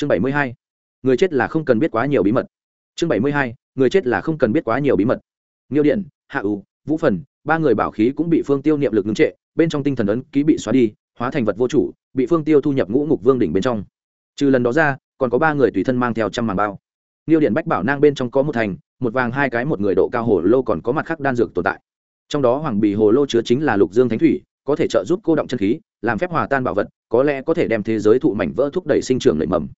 chương bảy mươi hai. Người chết là không cần biết quá nhiều bí mật. Chương bảy mươi hai. Người chết là không cần biết quá nhiều bí mật. Nghiêu điện, hạ ưu vũ phần, ba người bảo khí cũng bị phương tiêu niệm lực ngưng trệ, bên trong tinh thần ấn ký bị xóa đi, hóa thành vật vô chủ, bị phương tiêu thu nhập ngũ ngục vương đỉnh bên trong. Trừ lần đó ra, còn có ba người tùy thân mang theo trăm màng bao. Nghiêu điện bách bảo nang bên trong có một thành, một vàng hai cái một người độ cao hồ lô còn có mặt khác đan dược tồn tại. Trong đó hoàng bì hồ lô chứa chính là lục dương thánh thủy, có thể trợ giúp cô động chân khí, làm phép hòa tan bảo vật, có lẽ có thể đem thế giới thụ mảnh vỡ thúc đẩy sinh trưởng nảy mầm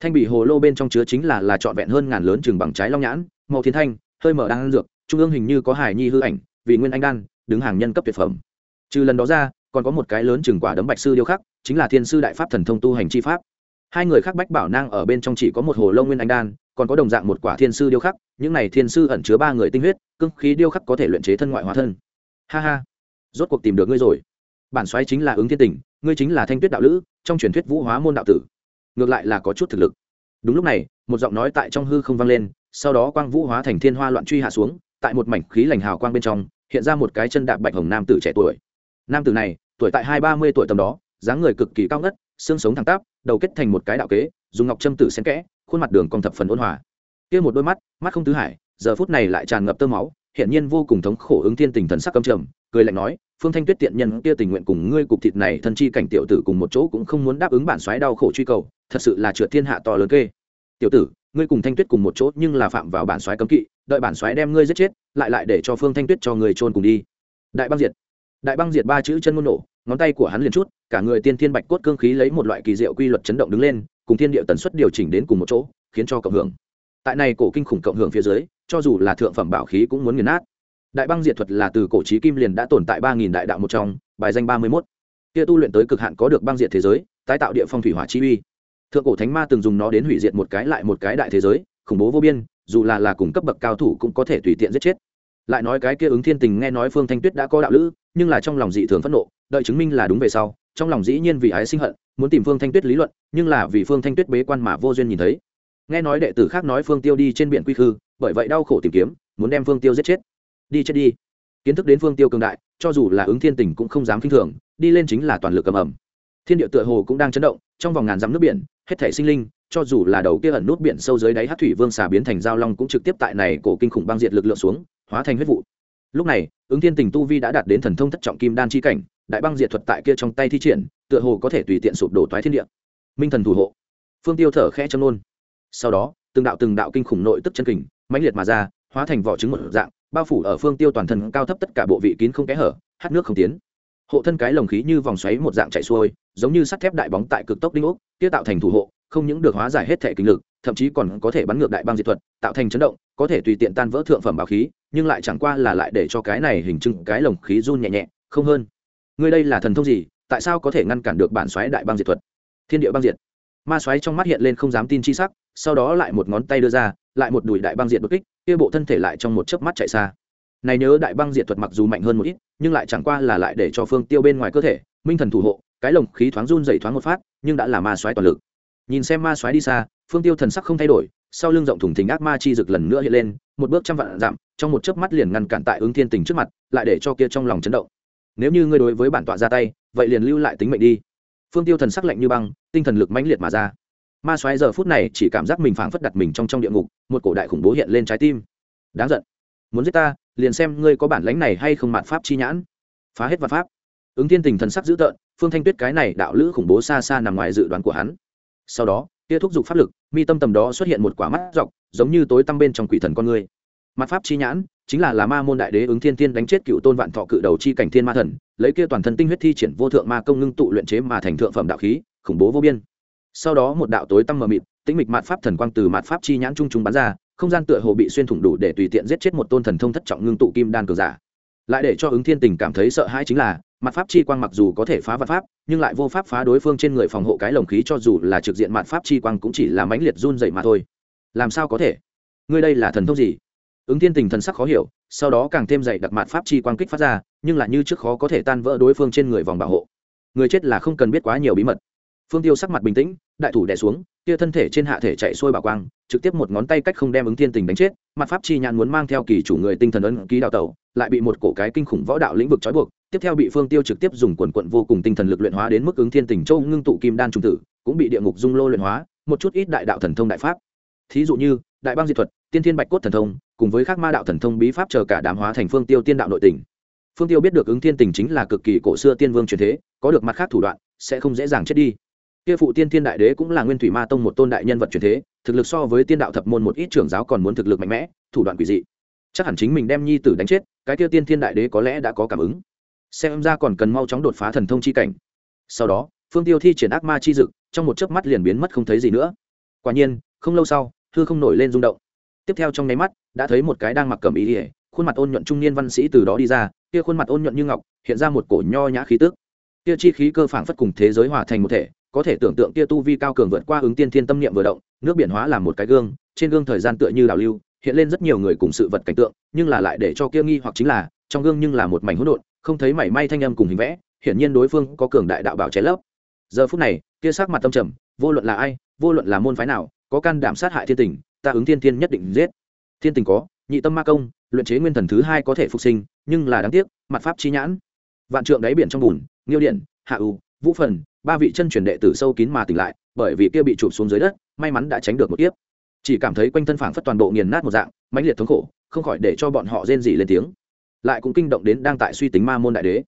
thanh bì hồ lô bên trong chứa chính là là trọn vẹn hơn ngàn lớn chừng bằng trái long nhãn, màu thiên thanh, hơi mở đan dược, trung ương hình như có hải nhi hư ảnh, vì nguyên anh đan, đứng hàng nhân cấp tuyệt phẩm. Trừ lần đó ra, còn có một cái lớn chừng quả đấm bạch sư điêu khắc, chính là thiên sư đại pháp thần thông tu hành chi pháp. Hai người khác bách bảo nang ở bên trong chỉ có một hồ lô nguyên anh đan, còn có đồng dạng một quả thiên sư điêu khắc, những này thiên sư ẩn chứa ba người tinh huyết, cương khí điêu khắc có thể luyện chế thân ngoại hóa thân. Ha ha, rốt cuộc tìm được ngươi rồi. Bản xoáy chính là ứng thiên tình, ngươi chính là thanh tuyết đạo lữ, trong truyền thuyết vũ hóa môn đạo tử ngược lại là có chút thực lực. Đúng lúc này, một giọng nói tại trong hư không vang lên, sau đó quang vũ hóa thành thiên hoa loạn truy hạ xuống, tại một mảnh khí lành hào quang bên trong, hiện ra một cái chân đạp bạch hồng nam tử trẻ tuổi. Nam tử này, tuổi tại hai ba mươi tuổi tầm đó, dáng người cực kỳ cao ngất, xương sống thẳng tắp, đầu kết thành một cái đạo kế, dùng ngọc châm tử xen kẽ, khuôn mặt đường còn thập phần ôn hòa. Kia một đôi mắt mắt không tứ hải, giờ phút này lại tràn ngập tơ máu hiện nhiên vô cùng thống khổ ứng thiên tình thần sắc căm trầm, cười lạnh nói, phương thanh tuyết tiện nhân, kia tình nguyện cùng ngươi cục thịt này thân chi cảnh tiểu tử cùng một chỗ cũng không muốn đáp ứng bản xoáy đau khổ truy cầu thật sự là trượt thiên hạ to lớn kê. Tiểu tử, ngươi cùng thanh tuyết cùng một chỗ nhưng là phạm vào bản xoáy cấm kỵ, đợi bản xoáy đem ngươi giết chết, lại lại để cho phương thanh tuyết cho người trôn cùng đi. Đại băng diệt. Đại băng diệt ba chữ chân ngôn nổ, ngón tay của hắn liền chút, cả người tiên thiên bạch cốt cương khí lấy một loại kỳ diệu quy luật chấn động đứng lên, cùng thiên địa tần suất điều chỉnh đến cùng một chỗ, khiến cho cộng hưởng. Tại này cổ kinh khủng cộng hưởng phía dưới, cho dù là thượng phẩm bảo khí cũng muốn nghiền nát. Đại băng diệt thuật là từ cổ trí kim liền đã tồn tại ba nghìn đại đạo một trong, bài danh ba mươi mốt. Kia tu luyện tới cực hạn có được băng diệt thế giới, tái tạo địa phong thủy hỏa chi uy thượng cổ thánh ma từng dùng nó đến hủy diệt một cái lại một cái đại thế giới, khủng bố vô biên, dù là là cùng cấp bậc cao thủ cũng có thể tùy tiện giết chết. Lại nói cái kia ứng thiên tình nghe nói phương thanh tuyết đã có đạo lữ, nhưng là trong lòng dị thường phẫn nộ, đợi chứng minh là đúng về sau, trong lòng dĩ nhiên vì ái sinh hận, muốn tìm phương thanh tuyết lý luận, nhưng là vì phương thanh tuyết bế quan mà vô duyên nhìn thấy. Nghe nói đệ tử khác nói phương tiêu đi trên biển quy khư, bởi vậy đau khổ tìm kiếm, muốn đem phương tiêu giết chết. Đi chết đi. Kiến thức đến phương tiêu cường đại, cho dù là ứng thiên tình cũng không dám k i n h thường, đi lên chính là toàn lực cầm ẩm. Thiên địa tựa hồ cũng đang chấn động, trong vòng ngàn dặm nước biển hết thể sinh linh, cho dù là đầu kia ẩn nút biển sâu dưới đáy hát thủy vương xà biến thành giao long cũng trực tiếp tại này cổ kinh khủng băng diệt lực lượng xuống, hóa thành huyết vụ. Lúc này, ứng thiên tình tu vi đã đạt đến thần thông thất trọng kim đan chi cảnh, đại băng diệt thuật tại kia trong tay thi triển, tựa hồ có thể tùy tiện sụp đổ toái thiên địa. Minh thần thủ hộ. Phương tiêu thở khẽ châm nôn sau đó, từng đạo từng đạo kinh khủng nội tức chân kình, mãnh liệt mà ra, hóa thành vỏ trứng một dạng, bao phủ ở phương tiêu toàn thân cao thấp tất cả bộ vị kín không kẽ hở, hát nước không tiến hộ thân cái lồng khí như vòng xoáy một dạng chạy xuôi, giống như sắt thép đại bóng tại cực tốc đinh ốc, kia tạo thành thủ hộ, không những được hóa giải hết thể kinh lực, thậm chí còn có thể bắn ngược đại băng diệt thuật, tạo thành chấn động, có thể tùy tiện tan vỡ thượng phẩm bảo khí, nhưng lại chẳng qua là lại để cho cái này hình trưng cái lồng khí run nhẹ nhẹ, không hơn. Ngươi đây là thần thông gì, tại sao có thể ngăn cản được bản xoáy đại băng diệt thuật? Thiên địa băng diệt. Ma xoáy trong mắt hiện lên không dám tin chi sắc, sau đó lại một ngón tay đưa ra, lại một đùi đại băng diệt đột kích, kia bộ thân thể lại trong một chớp mắt chạy xa này nhớ đại băng diệt thuật mặc dù mạnh hơn một ít, nhưng lại chẳng qua là lại để cho phương tiêu bên ngoài cơ thể, minh thần thủ hộ, cái lồng khí thoáng run dày thoáng một phát, nhưng đã là ma xoáy toàn lực. Nhìn xem ma xoáy đi xa, phương tiêu thần sắc không thay đổi, sau lưng rộng thùng thình ác ma chi rực lần nữa hiện lên, một bước trăm vạn giảm trong một chớp mắt liền ngăn cản tại ứng thiên tình trước mặt, lại để cho kia trong lòng chấn động. Nếu như ngươi đối với bản tọa ra tay, vậy liền lưu lại tính mệnh đi. Phương tiêu thần sắc lạnh như băng, tinh thần lực mãnh liệt mà ra. Ma xoáy giờ phút này chỉ cảm giác mình phảng phất đặt mình trong trong địa ngục, một cổ đại khủng bố hiện lên trái tim. Đáng giận. Muốn giết ta liền xem ngươi có bản lãnh này hay không mạn pháp chi nhãn. Phá hết vật pháp. Ứng thiên tình thần sắc dữ tợn, phương thanh tuyết cái này đạo lữ khủng bố xa xa nằm ngoài dự đoán của hắn. Sau đó, kia thúc giục pháp lực, mi tâm tầm đó xuất hiện một quả mắt dọc, giống như tối tăm bên trong quỷ thần con người. Mặt pháp chi nhãn, chính là là ma môn đại đế ứng thiên tiên đánh chết cựu tôn vạn thọ cự đầu chi cảnh thiên ma thần, lấy kia toàn thân tinh huyết thi triển vô thượng ma công ngưng tụ luyện chế mà thành thượng phẩm đạo khí, khủng bố vô biên. Sau đó một đạo tối tăm mờ mịt, tĩnh mịch mạt pháp thần quang từ mạt pháp chi nhãn trung trung bắn ra không gian tựa hồ bị xuyên thủng đủ để tùy tiện giết chết một tôn thần thông thất trọng ngưng tụ kim đan cường giả. Lại để cho ứng thiên tình cảm thấy sợ hãi chính là, mặt pháp chi quang mặc dù có thể phá vật pháp, nhưng lại vô pháp phá đối phương trên người phòng hộ cái lồng khí cho dù là trực diện mặt pháp chi quang cũng chỉ là mãnh liệt run dậy mà thôi. Làm sao có thể? Ngươi đây là thần thông gì? Ứng thiên tình thần sắc khó hiểu, sau đó càng thêm dày đặc mặt pháp chi quang kích phát ra, nhưng là như trước khó có thể tan vỡ đối phương trên người vòng bảo hộ. Người chết là không cần biết quá nhiều bí mật. Phương tiêu sắc mặt bình tĩnh, đại thủ đè xuống kia thân thể trên hạ thể chạy xuôi bảo quang, trực tiếp một ngón tay cách không đem ứng thiên tình đánh chết, mặt pháp chi nhãn muốn mang theo kỳ chủ người tinh thần ấn ký đạo tẩu, lại bị một cổ cái kinh khủng võ đạo lĩnh vực trói buộc, tiếp theo bị phương tiêu trực tiếp dùng quần quận vô cùng tinh thần lực luyện hóa đến mức ứng thiên tình châu ngưng tụ kim đan trung tử, cũng bị địa ngục dung lô luyện hóa, một chút ít đại đạo thần thông đại pháp. Thí dụ như, đại băng diệt thuật, tiên thiên bạch cốt thần thông, cùng với các ma đạo thần thông bí pháp chờ cả đám hóa thành phương tiêu tiên đạo nội tình. Phương tiêu biết được ứng thiên tình chính là cực kỳ cổ xưa tiên vương truyền thế, có được mặt khác thủ đoạn, sẽ không dễ dàng chết đi kia phụ tiên thiên đại đế cũng là nguyên thủy ma tông một tôn đại nhân vật truyền thế, thực lực so với tiên đạo thập môn một ít trưởng giáo còn muốn thực lực mạnh mẽ, thủ đoạn quỷ dị. Chắc hẳn chính mình đem nhi tử đánh chết, cái kia tiên thiên đại đế có lẽ đã có cảm ứng. Xem ra còn cần mau chóng đột phá thần thông chi cảnh. Sau đó, phương tiêu thi triển ác ma chi dực trong một chớp mắt liền biến mất không thấy gì nữa. Quả nhiên, không lâu sau, thư không nổi lên rung động. Tiếp theo trong nháy mắt, đã thấy một cái đang mặc cầm ý ỉa khuôn mặt ôn nhuận trung niên văn sĩ từ đó đi ra, kia khuôn mặt ôn nhuận như ngọc, hiện ra một cổ nho nhã khí tức. Kia chi khí cơ phảng phất cùng thế giới hòa thành một thể có thể tưởng tượng kia tu vi cao cường vượt qua ứng tiên thiên tâm niệm vừa động, nước biển hóa làm một cái gương, trên gương thời gian tựa như đảo lưu, hiện lên rất nhiều người cùng sự vật cảnh tượng, nhưng là lại để cho kia nghi hoặc chính là, trong gương nhưng là một mảnh hỗn độn, không thấy mảy may thanh âm cùng hình vẽ, hiển nhiên đối phương có cường đại đạo bảo cháy lấp. Giờ phút này, kia sắc mặt tâm trầm, vô luận là ai, vô luận là môn phái nào, có can đảm sát hại thiên tình, ta ứng thiên thiên nhất định giết. Thiên tình có, nhị tâm ma công, luyện chế nguyên thần thứ hai có thể phục sinh, nhưng là đáng tiếc, mặt pháp chi nhãn. Vạn trượng đáy biển trong bùn, nghiêu điện, hạ u, vũ phần ba vị chân truyền đệ tử sâu kín mà tỉnh lại, bởi vì kia bị chụp xuống dưới đất, may mắn đã tránh được một kiếp. Chỉ cảm thấy quanh thân phảng phất toàn bộ nghiền nát một dạng, mãnh liệt thống khổ, không khỏi để cho bọn họ rên rỉ lên tiếng. Lại cũng kinh động đến đang tại suy tính ma môn đại đế.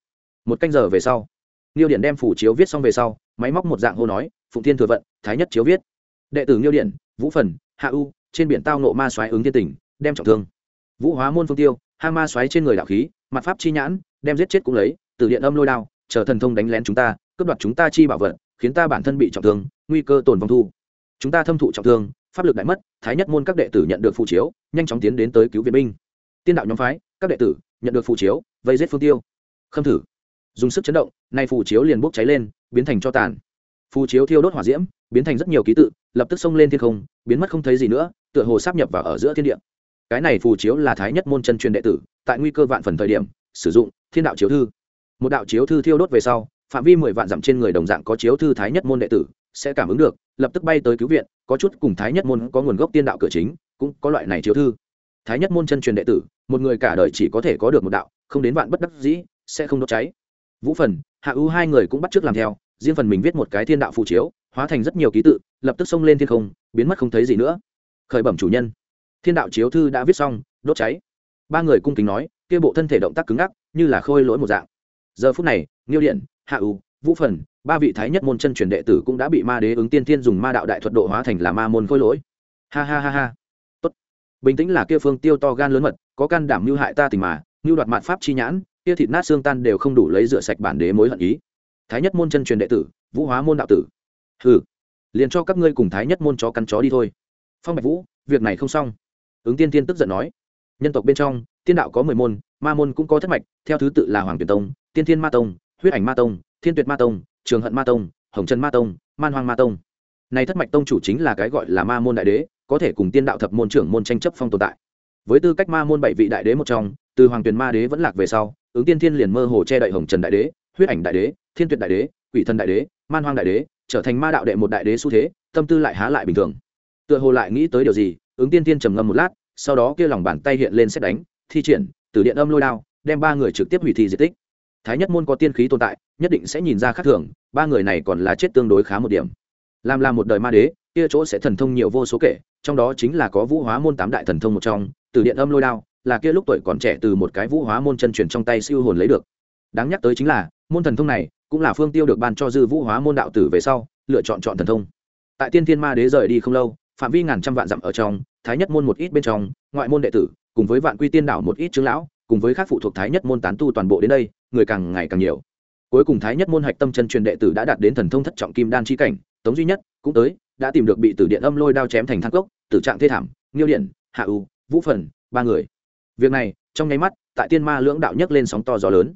Một canh giờ về sau, nghiêu điện đem phủ chiếu viết xong về sau, máy móc một dạng hô nói, phụng thiên thừa vận, thái nhất chiếu viết. Đệ tử nghiêu điện vũ phần, hạ u, trên biển tao nộ ma xoáy ứng thiên tỉnh đem trọng thương. Vũ hóa môn phương tiêu, hang ma xoáy trên người đạo khí, mặt pháp chi nhãn, đem giết chết cũng lấy, từ điện âm lôi đao, chờ thần thông đánh lén chúng ta cướp đoạt chúng ta chi bảo vật, khiến ta bản thân bị trọng thương, nguy cơ tồn vong thu. Chúng ta thâm thụ trọng thương, pháp lực đại mất, thái nhất môn các đệ tử nhận được phụ chiếu, nhanh chóng tiến đến tới cứu viện binh. Tiên đạo nhóm phái, các đệ tử nhận được phụ chiếu, vây giết phương tiêu. Khâm thử. Dùng sức chấn động, nay phù chiếu liền bốc cháy lên, biến thành cho tàn. Phù chiếu thiêu đốt hỏa diễm, biến thành rất nhiều ký tự, lập tức xông lên thiên không, biến mất không thấy gì nữa, tựa hồ sắp nhập vào ở giữa thiên địa. Cái này phù chiếu là thái nhất môn chân truyền đệ tử, tại nguy cơ vạn phần thời điểm, sử dụng thiên đạo chiếu thư. Một đạo chiếu thư thiêu đốt về sau phạm vi mười vạn dặm trên người đồng dạng có chiếu thư thái nhất môn đệ tử, sẽ cảm ứng được, lập tức bay tới cứu viện, có chút cùng thái nhất môn có nguồn gốc tiên đạo cửa chính, cũng có loại này chiếu thư. Thái nhất môn chân truyền đệ tử, một người cả đời chỉ có thể có được một đạo, không đến vạn bất đắc dĩ, sẽ không đốt cháy. Vũ phần, hạ ưu hai người cũng bắt t làm theo, riêng phần mình viết một cái thiên đạo phụ chiếu, hóa thành rất nhiều ký tự, lập tức xông lên thiên không, biến mất không thấy gì nữa. Khởi bẩm chủ nhân. Thiên đạo chiếu thư đã viết xong, đốt cháy. Ba người cung kính nói, kia bộ thân thể động tác cứng ngắc, như là khôi lỗi một dạng. Giờ phút này, nghiêu điện hạ ưu vũ phần, ba vị thái nhất môn chân truyền đệ tử cũng đã bị ma đế ứng tiên thiên dùng ma đạo đại thuật độ hóa thành là ma môn khôi lỗi. Ha ha ha ha. Tốt. Bình tĩnh là kia phương tiêu to gan lớn mật, có can đảm mưu hại ta tình mà, mưu đoạt mạt pháp chi nhãn, kia thịt nát xương tan đều không đủ lấy rửa sạch bản đế mối hận ý. Thái nhất môn chân truyền đệ tử, vũ hóa môn đạo tử. Hừ. Liền cho các ngươi cùng thái nhất môn chó cắn chó đi thôi. Phong bạch vũ, việc này không xong. Ứng tiên tiên tức giận nói. Nhân tộc bên trong, tiên đạo có mười môn, ma môn cũng có thất mạch, theo thứ tự là hoàng tuyển tông, tiên thiên ma tông huyết ảnh ma tông, thiên tuyệt ma tông, trường hận ma tông, hồng trần ma tông, man hoang ma tông. Này thất mạch tông chủ chính là cái gọi là ma môn đại đế, có thể cùng tiên đạo thập môn trưởng môn tranh chấp phong tồn tại. Với tư cách ma môn bảy vị đại đế một trong, từ hoàng tuyền ma đế vẫn lạc về sau, ứng tiên thiên liền mơ hồ che đậy hồng trần đại đế, huyết ảnh đại đế, thiên tuyệt đại đế, quỷ thần đại đế, man hoang đại đế, trở thành ma đạo đệ một đại đế xu thế, tâm tư lại há lại bình thường. Tựa hồ lại nghĩ tới điều gì, ứng tiên thiên trầm ngâm một lát, sau đó kia lòng bàn tay hiện lên xét đánh, thi triển, từ điện âm lôi đao, đem ba người trực tiếp hủy thi di tích thái nhất môn có tiên khí tồn tại, nhất định sẽ nhìn ra khác thường, ba người này còn là chết tương đối khá một điểm. Làm là một đời ma đế, kia chỗ sẽ thần thông nhiều vô số kể, trong đó chính là có vũ hóa môn tám đại thần thông một trong, từ điện âm lôi đao, là kia lúc tuổi còn trẻ từ một cái vũ hóa môn chân truyền trong tay siêu hồn lấy được. Đáng nhắc tới chính là, môn thần thông này cũng là phương tiêu được ban cho dư vũ hóa môn đạo tử về sau, lựa chọn chọn thần thông. Tại tiên thiên ma đế rời đi không lâu, phạm vi ngàn trăm vạn dặm ở trong, thái nhất môn một ít bên trong, ngoại môn đệ tử, cùng với vạn quy tiên đảo một ít trưởng lão cùng với các phụ thuộc thái nhất môn tán tu toàn bộ đến đây, người càng ngày càng nhiều. Cuối cùng thái nhất môn hạch tâm chân truyền đệ tử đã đạt đến thần thông thất trọng kim đan chi cảnh, tống duy nhất cũng tới, đã tìm được bị tử điện âm lôi đao chém thành thang cốc, tử trạng thê thảm, nghiêu điện, hạ u, vũ phần, ba người. Việc này, trong nháy mắt, tại tiên ma lưỡng đạo nhấc lên sóng to gió lớn.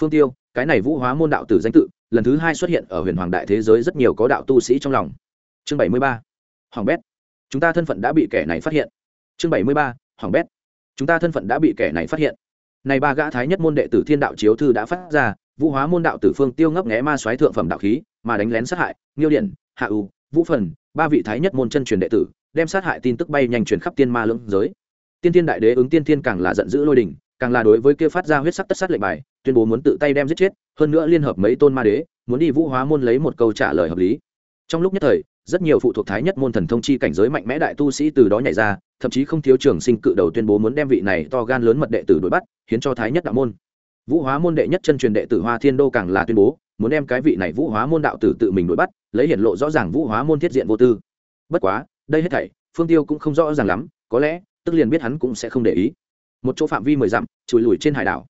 Phương tiêu, cái này vũ hóa môn đạo tử danh tự, lần thứ hai xuất hiện ở huyền hoàng đại thế giới rất nhiều có đạo tu sĩ trong lòng. Chương bảy mươi ba, hoàng bét. Chúng ta thân phận đã bị kẻ này phát hiện. Chương bảy mươi ba, hoàng bét. Chúng ta thân phận đã bị kẻ này phát hiện này ba gã thái nhất môn đệ tử thiên đạo chiếu thư đã phát ra, vũ hóa môn đạo tử phương tiêu ngấp nghé ma xoáy thượng phẩm đạo khí, mà đánh lén sát hại, nghiêu điện, hạ u, vũ phần, ba vị thái nhất môn chân truyền đệ tử, đem sát hại tin tức bay nhanh truyền khắp tiên ma lưỡng giới. Tiên thiên đại đế ứng tiên thiên càng là giận dữ lôi đình, càng là đối với kia phát ra huyết sắc tất sát lệnh bài, tuyên bố muốn tự tay đem giết chết, hơn nữa liên hợp mấy tôn ma đế, muốn đi vũ hóa môn lấy một câu trả lời hợp lý. Trong lúc nhất thời, rất nhiều phụ thuộc thái nhất môn thần thông chi cảnh giới mạnh mẽ đại tu sĩ từ đó nhảy ra thậm chí không thiếu trường sinh cự đầu tuyên bố muốn đem vị này to gan lớn mật đệ tử đuổi bắt, hiến cho thái nhất đạo môn. Vũ hóa môn đệ nhất chân truyền đệ tử hoa thiên đô càng là tuyên bố, muốn đem cái vị này vũ hóa môn đạo tử tự mình đuổi bắt, lấy hiển lộ rõ ràng vũ hóa môn thiết diện vô tư. Bất quá, đây hết thảy, phương tiêu cũng không rõ ràng lắm, có lẽ, tức liền biết hắn cũng sẽ không để ý. Một chỗ phạm vi mười dặm, chùi lùi trên hải đảo.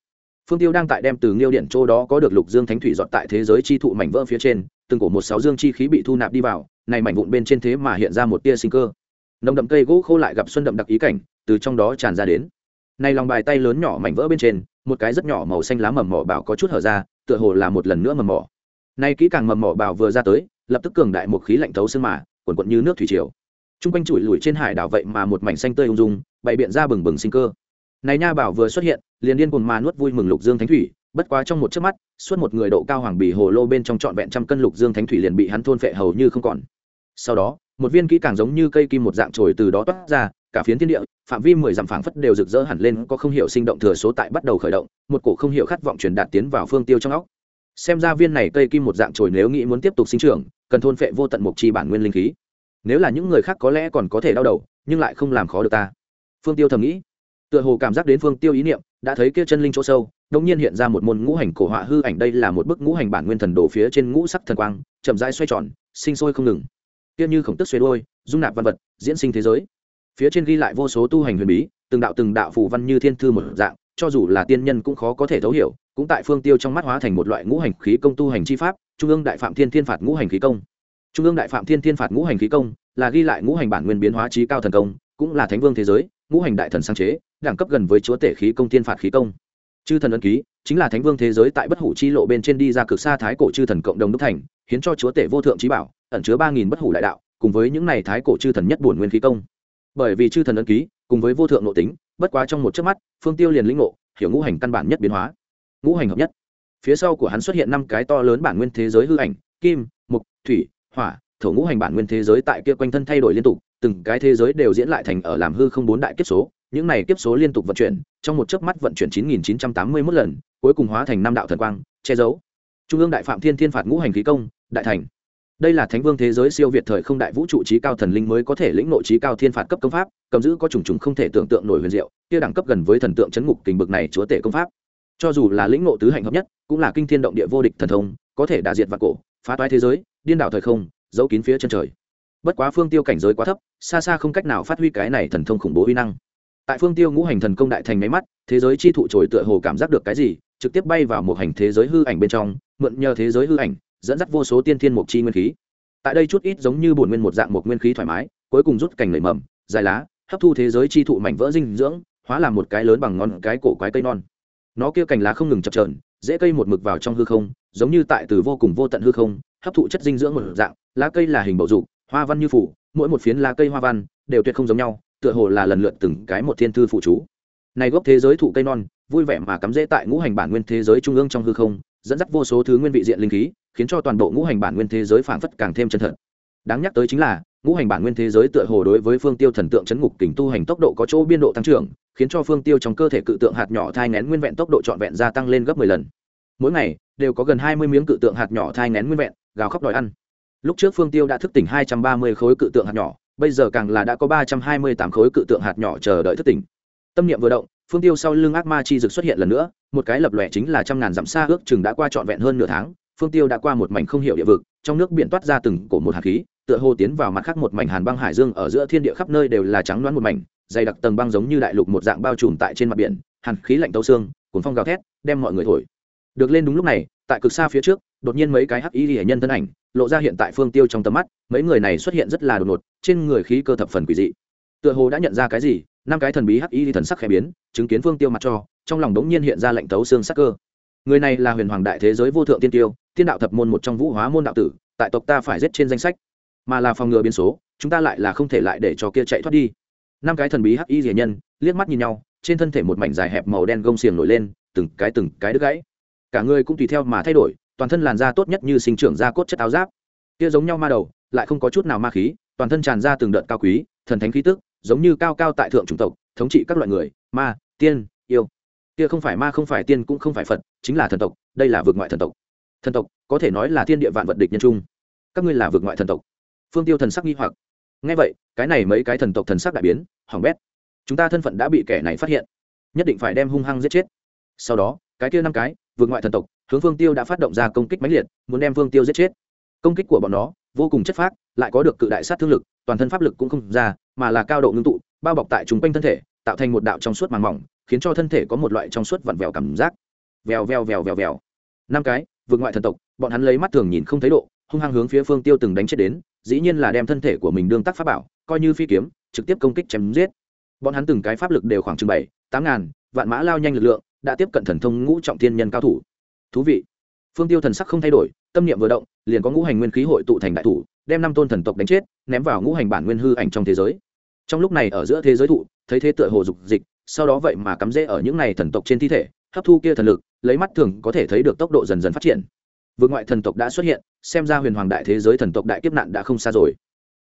Phương tiêu đang tại đem từ nghiêu điện châu đó có được lục dương thánh thủy giọt tại thế giới chi thụ mảnh vỡ phía trên, từng cổ một sáu dương chi khí bị thu nạp đi vào, này mảnh vụn bên trên thế mà hiện ra một tia sinh cơ nồng đậm cây gỗ khô lại gặp xuân đậm đặc ý cảnh, từ trong đó tràn ra đến. Nay lòng bài tay lớn nhỏ mảnh vỡ bên trên, một cái rất nhỏ màu xanh lá mầm mỏ bảo có chút hở ra, tựa hồ là một lần nữa mầm mỏ. Nay kỹ càng mầm mỏ bảo vừa ra tới, lập tức cường đại một khí lạnh thấu xương mà quần quận như nước thủy triều. Trung quanh chùi lùi trên hải đảo vậy mà một mảnh xanh tươi ung dung, bày biện ra bừng bừng sinh cơ. Này nha bảo vừa xuất hiện, liền điên cuồng mà nuốt vui mừng lục dương thánh thủy, bất quá trong một chớp mắt, suốt một người độ cao hoàng bì hồ lô bên trong trọn vẹn trăm cân lục dương thánh thủy liền bị hắn thôn phệ hầu như không còn. Sau đó một viên kỹ càng giống như cây kim một dạng trồi từ đó toát ra, cả phiến thiên địa, phạm vi mười dặm phảng phất đều rực rỡ hẳn lên, có không hiểu sinh động thừa số tại bắt đầu khởi động, một cổ không hiểu khát vọng truyền đạt tiến vào phương tiêu trong óc. Xem ra viên này cây kim một dạng trồi nếu nghĩ muốn tiếp tục sinh trưởng, cần thôn phệ vô tận mục chi bản nguyên linh khí. Nếu là những người khác có lẽ còn có thể đau đầu, nhưng lại không làm khó được ta. Phương tiêu thầm nghĩ. Tựa hồ cảm giác đến phương tiêu ý niệm, đã thấy kia chân linh chỗ sâu đông nhiên hiện ra một môn ngũ hành cổ họa hư ảnh, đây là một bức ngũ hành bản nguyên thần đồ phía trên ngũ sắc thần quang, chậm rãi xoay tròn, sinh sôi không ngừng kia như khổng tức xuê đôi dung nạp văn vật, diễn sinh thế giới. Phía trên ghi lại vô số tu hành huyền bí, từng đạo từng đạo phù văn như thiên thư một dạng, cho dù là tiên nhân cũng khó có thể thấu hiểu, cũng tại phương tiêu trong mắt hóa thành một loại ngũ hành khí công tu hành chi pháp, trung ương đại phạm thiên thiên phạt ngũ hành khí công. Trung ương đại phạm thiên thiên phạt ngũ hành khí công là ghi lại ngũ hành bản nguyên biến hóa trí cao thần công, cũng là thánh vương thế giới, ngũ hành đại thần sáng chế, đẳng cấp gần với chúa tể khí công thiên phạt khí công. Chư thần ân ký, chính là thánh vương thế giới tại bất hủ chi lộ bên trên đi ra cực xa thái cổ chư thần cộng đồng đúc thành hiến cho chúa tể vô thượng trí bảo, ẩn chứa ba nghìn bất hủ đại đạo, cùng với những này thái cổ chư thần nhất bổn nguyên khí công. Bởi vì chư thần ấn ký, cùng với vô thượng nội tính, bất quá trong một chớp mắt, phương tiêu liền lĩnh ngộ, hiểu ngũ hành căn bản nhất biến hóa. Ngũ hành hợp nhất. Phía sau của hắn xuất hiện năm cái to lớn bản nguyên thế giới hư ảnh, kim, mục, thủy, hỏa, thổ ngũ hành bản nguyên thế giới tại kia quanh thân thay đổi liên tục, từng cái thế giới đều diễn lại thành ở làm hư không bốn đại kiếp số, những này kiếp số liên tục vận chuyển, trong một chớp mắt vận chuyển chín nghìn chín trăm tám mươi mốt lần, cuối cùng hóa thành năm đạo thần quang, che giấu. Trung ương đại phạm thiên thiên phạt ngũ hành khí công đại thành. Đây là thánh vương thế giới siêu việt thời không đại vũ trụ trí cao thần linh mới có thể lĩnh nội trí cao thiên phạt cấp công pháp, cầm giữ có trùng trùng không thể tưởng tượng nổi huyền diệu, kia đẳng cấp gần với thần tượng chấn ngục kình bực này chúa tể công pháp. Cho dù là lĩnh ngộ tứ hạnh hợp nhất, cũng là kinh thiên động địa vô địch thần thông, có thể đả diệt vạn cổ, phá toái thế giới, điên đảo thời không, giấu kín phía chân trời. Bất quá phương tiêu cảnh giới quá thấp, xa xa không cách nào phát huy cái này thần thông khủng bố uy năng. Tại phương tiêu ngũ hành thần công đại thành máy mắt, thế giới chi thụ trồi tựa hồ cảm giác được cái gì, trực tiếp bay vào một hành thế giới hư ảnh bên trong, mượn nhờ thế giới hư ảnh dẫn dắt vô số tiên thiên mục chi nguyên khí. Tại đây chút ít giống như bổn nguyên một dạng một nguyên khí thoải mái, cuối cùng rút cành lầy mầm, dài lá, hấp thu thế giới chi thụ mảnh vỡ dinh dưỡng, hóa làm một cái lớn bằng ngón cái cổ quái cây non. Nó kia cành lá không ngừng chập trờn dễ cây một mực vào trong hư không, giống như tại từ vô cùng vô tận hư không, hấp thụ chất dinh dưỡng một dạng, lá cây là hình bầu dục, hoa văn như phủ, mỗi một phiến lá cây hoa văn đều tuyệt không giống nhau, tựa hồ là lần lượt từng cái một thiên thư phụ chú. Này gốc thế giới thụ cây non, vui vẻ mà cắm rễ tại ngũ hành bản nguyên thế giới trung ương trong hư không, dẫn dắt vô số thứ nguyên vị diện linh khí khiến cho toàn bộ ngũ hành bản nguyên thế giới phảng phất càng thêm chân thật. Đáng nhắc tới chính là, ngũ hành bản nguyên thế giới tựa hồ đối với phương tiêu thần tượng chấn ngục kình tu hành tốc độ có chỗ biên độ tăng trưởng, khiến cho phương tiêu trong cơ thể cự tượng hạt nhỏ thai ngén nguyên vẹn tốc độ trọn vẹn gia tăng lên gấp mười lần. Mỗi ngày, đều có gần hai mươi miếng cự tượng hạt nhỏ thai ngén nguyên vẹn, gào khóc đòi ăn. Lúc trước phương tiêu đã thức tỉnh hai trăm ba mươi khối cự tượng hạt nhỏ, bây giờ càng là đã có ba trăm hai mươi tám khối cự tượng hạt nhỏ chờ đợi thức tỉnh. Tâm niệm vừa động, phương tiêu sau lưng ác ma chi dực xuất hiện lần nữa, một cái lập lòe chính là trăm ngàn dặm xa ước chừng đã qua trọn vẹn hơn nửa tháng phương tiêu đã qua một mảnh không hiểu địa vực, trong nước biển toát ra từng cổ một hạt khí, tựa hồ tiến vào mặt khác một mảnh hàn băng hải dương ở giữa thiên địa khắp nơi đều là trắng đoán một mảnh, dày đặc tầng băng giống như đại lục một dạng bao trùm tại trên mặt biển, hàn khí lạnh tấu xương cuốn phong gào thét, đem mọi người thổi. Được lên đúng lúc này, tại cực xa phía trước, đột nhiên mấy cái hắc y hệ nhân thân ảnh, lộ ra hiện tại phương tiêu trong tầm mắt, mấy người này xuất hiện rất là đột ngột, trên người khí cơ thập phần quỷ dị. Tựa hồ đã nhận ra cái gì, năm cái thần bí hắc y thần sắc khẽ biến, chứng kiến phương tiêu mặt cho, trong lòng đống nhiên hiện ra lệnh tấu xương sắc cơ người này là huyền hoàng đại thế giới vô thượng tiên tiêu, tiên đạo thập môn một trong vũ hóa môn đạo tử, tại tộc ta phải giết trên danh sách. Mà là phòng ngừa biến số, chúng ta lại là không thể lại để cho kia chạy thoát đi. Năm cái thần bí hắc y rỉa nhân, liếc mắt nhìn nhau, trên thân thể một mảnh dài hẹp màu đen gông xiềng nổi lên, từng cái từng cái đứt gãy. Cả người cũng tùy theo mà thay đổi, toàn thân làn da tốt nhất như sinh trưởng da cốt chất áo giáp. Kia giống nhau ma đầu, lại không có chút nào ma khí, toàn thân tràn ra từng đợt cao quý, thần thánh khí tức, giống như cao cao tại thượng chủng tộc, thống trị các loại người, ma, tiên, yêu kia không phải ma, không phải tiên, cũng không phải phật, chính là thần tộc, đây là vượt ngoại thần tộc. Thần tộc, có thể nói là thiên địa vạn vật địch nhân trung các ngươi là vượt ngoại thần tộc. Phương tiêu thần sắc nghi hoặc. Ngay vậy, cái này mấy cái thần tộc thần sắc đại biến, hỏng bét. Chúng ta thân phận đã bị kẻ này phát hiện, nhất định phải đem hung hăng giết chết. Sau đó, cái kia năm cái vượt ngoại thần tộc, hướng phương tiêu đã phát động ra công kích mãnh liệt, muốn đem phương tiêu giết chết. Công kích của bọn nó, vô cùng chất phác, lại có được cự đại sát thương lực, toàn thân pháp lực cũng không ra, mà là cao độ ngưng tụ, bao bọc tại chúng quanh thân thể, tạo thành một đạo trong suốt màng mỏng khiến cho thân thể có một loại trong suốt vặn vẹo cảm giác. Vèo vèo vèo vèo vèo. Năm cái, vượt ngoại thần tộc, bọn hắn lấy mắt thường nhìn không thấy độ, hung hăng hướng phía phương tiêu từng đánh chết đến, dĩ nhiên là đem thân thể của mình đương tác pháp bảo, coi như phi kiếm, trực tiếp công kích chém giết. Bọn hắn từng cái pháp lực đều khoảng chừng bảy, tám ngàn, vạn mã lao nhanh lực lượng, đã tiếp cận thần thông ngũ trọng thiên nhân cao thủ. Thú vị. Phương tiêu thần sắc không thay đổi, tâm niệm vừa động, liền có ngũ hành nguyên khí hội tụ thành đại thủ, đem năm tôn thần tộc đánh chết, ném vào ngũ hành bản nguyên hư ảnh trong thế giới. Trong lúc này ở giữa thế giới thụ, thấy thế tựa hồ dục dịch sau đó vậy mà cắm rễ ở những này thần tộc trên thi thể, hấp thu kia thần lực, lấy mắt thường có thể thấy được tốc độ dần dần phát triển. Vượt ngoại thần tộc đã xuất hiện, xem ra huyền hoàng đại thế giới thần tộc đại kiếp nạn đã không xa rồi.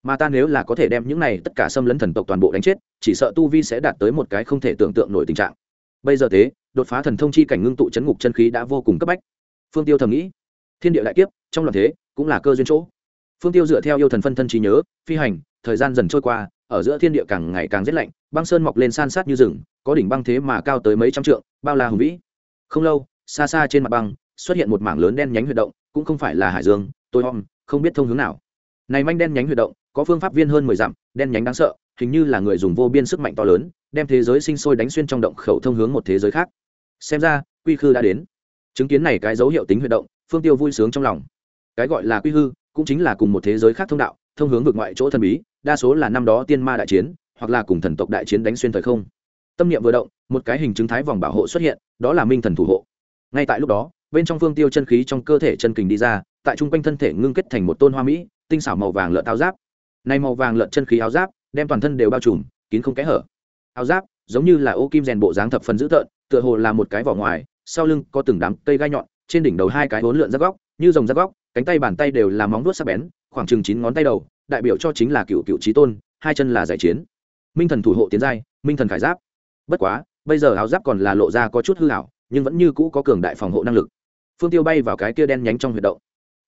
Mà ta nếu là có thể đem những này tất cả xâm lấn thần tộc toàn bộ đánh chết, chỉ sợ tu vi sẽ đạt tới một cái không thể tưởng tượng nổi tình trạng. Bây giờ thế, đột phá thần thông chi cảnh ngưng tụ chấn ngục chân khí đã vô cùng cấp bách. Phương tiêu thầm nghĩ, thiên địa đại kiếp, trong loạn thế, cũng là cơ duyên chỗ. Phương tiêu dựa theo yêu thần phân thân trí nhớ, phi hành, thời gian dần trôi qua ở giữa thiên địa càng ngày càng rét lạnh, băng sơn mọc lên san sát như rừng, có đỉnh băng thế mà cao tới mấy trăm trượng, bao la hùng vĩ. Không lâu, xa xa trên mặt băng, xuất hiện một mảng lớn đen nhánh huy động, cũng không phải là hải dương, tôi om, không biết thông hướng nào. Này manh đen nhánh huy động, có phương pháp viên hơn mười dặm, đen nhánh đáng sợ, hình như là người dùng vô biên sức mạnh to lớn, đem thế giới sinh sôi đánh xuyên trong động khẩu thông hướng một thế giới khác. Xem ra, quy khư đã đến. Chứng kiến này cái dấu hiệu tính huy động, phương tiêu vui sướng trong lòng. Cái gọi là quy hư cũng chính là cùng một thế giới khác thông đạo, thông hướng vượt ngoại chỗ thần bí đa số là năm đó tiên ma đại chiến, hoặc là cùng thần tộc đại chiến đánh xuyên thời không. Tâm niệm vừa động, một cái hình chứng thái vòng bảo hộ xuất hiện, đó là minh thần thủ hộ. Ngay tại lúc đó, bên trong phương tiêu chân khí trong cơ thể chân kình đi ra, tại trung quanh thân thể ngưng kết thành một tôn hoa mỹ, tinh xảo màu vàng lợn áo giáp. Nay màu vàng lợn chân khí áo giáp, đem toàn thân đều bao trùm, kín không kẽ hở. Áo giáp, giống như là ô kim rèn bộ dáng thập phần dữ tợn, tựa hồ là một cái vỏ ngoài, sau lưng có từng đám cây gai nhọn, trên đỉnh đầu hai cái hốn lượn ra góc, như dòng ra góc cánh tay bàn tay đều là móng vuốt sắc bén, khoảng chừng chín ngón tay đầu, đại biểu cho chính là cựu cựu trí tôn, hai chân là giải chiến. Minh thần thủ hộ tiến giai, minh thần khải giáp. Bất quá, bây giờ áo giáp còn là lộ ra có chút hư hảo nhưng vẫn như cũ có cường đại phòng hộ năng lực. Phương tiêu bay vào cái kia đen nhánh trong huyệt động.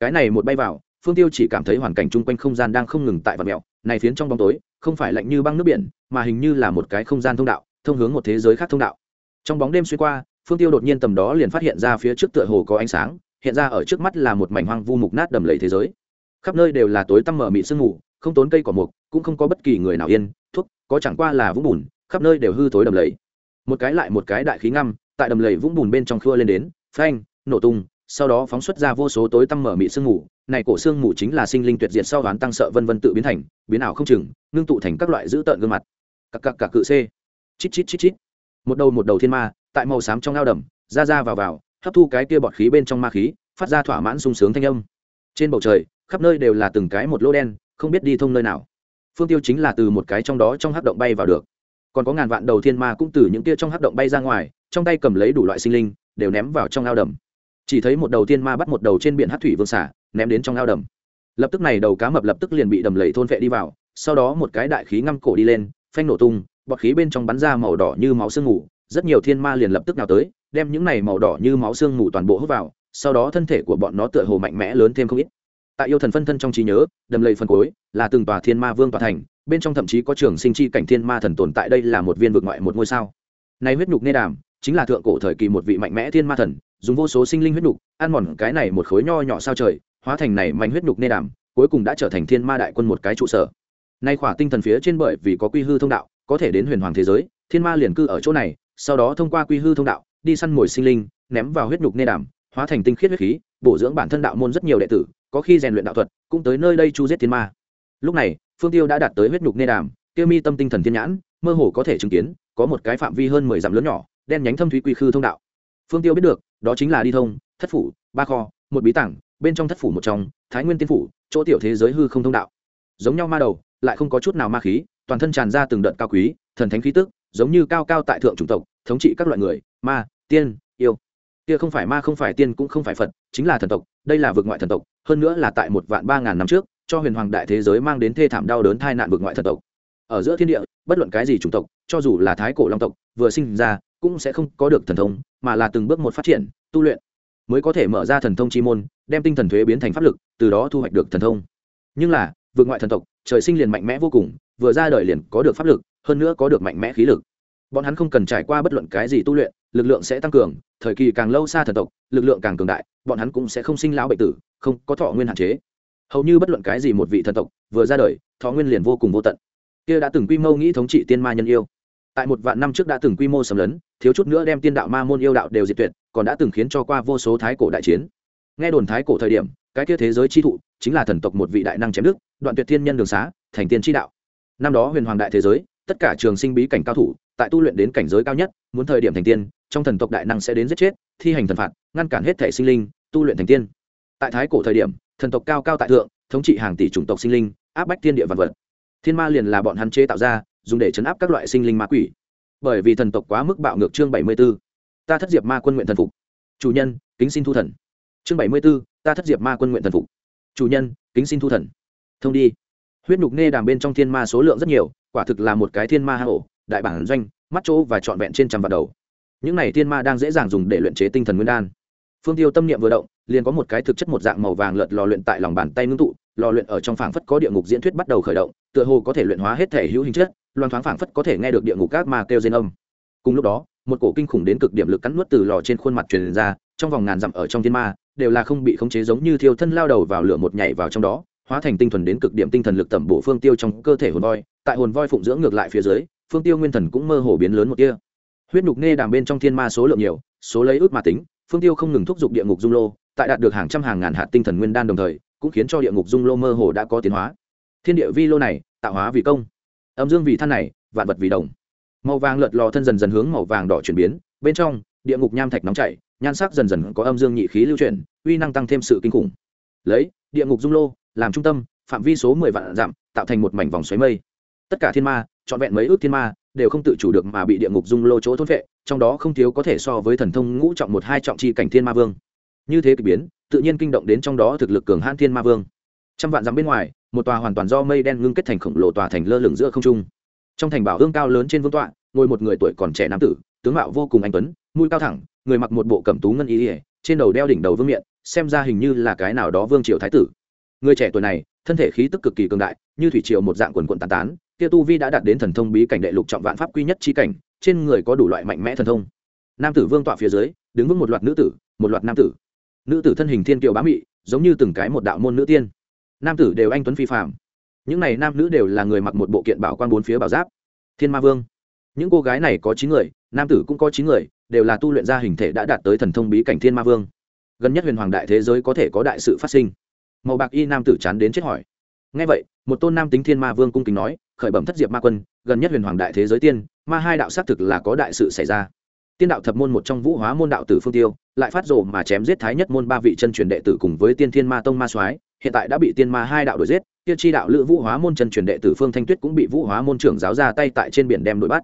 Cái này một bay vào, phương tiêu chỉ cảm thấy hoàn cảnh chung quanh không gian đang không ngừng tại vật mẹo này phiến trong bóng tối, không phải lạnh như băng nước biển, mà hình như là một cái không gian thông đạo, thông hướng một thế giới khác thông đạo. Trong bóng đêm xuyên qua, phương tiêu đột nhiên tầm đó liền phát hiện ra phía trước tựa hồ có ánh sáng hiện ra ở trước mắt là một mảnh hoang vu mục nát đầm lầy thế giới. Khắp nơi đều là tối tăm mở mịt sương mù, không tốn cây cỏ mục, cũng không có bất kỳ người nào yên, thuốc, có chẳng qua là vũng bùn, khắp nơi đều hư thối đầm lầy. Một cái lại một cái đại khí ngăm, tại đầm lầy vũng bùn bên trong khua lên đến, phanh, nổ tung, sau đó phóng xuất ra vô số tối tăm mở mị sương mù. Này cổ sương mù chính là sinh linh tuyệt diệt sau đoán tăng sợ vân vân tự biến thành, biến ảo không chừng, ngưng tụ thành các loại dữ tợn gương mặt. Cặc cặc cặc cự c chít chít chít chít. Một đầu một đầu thiên ma, tại màu xám trong ao đầm, ra ra vào vào hấp thu cái kia bọt khí bên trong ma khí, phát ra thỏa mãn sung sướng thanh âm. Trên bầu trời, khắp nơi đều là từng cái một lỗ đen, không biết đi thông nơi nào. Phương tiêu chính là từ một cái trong đó trong hắc động bay vào được. Còn có ngàn vạn đầu thiên ma cũng từ những kia trong hắc động bay ra ngoài, trong tay cầm lấy đủ loại sinh linh, đều ném vào trong ao đầm. Chỉ thấy một đầu thiên ma bắt một đầu trên biển hát thủy vương xả, ném đến trong ao đầm. Lập tức này đầu cá mập lập tức liền bị đầm lầy thôn vệ đi vào, sau đó một cái đại khí ngăm cổ đi lên, phanh nổ tung, bọt khí bên trong bắn ra màu đỏ như máu sương ngủ rất nhiều thiên ma liền lập tức nào tới, đem những này màu đỏ như máu xương mù toàn bộ hút vào, sau đó thân thể của bọn nó tựa hồ mạnh mẽ lớn thêm không ít. Tại yêu thần phân thân trong trí nhớ, đầm lầy phân cối là từng tòa thiên ma vương tòa thành, bên trong thậm chí có trường sinh chi cảnh thiên ma thần tồn tại đây là một viên vực ngoại một ngôi sao. Này huyết nhục nê đàm, chính là thượng cổ thời kỳ một vị mạnh mẽ thiên ma thần, dùng vô số sinh linh huyết nhục, ăn mòn cái này một khối nho nhỏ sao trời, hóa thành này mạnh huyết nhục nê đàm, cuối cùng đã trở thành thiên ma đại quân một cái trụ sở. Nay khỏa tinh thần phía trên bởi vì có quy hư thông đạo, có thể đến huyền hoàng thế giới, thiên ma liền cư ở chỗ này sau đó thông qua quy hư thông đạo, đi săn mồi sinh linh, ném vào huyết nhục nê đàm, hóa thành tinh khiết huyết khí, bổ dưỡng bản thân đạo môn rất nhiều đệ tử, có khi rèn luyện đạo thuật, cũng tới nơi đây chu giết thiên ma. Lúc này, phương tiêu đã đạt tới huyết nhục nê đàm tiêu mi tâm tinh thần thiên nhãn, mơ hồ có thể chứng kiến, có một cái phạm vi hơn mười dặm lớn nhỏ, đen nhánh thâm thúy quy khư thông đạo. Phương tiêu biết được, đó chính là đi thông, thất phủ, ba kho, một bí tảng, bên trong thất phủ một trong, thái nguyên tiên phủ, chỗ tiểu thế giới hư không thông đạo. Giống nhau ma đầu, lại không có chút nào ma khí, toàn thân tràn ra từng đợt cao quý, thần thánh khí tức giống như cao cao tại thượng chủng tộc, thống trị các loại người, ma, tiên, yêu. Kia không phải ma, không phải tiên cũng không phải phật, chính là thần tộc, đây là vực ngoại thần tộc, hơn nữa là tại một vạn ba ngàn năm trước, cho huyền hoàng đại thế giới mang đến thê thảm đau đớn tai nạn vực ngoại thần tộc. Ở giữa thiên địa, bất luận cái gì chủng tộc, cho dù là thái cổ long tộc, vừa sinh ra, cũng sẽ không có được thần thông, mà là từng bước một phát triển, tu luyện, mới có thể mở ra thần thông chi môn, đem tinh thần thuế biến thành pháp lực, từ đó thu hoạch được thần thông. Nhưng là vượt ngoại thần tộc, trời sinh liền mạnh mẽ vô cùng, vừa ra đời liền có được pháp lực hơn nữa có được mạnh mẽ khí lực. Bọn hắn không cần trải qua bất luận cái gì tu luyện, lực lượng sẽ tăng cường, thời kỳ càng lâu xa thần tộc, lực lượng càng cường đại, bọn hắn cũng sẽ không sinh lão bệnh tử, không có thọ nguyên hạn chế. Hầu như bất luận cái gì một vị thần tộc, vừa ra đời, thọ nguyên liền vô cùng vô tận. Kia đã từng quy mô nghĩ thống trị tiên ma nhân yêu. Tại một vạn năm trước đã từng quy mô sầm lấn, thiếu chút nữa đem tiên đạo ma môn yêu đạo đều diệt tuyệt, còn đã từng khiến cho qua vô số thái cổ đại chiến. Nghe đồn thái cổ thời điểm, cái kia thế giới chi thụ chính là thần tộc một vị đại năng chém đức đoạn tuyệt thiên nhân đường xá, thành tiên chi đạo. Năm đó huyền hoàng đại thế giới tất cả trường sinh bí cảnh cao thủ, tại tu luyện đến cảnh giới cao nhất, muốn thời điểm thành tiên, trong thần tộc đại năng sẽ đến giết chết, thi hành thần phạt, ngăn cản hết thể sinh linh, tu luyện thành tiên. Tại thái cổ thời điểm, thần tộc cao cao tại thượng, thống trị hàng tỷ chủng tộc sinh linh, áp bách thiên địa vật vật. Thiên ma liền là bọn hắn chế tạo ra, dùng để chấn áp các loại sinh linh ma quỷ. Bởi vì thần tộc quá mức bạo ngược chương bảy mươi b ố ta thất diệp ma quân nguyện thần phục. Chủ nhân, kính xin thu thần. Chương bảy mươi b ố ta thất diệp ma quân nguyện thần phục. Chủ nhân, kính xin thu thần. Thông đi huyết nhục nê đàm bên trong thiên ma số lượng rất nhiều, quả thực là một cái thiên ma hạ hổ đại bản doanh, mắt chỗ và trọn vẹn trên trăm vạn đầu. Những này thiên ma đang dễ dàng dùng để luyện chế tinh thần nguyên đan. Phương tiêu tâm niệm vừa động, liền có một cái thực chất một dạng màu vàng lợt lò luyện tại lòng bàn tay ngưng tụ, lò luyện ở trong phảng phất có địa ngục diễn thuyết bắt đầu khởi động, tựa hồ có thể luyện hóa hết thể hữu hình chất, loan thoáng phảng phất có thể nghe được địa ngục các ma kêu rên âm. Cùng lúc đó, một cổ kinh khủng đến cực điểm lực cắn nuốt từ lò trên khuôn mặt truyền ra, trong vòng ngàn dặm ở trong thiên ma, đều là không bị khống chế giống như thiêu thân lao đầu vào lửa một nhảy vào trong đó hóa thành tinh thuần đến cực điểm tinh thần lực tẩm bổ phương tiêu trong cơ thể hồn voi. Tại hồn voi phụng dưỡng ngược lại phía dưới, phương tiêu nguyên thần cũng mơ hồ biến lớn một kia huyết nhục nê đàm bên trong thiên ma số lượng nhiều, số lấy ước mà tính, phương tiêu không ngừng thúc giục địa ngục dung lô, tại đạt được hàng trăm hàng ngàn hạt tinh thần nguyên đan đồng thời, cũng khiến cho địa ngục dung lô mơ hồ đã có tiến hóa. Thiên địa vi lô này, tạo hóa vì công. Âm dương vì than này, vạn vật vì đồng. Màu vàng lợt lò thân dần dần hướng màu vàng đỏ chuyển biến, bên trong, địa ngục nham thạch nóng chảy, nhan sắc dần dần có âm dương nhị khí lưu chuyển, uy năng tăng thêm sự kinh khủng. Lấy, địa ngục dung lô làm trung tâm, phạm vi số mười vạn dặm, tạo thành một mảnh vòng xoáy mây. Tất cả thiên ma, trọn vẹn mấy ước thiên ma, đều không tự chủ được mà bị địa ngục dung lô chỗ thôn vệ, trong đó không thiếu có thể so với thần thông ngũ trọng một hai trọng chi cảnh thiên ma vương. Như thế k ỳ biến, tự nhiên kinh động đến trong đó thực lực cường hãn thiên ma vương. Trăm vạn dặm bên ngoài, một tòa hoàn toàn do mây đen ngưng kết thành khổng lồ tòa thành lơ lửng giữa không trung. Trong thành bảo ương cao lớn trên vương tọa, ngồi một người tuổi còn trẻ nam tử, tướng mạo vô cùng anh tuấn, mũi cao thẳng, người mặc một bộ cẩm tú ngân ý ỉa trên đầu đeo đỉnh đầu vương miện, xem ra hình như là cái nào đó vương triều thái tử người trẻ tuổi này, thân thể khí tức cực kỳ cường đại, như thủy triều một dạng quần quận tàn tán, kia tu vi đã đạt đến thần thông bí cảnh đệ lục trọng vạn pháp quy nhất chi cảnh, trên người có đủ loại mạnh mẽ thần thông. Nam tử vương tọa phía dưới, đứng vững một loạt nữ tử, một loạt nam tử. Nữ tử thân hình thiên kiều bá mị, giống như từng cái một đạo môn nữ tiên. Nam tử đều anh tuấn phi phạm những này nam nữ đều là người mặc một bộ kiện bảo quan bốn phía bảo giáp. Thiên ma vương. Những cô gái này có chín người, nam tử cũng có chín người, đều là tu luyện ra hình thể đã đạt tới thần thông bí cảnh thiên ma vương. Gần nhất huyền hoàng đại thế giới có thể có đại sự phát sinh màu bạc y nam tử chán đến chết hỏi. Ngay vậy, một tôn nam tính thiên ma vương cung kính nói, khởi bẩm thất diệp ma quân, gần nhất huyền hoàng đại thế giới tiên, ma hai đạo xác thực là có đại sự xảy ra. Tiên đạo thập môn một trong vũ hóa môn đạo tử phương tiêu, lại phát rồ mà chém giết thái nhất môn ba vị chân truyền đệ tử cùng với tiên thiên ma tông ma soái, hiện tại đã bị tiên ma hai đạo đuổi giết tiêu chi đạo lữ vũ hóa môn chân truyền đệ tử phương thanh tuyết cũng bị vũ hóa môn trưởng giáo ra tay tại trên biển đem đuổi bắt.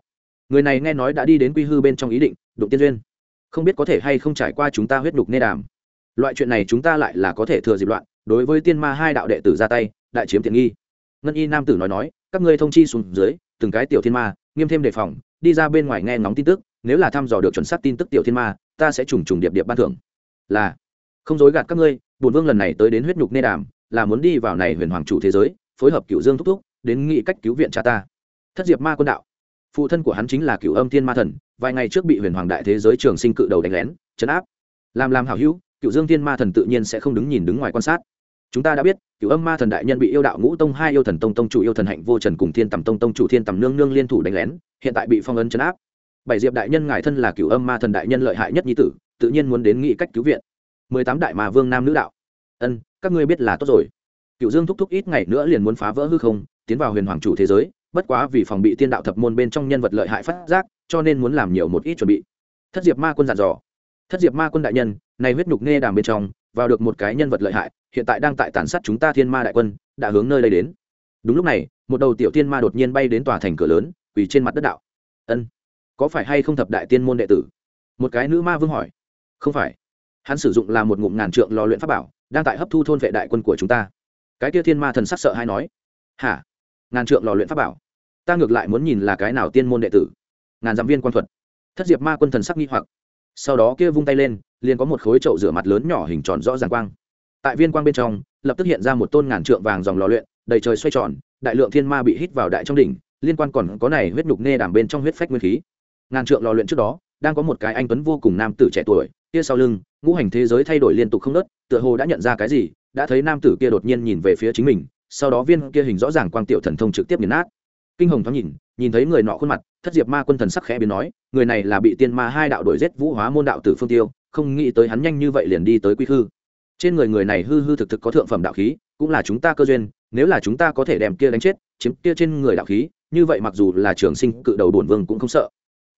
Người này nghe nói đã đi đến quy hư bên trong ý định, đụng tiên duyên. Không biết có thể hay không trải qua chúng ta huyết đục nê đàm. Loại chuyện này chúng ta lại là có thể thừa dịp loạn đối với tiên ma hai đạo đệ tử ra tay, đại chiếm tiện nghi. Ngân y nam tử nói nói, các ngươi thông chi xuống dưới, từng cái tiểu thiên ma, nghiêm thêm đề phòng, đi ra bên ngoài nghe ngóng tin tức, nếu là thăm dò được chuẩn xác tin tức tiểu thiên ma, ta sẽ trùng trùng điệp điệp ban thưởng. Là, không dối gạt các ngươi bùn vương lần này tới đến huyết nhục nê đàm, là muốn đi vào này huyền hoàng chủ thế giới, phối hợp cựu dương thúc thúc, đến nghị cách cứu viện cha ta. Thất diệp ma quân đạo. Phụ thân của hắn chính là cựu âm thiên ma thần, vài ngày trước bị huyền hoàng đại thế giới trường sinh cự đầu đánh lén chấn áp. Làm làm hảo hữu cựu dương thiên ma thần tự nhiên sẽ không đứng nhìn đứng ngoài quan sát chúng ta đã biết cựu âm ma thần đại nhân bị yêu đạo ngũ tông hai yêu thần tông tông chủ yêu thần hạnh vô trần cùng thiên tầm tông tông chủ thiên tầm nương nương liên thủ đánh lén, hiện tại bị phong ấn chấn áp. Bảy diệp đại nhân ngài thân là cựu âm ma thần đại nhân lợi hại nhất nhi tử, tự nhiên muốn đến nghị cách cứu viện. Mười tám đại mà vương nam nữ đạo. Ân, các ngươi biết là tốt rồi. Cựu dương thúc thúc ít ngày nữa liền muốn phá vỡ hư không, tiến vào huyền hoàng chủ thế giới, bất quá vì phòng bị tiên đạo thập môn bên trong nhân vật lợi hại phát giác, cho nên muốn làm nhiều một ít chuẩn bị. Thất diệp ma quân dặn dò thất diệp ma quân đại nhân, này huyết nhục nghe đàm bên trong, vào được một cái nhân vật lợi hại, hiện tại đang tại tàn sát chúng ta thiên ma đại quân, đã hướng nơi đây đến. Đúng lúc này, một đầu tiểu thiên ma đột nhiên bay đến tòa thành cửa lớn, quỳ trên mặt đất đạo. Ân, có phải hay không thập đại tiên môn đệ tử? Một cái nữ ma vương hỏi. Không phải. Hắn sử dụng là một ngụm ngàn trượng lò luyện pháp bảo, đang tại hấp thu thôn vệ đại quân của chúng ta. Cái kia thiên ma thần sắc sợ hay nói. Hả? Ngàn trượng lò luyện pháp bảo? Ta ngược lại muốn nhìn là cái nào tiên môn đệ tử? Ngàn giám viên quan thuật. Thất diệp ma quân thần sắc nghi hoặc sau đó kia vung tay lên, liền có một khối chậu rửa mặt lớn nhỏ hình tròn rõ ràng quang. Tại viên quang bên trong, lập tức hiện ra một tôn ngàn trượng vàng dòng lò luyện, đầy trời xoay tròn, đại lượng thiên ma bị hít vào đại trong đỉnh, liên quan còn có này huyết nhục nê đàm bên trong huyết phách nguyên khí. Ngàn trượng lò luyện trước đó, đang có một cái anh tuấn vô cùng nam tử trẻ tuổi, kia sau lưng, ngũ hành thế giới thay đổi liên tục không nớt tựa hồ đã nhận ra cái gì, đã thấy nam tử kia đột nhiên nhìn về phía chính mình, sau đó viên kia hình rõ ràng quang tiểu thần thông trực tiếp nghiền nát. Kinh hồng thoáng nhìn nhìn thấy người nọ khuôn mặt thất diệp ma quân thần sắc khẽ biến nói, người này là bị tiên ma hai đạo đổi giết vũ hóa môn đạo tử phương tiêu, không nghĩ tới hắn nhanh như vậy liền đi tới quy hư trên người người này hư hư thực thực có thượng phẩm đạo khí, cũng là chúng ta cơ duyên, nếu là chúng ta có thể đem kia đánh chết, chiếm kia trên người đạo khí, như vậy mặc dù là trường sinh cự đầu bổn vương cũng không sợ.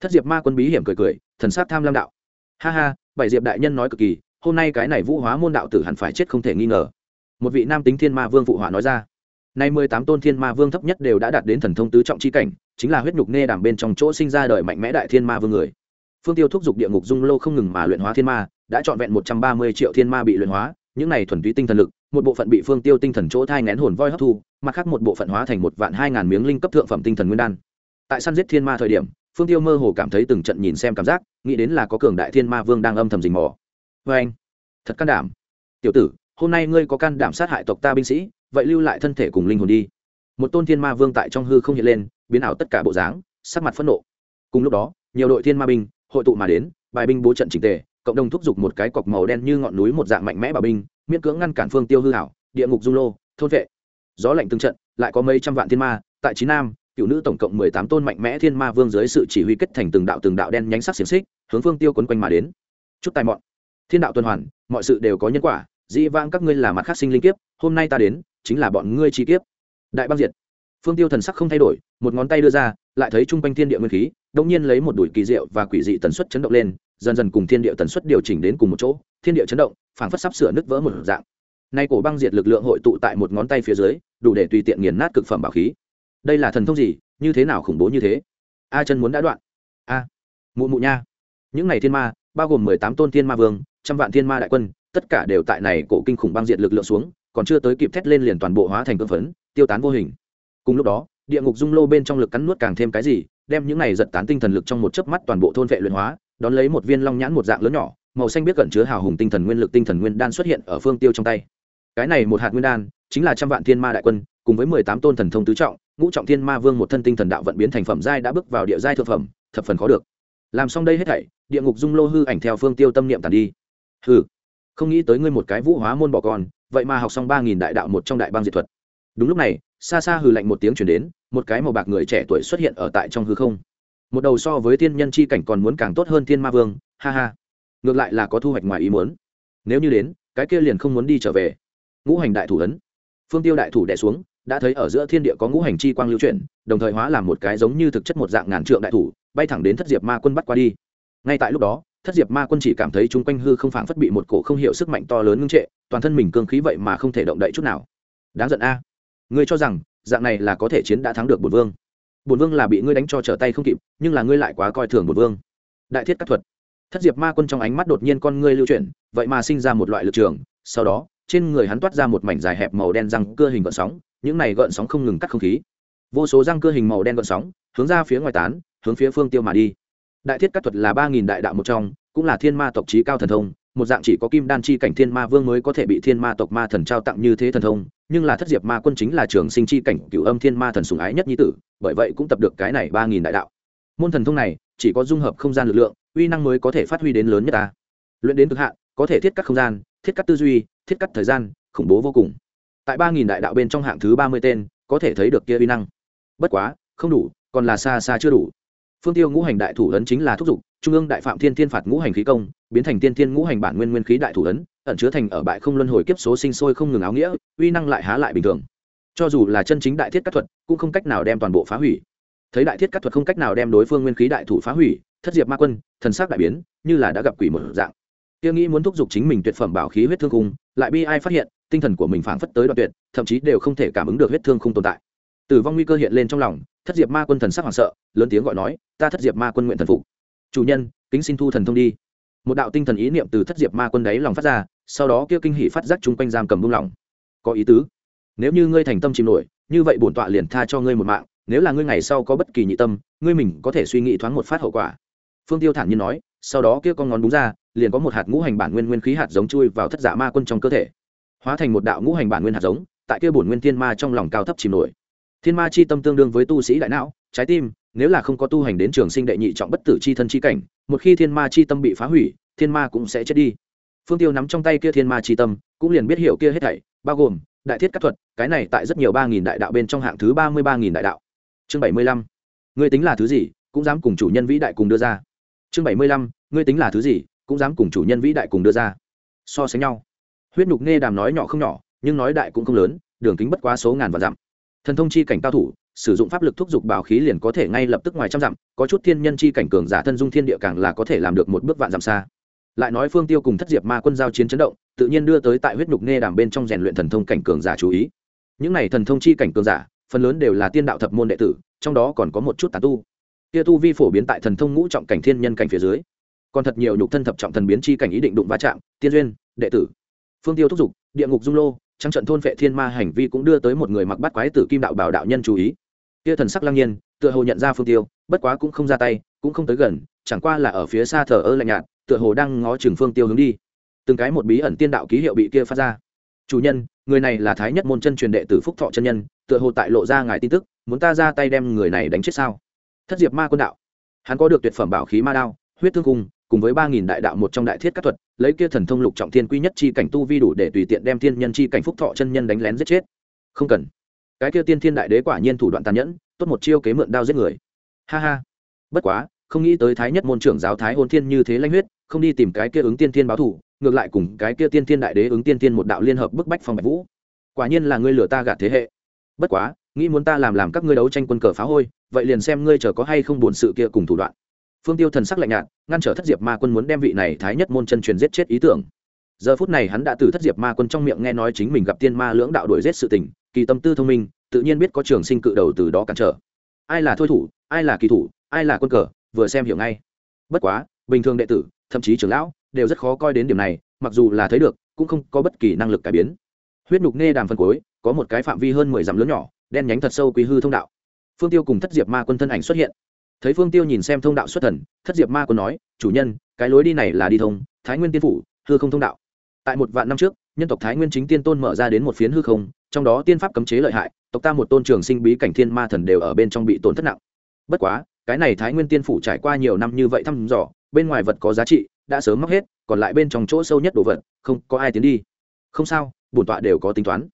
Thất diệp ma quân bí hiểm cười cười, thần sát tham lam đạo. Ha ha, bảy diệp đại nhân nói cực kỳ, hôm nay cái này vũ hóa môn đạo tử hẳn phải chết không thể nghi ngờ. Một vị nam tính thiên ma vương phụ họa nói ra. Nay mười tám tôn thiên ma vương thấp nhất đều đã đạt đến thần thông tứ trọng c h i cảnh chính là huyết nhục nê đàm bên trong chỗ sinh ra đời mạnh mẽ đại thiên ma vương người. Phương tiêu thúc giục địa ngục dung lô không ngừng mà luyện hóa thiên ma, đã trọn vẹn một trăm ba mươi triệu thiên ma bị luyện hóa, những này thuần túy tinh thần lực, một bộ phận bị phương tiêu tinh thần chỗ thai ngén hồn voi hấp thu, mặt khác một bộ phận hóa thành một vạn hai ngàn miếng linh cấp thượng phẩm tinh thần nguyên đan. Tại săn giết thiên ma thời điểm, phương tiêu mơ hồ cảm thấy từng trận nhìn xem cảm giác, nghĩ đến là có cường đại thiên ma vương đang âm thầm rình mò. Vê anh, thật can đảm. Tiểu tử, hôm nay ngươi có can đảm sát hại tộc ta binh sĩ, vậy lưu lại thân thể cùng linh hồn đi. Một tôn thiên ma vương tại trong hư không hiện lên biến ảo tất cả bộ dáng, sắc mặt phẫn nộ. Cùng lúc đó, nhiều đội thiên ma binh, hội tụ mà đến, bài binh bố trận trình tề, cộng đồng thúc giục một cái cọc màu đen như ngọn núi một dạng mạnh mẽ bảo binh, miễn cưỡng ngăn cản phương tiêu hư hảo, địa ngục dung lô, thôn vệ. Gió lạnh từng trận, lại có mấy trăm vạn thiên ma, tại chí nam, cựu nữ tổng cộng mười tám tôn mạnh mẽ thiên ma vương dưới sự chỉ huy kết thành từng đạo từng đạo đen nhánh sắc xiềng xích, hướng phương tiêu quấn quanh mà đến. Chút tài mọn. Thiên đạo tuần hoàn, mọi sự đều có nhân quả, dĩ vãng các ngươi là mặt khác sinh linh kiếp, hôm nay ta đến, chính là bọn ngươi chi kiếp. Đại băng diệt phương tiêu thần sắc không thay đổi, một ngón tay đưa ra, lại thấy trung quanh thiên địa nguyên khí đông nhiên lấy một đùi kỳ diệu và quỷ dị tần suất chấn động lên, dần dần cùng thiên địa tần suất điều chỉnh đến cùng một chỗ, thiên địa chấn động, phảng phất sắp sửa nứt vỡ một dạng. Nay cổ băng diệt lực lượng hội tụ tại một ngón tay phía dưới, đủ để tùy tiện nghiền nát cực phẩm bảo khí. Đây là thần thông gì? Như thế nào khủng bố như thế? A chân muốn đã đoạn. A. Mụ mụ nha. Những này thiên ma, bao gồm mười tám tôn thiên ma vương, trăm vạn thiên ma đại quân, tất cả đều tại này cổ kinh khủng băng diệt lực lượng xuống, còn chưa tới kịp thét lên liền toàn bộ hóa thành cơn phấn, tiêu tán vô hình cùng lúc đó, địa ngục dung lô bên trong lực cắn nuốt càng thêm cái gì, đem những này giật tán tinh thần lực trong một chớp mắt toàn bộ thôn vệ luyện hóa, đón lấy một viên long nhãn một dạng lớn nhỏ, màu xanh biết cẩn chứa hào hùng tinh thần nguyên lực tinh thần nguyên đan xuất hiện ở phương tiêu trong tay. Cái này một hạt nguyên đan, chính là trăm vạn thiên ma đại quân, cùng với mười tám tôn thần thông tứ trọng, ngũ trọng thiên ma vương một thân tinh thần đạo vận biến thành phẩm giai đã bước vào địa giai thượng phẩm, thập phần khó được. Làm xong đây hết thảy, địa ngục dung lô hư ảnh theo phương tiêu tâm niệm tàn đi. Hư không nghĩ tới ngươi một cái vũ hóa môn bỏ con, vậy mà học xong ba nghìn đại đạo một trong đại bang diệt thuật. Đúng lúc này xa xa hừ lạnh một tiếng chuyển đến, một cái màu bạc người trẻ tuổi xuất hiện ở tại trong hư không. Một đầu so với thiên nhân chi cảnh còn muốn càng tốt hơn thiên ma vương, ha ha. Ngược lại là có thu hoạch ngoài ý muốn. Nếu như đến, cái kia liền không muốn đi trở về. Ngũ hành đại thủ ấn. Phương tiêu đại thủ đẻ xuống, đã thấy ở giữa thiên địa có ngũ hành chi quang lưu chuyển, đồng thời hóa làm một cái giống như thực chất một dạng ngàn trượng đại thủ, bay thẳng đến thất diệp ma quân bắt qua đi. Ngay tại lúc đó, thất diệp ma quân chỉ cảm thấy chung quanh hư không phảng phất bị một cổ không hiểu sức mạnh to lớn ngưng trệ, toàn thân mình cương khí vậy mà không thể động đậy chút nào. Đáng giận a ngươi cho rằng, dạng này là có thể chiến đã thắng được bổn vương. Bổn vương là bị ngươi đánh cho trở tay không kịp, nhưng là ngươi lại quá coi thường bổn vương. Đại thiết các thuật. Thất diệp ma quân trong ánh mắt đột nhiên con ngươi lưu chuyển, vậy mà sinh ra một loại lực trường, sau đó, trên người hắn toát ra một mảnh dài hẹp màu đen răng cưa hình gợn sóng, những này gợn sóng không ngừng cắt không khí. Vô số răng cưa hình màu đen gợn sóng, hướng ra phía ngoài tán, hướng phía phương tiêu mà đi. Đại thiết các thuật là ba nghìn đại đạo một trong, cũng là thiên ma tộc trí cao thần thông một dạng chỉ có kim đan chi cảnh thiên ma vương mới có thể bị thiên ma tộc ma thần trao tặng như thế thần thông, nhưng là thất diệp ma quân chính là trường sinh chi cảnh cựu âm thiên ma thần sùng ái nhất nhi tử, bởi vậy cũng tập được cái này ba nghìn đại đạo. Môn thần thông này, chỉ có dung hợp không gian lực lượng, uy năng mới có thể phát huy đến lớn nhất ta. Luyện đến cực hạn, có thể thiết cắt không gian, thiết cắt tư duy, thiết cắt thời gian, khủng bố vô cùng. Tại ba nghìn đại đạo bên trong hạng thứ ba mươi tên, có thể thấy được kia uy năng. Bất quá, không đủ, còn là xa xa chưa đủ. Phương tiêu ngũ hành đại thủ ấn chính là thúc giục, trung ương đại phạm thiên thiên phạt ngũ hành khí công biến thành tiên thiên ngũ hành bản nguyên nguyên khí đại thủ ấn, ẩn chứa thành ở bại không luân hồi kiếp số sinh sôi không ngừng áo nghĩa, uy năng lại há lại bình thường. Cho dù là chân chính đại thiết các thuật, cũng không cách nào đem toàn bộ phá hủy. Thấy đại thiết các thuật không cách nào đem đối phương nguyên khí đại thủ phá hủy, thất diệp ma quân, thần sắc đại biến, như là đã gặp quỷ một dạng. Tiêu nghĩ muốn thúc giục chính mình tuyệt phẩm bảo khí huyết thương cung lại bi ai phát hiện, tinh thần của mình phảng phất tới đoạn tuyệt, thậm chí đều không thể cảm ứng được huyết thương không tồn tại. Tử vong nguy cơ hiện lên trong lòng, thất diệp ma quân thần sắc hoảng sợ, lớn tiếng gọi nói, ta thất diệp ma quân nguyện thần phục. Chủ nhân, kính xin thu thần thông đi một đạo tinh thần ý niệm từ thất diệp ma quân đáy lòng phát ra, sau đó kia kinh hỉ phát giác chung quanh giam cầm buông lỏng. Có ý tứ. Nếu như ngươi thành tâm chìm nổi, như vậy bổn tọa liền tha cho ngươi một mạng, nếu là ngươi ngày sau có bất kỳ nhị tâm, ngươi mình có thể suy nghĩ thoáng một phát hậu quả. Phương tiêu thản nhiên nói, sau đó kia con ngón đúng ra, liền có một hạt ngũ hành bản nguyên nguyên khí hạt giống chui vào thất giả ma quân trong cơ thể. Hóa thành một đạo ngũ hành bản nguyên hạt giống, tại kia bổn nguyên thiên ma trong lòng cao thấp chìm nổi. Thiên ma chi tâm tương đương với tu sĩ đại não, trái tim nếu là không có tu hành đến trường sinh đệ nhị trọng bất tử chi thân chi cảnh, một khi thiên ma chi tâm bị phá hủy, thiên ma cũng sẽ chết đi. Phương tiêu nắm trong tay kia thiên ma chi tâm, cũng liền biết hiểu kia hết thảy, bao gồm đại thiết các thuật, cái này tại rất nhiều ba nghìn đại đạo bên trong hạng thứ ba mươi ba nghìn đại đạo. Chương bảy mươi lăm, ngươi tính là thứ gì, cũng dám cùng chủ nhân vĩ đại cùng đưa ra. Chương bảy mươi lăm, ngươi tính là thứ gì, cũng dám cùng chủ nhân vĩ đại cùng đưa ra. So sánh nhau. Huyết nhục nghe đàm nói nhỏ không nhỏ, nhưng nói đại cũng không lớn, đường kính bất quá số ngàn và dặm. Thần thông chi cảnh cao thủ sử dụng pháp lực thúc giục bảo khí liền có thể ngay lập tức ngoài trăm dặm, có chút thiên nhân chi cảnh cường giả thân dung thiên địa càng là có thể làm được một bước vạn dặm xa. Lại nói phương tiêu cùng thất diệp ma quân giao chiến chấn động, tự nhiên đưa tới tại huyết nhục nghe đàm bên trong rèn luyện thần thông cảnh cường giả chú ý. Những này thần thông chi cảnh cường giả, phần lớn đều là tiên đạo thập môn đệ tử, trong đó còn có một chút tà tu. Kia tu vi phổ biến tại thần thông ngũ trọng cảnh thiên nhân cảnh phía dưới, còn thật nhiều nhục thân thập trọng thần biến chi cảnh ý định đụng va chạm, tiên duyên, đệ tử. Phương tiêu thúc giục, địa ngục dung lô trong trận thôn vệ thiên ma hành vi cũng đưa tới một người mặc bắt quái tử kim đạo bảo đạo nhân chú ý kia thần sắc lăng nhiên, tựa hồ nhận ra phương tiêu, bất quá cũng không ra tay, cũng không tới gần, chẳng qua là ở phía xa thờ ơ lạnh nhạt, tựa hồ đang ngó chừng phương tiêu hướng đi. Từng cái một bí ẩn tiên đạo ký hiệu bị kia phát ra. Chủ nhân, người này là thái nhất môn chân truyền đệ tử phúc thọ chân nhân, tựa hồ tại lộ ra ngài tin tức, muốn ta ra tay đem người này đánh chết sao? Thất diệp ma quân đạo. Hắn có được tuyệt phẩm bảo khí ma đao, huyết thương cung cùng với ba nghìn đại đạo một trong đại thiết các thuật, lấy kia thần thông lục trọng thiên quy nhất chi cảnh tu vi đủ để tùy tiện đem thiên nhân chi cảnh phúc thọ chân nhân đánh lén giết chết. Không cần cái kia tiên thiên đại đế quả nhiên thủ đoạn tàn nhẫn, tốt một chiêu kế mượn đao giết người. Ha ha. Bất quá, không nghĩ tới thái nhất môn trưởng giáo thái hôn thiên như thế lanh huyết, không đi tìm cái kia ứng tiên thiên báo thủ, ngược lại cùng cái kia tiên thiên đại đế ứng tiên thiên một đạo liên hợp bức bách phong bạch vũ. Quả nhiên là ngươi lừa ta gạt thế hệ. Bất quá, nghĩ muốn ta làm làm các ngươi đấu tranh quân cờ phá hôi, vậy liền xem ngươi chờ có hay không buồn sự kia cùng thủ đoạn. Phương tiêu thần sắc lạnh nhạt, ngăn trở thất diệp ma quân muốn đem vị này thái nhất môn chân truyền giết chết ý tưởng. Giờ phút này hắn đã từ thất diệp ma quân trong miệng nghe nói chính mình gặp tiên ma lưỡng đạo đuổi giết sự tình kỳ tâm tư thông minh tự nhiên biết có trường sinh cự đầu từ đó cản trở. Ai là thôi thủ ai là kỳ thủ ai là quân cờ vừa xem hiểu ngay. Bất quá bình thường đệ tử thậm chí trưởng lão đều rất khó coi đến điểm này mặc dù là thấy được cũng không có bất kỳ năng lực cải biến. Huyết nhục nê đàm phân cối, có một cái phạm vi hơn mười dặm lớn nhỏ đen nhánh thật sâu quý hư thông đạo. Phương tiêu cùng thất diệp ma quân thân ảnh xuất hiện. Thấy phương tiêu nhìn xem thông đạo xuất thần thất diệp ma quân nói chủ nhân cái lối đi này là đi thông thái nguyên tiên phủ hư không thông đạo. Tại một vạn năm trước nhân tộc thái nguyên chính tiên tôn mở ra đến một phiến hư không trong đó tiên pháp cấm chế lợi hại, tộc ta một tôn trường sinh bí cảnh thiên ma thần đều ở bên trong bị tổn thất nặng. Bất quá, cái này thái nguyên tiên phủ trải qua nhiều năm như vậy thăm dò, bên ngoài vật có giá trị, đã sớm móc hết, còn lại bên trong chỗ sâu nhất đồ vật, không có ai tiến đi. Không sao, bổn tọa đều có tính toán.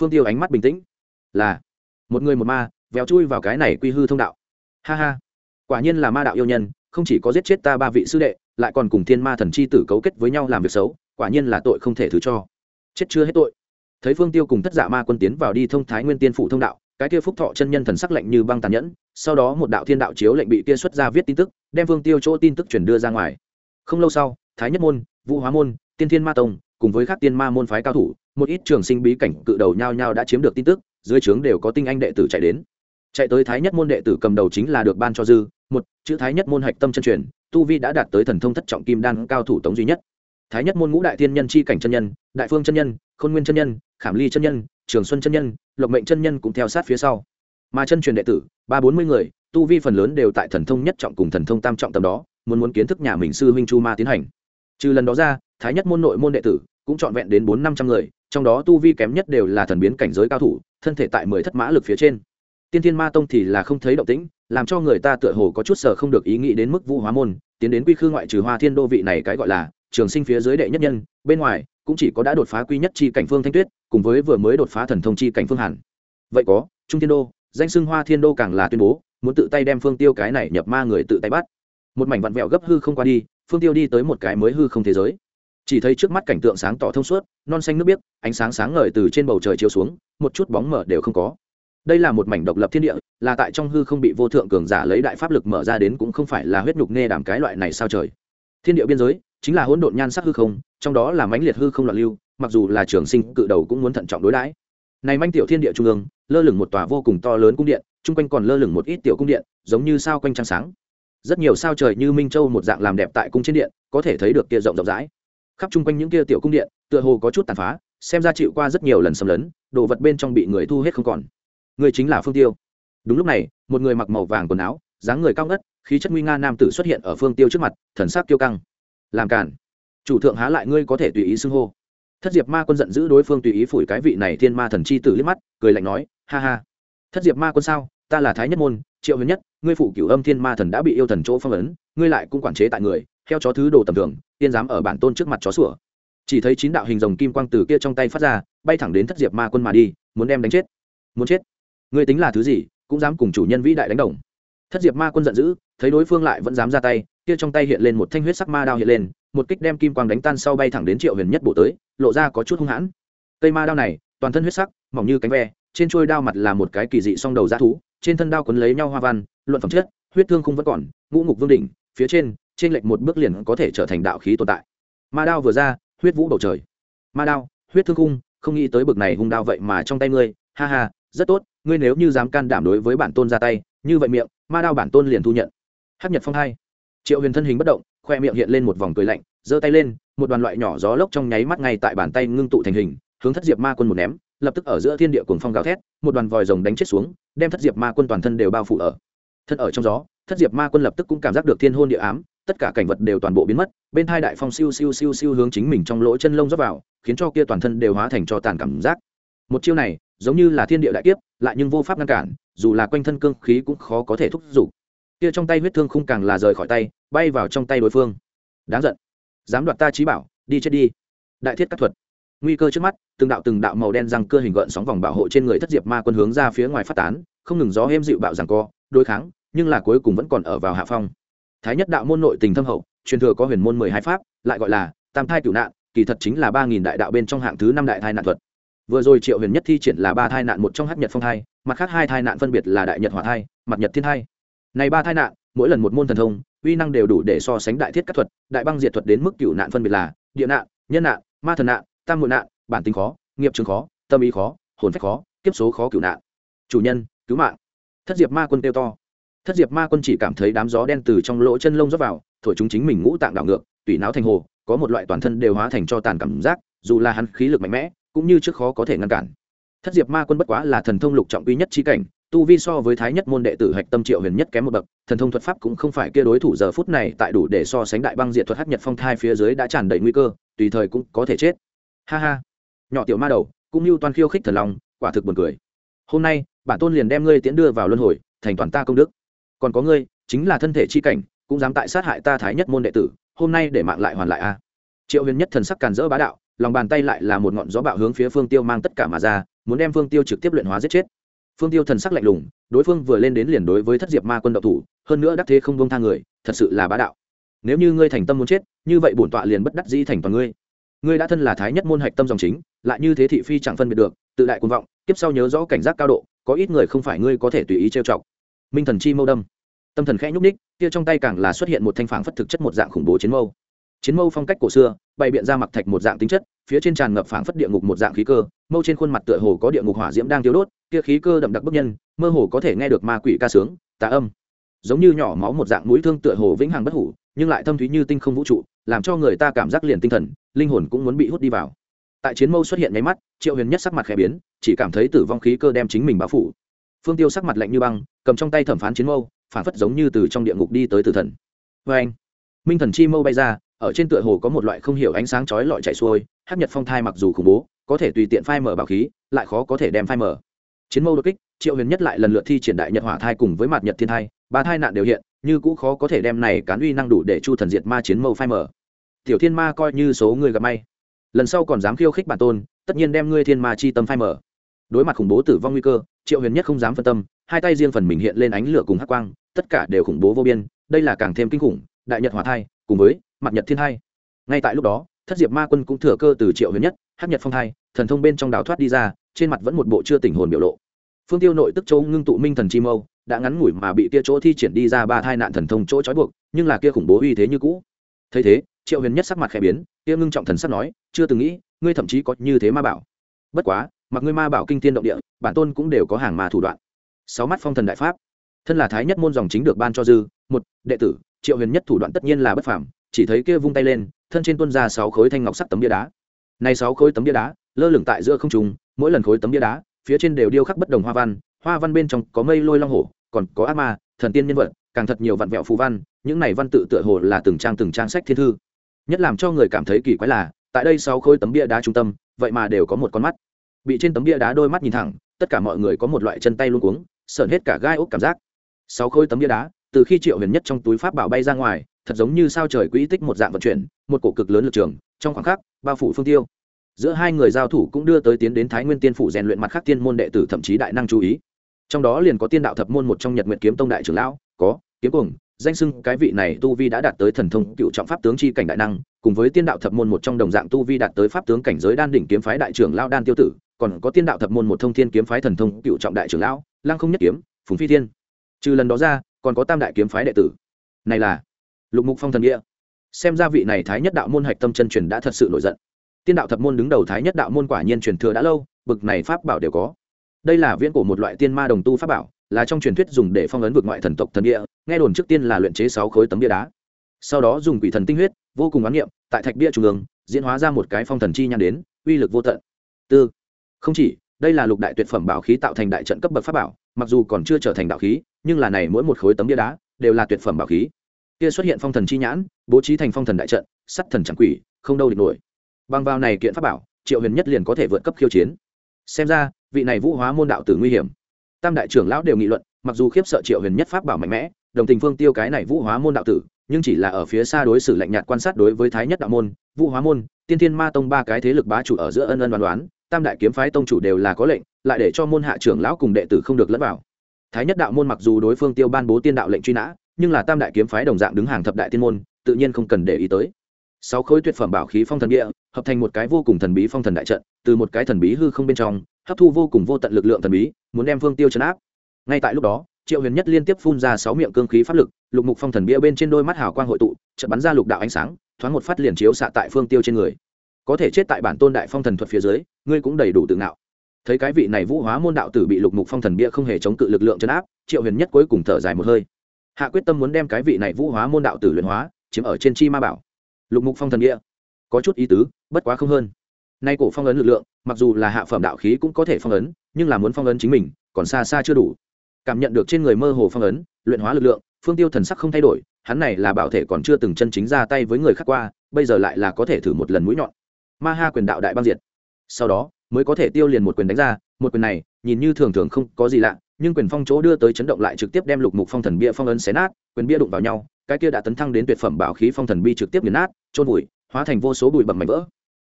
Phương tiêu ánh mắt bình tĩnh. Là, một người một ma véo chui vào cái này quy hư thông đạo. Ha ha, quả nhiên là ma đạo yêu nhân, không chỉ có giết chết ta ba vị sư đệ, lại còn cùng thiên ma thần chi tử cấu kết với nhau làm việc xấu, quả nhiên là tội không thể thứ cho. Chết chưa hết tội thấy phương tiêu cùng thất giả ma quân tiến vào đi thông thái nguyên tiên phủ thông đạo, cái kia phúc thọ chân nhân thần sắc lệnh như băng tàn nhẫn, sau đó một đạo thiên đạo chiếu lệnh bị kia xuất ra viết tin tức, đem phương tiêu chỗ tin tức chuyển đưa ra ngoài. Không lâu sau, thái nhất môn, vũ hóa môn, tiên thiên ma tông, cùng với các tiên ma môn phái cao thủ, một ít trường sinh bí cảnh cự đầu nhao nhao đã chiếm được tin tức, dưới trướng đều có tinh anh đệ tử chạy đến. Chạy tới thái nhất môn đệ tử cầm đầu chính là được ban cho dư, một, chữ thái nhất môn hạch tâm chân truyền, tu vi đã đạt tới thần thông thất trọng kim đan cao thủ tống duy nhất thái nhất môn ngũ đại thiên nhân chi cảnh chân nhân, đại phương chân nhân, khôn nguyên chân nhân, khảm ly chân nhân, trường xuân chân nhân, lộc mệnh chân nhân cũng theo sát phía sau. Mà chân truyền đệ tử, ba bốn mươi người, tu vi phần lớn đều tại thần thông nhất trọng cùng thần thông tam trọng tầm đó, muốn muốn kiến thức nhà mình sư huynh chu ma tiến hành. Trừ lần đó ra, thái nhất môn nội môn đệ tử cũng trọn vẹn đến bốn năm trăm người, trong đó tu vi kém nhất đều là thần biến cảnh giới cao thủ, thân thể tại mười thất mã lực phía trên. Tiên thiên ma tông thì là không thấy động tĩnh, làm cho người ta tựa hồ có chút sở không được ý nghĩ đến mức vũ hóa môn, tiến đến quy khư ngoại trừ hoa thiên đô vị này cái gọi là trường sinh phía dưới đệ nhất nhân, bên ngoài, cũng chỉ có đã đột phá quy nhất chi cảnh phương thanh tuyết, cùng với vừa mới đột phá thần thông chi cảnh phương hàn. Vậy có, trung thiên đô, danh xưng hoa thiên đô càng là tuyên bố, muốn tự tay đem phương tiêu cái này nhập ma người tự tay bắt. Một mảnh vặn vẹo gấp hư không qua đi, phương tiêu đi tới một cái mới hư không thế giới. Chỉ thấy trước mắt cảnh tượng sáng tỏ thông suốt, non xanh nước biếc, ánh sáng sáng ngời từ trên bầu trời chiếu xuống, một chút bóng mở đều không có. Đây là một mảnh độc lập thiên địa, là tại trong hư không bị vô thượng cường giả lấy đại pháp lực mở ra đến cũng không phải là huyết nhục nghe đàm cái loại này sao trời. Thiên địa biên giới chính là hỗn độn nhan sắc hư không, trong đó là mãnh liệt hư không loạn lưu, mặc dù là trường sinh cự đầu cũng muốn thận trọng đối đãi. Này manh tiểu thiên địa trung ương, lơ lửng một tòa vô cùng to lớn cung điện, chung quanh còn lơ lửng một ít tiểu cung điện, giống như sao quanh trăng sáng. Rất nhiều sao trời như minh châu một dạng làm đẹp tại cung trên điện, có thể thấy được kia rộng rộng rãi. Khắp chung quanh những kia tiểu cung điện, tựa hồ có chút tàn phá, xem ra chịu qua rất nhiều lần xâm lấn, đồ vật bên trong bị người thu hết không còn. Người chính là phương tiêu. Đúng lúc này, một người mặc màu vàng quần áo, dáng người cao ngất, khí chất nguy nga nam tử xuất hiện ở phương tiêu trước mặt, thần sắc tiêu căng làm cản chủ thượng há lại ngươi có thể tùy ý xưng hô. Thất diệp ma quân giận dữ đối phương tùy ý phủi cái vị này thiên ma thần chi tử liếc mắt, cười lạnh nói, ha ha. Thất diệp ma quân sao? Ta là thái nhất môn, triệu huyền nhất, ngươi phụ cửu âm thiên ma thần đã bị yêu thần chỗ phong ấn, ngươi lại cũng quản chế tại người, theo chó thứ đồ tầm thường, tiên dám ở bản tôn trước mặt chó sủa. Chỉ thấy chín đạo hình rồng kim quang từ kia trong tay phát ra, bay thẳng đến thất diệp ma quân mà đi, muốn đem đánh chết. Muốn chết? Ngươi tính là thứ gì, cũng dám cùng chủ nhân vĩ đại đánh đồng thất diệp ma quân giận dữ, thấy đối phương lại vẫn dám ra tay, kia trong tay hiện lên một thanh huyết sắc ma đao hiện lên, một kích đem kim quang đánh tan sau bay thẳng đến triệu huyền nhất bộ tới, lộ ra có chút hung hãn. Cây ma đao này, toàn thân huyết sắc, mỏng như cánh ve, trên trôi đao mặt là một cái kỳ dị song đầu dã thú, trên thân đao quấn lấy nhau hoa văn, luận phẩm chất, huyết thương không vẫn còn, ngũ ngục vương đỉnh, phía trên trên lệch một bước liền có thể trở thành đạo khí tồn tại. Ma đao vừa ra, huyết vũ bầu trời. Ma đao, huyết thương cung không nghĩ tới bực này hung đao vậy mà trong tay ngươi, ha ha, rất tốt, ngươi nếu như dám can đảm đối với bản tôn ra tay, như vậy miệng ma đao bản tôn liền thu nhận. Hát nhật phong hai. Triệu huyền thân hình bất động, khoe miệng hiện lên một vòng cười lạnh, giơ tay lên, một đoàn loại nhỏ gió lốc trong nháy mắt ngay tại bàn tay ngưng tụ thành hình, hướng thất diệp ma quân một ném, lập tức ở giữa thiên địa cuồng phong gào thét, một đoàn vòi rồng đánh chết xuống, đem thất diệp ma quân toàn thân đều bao phủ ở. Thân ở trong gió, thất diệp ma quân lập tức cũng cảm giác được thiên hôn địa ám, tất cả cảnh vật đều toàn bộ biến mất, bên hai đại phong siêu siêu siêu siêu hướng chính mình trong lỗ chân lông dốc vào, khiến cho kia toàn thân đều hóa thành cho tàn cảm giác. Một chiêu này, giống như là thiên địa đại kiếp, lại nhưng vô pháp ngăn cản dù là quanh thân cương khí cũng khó có thể thúc giục. Kia trong tay huyết thương không càng là rời khỏi tay, bay vào trong tay đối phương. Đáng giận. Dám đoạt ta trí bảo, đi chết đi. Đại thiết các thuật. Nguy cơ trước mắt, từng đạo từng đạo màu đen răng cơ hình gợn sóng vòng bảo hộ trên người thất diệp ma quân hướng ra phía ngoài phát tán, không ngừng gió êm dịu bạo rằng co, đối kháng, nhưng là cuối cùng vẫn còn ở vào hạ phong. Thái nhất đạo môn nội tình thâm hậu, truyền thừa có huyền môn mười hai pháp, lại gọi là tam thai cửu nạn, kỳ thật chính là ba nghìn đại đạo bên trong hạng thứ năm đại thai nạn thuật vừa rồi triệu huyền nhất thi triển là ba thai nạn, một trong hát nhật phong thai, mặt khác hai thai nạn phân biệt là đại nhật hỏa thai, mặt nhật thiên thai. Này ba thai nạn, mỗi lần một môn thần thông, uy năng đều đủ để so sánh đại thiết các thuật, đại băng diệt thuật đến mức cựu nạn phân biệt là địa nạn, nhân nạn, ma thần nạn, tam muội nạn, bản tính khó, nghiệp trường khó, tâm ý khó, hồn phách khó, kiếp số khó cựu nạn. Chủ nhân, cứu mạng. Thất diệp ma quân kêu to. Thất diệp ma quân chỉ cảm thấy đám gió đen từ trong lỗ chân lông rớt vào, thổi chúng chính mình ngũ tạng đảo ngược, tủy não thành hồ, có một loại toàn thân đều hóa thành cho tàn cảm giác, dù là hắn khí lực mạnh mẽ cũng như trước khó có thể ngăn cản. Thất diệp ma quân bất quá là thần thông lục trọng uy nhất chi cảnh, tu vi so với thái nhất môn đệ tử hạch tâm triệu huyền nhất kém một bậc, thần thông thuật pháp cũng không phải kia đối thủ giờ phút này tại đủ để so sánh đại băng diệt thuật hắc nhật phong thai phía dưới đã tràn đầy nguy cơ, tùy thời cũng có thể chết. Ha ha. Nhỏ tiểu ma đầu, cũng như toàn khiêu khích thần lòng quả thực buồn cười. Hôm nay, bản tôn liền đem ngươi tiễn đưa vào luân hồi, thành toàn ta công đức. Còn có ngươi, chính là thân thể chi cảnh, cũng dám tại sát hại ta thái nhất môn đệ tử, hôm nay để mạng lại hoàn lại a. Triệu huyền nhất thần sắc càn rỡ bá đạo lòng bàn tay lại là một ngọn gió bạo hướng phía phương tiêu mang tất cả mà ra, muốn đem phương tiêu trực tiếp luyện hóa giết chết. Phương tiêu thần sắc lạnh lùng, đối phương vừa lên đến liền đối với thất diệp ma quân đậu thủ, hơn nữa đắc thế không bông tha người, thật sự là bá đạo. Nếu như ngươi thành tâm muốn chết, như vậy bổn tọa liền bất đắc dĩ thành toàn ngươi. Ngươi đã thân là thái nhất môn hạch tâm dòng chính, lại như thế thị phi chẳng phân biệt được, tự đại cuồng vọng tiếp sau nhớ rõ cảnh giác cao độ, có ít người không phải ngươi có thể tùy ý trêu chọc. Minh thần chi mâu đâm. Tâm thần khẽ nhúc ních kia trong tay càng là xuất hiện một thanh phản phất thực chất một dạng khủng bố chiến mâu chiến mâu phong cách cổ xưa, bày biện ra mặc thạch một dạng tính chất, phía trên tràn ngập phảng phất địa ngục một dạng khí cơ, mâu trên khuôn mặt tựa hồ có địa ngục hỏa diễm đang thiếu đốt, kia khí cơ đậm đặc bức nhân, mơ hồ có thể nghe được ma quỷ ca sướng, tà âm. Giống như nhỏ máu một dạng mũi thương tựa hồ vĩnh hằng bất hủ, nhưng lại thâm thúy như tinh không vũ trụ, làm cho người ta cảm giác liền tinh thần, linh hồn cũng muốn bị hút đi vào. Tại chiến mâu xuất hiện nháy mắt, triệu huyền nhất sắc mặt khẽ biến, chỉ cảm thấy tử vong khí cơ đem chính mình bao phủ. Phương tiêu sắc mặt lạnh như băng, cầm trong tay thẩm phán chiến mâu phản phất giống như từ trong địa ngục đi tới tử thần. Vê anh minh thần chi mâu bay ra ở trên tựa hồ có một loại không hiểu ánh sáng chói lọi chạy xuôi, hắc nhật phong thai mặc dù khủng bố, có thể tùy tiện phai mở bảo khí, lại khó có thể đem phai mở. Chiến mâu đột kích, triệu huyền nhất lại lần lượt thi triển đại nhật hỏa thai cùng với mặt nhật thiên thai, ba thai nạn đều hiện, như cũ khó có thể đem này cán uy năng đủ để chu thần diệt ma chiến mâu phai mở. Tiểu thiên ma coi như số người gặp may. Lần sau còn dám khiêu khích bản tôn, tất nhiên đem ngươi thiên ma chi tâm phai mở. Đối mặt khủng bố tử vong nguy cơ, triệu huyền nhất không dám phân tâm, hai tay riêng phần mình hiện lên ánh lửa cùng hắc quang, tất cả đều khủng bố vô biên, đây là càng thêm kinh khủng, đại nhật hỏa thai, cùng với mặt nhật thiên hai. Ngay tại lúc đó, thất diệp ma quân cũng thừa cơ từ triệu huyền nhất, hắc nhật phong thai thần thông bên trong đào thoát đi ra, trên mặt vẫn một bộ chưa tỉnh hồn biểu lộ. Phương tiêu nội tức châu ngưng tụ minh thần chi mâu, đã ngắn ngủi mà bị kia chỗ thi triển đi ra ba thai nạn thần thông chỗ trói buộc, nhưng là kia khủng bố uy thế như cũ. Thấy thế, triệu huyền nhất sắc mặt khẽ biến, kia ngưng trọng thần sắc nói, chưa từng nghĩ, ngươi thậm chí có như thế ma bảo. Bất quá, mặc ngươi ma bảo kinh tiên động địa, bản tôn cũng đều có hàng ma thủ đoạn. Sáu mắt phong thần đại pháp. Thân là thái nhất môn dòng chính được ban cho dư, một, đệ tử, triệu huyền nhất thủ đoạn tất nhiên là bất phàm chỉ thấy kia vung tay lên, thân trên tuân ra sáu khối thanh ngọc sắc tấm bia đá. Này sáu khối tấm bia đá, lơ lửng tại giữa không trung, mỗi lần khối tấm bia đá, phía trên đều điêu khắc bất đồng hoa văn hoa văn bên trong có mây lôi long hổ, còn có ác ma, thần tiên nhân vật, càng thật nhiều vặn vẹo phù văn, những này văn tự tựa hồ là từng trang từng trang sách thiên thư. Nhất làm cho người cảm thấy kỳ quái là, tại đây sáu khối tấm bia đá trung tâm, vậy mà đều có một con mắt. Bị trên tấm bia đá đôi mắt nhìn thẳng, tất cả mọi người có một loại chân tay luôn cuống sởn hết cả gai ốc cảm giác. Sáu khối tấm bia đá, từ khi triệu huyền nhất trong túi pháp bảo bay ra ngoài thật giống như sao trời quỹ tích một dạng vận chuyển, một cổ cực lớn lực trường, trong khoảng khắc, bao phủ phương tiêu. Giữa hai người giao thủ cũng đưa tới tiến đến thái nguyên tiên phủ rèn luyện mặt khác tiên môn đệ tử thậm chí đại năng chú ý. Trong đó liền có tiên đạo thập môn một trong nhật nguyện kiếm tông đại trưởng lão, có kiếm cùng danh sưng cái vị này tu vi đã đạt tới thần thông cựu trọng pháp tướng chi cảnh đại năng, cùng với tiên đạo thập môn một trong đồng dạng tu vi đạt tới pháp tướng cảnh giới đan đỉnh kiếm phái đại trưởng lao đan tiêu tử, còn có tiên đạo thập môn một thông thiên kiếm phái thần thông cựu trọng đại trưởng lão lăng không nhất kiếm, phùng phi thiên. Trừ lần đó ra, còn có tam đại kiếm phái đệ tử. Này là lục mục phong thần nghĩa. Xem ra vị này thái nhất đạo môn hạch tâm chân truyền đã thật sự nổi giận. Tiên đạo thập môn đứng đầu thái nhất đạo môn quả nhiên truyền thừa đã lâu, bực này pháp bảo đều có. Đây là viễn cổ một loại tiên ma đồng tu pháp bảo, là trong truyền thuyết dùng để phong ấn vượt ngoại thần tộc thần địa, nghe đồn trước tiên là luyện chế sáu khối tấm bia đá. Sau đó dùng quỷ thần tinh huyết, vô cùng oán niệm tại thạch bia trung ương, diễn hóa ra một cái phong thần chi nhan đến, uy lực vô tận. Tư. Không chỉ, đây là lục đại tuyệt phẩm bảo khí tạo thành đại trận cấp bậc pháp bảo, mặc dù còn chưa trở thành đạo khí, nhưng là này mỗi một khối tấm bia đá đều là tuyệt phẩm bảo khí kia xuất hiện phong thần chi nhãn, bố trí thành phong thần đại trận, sắt thần chẳng quỷ, không đâu địch nổi. Bằng vào này kiện pháp bảo, triệu huyền nhất liền có thể vượt cấp khiêu chiến. Xem ra, vị này vũ hóa môn đạo tử nguy hiểm. Tam đại trưởng lão đều nghị luận, mặc dù khiếp sợ triệu huyền nhất pháp bảo mạnh mẽ, đồng tình phương tiêu cái này vũ hóa môn đạo tử, nhưng chỉ là ở phía xa đối xử lạnh nhạt quan sát đối với thái nhất đạo môn, vũ hóa môn, tiên thiên ma tông ba cái thế lực bá chủ ở giữa ân ân đoán đoán, tam đại kiếm phái tông chủ đều là có lệnh, lại để cho môn hạ trưởng lão cùng đệ tử không được lẫn vào. Thái nhất đạo môn mặc dù đối phương tiêu ban bố tiên đạo lệnh truy nã nhưng là tam đại kiếm phái đồng dạng đứng hàng thập đại tiên môn, tự nhiên không cần để ý tới. Sáu khối tuyệt phẩm bảo khí phong thần địa, hợp thành một cái vô cùng thần bí phong thần đại trận, từ một cái thần bí hư không bên trong, hấp thu vô cùng vô tận lực lượng thần bí, muốn đem phương tiêu chấn áp. Ngay tại lúc đó, triệu huyền nhất liên tiếp phun ra sáu miệng cương khí pháp lực, lục mục phong thần bia bên trên đôi mắt hào quang hội tụ, chợt bắn ra lục đạo ánh sáng, thoáng một phát liền chiếu xạ tại phương tiêu trên người. Có thể chết tại bản tôn đại phong thần thuật phía dưới, ngươi cũng đầy đủ tự ngạo. Thấy cái vị này vũ hóa môn đạo tử bị lục mục phong thần bia không hề chống cự lực lượng chấn áp, triệu huyền nhất cuối cùng thở dài một hơi hạ quyết tâm muốn đem cái vị này vũ hóa môn đạo tử luyện hóa, chiếm ở trên chi ma bảo. Lục mục phong thần nghĩa có chút ý tứ, bất quá không hơn. Nay cổ phong ấn lực lượng, mặc dù là hạ phẩm đạo khí cũng có thể phong ấn, nhưng là muốn phong ấn chính mình, còn xa xa chưa đủ. Cảm nhận được trên người mơ hồ phong ấn, luyện hóa lực lượng, phương tiêu thần sắc không thay đổi, hắn này là bảo thể còn chưa từng chân chính ra tay với người khác qua, bây giờ lại là có thể thử một lần mũi nhọn. Ma ha quyền đạo đại băng diệt. Sau đó, mới có thể tiêu liền một quyền đánh ra, một quyền này, nhìn như thường thường không có gì lạ nhưng quyền phong chỗ đưa tới chấn động lại trực tiếp đem lục mục phong thần bia phong ấn xé nát, quyền bia đụng vào nhau, cái kia đã tấn thăng đến tuyệt phẩm bảo khí phong thần bi trực tiếp nghiền nát trôn vùi, hóa thành vô số bụi bẩm mảnh vỡ.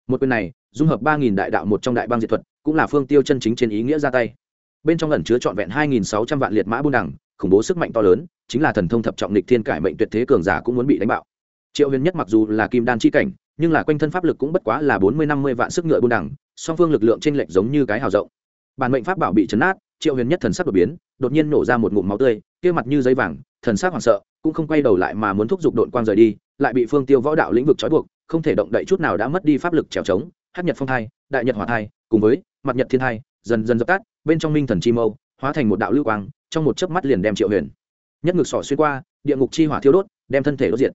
Một quyền này, dung hợp ba nghìn đại đạo một trong đại bang diệt thuật, cũng là phương tiêu chân chính trên ý nghĩa ra tay. Bên trong lần chứa trọn vẹn hai nghìn sáu trăm vạn liệt mã buôn đẳng khủng bố sức mạnh to lớn, chính là thần thông thập trọng lịch thiên cải mệnh tuyệt thế cường giả cũng muốn bị đánh bạo. Triệu huyền nhất mặc dù là kim đan chi cảnh, nhưng là quanh thân pháp lực cũng bất quá là bốn mươi năm mươi vạn sức ngựa buôn đẳng song phương lực lượng t r ê n lệch giống như cái hào rộng. Bản mệnh pháp bảo bị chấn át triệu huyền nhất thần sắc đột biến, đột nhiên nổ ra một ngụm máu tươi, kia mặt như giấy vàng, thần sắc hoảng sợ, cũng không quay đầu lại mà muốn thúc giục đội quang rời đi, lại bị phương tiêu võ đạo lĩnh vực trói buộc, không thể động đậy chút nào đã mất đi pháp lực trèo trống, hát nhật phong thai, đại nhật hỏa thai, cùng với mặt nhật thiên thai, dần dần dập tắt, bên trong minh thần chi mâu, hóa thành một đạo lưu quang, trong một chớp mắt liền đem triệu huyền nhất ngực sỏ xuyên qua, địa ngục chi hỏa thiêu đốt, đem thân thể đốt diệt.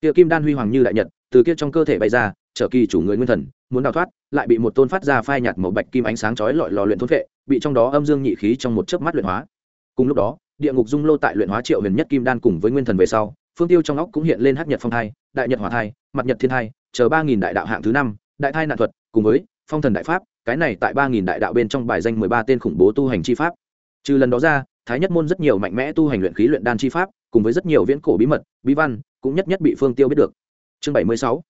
Kia kim đan huy hoàng như đại nhật, từ kia trong cơ thể bay ra, trở kỳ chủ người nguyên thần, muốn đào thoát, lại bị một tôn phát ra phai nhạt màu bạch kim ánh sáng chói lọi lò luyện thốn vệ bị trong đó âm dương nhị khí trong một chớp mắt luyện hóa. Cùng lúc đó, địa ngục dung lô tại luyện hóa triệu huyền nhất kim đan cùng với nguyên thần về sau, phương tiêu trong óc cũng hiện lên hắc nhật phong thai, đại nhật hỏa thai, mặt nhật thiên thai, chờ ba nghìn đại đạo hạng thứ năm, đại thai nạn thuật, cùng với phong thần đại pháp, cái này tại ba nghìn đại đạo bên trong bài danh mười ba tên khủng bố tu hành chi pháp. Trừ lần đó ra, thái nhất môn rất nhiều mạnh mẽ tu hành luyện khí luyện đan chi pháp, cùng với rất nhiều viễn cổ bí mật, bí văn, cũng nhất nhất bị phương tiêu biết được. Chương bảy mươi sáu,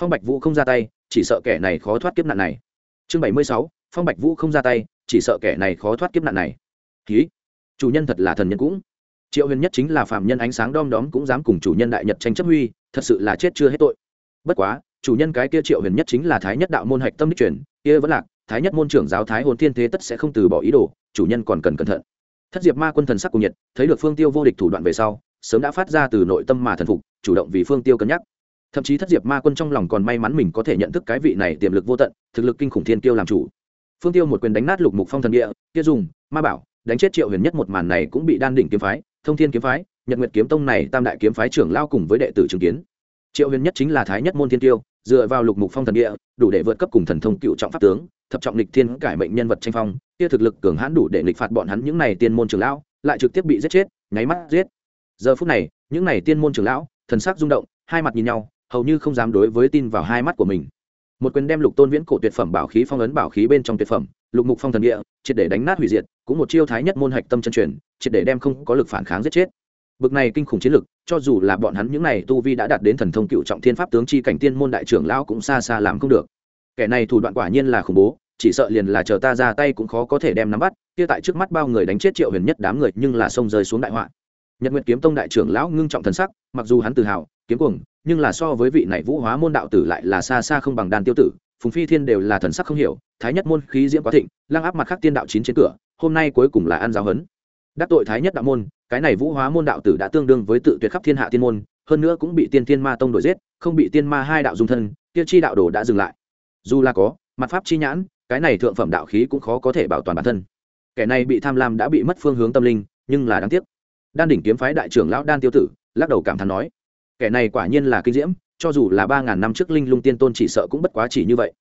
phong bạch vũ không ra tay, chỉ sợ kẻ này khó thoát kiếp nạn này. Chương bảy mươi sáu, phong bạch vũ không ra tay chỉ sợ kẻ này khó thoát kiếp nạn này. Ký chủ nhân thật là thần nhân cũng. Triệu huyền nhất chính là phạm nhân ánh sáng đom đóm cũng dám cùng chủ nhân đại nhật tranh chấp huy, thật sự là chết chưa hết tội. Bất quá, chủ nhân cái kia triệu huyền nhất chính là thái nhất đạo môn hạch tâm đích truyền, kia vẫn lạc, thái nhất môn trưởng giáo thái hồn thiên thế tất sẽ không từ bỏ ý đồ, chủ nhân còn cần cẩn thận. Thất diệp ma quân thần sắc cùng nhiệt, thấy được phương tiêu vô địch thủ đoạn về sau, sớm đã phát ra từ nội tâm mà thần phục, chủ động vì phương tiêu cân nhắc. Thậm chí thất diệp ma quân trong lòng còn may mắn mình có thể nhận thức cái vị này tiềm lực vô tận, thực lực kinh khủng thiên tiêu làm chủ phương tiêu một quyền đánh nát lục mục phong thần địa, kia dùng, ma bảo, đánh chết triệu huyền nhất một màn này cũng bị đan đỉnh kiếm phái, thông thiên kiếm phái, nhật nguyệt kiếm tông này, tam đại kiếm phái trưởng lao cùng với đệ tử chứng kiến. Triệu huyền nhất chính là thái nhất môn thiên tiêu, dựa vào lục mục phong thần địa, đủ để vượt cấp cùng thần thông cựu trọng pháp tướng, thập trọng lịch thiên cải mệnh nhân vật tranh phong, kia thực lực cường hãn đủ để nghịch phạt bọn hắn những này tiên môn trưởng lão, lại trực tiếp bị giết chết, nháy mắt giết. Giờ phút này, những này tiên môn trưởng lão, thần sắc rung động, hai mặt nhìn nhau, hầu như không dám đối với tin vào hai mắt của mình một quyền đem lục tôn viễn cổ tuyệt phẩm bảo khí phong ấn bảo khí bên trong tuyệt phẩm, lục mục phong thần địa, triệt để đánh nát hủy diệt, cũng một chiêu thái nhất môn hạch tâm chân truyền, triệt để đem không có lực phản kháng giết chết. Bực này kinh khủng chiến lực, cho dù là bọn hắn những này tu vi đã đạt đến thần thông cựu trọng thiên pháp tướng chi cảnh tiên môn đại trưởng lão cũng xa xa làm không được. Kẻ này thủ đoạn quả nhiên là khủng bố, chỉ sợ liền là chờ ta ra tay cũng khó có thể đem nắm bắt, kia tại trước mắt bao người đánh chết triệu huyền nhất đám người nhưng là sông rơi xuống đại họa. Nhật nguyệt kiếm tông đại trưởng lão ngưng trọng thần sắc, mặc dù hắn tự hào kiếm cuồng, nhưng là so với vị này vũ hóa môn đạo tử lại là xa xa không bằng đan tiêu tử, phùng phi thiên đều là thần sắc không hiểu, thái nhất môn khí diễm quá thịnh, lăng áp mặt khắc tiên đạo chín trên cửa, hôm nay cuối cùng là ăn giáo hấn. Đắc tội thái nhất đạo môn, cái này vũ hóa môn đạo tử đã tương đương với tự tuyệt khắp thiên hạ tiên môn, hơn nữa cũng bị tiên thiên ma tông đổi giết, không bị tiên ma hai đạo dung thân tiêu chi đạo đồ đã dừng lại. Dù là có, mặt pháp chi nhãn, cái này thượng phẩm đạo khí cũng khó có thể bảo toàn bản thân. Kẻ này bị tham lam đã bị mất phương hướng tâm linh, nhưng là đáng tiếc. Đan đỉnh kiếm phái đại trưởng lão đan tiêu tử, lắc đầu cảm thán nói kẻ này quả nhiên là kinh diễm, cho dù là ba ngàn năm trước linh lung tiên tôn chỉ sợ cũng bất quá chỉ như vậy.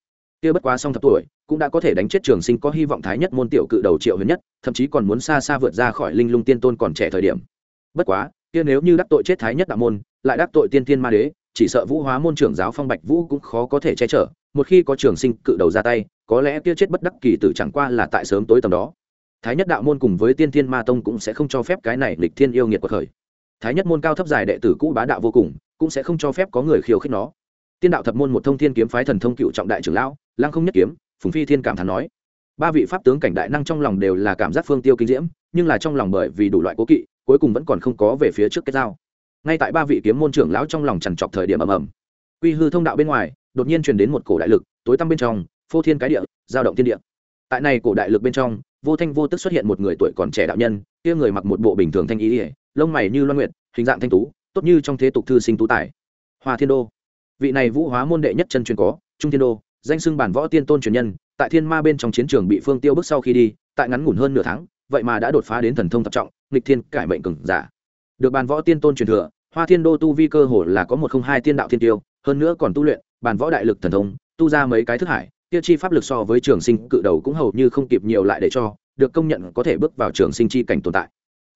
Kia bất quá song thập tuổi, cũng đã có thể đánh chết trường sinh có hy vọng thái nhất môn tiểu cự đầu triệu huyền nhất, thậm chí còn muốn xa xa vượt ra khỏi linh lung tiên tôn còn trẻ thời điểm. Bất quá, kia nếu như đắc tội chết thái nhất đạo môn, lại đắc tội tiên tiên ma đế, chỉ sợ vũ hóa môn trưởng giáo phong bạch vũ cũng khó có thể che chở, một khi có trường sinh cự đầu ra tay, có lẽ kia chết bất đắc kỳ tử chẳng qua là tại sớm tối tầm đó. Thái nhất đạo môn cùng với tiên thiên ma tông cũng sẽ không cho phép cái này lịch thiên yêu nghiệt của khởi thái nhất môn cao thấp dài đệ tử cũ bá đạo vô cùng, cũng sẽ không cho phép có người khiêu khích nó. Tiên đạo thập môn một thông thiên kiếm phái thần thông cựu trọng đại trưởng lão, lăng không nhất kiếm, phùng phi thiên cảm thán nói. Ba vị pháp tướng cảnh đại năng trong lòng đều là cảm giác phương tiêu kinh diễm, nhưng là trong lòng bởi vì đủ loại cố kỵ, cuối cùng vẫn còn không có về phía trước kết giao. ngay tại ba vị kiếm môn trưởng lão trong lòng trằn trọc thời điểm ầm ầm, quy hư thông đạo bên ngoài, đột nhiên truyền đến một cổ đại lực, tối tăm bên trong, phô thiên cái địa, giao động thiên địa. Tại này cổ đại lực bên trong, vô thanh vô tức xuất hiện một người tuổi còn trẻ đạo nhân, kia người mặc một bộ bình thường thanh ý ỉa lông mày như loan nguyệt, hình dạng thanh tú, tốt như trong thế tục thư sinh tú tài. Hoa thiên đô. Vị này vũ hóa môn đệ nhất chân truyền có, trung thiên đô, danh xưng bản võ tiên tôn truyền nhân, tại thiên ma bên trong chiến trường bị phương tiêu bước sau khi đi, tại ngắn ngủn hơn nửa tháng, vậy mà đã đột phá đến thần thông thập trọng, nghịch thiên cải mệnh cường giả. Được bản võ tiên tôn truyền thừa, hoa thiên đô tu vi cơ hồ là có một không hai tiên đạo thiên tiêu, hơn nữa còn tu luyện, bản võ đại lực thần thông, tu ra mấy cái thức hải tiêu chi pháp lực so với trường sinh cự đầu cũng hầu như không kịp nhiều lại để cho, được công nhận có thể bước vào trường sinh chi cảnh tồn tại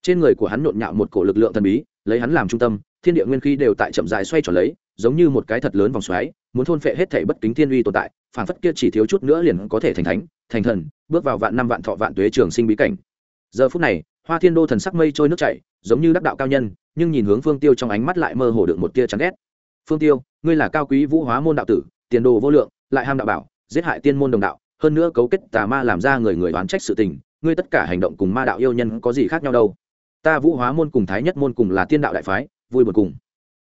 trên người của hắn nhộn nhạo một cổ lực lượng thần bí, lấy hắn làm trung tâm, thiên địa nguyên khí đều tại chậm dài xoay tròn lấy, giống như một cái thật lớn vòng xoáy, muốn thôn phệ hết thảy bất kính thiên uy tồn tại phản phất kia chỉ thiếu chút nữa liền có thể thành thánh, thành thần, bước vào vạn năm vạn thọ vạn tuế trường sinh bí cảnh. Giờ phút này, hoa thiên đô thần sắc mây trôi nước chảy, giống như đắc đạo cao nhân, nhưng nhìn hướng phương tiêu trong ánh mắt lại mơ hồ được một tia chán ghét. Phương tiêu, ngươi là cao quý vũ hóa môn đạo tử, tiền đồ vô lượng, lại ham đạo bảo, giết hại tiên môn đồng đạo, hơn nữa cấu kết tà ma làm ra người người đoán trách sự tình, ngươi tất cả hành động cùng ma đạo yêu nhân có gì khác nhau đâu? Ta vũ hóa môn cùng thái nhất môn cùng là tiên đạo đại phái, vui buồn cùng.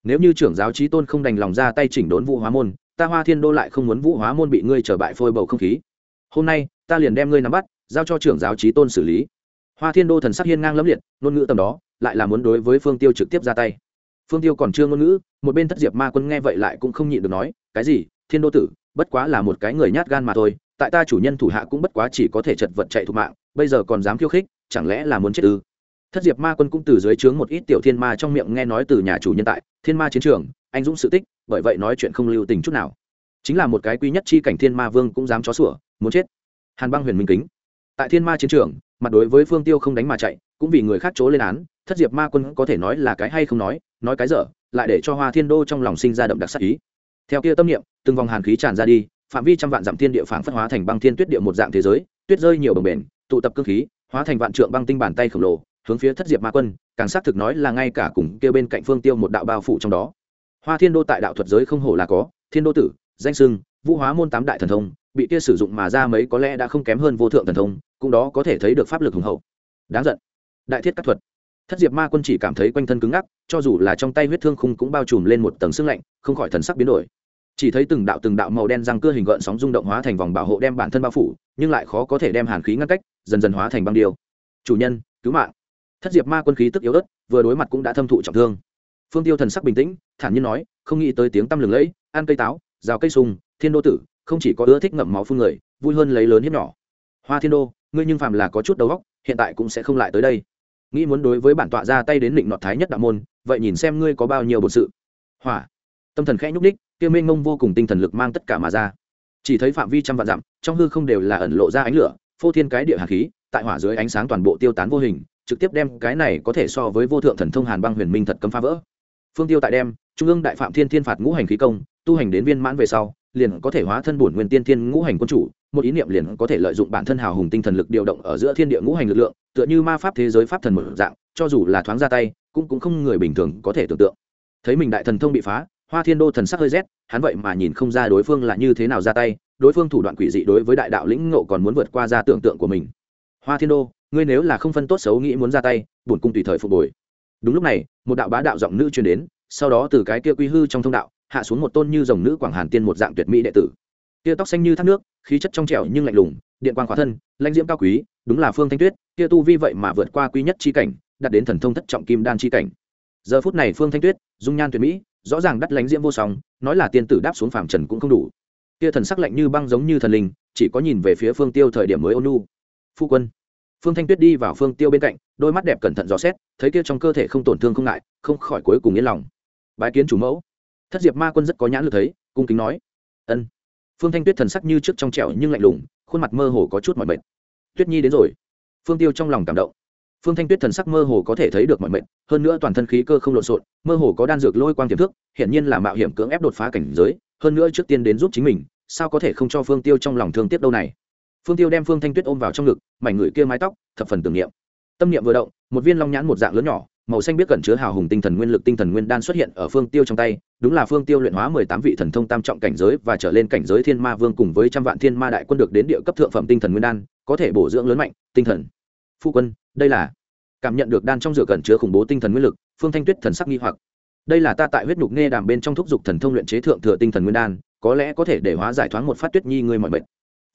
Nếu như trưởng giáo trí tôn không đành lòng ra tay chỉnh đốn vũ hóa môn, ta hoa thiên đô lại không muốn vũ hóa môn bị ngươi trở bại phôi bầu không khí. Hôm nay, ta liền đem ngươi nắm bắt, giao cho trưởng giáo trí tôn xử lý. Hoa thiên đô thần sắc hiên ngang lẫm liệt, ngôn ngữ tầm đó, lại là muốn đối với phương tiêu trực tiếp ra tay. Phương tiêu còn chưa ngôn ngữ, một bên thất diệp ma quân nghe vậy lại cũng không nhịn được nói, cái gì, thiên đô tử, bất quá là một cái người nhát gan mà thôi, tại ta chủ nhân thủ hạ cũng bất quá chỉ có thể chật vật chạy thục mạng, bây giờ còn dám khiêu khích, chẳng lẽ là muốn chết ư? Thất diệp ma quân cũng từ dưới trướng một ít tiểu thiên ma trong miệng nghe nói từ nhà chủ nhân tại, thiên ma chiến trường, anh dũng sự tích, bởi vậy nói chuyện không lưu tình chút nào. Chính là một cái quy nhất chi cảnh thiên ma vương cũng dám chó sủa, muốn chết. Hàn băng huyền minh kính. Tại thiên ma chiến trường, mặt đối với phương tiêu không đánh mà chạy, cũng vì người khác chỗ lên án, thất diệp ma quân có thể nói là cái hay không nói nói cái dở, lại để cho hoa thiên đô trong lòng sinh ra đậm đặc sắc ý. Theo kia tâm niệm, từng vòng hàn khí tràn ra đi, phạm vi trăm vạn dặm thiên địa phản phất hóa thành băng thiên tuyết địa một dạng thế giới, tuyết rơi nhiều bồng bền tụ tập cơ khí, hóa thành vạn trượng băng tinh bàn tay khổng lồ hướng phía thất diệp ma quân, càng xác thực nói là ngay cả cùng kêu bên cạnh phương tiêu một đạo bao phủ trong đó. Hoa thiên đô tại đạo thuật giới không hổ là có, thiên đô tử, danh sưng, vũ hóa môn tám đại thần thông, bị kia sử dụng mà ra mấy có lẽ đã không kém hơn vô thượng thần thông, cũng đó có thể thấy được pháp lực hùng hậu. Đáng giận. Đại thiết các thuật. Thất diệp ma quân chỉ cảm thấy quanh thân cứng ngắc, cho dù là trong tay huyết thương khung cũng bao trùm lên một tầng sương lạnh, không khỏi thần sắc biến đổi. Chỉ thấy từng đạo từng đạo màu đen răng cưa hình gợn sóng rung động hóa thành vòng bảo hộ đem bản thân bao phủ, nhưng lại khó có thể đem hàn khí ngăn cách, dần dần hóa thành băng điêu. Chủ nhân, cứu mạng! Thất diệp ma quân khí tức yếu ớt vừa đối mặt cũng đã thâm thụ trọng thương. Phương tiêu thần sắc bình tĩnh thản nhiên nói không nghĩ tới tiếng tăm lừng lẫy ăn cây táo rào cây Sùng, thiên đô tử không chỉ có ưa thích ngậm máu phun người vui hơn lấy lớn hiếp nhỏ. Hoa thiên đô ngươi nhưng phàm là có chút đầu óc hiện tại cũng sẽ không lại tới đây. Nghĩ muốn đối với bản tọa ra tay đến định nọt thái nhất đạo môn vậy nhìn xem ngươi có bao nhiêu bột sự. Hỏa. Tâm thần khẽ nhúc ních kia mênh mông vô cùng tinh thần lực mang tất cả mà ra. Chỉ thấy phạm vi trăm vạn dặm trong hư không đều là ẩn lộ ra ánh lửa phô thiên cái địa hạt khí tại hỏa dưới ánh sáng toàn bộ tiêu tán vô hình trực tiếp đem cái này có thể so với vô thượng thần thông hàn băng huyền minh thật cấm phá vỡ. Phương tiêu tại đem, trung ương đại phạm thiên thiên phạt ngũ hành khí công, tu hành đến viên mãn về sau, liền có thể hóa thân bổn nguyên tiên thiên ngũ hành quân chủ, một ý niệm liền có thể lợi dụng bản thân hào hùng tinh thần lực điều động ở giữa thiên địa ngũ hành lực lượng, tựa như ma pháp thế giới pháp thần một dạng, cho dù là thoáng ra tay, cũng cũng không người bình thường có thể tưởng tượng. Thấy mình đại thần thông bị phá, hoa thiên đô thần sắc hơi rét, hắn vậy mà nhìn không ra đối phương là như thế nào ra tay, đối phương thủ đoạn quỷ dị đối với đại đạo lĩnh ngộ còn muốn vượt qua ra tưởng tượng của mình. Hoa thiên đô ngươi nếu là không phân tốt xấu nghĩ muốn ra tay, bổn cung tùy thời phục bồi. đúng lúc này, một đạo bá đạo giọng nữ truyền đến, sau đó từ cái kia quy hư trong thông đạo, hạ xuống một tôn như dòng nữ quảng hàn tiên một dạng tuyệt mỹ đệ tử. Kia tóc xanh như thác nước, khí chất trong trẻo nhưng lạnh lùng, điện quang khỏa thân, lãnh diễm cao quý, đúng là phương thanh tuyết, kia tu vi vậy mà vượt qua quý nhất chi cảnh, đạt đến thần thông thất trọng kim đan chi cảnh. Giờ phút này phương thanh tuyết, dung nhan tuyệt mỹ, rõ ràng đắt lãnh diễm vô song, nói là tiên tử đáp xuống phàm trần cũng không đủ. Kia thần sắc lạnh như băng giống như thần linh, chỉ có nhìn về phía phương tiêu thời điểm mới ôn nu phu quân phương thanh tuyết đi vào phương tiêu bên cạnh, đôi mắt đẹp cẩn thận dò xét, thấy kia trong cơ thể không tổn thương không ngại, không khỏi cuối cùng yên lòng. Bái kiến chủ mẫu. Thất diệp ma quân rất có nhãn lực thấy, cung kính nói. Ân. Phương thanh tuyết thần sắc như trước trong trẻo nhưng lạnh lùng, khuôn mặt mơ hồ có chút mọi mệt. Tuyết nhi đến rồi. Phương tiêu trong lòng cảm động. Phương thanh tuyết thần sắc mơ hồ có thể thấy được mọi mệt, hơn nữa toàn thân khí cơ không lộn xộn, mơ hồ có đan dược lôi quang tiềm thức, hiển nhiên là mạo hiểm cưỡng ép đột phá cảnh giới, hơn nữa trước tiên đến giúp chính mình, sao có thể không cho phương tiêu trong lòng thương tiếc đâu này? Phương tiêu đem phương thanh tuyết ôm vào trong ngực, mảnh người kia mái tóc, thập phần tưởng niệm. Tâm niệm vừa động, một viên long nhãn một dạng lớn nhỏ, màu xanh biết cẩn chứa hào hùng tinh thần nguyên lực tinh thần nguyên đan xuất hiện ở phương tiêu trong tay, đúng là phương tiêu luyện hóa mười tám vị thần thông tam trọng cảnh giới và trở lên cảnh giới thiên ma vương cùng với trăm vạn thiên ma đại quân được đến địa cấp thượng phẩm tinh thần nguyên đan, có thể bổ dưỡng lớn mạnh, tinh thần. Phu quân, đây là cảm nhận được đan trong rửa cẩn chứa khủng bố tinh thần nguyên lực, phương thanh tuyết thần sắc nghi hoặc. Đây là ta tại huyết nhục nghe đàm bên trong thúc giục thần thông luyện chế thượng thừa tinh thần nguyên đan, có lẽ có thể để hóa giải thoáng một phát tuyết nhi người mọi bệnh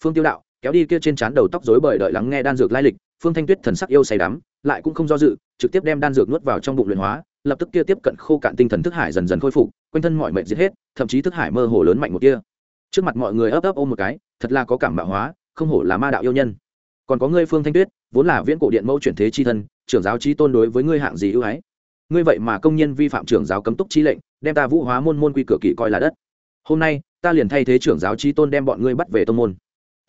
phương tiêu đạo kéo đi kia trên trán đầu tóc rối bời đợi lắng nghe đan dược lai lịch, phương thanh tuyết thần sắc yêu say đắm, lại cũng không do dự, trực tiếp đem đan dược nuốt vào trong bụng luyện hóa, lập tức kia tiếp cận khô cạn tinh thần thức hải dần dần khôi phục, quanh thân mọi mệnh giết hết, thậm chí thức hải mơ hồ lớn mạnh một kia. Trước mặt mọi người ấp ấp ôm một cái, thật là có cảm mạo hóa, không hổ là ma đạo yêu nhân. Còn có ngươi phương thanh tuyết, vốn là viễn cổ điện mẫu chuyển thế chi thân, trưởng giáo trí tôn đối với ngươi hạng gì ưu ái? Ngươi vậy mà công nhân vi phạm trưởng giáo cấm túc chi lệnh, đem ta vũ hóa môn môn quy cửa kỵ coi là đất. Hôm nay, ta liền thay thế trưởng giáo trí tôn đem bọn ngươi bắt về tông môn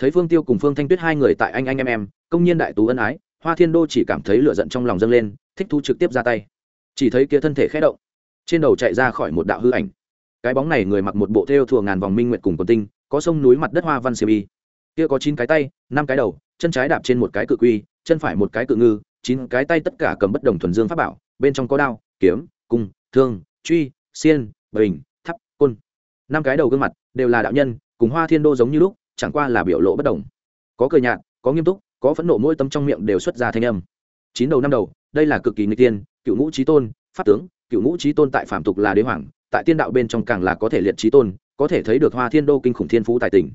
thấy phương tiêu cùng phương thanh tuyết hai người tại anh anh em em, công nhiên đại tú ân ái, hoa thiên đô chỉ cảm thấy lửa giận trong lòng dâng lên, thích thu trực tiếp ra tay. Chỉ thấy kia thân thể khẽ động, trên đầu chạy ra khỏi một đạo hư ảnh. Cái bóng này người mặc một bộ thêu thùa ngàn vòng minh nguyệt cùng quần tinh, có sông núi mặt đất hoa văn siêu y. Kia có chín cái tay, năm cái đầu, chân trái đạp trên một cái cự quy, chân phải một cái cự ngư, chín cái tay tất cả cầm bất đồng thuần dương pháp bảo, bên trong có đao, kiếm, cung, thương, truy, xiên, bình thắp côn. Năm cái đầu gương mặt đều là đạo nhân, cùng hoa thiên đô giống như lúc chẳng qua là biểu lộ bất đồng. Có cười nhạt, có nghiêm túc, có phẫn nộ mỗi tâm trong miệng đều xuất ra thanh âm. Chín đầu năm đầu, đây là cực kỳ nguy tiên cựu ngũ trí tôn, pháp tướng, cựu ngũ trí tôn tại phạm tục là đế hoàng, tại tiên đạo bên trong càng là có thể liệt trí tôn, có thể thấy được hoa thiên đô kinh khủng thiên phú tài tình.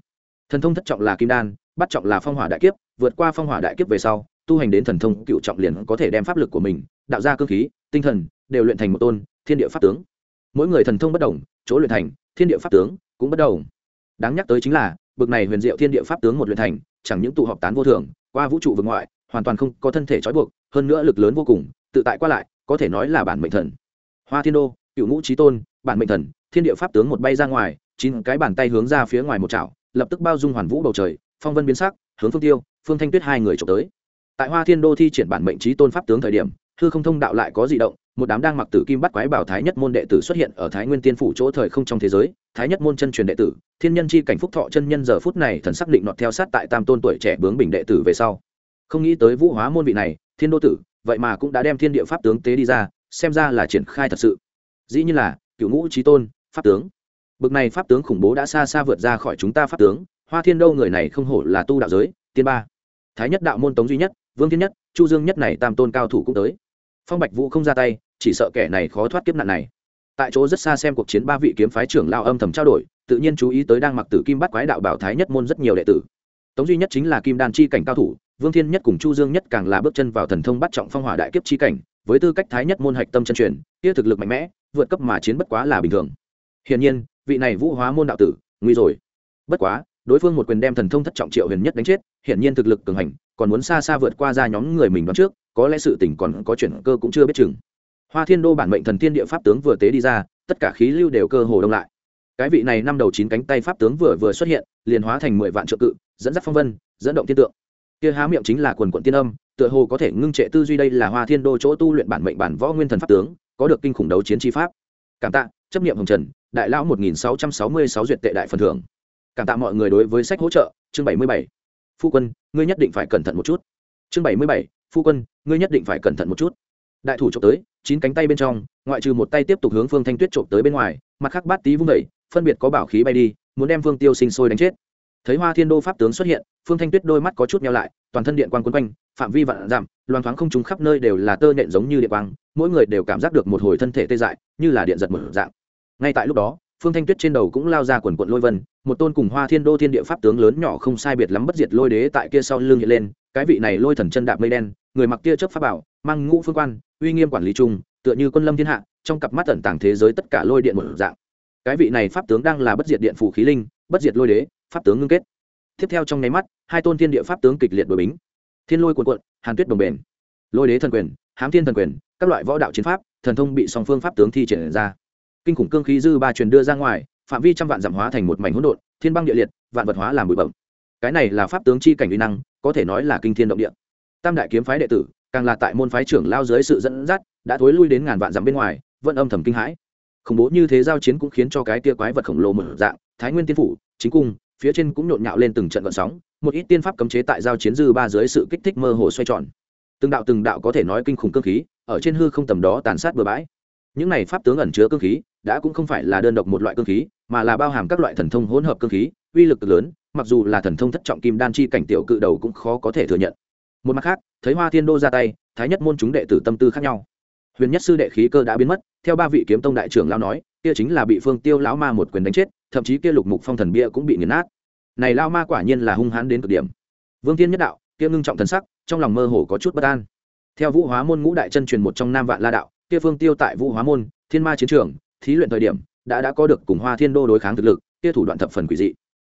Thần thông thất trọng là kim đan, bắt trọng là phong hỏa đại kiếp, vượt qua phong hỏa đại kiếp về sau, tu hành đến thần thông cựu trọng liền có thể đem pháp lực của mình, đạo ra cơ khí, tinh thần đều luyện thành một tôn, thiên địa pháp tướng. Mỗi người thần thông bất đồng, chỗ luyện thành, thiên địa pháp tướng cũng bất đồng. Đáng nhắc tới chính là bực này huyền diệu thiên địa pháp tướng một luyện thành, chẳng những tụ họp tán vô thường, qua vũ trụ vực ngoại, hoàn toàn không có thân thể trói buộc, hơn nữa lực lớn vô cùng, tự tại qua lại, có thể nói là bản mệnh thần. Hoa thiên đô, cựu ngũ trí tôn, bản mệnh thần, thiên địa pháp tướng một bay ra ngoài, chín cái bàn tay hướng ra phía ngoài một chảo, lập tức bao dung hoàn vũ bầu trời, phong vân biến sắc, hướng phương tiêu, phương thanh tuyết hai người trộm tới. Tại hoa thiên đô thi triển bản mệnh trí tôn pháp tướng thời điểm, hư không thông đạo lại có di động một đám đang mặc tử kim bắt quái bảo thái nhất môn đệ tử xuất hiện ở thái nguyên tiên phủ chỗ thời không trong thế giới. Thái nhất môn chân truyền đệ tử, thiên nhân chi cảnh phúc thọ chân nhân giờ phút này thần xác định nọt theo sát tại tam tôn tuổi trẻ bướng bình đệ tử về sau. Không nghĩ tới vũ hóa môn vị này, thiên đô tử, vậy mà cũng đã đem thiên địa pháp tướng tế đi ra, xem ra là triển khai thật sự. Dĩ như là cựu ngũ trí tôn, pháp tướng. Bực này pháp tướng khủng bố đã xa xa vượt ra khỏi chúng ta pháp tướng. Hoa thiên đô người này không hổ là tu đạo giới, tiên ba. Thái nhất đạo môn tống duy nhất, vương thiên nhất, chu dương nhất này tam tôn cao thủ cũng tới. Phong bạch vũ không ra tay chỉ sợ kẻ này khó thoát kiếp nạn này. Tại chỗ rất xa xem cuộc chiến ba vị kiếm phái trưởng lao âm thầm trao đổi, tự nhiên chú ý tới đang mặc tử kim bắt quái đạo bảo thái nhất môn rất nhiều đệ tử. Tống duy nhất chính là kim đan chi cảnh cao thủ, vương thiên nhất cùng chu dương nhất càng là bước chân vào thần thông bắt trọng phong hỏa đại kiếp chi cảnh, với tư cách thái nhất môn hạch tâm chân truyền, kia thực lực mạnh mẽ, vượt cấp mà chiến bất quá là bình thường. Hiển nhiên, vị này vũ hóa môn đạo tử, nguy rồi. Bất quá, đối phương một quyền đem thần thông thất trọng triệu huyền nhất đánh chết, hiển nhiên thực lực cường hành, còn muốn xa xa vượt qua ra nhóm người mình đoán trước, có lẽ sự tỉnh còn có chuyển cơ cũng chưa biết chừng hoa thiên đô bản mệnh thần tiên địa pháp tướng vừa tế đi ra, tất cả khí lưu đều cơ hồ đông lại. Cái vị này năm đầu chín cánh tay pháp tướng vừa vừa xuất hiện, liền hóa thành mười vạn trợ cự, dẫn dắt phong vân, dẫn động thiên tượng. Kia há miệng chính là quần quận tiên âm, tựa hồ có thể ngưng trệ tư duy đây là hoa thiên đô chỗ tu luyện bản mệnh bản võ nguyên thần pháp tướng, có được kinh khủng đấu chiến chi pháp. Cảm tạ, chấp niệm hồng trần, đại lão một nghìn sáu trăm sáu mươi sáu duyệt tệ đại phần thưởng. Cảm tạ mọi người đối với sách hỗ trợ, chương bảy mươi bảy. Phu quân, ngươi nhất định phải cẩn thận một chút. Chương bảy mươi bảy, phu quân, ngươi nhất định phải cẩn thận một chút đại thủ trộm tới, chín cánh tay bên trong, ngoại trừ một tay tiếp tục hướng phương thanh tuyết trộm tới bên ngoài, mặt khác bát tí vung vẩy phân biệt có bảo khí bay đi, muốn đem phương tiêu sinh sôi đánh chết. Thấy hoa thiên đô pháp tướng xuất hiện, phương thanh tuyết đôi mắt có chút nhau lại, toàn thân điện quang quấn quanh, phạm vi vạn giảm, loan thoáng không trúng khắp nơi đều là tơ nhện giống như điện quang, mỗi người đều cảm giác được một hồi thân thể tê dại, như là điện giật một dạng. Ngay tại lúc đó, phương thanh tuyết trên đầu cũng lao ra quần quận lôi vân, một tôn cùng hoa thiên đô thiên địa pháp tướng lớn nhỏ không sai biệt lắm bất diệt lôi đế tại kia sau lưng hiện lên cái vị này lôi thần chân đạp mây đen, người mặc tia chớp pháp bảo, mang ngũ phương quan, uy nghiêm quản lý chung, tựa như quân lâm thiên hạ, trong cặp mắt tẩn tàng thế giới tất cả lôi điện một dạng. Cái vị này pháp tướng đang là bất diệt điện phủ khí linh, bất diệt lôi đế, pháp tướng ngưng kết. Tiếp theo trong nháy mắt, hai tôn thiên địa pháp tướng kịch liệt đổi bính. Thiên lôi cuộn cuộn, hàn tuyết đồng bền. Lôi đế thần quyền, hám thiên thần quyền, các loại võ đạo chiến pháp, thần thông bị song phương pháp tướng thi triển ra. Kinh khủng cương khí dư ba truyền đưa ra ngoài, phạm vi trăm vạn giảm hóa thành một mảnh hỗn độn, thiên băng địa liệt, vạn vật hóa làm bụi bẩm cái này là pháp tướng chi cảnh uy năng, có thể nói là kinh thiên động địa. Tam đại kiếm phái đệ tử, càng là tại môn phái trưởng lao dưới sự dẫn dắt, đã thối lui đến ngàn vạn dặm bên ngoài, vẫn âm thầm kinh hãi. Khủng bố như thế giao chiến cũng khiến cho cái tia quái vật khổng lồ mở dạng, thái nguyên tiên phủ, chính cung, phía trên cũng nhộn nhạo lên từng trận vận sóng, một ít tiên pháp cấm chế tại giao chiến dư ba dưới sự kích thích mơ hồ xoay tròn. Từng đạo từng đạo có thể nói kinh khủng cơ khí, ở trên hư không tầm đó tàn sát bừa bãi. Những này pháp tướng ẩn chứa cơ khí, đã cũng không phải là đơn độc một loại cơ khí, mà là bao hàm các loại thần thông hỗn hợp cơ khí, uy lực cực lớn mặc dù là thần thông thất trọng kim đan chi cảnh tiểu cự đầu cũng khó có thể thừa nhận. Một mặt khác, thấy hoa thiên đô ra tay, thái nhất môn chúng đệ tử tâm tư khác nhau. Huyền nhất sư đệ khí cơ đã biến mất, theo ba vị kiếm tông đại trưởng lão nói, kia chính là bị phương tiêu lão ma một quyền đánh chết, thậm chí kia lục mục phong thần bia cũng bị nghiền nát. Này lao ma quả nhiên là hung hãn đến cực điểm. Vương thiên nhất đạo, kia ngưng trọng thần sắc, trong lòng mơ hồ có chút bất an. Theo vũ hóa môn ngũ đại chân truyền một trong nam vạn la đạo, kia phương tiêu tại vũ hóa môn, thiên ma chiến trường, thí luyện thời điểm, đã đã có được cùng hoa thiên đô đối kháng thực lực, kia thủ đoạn thập phần quỷ dị.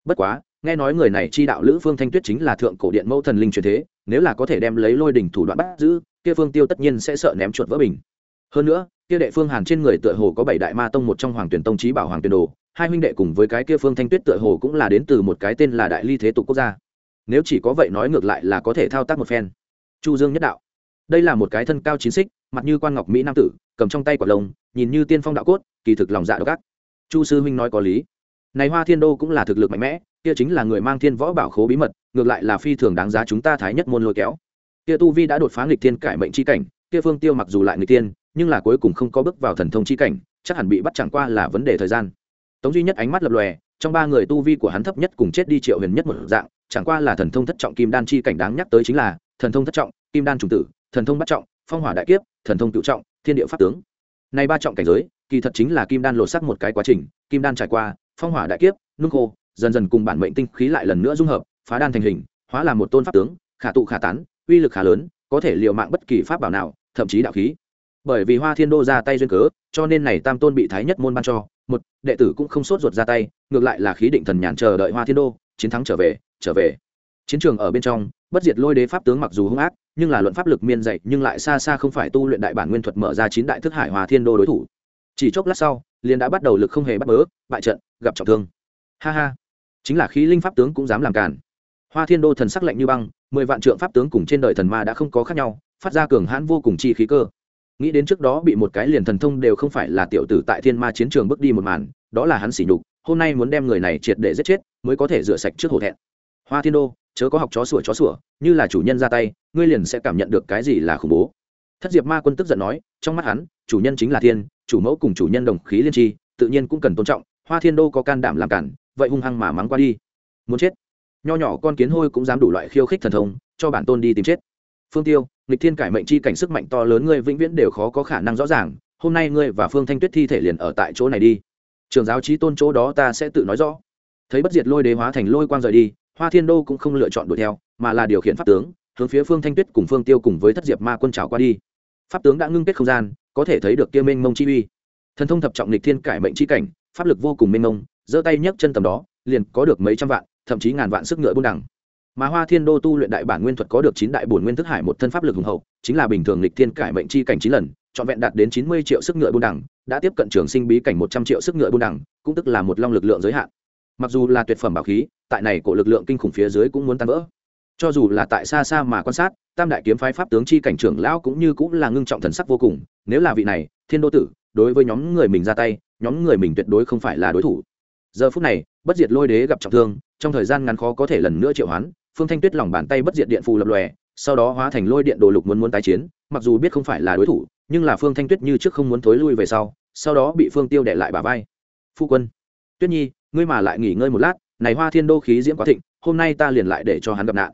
Bất quá nghe nói người này chi đạo lữ phương thanh tuyết chính là thượng cổ điện mẫu thần linh truyền thế, nếu là có thể đem lấy lôi đỉnh thủ đoạn bắt giữ, kia phương tiêu tất nhiên sẽ sợ ném chuột vỡ bình. Hơn nữa, kia đệ phương hàn trên người tựa hồ có bảy đại ma tông một trong hoàng tuyển tông trí bảo hoàng tuyển đồ, hai huynh đệ cùng với cái kia phương thanh tuyết tựa hồ cũng là đến từ một cái tên là đại ly thế tục quốc gia. Nếu chỉ có vậy nói ngược lại là có thể thao tác một phen. Chu dương nhất đạo. Đây là một cái thân cao chín xích, mặt như quan ngọc mỹ nam tử, cầm trong tay quả lông, nhìn như tiên phong đạo cốt, kỳ thực lòng dạ độc ác. Chu sư huynh nói có lý. Này hoa thiên đô cũng là thực lực mạnh mẽ kia chính là người mang thiên võ bảo khố bí mật, ngược lại là phi thường đáng giá chúng ta thái nhất môn lôi kéo. Kia tu vi đã đột phá nghịch thiên cải mệnh chi cảnh, kia phương tiêu mặc dù lại người tiên nhưng là cuối cùng không có bước vào thần thông chi cảnh, chắc hẳn bị bắt chẳng qua là vấn đề thời gian. Tống duy nhất ánh mắt lập lòe, trong ba người tu vi của hắn thấp nhất cùng chết đi triệu huyền nhất một dạng, chẳng qua là thần thông thất trọng kim đan chi cảnh đáng nhắc tới chính là, thần thông thất trọng, kim đan trùng tử, thần thông bắt trọng, phong hỏa đại kiếp, thần thông cựu trọng, thiên địa pháp tướng. Này ba trọng cảnh giới, kỳ thật chính là kim đan lột sắc một cái quá trình, kim đan trải qua, phong hỏa đại kiếp, nung khô dần dần cùng bản mệnh tinh khí lại lần nữa dung hợp, phá đan thành hình, hóa làm một tôn pháp tướng, khả tụ khả tán, uy lực khá lớn, có thể liều mạng bất kỳ pháp bảo nào, thậm chí đạo khí. Bởi vì hoa thiên đô ra tay duyên cớ, cho nên này tam tôn bị thái nhất môn ban cho, một, đệ tử cũng không sốt ruột ra tay, ngược lại là khí định thần nhàn chờ đợi hoa thiên đô, chiến thắng trở về trở về. Chiến trường ở bên trong, bất diệt lôi đế pháp tướng mặc dù hung ác, nhưng là luận pháp lực miên dạy nhưng lại xa xa không phải tu luyện đại bản nguyên thuật mở ra chín đại thức hải hòa thiên đô đối thủ. Chỉ chốc lát sau, liền đã bắt đầu lực không hề bắt bớ, bại trận, gặp trọng thương. Ha ha chính là khí linh pháp tướng cũng dám làm cản hoa thiên đô thần sắc lạnh như băng, mười vạn trượng pháp tướng cùng trên đời thần ma đã không có khác nhau, phát ra cường hãn vô cùng chi khí cơ. Nghĩ đến trước đó bị một cái liền thần thông đều không phải là tiểu tử tại thiên ma chiến trường bước đi một màn, đó là hắn sỉ nhục, hôm nay muốn đem người này triệt để giết chết, mới có thể rửa sạch trước hổ thẹn. Hoa thiên đô, chớ có học chó sủa chó sủa, như là chủ nhân ra tay, ngươi liền sẽ cảm nhận được cái gì là khủng bố. Thất diệp ma quân tức giận nói, trong mắt hắn, chủ nhân chính là thiên, chủ mẫu cùng chủ nhân đồng khí liên tri, tự nhiên cũng cần tôn trọng, hoa thiên đô có can đảm làm cản vậy hung hăng mà mắng qua đi. Muốn chết. Nho nhỏ con kiến hôi cũng dám đủ loại khiêu khích thần thông, cho bản tôn đi tìm chết. Phương tiêu, nghịch thiên cải mệnh chi cảnh sức mạnh to lớn ngươi vĩnh viễn đều khó có khả năng rõ ràng, hôm nay ngươi và phương thanh tuyết thi thể liền ở tại chỗ này đi. Trường giáo trí tôn chỗ đó ta sẽ tự nói rõ. Thấy bất diệt lôi đế hóa thành lôi quang rời đi, hoa thiên đô cũng không lựa chọn đuổi theo, mà là điều khiển pháp tướng, hướng phía phương thanh tuyết cùng phương tiêu cùng với thất diệp ma quân trào qua đi. Pháp tướng đã ngưng kết không gian, có thể thấy được kia mênh mông chi uy. Thần thông thập trọng lịch thiên cải mệnh chi cảnh, pháp lực vô cùng mênh mông giơ tay nhấc chân tầm đó, liền có được mấy trăm vạn, thậm chí ngàn vạn sức ngựa buôn đẳng mà hoa thiên đô tu luyện đại bản nguyên thuật có được chín đại bổn nguyên thức hải một thân pháp lực hùng hậu, chính là bình thường lịch thiên cải mệnh chi cảnh chín lần, trọn vẹn đạt đến chín mươi triệu sức ngựa buôn đẳng đã tiếp cận trường sinh bí cảnh một trăm triệu sức ngựa buôn đẳng cũng tức là một long lực lượng giới hạn. Mặc dù là tuyệt phẩm bảo khí, tại này cổ lực lượng kinh khủng phía dưới cũng muốn tan vỡ. Cho dù là tại xa xa mà quan sát, tam đại kiếm phái pháp tướng chi cảnh trưởng lão cũng như cũng là ngưng trọng thần sắc vô cùng, nếu là vị này, thiên đô tử, đối với nhóm người mình ra tay, nhóm người mình tuyệt đối không phải là đối thủ giờ phút này, bất diệt lôi đế gặp trọng thương, trong thời gian ngắn khó có thể lần nữa triệu hoán, phương thanh tuyết lòng bàn tay bất diệt điện phù lập lòe, sau đó hóa thành lôi điện đồ lục muốn muốn tái chiến, mặc dù biết không phải là đối thủ, nhưng là phương thanh tuyết như trước không muốn thối lui về sau sau đó bị phương tiêu đệ lại bà vai. Phu quân, tuyết nhi, ngươi mà lại nghỉ ngơi một lát, này hoa thiên đô khí diễm quá thịnh, hôm nay ta liền lại để cho hắn gặp nạn.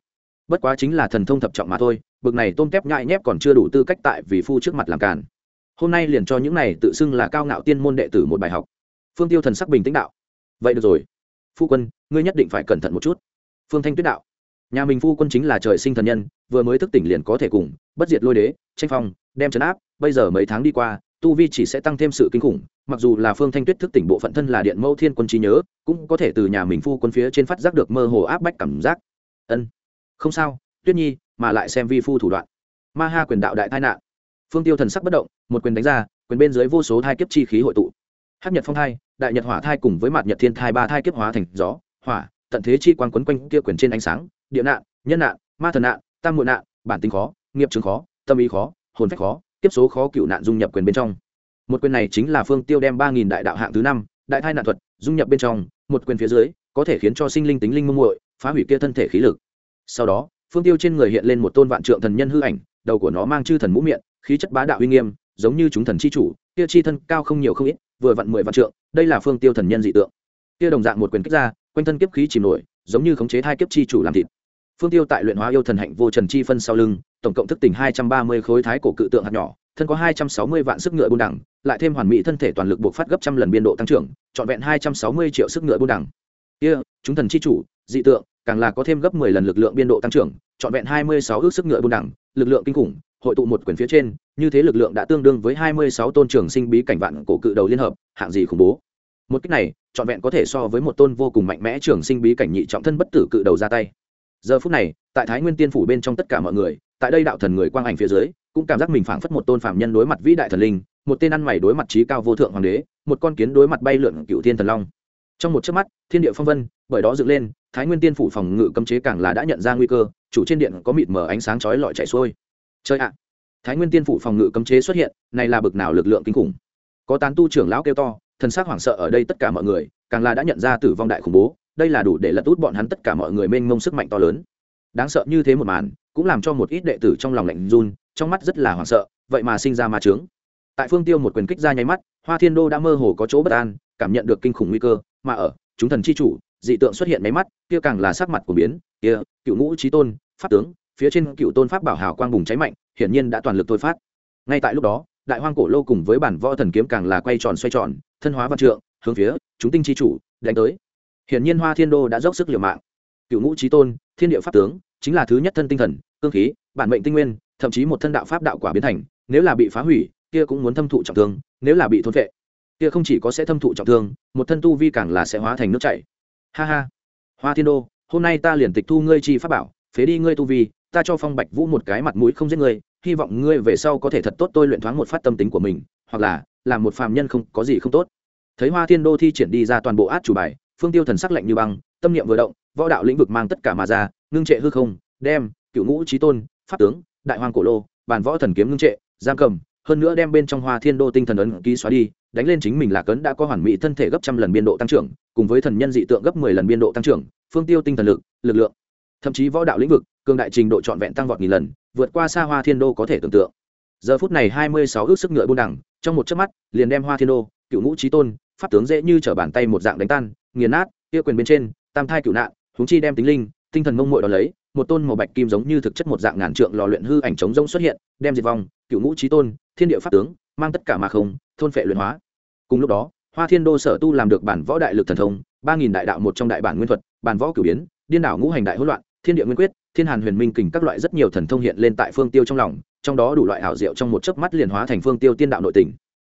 Bất quá chính là thần thông thập trọng mà thôi, bực này tôm tép nhại nhép còn chưa đủ tư cách tại vì phu trước mặt làm càn. Hôm nay liền cho những này tự xưng là cao ngạo tiên môn đệ tử một bài học. Phương tiêu thần sắc bình tĩnh đạo vậy được rồi. Phu quân, ngươi nhất định phải cẩn thận một chút. Phương thanh tuyết đạo. Nhà mình phu quân chính là trời sinh thần nhân, vừa mới thức tỉnh liền có thể cùng, bất diệt lôi đế, tranh phong, đem chấn áp, bây giờ mấy tháng đi qua, tu vi chỉ sẽ tăng thêm sự kinh khủng, mặc dù là phương thanh tuyết thức tỉnh bộ phận thân là điện mẫu thiên quân trí nhớ, cũng có thể từ nhà mình phu quân phía trên phát giác được mơ hồ áp bách cảm giác. Ân. Không sao, tuyết nhi, mà lại xem vi phu thủ đoạn. Ma ha quyền đạo đại tai nạn. Phương tiêu thần sắc bất động, một quyền đánh ra, quyền bên dưới vô số thai kiếp chi khí hội tụ. Hát nhật phong thai đại nhật hỏa thai cùng với mạt nhật thiên thai ba thai kiếp hóa thành gió, hỏa, tận thế chi quan quấn quanh kia quyền trên ánh sáng, địa nạn, nhân nạn, ma thần nạn, tam muội nạn, bản tính khó, nghiệp chứng khó, tâm ý khó, hồn phách khó, kiếp số khó, cựu nạn dung nhập quyền bên trong. Một quyền này chính là phương tiêu đem ba nghìn đại đạo hạng thứ năm, đại thai nạn thuật, dung nhập bên trong, một quyền phía dưới, có thể khiến cho sinh linh tính linh mông muội, phá hủy kia thân thể khí lực. Sau đó, phương tiêu trên người hiện lên một tôn vạn trượng thần nhân hư ảnh, đầu của nó mang chư thần mũ miệng, khí chất bá đạo uy nghiêm, giống như chúng thần chi chủ, kia chi thân cao không nhiều không ít vừa vặn mười vạn trượng, đây là phương tiêu thần nhân dị tượng. Kia đồng dạng một quyền kích ra, quanh thân kiếp khí chìm nổi, giống như khống chế hai kiếp chi chủ làm thịt. Phương tiêu tại luyện hóa yêu thần hạnh vô trần chi phân sau lưng, tổng cộng thức tỉnh hai trăm ba mươi khối thái cổ cự tượng hạt nhỏ, thân có hai trăm sáu mươi vạn sức ngựa buôn đẳng, lại thêm hoàn mỹ thân thể toàn lực buộc phát gấp trăm lần biên độ tăng trưởng, trọn vẹn hai trăm sáu mươi triệu sức ngựa buôn đẳng. Kia, chúng thần chi chủ, dị tượng, càng là có thêm gấp mười lần lực lượng biên độ tăng trưởng, trọn vẹn hai mươi sáu ước sức ngựa buôn đẳng, lực lượng kinh khủng hội tụ một quyền phía trên, như thế lực lượng đã tương đương với hai mươi sáu tôn trưởng sinh bí cảnh vạn cổ cự đầu liên hợp, hạng gì khủng bố. Một cách này, trọn vẹn có thể so với một tôn vô cùng mạnh mẽ trưởng sinh bí cảnh nhị trọng thân bất tử cự đầu ra tay. Giờ phút này, tại thái nguyên tiên phủ bên trong tất cả mọi người, tại đây đạo thần người quang ảnh phía dưới, cũng cảm giác mình phảng phất một tôn phạm nhân đối mặt vĩ đại thần linh, một tên ăn mày đối mặt trí cao vô thượng hoàng đế, một con kiến đối mặt bay lượn cựu thiên thần long. Trong một chớp mắt, thiên địa phong vân, bởi đó dựng lên, thái nguyên tiên phủ phòng ngự cấm chế càng là đã nhận ra nguy cơ, chủ trên điện có mịt mở ánh sáng chói lọi chạy xuôi chơi ạ, thái nguyên tiên phủ phòng ngự cấm chế xuất hiện, này là bực nào lực lượng kinh khủng. Có tán tu trưởng lão kêu to, thần sắc hoảng sợ ở đây tất cả mọi người, càng là đã nhận ra tử vong đại khủng bố, đây là đủ để lật út bọn hắn tất cả mọi người mênh mông sức mạnh to lớn. Đáng sợ như thế một màn, cũng làm cho một ít đệ tử trong lòng lạnh run, trong mắt rất là hoảng sợ, vậy mà sinh ra ma trướng tại phương tiêu một quyền kích ra nháy mắt, hoa thiên đô đã mơ hồ có chỗ bất an, cảm nhận được kinh khủng nguy cơ, mà ở, chúng thần chi chủ, dị tượng xuất hiện nháy mắt, kia càng là sắc mặt của biến, kia, cựu ngũ trí tôn, pháp tướng phía trên cựu tôn pháp bảo hào quang bùng cháy mạnh, hiển nhiên đã toàn lực thôi phát. Ngay tại lúc đó, đại hoang cổ lô cùng với bản võ thần kiếm càng là quay tròn xoay tròn, thân hóa văn trượng, hướng phía chúng tinh chi chủ đánh tới. Hiển nhiên hoa thiên đô đã dốc sức liều mạng. Cựu ngũ trí tôn, thiên địa pháp tướng, chính là thứ nhất thân tinh thần, cương khí, bản mệnh tinh nguyên, thậm chí một thân đạo pháp đạo quả biến thành, nếu là bị phá hủy, kia cũng muốn thâm thụ trọng thương, nếu là bị thôn vệ, kia không chỉ có sẽ thâm thụ trọng thương, một thân tu vi càng là sẽ hóa thành nước chảy. Ha ha. Hoa thiên đô, hôm nay ta liền tịch thu ngươi chi pháp bảo, phế đi ngươi tu vi ta cho phong bạch vũ một cái mặt mũi không giết ngươi, hy vọng ngươi về sau có thể thật tốt tôi luyện thoáng một phát tâm tính của mình, hoặc là, làm một phàm nhân không có gì không tốt. Thấy hoa thiên đô thi triển đi ra toàn bộ át chủ bài, phương tiêu thần sắc lạnh như băng, tâm niệm vừa động, võ đạo lĩnh vực mang tất cả mà ra, ngưng trệ hư không, đem, cựu ngũ trí tôn, pháp tướng, đại hoàng cổ lô, bàn võ thần kiếm ngưng trệ, giam cầm, hơn nữa đem bên trong hoa thiên đô tinh thần ấn ký xóa đi, đánh lên chính mình là cấn đã có hoàn mỹ thân thể gấp trăm lần biên độ tăng trưởng, cùng với thần nhân dị tượng gấp mười lần biên độ tăng trưởng, phương tiêu tinh thần lực lực lượng, thậm chí võ đạo lĩnh vực cường đại trình độ trọn vẹn tăng vọt nghìn lần, vượt qua xa hoa thiên đô có thể tưởng tượng. Giờ phút này hai mươi sáu ước sức ngựa buôn đẳng, trong một chớp mắt, liền đem hoa thiên đô, cựu ngũ trí tôn, pháp tướng dễ như trở bàn tay một dạng đánh tan, nghiền nát, kia quyền bên trên, tam thai cựu nạn, huống chi đem tính linh, tinh thần mông muội đó lấy, một tôn màu bạch kim giống như thực chất một dạng ngàn trượng lò luyện hư ảnh trống rông xuất hiện, đem diệt vong, cựu ngũ trí tôn, thiên địa pháp tướng, mang tất cả mà không, thôn phệ luyện hóa. Cùng lúc đó, hoa thiên đô sở tu làm được bản võ đại lực thần thông, ba nghìn đại đạo một trong đại bản nguyên thuật, bản võ cửu biến, điên đảo ngũ hành đại hỗn loạn thiên địa nguyên quyết, thiên hàn huyền minh kình các loại rất nhiều thần thông hiện lên tại phương tiêu trong lòng, trong đó đủ loại hảo diệu trong một chớp mắt liền hóa thành phương tiêu tiên đạo nội tình.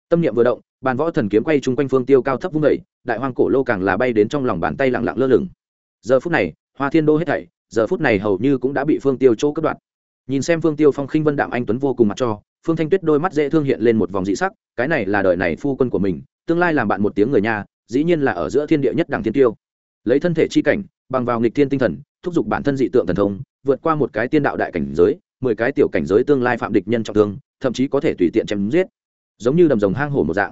Tâm niệm vừa động, bàn võ thần kiếm quay chung quanh phương tiêu cao thấp vung vẩy đại hoang cổ lô càng là bay đến trong lòng bàn tay lặng lặng lơ lửng. Giờ phút này, hoa thiên đô hết thảy, giờ phút này hầu như cũng đã bị phương tiêu chỗ cất đoạn nhìn xem phương tiêu phong khinh vân đạm anh tuấn vô cùng mặt cho, phương thanh tuyết đôi mắt dễ thương hiện lên một vòng dị sắc, cái này là đời này phu quân của mình, tương lai làm bạn một tiếng người nhà, dĩ nhiên là ở giữa thiên địa nhất đẳng thiên tiêu. Lấy thân thể chi cảnh, bằng vào nghịch thiên tinh thần thúc giục bản thân dị tượng thần thông, vượt qua một cái tiên đạo đại cảnh giới, mười cái tiểu cảnh giới tương lai phạm địch nhân trọng thương, thậm chí có thể tùy tiện chém giết. Giống như đầm rồng hang hổ một dạng.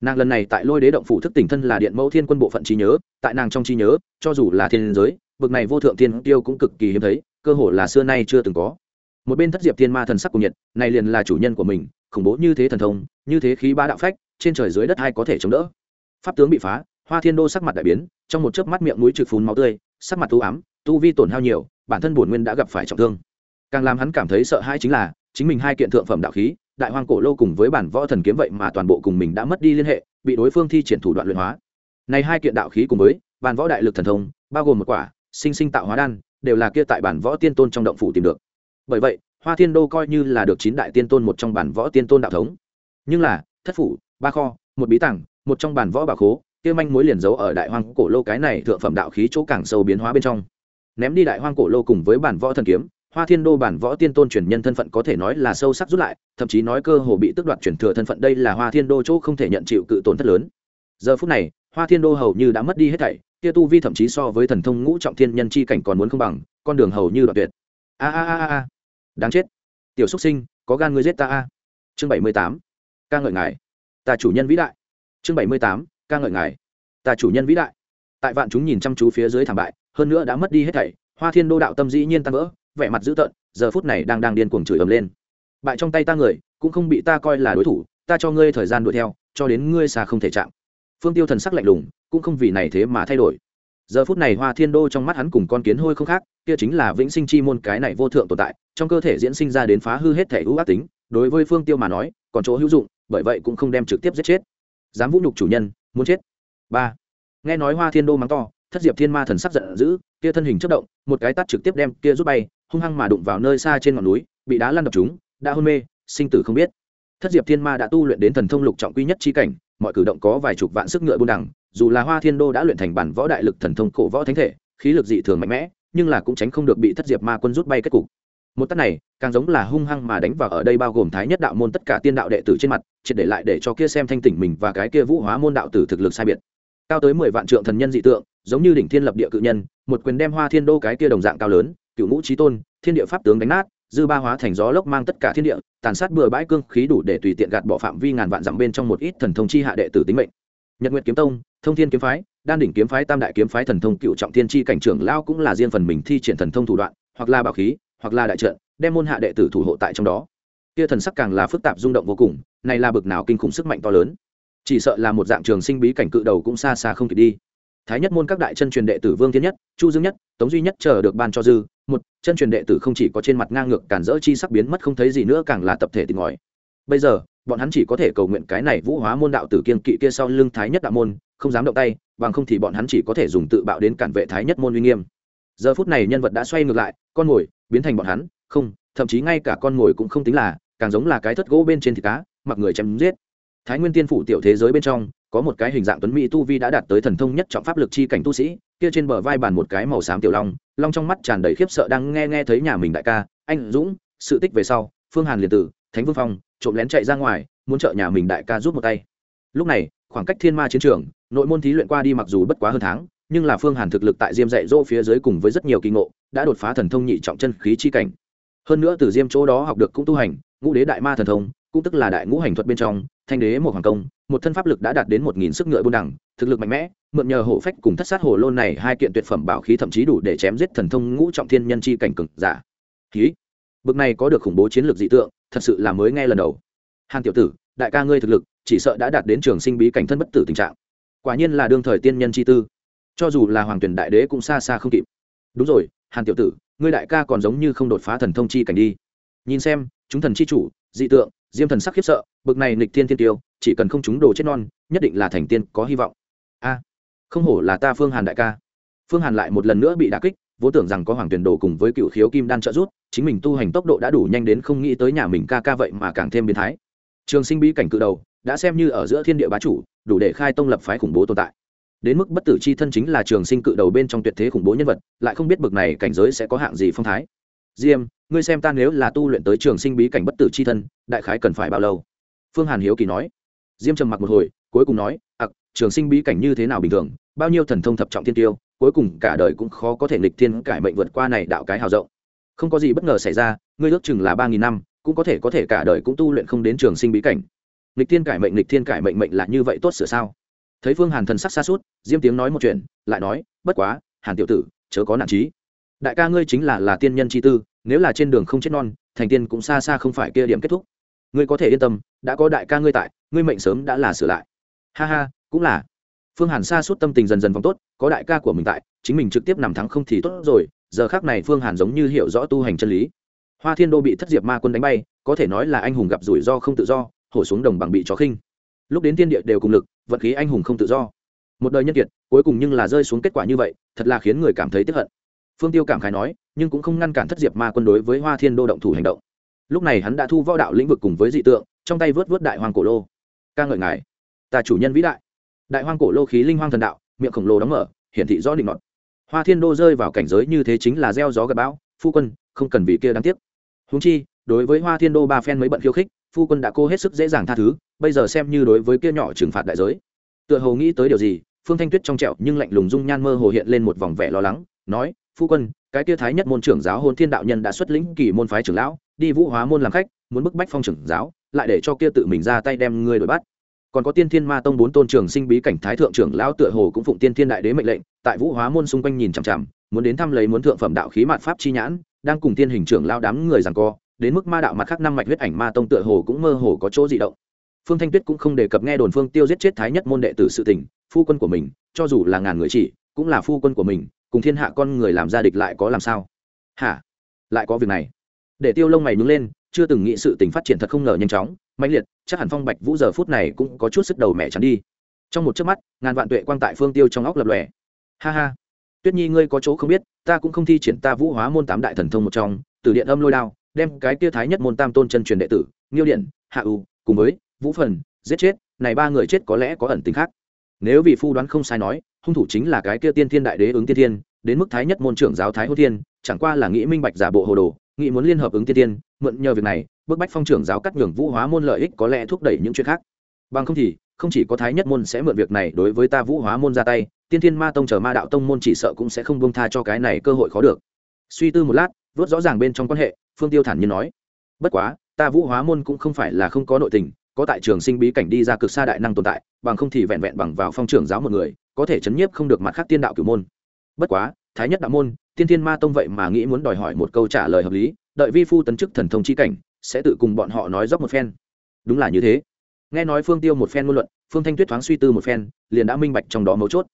Nàng lần này tại lôi đế động phủ thức tỉnh thân là điện mẫu thiên quân bộ phận trí nhớ, tại nàng trong trí nhớ, cho dù là thiên giới bực này vô thượng thiên tiêu cũng cực kỳ hiếm thấy, cơ hội là xưa nay chưa từng có. Một bên thất diệp thiên ma thần sắc cùng nhiệt này liền là chủ nhân của mình, khủng bố như thế thần thông, như thế khí ba đạo phách, trên trời dưới đất ai có thể chống đỡ? Pháp tướng bị phá, hoa thiên đô sắc mặt đại biến, trong một chớp mắt miệng núi trực phun máu tươi sắc mặt tu ám, tu vi tổn hao nhiều, bản thân bổn nguyên đã gặp phải trọng thương. Càng làm hắn cảm thấy sợ hãi chính là, chính mình hai kiện thượng phẩm đạo khí, đại hoang cổ lô cùng với bản võ thần kiếm vậy mà toàn bộ cùng mình đã mất đi liên hệ, bị đối phương thi triển thủ đoạn luyện hóa. Này hai kiện đạo khí cùng với bản võ đại lực thần thông, bao gồm một quả, sinh sinh tạo hóa đan, đều là kia tại bản võ tiên tôn trong động phủ tìm được. Bởi vậy, hoa thiên đô coi như là được chín đại tiên tôn một trong bản võ tiên tôn đạo thống. Nhưng là, thất phủ, ba kho, một bí tàng, một trong bản võ bảo khố kia manh mối liền giấu ở đại hoang cổ lô cái này thượng phẩm đạo khí chỗ càng sâu biến hóa bên trong. Ném đi đại hoang cổ lô cùng với bản võ thần kiếm, hoa thiên đô bản võ tiên tôn truyền nhân thân phận có thể nói là sâu sắc rút lại, thậm chí nói cơ hồ bị tước đoạt truyền thừa thân phận đây là hoa thiên đô chỗ không thể nhận chịu cự tổn thất lớn. Giờ phút này, hoa thiên đô hầu như đã mất đi hết thảy, kia tu vi thậm chí so với thần thông ngũ trọng thiên nhân chi cảnh còn muốn không bằng, con đường hầu như đoạn tuyệt. A a a a đáng chết. Tiểu xúc sinh, có gan ngươi giết ta a. Chương bảy mươi tám. Ca ngợi ngài. Ta chủ nhân vĩ đại. Chương bảy mươi tám ca ngợi ngài. Ta chủ nhân vĩ đại. Tại vạn chúng nhìn chăm chú phía dưới thảm bại, hơn nữa đã mất đi hết thảy, hoa thiên đô đạo tâm dĩ nhiên tan vỡ, vẻ mặt dữ tợn, giờ phút này đang đang điên cuồng chửi ầm lên. Bại trong tay ta người, cũng không bị ta coi là đối thủ, ta cho ngươi thời gian đuổi theo, cho đến ngươi xa không thể chạm. Phương tiêu thần sắc lạnh lùng, cũng không vì này thế mà thay đổi. Giờ phút này hoa thiên đô trong mắt hắn cùng con kiến hôi không khác, kia chính là vĩnh sinh chi môn cái này vô thượng tồn tại, trong cơ thể diễn sinh ra đến phá hư hết thể ưu ác tính, đối với phương tiêu mà nói, còn chỗ hữu dụng, bởi vậy cũng không đem trực tiếp giết chết. Dám vũ nhục chủ nhân muốn chết. Ba. Nghe nói hoa thiên đô mắng to, thất diệp thiên ma thần sắc giận dữ, kia thân hình chất động, một cái tắt trực tiếp đem kia rút bay, hung hăng mà đụng vào nơi xa trên ngọn núi, bị đá lăn đập chúng, đã hôn mê, sinh tử không biết. Thất diệp thiên ma đã tu luyện đến thần thông lục trọng quy nhất chi cảnh, mọi cử động có vài chục vạn sức ngựa buôn đẳng dù là hoa thiên đô đã luyện thành bản võ đại lực thần thông cổ võ thánh thể, khí lực dị thường mạnh mẽ, nhưng là cũng tránh không được bị thất diệp ma quân rút bay kết cục một tắt này, càng giống là hung hăng mà đánh vào ở đây bao gồm thái nhất đạo môn tất cả tiên đạo đệ tử trên mặt triệt để lại để cho kia xem thanh tỉnh mình và cái kia vũ hóa môn đạo tử thực lực sai biệt. Cao tới mười vạn trượng thần nhân dị tượng, giống như đỉnh thiên lập địa cự nhân, một quyền đem hoa thiên đô cái kia đồng dạng cao lớn, cựu ngũ trí tôn, thiên địa pháp tướng đánh nát, dư ba hóa thành gió lốc mang tất cả thiên địa, tàn sát bừa bãi cương khí đủ để tùy tiện gạt bỏ phạm vi ngàn vạn dặm bên trong một ít thần thông chi hạ đệ tử tính mệnh. Nhật nguyệt kiếm tông, thông thiên kiếm phái, đan đỉnh kiếm phái, tam đại kiếm phái thần thông cựu trọng thiên chi cảnh trưởng lao cũng là riêng phần mình thi triển thần thông thủ đoạn, hoặc là bảo khí hoặc là đại trận, đem môn hạ đệ tử thủ hộ tại trong đó. Kia thần sắc càng là phức tạp rung động vô cùng, này là bực nào kinh khủng sức mạnh to lớn. Chỉ sợ là một dạng trường sinh bí cảnh cự đầu cũng xa xa không kịp đi. Thái nhất môn các đại chân truyền đệ tử vương thiên nhất, chu dương nhất, tống duy nhất chờ được ban cho dư, một, chân truyền đệ tử không chỉ có trên mặt ngang ngược cản rỡ chi sắc biến mất không thấy gì nữa càng là tập thể tìm ngòi. Bây giờ, bọn hắn chỉ có thể cầu nguyện cái này vũ hóa môn đạo tử kiên kỵ kia sau lưng thái nhất đạo môn, không dám động tay, bằng không thì bọn hắn chỉ có thể dùng tự bạo đến cản vệ thái nhất môn uy nghiêm. Giờ phút này nhân vật đã xoay ngược lại, con ngồi biến thành bọn hắn, không, thậm chí ngay cả con ngồi cũng không tính là, càng giống là cái thất gỗ bên trên thịt cá, mặc người chém giết. Thái nguyên tiên phủ tiểu thế giới bên trong, có một cái hình dạng tuấn mỹ tu vi đã đạt tới thần thông nhất trọng pháp lực chi cảnh tu sĩ, kia trên bờ vai bàn một cái màu xám tiểu long long trong mắt tràn đầy khiếp sợ đang nghe nghe thấy nhà mình đại ca, anh dũng, sự tích về sau, phương hàn liền tử, thánh vương phong, trộm lén chạy ra ngoài, muốn trợ nhà mình đại ca giúp một tay. Lúc này, khoảng cách thiên ma chiến trường, nội môn thí luyện qua đi mặc dù bất quá hơn tháng nhưng là phương hàn thực lực tại diêm dạy dỗ phía dưới cùng với rất nhiều kỳ ngộ, đã đột phá thần thông nhị trọng chân khí chi cảnh. Hơn nữa từ diêm chỗ đó học được cũng tu hành, ngũ đế đại ma thần thông, cũng tức là đại ngũ hành thuật bên trong, thanh đế một hoàng công, một thân pháp lực đã đạt đến một nghìn sức ngựa buôn đẳng, thực lực mạnh mẽ, mượn nhờ hổ phách cùng thất sát hồ lôn này hai kiện tuyệt phẩm bảo khí thậm chí đủ để chém giết thần thông ngũ trọng thiên nhân chi cảnh cực giả. Khí bực này có được khủng bố chiến lược dị tượng, thật sự là mới nghe lần đầu. Hàn tiểu tử, đại ca ngươi thực lực, chỉ sợ đã đạt đến trường sinh bí cảnh thân bất tử tình trạng. Quả nhiên là đương thời tiên nhân chi tư cho dù là hoàng tuyển đại đế cũng xa xa không kịp. Đúng rồi hàn tiểu tử ngươi đại ca còn giống như không đột phá thần thông chi cảnh đi. Nhìn xem chúng thần chi chủ dị tượng diêm thần sắc khiếp sợ bực này nịch thiên thiên tiêu chỉ cần không chúng đồ chết non nhất định là thành tiên có hy vọng. A không hổ là ta phương hàn đại ca. Phương hàn lại một lần nữa bị đà kích vốn tưởng rằng có hoàng tuyển đồ cùng với cựu khiếu kim đan trợ giúp, chính mình tu hành tốc độ đã đủ nhanh đến không nghĩ tới nhà mình ca ca vậy mà càng thêm biến thái. Trường sinh bí cảnh cự đầu đã xem như ở giữa thiên địa bá chủ đủ để khai tông lập phái khủng bố tồn tại đến mức bất tử chi thân chính là trường sinh cự đầu bên trong tuyệt thế khủng bố nhân vật, lại không biết bực này cảnh giới sẽ có hạng gì phong thái. Diêm, ngươi xem ta nếu là tu luyện tới trường sinh bí cảnh bất tử chi thân, đại khái cần phải bao lâu? Phương hàn hiếu kỳ nói. Diêm trầm mặc một hồi, cuối cùng nói, ặc, trường sinh bí cảnh như thế nào bình thường? Bao nhiêu thần thông thập trọng thiên tiêu, cuối cùng cả đời cũng khó có thể nghịch thiên cải mệnh vượt qua này đạo cái hào rộng. Không có gì bất ngờ xảy ra, ngươi ước chừng là ba nghìn năm, cũng có thể có thể cả đời cũng tu luyện không đến trường sinh bí cảnh. Nghịch thiên cải mệnh, nghịch thiên cải mệnh mệnh là như vậy tốt sửa sao? Thấy phương hàn thần sắc xa suốt, diêm tiếng nói một chuyện, lại nói, bất quá, hàn tiểu tử, chớ có nản trí đại ca ngươi chính là là tiên nhân chi tư, nếu là trên đường không chết non, thành tiên cũng xa xa không phải kia điểm kết thúc. Ngươi có thể yên tâm, đã có đại ca ngươi tại, ngươi mệnh sớm đã là sửa lại. Ha ha, cũng là. Phương hàn xa suốt tâm tình dần dần vòng tốt, có đại ca của mình tại, chính mình trực tiếp nằm thắng không thì tốt rồi. Giờ khác này phương hàn giống như hiểu rõ tu hành chân lý. Hoa thiên đô bị thất diệp ma quân đánh bay, có thể nói là anh hùng gặp rủi ro không tự do, hổ xuống đồng bằng bị chó khinh. Lúc đến tiên địa đều cùng lực vận khí anh hùng không tự do. Một đời nhân kiệt, cuối cùng nhưng là rơi xuống kết quả như vậy, thật là khiến người cảm thấy tiếc hận. Phương tiêu cảm khái nói, nhưng cũng không ngăn cản thất diệp ma quân đối với hoa thiên đô động thủ hành động. Lúc này hắn đã thu võ đạo lĩnh vực cùng với dị tượng, trong tay vớt vớt đại hoàng cổ lô. Ca ngợi ngài. Ta chủ nhân vĩ đại. Đại Hoàng cổ lô khí linh hoang thần đạo, miệng khổng lồ đóng mở, hiển thị rõ định ngọt hoa thiên đô rơi vào cảnh giới như thế chính là gieo gió gặp bão, phu quân, không cần vì kia đáng tiếc. Húng chi, đối với hoa thiên đô ba phen mới bận khiêu khích phu quân đã cô hết sức dễ dàng tha thứ, bây giờ xem như đối với kia nhỏ trừng phạt đại giới. Tựa hồ nghĩ tới điều gì, phương thanh tuyết trong trẹo nhưng lạnh lùng dung nhan mơ hồ hiện lên một vòng vẻ lo lắng, nói, phu quân, cái kia thái nhất môn trưởng giáo hôn thiên đạo nhân đã xuất lĩnh kỳ môn phái trưởng lão, đi vũ hóa môn làm khách, muốn bức bách phong trưởng giáo, lại để cho kia tự mình ra tay đem ngươi đuổi bắt. Còn có tiên thiên ma tông bốn tôn trưởng sinh bí cảnh thái thượng trưởng lão tựa hồ cũng phụng tiên thiên đại đế mệnh lệnh, tại vũ hóa môn xung quanh nhìn chằm chằm, muốn đến thăm lấy muốn thượng phẩm đạo khí mạn pháp chi nhãn, đang cùng tiên hình trưởng lao đám người rằng co đến mức ma đạo mặt khác năm mạch huyết ảnh ma tông tựa hồ cũng mơ hồ có chỗ dị động. Phương thanh tuyết cũng không đề cập nghe đồn phương tiêu giết chết thái nhất môn đệ tử sự tình, phu quân của mình, cho dù là ngàn người chỉ, cũng là phu quân của mình, cùng thiên hạ con người làm ra địch lại có làm sao? Hả? Lại có việc này. Để tiêu lông mày nhướng lên, chưa từng nghĩ sự tình phát triển thật không ngờ nhanh chóng mạnh liệt, chắc hẳn phong bạch vũ giờ phút này cũng có chút sức đầu mẹ chắn đi. Trong một chớp mắt, ngàn vạn tuệ quang tại phương tiêu trong óc lập lòe. Ha ha. Tuyết nhi ngươi có chỗ không biết, ta cũng không thi triển ta vũ hóa môn tám đại thần thông một trong, từ điện âm lôi đao đem cái kia thái nhất môn tam tôn chân truyền đệ tử, nghiêu điện hạ u, cùng với vũ phần, giết chết. Này ba người chết có lẽ có ẩn tính khác. Nếu vị phu đoán không sai nói, hung thủ chính là cái kia tiên thiên đại đế ứng tiên thiên, đến mức thái nhất môn trưởng giáo thái hô thiên, chẳng qua là nghĩ minh bạch giả bộ hồ đồ, nghĩ muốn liên hợp ứng tiên tiên mượn nhờ việc này, bức bách phong trưởng giáo cắt nhường vũ hóa môn lợi ích có lẽ thúc đẩy những chuyện khác. Bằng không thì, không chỉ có thái nhất môn sẽ mượn việc này đối với ta vũ hóa môn ra tay, tiên thiên ma tông chờ ma đạo tông môn chỉ sợ cũng sẽ không bông tha cho cái này cơ hội khó được. Suy tư một lát, vớt rõ ràng bên trong quan hệ phương tiêu thản nhiên nói, bất quá, ta vũ hóa môn cũng không phải là không có nội tình, có tại trường sinh bí cảnh đi ra cực xa đại năng tồn tại, bằng không thì vẹn vẹn bằng vào phong trưởng giáo một người, có thể chấn nhiếp không được mặt khác tiên đạo cửu môn. Bất quá, thái nhất đạo môn, tiên thiên ma tông vậy mà nghĩ muốn đòi hỏi một câu trả lời hợp lý, đợi vi phu tấn chức thần thông chi cảnh, sẽ tự cùng bọn họ nói dốc một phen. Đúng là như thế. Nghe nói phương tiêu một phen ngôn luận, phương thanh tuyết thoáng suy tư một phen, liền đã minh bạch trong đó mấu chốt.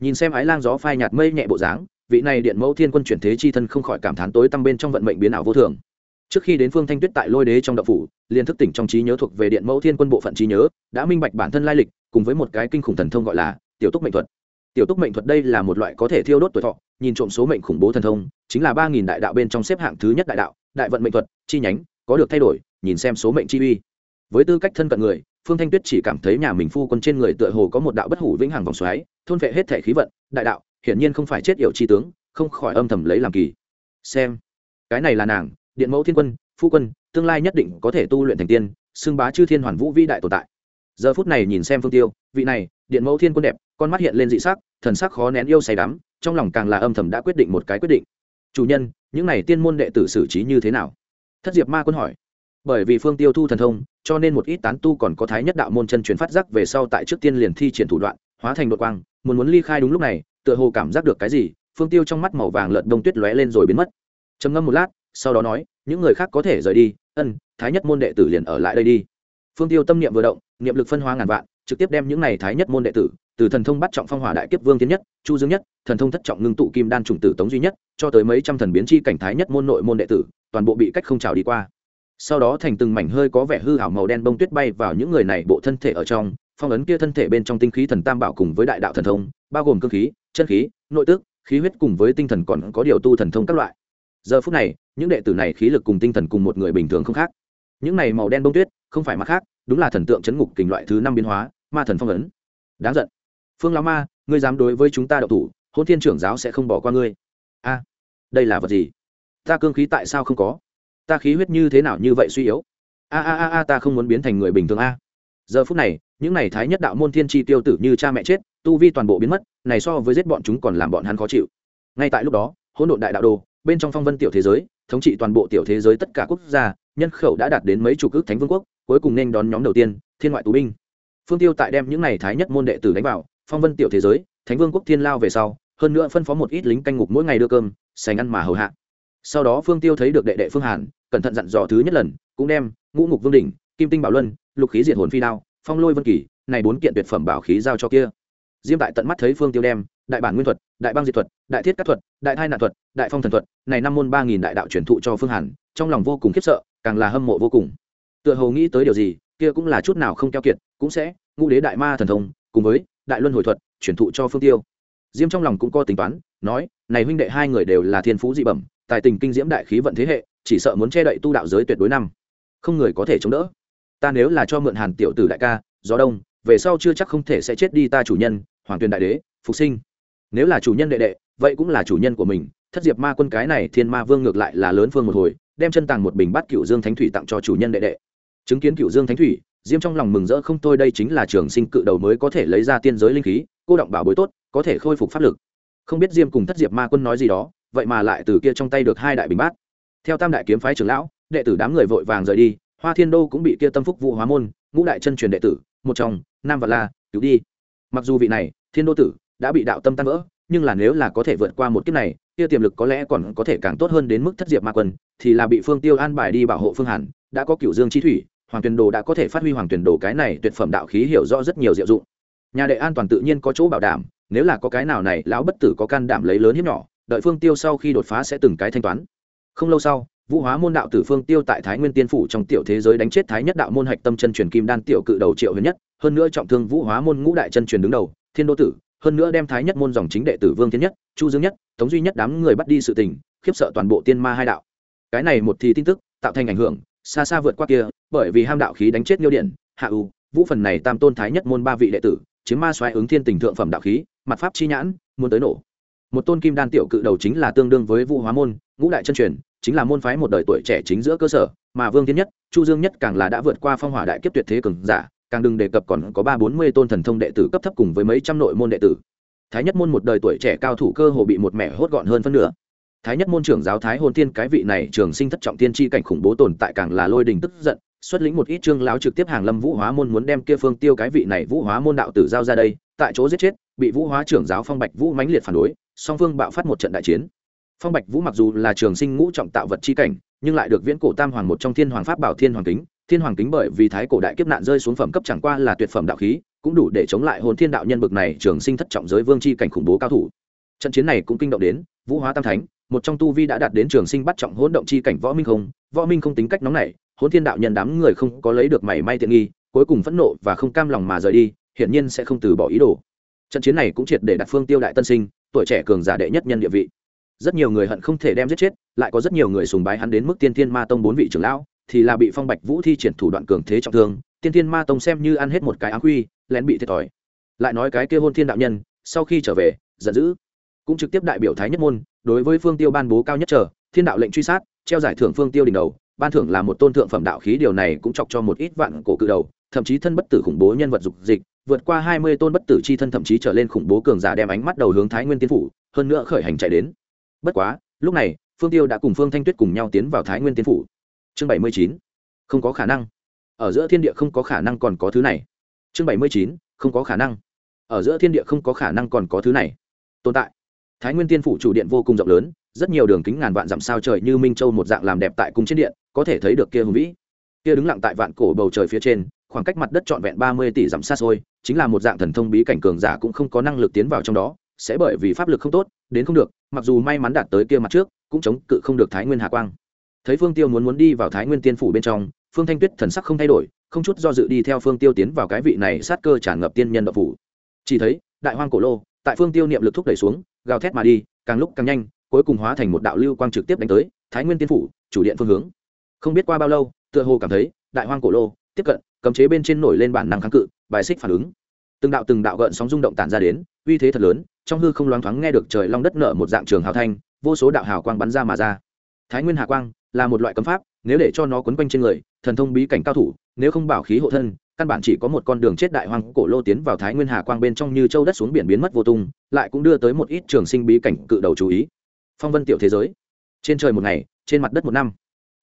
Nhìn xem ái lang gió phai nhạt mây nhẹ bộ dáng, vị này điện mẫu thiên quân chuyển thế chi thân không khỏi cảm thán tối tăm bên trong vận mệnh biến ảo vô thường trước khi đến phương thanh tuyết tại lôi đế trong đậu phủ, liền thức tỉnh trong trí nhớ thuộc về điện mẫu thiên quân bộ phận trí nhớ, đã minh bạch bản thân lai lịch, cùng với một cái kinh khủng thần thông gọi là tiểu túc mệnh thuật. Tiểu túc mệnh thuật đây là một loại có thể thiêu đốt tuổi thọ, nhìn trộm số mệnh khủng bố thần thông, chính là ba nghìn đại đạo bên trong xếp hạng thứ nhất đại đạo, đại vận mệnh thuật, chi nhánh, có được thay đổi, nhìn xem số mệnh chi uy. Với tư cách thân cận người, phương thanh tuyết chỉ cảm thấy nhà mình phu quân trên người tựa hồ có một đạo bất hủ vĩnh hằng vòng xoáy, thôn vệ hết thể khí vận, đại đạo, hiển nhiên không phải chết yểu chi tướng, không khỏi âm thầm lấy làm kỳ. Xem, cái này là nàng điện mẫu thiên quân, phu quân, tương lai nhất định có thể tu luyện thành tiên, xưng bá chư thiên hoàn vũ vĩ đại tồn tại. Giờ phút này nhìn xem phương tiêu, vị này, điện mẫu thiên quân đẹp, con mắt hiện lên dị sắc, thần sắc khó nén yêu say đắm, trong lòng càng là âm thầm đã quyết định một cái quyết định. Chủ nhân, những này tiên môn đệ tử xử trí như thế nào? Thất diệp ma quân hỏi. Bởi vì phương tiêu thu thần thông, cho nên một ít tán tu còn có thái nhất đạo môn chân truyền phát giác về sau tại trước tiên liền thi triển thủ đoạn, hóa thành đội quang, muốn muốn ly khai đúng lúc này, tựa hồ cảm giác được cái gì, phương tiêu trong mắt màu vàng lợn đông tuyết lóe lên rồi biến mất. Trầm ngâm một lát sau đó nói, những người khác có thể rời đi, ân, thái nhất môn đệ tử liền ở lại đây đi. Phương tiêu tâm niệm vừa động, niệm lực phân hóa ngàn vạn, trực tiếp đem những này thái nhất môn đệ tử, từ thần thông bắt trọng phong hỏa đại kiếp vương tiến nhất, chu dương nhất, thần thông thất trọng ngưng tụ kim đan trùng tử tống duy nhất, cho tới mấy trăm thần biến chi cảnh thái nhất môn nội môn đệ tử, toàn bộ bị cách không trào đi qua. Sau đó thành từng mảnh hơi có vẻ hư hảo màu đen bông tuyết bay vào những người này bộ thân thể ở trong, phong ấn kia thân thể bên trong tinh khí thần tam bảo cùng với đại đạo thần thông, bao gồm cơ khí, chân khí, nội tức, khí huyết cùng với tinh thần còn có điều tu thần thông các loại giờ phút này, những đệ tử này khí lực cùng tinh thần cùng một người bình thường không khác. Những này màu đen bông tuyết, không phải mặt khác, đúng là thần tượng chấn ngục kình loại thứ năm biến hóa, ma thần phong ấn. Đáng giận. Phương lão ma, ngươi dám đối với chúng ta đậu thủ hôn thiên trưởng giáo sẽ không bỏ qua ngươi. A, đây là vật gì? Ta cương khí tại sao không có? Ta khí huyết như thế nào như vậy suy yếu? A a a a, ta không muốn biến thành người bình thường a. Giờ phút này, những này thái nhất đạo môn thiên tri tiêu tử như cha mẹ chết, tu vi toàn bộ biến mất, này so với giết bọn chúng còn làm bọn hắn khó chịu. Ngay tại lúc đó, hỗn độn đại đạo đồ bên trong phong vân tiểu thế giới, thống trị toàn bộ tiểu thế giới tất cả quốc gia, nhân khẩu đã đạt đến mấy chục ước thánh vương quốc, cuối cùng nên đón nhóm đầu tiên, thiên ngoại tù binh. Phương tiêu tại đem những này thái nhất môn đệ tử đánh vào, phong vân tiểu thế giới, thánh vương quốc thiên lao về sau, hơn nữa phân phó một ít lính canh ngục mỗi ngày đưa cơm, sành ăn mà hầu hạ. Sau đó phương tiêu thấy được đệ đệ phương hàn, cẩn thận dặn dò thứ nhất lần, cũng đem ngũ ngục vương đỉnh, kim tinh bảo luân, lục khí diệt hồn phi đao, phong lôi vân kỳ, này bốn kiện tuyệt phẩm bảo khí giao cho kia. Diêm tại tận mắt thấy phương tiêu đem đại bản nguyên thuật, đại băng diệt thuật, đại thiết các thuật, đại thai nạn thuật, đại phong thần thuật, này năm môn ba nghìn đại đạo truyền thụ cho phương hàn, trong lòng vô cùng khiếp sợ, càng là hâm mộ vô cùng. Tựa hồ nghĩ tới điều gì, kia cũng là chút nào không keo kiệt, cũng sẽ, ngũ đế đại ma thần thông, cùng với đại luân hồi thuật, truyền thụ cho phương tiêu. Diêm trong lòng cũng có tính toán, nói, này huynh đệ hai người đều là thiên phú dị bẩm, tài tình kinh diễm đại khí vận thế hệ, chỉ sợ muốn che đậy tu đạo giới tuyệt đối năm. Không người có thể chống đỡ. Ta nếu là cho mượn hàn tiểu tử đại ca, gió đông, về sau chưa chắc không thể sẽ chết đi ta chủ nhân, hoàng tuyền đại đế, phục sinh nếu là chủ nhân đệ đệ, vậy cũng là chủ nhân của mình. Thất diệp ma quân cái này thiên ma vương ngược lại là lớn phương một hồi, đem chân tàng một bình bát cựu dương thánh thủy tặng cho chủ nhân đệ đệ. Chứng kiến cựu dương thánh thủy, diêm trong lòng mừng rỡ không thôi, đây chính là trường sinh cự đầu mới có thể lấy ra tiên giới linh khí, cô động bảo bối tốt, có thể khôi phục pháp lực. Không biết diêm cùng thất diệp ma quân nói gì đó, vậy mà lại từ kia trong tay được hai đại bình bát. Theo tam đại kiếm phái trưởng lão, đệ tử đám người vội vàng rời đi, hoa thiên đô cũng bị kia tâm phúc vụ hóa môn, ngũ đại chân truyền đệ tử, một trong, nam và la, cứu đi. Mặc dù vị này, thiên đô tử đã bị đạo tâm tan vỡ, nhưng là nếu là có thể vượt qua một kiếp này, kia tiềm lực có lẽ còn có thể càng tốt hơn đến mức thất diệp ma quân, thì là bị phương tiêu an bài đi bảo hộ phương hàn, đã có Cựu dương chi thủy, hoàng tuyền đồ đã có thể phát huy hoàng tuyền đồ cái này tuyệt phẩm đạo khí hiểu rõ rất nhiều diệu dụng. Nhà đệ an toàn tự nhiên có chỗ bảo đảm, nếu là có cái nào này, lão bất tử có can đảm lấy lớn hiếp nhỏ, đợi phương tiêu sau khi đột phá sẽ từng cái thanh toán. Không lâu sau, vũ hóa môn đạo tử phương tiêu tại thái nguyên tiên phủ trong tiểu thế giới đánh chết thái nhất đạo môn hạch tâm chân truyền kim đan tiểu cự đầu triệu huyền nhất, hơn nữa trọng thương vũ hóa môn ngũ đại chân truyền đứng đầu, thiên đô tử hơn nữa đem thái nhất môn dòng chính đệ tử vương thiên nhất, chu dương nhất, tống duy nhất đám người bắt đi sự tình, khiếp sợ toàn bộ tiên ma hai đạo. Cái này một thì tin tức, tạo thành ảnh hưởng, xa xa vượt qua kia, bởi vì ham đạo khí đánh chết nhiêu điện hạ u, vũ phần này tam tôn thái nhất môn ba vị đệ tử, chiếm ma xoáy ứng thiên tình thượng phẩm đạo khí, mặt pháp chi nhãn, muốn tới nổ. Một tôn kim đan tiểu cự đầu chính là tương đương với vũ hóa môn, ngũ đại chân truyền, chính là môn phái một đời tuổi trẻ chính giữa cơ sở, mà vương thiên nhất, chu dương nhất càng là đã vượt qua phong hỏa đại kiếp tuyệt thế cường giả càng đừng đề cập còn có ba bốn mươi tôn thần thông đệ tử cấp thấp cùng với mấy trăm nội môn đệ tử. Thái nhất môn một đời tuổi trẻ cao thủ cơ hồ bị một mẻ hốt gọn hơn phân nửa. Thái nhất môn trưởng giáo thái hôn tiên cái vị này trường sinh thất trọng tiên tri cảnh khủng bố tồn tại càng là lôi đình tức giận, xuất lĩnh một ít trương láo trực tiếp hàng lâm vũ hóa môn muốn đem kia phương tiêu cái vị này vũ hóa môn đạo tử giao ra đây, tại chỗ giết chết, bị vũ hóa trưởng giáo phong bạch vũ mãnh liệt phản đối, song phương bạo phát một trận đại chiến. Phong bạch vũ mặc dù là trường sinh ngũ trọng tạo vật chi cảnh, nhưng lại được viễn cổ tam hoàng một trong thiên hoàng pháp bảo thiên hoàng kính thiên hoàng kính bởi vì thái cổ đại kiếp nạn rơi xuống phẩm cấp chẳng qua là tuyệt phẩm đạo khí, cũng đủ để chống lại hồn thiên đạo nhân bực này trường sinh thất trọng giới vương chi cảnh khủng bố cao thủ. Trận chiến này cũng kinh động đến, vũ hóa tam thánh, một trong tu vi đã đạt đến trường sinh bắt trọng hỗn động chi cảnh võ minh không, võ minh không tính cách nóng này hỗn thiên đạo nhân đám người không có lấy được mảy may tiện nghi, cuối cùng phẫn nộ và không cam lòng mà rời đi, hiển nhiên sẽ không từ bỏ ý đồ. Trận chiến này cũng triệt để đặt phương tiêu đại tân sinh, tuổi trẻ cường giả đệ nhất nhân địa vị. Rất nhiều người hận không thể đem giết chết, lại có rất nhiều người sùng bái hắn đến mức tiên thiên ma tông bốn vị trưởng lão thì là bị phong bạch vũ thi triển thủ đoạn cường thế trọng thương, tiên thiên ma tông xem như ăn hết một cái áng quy, lén bị thiệt thòi. Lại nói cái kia hôn thiên đạo nhân, sau khi trở về, giận dữ. Cũng trực tiếp đại biểu thái nhất môn, đối với phương tiêu ban bố cao nhất trở, thiên đạo lệnh truy sát, treo giải thưởng phương tiêu đỉnh đầu, ban thưởng là một tôn thượng phẩm đạo khí, điều này cũng chọc cho một ít vạn cổ cự đầu, thậm chí thân bất tử khủng bố nhân vật dục dịch, vượt qua hai mươi tôn bất tử chi thân thậm chí trở lên khủng bố cường giả đem ánh mắt đầu hướng thái nguyên tiên phủ, hơn nữa khởi hành chạy đến. Bất quá, lúc này, phương tiêu đã cùng phương thanh tuyết cùng nhau tiến vào thái nguyên tiên phủ chương bảy mươi chín. Không có khả năng. Ở giữa thiên địa không có khả năng còn có thứ này. Chương bảy mươi chín, không có khả năng. Ở giữa thiên địa không có khả năng còn có thứ này. Tồn tại. Thái nguyên tiên phủ chủ điện vô cùng rộng lớn, rất nhiều đường kính ngàn vạn dặm sao trời như minh châu một dạng làm đẹp tại cung trên điện, có thể thấy được kia hùng vĩ. Kia đứng lặng tại vạn cổ bầu trời phía trên, khoảng cách mặt đất trọn vẹn ba mươi tỷ dặm xa xôi, chính là một dạng thần thông bí cảnh cường giả cũng không có năng lực tiến vào trong đó, sẽ bởi vì pháp lực không tốt, đến không được, mặc dù may mắn đạt tới kia mặt trước, cũng chống cự không được thái nguyên hà quang thấy phương tiêu muốn muốn đi vào thái nguyên tiên phủ bên trong, phương thanh tuyết thần sắc không thay đổi, không chút do dự đi theo phương tiêu tiến vào cái vị này sát cơ tràn ngập tiên nhân đậu phủ. Chỉ thấy, đại hoang cổ lô, tại phương tiêu niệm lực thúc đẩy xuống, gào thét mà đi, càng lúc càng nhanh, cuối cùng hóa thành một đạo lưu quang trực tiếp đánh tới thái nguyên tiên phủ, chủ điện phương hướng. Không biết qua bao lâu, tựa hồ cảm thấy, đại hoang cổ lô, tiếp cận, cấm chế bên trên nổi lên bản năng kháng cự, bài xích phản ứng. Từng đạo từng đạo gợn sóng rung động tản ra đến, uy thế thật lớn, trong hư không loáng thoáng nghe được trời long đất nở một dạng trường hào thanh, vô số đạo hào quang bắn ra mà ra. Thái nguyên hà quang là một loại cấm pháp, nếu để cho nó quấn quanh trên người, thần thông bí cảnh cao thủ, nếu không bảo khí hộ thân, căn bản chỉ có một con đường chết đại hoang cổ lô tiến vào thái nguyên hà quang bên trong như châu đất xuống biển biến mất vô tung, lại cũng đưa tới một ít trường sinh bí cảnh cự đầu chú ý. Phong vân tiểu thế giới. Trên trời một ngày, trên mặt đất một năm.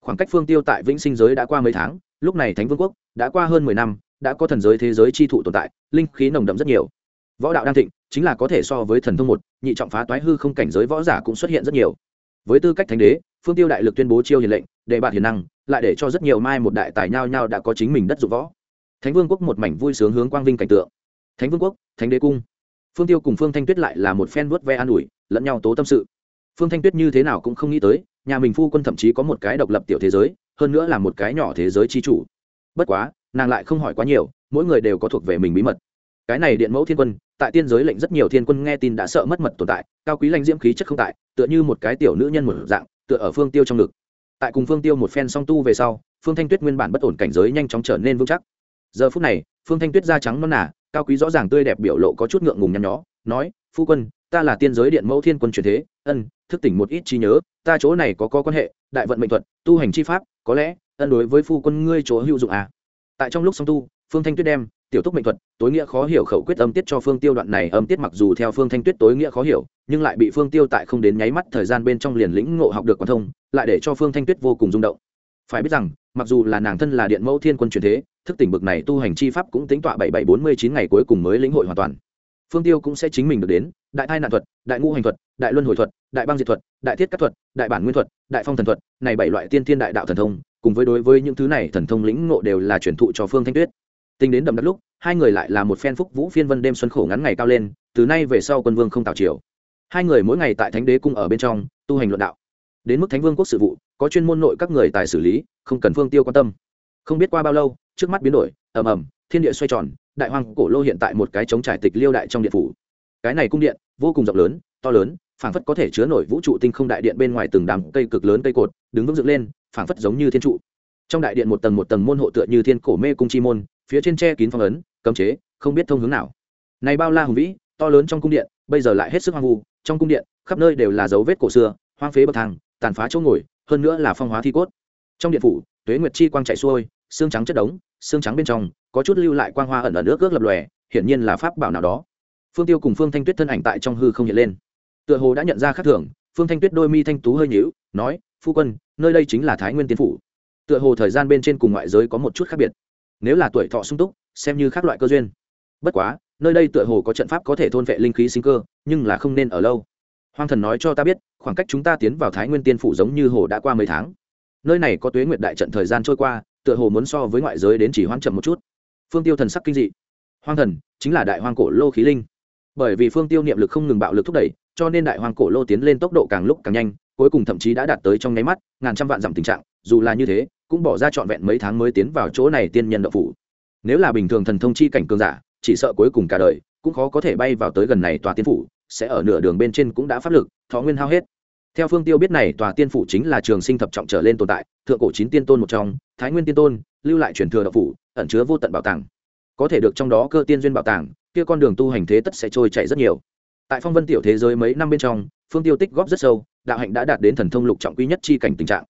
Khoảng cách phương tiêu tại vĩnh sinh giới đã qua mấy tháng, lúc này thánh vương quốc đã qua hơn mười năm, đã có thần giới thế giới chi thụ tồn tại, linh khí nồng đậm rất nhiều. Võ đạo đang thịnh, chính là có thể so với thần thông một, nhị trọng phá toái hư không cảnh giới võ giả cũng xuất hiện rất nhiều với tư cách thánh đế, phương tiêu đại lực tuyên bố chiêu hiền lệnh, để bạt hiền năng, lại để cho rất nhiều mai một đại tài nhao nhao đã có chính mình đất dụng võ. Thánh vương quốc một mảnh vui sướng hướng quang vinh cảnh tượng. Thánh vương quốc, thánh đế cung. Phương tiêu cùng phương thanh tuyết lại là một phen vuốt ve an ủi, lẫn nhau tố tâm sự. Phương thanh tuyết như thế nào cũng không nghĩ tới, nhà mình phu quân thậm chí có một cái độc lập tiểu thế giới, hơn nữa là một cái nhỏ thế giới chi chủ. Bất quá, nàng lại không hỏi quá nhiều, mỗi người đều có thuộc về mình bí mật cái này điện mẫu thiên quân tại tiên giới lệnh rất nhiều thiên quân nghe tin đã sợ mất mật tồn tại cao quý lãnh diễm khí chất không tại tựa như một cái tiểu nữ nhân một dạng tựa ở phương tiêu trong ngực. Tại cùng phương tiêu một phen song tu về sau phương thanh tuyết nguyên bản bất ổn cảnh giới nhanh chóng trở nên vững chắc. Giờ phút này phương thanh tuyết da trắng non nà, cao quý rõ ràng tươi đẹp biểu lộ có chút ngượng ngùng nhăn nhó nói phu quân ta là tiên giới điện mẫu thiên quân truyền thế ân thức tỉnh một ít trí nhớ ta chỗ này có có quan hệ đại vận mệnh thuật tu hành chi pháp có lẽ ân đối với phu quân ngươi chỗ hữu dụng à. Tại trong lúc song tu phương thanh tuyết đem tiểu túc mệnh thuật, tối nghĩa khó hiểu khẩu quyết âm tiết cho phương tiêu đoạn này, âm tiết mặc dù theo phương thanh tuyết tối nghĩa khó hiểu, nhưng lại bị phương tiêu tại không đến nháy mắt thời gian bên trong liền lĩnh ngộ học được quan thông, lại để cho phương thanh tuyết vô cùng rung động. Phải biết rằng, mặc dù là nàng thân là điện mẫu thiên quân truyền thế, thức tỉnh bực này tu hành chi pháp cũng tính tọa bảy bảy bốn mươi chín ngày cuối cùng mới lĩnh hội hoàn toàn. Phương tiêu cũng sẽ chính mình được đến, đại thai nạn thuật, đại ngũ hành thuật, đại luân hồi thuật, đại băng diệt thuật, đại thiết các thuật, đại bản nguyên thuật, đại phong thần thuật, này bảy loại tiên thiên đại đạo thần thông, cùng với đối với những thứ này thần thông lĩnh ngộ đều là truyền thụ cho phương thanh tuyết tính đến đậm đất lúc, hai người lại là một phen phúc vũ phiên vân đêm xuân khổ ngắn ngày cao lên, từ nay về sau quân vương không tạo chiều hai người mỗi ngày tại thánh đế cung ở bên trong, tu hành luận đạo. Đến mức thánh vương quốc sự vụ, có chuyên môn nội các người tài xử lý, không cần phương tiêu quan tâm. Không biết qua bao lâu, trước mắt biến đổi, ầm ầm, thiên địa xoay tròn, đại hoàng cổ lô hiện tại một cái chống trải tịch liêu đại trong điện phủ. Cái này cung điện, vô cùng rộng lớn, to lớn, phảng phất có thể chứa nổi vũ trụ tinh không đại điện bên ngoài từng đám cây cực lớn cây cột, đứng vững dựng lên, phảng phất giống như thiên trụ. Trong đại điện một tầng một tầng môn hộ tựa như thiên cổ mê cung chi môn phía trên tre kín phong ấn, cấm chế, không biết thông hướng nào. Này bao la hùng vĩ, to lớn trong cung điện, bây giờ lại hết sức hoang vu, trong cung điện, khắp nơi đều là dấu vết cổ xưa, hoang phế bậc thang, tàn phá chỗ ngồi, hơn nữa là phong hóa thi cốt. Trong điện phủ, tuế nguyệt chi quang chạy xuôi, xương trắng chất đống, xương trắng bên trong, có chút lưu lại quang hoa ẩn ở nước ước lập lòe, hiển nhiên là pháp bảo nào đó. Phương tiêu cùng phương thanh tuyết thân ảnh tại trong hư không hiện lên. Tựa hồ đã nhận ra khác thường, phương thanh tuyết đôi mi thanh tú hơi nhíu, nói, phu quân, nơi đây chính là thái nguyên tiên phủ. Tựa hồ thời gian bên trên cùng ngoại giới có một chút khác biệt nếu là tuổi thọ sung túc, xem như khác loại cơ duyên. Bất quá, nơi đây tựa hồ có trận pháp có thể thôn vệ linh khí sinh cơ, nhưng là không nên ở lâu. Hoang thần nói cho ta biết, khoảng cách chúng ta tiến vào thái nguyên tiên phủ giống như hồ đã qua mấy tháng. Nơi này có tuế nguyệt đại trận thời gian trôi qua, tựa hồ muốn so với ngoại giới đến chỉ hoang chậm một chút. Phương tiêu thần sắc kinh dị. Hoang thần, chính là đại hoang cổ lô khí linh. Bởi vì phương tiêu niệm lực không ngừng bạo lực thúc đẩy, cho nên đại hoang cổ lô tiến lên tốc độ càng lúc càng nhanh, cuối cùng thậm chí đã đạt tới trong nháy mắt, ngàn trăm vạn dặm tình trạng, dù là như thế cũng bỏ ra trọn vẹn mấy tháng mới tiến vào chỗ này tiên nhân đậu phủ. Nếu là bình thường thần thông chi cảnh cường giả, chỉ sợ cuối cùng cả đời cũng khó có thể bay vào tới gần này tòa tiên phủ, sẽ ở nửa đường bên trên cũng đã pháp lực, thọ nguyên hao hết. Theo phương tiêu biết này tòa tiên phủ chính là trường sinh thập trọng trở lên tồn tại, thượng cổ chín tiên tôn một trong, thái nguyên tiên tôn, lưu lại truyền thừa đạo phủ, ẩn chứa vô tận bảo tàng. Có thể được trong đó cơ tiên duyên bảo tàng, kia con đường tu hành thế tất sẽ trôi chảy rất nhiều. Tại phong vân tiểu thế giới mấy năm bên trong, phương tiêu tích góp rất sâu, đạo hạnh đã đạt đến thần thông lục trọng quý nhất chi cảnh tình trạng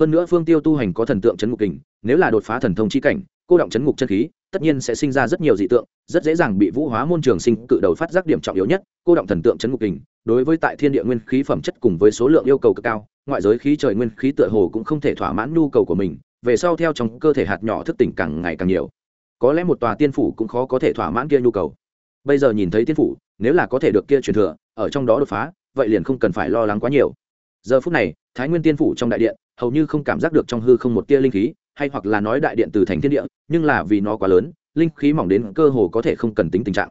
hơn nữa phương tiêu tu hành có thần tượng chấn ngục kình, nếu là đột phá thần thông chi cảnh, cô động chấn ngục chân khí, tất nhiên sẽ sinh ra rất nhiều dị tượng, rất dễ dàng bị vũ hóa môn trường sinh cự đầu phát giác điểm trọng yếu nhất, cô động thần tượng chấn ngục kình, đối với tại thiên địa nguyên khí phẩm chất cùng với số lượng yêu cầu cực cao, ngoại giới khí trời nguyên khí tựa hồ cũng không thể thỏa mãn nhu cầu của mình, về sau theo trong cơ thể hạt nhỏ thức tỉnh càng ngày càng nhiều. Có lẽ một tòa tiên phủ cũng khó có thể thỏa mãn kia nhu cầu. Bây giờ nhìn thấy tiên phủ, nếu là có thể được kia truyền thừa, ở trong đó đột phá, vậy liền không cần phải lo lắng quá nhiều. Giờ phút này, thái nguyên tiên phủ trong đại điện hầu như không cảm giác được trong hư không một tia linh khí, hay hoặc là nói đại điện từ thành thiên địa, nhưng là vì nó quá lớn, linh khí mỏng đến cơ hồ có thể không cần tính tình trạng.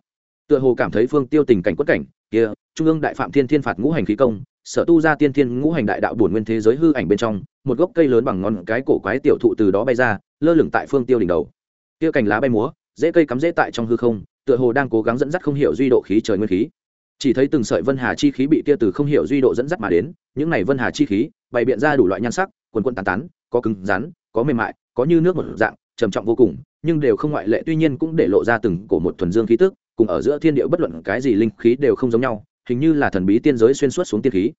Tựa hồ cảm thấy phương tiêu tình cảnh quất cảnh, kia, trung ương đại phạm thiên thiên phạt ngũ hành khí công, sở tu ra tiên thiên ngũ hành đại đạo bổn nguyên thế giới hư ảnh bên trong, một gốc cây lớn bằng ngón cái cổ quái tiểu thụ từ đó bay ra, lơ lửng tại phương tiêu đỉnh đầu. Kia cành lá bay múa dễ cây cắm dễ tại trong hư không, tựa hồ đang cố gắng dẫn dắt không hiểu duy độ khí trời nguyên khí. Chỉ thấy từng sợi vân hà chi khí bị tia từ không hiểu duy độ dẫn dắt mà đến, những này vân hà chi khí bày biện ra đủ loại nhan sắc quần quần tán tán, có cứng rắn, có mềm mại, có như nước một dạng, trầm trọng vô cùng, nhưng đều không ngoại lệ, tuy nhiên cũng để lộ ra từng cổ một thuần dương khí tức, cùng ở giữa thiên địa bất luận cái gì linh khí đều không giống nhau, hình như là thần bí tiên giới xuyên suốt xuống tiên khí.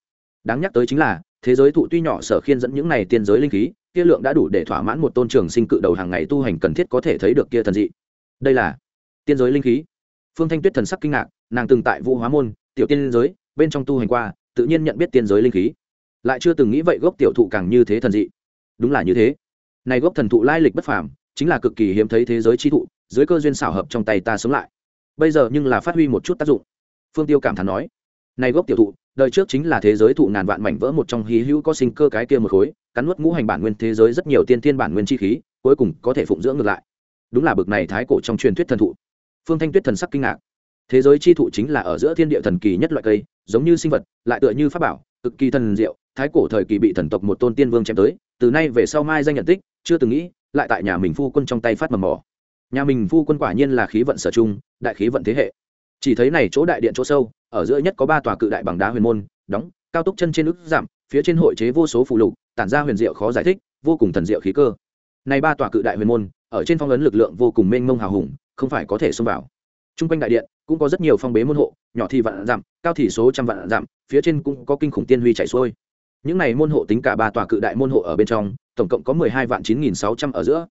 Đáng nhắc tới chính là, thế giới thụ tuy nhỏ sở khiên dẫn những này tiên giới linh khí, kia lượng đã đủ để thỏa mãn một tôn trường sinh cự đầu hàng ngày tu hành cần thiết có thể thấy được kia thần dị. Đây là tiên giới linh khí. Phương thanh tuyết thần sắc kinh ngạc, nàng từng tại vũ hóa môn, tiểu tiên giới, bên trong tu hành qua, tự nhiên nhận biết tiên giới linh khí lại chưa từng nghĩ vậy gốc tiểu thụ càng như thế thần dị. Đúng là như thế. Này gốc thần thụ lai lịch bất phàm, chính là cực kỳ hiếm thấy thế giới chi thụ, dưới cơ duyên xảo hợp trong tay ta sống lại. Bây giờ nhưng là phát huy một chút tác dụng. Phương tiêu cảm thán nói, này gốc tiểu thụ, đời trước chính là thế giới thụ ngàn vạn mảnh vỡ một trong hí hữu có sinh cơ cái kia một khối, cắn nuốt ngũ hành bản nguyên thế giới rất nhiều tiên tiên bản nguyên chi khí, cuối cùng có thể phụng dưỡng ngược lại. Đúng là bực này thái cổ trong truyền thuyết thần thụ. Phương thanh tuyết thần sắc kinh ngạc. Thế giới chi thụ chính là ở giữa thiên địa thần kỳ nhất loại cây, giống như sinh vật, lại tựa như pháp bảo cực kỳ thần diệu, thái cổ thời kỳ bị thần tộc một tôn tiên vương chém tới, từ nay về sau mai danh nhận tích, chưa từng nghĩ, lại tại nhà mình phu quân trong tay phát mầm mỏ. Nhà mình phu quân quả nhiên là khí vận sở trung, đại khí vận thế hệ. Chỉ thấy này chỗ đại điện chỗ sâu, ở giữa nhất có ba tòa cự đại bằng đá huyền môn, đóng, cao túc chân trên ức giảm, phía trên hội chế vô số phụ lục, tản ra huyền diệu khó giải thích, vô cùng thần diệu khí cơ. Này ba tòa cự đại huyền môn, ở trên phong ấn lực lượng vô cùng mênh mông hào hùng, không phải có thể xông vào. Trung quanh đại điện, cũng có rất nhiều phong bế môn hộ nhỏ thì vạn dặm cao thì số trăm vạn dặm phía trên cũng có kinh khủng tiên huy chảy xuôi. Những này môn hộ tính cả ba tòa cự đại môn hộ ở bên trong, tổng cộng có mười hai vạn chín nghìn sáu trăm ở giữa.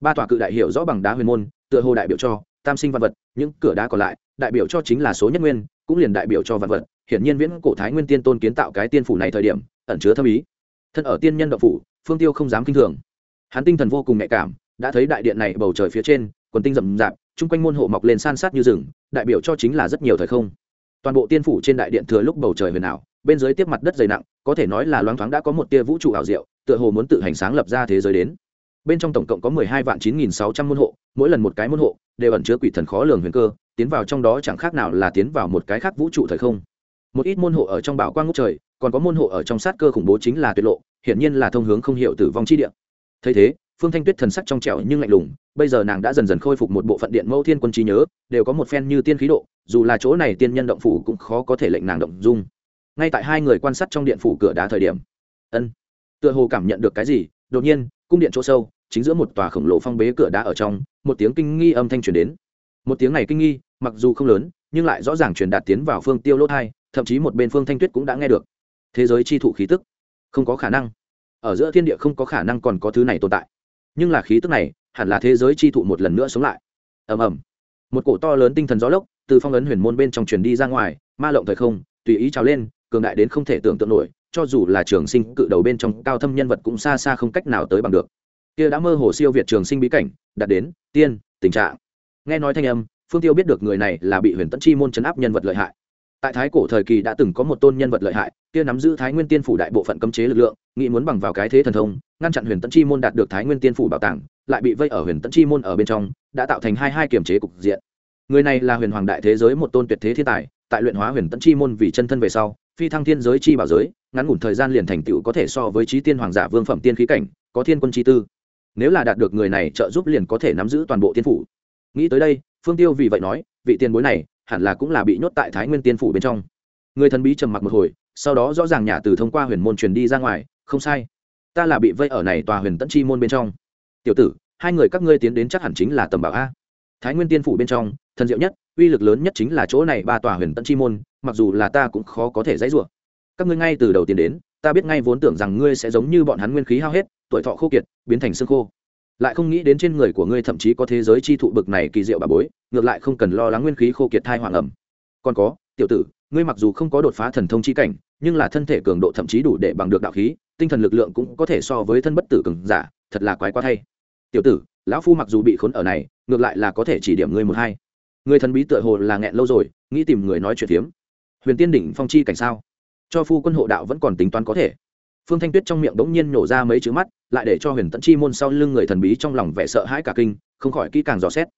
Ba tòa cự đại hiểu rõ bằng đá huyền môn, tựa hồ đại biểu cho tam sinh văn vật, những cửa đá còn lại, đại biểu cho chính là số nhất nguyên, cũng liền đại biểu cho văn vật. Hiển nhiên viễn cổ thái nguyên tiên tôn kiến tạo cái tiên phủ này thời điểm, ẩn chứa thâm ý. Thân ở tiên nhân đậu phủ, phương tiêu không dám kinh thường. Hắn tinh thần vô cùng nhạy cảm, đã thấy đại điện này bầu trời phía trên, quần tinh rậm rạp, chung quanh môn hộ mọc lên san sát như rừng, đại biểu cho chính là rất nhiều thời không toàn bộ tiên phủ trên đại điện thừa lúc bầu trời huyền ảo, bên dưới tiếp mặt đất dày nặng, có thể nói là loáng thoáng đã có một tia vũ trụ ảo diệu, tựa hồ muốn tự hành sáng lập ra thế giới đến. Bên trong tổng cộng có mười hai vạn chín nghìn sáu trăm môn hộ, mỗi lần một cái môn hộ, đều ẩn chứa quỷ thần khó lường huyền cơ, tiến vào trong đó chẳng khác nào là tiến vào một cái khác vũ trụ thời không. Một ít môn hộ ở trong bảo quang ngốc trời, còn có môn hộ ở trong sát cơ khủng bố chính là tuyệt lộ, hiển nhiên là thông hướng không hiểu tử vong chi địa. Thấy thế, phương thanh tuyết thần sắc trong trẻo nhưng lạnh lùng bây giờ nàng đã dần dần khôi phục một bộ phận điện mẫu thiên quân trí nhớ, đều có một phen như tiên khí độ, dù là chỗ này tiên nhân động phủ cũng khó có thể lệnh nàng động dung. Ngay tại hai người quan sát trong điện phủ cửa đá thời điểm, ân, tựa hồ cảm nhận được cái gì, đột nhiên, cung điện chỗ sâu, chính giữa một tòa khổng lồ phong bế cửa đá ở trong, một tiếng kinh nghi âm thanh truyền đến. Một tiếng này kinh nghi, mặc dù không lớn, nhưng lại rõ ràng truyền đạt tiến vào phương tiêu lỗ thai thậm chí một bên phương thanh tuyết cũng đã nghe được. Thế giới chi thụ khí tức, không có khả năng. Ở giữa thiên địa không có khả năng còn có thứ này tồn tại. Nhưng là khí tức này hẳn là thế giới chi thụ một lần nữa sống lại. Ầm ầm. Một cổ to lớn tinh thần gió lốc từ phong ấn huyền môn bên trong truyền đi ra ngoài, ma lộng thời không, tùy ý trào lên, cường đại đến không thể tưởng tượng nổi, cho dù là trường sinh cự đầu bên trong cao thâm nhân vật cũng xa xa không cách nào tới bằng được. Kia đã mơ hồ siêu việt trường sinh bí cảnh, đạt đến tiên, tình trạng. Nghe nói thanh âm, phương tiêu biết được người này là bị huyền tẫn chi môn chấn áp nhân vật lợi hại. Tại thái cổ thời kỳ đã từng có một tôn nhân vật lợi hại, kia nắm giữ thái nguyên tiên phủ đại bộ phận cấm chế lực lượng, nghĩ muốn bằng vào cái thế thần thông, ngăn chặn huyền tẫn chi môn đạt được thái nguyên tiên phủ bảo tàng lại bị vây ở huyền tẫn chi môn ở bên trong, đã tạo thành hai hai kiềm chế cục diện. Người này là huyền hoàng đại thế giới một tôn tuyệt thế thiên tài, tại luyện hóa huyền tẫn chi môn vì chân thân về sau, phi thăng thiên giới chi bảo giới, ngắn ngủn thời gian liền thành tựu có thể so với trí tiên hoàng giả vương phẩm tiên khí cảnh, có thiên quân chi tư. Nếu là đạt được người này trợ giúp liền có thể nắm giữ toàn bộ tiên phủ. Nghĩ tới đây, phương tiêu vì vậy nói, vị tiền bối này hẳn là cũng là bị nhốt tại thái nguyên tiên phủ bên trong. Người thần bí trầm mặc một hồi, sau đó rõ ràng nhà từ thông qua huyền môn truyền đi ra ngoài, không sai. Ta là bị vây ở này tòa huyền tẫn chi môn bên trong tiểu tử, hai người các ngươi tiến đến chắc hẳn chính là tầm bảo a. Thái nguyên tiên phủ bên trong, thần diệu nhất, uy lực lớn nhất chính là chỗ này ba tòa huyền tận chi môn, mặc dù là ta cũng khó có thể dãy rủa. Các ngươi ngay từ đầu tiến đến, ta biết ngay vốn tưởng rằng ngươi sẽ giống như bọn hắn nguyên khí hao hết, tuổi thọ khô kiệt, biến thành xương khô. Lại không nghĩ đến trên người của ngươi thậm chí có thế giới chi thụ bực này kỳ diệu bà bối, ngược lại không cần lo lắng nguyên khí khô kiệt thai hoàng ẩm. Còn có, tiểu tử, ngươi mặc dù không có đột phá thần thông chi cảnh, nhưng là thân thể cường độ thậm chí đủ để bằng được đạo khí, tinh thần lực lượng cũng có thể so với thân bất tử cường giả, thật là quái quá thay tiểu tử, lão phu mặc dù bị khốn ở này, ngược lại là có thể chỉ điểm ngươi một hai. Người thần bí tựa hồ là nghẹn lâu rồi, nghĩ tìm người nói chuyện phiếm. Huyền tiên đỉnh phong chi cảnh sao? Cho phu quân hộ đạo vẫn còn tính toán có thể. Phương thanh tuyết trong miệng bỗng nhiên nhổ ra mấy chữ mắt, lại để cho huyền tẫn chi môn sau lưng người thần bí trong lòng vẻ sợ hãi cả kinh, không khỏi kỹ càng dò xét.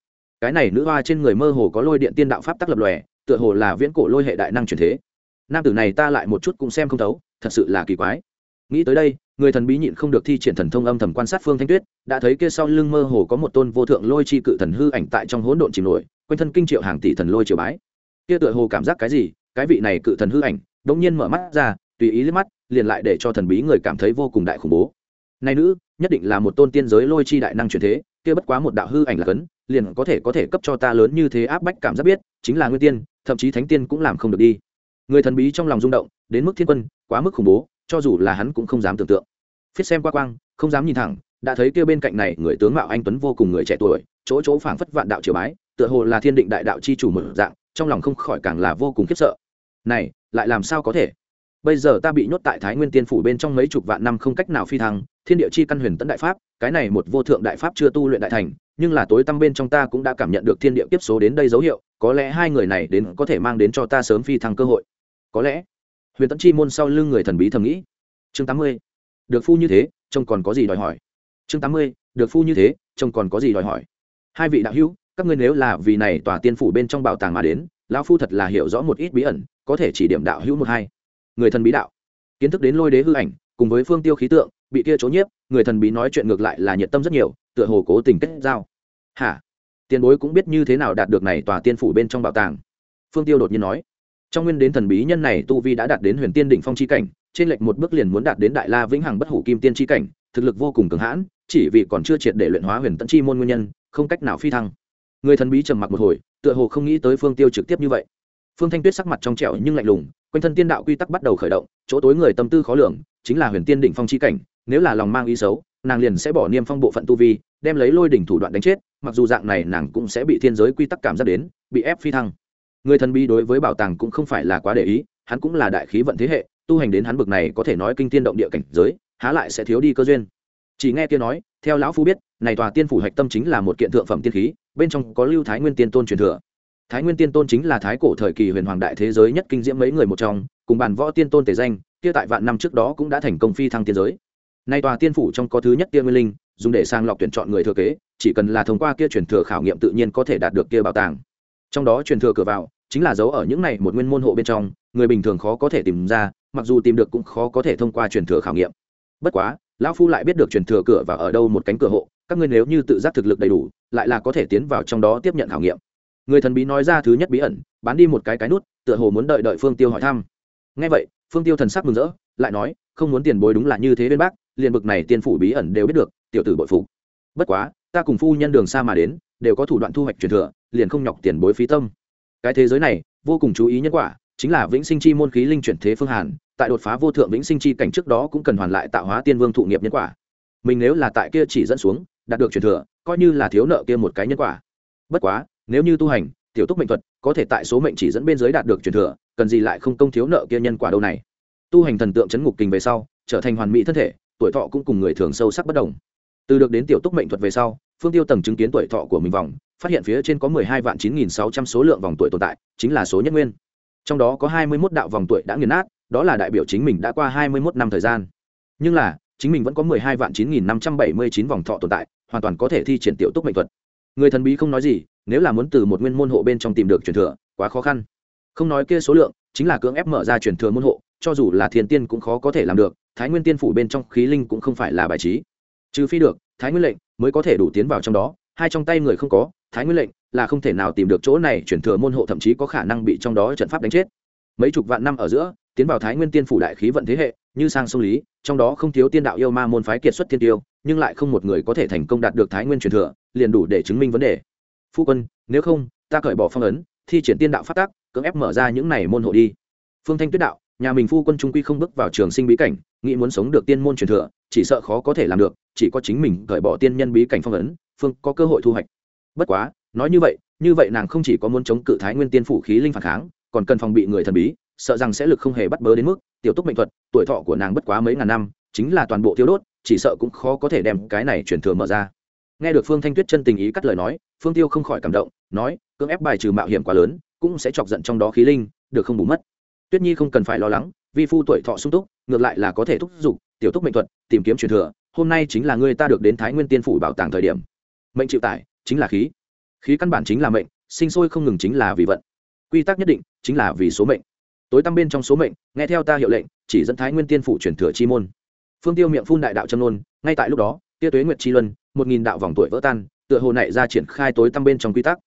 Cái này nữ hoa trên người mơ hồ có lôi điện tiên đạo pháp tắc lập lòe, tựa hồ là viễn cổ lôi hệ đại năng truyền thế. Nam tử này ta lại một chút cũng xem không thấu, thật sự là kỳ quái nghĩ tới đây, người thần bí nhịn không được thi triển thần thông âm thầm quan sát phương thanh tuyết, đã thấy kia sau lưng mơ hồ có một tôn vô thượng lôi chi cự thần hư ảnh tại trong hỗn độn chìm nổi, quanh thân kinh triệu hàng tỷ thần lôi triều bái. Kia tựa hồ cảm giác cái gì, cái vị này cự thần hư ảnh đống nhiên mở mắt ra, tùy ý liếc mắt, liền lại để cho thần bí người cảm thấy vô cùng đại khủng bố. Này nữ, nhất định là một tôn tiên giới lôi chi đại năng truyền thế, kia bất quá một đạo hư ảnh là cấn, liền có thể có thể cấp cho ta lớn như thế áp bách cảm giác biết, chính là nguyên tiên, thậm chí thánh tiên cũng làm không được đi. Người thần bí trong lòng rung động, đến mức thiên quân, quá mức khủng bố cho dù là hắn cũng không dám tưởng tượng. Phiết xem qua quang, không dám nhìn thẳng, đã thấy kia bên cạnh này, người tướng mạo anh tuấn vô cùng người trẻ tuổi, chỗ chỗ phảng phất vạn đạo triều bái, tựa hồ là thiên định đại đạo chi chủ một dạng, trong lòng không khỏi càng là vô cùng khiếp sợ. Này, lại làm sao có thể? Bây giờ ta bị nhốt tại thái nguyên tiên phủ bên trong mấy chục vạn năm không cách nào phi thăng, thiên địa chi căn huyền tấn đại pháp, cái này một vô thượng đại pháp chưa tu luyện đại thành, nhưng là tối tăm bên trong ta cũng đã cảm nhận được thiên địa kiếp số đến đây dấu hiệu, có lẽ hai người này đến có thể mang đến cho ta sớm phi thăng cơ hội. Có lẽ huyền tẫn chi môn sau lưng người thần bí thầm nghĩ. Chương tám mươi, được phu như thế, trông còn có gì đòi hỏi? Chương tám mươi, được phu như thế, trông còn có gì đòi hỏi? Hai vị đạo hữu, các ngươi nếu là vì này tòa tiên phủ bên trong bảo tàng mà đến, lão phu thật là hiểu rõ một ít bí ẩn, có thể chỉ điểm đạo hữu một hai. Người thần bí đạo. Kiến thức đến lôi đế hư ảnh, cùng với phương tiêu khí tượng, bị kia trốn nhiếp, người thần bí nói chuyện ngược lại là nhiệt tâm rất nhiều, tựa hồ cố tình kết giao. Hả? Tiền bối cũng biết như thế nào đạt được này tòa tiên phủ bên trong bảo tàng? Phương tiêu đột nhiên nói trong nguyên đến thần bí nhân này tu vi đã đạt đến huyền tiên đỉnh phong chi cảnh, trên lệch một bước liền muốn đạt đến đại la vĩnh hằng bất hủ kim tiên chi cảnh, thực lực vô cùng cường hãn, chỉ vì còn chưa triệt để luyện hóa huyền tận chi môn nguyên nhân, không cách nào phi thăng. Người thần bí trầm mặc một hồi, tựa hồ không nghĩ tới phương tiêu trực tiếp như vậy. Phương thanh tuyết sắc mặt trong trẻo nhưng lạnh lùng, quanh thân tiên đạo quy tắc bắt đầu khởi động, chỗ tối người tâm tư khó lường, chính là huyền tiên đỉnh phong chi cảnh, nếu là lòng mang ý xấu, nàng liền sẽ bỏ niêm phong bộ phận tu vi, đem lấy lôi đỉnh thủ đoạn đánh chết, mặc dù dạng này nàng cũng sẽ bị thiên giới quy tắc cảm giác đến, bị ép phi thăng người thần bí đối với bảo tàng cũng không phải là quá để ý, hắn cũng là đại khí vận thế hệ, tu hành đến hắn bực này có thể nói kinh tiên động địa cảnh giới, há lại sẽ thiếu đi cơ duyên. Chỉ nghe kia nói, theo lão phu biết, này tòa tiên phủ hạch tâm chính là một kiện thượng phẩm tiên khí, bên trong có lưu thái nguyên tiên tôn truyền thừa. Thái nguyên tiên tôn chính là thái cổ thời kỳ huyền hoàng đại thế giới nhất kinh diễm mấy người một trong, cùng bàn võ tiên tôn tề danh, kia tại vạn năm trước đó cũng đã thành công phi thăng tiên giới. Nay tòa tiên phủ trong có thứ nhất tiên nguyên linh, dùng để sang lọc tuyển chọn người thừa kế, chỉ cần là thông qua kia truyền thừa khảo nghiệm tự nhiên có thể đạt được kia bảo tàng trong đó truyền thừa cửa vào, chính là dấu ở những này một nguyên môn hộ bên trong, người bình thường khó có thể tìm ra, mặc dù tìm được cũng khó có thể thông qua truyền thừa khảo nghiệm. Bất quá, lão phu lại biết được truyền thừa cửa và ở đâu một cánh cửa hộ, các ngươi nếu như tự giác thực lực đầy đủ, lại là có thể tiến vào trong đó tiếp nhận khảo nghiệm. Người thần bí nói ra thứ nhất bí ẩn, bán đi một cái cái nút, tựa hồ muốn đợi đợi phương tiêu hỏi thăm. Ngay vậy, phương tiêu thần sắc mừng rỡ, lại nói, không muốn tiền bối đúng là như thế bên bác, liền bực này tiên phủ bí ẩn đều biết được, tiểu tử bội phục. Bất quá, ta cùng phu nhân đường xa mà đến, đều có thủ đoạn thu hoạch truyền thừa liền không nhọc tiền bối phí tâm. Cái thế giới này, vô cùng chú ý nhân quả, chính là vĩnh sinh chi môn khí linh chuyển thế phương hàn, tại đột phá vô thượng vĩnh sinh chi cảnh trước đó cũng cần hoàn lại tạo hóa tiên vương thụ nghiệp nhân quả. Mình nếu là tại kia chỉ dẫn xuống, đạt được truyền thừa, coi như là thiếu nợ kia một cái nhân quả. Bất quá, nếu như tu hành, tiểu túc mệnh thuật, có thể tại số mệnh chỉ dẫn bên dưới đạt được truyền thừa, cần gì lại không công thiếu nợ kia nhân quả đâu này? Tu hành thần tượng chấn ngục kình về sau, trở thành hoàn mỹ thân thể, tuổi thọ cũng cùng người thường sâu sắc bất đồng. Từ được đến tiểu túc mệnh thuật về sau, phương tiêu tầng chứng kiến tuổi thọ của mình vòng phát hiện phía trên có mười hai vạn chín nghìn sáu trăm số lượng vòng tuổi tồn tại, chính là số nhất nguyên. Trong đó có hai mươi mốt đạo vòng tuổi đã nghiền nát, đó là đại biểu chính mình đã qua hai mươi mốt năm thời gian. Nhưng là, chính mình vẫn có mười hai vạn chín nghìn năm trăm bảy mươi chín vòng thọ tồn tại, hoàn toàn có thể thi triển tiểu túc mệnh thuật. Người thần bí không nói gì, nếu là muốn từ một nguyên môn hộ bên trong tìm được truyền thừa, quá khó khăn. Không nói kia số lượng, chính là cưỡng ép mở ra truyền thừa môn hộ, cho dù là thiên tiên cũng khó có thể làm được, thái nguyên tiên phủ bên trong khí linh cũng không phải là bài trí. Trừ phi được, thái nguyên lệnh mới có thể đủ tiến vào trong đó, hai trong tay người không có thái nguyên lệnh là không thể nào tìm được chỗ này, chuyển thừa môn hộ thậm chí có khả năng bị trong đó trận pháp đánh chết. Mấy chục vạn năm ở giữa, tiến vào thái nguyên tiên phủ đại khí vận thế hệ, như sang sông lý, trong đó không thiếu tiên đạo yêu ma môn phái kiệt xuất thiên tiêu, nhưng lại không một người có thể thành công đạt được thái nguyên truyền thừa, liền đủ để chứng minh vấn đề. Phu quân, nếu không, ta cởi bỏ phong ấn, thi triển tiên đạo phát tác cưỡng ép mở ra những này môn hộ đi. Phương thanh tuyết đạo, nhà mình phu quân trung quy không bước vào trường sinh bí cảnh, nghĩ muốn sống được tiên môn truyền thừa, chỉ sợ khó có thể làm được, chỉ có chính mình cởi bỏ tiên nhân bí cảnh phong ấn, phương có cơ hội thu hoạch bất quá, nói như vậy như vậy nàng không chỉ có muốn chống cự thái nguyên tiên phủ khí linh phản kháng, còn cần phòng bị người thần bí, sợ rằng sẽ lực không hề bắt bớ đến mức, tiểu túc mệnh thuật, tuổi thọ của nàng bất quá mấy ngàn năm, chính là toàn bộ thiếu đốt, chỉ sợ cũng khó có thể đem cái này chuyển thừa mở ra. Nghe được phương thanh tuyết chân tình ý cắt lời nói, phương tiêu không khỏi cảm động, nói, cưỡng ép bài trừ mạo hiểm quá lớn, cũng sẽ chọc giận trong đó khí linh, được không bù mất. Tuyết nhi không cần phải lo lắng, vi phu tuổi thọ sung túc, ngược lại là có thể thúc giục, tiểu túc mệnh thuật, tìm kiếm truyền thừa, hôm nay chính là người ta được đến thái nguyên tiên phủ bảo tàng thời điểm. Mệnh chịu tải chính là khí. Khí căn bản chính là mệnh, sinh sôi không ngừng chính là vì vận. Quy tắc nhất định chính là vì số mệnh. Tối tăm bên trong số mệnh, nghe theo ta hiệu lệnh, chỉ dẫn thái nguyên tiên phủ truyền thừa chi môn. Phương tiêu miệng phun đại đạo châm nôn ngay tại lúc đó, tia tuế nguyệt chi luân, một nghìn đạo vòng tuổi vỡ tan, tựa hồ này ra triển khai tối tăm bên trong quy tắc.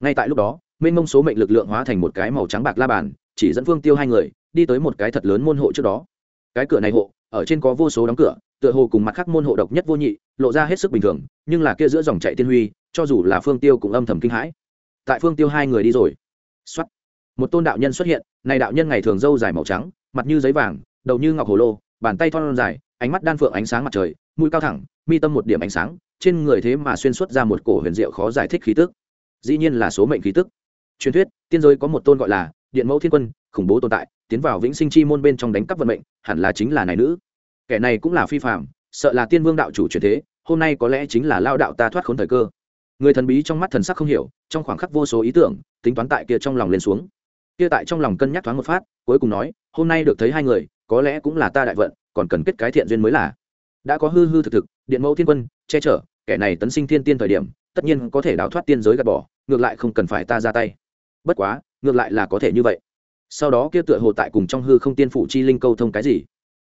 Ngay tại lúc đó, mênh mông số mệnh lực lượng hóa thành một cái màu trắng bạc la bàn, chỉ dẫn phương tiêu hai người, đi tới một cái thật lớn môn hộ trước đó. Cái cửa này hộ ở trên có vô số đóng cửa, tựa hồ cùng mặt khác môn hộ độc nhất vô nhị, lộ ra hết sức bình thường, nhưng là kia giữa dòng chạy tiên huy, cho dù là phương tiêu cũng âm thầm kinh hãi. Tại phương tiêu hai người đi rồi. Xuất một tôn đạo nhân xuất hiện, này đạo nhân ngày thường râu dài màu trắng, mặt như giấy vàng, đầu như ngọc hồ lô, bàn tay thon dài, ánh mắt đan phượng ánh sáng mặt trời, mũi cao thẳng, mi tâm một điểm ánh sáng, trên người thế mà xuyên xuất ra một cổ huyền diệu khó giải thích khí tức. Dĩ nhiên là số mệnh khí tức. Truyền thuyết, tiên giới có một tôn gọi là điện mẫu thiên quân, khủng bố tồn tại tiến vào vĩnh sinh chi môn bên trong đánh cắp vận mệnh, hẳn là chính là này nữ. Kẻ này cũng là phi phạm sợ là tiên vương đạo chủ truyền thế, hôm nay có lẽ chính là lao đạo ta thoát khốn thời cơ. Người thần bí trong mắt thần sắc không hiểu, trong khoảng khắc vô số ý tưởng, tính toán tại kia trong lòng lên xuống. Kia tại trong lòng cân nhắc thoáng một phát, cuối cùng nói, hôm nay được thấy hai người, có lẽ cũng là ta đại vận, còn cần kết cái thiện duyên mới là. Đã có hư hư thực thực, điện mẫu thiên quân, che chở, kẻ này tấn sinh thiên tiên thời điểm, tất nhiên có thể đào thoát tiên giới gạt bỏ, ngược lại không cần phải ta ra tay. Bất quá, ngược lại là có thể như vậy sau đó kia tựa hồ tại cùng trong hư không tiên phủ chi linh câu thông cái gì.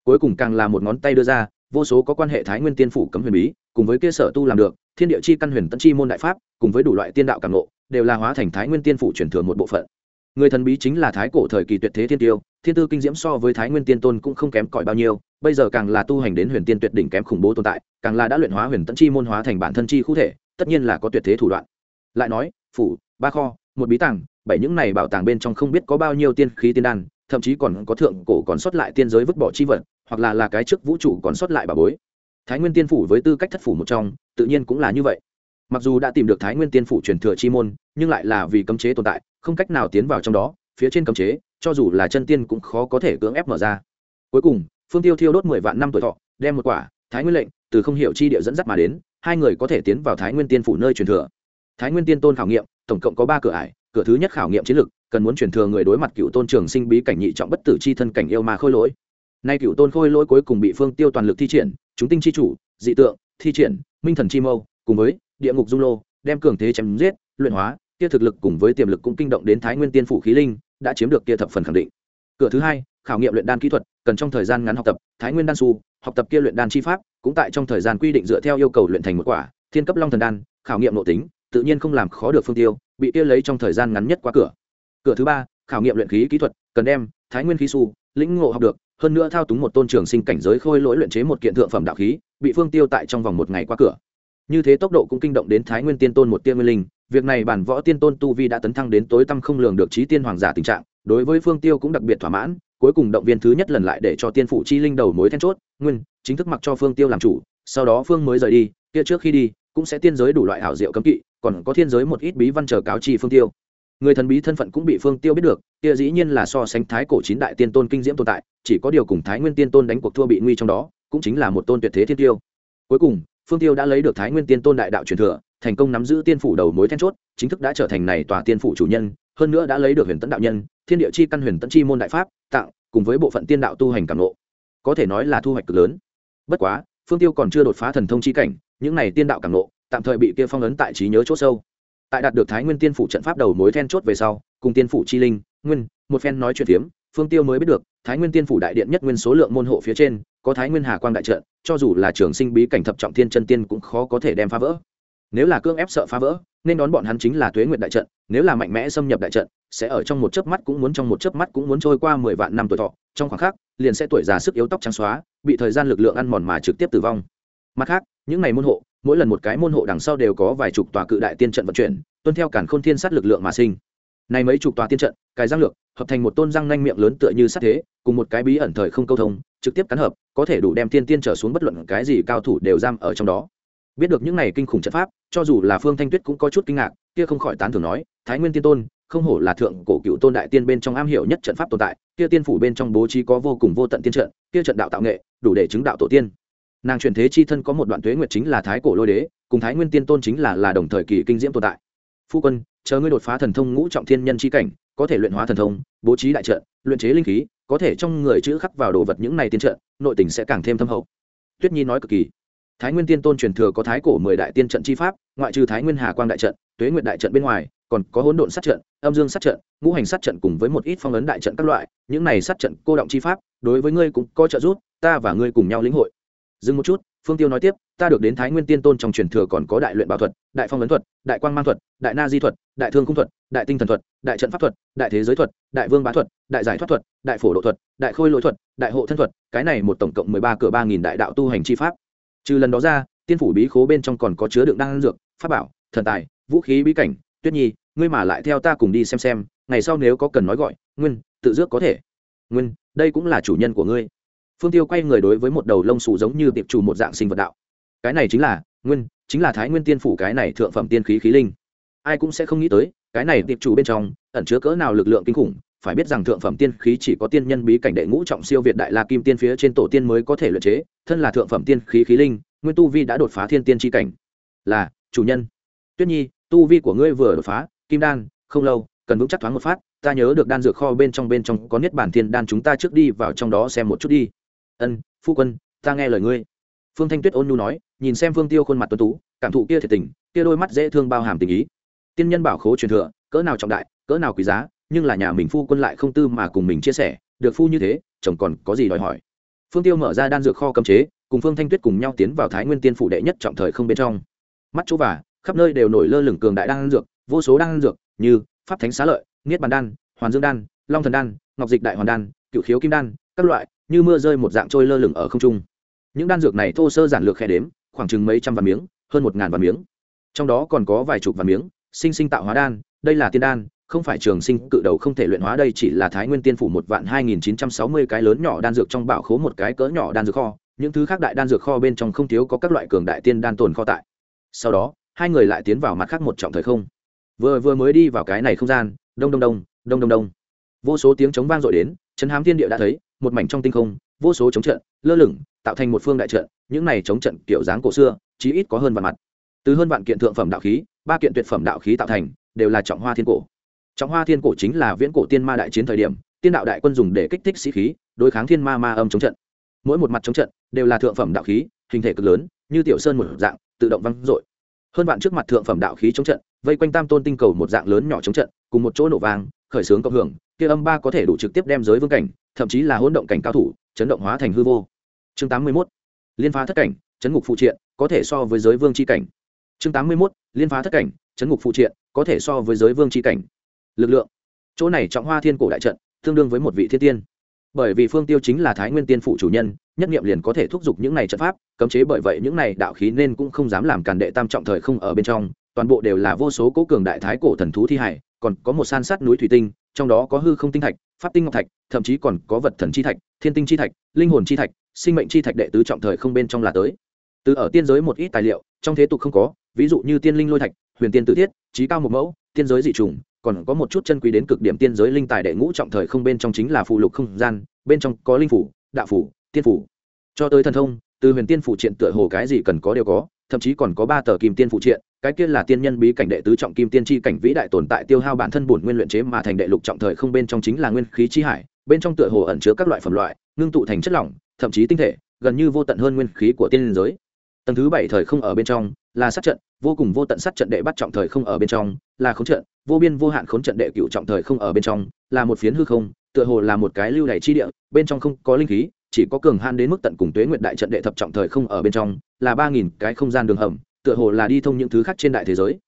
Cuối cùng càng là một ngón tay đưa ra, vô số có quan hệ thái nguyên tiên phủ cấm huyền bí, cùng với kia sở tu làm được, thiên địa chi căn huyền tấn chi môn đại pháp, cùng với đủ loại tiên đạo càng ngộ, đều là hóa thành thái nguyên tiên phủ truyền thừa một bộ phận. Người thần bí chính là thái cổ thời kỳ tuyệt thế thiên tiêu, thiên tư kinh diễm so với thái nguyên tiên tôn cũng không kém cỏi bao nhiêu, bây giờ càng là tu hành đến huyền tiên tuyệt đỉnh kém khủng bố tồn tại, càng là đã luyện hóa huyền tấn chi môn hóa thành bản thân chi khu thể, tất nhiên là có tuyệt thế thủ đoạn. Lại nói, phủ, ba kho, một bí tàng bảy những này bảo tàng bên trong không biết có bao nhiêu tiên khí tiên đan, thậm chí còn có thượng cổ còn sót lại tiên giới vứt bỏ chi vật, hoặc là là cái trước vũ trụ còn sót lại bà bối. Thái nguyên tiên phủ với tư cách thất phủ một trong, tự nhiên cũng là như vậy. Mặc dù đã tìm được thái nguyên tiên phủ truyền thừa chi môn, nhưng lại là vì cấm chế tồn tại, không cách nào tiến vào trong đó, phía trên cấm chế, cho dù là chân tiên cũng khó có thể cưỡng ép mở ra. Cuối cùng, phương tiêu thiêu đốt mười vạn năm tuổi thọ, đem một quả, thái nguyên lệnh, từ không hiểu chi địa dẫn dắt mà đến, hai người có thể tiến vào thái nguyên tiên phủ nơi truyền thừa. Thái nguyên tiên tôn khảo nghiệm, tổng cộng có ba cửa ải cửa thứ nhất khảo nghiệm chiến lực, cần muốn truyền thừa người đối mặt cựu tôn trường sinh bí cảnh nhị trọng bất tử chi thân cảnh yêu mà khôi lỗi. Nay cựu tôn khôi lỗi cuối cùng bị phương tiêu toàn lực thi triển chúng tinh chi chủ dị tượng thi triển minh thần chi mâu cùng với địa ngục dung lô đem cường thế chém giết luyện hóa kia thực lực cùng với tiềm lực cũng kinh động đến thái nguyên tiên phủ khí linh đã chiếm được kia thập phần khẳng định. Cửa thứ hai khảo nghiệm luyện đan kỹ thuật cần trong thời gian ngắn học tập thái nguyên đan su học tập kia luyện đan chi pháp cũng tại trong thời gian quy định dựa theo yêu cầu luyện thành một quả thiên cấp long thần đan khảo nghiệm nội tính tự nhiên không làm khó được phương tiêu bị kia lấy trong thời gian ngắn nhất qua cửa. Cửa thứ ba, khảo nghiệm luyện khí kỹ thuật, cần đem thái nguyên khí su, lĩnh ngộ học được, hơn nữa thao túng một tôn trường sinh cảnh giới khôi lỗi luyện chế một kiện thượng phẩm đạo khí, bị phương tiêu tại trong vòng một ngày qua cửa. Như thế tốc độ cũng kinh động đến thái nguyên tiên tôn một tiên nguyên linh, việc này bản võ tiên tôn tu vi đã tấn thăng đến tối tăm không lường được trí tiên hoàng giả tình trạng, đối với phương tiêu cũng đặc biệt thỏa mãn, cuối cùng động viên thứ nhất lần lại để cho tiên phụ chi linh đầu mối then chốt, nguyên, chính thức mặc cho phương tiêu làm chủ, sau đó phương mới rời đi, kia trước khi đi, cũng sẽ tiên giới đủ loại hảo diệu cấm kỵ còn có thiên giới một ít bí văn chờ cáo chi phương tiêu. Người thần bí thân phận cũng bị phương tiêu biết được, kia dĩ nhiên là so sánh thái cổ chín đại tiên tôn kinh diễm tồn tại, chỉ có điều cùng thái nguyên tiên tôn đánh cuộc thua bị nguy trong đó, cũng chính là một tôn tuyệt thế thiên tiêu. Cuối cùng, phương tiêu đã lấy được thái nguyên tiên tôn đại đạo truyền thừa, thành công nắm giữ tiên phủ đầu mối then chốt, chính thức đã trở thành này tòa tiên phủ chủ nhân, hơn nữa đã lấy được huyền tấn đạo nhân, thiên địa chi căn huyền tấn chi môn đại pháp, tặng, cùng với bộ phận tiên đạo tu hành cảm lộ có thể nói là thu hoạch cực lớn. Bất quá, phương tiêu còn chưa đột phá thần thông chi cảnh, những này tiên đạo cảm lộ tạm thời bị kia phong ấn tại trí nhớ chỗ sâu. Tại đạt được thái nguyên tiên phủ trận pháp đầu mối then chốt về sau, cùng tiên phủ chi linh, nguyên, một phen nói chuyện phiếm, phương tiêu mới biết được, thái nguyên tiên phủ đại điện nhất nguyên số lượng môn hộ phía trên, có thái nguyên hà quang đại trận, cho dù là trường sinh bí cảnh thập trọng thiên chân tiên cũng khó có thể đem phá vỡ. Nếu là cương ép sợ phá vỡ, nên đón bọn hắn chính là tuế nguyện đại trận, nếu là mạnh mẽ xâm nhập đại trận, sẽ ở trong một chớp mắt cũng muốn trong một chớp mắt cũng muốn trôi qua mười vạn năm tuổi thọ, trong khoảng khắc, liền sẽ tuổi già sức yếu tóc trắng xóa, bị thời gian lực lượng ăn mòn mà trực tiếp tử vong. Mặt khác, những ngày môn hộ mỗi lần một cái môn hộ đằng sau đều có vài chục tòa cự đại tiên trận vận chuyển, tuân theo cản khôn thiên sát lực lượng mà sinh. Này mấy chục tòa tiên trận cài răng lược, hợp thành một tôn răng nanh miệng lớn tựa như sát thế, cùng một cái bí ẩn thời không câu thông, trực tiếp cắn hợp, có thể đủ đem tiên tiên trở xuống bất luận cái gì cao thủ đều giam ở trong đó. Biết được những này kinh khủng trận pháp, cho dù là phương thanh tuyết cũng có chút kinh ngạc, kia không khỏi tán thưởng nói, thái nguyên tiên tôn, không hổ là thượng cổ cựu tôn đại tiên bên trong am hiểu nhất trận pháp tồn tại, kia tiên phủ bên trong bố trí có vô cùng vô tận tiên trận, kia trận đạo tạo nghệ, đủ để chứng đạo tổ tiên nàng truyền thế chi thân có một đoạn tuế nguyệt chính là thái cổ lôi đế, cùng thái nguyên tiên tôn chính là là đồng thời kỳ kinh diễm tồn tại. Phu quân, chờ ngươi đột phá thần thông ngũ trọng thiên nhân chi cảnh, có thể luyện hóa thần thông, bố trí đại trận, luyện chế linh khí, có thể trong người chữ khắc vào đồ vật những này tiên trận, nội tình sẽ càng thêm thâm hậu. Tuyết nhi nói cực kỳ. Thái nguyên tiên tôn truyền thừa có thái cổ mười đại tiên trận chi pháp, ngoại trừ thái nguyên hà quang đại trận, tuế nguyệt đại trận bên ngoài, còn có hỗn độn sát trận, âm dương sát trận, ngũ hành sát trận cùng với một ít phong ấn đại trận các loại, những này sát trận cô động chi pháp, đối với ngươi cũng có trợ giúp, ta và ngươi cùng nhau lĩnh hội dừng một chút phương tiêu nói tiếp ta được đến thái nguyên tiên tôn trong truyền thừa còn có đại luyện bảo thuật đại phong ấn thuật đại quang mang thuật đại na di thuật đại thương cung thuật đại tinh thần thuật đại trận pháp thuật đại thế giới thuật đại vương bá thuật đại giải thoát thuật đại phổ độ thuật đại khôi lỗi thuật đại hộ thân thuật cái này một tổng cộng mười ba cửa ba nghìn đại đạo tu hành chi pháp trừ lần đó ra tiên phủ bí khố bên trong còn có chứa đựng đan dược pháp bảo thần tài vũ khí bí cảnh tuyết nhi ngươi mà lại theo ta cùng đi xem xem ngày sau nếu có cần nói gọi nguyên tự dước có thể nguyên đây cũng là chủ nhân của ngươi phương tiêu quay người đối với một đầu lông xù giống như tiệp chủ một dạng sinh vật đạo. Cái này chính là nguyên, chính là thái nguyên tiên phủ cái này thượng phẩm tiên khí khí linh. Ai cũng sẽ không nghĩ tới, cái này tiệp chủ bên trong, ẩn chứa cỡ nào lực lượng kinh khủng, phải biết rằng thượng phẩm tiên khí chỉ có tiên nhân bí cảnh đệ ngũ trọng siêu việt đại la kim tiên phía trên tổ tiên mới có thể luyện chế, thân là thượng phẩm tiên khí khí linh, nguyên tu vi đã đột phá thiên tiên tri cảnh. Là, chủ nhân. Tuyết nhi, tu vi của ngươi vừa đột phá, kim đan, không lâu, cần vững chắc thoáng một phát, ta nhớ được đan dược kho bên trong bên trong có niết bản thiên đan chúng ta trước đi vào trong đó xem một chút đi ân, phu quân, ta nghe lời ngươi. Phương thanh tuyết ôn nhu nói, nhìn xem phương tiêu khuôn mặt tuấn tú, cảm thụ kia thiệt tình, kia đôi mắt dễ thương bao hàm tình ý. Tiên nhân bảo khố truyền thừa, cỡ nào trọng đại, cỡ nào quý giá, nhưng là nhà mình phu quân lại không tư mà cùng mình chia sẻ, được phu như thế, chồng còn có gì đòi hỏi. Phương tiêu mở ra đan dược kho cấm chế, cùng phương thanh tuyết cùng nhau tiến vào thái nguyên tiên phủ đệ nhất trọng thời không bên trong. Mắt chỗ và, khắp nơi đều nổi lơ lửng cường đại đan dược, vô số đan dược như pháp thánh xá lợi, niết bàn đan, hoàn dương đan, long thần đan, ngọc dịch đại hoàn đan, cựu khiếu kim đan, các loại như mưa rơi một dạng trôi lơ lửng ở không trung. Những đan dược này thô sơ giản lược khe đếm, khoảng chừng mấy trăm vạn miếng, hơn một ngàn vạn miếng. Trong đó còn có vài chục vạn miếng, sinh sinh tạo hóa đan, đây là tiên đan, không phải trường sinh, cự đầu không thể luyện hóa, đây chỉ là thái nguyên tiên phủ một vạn hai nghìn chín trăm sáu mươi cái lớn nhỏ đan dược trong bảo khố một cái cỡ nhỏ đan dược kho. Những thứ khác đại đan dược kho bên trong không thiếu có các loại cường đại tiên đan tồn kho tại. Sau đó, hai người lại tiến vào mặt khác một trọng thời không. Vừa vừa mới đi vào cái này không gian, đông đông đông đông đông đông. Vô số tiếng chống vang dội đến chấn hám thiên địa đã thấy một mảnh trong tinh không, vô số chống trận, lơ lửng, tạo thành một phương đại trận, những này chống trận kiểu dáng cổ xưa, chí ít có hơn vạn mặt. Từ hơn vạn kiện thượng phẩm đạo khí, ba kiện tuyệt phẩm đạo khí tạo thành, đều là trọng hoa thiên cổ. Trọng hoa thiên cổ chính là viễn cổ tiên ma đại chiến thời điểm, tiên đạo đại quân dùng để kích thích sĩ khí, đối kháng thiên ma ma âm chống trận. Mỗi một mặt chống trận đều là thượng phẩm đạo khí, hình thể cực lớn, như tiểu sơn một dạng, tự động văng dội. Hơn vạn trước mặt thượng phẩm đạo khí chống trận, vây quanh tam tôn tinh cầu một dạng lớn nhỏ chống trận, cùng một chỗ nổ vàng khởi xướng cộng hưởng, kia âm ba có thể đủ trực tiếp đem giới vương cảnh thậm chí là hỗn động cảnh cao thủ, chấn động hóa thành hư vô chương tám mươi 81. liên phá thất cảnh, chấn ngục phụ triện, có thể so với giới vương c h i cảnh chương tám mươi 81. liên phá thất cảnh, chấn ngục phụ triện, có thể so với giới vương c h i cảnh lực lượng chỗ này trọng hoa thiên cổ đại trận, tương đương với một vị thiên tiên bởi vì phương tiêu chính là thái nguyên tiên phụ chủ nhân, nhất nghiệm liền có thể thúc giục những này trận pháp, cấm chế bởi vậy những này đạo khí nên cũng không dám làm càn đệ tam trọng thời không ở bên trong, toàn bộ đều là vô số cố cường đại thái cổ thần thú thi hải, còn có một san sát núi thủy tinh trong đó có hư không tinh thạch, pháp tinh ngọc thạch, thậm chí còn có vật thần chi thạch, thiên tinh chi thạch, linh hồn chi thạch, sinh mệnh chi thạch đệ tứ trọng thời không bên trong là tới. Từ ở tiên giới một ít tài liệu, trong thế tục không có, ví dụ như tiên linh lôi thạch, huyền tiên tự thiết, trí cao một mẫu, tiên giới dị trùng, còn có một chút chân quý đến cực điểm tiên giới linh tài đệ ngũ trọng thời không bên trong chính là phụ lục không gian, bên trong có linh phủ, đạo phủ, tiên phủ. Cho tới thần thông, từ huyền tiên phủ triện tựa hồ cái gì cần có đều có, thậm chí còn có ba tờ kim tiên phụ triện cái kia là tiên nhân bí cảnh đệ tứ trọng kim tiên tri cảnh vĩ đại tồn tại tiêu hao bản thân bổn nguyên luyện chế mà thành đệ lục trọng thời không bên trong chính là nguyên khí chi hải, bên trong tựa hồ ẩn chứa các loại phẩm loại, ngưng tụ thành chất lỏng, thậm chí tinh thể, gần như vô tận hơn nguyên khí của tiên liên giới. Tầng thứ bảy thời không ở bên trong, là sát trận, vô cùng vô tận sát trận đệ bắt trọng thời không ở bên trong, là khống trận, vô biên vô hạn khống trận đệ cựu trọng thời không ở bên trong, là một phiến hư không, tựa hồ là một cái lưu đày chi địa, bên trong không có linh khí, chỉ có cường han đến mức tận cùng tuế nguyện đại trận đệ thập trọng thời không ở bên trong, là ba nghìn cái không gian đường hầm tựa hồ là đi thông những thứ khác trên đại thế giới.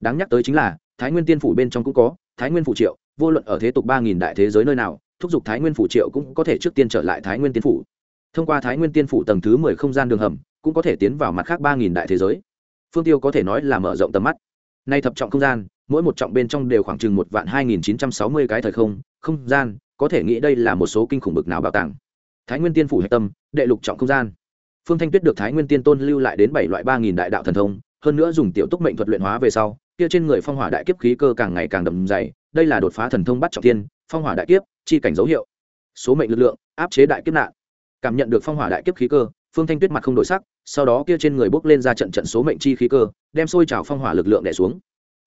Đáng nhắc tới chính là, thái nguyên tiên phủ bên trong cũng có, thái nguyên phủ triệu, vô luận ở thế tục ba nghìn đại thế giới nơi nào, thúc giục thái nguyên phủ triệu cũng có thể trước tiên trở lại thái nguyên tiên phủ. Thông qua thái nguyên tiên phủ tầng thứ mười không gian đường hầm, cũng có thể tiến vào mặt khác ba nghìn đại thế giới. Phương tiêu có thể nói là mở rộng tầm mắt. Nay thập trọng không gian, mỗi một trọng bên trong đều khoảng chừng một vạn hai nghìn chín trăm sáu mươi cái thời không không gian, có thể nghĩ đây là một số kinh khủng bực nào bảo tàng. Thái nguyên tiên phủ hạch tâm, đệ lục trọng không gian phương thanh tuyết được thái nguyên tiên tôn lưu lại đến bảy loại ba nghìn đại đạo thần thông, hơn nữa dùng tiểu túc mệnh thuật luyện hóa về sau, kia trên người phong hỏa đại kiếp khí cơ càng ngày càng đậm dày, đây là đột phá thần thông bắt trọng tiên phong hỏa đại kiếp, chi cảnh dấu hiệu. Số mệnh lực lượng, áp chế đại kiếp nạn. Cảm nhận được phong hỏa đại kiếp khí cơ, phương thanh tuyết mặt không đổi sắc, sau đó kia trên người bốc lên ra trận trận số mệnh chi khí cơ, đem sôi trào phong hỏa lực lượng đẻ xuống.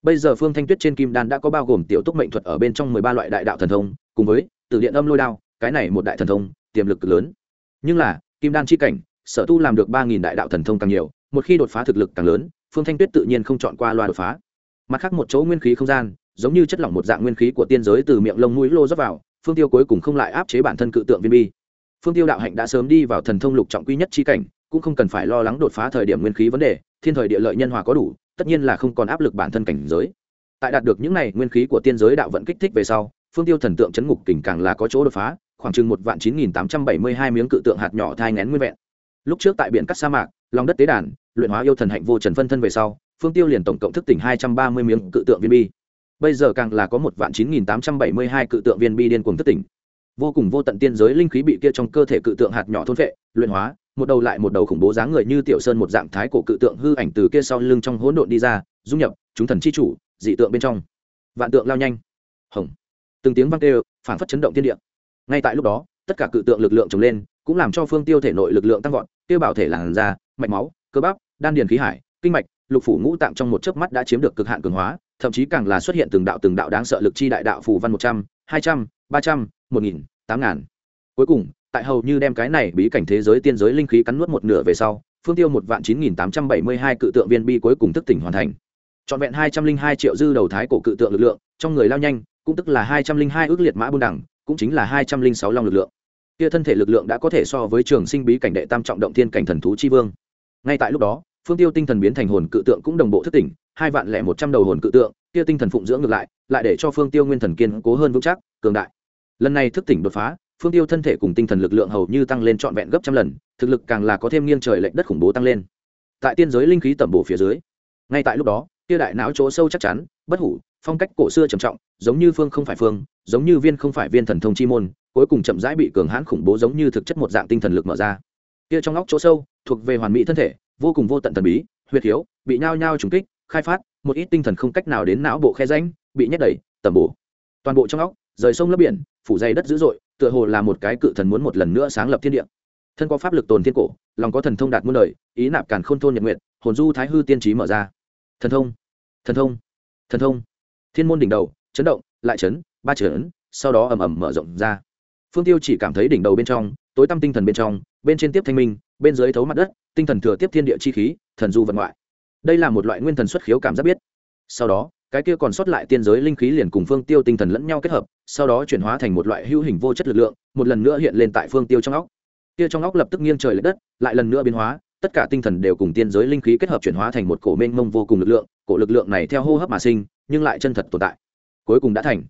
Bây giờ phương thanh tuyết trên kim đan đã có bao gồm tiểu túc mệnh thuật ở bên trong mười ba loại đại đạo thần thông, cùng với từ điện âm lôi đao, cái này một đại thần thông, tiềm lực lớn. Nhưng là, kim đan chi cảnh sở tu làm được ba nghìn đại đạo thần thông càng nhiều, một khi đột phá thực lực càng lớn, phương thanh tuyết tự nhiên không chọn qua loa đột phá. Mặt khác một chỗ nguyên khí không gian, giống như chất lỏng một dạng nguyên khí của tiên giới từ miệng lông mũi lô dốc vào, phương tiêu cuối cùng không lại áp chế bản thân cự tượng viên bi. Phương tiêu đạo hạnh đã sớm đi vào thần thông lục trọng quy nhất chi cảnh, cũng không cần phải lo lắng đột phá thời điểm nguyên khí vấn đề, thiên thời địa lợi nhân hòa có đủ, tất nhiên là không còn áp lực bản thân cảnh giới. Tại đạt được những này nguyên khí của tiên giới đạo vận kích thích về sau, phương tiêu thần tượng chấn ngục kình càng là có chỗ đột phá, khoảng chừng một vạn chín nghìn tám trăm bảy mươi hai miếng cự tượng hạt nhỏ thai ngén nguyên vẹn lúc trước tại biển cắt sa mạc, lòng đất tế đàn, luyện hóa yêu thần hạnh vô trần phân thân về sau, phương tiêu liền tổng cộng thức tỉnh hai trăm ba mươi miếng cự tượng viên bi. Bây giờ càng là có một vạn chín nghìn tám trăm bảy mươi hai cự tượng viên bi điên cuồng thức tỉnh. Vô cùng vô tận tiên giới linh khí bị kia trong cơ thể cự tượng hạt nhỏ thôn vệ luyện hóa, một đầu lại một đầu khủng bố dáng người như tiểu sơn một dạng thái cổ cự tượng hư ảnh từ kia sau lưng trong hỗn độn đi ra, dung nhập chúng thần chi chủ, dị tượng bên trong. Vạn tượng lao nhanh. Hồng. Từng tiếng vang kêu phản phất chấn động thiên địa. Ngay tại lúc đó, tất cả cự tượng lực lượng trồng lên, cũng làm cho phương tiêu thể nội lực lượng tăng vọt tiêu bảo thể làn da, mạch máu, cơ bắp, đan điền khí hải, kinh mạch, lục phủ ngũ tạng trong một chớp mắt đã chiếm được cực hạn cường hóa, thậm chí càng là xuất hiện từng đạo từng đạo đáng sợ lực chi đại đạo phù văn một trăm, hai trăm, ba trăm, một nghìn, tám ngàn. Cuối cùng, tại hầu như đem cái này bí cảnh thế giới tiên giới linh khí cắn nuốt một nửa về sau, phương tiêu một vạn chín nghìn tám trăm bảy mươi hai cự tượng viên bi cuối cùng thức tỉnh hoàn thành. Trọn vẹn hai trăm linh hai triệu dư đầu thái cổ cự tượng lực lượng, trong người lao nhanh, cũng tức là hai trăm linh hai ước liệt mã buôn đẳng, cũng chính là hai trăm linh sáu long lực lượng kia thân thể lực lượng đã có thể so với trường sinh bí cảnh đệ tam trọng động thiên cảnh thần thú chi vương. Ngay tại lúc đó, phương tiêu tinh thần biến thành hồn cự tượng cũng đồng bộ thức tỉnh, hai vạn lẻ một trăm đầu hồn cự tượng, kia tinh thần phụng dưỡng ngược lại lại để cho phương tiêu nguyên thần kiên cố hơn vững chắc, cường đại. Lần này thức tỉnh đột phá, phương tiêu thân thể cùng tinh thần lực lượng hầu như tăng lên trọn vẹn gấp trăm lần, thực lực càng là có thêm nghiêng trời lệnh đất khủng bố tăng lên. Tại tiên giới linh khí tẩm bổ phía dưới, ngay tại lúc đó, kia đại não chỗ sâu chắc chắn, bất hủ, phong cách cổ xưa trầm trọng, giống như phương không phải phương, giống như viên không phải viên thần thông chi môn cuối cùng chậm rãi bị cường hãn khủng bố giống như thực chất một dạng tinh thần lực mở ra. Kia trong óc chỗ sâu, thuộc về hoàn mỹ thân thể, vô cùng vô tận thần bí huyệt hiếu bị nhao nhao trùng kích, khai phát, một ít tinh thần không cách nào đến não bộ khe rãnh, bị nhét đẩy tẩm bổ. Toàn bộ trong óc, rời sông lấp biển, phủ dày đất dữ dội, tựa hồ là một cái cự thần muốn một lần nữa sáng lập thiên địa. Thân có pháp lực tồn thiên cổ, lòng có thần thông đạt muôn đời, ý nạp càn khôn thôn nhật nguyện hồn du thái hư tiên trí mở ra. Thần thông thần thông thần thông. Thiên môn đỉnh đầu, chấn động, lại chấn, ba chấn, sau đó ầm ầm mở rộng ra phương tiêu chỉ cảm thấy đỉnh đầu bên trong, tối tăm tinh thần bên trong, bên trên tiếp thanh minh, bên dưới thấu mặt đất, tinh thần thừa tiếp thiên địa chi khí, thần du vận ngoại. Đây là một loại nguyên thần xuất khiếu cảm giác biết. Sau đó, cái kia còn sót lại tiên giới linh khí liền cùng phương tiêu tinh thần lẫn nhau kết hợp, sau đó chuyển hóa thành một loại hữu hình vô chất lực lượng, một lần nữa hiện lên tại phương tiêu trong óc. Kia trong óc lập tức nghiêng trời l ệ đất, lại lần nữa biến hóa, tất cả tinh thần đều cùng tiên giới linh khí kết hợp chuyển hóa thành một cổ mênh mông vô cùng lực lượng, cổ lực lượng này theo hô hấp mà sinh, nhưng lại chân thật tồn tại. Cuối cùng đã thành.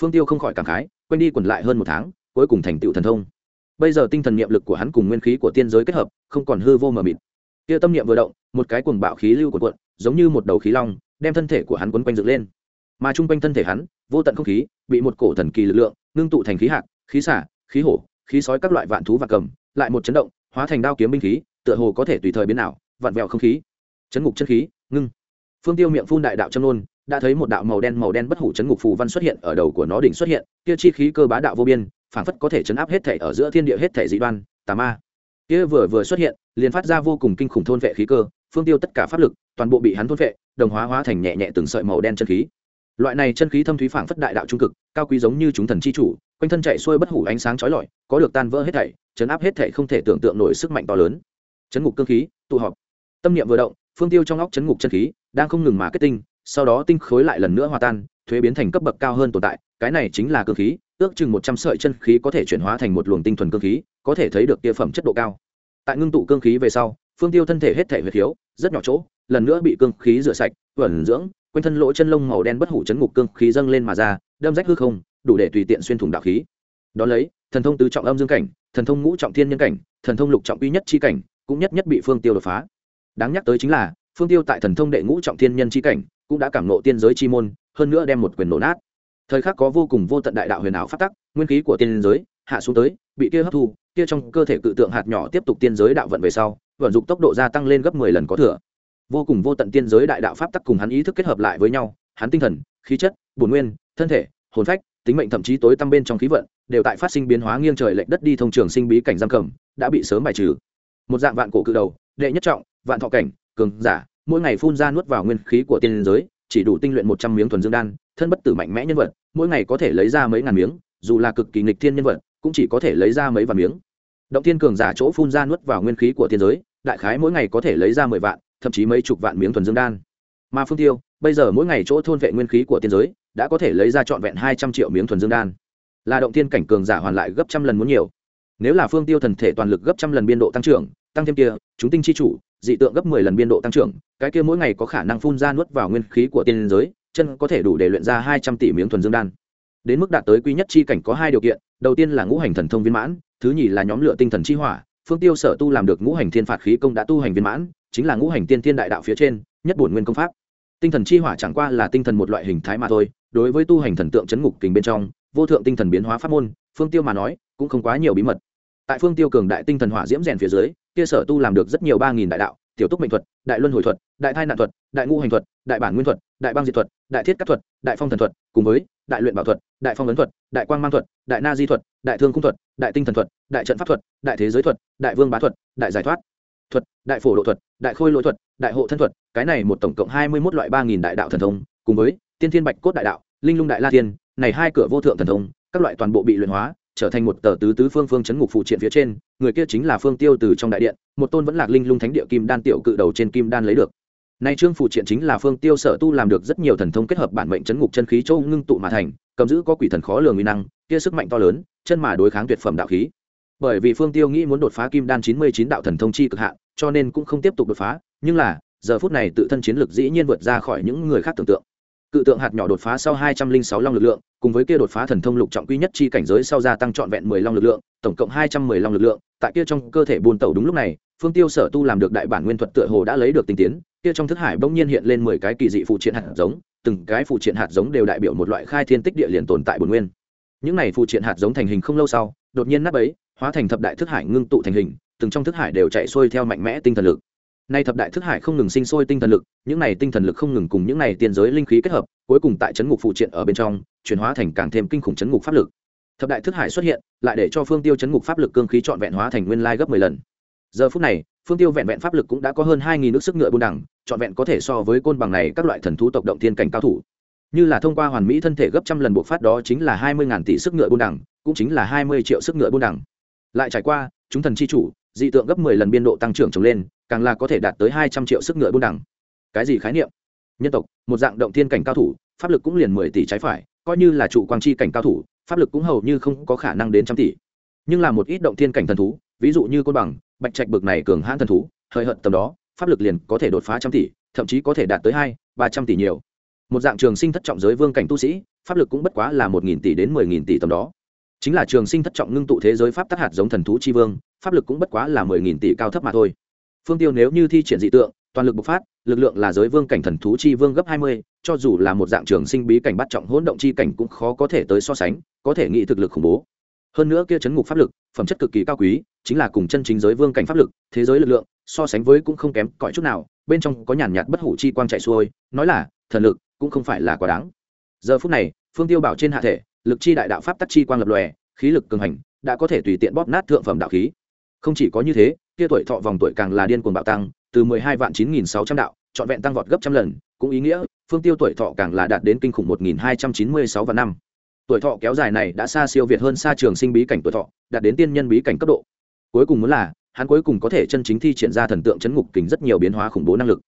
Phương tiêu không khỏi cảm khái quanh đi quẩn lại hơn một tháng cuối cùng thành tựu thần thông. Bây giờ tinh thần niệm lực của hắn cùng nguyên khí của tiên giới kết hợp, không còn hư vô mờ mịt. Kia tâm niệm vừa động, một cái cuồng bạo khí lưu của cuộn, giống như một đầu khí long, đem thân thể của hắn quấn quanh dựng lên. Mà chung quanh thân thể hắn, vô tận không khí, bị một cổ thần kỳ lực lượng ngưng tụ thành khí hạt khí xả, khí hổ, khí sói các loại vạn thú và cầm, lại một chấn động, hóa thành đao kiếm binh khí, tựa hồ có thể tùy thời biến ảo, vặn vẹo không khí. Chấn ngục chân khí, ngưng. Phương tiêu miệng phun đại đạo châm nôn đã thấy một đạo màu đen màu đen bất hủ chấn ngục phù văn xuất hiện ở đầu của nó đỉnh xuất hiện, kia chi khí cơ bá đạo vô biên phảng phất có thể chấn áp hết thể ở giữa thiên địa hết thể dị đoan, tà ma. Kia vừa vừa xuất hiện, liền phát ra vô cùng kinh khủng thôn vệ khí cơ, phương tiêu tất cả pháp lực, toàn bộ bị hắn thôn vệ, đồng hóa hóa thành nhẹ nhẹ từng sợi màu đen chân khí. Loại này chân khí thâm thúy phảng phất đại đạo trung cực, cao quý giống như chúng thần chi chủ, quanh thân chạy xuôi bất hủ ánh sáng chói lọi, có được tan vỡ hết thảy, chấn áp hết thảy không thể tưởng tượng nổi sức mạnh to lớn. Chấn ngục cương khí, tụ họp. Tâm niệm vừa động, phương tiêu trong óc chấn ngục chân khí đang không ngừng mà kết tinh, sau đó tinh khối lại lần nữa hòa tan, thuế biến thành cấp bậc cao hơn tồn tại, cái này chính là cương khí ước chừng một trăm sợi chân khí có thể chuyển hóa thành một luồng tinh thuần cương khí có thể thấy được kia phẩm chất độ cao. Tại ngưng tụ cương khí về sau phương tiêu thân thể hết thể huyệt thiếu, rất nhỏ chỗ lần nữa bị cương khí rửa sạch vẩn dưỡng quanh thân lỗ chân lông màu đen bất hủ chấn ngục cương khí dâng lên mà ra đâm rách hư không đủ để tùy tiện xuyên thủng đạo khí. Đón lấy thần thông tứ trọng âm dương cảnh thần thông ngũ trọng thiên nhân cảnh thần thông lục trọng uy nhất chi cảnh cũng nhất nhất bị phương tiêu đột phá. Đáng nhắc tới chính là phương tiêu tại thần thông đệ ngũ trọng thiên nhân chi cảnh cũng đã cảm nộ tiên giới chi môn hơn nữa đem một quyền nổ nát thời khắc có vô cùng vô tận đại đạo huyền ảo phát tắc, nguyên khí của tiên giới hạ xuống tới, bị kia hấp thu, kia trong cơ thể cự tượng hạt nhỏ tiếp tục tiên giới đạo vận về sau, vận dụng tốc độ gia tăng lên gấp mười lần có thừa. Vô cùng vô tận tiên giới đại đạo pháp tắc cùng hắn ý thức kết hợp lại với nhau, hắn tinh thần, khí chất, bổn nguyên, thân thể, hồn phách, tính mệnh thậm chí tối tăm bên trong khí vận, đều tại phát sinh biến hóa nghiêng trời lệch đất đi thông trường sinh bí cảnh giam cầm, đã bị sớm bài trừ. Một dạng vạn cổ cự đầu, đệ nhất trọng, vạn thọ cảnh, cường giả, mỗi ngày phun ra nuốt vào nguyên khí của tiên giới, chỉ đủ tinh luyện một trăm miếng thuần dương đan thân bất tử mạnh mẽ nhân vật, mỗi ngày có thể lấy ra mấy ngàn miếng, dù là cực kỳ nghịch thiên nhân vật, cũng chỉ có thể lấy ra mấy vạn miếng. Động thiên cường giả chỗ phun ra nuốt vào nguyên khí của thiên giới, đại khái mỗi ngày có thể lấy ra mười vạn, thậm chí mấy chục vạn miếng thuần dương đan. Mà phương tiêu, bây giờ mỗi ngày chỗ thôn vệ nguyên khí của thiên giới, đã có thể lấy ra trọn vẹn hai trăm triệu miếng thuần dương đan. Là động thiên cảnh cường giả hoàn lại gấp trăm lần muốn nhiều. Nếu là phương tiêu thần thể toàn lực gấp trăm lần biên độ tăng trưởng, tăng thêm kia, chúng tinh chi chủ, dị tượng gấp mười lần biên độ tăng trưởng, cái kia mỗi ngày có khả năng phun ra nuốt vào nguyên khí của tiên giới chân có thể đủ để luyện ra hai trăm tỷ miếng thuần dương đan. Đến mức đạt tới quy nhất chi cảnh có hai điều kiện, đầu tiên là ngũ hành thần thông viên mãn, thứ nhì là nhóm lựa tinh thần chi hỏa, phương tiêu sở tu làm được ngũ hành thiên phạt khí công đã tu hành viên mãn, chính là ngũ hành tiên thiên đại đạo phía trên, nhất bổn nguyên công pháp. Tinh thần chi hỏa chẳng qua là tinh thần một loại hình thái mà thôi, đối với tu hành thần tượng chấn ngục kình bên trong, vô thượng tinh thần biến hóa pháp môn, phương tiêu mà nói, cũng không quá nhiều bí mật. Tại phương tiêu cường đại tinh thần hỏa diễm rèn phía dưới, kia sở tu làm được rất nhiều ba nghìn đại đạo, tiểu túc mệnh thuật, đại luân hồi thuật, đại thai nạn thuật, đại ngũ hành thuật, đại bản nguyên thuật đại băng diệt thuật đại thiết các thuật đại phong thần thuật cùng với đại luyện bảo thuật đại phong ấn thuật đại quang mang thuật đại na di thuật đại thương cung thuật đại tinh thần thuật đại trận pháp thuật đại thế giới thuật đại vương bá thuật đại giải thoát thuật đại phổ độ thuật đại khôi lỗi thuật đại hộ thân thuật cái này một tổng cộng hai mươi mốt loại ba nghìn đại đạo thần thông cùng với tiên thiên bạch cốt đại đạo linh lung đại la tiên này hai cửa vô thượng thần thông các loại toàn bộ bị luyện hóa trở thành một tờ tứ tứ phương phương chấn ngục phụ triện phía trên người kia chính là phương tiêu từ trong đại điện một tôn vẫn lạc linh lung thánh địa kim đan tiểu cự đầu trên kim đan lấy được nay trương phụ triện chính là phương tiêu sở tu làm được rất nhiều thần thông kết hợp bản mệnh chấn ngục chân khí châu ngưng tụ mà thành, cầm giữ có quỷ thần khó lường uy năng, kia sức mạnh to lớn, chân mà đối kháng tuyệt phẩm đạo khí. Bởi vì phương tiêu nghĩ muốn đột phá kim đan chín mươi chín đạo thần thông chi cực hạn, cho nên cũng không tiếp tục đột phá, nhưng là, giờ phút này tự thân chiến lực dĩ nhiên vượt ra khỏi những người khác tưởng tượng. Cự tượng hạt nhỏ đột phá sau hai trăm linh sáu long lực lượng, cùng với kia đột phá thần thông lục trọng quy nhất chi cảnh giới sau gia tăng trọn vẹn mười long lực lượng, tổng cộng hai trăm mười long lực lượng, tại kia trong cơ thể buồn tẩu đúng lúc này, phương tiêu sở tu làm được đại bản nguyên thuật tựa hồ đã lấy được tinh tiến kia trong thức hải bỗng nhiên hiện lên mười cái kỳ dị phụ triện hạt giống, từng cái phụ triện hạt giống đều đại biểu một loại khai thiên tích địa liền tồn tại bồn nguyên. Những này phụ triện hạt giống thành hình không lâu sau, đột nhiên nắp ấy, hóa thành thập đại thức hải ngưng tụ thành hình, từng trong thức hải đều chạy xuôi theo mạnh mẽ tinh thần lực. Nay thập đại thức hải không ngừng sinh sôi tinh thần lực, những này tinh thần lực không ngừng cùng những này tiên giới linh khí kết hợp, cuối cùng tại chấn ngục phụ triện ở bên trong, chuyển hóa thành càng thêm kinh khủng chấn ngục pháp lực. Thập đại thức hải xuất hiện, lại để cho phương tiêu chấn ngục pháp lực cương khí trọn vẹn hóa thành nguyên lai gấp mười lần. Giờ phút này, phương tiêu vẹn vẹn pháp lực cũng đã có hơn hai nghìn nước sức ngựa buôn đẳng trọn vẹn có thể so với côn bằng này các loại thần thú tộc động thiên cảnh cao thủ. Như là thông qua hoàn mỹ thân thể gấp trăm lần buộc phát đó chính là hai mươi ngàn tỷ sức ngựa buôn đẳng, cũng chính là hai mươi triệu sức ngựa buôn đẳng. Lại trải qua, chúng thần chi chủ, dị tượng gấp mười lần biên độ tăng trưởng trồng lên, càng là có thể đạt tới hai trăm triệu sức ngựa buôn đẳng. Cái gì khái niệm? Nhân tộc, một dạng động thiên cảnh cao thủ, pháp lực cũng liền mười tỷ trái phải, coi như là trụ quang chi cảnh cao thủ, pháp lực cũng hầu như không có khả năng đến trăm tỷ. Nhưng là một ít động thiên cảnh thần thú, ví dụ như côn bằng, bạch trạch bực này cường hãn thần thú, hơi hận tầm đó pháp lực liền có thể đột phá trăm tỷ, thậm chí có thể đạt tới hai, ba trăm tỷ nhiều. Một dạng trường sinh thất trọng giới vương cảnh tu sĩ, pháp lực cũng bất quá là một nghìn tỷ đến mười nghìn tỷ tầm đó. Chính là trường sinh thất trọng ngưng tụ thế giới pháp tác hạt giống thần thú chi vương, pháp lực cũng bất quá là mười nghìn tỷ cao thấp mà thôi. Phương tiêu nếu như thi triển dị tượng, toàn lực bộc phát, lực lượng là giới vương cảnh thần thú chi vương gấp hai mươi, cho dù là một dạng trường sinh bí cảnh bắt trọng hỗn động chi cảnh cũng khó có thể tới so sánh, có thể nghĩ thực lực khủng bố hơn nữa kia chấn ngục pháp lực, phẩm chất cực kỳ cao quý, chính là cùng chân chính giới vương cảnh pháp lực, thế giới lực lượng, so sánh với cũng không kém cõi chút nào, bên trong có nhàn nhạt bất hủ chi quang chạy xuôi, nói là, thần lực cũng không phải là quá đáng. Giờ phút này, phương tiêu bảo trên hạ thể, lực chi đại đạo pháp tắc chi quang lập lòe, khí lực cường hành, đã có thể tùy tiện bóp nát thượng phẩm đạo khí. Không chỉ có như thế, kia tuổi thọ vòng tuổi càng là điên cuồng bạo tăng, từ mười hai vạn chín nghìn sáu trăm đạo, trọn vẹn tăng vọt gấp trăm lần, cũng ý nghĩa, phương tiêu tuổi thọ càng là đạt đến kinh khủng một nghìn hai trăm chín mươi sáu vạn năm tuổi thọ kéo dài này đã xa siêu việt hơn xa trường sinh bí cảnh tuổi thọ, đạt đến tiên nhân bí cảnh cấp độ. Cuối cùng muốn là, hắn cuối cùng có thể chân chính thi triển ra thần tượng chấn ngục kình rất nhiều biến hóa khủng bố năng lực.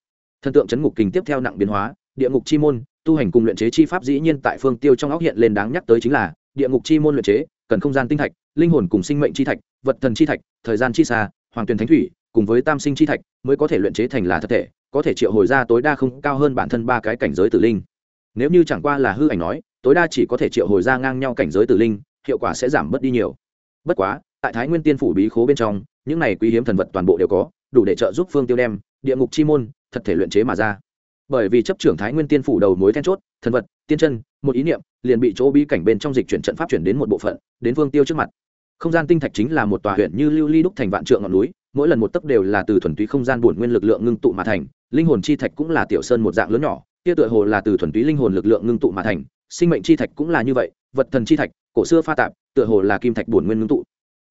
Thần tượng chấn ngục kình tiếp theo nặng biến hóa, địa ngục chi môn, tu hành cùng luyện chế chi pháp dĩ nhiên tại phương tiêu trong óc hiện lên đáng nhắc tới chính là, địa ngục chi môn luyện chế, cần không gian tinh thạch, linh hồn cùng sinh mệnh chi thạch, vật thần chi thạch, thời gian chi xa, hoàng tuyền thánh thủy, cùng với tam sinh chi thạch mới có thể luyện chế thành là thật thể, có thể triệu hồi ra tối đa không cao hơn bản thân ba cái cảnh giới tử linh nếu như chẳng qua là hư ảnh nói, tối đa chỉ có thể triệu hồi ra ngang nhau cảnh giới tử linh, hiệu quả sẽ giảm bớt đi nhiều. Bất quá, tại thái nguyên tiên phủ bí khố bên trong, những này quý hiếm thần vật toàn bộ đều có, đủ để trợ giúp phương tiêu đem, địa ngục chi môn, thật thể luyện chế mà ra. Bởi vì chấp trưởng thái nguyên tiên phủ đầu mối then chốt, thần vật, tiên chân, một ý niệm, liền bị chỗ bí cảnh bên trong dịch chuyển trận pháp chuyển đến một bộ phận, đến phương tiêu trước mặt. Không gian tinh thạch chính là một tòa huyện như lưu ly đúc thành vạn trượng ngọn núi, mỗi lần một tấc đều là từ thuần túy không gian bổn nguyên lực lượng ngưng tụ mà thành, linh hồn chi thạch cũng là tiểu sơn một dạng lớn nhỏ kia tựa hồ là từ thuần túy linh hồn lực lượng ngưng tụ mà thành, sinh mệnh chi thạch cũng là như vậy, vật thần chi thạch, cổ xưa pha tạp, tựa hồ là kim thạch bổn nguyên ngưng tụ.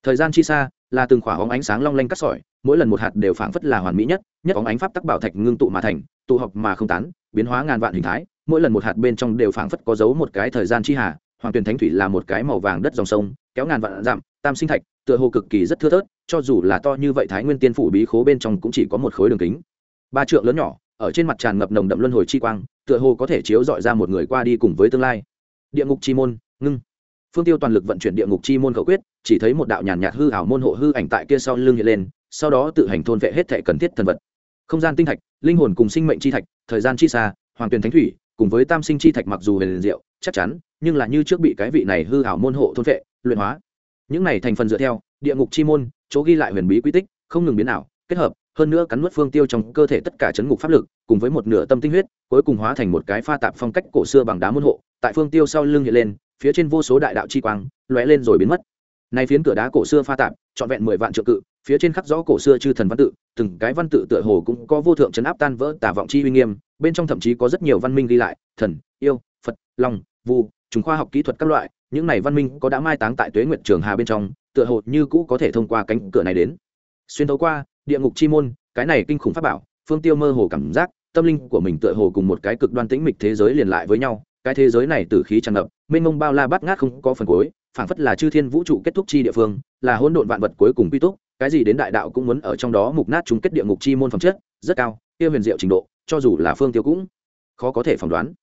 Thời gian chi xa, là từng khỏa óng ánh sáng long lanh cắt sỏi, mỗi lần một hạt đều phảng phất là hoàn mỹ nhất nhất óng ánh pháp tắc bảo thạch ngưng tụ mà thành, tụ hợp mà không tán, biến hóa ngàn vạn hình thái, mỗi lần một hạt bên trong đều phảng phất có dấu một cái thời gian chi hà, hoàng tuyền thánh thủy là một cái màu vàng đất dòng sông, kéo ngàn vạn dặm, tam sinh thạch, tựa hồ cực kỳ rất thưa thớt, cho dù là to như vậy thái nguyên tiên phủ bí khố bên trong cũng chỉ có một khối đường kính. Ba trượng lớn nhỏ ở trên mặt tràn ngập nồng đậm luân hồi chi quang, tựa hồ có thể chiếu dọi ra một người qua đi cùng với tương lai. Địa ngục chi môn, ngưng. Phương tiêu toàn lực vận chuyển địa ngục chi môn khẩu quyết, chỉ thấy một đạo nhàn nhạt hư ảo môn hộ hư ảnh tại kia sau lưng hiện lên, sau đó tự hành thôn vệ hết thể cần thiết thần vật. Không gian tinh thạch, linh hồn cùng sinh mệnh chi thạch, thời gian chi xa, hoàng tuyền thánh thủy, cùng với tam sinh chi thạch mặc dù huyền diệu, chắc chắn, nhưng là như trước bị cái vị này hư ảo môn hộ thôn vệ, luyện hóa. Những này thành phần dựa theo, địa ngục chi môn, chỗ ghi lại huyền bí quy tích, không ngừng biến ảo, kết hợp hơn nữa cắn nuốt phương tiêu trong cơ thể tất cả chấn ngục pháp lực, cùng với một nửa tâm tinh huyết, cuối cùng hóa thành một cái pha tạp phong cách cổ xưa bằng đá môn hộ, tại phương tiêu sau lưng hiện lên, phía trên vô số đại đạo chi quang, lóe lên rồi biến mất. Nay phiến cửa đá cổ xưa pha tạp, trọn vẹn mười vạn trượng cự, phía trên khắc rõ cổ xưa chư thần văn tự, từng cái văn tự tựa hồ cũng có vô thượng chấn áp tan vỡ tả vọng chi uy nghiêm, bên trong thậm chí có rất nhiều văn minh ghi lại, thần, yêu, phật, long, vu chúng khoa học kỹ thuật các loại, những này văn minh có đã mai táng tại tuế nguyện trường hà bên trong, tựa hồ như cũ có thể thông qua cánh cửa này đến. Xuyên thấu qua địa ngục chi môn, cái này kinh khủng pháp bảo, phương tiêu mơ hồ cảm giác, tâm linh của mình tựa hồ cùng một cái cực đoan tĩnh mịch thế giới liền lại với nhau, cái thế giới này từ khí tràn ngập, mênh mông bao la bát ngát không có phần cuối, phảng phất là chư thiên vũ trụ kết thúc chi địa phương, là hỗn độn vạn vật cuối cùng quy túc, cái gì đến đại đạo cũng muốn ở trong đó mục nát chung kết địa ngục chi môn phẩm chất, rất cao, kia huyền diệu trình độ, cho dù là phương tiêu cũng khó có thể phỏng đoán.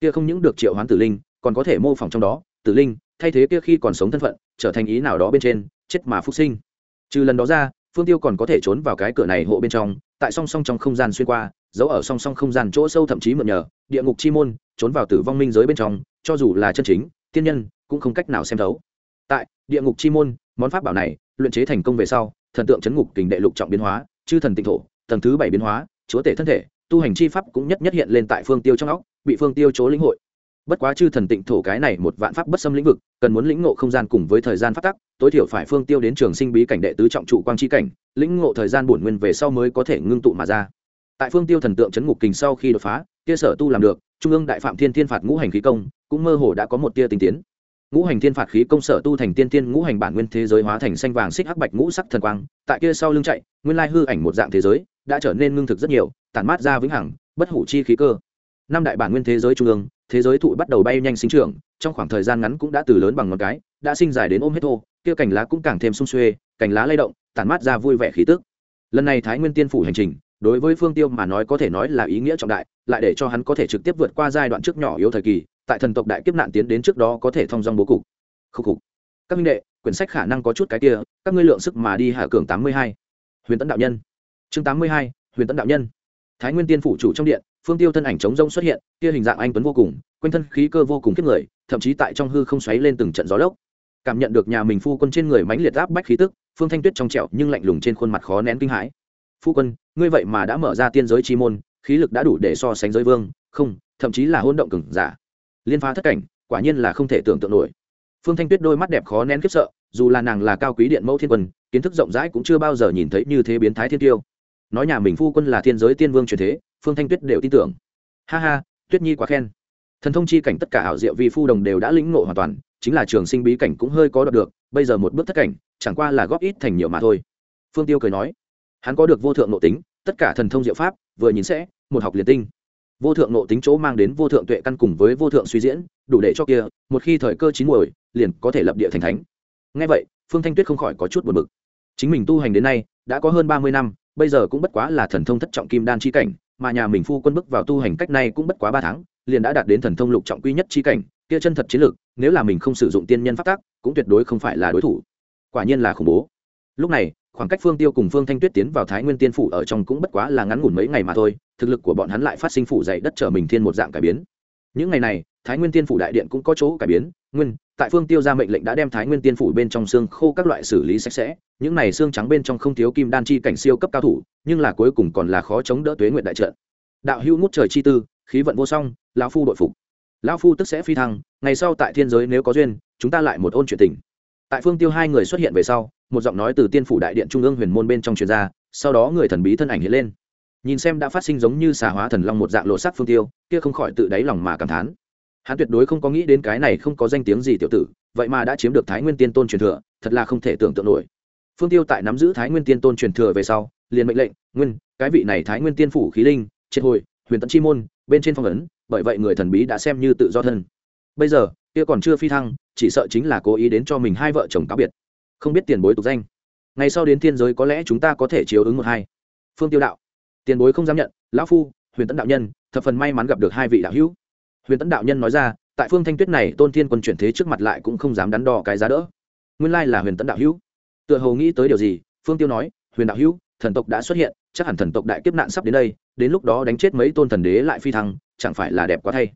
Kia không những được triệu hoán tử linh, còn có thể mô phỏng trong đó, tử linh, thay thế kia khi còn sống thân phận, trở thành ý nào đó bên trên, chết mà phục sinh. Trừ lần đó ra phương tiêu còn có thể trốn vào cái cửa này hộ bên trong, tại song song trong không gian xuyên qua, giấu ở song song không gian chỗ sâu thậm chí mượn nhờ, địa ngục chi môn, trốn vào tử vong minh giới bên trong, cho dù là chân chính, tiên nhân, cũng không cách nào xem thấu. Tại, địa ngục chi môn, món pháp bảo này, luyện chế thành công về sau, thần tượng chấn ngục kình đệ lục trọng biến hóa, chư thần tịnh thổ, tầng thứ bảy biến hóa, chúa tể thân thể, tu hành chi pháp cũng nhất nhất hiện lên tại phương tiêu trong óc, bị phương tiêu chỗ lĩnh hội bất quá chư thần tịnh thổ cái này một vạn pháp bất xâm lĩnh vực, cần muốn lĩnh ngộ không gian cùng với thời gian phát tắc, tối thiểu phải phương tiêu đến trường sinh bí cảnh đệ tứ trọng trụ quang chi cảnh, lĩnh ngộ thời gian bổn nguyên về sau mới có thể ngưng tụ mà ra. Tại phương tiêu thần tượng chấn ngục kình sau khi đột phá, kia sở tu làm được, trung ương đại phạm thiên thiên phạt ngũ hành khí công, cũng mơ hồ đã có một tia tinh tiến. Ngũ hành thiên phạt khí công sở tu thành tiên tiên ngũ hành bản nguyên thế giới hóa thành xanh vàng xích hắc bạch ngũ sắc thần quang, tại kia sau lưng chạy, nguyên lai hư ảnh một dạng thế giới, đã trở nên ngưng thực rất nhiều, tản mát ra vĩnh hằng, bất hủ chi khí cơ. Năm đại bản nguyên thế giới trung ương thế giới thụ bắt đầu bay nhanh sinh trưởng, trong khoảng thời gian ngắn cũng đã từ lớn bằng ngón cái, đã sinh dài đến ôm hết thô, kia cành lá cũng càng thêm sung xuê, cành lá lay động, tản mát ra vui vẻ khí tức. Lần này thái nguyên tiên phủ hành trình, đối với phương tiêu mà nói có thể nói là ý nghĩa trọng đại, lại để cho hắn có thể trực tiếp vượt qua giai đoạn trước nhỏ yếu thời kỳ, tại thần tộc đại kiếp nạn tiến đến trước đó có thể thông dong bố cục. Khúc cục các minh đệ, quyển sách khả năng có chút cái kia, các ngươi lượng sức mà đi hạ cường tám mươi hai. Huyền tấn đạo nhân. Chương tám mươi hai, huyền tấn đạo nhân. Thái nguyên tiên phủ chủ trong điện phương tiêu thân ảnh chống rông xuất hiện, kia hình dạng anh tuấn vô cùng, quanh thân khí cơ vô cùng kiếp người, thậm chí tại trong hư không xoáy lên từng trận gió lốc. Cảm nhận được nhà mình phu quân trên người mãnh liệt áp bách khí tức, phương thanh tuyết trong trẹo nhưng lạnh lùng trên khuôn mặt khó nén kinh hãi. Phu quân, ngươi vậy mà đã mở ra tiên giới chi môn, khí lực đã đủ để so sánh giới vương, không, thậm chí là hôn động cừng giả. Liên phá thất cảnh, quả nhiên là không thể tưởng tượng nổi. Phương thanh tuyết đôi mắt đẹp khó nén khiếp sợ, dù là nàng là cao quý điện mẫu thiên quân, kiến thức rộng rãi cũng chưa bao giờ nhìn thấy như thế biến thái thiên tiêu. Nói nhà mình phu quân là thiên giới tiên vương truyền thế phương thanh tuyết đều tin tưởng. Ha ha, tuyết nhi quá khen. Thần thông chi cảnh tất cả ảo diệu vi phu đồng đều đã lĩnh ngộ hoàn toàn, chính là trường sinh bí cảnh cũng hơi có đọc được, bây giờ một bước thất cảnh, chẳng qua là góp ít thành nhiều mà thôi. Phương tiêu cười nói, hắn có được vô thượng nội tính, tất cả thần thông diệu pháp, vừa nhìn sẽ, một học liền tinh. Vô thượng nội tính chỗ mang đến vô thượng tuệ căn cùng với vô thượng suy diễn, đủ để cho kia, một khi thời cơ chín muồi, liền có thể lập địa thành thánh. Ngay vậy, phương thanh tuyết không khỏi có chút buồn bực. Chính mình tu hành đến nay, đã có hơn ba mươi năm, bây giờ cũng bất quá là thần thông thất trọng kim đan chi cảnh mà nhà mình phu quân bước vào tu hành cách này cũng bất quá ba tháng, liền đã đạt đến thần thông lục trọng quy nhất chi cảnh, kia chân thật chiến lược, nếu là mình không sử dụng tiên nhân phát tác cũng tuyệt đối không phải là đối thủ. Quả nhiên là khủng bố. Lúc này, khoảng cách phương tiêu cùng phương thanh tuyết tiến vào thái nguyên tiên phủ ở trong cũng bất quá là ngắn ngủn mấy ngày mà thôi, thực lực của bọn hắn lại phát sinh phủ dậy đất trở mình thiên một dạng cải biến những ngày này, thái nguyên tiên phủ đại điện cũng có chỗ cải biến. Nguyên, tại phương tiêu ra mệnh lệnh đã đem thái nguyên tiên phủ bên trong xương khô các loại xử lý sạch sẽ. Những này xương trắng bên trong không thiếu kim đan chi cảnh siêu cấp cao thủ, nhưng là cuối cùng còn là khó chống đỡ tuế nguyện đại trận. Đạo hữu ngút trời chi tư, khí vận vô song, lão phu đội phục. Lão phu tức sẽ phi thăng, ngày sau tại thiên giới nếu có duyên, chúng ta lại một ôn chuyện tình. Tại phương tiêu hai người xuất hiện về sau, một giọng nói từ tiên phủ đại điện trung ương huyền môn bên trong truyền ra, sau đó người thần bí thân ảnh hiện lên nhìn xem đã phát sinh giống như xà hóa thần long một dạng lộ sắc phương tiêu, kia không khỏi tự đáy lòng mà cảm thán. Hắn tuyệt đối không có nghĩ đến cái này không có danh tiếng gì tiểu tử, vậy mà đã chiếm được thái nguyên tiên tôn truyền thừa, thật là không thể tưởng tượng nổi. Phương tiêu tại nắm giữ thái nguyên tiên tôn truyền thừa về sau, liền mệnh lệnh, nguyên, cái vị này thái nguyên tiên phủ khí linh, triệt hồi, huyền tận chi môn, bên trên phong ấn, bởi vậy người thần bí đã xem như tự do thân. Bây giờ, kia còn chưa phi thăng, chỉ sợ chính là cố ý đến cho mình hai vợ chồng cáo biệt. Không biết tiền bối tục danh. Ngày sau đến thiên giới có lẽ chúng ta có thể chiếu ứng một hai. Phương tiêu đạo tiền bối không dám nhận, lão phu, huyền tấn đạo nhân, thập phần may mắn gặp được hai vị đạo hữu. Huyền tấn đạo nhân nói ra, tại phương thanh tuyết này, tôn thiên quân chuyển thế trước mặt lại cũng không dám đắn đo cái giá đỡ. Nguyên lai là huyền tấn đạo hữu. Tựa hồ nghĩ tới điều gì, phương tiêu nói, huyền đạo hữu, thần tộc đã xuất hiện, chắc hẳn thần tộc đại kiếp nạn sắp đến đây, đến lúc đó đánh chết mấy tôn thần đế lại phi thăng, chẳng phải là đẹp quá thay.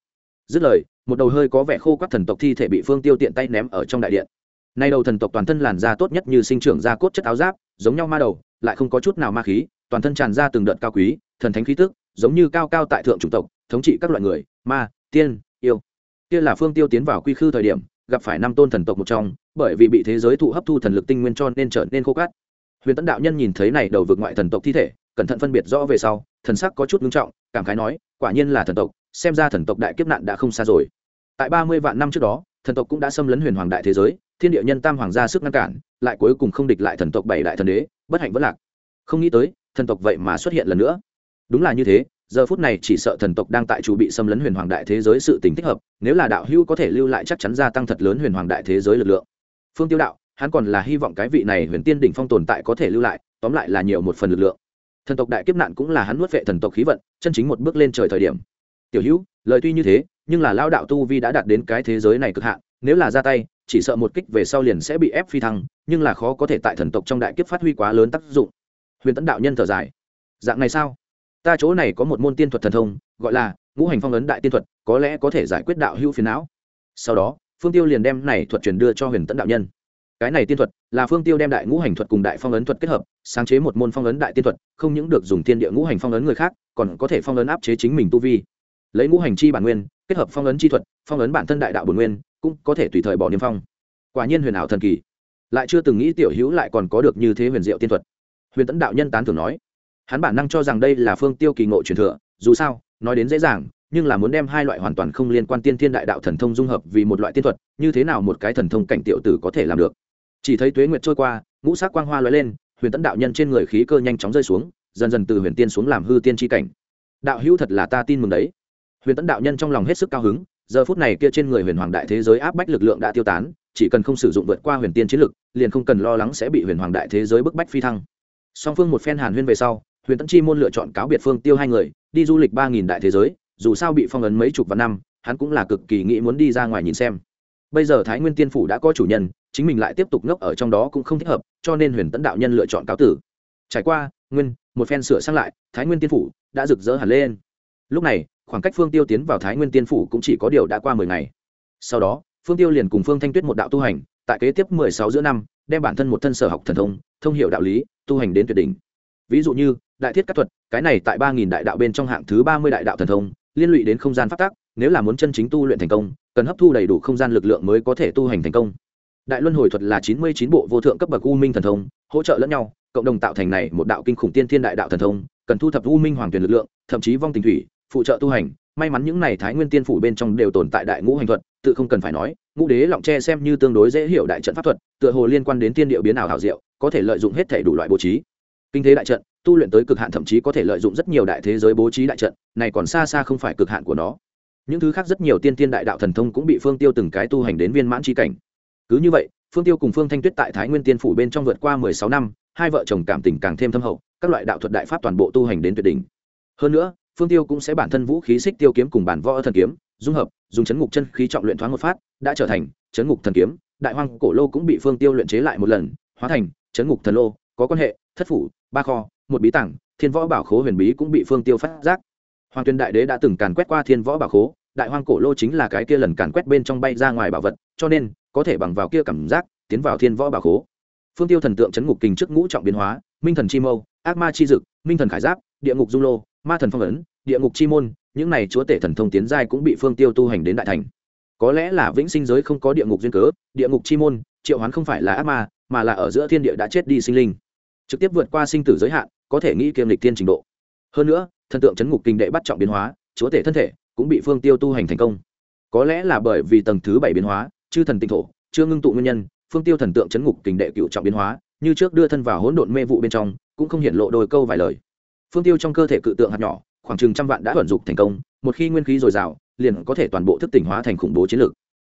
Dứt lời, một đầu hơi có vẻ khô các thần tộc thi thể bị phương tiêu tiện tay ném ở trong đại điện. Nay đầu thần tộc toàn thân làn da tốt nhất như sinh trưởng da cốt chất áo giáp, giống nhau ma đầu, lại không có chút nào ma khí toàn thân tràn ra từng đợt cao quý, thần thánh khí tức, giống như cao cao tại thượng chủng tộc, thống trị các loại người, ma, tiên, yêu. Kia là phương tiêu tiến vào quy khư thời điểm, gặp phải năm tôn thần tộc một trong, bởi vì bị thế giới thụ hấp thu thần lực tinh nguyên cho nên trở nên khô cát. Huyền tấn đạo nhân nhìn thấy này đầu vực ngoại thần tộc thi thể, cẩn thận phân biệt rõ về sau, thần sắc có chút ngưng trọng, cảm khái nói, quả nhiên là thần tộc, xem ra thần tộc đại kiếp nạn đã không xa rồi. Tại ba mươi vạn năm trước đó, thần tộc cũng đã xâm lấn huyền hoàng đại thế giới, thiên địa nhân tam hoàng gia sức ngăn cản, lại cuối cùng không địch lại thần tộc bảy đại thần đế, bất hạnh vẫn lạc. Không nghĩ tới thần tộc vậy mà xuất hiện lần nữa. Đúng là như thế, giờ phút này chỉ sợ thần tộc đang tại chủ bị xâm lấn huyền hoàng đại thế giới sự tình thích hợp, nếu là đạo hữu có thể lưu lại chắc chắn gia tăng thật lớn huyền hoàng đại thế giới lực lượng. Phương tiêu đạo, hắn còn là hy vọng cái vị này huyền tiên đỉnh phong tồn tại có thể lưu lại, tóm lại là nhiều một phần lực lượng. Thần tộc đại kiếp nạn cũng là hắn nuốt vệ thần tộc khí vận, chân chính một bước lên trời thời điểm. Tiểu hữu, lời tuy như thế, nhưng là lao đạo tu vi đã đạt đến cái thế giới này cực hạn, nếu là ra tay, chỉ sợ một kích về sau liền sẽ bị ép phi thăng, nhưng là khó có thể tại thần tộc trong đại kiếp phát huy quá lớn tác dụng huyền tấn đạo nhân thở dài. Dạng này sao? Ta chỗ này có một môn tiên thuật thần thông, gọi là ngũ hành phong ấn đại tiên thuật, có lẽ có thể giải quyết đạo hữu phiền não. Sau đó, phương tiêu liền đem này thuật truyền đưa cho huyền tấn đạo nhân. Cái này tiên thuật là phương tiêu đem đại ngũ hành thuật cùng đại phong ấn thuật kết hợp, sáng chế một môn phong ấn đại tiên thuật, không những được dùng tiên địa ngũ hành phong ấn người khác, còn có thể phong ấn áp chế chính mình tu vi. Lấy ngũ hành chi bản nguyên, kết hợp phong ấn chi thuật, phong ấn bản thân đại đạo bồn nguyên, cũng có thể tùy thời bỏ niêm phong. Quả nhiên huyền ảo thần kỳ. Lại chưa từng nghĩ tiểu hữu lại còn có được như thế huyền diệu tiên thuật huyền Tẫn đạo nhân tán thường nói, hắn bản năng cho rằng đây là phương tiêu kỳ ngộ truyền thừa, dù sao, nói đến dễ dàng, nhưng là muốn đem hai loại hoàn toàn không liên quan tiên thiên đại đạo thần thông dung hợp vì một loại tiên thuật, như thế nào một cái thần thông cảnh tiểu tử có thể làm được? Chỉ thấy tuế nguyệt trôi qua, ngũ sắc quang hoa lóe lên, huyền Tẫn đạo nhân trên người khí cơ nhanh chóng rơi xuống, dần dần từ huyền tiên xuống làm hư tiên tri cảnh. Đạo hữu thật là ta tin mừng đấy. Huyền Tẫn đạo nhân trong lòng hết sức cao hứng, giờ phút này kia trên người huyền hoàng đại thế giới áp bách lực lượng đã tiêu tán, chỉ cần không sử dụng vượt qua huyền tiên chiến lực, liền không cần lo lắng sẽ bị huyền hoàng đại thế giới bức bách phi thăng song phương một phen hàn huyên về sau, huyền tấn chi môn lựa chọn cáo biệt phương tiêu hai người, đi du lịch ba nghìn đại thế giới, dù sao bị phong ấn mấy chục vạn năm, hắn cũng là cực kỳ nghĩ muốn đi ra ngoài nhìn xem. Bây giờ thái nguyên tiên phủ đã có chủ nhân, chính mình lại tiếp tục ngốc ở trong đó cũng không thích hợp, cho nên huyền tấn đạo nhân lựa chọn cáo tử. Trải qua, nguyên, một phen sửa sang lại, thái nguyên tiên phủ đã rực rỡ hẳn lên. Lúc này, khoảng cách phương tiêu tiến vào thái nguyên tiên phủ cũng chỉ có điều đã qua mười ngày. Sau đó, phương tiêu liền cùng phương thanh tuyết một đạo tu hành, tại kế tiếp mười sáu giữa năm, đem bản thân một thân sở học thần thông thông hiểu đạo lý tu hành đến tuyệt đỉnh. Ví dụ như, đại thiết các thuật, cái này tại ba nghìn đại đạo bên trong hạng thứ ba mươi đại đạo thần thông, liên lụy đến không gian phát tác nếu là muốn chân chính tu luyện thành công, cần hấp thu đầy đủ không gian lực lượng mới có thể tu hành thành công. Đại luân hồi thuật là chín mươi chín bộ vô thượng cấp bậc u minh thần thông, hỗ trợ lẫn nhau, cộng đồng tạo thành này một đạo kinh khủng tiên thiên đại đạo thần thông, cần thu thập u minh hoàng tuyển lực lượng, thậm chí vong tình thủy, phụ trợ tu hành. May mắn những này thái nguyên tiên phủ bên trong đều tồn tại đại ngũ hành thuật, tự không cần phải nói, ngũ đế lọng tre xem như tương đối dễ hiểu đại trận pháp thuật, tựa hồ liên quan đến tiên điệu biến ảo hảo diệu có thể lợi dụng hết thể đủ loại bố trí. Kinh thế đại trận, tu luyện tới cực hạn thậm chí có thể lợi dụng rất nhiều đại thế giới bố trí đại trận, này còn xa xa không phải cực hạn của nó. Những thứ khác rất nhiều tiên tiên đại đạo thần thông cũng bị phương tiêu từng cái tu hành đến viên mãn tri cảnh. Cứ như vậy, phương tiêu cùng phương thanh tuyết tại thái nguyên tiên phủ bên trong vượt qua mười sáu năm, hai vợ chồng cảm tình càng thêm thâm hậu, các loại đạo thuật đại pháp toàn bộ tu hành đến tuyệt đỉnh. Hơn nữa, phương tiêu cũng sẽ bản thân vũ khí xích tiêu kiếm cùng bản võ thần kiếm, dung hợp, dùng chấn ngục chân khí trọng luyện thoáng một phát, đã trở thành chấn ngục thần kiếm. Đại hoang cổ lô cũng bị phương tiêu luyện chế lại một lần, hóa thành chấn ngục thần lô, có quan hệ, thất phủ, ba kho, một bí tảng, thiên võ bảo khố huyền bí cũng bị phương tiêu phát giác. Hoàng tuyên đại đế đã từng càn quét qua thiên võ bảo khố, đại hoang cổ lô chính là cái kia lần càn quét bên trong bay ra ngoài bảo vật, cho nên, có thể bằng vào kia cảm giác, tiến vào thiên võ bảo khố. Phương tiêu thần tượng chấn ngục kình trước ngũ trọng biến hóa, minh thần chi mâu, ác ma chi dực, minh thần khải giáp, địa ngục dung lô, ma thần phong ấn, địa ngục chi môn, những này chúa tể thần thông tiến giai cũng bị phương tiêu tu hành đến đại thành. Có lẽ là vĩnh sinh giới không có địa ngục duyên cớ, địa ngục chi môn, triệu hoán không phải là ác ma mà là ở giữa thiên địa đã chết đi sinh linh, trực tiếp vượt qua sinh tử giới hạn, có thể nghĩ kiêm lịch tiên trình độ. Hơn nữa, thần tượng chấn ngục kinh đệ bắt trọng biến hóa, chúa tể thân thể cũng bị phương tiêu tu hành thành công. Có lẽ là bởi vì tầng thứ bảy biến hóa, chư thần tinh thổ, chưa ngưng tụ nguyên nhân, phương tiêu thần tượng chấn ngục kình đệ cựu trọng biến hóa, như trước đưa thân vào hỗn độn mê vụ bên trong, cũng không hiện lộ đôi câu vài lời. Phương tiêu trong cơ thể cự tượng hạt nhỏ, khoảng chừng trăm vạn đã vận dụng thành công, một khi nguyên khí dồi dào, liền có thể toàn bộ thức tỉnh hóa thành khủng bố chiến lược.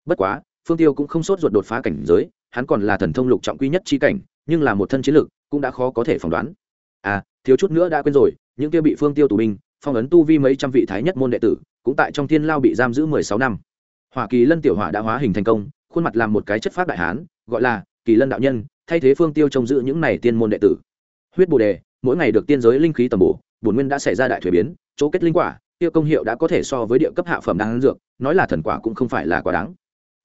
Bất quá, phương tiêu cũng không sốt ruột đột phá cảnh giới hắn còn là thần thông lục trọng quy nhất chi cảnh nhưng là một thân chiến lực, cũng đã khó có thể phỏng đoán. À thiếu chút nữa đã quên rồi những kia bị phương tiêu tù binh phong ấn tu vi mấy trăm vị thái nhất môn đệ tử cũng tại trong thiên lao bị giam giữ mười sáu năm. Hỏa kỳ lân tiểu hỏa đã hóa hình thành công khuôn mặt làm một cái chất phát đại hán gọi là kỳ lân đạo nhân thay thế phương tiêu trông giữ những này tiên môn đệ tử. Huyết bồ đề mỗi ngày được tiên giới linh khí tầm bổ bổn nguyên đã xảy ra đại thuế biến chỗ kết linh quả tiêu công hiệu đã có thể so với địa cấp hạ phẩm đáng dược nói là thần quả cũng không phải là quá đáng.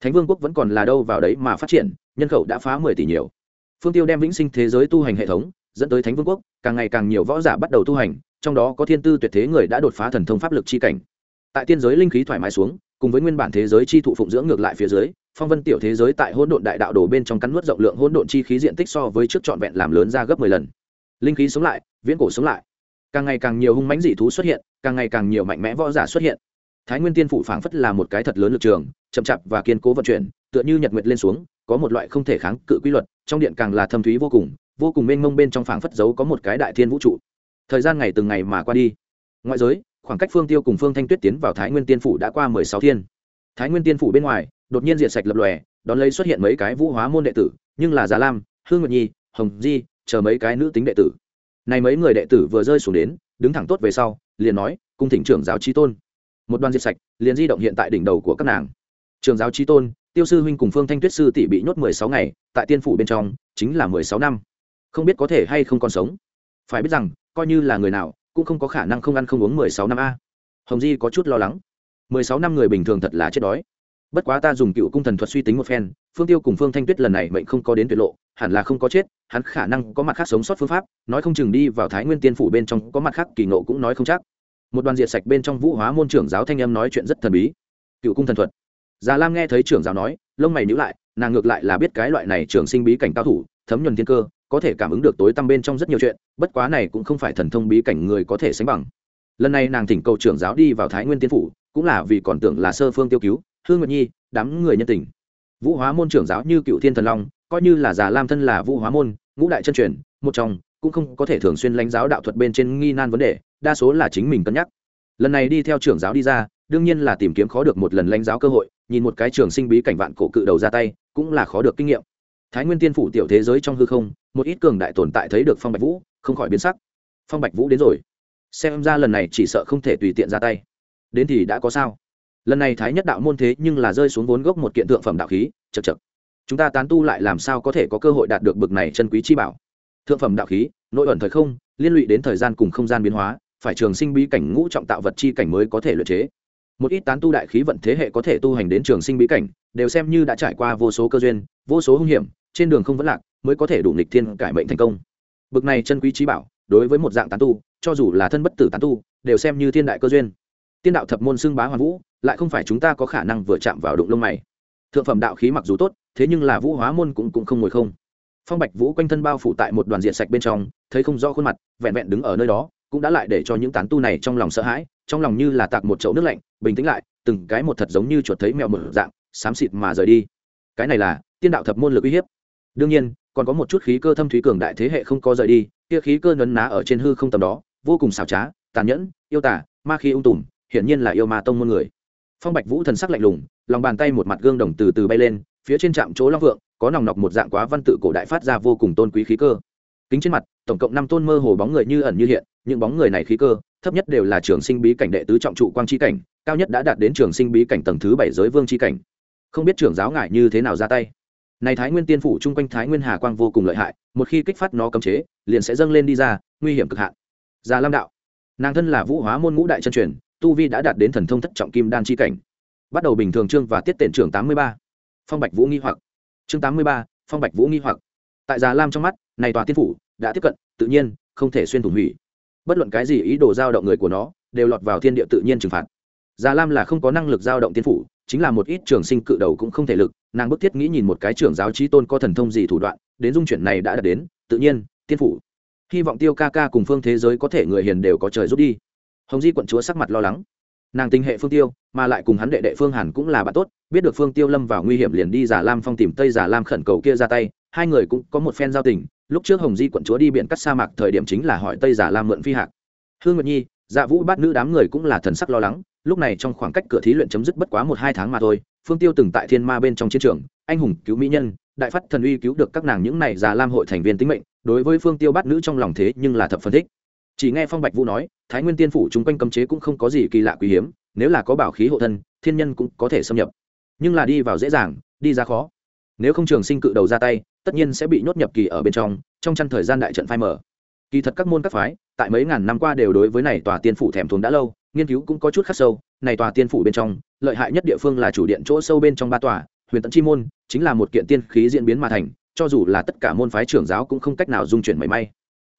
Thánh vương quốc vẫn còn là đâu vào đấy mà phát triển nhân khẩu đã phá mười tỷ nhiều. Phương tiêu đem vĩnh sinh thế giới tu hành hệ thống dẫn tới thánh vương quốc, càng ngày càng nhiều võ giả bắt đầu tu hành, trong đó có thiên tư tuyệt thế người đã đột phá thần thông pháp lực chi cảnh. Tại tiên giới linh khí thoải mái xuống, cùng với nguyên bản thế giới chi thụ phụng dưỡng ngược lại phía dưới, phong vân tiểu thế giới tại hỗn độn đại đạo đổ bên trong cắn nuốt rộng lượng hỗn độn chi khí diện tích so với trước trọn vẹn làm lớn ra gấp mười lần. Linh khí sống lại, viễn cổ sống lại. Càng ngày càng nhiều hung mãnh dị thú xuất hiện, càng ngày càng nhiều mạnh mẽ võ giả xuất hiện. Thái nguyên tiên phủ phảng phất là một cái thật lớn lực trường, chậm chạp và kiên cố vận chuyển, tựa như nhật nguyệt lên xuống có một loại không thể kháng cự quy luật, trong điện càng là thâm thúy vô cùng vô cùng mênh mông bên trong phảng phất giấu có một cái đại thiên vũ trụ. Thời gian ngày từng ngày mà qua đi. Ngoại giới, khoảng cách phương tiêu cùng phương thanh tuyết tiến vào thái nguyên tiên phủ đã qua mười sáu thiên. Thái nguyên tiên phủ bên ngoài, đột nhiên diệt sạch lập lòe, đón lấy xuất hiện mấy cái vũ hóa môn đệ tử, nhưng là già lam, hương nguyệt nhi, hồng di, chờ mấy cái nữ tính đệ tử. Này mấy người đệ tử vừa rơi xuống đến, đứng thẳng tốt về sau, liền nói, cung thỉnh trưởng giáo trí tôn. Một đoàn diệt sạch, liền di động hiện tại đỉnh đầu của các nàng. Trường giáo trí tôn tiêu sư huynh cùng phương thanh tuyết sư tỷ bị nhốt mười sáu ngày, tại tiên phủ bên trong, chính là mười sáu năm. Không biết có thể hay không còn sống. Phải biết rằng, coi như là người nào, cũng không có khả năng không ăn không uống mười sáu năm a. Hồng di có chút lo lắng. Mười sáu năm người bình thường thật là chết đói. Bất quá ta dùng cựu cung thần thuật suy tính một phen, phương tiêu cùng phương thanh tuyết lần này mệnh không có đến tuyệt lộ, hẳn là không có chết, hắn khả năng có mặt khác sống sót phương pháp, nói không chừng đi vào thái nguyên tiên phủ bên trong, có mặt khác kỳ nộ cũng nói không chắc. Một đoàn diệt sạch bên trong vũ hóa môn trưởng giáo thanh em nói chuyện rất thần bí. Cựu cung thần thuật già lam nghe thấy trưởng giáo nói, lông mày nhữ lại, nàng ngược lại là biết cái loại này trường sinh bí cảnh cao thủ, thấm nhuần thiên cơ, có thể cảm ứng được tối tăm bên trong rất nhiều chuyện, bất quá này cũng không phải thần thông bí cảnh người có thể sánh bằng. Lần này nàng thỉnh cầu trưởng giáo đi vào thái nguyên tiên phủ, cũng là vì còn tưởng là sơ phương tiêu cứu, hương nguyệt nhi, đám người nhân tình. Vũ hóa môn trưởng giáo như cựu thiên thần long, coi như là già lam thân là vũ hóa môn, ngũ đại chân truyền, một trong, cũng không có thể thường xuyên lãnh giáo đạo thuật bên trên nghi nan vấn đề, đa số là chính mình cân nhắc. Lần này đi theo trưởng giáo đi ra đương nhiên là tìm kiếm khó được một lần lãnh giáo cơ hội, nhìn một cái trường sinh bí cảnh vạn cổ cự đầu ra tay, cũng là khó được kinh nghiệm. Thái nguyên tiên phủ tiểu thế giới trong hư không, một ít cường đại tồn tại thấy được phong bạch vũ, không khỏi biến sắc. Phong bạch vũ đến rồi. Xem ra lần này chỉ sợ không thể tùy tiện ra tay. Đến thì đã có sao? Lần này thái nhất đạo môn thế nhưng là rơi xuống vốn gốc một kiện thượng phẩm đạo khí, chật chật. Chúng ta tán tu lại làm sao có thể có cơ hội đạt được bực này chân quý chi bảo? Thượng phẩm đạo khí, nội ẩn thời không, liên lụy đến thời gian cùng không gian biến hóa, phải trường sinh bí cảnh ngũ trọng tạo vật chi cảnh mới có thể luyện chế một ít tán tu đại khí vận thế hệ có thể tu hành đến trường sinh bí cảnh, đều xem như đã trải qua vô số cơ duyên, vô số hung hiểm, trên đường không vẫn lạc, mới có thể đủ nghịch thiên cải mệnh thành công. Bực này chân quý trí bảo, đối với một dạng tán tu, cho dù là thân bất tử tán tu, đều xem như thiên đại cơ duyên. Tiên đạo thập môn xưng bá hoàn vũ, lại không phải chúng ta có khả năng vừa chạm vào đụng lông mày. Thượng phẩm đạo khí mặc dù tốt, thế nhưng là vũ hóa môn cũng cũng không ngồi không. Phong bạch vũ quanh thân bao phủ tại một đoàn diện sạch bên trong, thấy không rõ khuôn mặt, vẹn vẹn đứng ở nơi đó cũng đã lại để cho những tán tu này trong lòng sợ hãi, trong lòng như là tạc một chậu nước lạnh, bình tĩnh lại, từng cái một thật giống như chuột thấy mèo mở dạng, xám xịt mà rời đi. Cái này là tiên đạo thập môn lực uy hiếp. Đương nhiên, còn có một chút khí cơ thâm thúy cường đại thế hệ không có rời đi, kia khí cơ nấn ná ở trên hư không tầm đó, vô cùng xảo trá, tàn nhẫn, yêu tả ma khi ung tùm, hiển nhiên là yêu ma tông môn người. Phong bạch vũ thần sắc lạnh lùng, lòng bàn tay một mặt gương đồng từ từ bay lên, phía trên trạm chỗ long vượng, có nòng nọc một dạng quá văn tự cổ đại phát ra vô cùng tôn quý khí cơ. Kính trên mặt, tổng cộng năm tôn mơ hồ bóng người như ẩn như hiện những bóng người này khí cơ, thấp nhất đều là trường sinh bí cảnh đệ tứ trọng trụ quang chi cảnh, cao nhất đã đạt đến trường sinh bí cảnh tầng thứ bảy giới vương chi cảnh. Không biết trưởng giáo ngại như thế nào ra tay. Này thái nguyên tiên phủ chung quanh thái nguyên hà quang vô cùng lợi hại, một khi kích phát nó cấm chế, liền sẽ dâng lên đi ra, nguy hiểm cực hạn. Già lam đạo, nàng thân là vũ hóa môn ngũ đại chân truyền, tu vi đã đạt đến thần thông thất trọng kim đan chi cảnh. Bắt đầu bình thường trương và tiết tiền trưởng tám mươi ba. Phong bạch vũ nghi hoặc. Chương tám mươi ba, phong bạch vũ nghi hoặc. Tại già lam trong mắt, này tòa tiên phủ đã tiếp cận, tự nhiên, không thể xuyên thủng hủy bất luận cái gì ý đồ giao động người của nó, đều lọt vào thiên địa tự nhiên trừng phạt. Già lam là không có năng lực giao động tiên phủ, chính là một ít trường sinh cự đầu cũng không thể lực, nàng bức thiết nghĩ nhìn một cái trưởng giáo trí tôn có thần thông gì thủ đoạn, đến dung chuyển này đã đạt đến, tự nhiên, tiên phủ. Hy vọng tiêu ca ca cùng phương thế giới có thể người hiền đều có trời giúp đi. Hồng di quận chúa sắc mặt lo lắng. Nàng tình hệ phương tiêu, mà lại cùng hắn đệ đệ phương hàn cũng là bạn tốt, biết được phương tiêu lâm vào nguy hiểm liền đi giả lam phong tìm tây giả lam khẩn cầu kia ra tay, hai người cũng có một phen giao tình lúc trước hồng di quận chúa đi biển cắt sa mạc thời điểm chính là hỏi tây giả lam mượn phi hạc. Hương nguyệt nhi dạ vũ bát nữ đám người cũng là thần sắc lo lắng, lúc này trong khoảng cách cửa thí luyện chấm dứt bất quá một hai tháng mà thôi, phương tiêu từng tại thiên ma bên trong chiến trường, anh hùng, cứu mỹ nhân, đại phát thần uy cứu được các nàng những này già lam hội thành viên tính mệnh, đối với phương tiêu bát nữ trong lòng thế nhưng là thập phân thích. Chỉ nghe phong bạch vũ nói, thái nguyên tiên phủ chung quanh cấm chế cũng không có gì kỳ lạ quý hiếm, nếu là có bảo khí hộ thân, thiên nhân cũng có thể xâm nhập. Nhưng là đi vào dễ dàng, đi ra khó. Nếu không trường sinh cự đầu ra tay tất nhiên sẽ bị nhốt nhập kỳ ở bên trong trong chăn thời gian đại trận phai mở kỳ thật các môn các phái, tại mấy ngàn năm qua đều đối với này tòa tiên phủ thèm thuồng đã lâu, nghiên cứu cũng có chút khắc sâu, này tòa tiên phủ bên trong, lợi hại nhất địa phương là chủ điện chỗ sâu bên trong ba tòa, huyền tận chi môn, chính là một kiện tiên khí diễn biến mà thành, cho dù là tất cả môn phái trưởng giáo cũng không cách nào dung chuyển mảy may.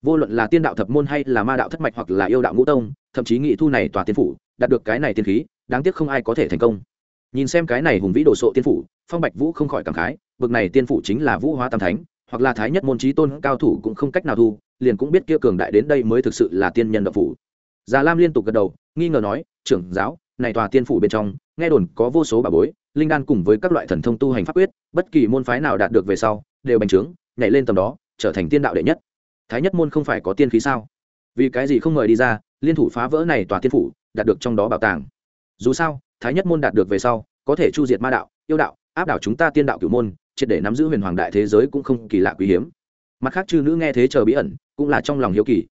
Vô luận là tiên đạo thập môn hay là ma đạo thất mạch hoặc là yêu đạo ngũ tông, thậm chí nghị thu này tòa tiên phủ, đạt được cái này tiên khí, đáng tiếc không ai có thể thành công. Nhìn xem cái này hùng vĩ đồ sộ tiên phủ, phong bạch vũ không khỏi cảm khái bực này tiên phủ chính là vũ hóa tam thánh, hoặc là thái nhất môn trí tôn cao thủ cũng không cách nào thu, liền cũng biết kia cường đại đến đây mới thực sự là tiên nhân độc phủ. Già lam liên tục gật đầu, nghi ngờ nói, trưởng giáo, này tòa tiên phủ bên trong, nghe đồn có vô số bà bối, linh đan cùng với các loại thần thông tu hành pháp quyết, bất kỳ môn phái nào đạt được về sau, đều bành trướng, nhảy lên tầm đó, trở thành tiên đạo đệ nhất. Thái nhất môn không phải có tiên khí sao? Vì cái gì không mời đi ra, liên thủ phá vỡ này tòa tiên phủ, đạt được trong đó bảo tàng? Dù sao, thái nhất môn đạt được về sau, có thể chu diệt ma đạo, yêu đạo, áp đảo chúng ta tiên đạo cửu môn triệt để nắm giữ huyền hoàng đại thế giới cũng không kỳ lạ quý hiếm. Mặt khác chư nữ nghe thế chờ bí ẩn, cũng là trong lòng hiếu kỳ.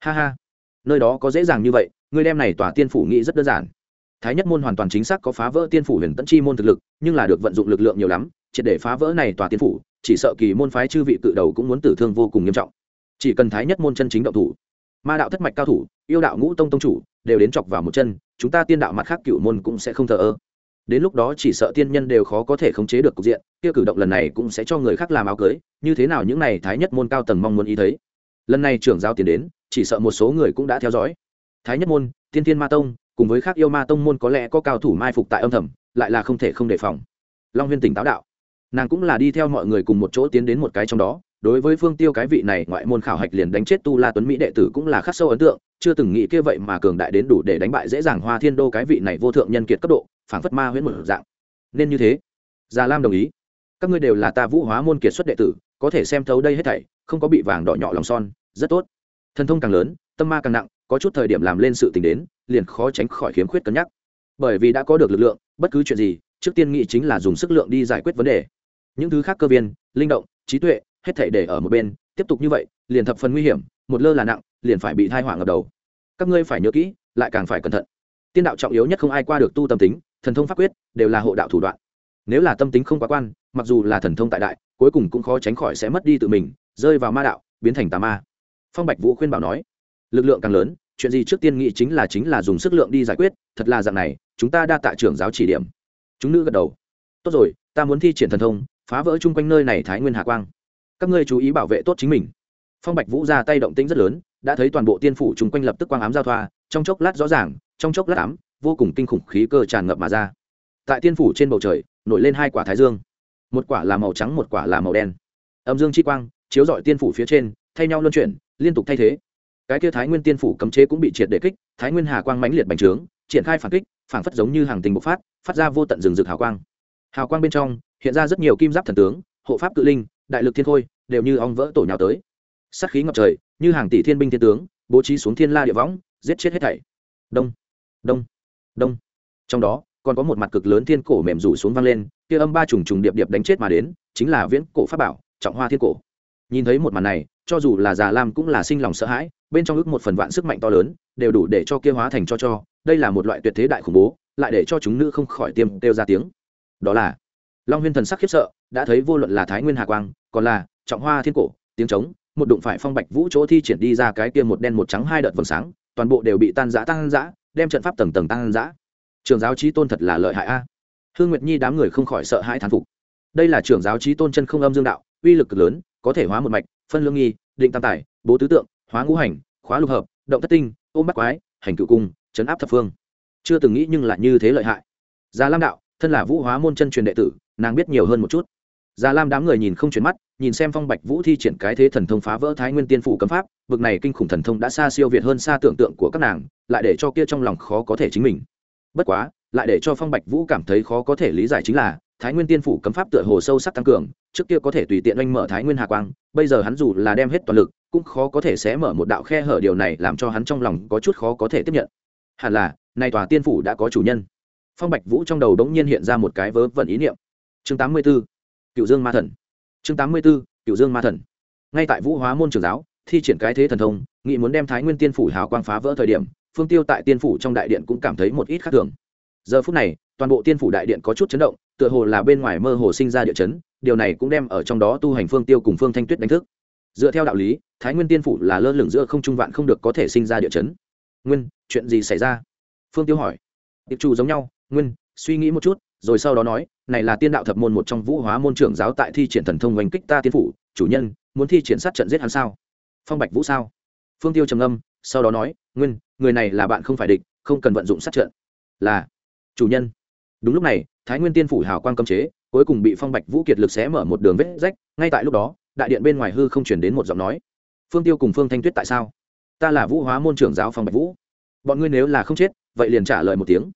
Ha ha, nơi đó có dễ dàng như vậy, người đem này tòa tiên phủ nghĩ rất đơn giản. Thái nhất môn hoàn toàn chính xác có phá vỡ tiên phủ huyền tẫn chi môn thực lực, nhưng là được vận dụng lực lượng nhiều lắm, triệt để phá vỡ này tòa tiên phủ, chỉ sợ kỳ môn phái chư vị cự đầu cũng muốn tử thương vô cùng nghiêm trọng. Chỉ cần thái nhất môn chân chính động thủ, ma đạo thất mạch cao thủ, yêu đạo ngũ tông tông chủ, đều đến chọc vào một chân, chúng ta tiên đạo mặt khác cựu môn cũng sẽ không thờ ơ đến lúc đó chỉ sợ tiên nhân đều khó có thể khống chế được cục diện, kia cử động lần này cũng sẽ cho người khác làm áo cưới, như thế nào những này thái nhất môn cao tầng mong muốn ý thấy. Lần này trưởng giáo tiến đến, chỉ sợ một số người cũng đã theo dõi. Thái nhất môn, tiên tiên ma tông, cùng với khác yêu ma tông môn có lẽ có cao thủ mai phục tại âm thầm, lại là không thể không đề phòng. Long huyên tỉnh táo đạo. Nàng cũng là đi theo mọi người cùng một chỗ tiến đến một cái trong đó, đối với phương tiêu cái vị này ngoại môn khảo hạch liền đánh chết tu la tuấn mỹ đệ tử cũng là khắc sâu ấn tượng, chưa từng nghĩ kia vậy mà cường đại đến đủ để đánh bại dễ dàng hoa thiên đô cái vị này vô thượng nhân kiệt cấp độ phảng phất ma huyễn một dạng. Nên như thế. Già lam đồng ý. Các ngươi đều là ta vũ hóa môn kiệt xuất đệ tử, có thể xem thấu đây hết thảy, không có bị vàng đỏ nhỏ lòng son, rất tốt. Thần thông càng lớn, tâm ma càng nặng, có chút thời điểm làm lên sự tình đến, liền khó tránh khỏi khiếm khuyết cân nhắc. Bởi vì đã có được lực lượng, bất cứ chuyện gì, trước tiên nghĩ chính là dùng sức lượng đi giải quyết vấn đề. Những thứ khác cơ viên, linh động, trí tuệ, hết thảy để ở một bên, tiếp tục như vậy, liền thập phần nguy hiểm, một lơ là nặng, liền phải bị thai hoảng ngập đầu. Các ngươi phải nhớ kỹ, lại càng phải cẩn thận. Tiên đạo trọng yếu nhất không ai qua được tu tâm tính thần thông pháp quyết đều là hộ đạo thủ đoạn. Nếu là tâm tính không quá quan, mặc dù là thần thông tại đại, cuối cùng cũng khó tránh khỏi sẽ mất đi tự mình, rơi vào ma đạo, biến thành tà ma. Phong bạch vũ khuyên bảo nói, lực lượng càng lớn, chuyện gì trước tiên nghĩ chính là chính là dùng sức lượng đi giải quyết, thật là dạng này, chúng ta đa tạ trưởng giáo chỉ điểm. Chúng nữ gật đầu. Tốt rồi, ta muốn thi triển thần thông, phá vỡ chung quanh nơi này thái nguyên hà quang. Các ngươi chú ý bảo vệ tốt chính mình. Phong bạch vũ ra tay động tĩnh rất lớn, đã thấy toàn bộ tiên phủ chung quanh lập tức quang ám giao thoa, trong chốc lát rõ ràng, trong chốc lát ám vô cùng kinh khủng khí cơ tràn ngập mà ra. Tại tiên phủ trên bầu trời, nổi lên hai quả thái dương. Một quả là màu trắng, một quả là màu đen. Âm dương chi quang, chiếu dọi tiên phủ phía trên, thay nhau luân chuyển, liên tục thay thế. Cái kia thái nguyên tiên phủ cấm chế cũng bị triệt để kích, thái nguyên hà quang mãnh liệt bành trướng, triển khai phản kích, phản phất giống như hàng tình bộc phát phát ra vô tận rừng rực hào quang. Hào quang bên trong, hiện ra rất nhiều kim giáp thần tướng, hộ pháp cự linh, đại lực thiên khôi, đều như ong vỡ tổ nhào tới. Sát khí ngập trời, như hàng tỷ thiên binh thiên tướng, bố trí xuống thiên la địa võng, giết chết hết thảy. Đông đông đông. Trong đó, còn có một mặt cực lớn thiên cổ mềm rủ xuống vang lên, kia âm ba trùng trùng điệp điệp đánh chết mà đến, chính là viễn cổ pháp bảo, trọng hoa thiên cổ. Nhìn thấy một màn này, cho dù là già lam cũng là sinh lòng sợ hãi, bên trong ước một phần vạn sức mạnh to lớn, đều đủ để cho kia hóa thành cho cho, đây là một loại tuyệt thế đại khủng bố, lại để cho chúng nữ không khỏi tiêm kêu ra tiếng. Đó là, long huyên thần sắc khiếp sợ, đã thấy vô luận là thái nguyên hà quang, còn là trọng hoa thiên cổ, tiếng trống, một đụng phải phong bạch vũ chỗ thi triển đi ra cái kia một đen một trắng hai đợt vầng sáng, toàn bộ đều bị tan giã tan giã đem trận pháp tầng tầng tăng giã. Trường giáo trí tôn thật là lợi hại a. Hương nguyệt nhi đám người không khỏi sợ hãi thán phục. Đây là trường giáo trí tôn chân không âm dương đạo, uy lực cực lớn, có thể hóa một mạch, phân lương nghi, định tam tài, bố tứ tượng, hóa ngũ hành, khóa lục hợp, động thất tinh, ôm bắt quái, hành cựu cung, chấn áp thập phương. Chưa từng nghĩ nhưng lại như thế lợi hại. Già lam đạo, thân là vũ hóa môn chân truyền đệ tử, nàng biết nhiều hơn một chút già lam đám người nhìn không chuyển mắt, nhìn xem phong bạch vũ thi triển cái thế thần thông phá vỡ thái nguyên tiên phủ cấm pháp vực này kinh khủng thần thông đã xa siêu việt hơn xa tưởng tượng của các nàng, lại để cho kia trong lòng khó có thể chính mình. Bất quá, lại để cho phong bạch vũ cảm thấy khó có thể lý giải chính là, thái nguyên tiên phủ cấm pháp tựa hồ sâu sắc tăng cường, trước kia có thể tùy tiện oanh mở thái nguyên hà quang, bây giờ hắn dù là đem hết toàn lực, cũng khó có thể sẽ mở một đạo khe hở điều này làm cho hắn trong lòng có chút khó có thể tiếp nhận. Hẳn là, nay tòa tiên phủ đã có chủ nhân. Phong bạch vũ trong đầu đống nhiên hiện ra một cái vớ vẩn ý niệm. Chương tám mươi b ố cựu dương ma thần. Chương tám mươi b ố cựu dương ma thần. Ngay tại vũ hóa môn trường giáo, thi triển cái thế thần thông nghị muốn đem thái nguyên tiên phủ hào quang phá vỡ thời điểm, phương tiêu tại tiên phủ trong đại điện cũng cảm thấy một ít khác thường. Giờ phút này, toàn bộ tiên phủ đại điện có chút chấn động, tựa hồ là bên ngoài mơ hồ sinh ra địa chấn, điều này cũng đem ở trong đó tu hành phương tiêu cùng phương thanh tuyết đánh thức. Dựa theo đạo lý, thái nguyên tiên phủ là lơ lửng giữa không trung vạn không được có thể sinh ra địa chấn. Nguyên, chuyện gì xảy ra? Phương tiêu hỏi. Tiệp chủ giống nhau, nguyên, suy nghĩ một chút rồi sau đó nói, này là tiên đạo thập môn một trong vũ hóa môn trưởng giáo tại thi triển thần thông oanh kích ta tiên phủ, chủ nhân, muốn thi triển sát trận giết hắn sao? Phong bạch vũ sao? Phương tiêu trầm âm sau đó nói, nguyên, người này là bạn không phải địch, không cần vận dụng sát trận. Là, chủ nhân. Đúng lúc này, thái nguyên tiên phủ hào quang cấm chế, cuối cùng bị phong bạch vũ kiệt lực xé mở một đường vết rách, ngay tại lúc đó, đại điện bên ngoài hư không chuyển đến một giọng nói. Phương tiêu cùng phương thanh tuyết tại sao? Ta là vũ hóa môn trưởng giáo phong bạch vũ. Bọn ngươi nếu là không chết, vậy liền trả lời một tiếng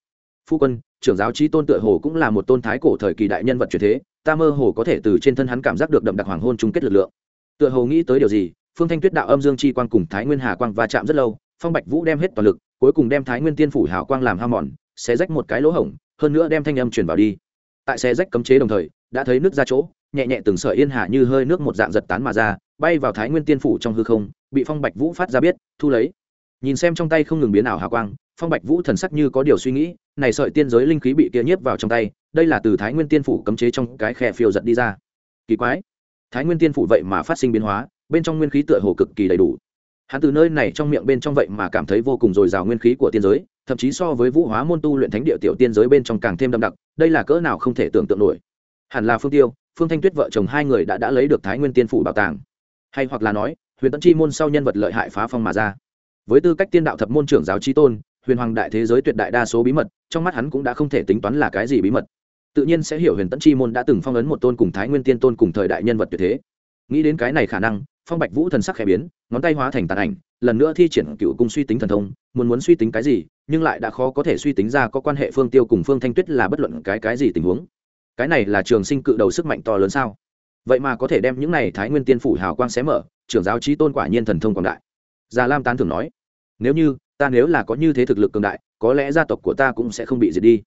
phu quân, trưởng giáo trí tôn tựa hồ cũng là một tôn thái cổ thời kỳ đại nhân vật truyền thế, ta mơ hồ có thể từ trên thân hắn cảm giác được đậm đặc hoàng hôn chung kết lực lượng. Tựa hồ nghĩ tới điều gì, phương thanh tuyết đạo âm dương chi quang cùng thái nguyên hà quang va chạm rất lâu, phong bạch vũ đem hết toàn lực, cuối cùng đem thái nguyên tiên phủ hào quang làm ham mòn, xé rách một cái lỗ hổng, hơn nữa đem thanh âm truyền vào đi. Tại xé rách cấm chế đồng thời, đã thấy nước ra chỗ, nhẹ nhẹ từng sợi yên hạ như hơi nước một dạng giật tán mà ra, bay vào thái nguyên tiên phủ trong hư không, bị phong bạch vũ phát ra biết, thu lấy nhìn xem trong tay không ngừng biến ảo hào quang, phong bạch vũ thần sắc như có điều suy nghĩ, này sợi tiên giới linh khí bị kia nhiếp vào trong tay, đây là từ thái nguyên tiên phủ cấm chế trong cái khe phiêu giật đi ra. Kỳ quái. Thái nguyên tiên phủ vậy mà phát sinh biến hóa, bên trong nguyên khí tựa hồ cực kỳ đầy đủ. Hắn từ nơi này trong miệng bên trong vậy mà cảm thấy vô cùng dồi dào nguyên khí của tiên giới, thậm chí so với vũ hóa môn tu luyện thánh địa tiểu tiên giới bên trong càng thêm đậm đặc, đây là cỡ nào không thể tưởng tượng nổi. Hẳn là phương tiêu, phương thanh tuyết vợ chồng hai người đã đã lấy được thái nguyên tiên phủ bảo tàng. Hay hoặc là nói, huyền tẫn chi môn sau nhân vật lợi hại phá phong mà ra với tư cách tiên đạo thập môn trưởng giáo trí tôn, huyền hoàng đại thế giới tuyệt đại đa số bí mật, trong mắt hắn cũng đã không thể tính toán là cái gì bí mật. Tự nhiên sẽ hiểu huyền tẫn chi môn đã từng phong ấn một tôn cùng thái nguyên tiên tôn cùng thời đại nhân vật tuyệt thế. Nghĩ đến cái này khả năng, phong bạch vũ thần sắc khẽ biến, ngón tay hóa thành tàn ảnh, lần nữa thi triển cựu cung suy tính thần thông, muốn muốn suy tính cái gì, nhưng lại đã khó có thể suy tính ra có quan hệ phương tiêu cùng phương thanh tuyết là bất luận cái cái gì tình huống. Cái này là trường sinh cự đầu sức mạnh to lớn sao? Vậy mà có thể đem những này thái nguyên tiên phủ hào quang xé mở, trưởng giáo trí tôn quả nhiên thần thông quảng đại. Già lam tán thường nói nếu như, ta nếu là có như thế thực lực cường đại, có lẽ gia tộc của ta cũng sẽ không bị diệt đi.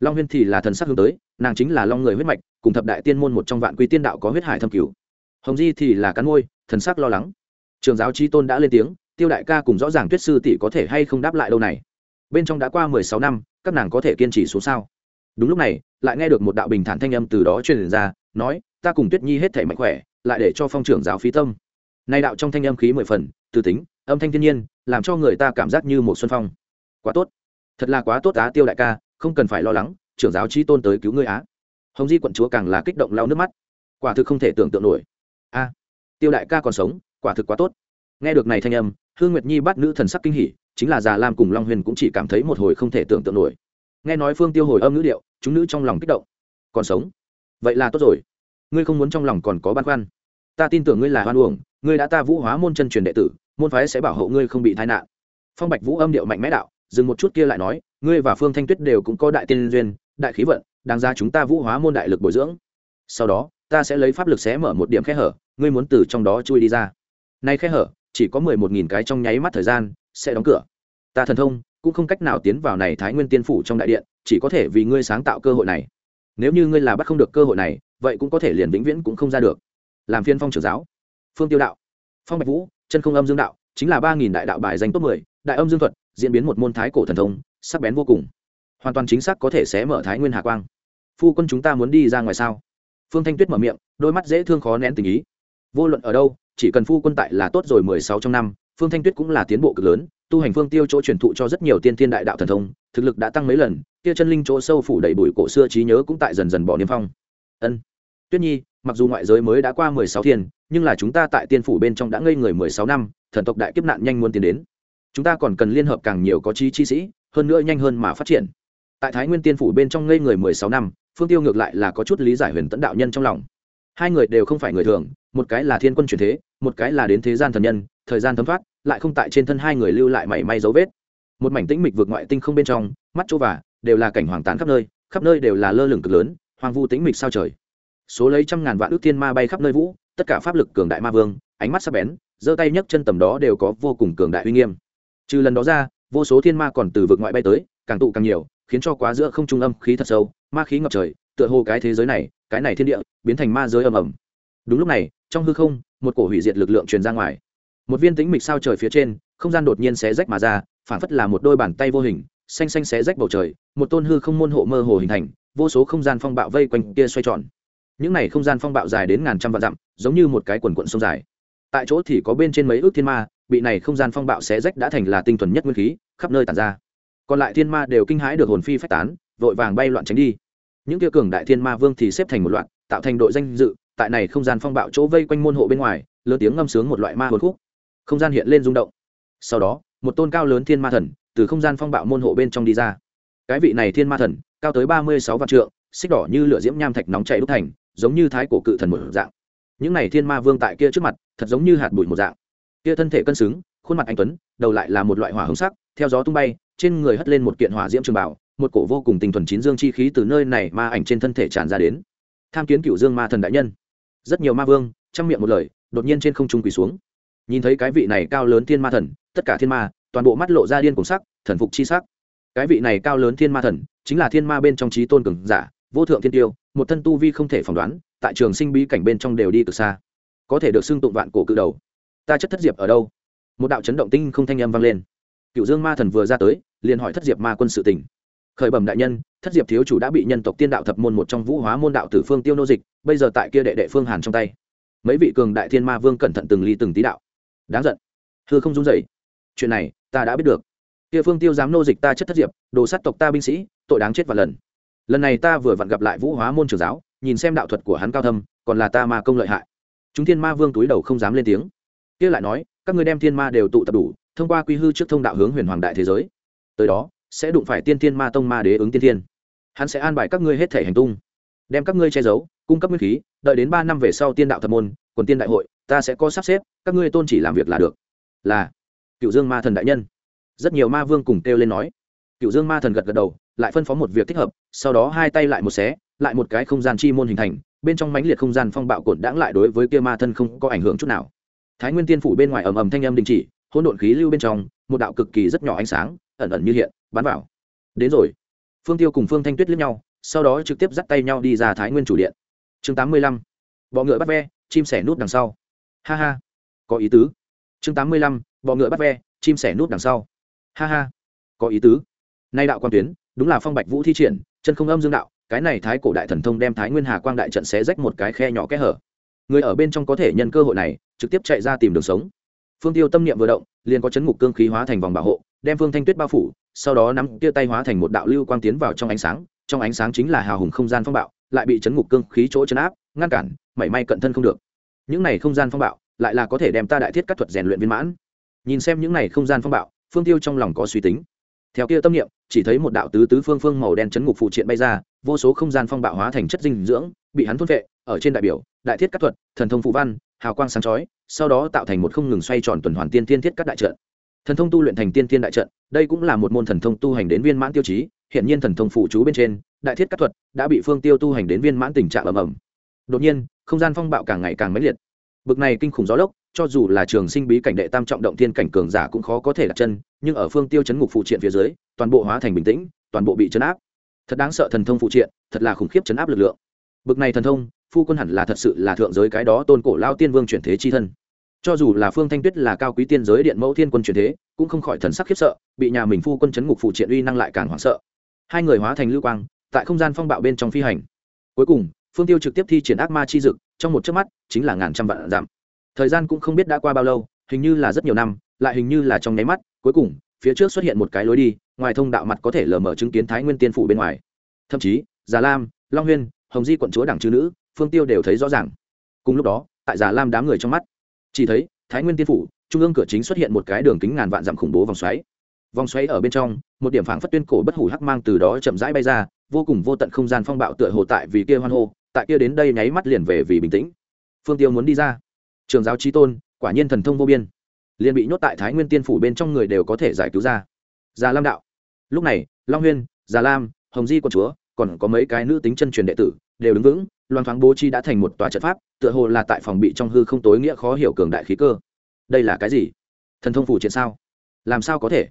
Long huyên thì là thần sắc hướng tới, nàng chính là long người huyết mạch, cùng thập đại tiên môn một trong vạn quy tiên đạo có huyết hải thâm cứu hồng di thì là cắn môi, thần sắc lo lắng. Trường giáo trí tôn đã lên tiếng, tiêu đại ca cùng rõ ràng tuyết sư tỷ có thể hay không đáp lại đâu này. Bên trong đã qua mười sáu năm, các nàng có thể kiên trì xuống sao? Đúng lúc này, lại nghe được một đạo bình thản thanh âm từ đó truyền ra, nói, ta cùng tuyết nhi hết thể mạnh khỏe, lại để cho phong trưởng giáo phí tâm. Nay đạo trong thanh âm khí mười phần, từ tính âm thanh thiên nhiên, làm cho người ta cảm giác như một xuân phong. Quá tốt. Thật là quá tốt á, tiêu đại ca, không cần phải lo lắng, trưởng giáo trí tôn tới cứu ngươi á. Hồng di quận chúa càng là kích động lau nước mắt. Quả thực không thể tưởng tượng nổi. A, tiêu đại ca còn sống, quả thực quá tốt. Nghe được này thanh âm, hương nguyệt nhi bắt nữ thần sắc kinh hỉ, chính là già lam cùng long huyền cũng chỉ cảm thấy một hồi không thể tưởng tượng nổi. Nghe nói phương tiêu hồi âm nữ điệu, chúng nữ trong lòng kích động. Còn sống? Vậy là tốt rồi. Ngươi không muốn trong lòng còn có băn khoăn. Ta tin tưởng ngươi là hoan uổng, ngươi đã ta vũ hóa môn chân truyền đệ tử môn phái sẽ bảo hộ ngươi không bị tai nạn. Phong bạch vũ âm điệu mạnh mẽ đạo, dừng một chút kia lại nói, ngươi và phương thanh tuyết đều cũng có đại tiên duyên, đại khí vận, đáng ra chúng ta vũ hóa môn đại lực bồi dưỡng. Sau đó, ta sẽ lấy pháp lực xé mở một điểm khe hở, ngươi muốn từ trong đó chui đi ra. Nay khe hở, chỉ có mười một nghìn cái trong nháy mắt thời gian, sẽ đóng cửa. Ta thần thông, cũng không cách nào tiến vào này thái nguyên tiên phủ trong đại điện, chỉ có thể vì ngươi sáng tạo cơ hội này. Nếu như ngươi là bắt không được cơ hội này, vậy cũng có thể liền vĩnh viễn cũng không ra được. Làm phiên phong trưởng giáo. Phương tiêu đạo. Phong bạch vũ chân không âm dương đạo, chính là ba nghìn đại đạo bài danh top mười, đại âm dương thuật, diễn biến một môn thái cổ thần thông, sắc bén vô cùng. Hoàn toàn chính xác có thể sẽ mở thái nguyên hà quang. Phu quân chúng ta muốn đi ra ngoài sao? Phương thanh tuyết mở miệng, đôi mắt dễ thương khó nén tình ý. Vô luận ở đâu, chỉ cần phu quân tại là tốt rồi mười sáu trong năm, phương thanh tuyết cũng là tiến bộ cực lớn, tu hành phương tiêu chỗ truyền thụ cho rất nhiều tiên thiên đại đạo thần thông, thực lực đã tăng mấy lần, kia chân linh chỗ sâu phủ đầy bụi cổ xưa trí nhớ cũng tại dần dần bỏ niêm phong. Ân tuyết nhi, mặc dù ngoại giới mới đã qua mười sáu thiên, nhưng là chúng ta tại tiên phủ bên trong đã ngây người mười sáu năm, thần tộc đại kiếp nạn nhanh muốn tiến đến. Chúng ta còn cần liên hợp càng nhiều có chi chi sĩ, hơn nữa nhanh hơn mà phát triển. Tại thái nguyên tiên phủ bên trong ngây người mười sáu năm, phương tiêu ngược lại là có chút lý giải huyền tẫn đạo nhân trong lòng. Hai người đều không phải người thường, một cái là thiên quân truyền thế, một cái là đến thế gian thần nhân, thời gian thấm thoát, lại không tại trên thân hai người lưu lại mảy may dấu vết. Một mảnh tĩnh mịch vượt ngoại tinh không bên trong, mắt chỗ và đều là cảnh hoàng tán khắp nơi khắp nơi đều là lơ lửng cực lớn, hoang vu tĩnh mịch sao trời số lấy trăm ngàn vạn ước thiên ma bay khắp nơi vũ, tất cả pháp lực cường đại ma vương, ánh mắt sắc bén, giơ tay nhấc chân tầm đó đều có vô cùng cường đại uy nghiêm. Trừ lần đó ra, vô số thiên ma còn từ vực ngoại bay tới, càng tụ càng nhiều, khiến cho quá giữa không trung âm khí thật sâu, ma khí ngập trời, tựa hồ cái thế giới này, cái này thiên địa, biến thành ma giới ầm ầm. Đúng lúc này, trong hư không, một cổ hủy diệt lực lượng truyền ra ngoài. Một viên tĩnh mịch sao trời phía trên, không gian đột nhiên xé rách mà ra, phản phất là một đôi bàn tay vô hình, xanh xanh xé rách bầu trời, một tôn hư không môn hộ mơ hồ hình thành, vô số không gian phong bạo vây quanh kia xoay tròn những này không gian phong bạo dài đến ngàn trăm vạn dặm, giống như một cái quần quận sông dài. Tại chỗ thì có bên trên mấy ước thiên ma, bị này không gian phong bạo xé rách đã thành là tinh thuần nhất nguyên khí, khắp nơi tàn ra. Còn lại thiên ma đều kinh hãi được hồn phi phách tán, vội vàng bay loạn tránh đi. Những kia cường đại thiên ma vương thì xếp thành một loạt, tạo thành đội danh dự, tại này không gian phong bạo chỗ vây quanh môn hộ bên ngoài, lớn tiếng ngâm sướng một loại ma hồn khúc. Không gian hiện lên rung động. Sau đó, một tôn cao lớn thiên ma thần từ không gian phong bạo môn hộ bên trong đi ra. Cái vị này thiên ma thần, cao tới ba mươi sáu vạn trượng, xích đỏ như lửa diễm nham thạch nóng chảy đúc thành giống như thái cổ cự thần một dạng. Những này thiên ma vương tại kia trước mặt, thật giống như hạt bụi một dạng. Kia thân thể cân xứng, khuôn mặt anh tuấn, đầu lại là một loại hỏa hồng sắc, theo gió tung bay, trên người hất lên một kiện hỏa diễm trường bảo, một cổ vô cùng tinh thuần chín dương chi khí từ nơi này ma ảnh trên thân thể tràn ra đến. Tham kiến cựu dương ma thần đại nhân. Rất nhiều ma vương, chăm miệng một lời, đột nhiên trên không trung quỳ xuống. Nhìn thấy cái vị này cao lớn thiên ma thần, tất cả thiên ma, toàn bộ mắt lộ ra điên cùng sắc, thần phục chi sắc. Cái vị này cao lớn thiên ma thần, chính là thiên ma bên trong trí tôn cường giả vô thượng thiên tiêu, một thân tu vi không thể phỏng đoán, tại trường sinh bí cảnh bên trong đều đi từ xa. Có thể được xưng tụng vạn cổ cự đầu. Ta chất thất diệp ở đâu? Một đạo chấn động tinh không thanh âm vang lên. Cựu dương ma thần vừa ra tới, liền hỏi thất diệp ma quân sự tỉnh khởi bẩm đại nhân, thất diệp thiếu chủ đã bị nhân tộc tiên đạo thập môn một trong vũ hóa môn đạo tử phương tiêu nô dịch, bây giờ tại kia đệ đệ phương hàn trong tay. Mấy vị cường đại thiên ma vương cẩn thận từng ly từng tí đạo. Đáng giận. Thưa không run rẩy. Chuyện này, ta đã biết được. Kia phương tiêu dám nô dịch ta chất thất diệp, đồ sát tộc ta binh sĩ, tội đáng chết và lần lần này ta vừa vặn gặp lại vũ hóa môn trưởng giáo nhìn xem đạo thuật của hắn cao thâm còn là ta ma công lợi hại chúng thiên ma vương túi đầu không dám lên tiếng kia lại nói các ngươi đem thiên ma đều tụ tập đủ thông qua quy hư trước thông đạo hướng huyền hoàng đại thế giới tới đó sẽ đụng phải tiên thiên ma tông ma đế ứng tiên thiên hắn sẽ an bài các ngươi hết thể hành tung đem các ngươi che giấu cung cấp nguyên khí đợi đến ba năm về sau tiên đạo thập môn quần tiên đại hội ta sẽ có sắp xếp các ngươi tôn chỉ làm việc là được là cựu dương ma thần đại nhân rất nhiều ma vương cùng kêu lên nói cựu dương ma thần gật gật đầu lại phân phó một việc thích hợp, sau đó hai tay lại một xé, lại một cái không gian chi môn hình thành, bên trong mãnh liệt không gian phong bạo cổn đãng lại đối với kia ma thân không có ảnh hưởng chút nào. Thái nguyên tiên phủ bên ngoài ầm ầm thanh âm đình chỉ, hỗn độn khí lưu bên trong, một đạo cực kỳ rất nhỏ ánh sáng, ẩn ẩn như hiện, bắn vào. Đến rồi. Phương tiêu cùng phương thanh tuyết liếc nhau, sau đó trực tiếp dắt tay nhau đi ra thái nguyên chủ điện. Chương tám mươi lăm. Bọ ngựa bắt ve, chim sẻ nút đằng sau. Ha ha. Có ý tứ. Chương tám mươi lăm. Bọ ngựa bắt ve, chim sẻ nút đằng sau. Ha ha. Có ý tứ. Nay đạo quan tuyến đúng là phong bạch vũ thi triển, chân không âm dương đạo, cái này thái cổ đại thần thông đem thái nguyên hà quang đại trận xé rách một cái khe nhỏ kẽ hở. Người ở bên trong có thể nhân cơ hội này, trực tiếp chạy ra tìm đường sống. Phương tiêu tâm niệm vừa động, liền có chấn ngục cương khí hóa thành vòng bảo hộ, đem phương thanh tuyết bao phủ, sau đó nắm tia tay hóa thành một đạo lưu quang tiến vào trong ánh sáng, trong ánh sáng chính là hào hùng không gian phong bạo, lại bị chấn ngục cương khí chỗ chấn áp, ngăn cản, mảy may cận thân không được. Những này không gian phong bạo, lại là có thể đem ta đại thiết các thuật rèn luyện viên mãn. Nhìn xem những này không gian phong bạo, phương tiêu trong lòng có suy tính theo kia tâm niệm, chỉ thấy một đạo tứ tứ phương phương màu đen chấn ngục phụ triện bay ra, vô số không gian phong bạo hóa thành chất dinh dưỡng, bị hắn thôn vệ, ở trên đại biểu, đại thiết các thuật, thần thông phụ văn, hào quang sáng chói, sau đó tạo thành một không ngừng xoay tròn tuần hoàn tiên tiên thiết các đại trận. Thần thông tu luyện thành tiên tiên đại trận, đây cũng là một môn thần thông tu hành đến viên mãn tiêu chí hiện nhiên thần thông phụ chú bên trên, đại thiết các thuật đã bị phương tiêu tu hành đến viên mãn tình trạng ầm ầm. Đột nhiên, không gian phong bạo càng ngày càng mãnh liệt bực này kinh khủng gió lốc, cho dù là trường sinh bí cảnh đệ tam trọng động thiên cảnh cường giả cũng khó có thể đặt chân, nhưng ở phương tiêu chấn ngục phụ triện phía dưới, toàn bộ hóa thành bình tĩnh, toàn bộ bị chấn áp. Thật đáng sợ thần thông phụ triện, thật là khủng khiếp chấn áp lực lượng. Bực này thần thông, phu quân hẳn là thật sự là thượng giới cái đó tôn cổ lao tiên vương chuyển thế chi thân. Cho dù là phương thanh tuyết là cao quý tiên giới điện mẫu thiên quân chuyển thế, cũng không khỏi thần sắc khiếp sợ, bị nhà mình phu quân chấn ngục phụ triện uy năng lại càng hoảng sợ. Hai người hóa thành lưu quang, tại không gian phong bạo bên trong phi hành. Cuối cùng, phương tiêu trực tiếp thi triển ác ma chi dực trong một chớp mắt, chính là ngàn trăm vạn giảm. Thời gian cũng không biết đã qua bao lâu, hình như là rất nhiều năm, lại hình như là trong nháy mắt, cuối cùng, phía trước xuất hiện một cái lối đi, ngoài thông đạo mặt có thể lờ mở chứng kiến thái nguyên tiên phủ bên ngoài. Thậm chí, già lam, long huyên, hồng di quận chúa đảng chữ nữ, phương tiêu đều thấy rõ ràng. Cùng lúc đó, tại già lam đám người trong mắt, chỉ thấy thái nguyên tiên phủ, trung ương cửa chính xuất hiện một cái đường kính ngàn vạn dặm khủng bố vòng xoáy. Vòng xoáy ở bên trong, một điểm phảng phất tuyên cổ bất hủ hắc mang từ đó chậm rãi bay ra, vô cùng vô tận không gian phong bạo tựa hồ tại vì kia hoan hô tại kia đến đây nháy mắt liền về vì bình tĩnh. Phương tiêu muốn đi ra. Trường giáo trí tôn, quả nhiên thần thông vô biên. Liền bị nhốt tại thái nguyên tiên phủ bên trong người đều có thể giải cứu ra. Già lam đạo. Lúc này, long huyên, già lam, hồng di quận chúa, còn có mấy cái nữ tính chân truyền đệ tử, đều đứng vững, loan thoáng bố chi đã thành một tòa trận pháp, tựa hồ là tại phòng bị trong hư không tối nghĩa khó hiểu cường đại khí cơ. Đây là cái gì? Thần thông phủ triển sao? Làm sao có thể?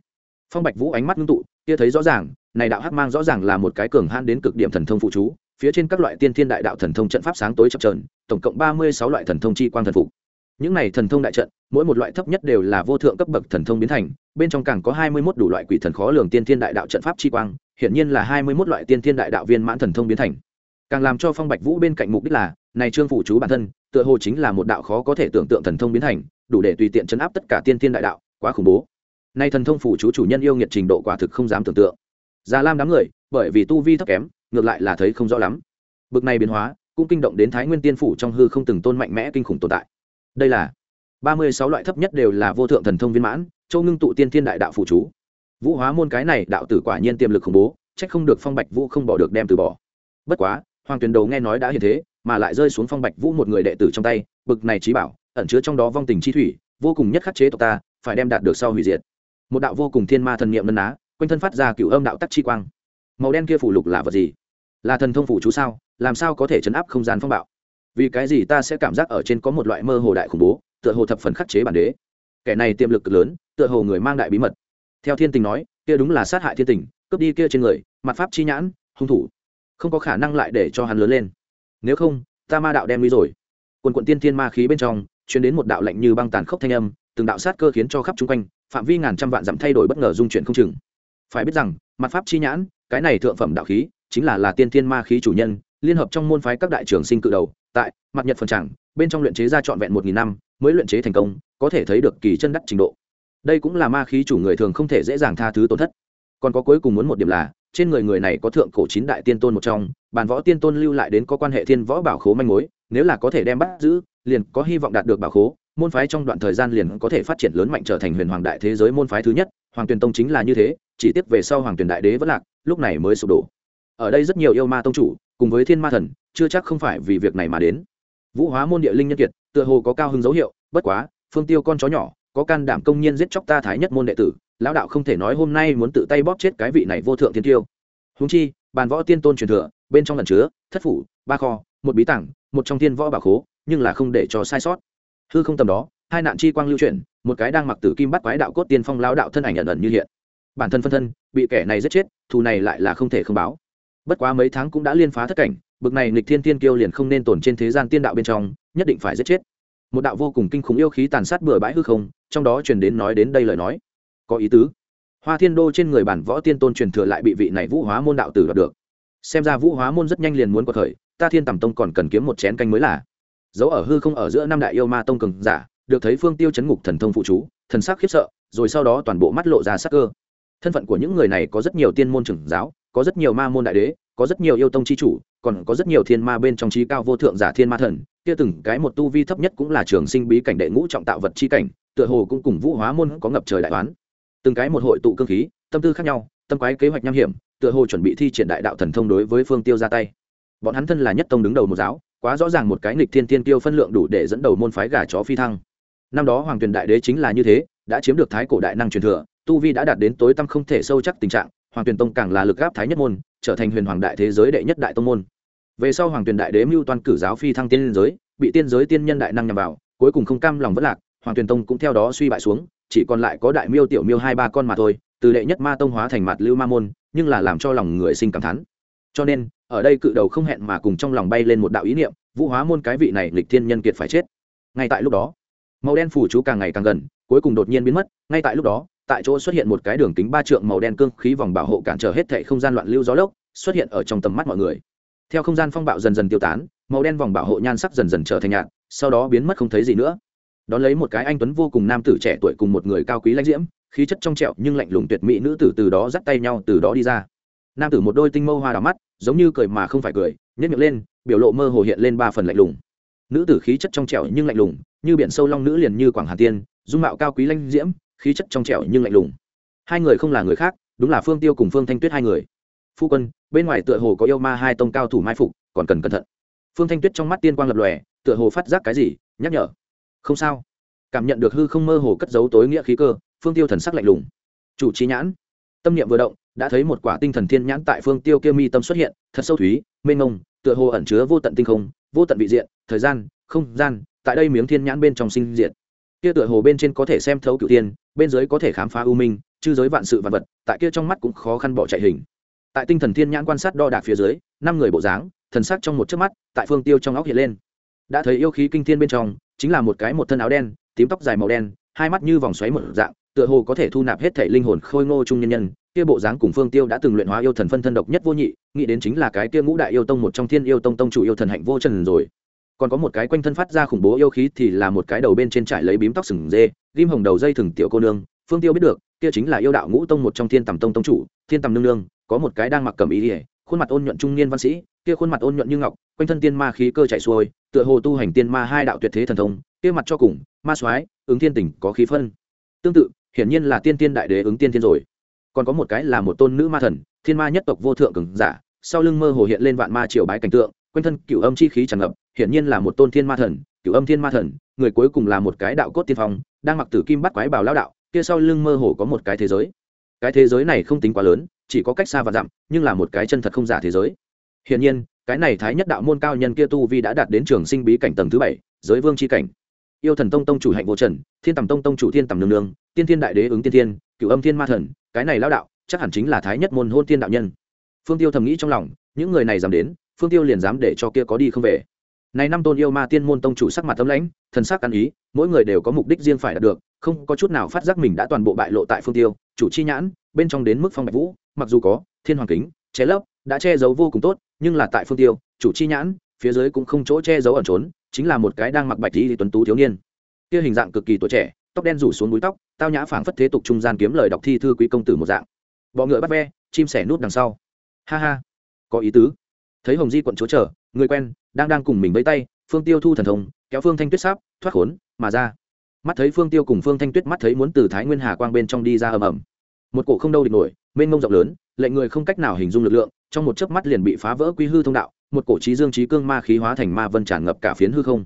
Phong bạch vũ ánh mắt ngưng tụ, kia thấy rõ ràng, này đạo hắc mang rõ ràng là một cái cường han đến cực điểm thần thông phụ chú phía trên các loại tiên thiên đại đạo thần thông trận pháp sáng tối chập trờn tổng cộng ba mươi sáu loại thần thông chi quang thần phục. Những này thần thông đại trận, mỗi một loại thấp nhất đều là vô thượng cấp bậc thần thông biến thành, bên trong càng có hai mươi mốt đủ loại quỷ thần khó lường tiên thiên đại đạo trận pháp chi quang, hiển nhiên là hai mươi mốt loại tiên thiên đại đạo viên mãn thần thông biến thành. Càng làm cho phong bạch vũ bên cạnh mục đích là, này trương phủ chú bản thân, tựa hồ chính là một đạo khó có thể tưởng tượng thần thông biến thành, đủ để tùy tiện chấn áp tất cả tiên thiên đại đạo, quá khủng bố. Nay thần thông phủ chú chủ nhân yêu nghiệt trình độ quả thực không dám tưởng tượng. Già lam đám người, bởi vì tu vi thấp kém ngược lại là thấy không rõ lắm. Bực này biến hóa, cũng kinh động đến thái nguyên tiên phủ trong hư không từng tôn mạnh mẽ kinh khủng tồn tại. Đây là ba mươi sáu loại thấp nhất đều là vô thượng thần thông viên mãn, châu ngưng tụ tiên thiên đại đạo phụ chú. Vũ hóa môn cái này, đạo tử quả nhiên tiềm lực khủng bố trách không được phong bạch vũ không bỏ được đem từ bỏ. Bất quá, hoàng tuyền đầu nghe nói đã hiện thế, mà lại rơi xuống phong bạch vũ một người đệ tử trong tay, bực này trí bảo, ẩn chứa trong đó vong tình chi thủy, vô cùng nhất khắc chế tộc ta, phải đem đạt được sau hủy diệt. Một đạo vô cùng thiên ma thần niệm lân á quanh thân phát ra cựu âm đạo tắc chi quang màu đen kia phủ lục là vật gì? Là thần thông phủ chú sao? Làm sao có thể chấn áp không gian phong bạo? Vì cái gì ta sẽ cảm giác ở trên có một loại mơ hồ đại khủng bố, tựa hồ thập phần khắc chế bản đế? Kẻ này tiềm lực cực lớn, tựa hồ người mang đại bí mật. Theo thiên tình nói, kia đúng là sát hại thiên tình, cướp đi kia trên người, mặt pháp chi nhãn, hung thủ. Không có khả năng lại để cho hắn lớn lên. Nếu không, ta ma đạo đem đi rồi. Quần quận tiên thiên ma khí bên trong chuyển đến một đạo lạnh như băng tàn khốc thanh âm, từng đạo sát cơ khiến cho khắp chung quanh, phạm vi ngàn trăm vạn dặm thay đổi bất ngờ dung chuyển không chừng. Phải biết rằng, mặt pháp chi nhãn cái này thượng phẩm đạo khí chính là là tiên thiên ma khí chủ nhân, liên hợp trong môn phái các đại trưởng sinh cự đầu, tại mặt nhật phần tràng, bên trong luyện chế ra trọn vẹn một nghìn năm mới luyện chế thành công, có thể thấy được kỳ chân đắc trình độ. Đây cũng là ma khí chủ người thường không thể dễ dàng tha thứ tổn thất. Còn có cuối cùng muốn một điểm là, trên người người này có thượng cổ chín đại tiên tôn một trong, bản võ tiên tôn lưu lại đến có quan hệ thiên võ bảo khố manh mối, nếu là có thể đem bắt giữ, liền có hy vọng đạt được bảo khố, môn phái trong đoạn thời gian liền có thể phát triển lớn mạnh trở thành huyền hoàng đại thế giới môn phái thứ nhất, hoàng tuyền tông chính là như thế, chỉ tiếc về sau hoàng tuyền đại đế vẫn lạc lúc này mới sụp đổ. Ở đây rất nhiều yêu ma tông chủ, cùng với thiên ma thần, chưa chắc không phải vì việc này mà đến. Vũ hóa môn địa linh nhân kiệt, tựa hồ có cao hứng dấu hiệu, bất quá, phương tiêu con chó nhỏ, có can đảm công nhiên giết chóc ta thái nhất môn đệ tử, lão đạo không thể nói hôm nay muốn tự tay bóp chết cái vị này vô thượng thiên tiêu. Húng chi, bàn võ tiên tôn truyền thừa, bên trong lần chứa, thất phủ, ba kho, một bí tảng, một trong thiên võ bảo khố, nhưng là không để cho sai sót. Hư không tầm đó, hai nạn chi quang lưu chuyển, một cái đang mặc tử kim bắt quái đạo cốt tiên phong lao đạo thân ảnh ẩn ẩn như hiện bản thân phân thân, bị kẻ này giết chết, thù này lại là không thể không báo. Bất quá mấy tháng cũng đã liên phá thất cảnh, bực này nịch thiên tiên kiêu liền không nên tồn trên thế gian tiên đạo bên trong, nhất định phải giết chết. Một đạo vô cùng kinh khủng yêu khí tàn sát bừa bãi hư không, trong đó truyền đến nói đến đây lời nói. Có ý tứ. Hoa thiên đô trên người bản võ tiên tôn truyền thừa lại bị vị này vũ hóa môn đạo tử đoạt được. Xem ra vũ hóa môn rất nhanh liền muốn có thời ta thiên tầm tông còn cần kiếm một chén canh mới là. Dấu ở hư không ở giữa năm đại yêu ma tông cường giả, được thấy phương tiêu chấn ngục thần thông phụ chú, thần sắc khiếp sợ, rồi sau đó toàn bộ mắt lộ ra sắc cơ thân phận của những người này có rất nhiều tiên môn trưởng giáo, có rất nhiều ma môn đại đế, có rất nhiều yêu tông chi chủ, còn có rất nhiều thiên ma bên trong trí cao vô thượng giả thiên ma thần. Kia từng cái một tu vi thấp nhất cũng là trường sinh bí cảnh đệ ngũ trọng tạo vật chi cảnh, tựa hồ cũng cùng vũ hóa môn có ngập trời đại toán từng cái một hội tụ cơ khí, tâm tư khác nhau, tâm quái kế hoạch nham hiểm, tựa hồ chuẩn bị thi triển đại đạo thần thông đối với phương tiêu ra tay. Bọn hắn thân là nhất tông đứng đầu một giáo, quá rõ ràng một cái nghịch thiên tiên tiêu phân lượng đủ để dẫn đầu môn phái gà chó phi thăng. Năm đó hoàng tuyền đại đế chính là như thế, đã chiếm được thái cổ đại năng truyền thừa tu vi đã đạt đến tối tăm không thể sâu chắc tình trạng, hoàng tuyền tông càng là lực gáp thái nhất môn, trở thành huyền hoàng đại thế giới đệ nhất đại tông môn. Về sau hoàng tuyền đại đế mưu Toàn cử giáo phi thăng tiên giới, bị tiên giới tiên nhân đại năng nhằm vào, cuối cùng không cam lòng vất lạc, hoàng tuyền tông cũng theo đó suy bại xuống, chỉ còn lại có đại miêu tiểu miêu hai ba con mà thôi, từ đệ nhất ma tông hóa thành mặt lưu ma môn, nhưng là làm cho lòng người sinh cảm thán. Cho nên, ở đây cự đầu không hẹn mà cùng trong lòng bay lên một đạo ý niệm, vũ hóa môn cái vị này lịch thiên nhân kiệt phải chết. Ngay tại lúc đó, màu đen phủ chú càng ngày càng gần, cuối cùng đột nhiên biến mất, ngay tại lúc đó tại chỗ xuất hiện một cái đường kính ba trượng màu đen cương khí vòng bảo hộ cản trở hết thệ không gian loạn lưu gió lốc, xuất hiện ở trong tầm mắt mọi người. Theo không gian phong bạo dần dần tiêu tán, màu đen vòng bảo hộ nhan sắc dần dần trở thành nhạt, sau đó biến mất không thấy gì nữa. Đón lấy một cái anh tuấn vô cùng nam tử trẻ tuổi cùng một người cao quý lãnh diễm, khí chất trong trẹo nhưng lạnh lùng tuyệt mỹ nữ tử từ đó dắt tay nhau từ đó đi ra. Nam tử một đôi tinh mâu hoa đỏ mắt, giống như cười mà không phải cười nhét miệng lên, biểu lộ mơ hồ hiện lên ba phần lạnh lùng. Nữ tử khí chất trong trẻo nhưng lạnh lùng, như biển sâu long nữ liền như quảng hà tiên, dung mạo cao quý lanh diễm khí chất trong trẻo nhưng lạnh lùng. Hai người không là người khác, đúng là phương tiêu cùng phương thanh tuyết hai người. Phu quân, bên ngoài tựa hồ có yêu ma hai tông cao thủ mai phục, còn cần cẩn thận. Phương thanh tuyết trong mắt tiên quang lập lòe, tựa hồ phát giác cái gì, nhắc nhở. Không sao. Cảm nhận được hư không mơ hồ cất giấu tối nghĩa khí cơ, phương tiêu thần sắc lạnh lùng. Chủ trí nhãn. Tâm niệm vừa động, đã thấy một quả tinh thần thiên nhãn tại phương tiêu kia mi tâm xuất hiện, thật sâu thúy, mênh mông, tựa hồ ẩn chứa vô tận tinh không, vô tận vị diện, thời gian, không gian, tại đây miếng thiên nhãn bên trong sinh diện kia tựa hồ bên trên có thể xem thấu cựu tiên bên dưới có thể khám phá ưu minh, chư giới vạn sự vạn vật, tại kia trong mắt cũng khó khăn bỏ chạy hình. Tại tinh thần thiên nhãn quan sát đo đạc phía dưới, năm người bộ dáng, thần sắc trong một chớp mắt, tại phương tiêu trong óc hiện lên. Đã thấy yêu khí kinh thiên bên trong, chính là một cái một thân áo đen, tím tóc dài màu đen, hai mắt như vòng xoáy một dạng, tựa hồ có thể thu nạp hết thể linh hồn khôi ngô trung nhân nhân. Kia bộ dáng cùng phương tiêu đã từng luyện hóa yêu thần phân thân độc nhất vô nhị, nghĩ đến chính là cái kia ngũ đại yêu tông một trong thiên yêu tông tông chủ yêu thần hạnh vô trần rồi còn có một cái quanh thân phát ra khủng bố yêu khí thì là một cái đầu bên trên trải lấy bím tóc sừng dê, ghim hồng đầu dây thừng tiểu cô nương. Phương tiêu biết được, kia chính là yêu đạo ngũ tông một trong thiên tầm tông tông chủ, thiên tầm nương nương, có một cái đang mặc cầm ý ỉa khuôn mặt ôn nhuận trung niên văn sĩ, kia khuôn mặt ôn nhuận như ngọc, quanh thân tiên ma khí cơ chạy xuôi, tựa hồ tu hành tiên ma hai đạo tuyệt thế thần thông, kia mặt cho cùng, ma soái, ứng thiên tỉnh có khí phân. Tương tự, hiển nhiên là tiên tiên đại đế ứng tiên thiên rồi. Còn có một cái là một tôn nữ ma thần, thiên ma nhất tộc vô thượng cường giả, sau lưng mơ hồ hiện lên vạn ma triều bái cảnh tượng quanh thân cựu âm chi khí tràn ngập, hiển nhiên là một tôn thiên ma thần cựu âm thiên ma thần, người cuối cùng là một cái đạo cốt tiên phong, đang mặc tử kim bắt quái bảo lao đạo, kia sau lưng mơ hồ có một cái thế giới. Cái thế giới này không tính quá lớn, chỉ có cách xa và dặm, nhưng là một cái chân thật không giả thế giới. Hiển nhiên, cái này thái nhất đạo môn cao nhân kia tu vi đã đạt đến trường sinh bí cảnh tầng thứ bảy, giới vương c h i cảnh. Yêu thần tông tông chủ hạnh vô trần, thiên tầm tông tông chủ thiên tầm nương nương, tiên thiên đại đế ứng tiên thiên cựu âm thiên ma thần, cái này lao đạo, chắc hẳn chính là thái nhất môn hôn tiên đạo nhân. Phương tiêu thầm nghĩ trong lòng, những người này dám đến phương tiêu liền dám để cho kia có đi không về. Này năm tôn yêu ma tiên môn tông chủ sắc mặt tâm lãnh, thần sắc ăn ý, mỗi người đều có mục đích riêng phải đạt được, không có chút nào phát giác mình đã toàn bộ bại lộ tại phương tiêu, chủ chi nhãn, bên trong đến mức phong bạch vũ, mặc dù có thiên hoàng kính, che lấp, đã che giấu vô cùng tốt, nhưng là tại phương tiêu, chủ chi nhãn, phía dưới cũng không chỗ che giấu ẩn trốn, chính là một cái đang mặc bạch lý tuấn tú thiếu niên. Kia hình dạng cực kỳ tuổi trẻ, tóc đen rủ xuống núi tóc, tao nhã phảng phất thế tục trung gian kiếm lời đọc thi thư quý công tử một dạng. Bọ ngựa bắt ve, chim sẻ nút đằng sau. Ha ha, có ý tứ thấy hồng di quận chúa chờ, người quen, đang đang cùng mình vẫy tay, phương tiêu thu thần thông, kéo phương thanh tuyết sáp, thoát khốn, mà ra. Mắt thấy phương tiêu cùng phương thanh tuyết mắt thấy muốn từ thái nguyên hà quang bên trong đi ra ầm ầm. Một cổ không đâu địch nổi, mênh mông rộng lớn, lệnh người không cách nào hình dung lực lượng, trong một chớp mắt liền bị phá vỡ quy hư thông đạo, một cổ trí dương trí cương ma khí hóa thành ma vân tràn ngập cả phiến hư không.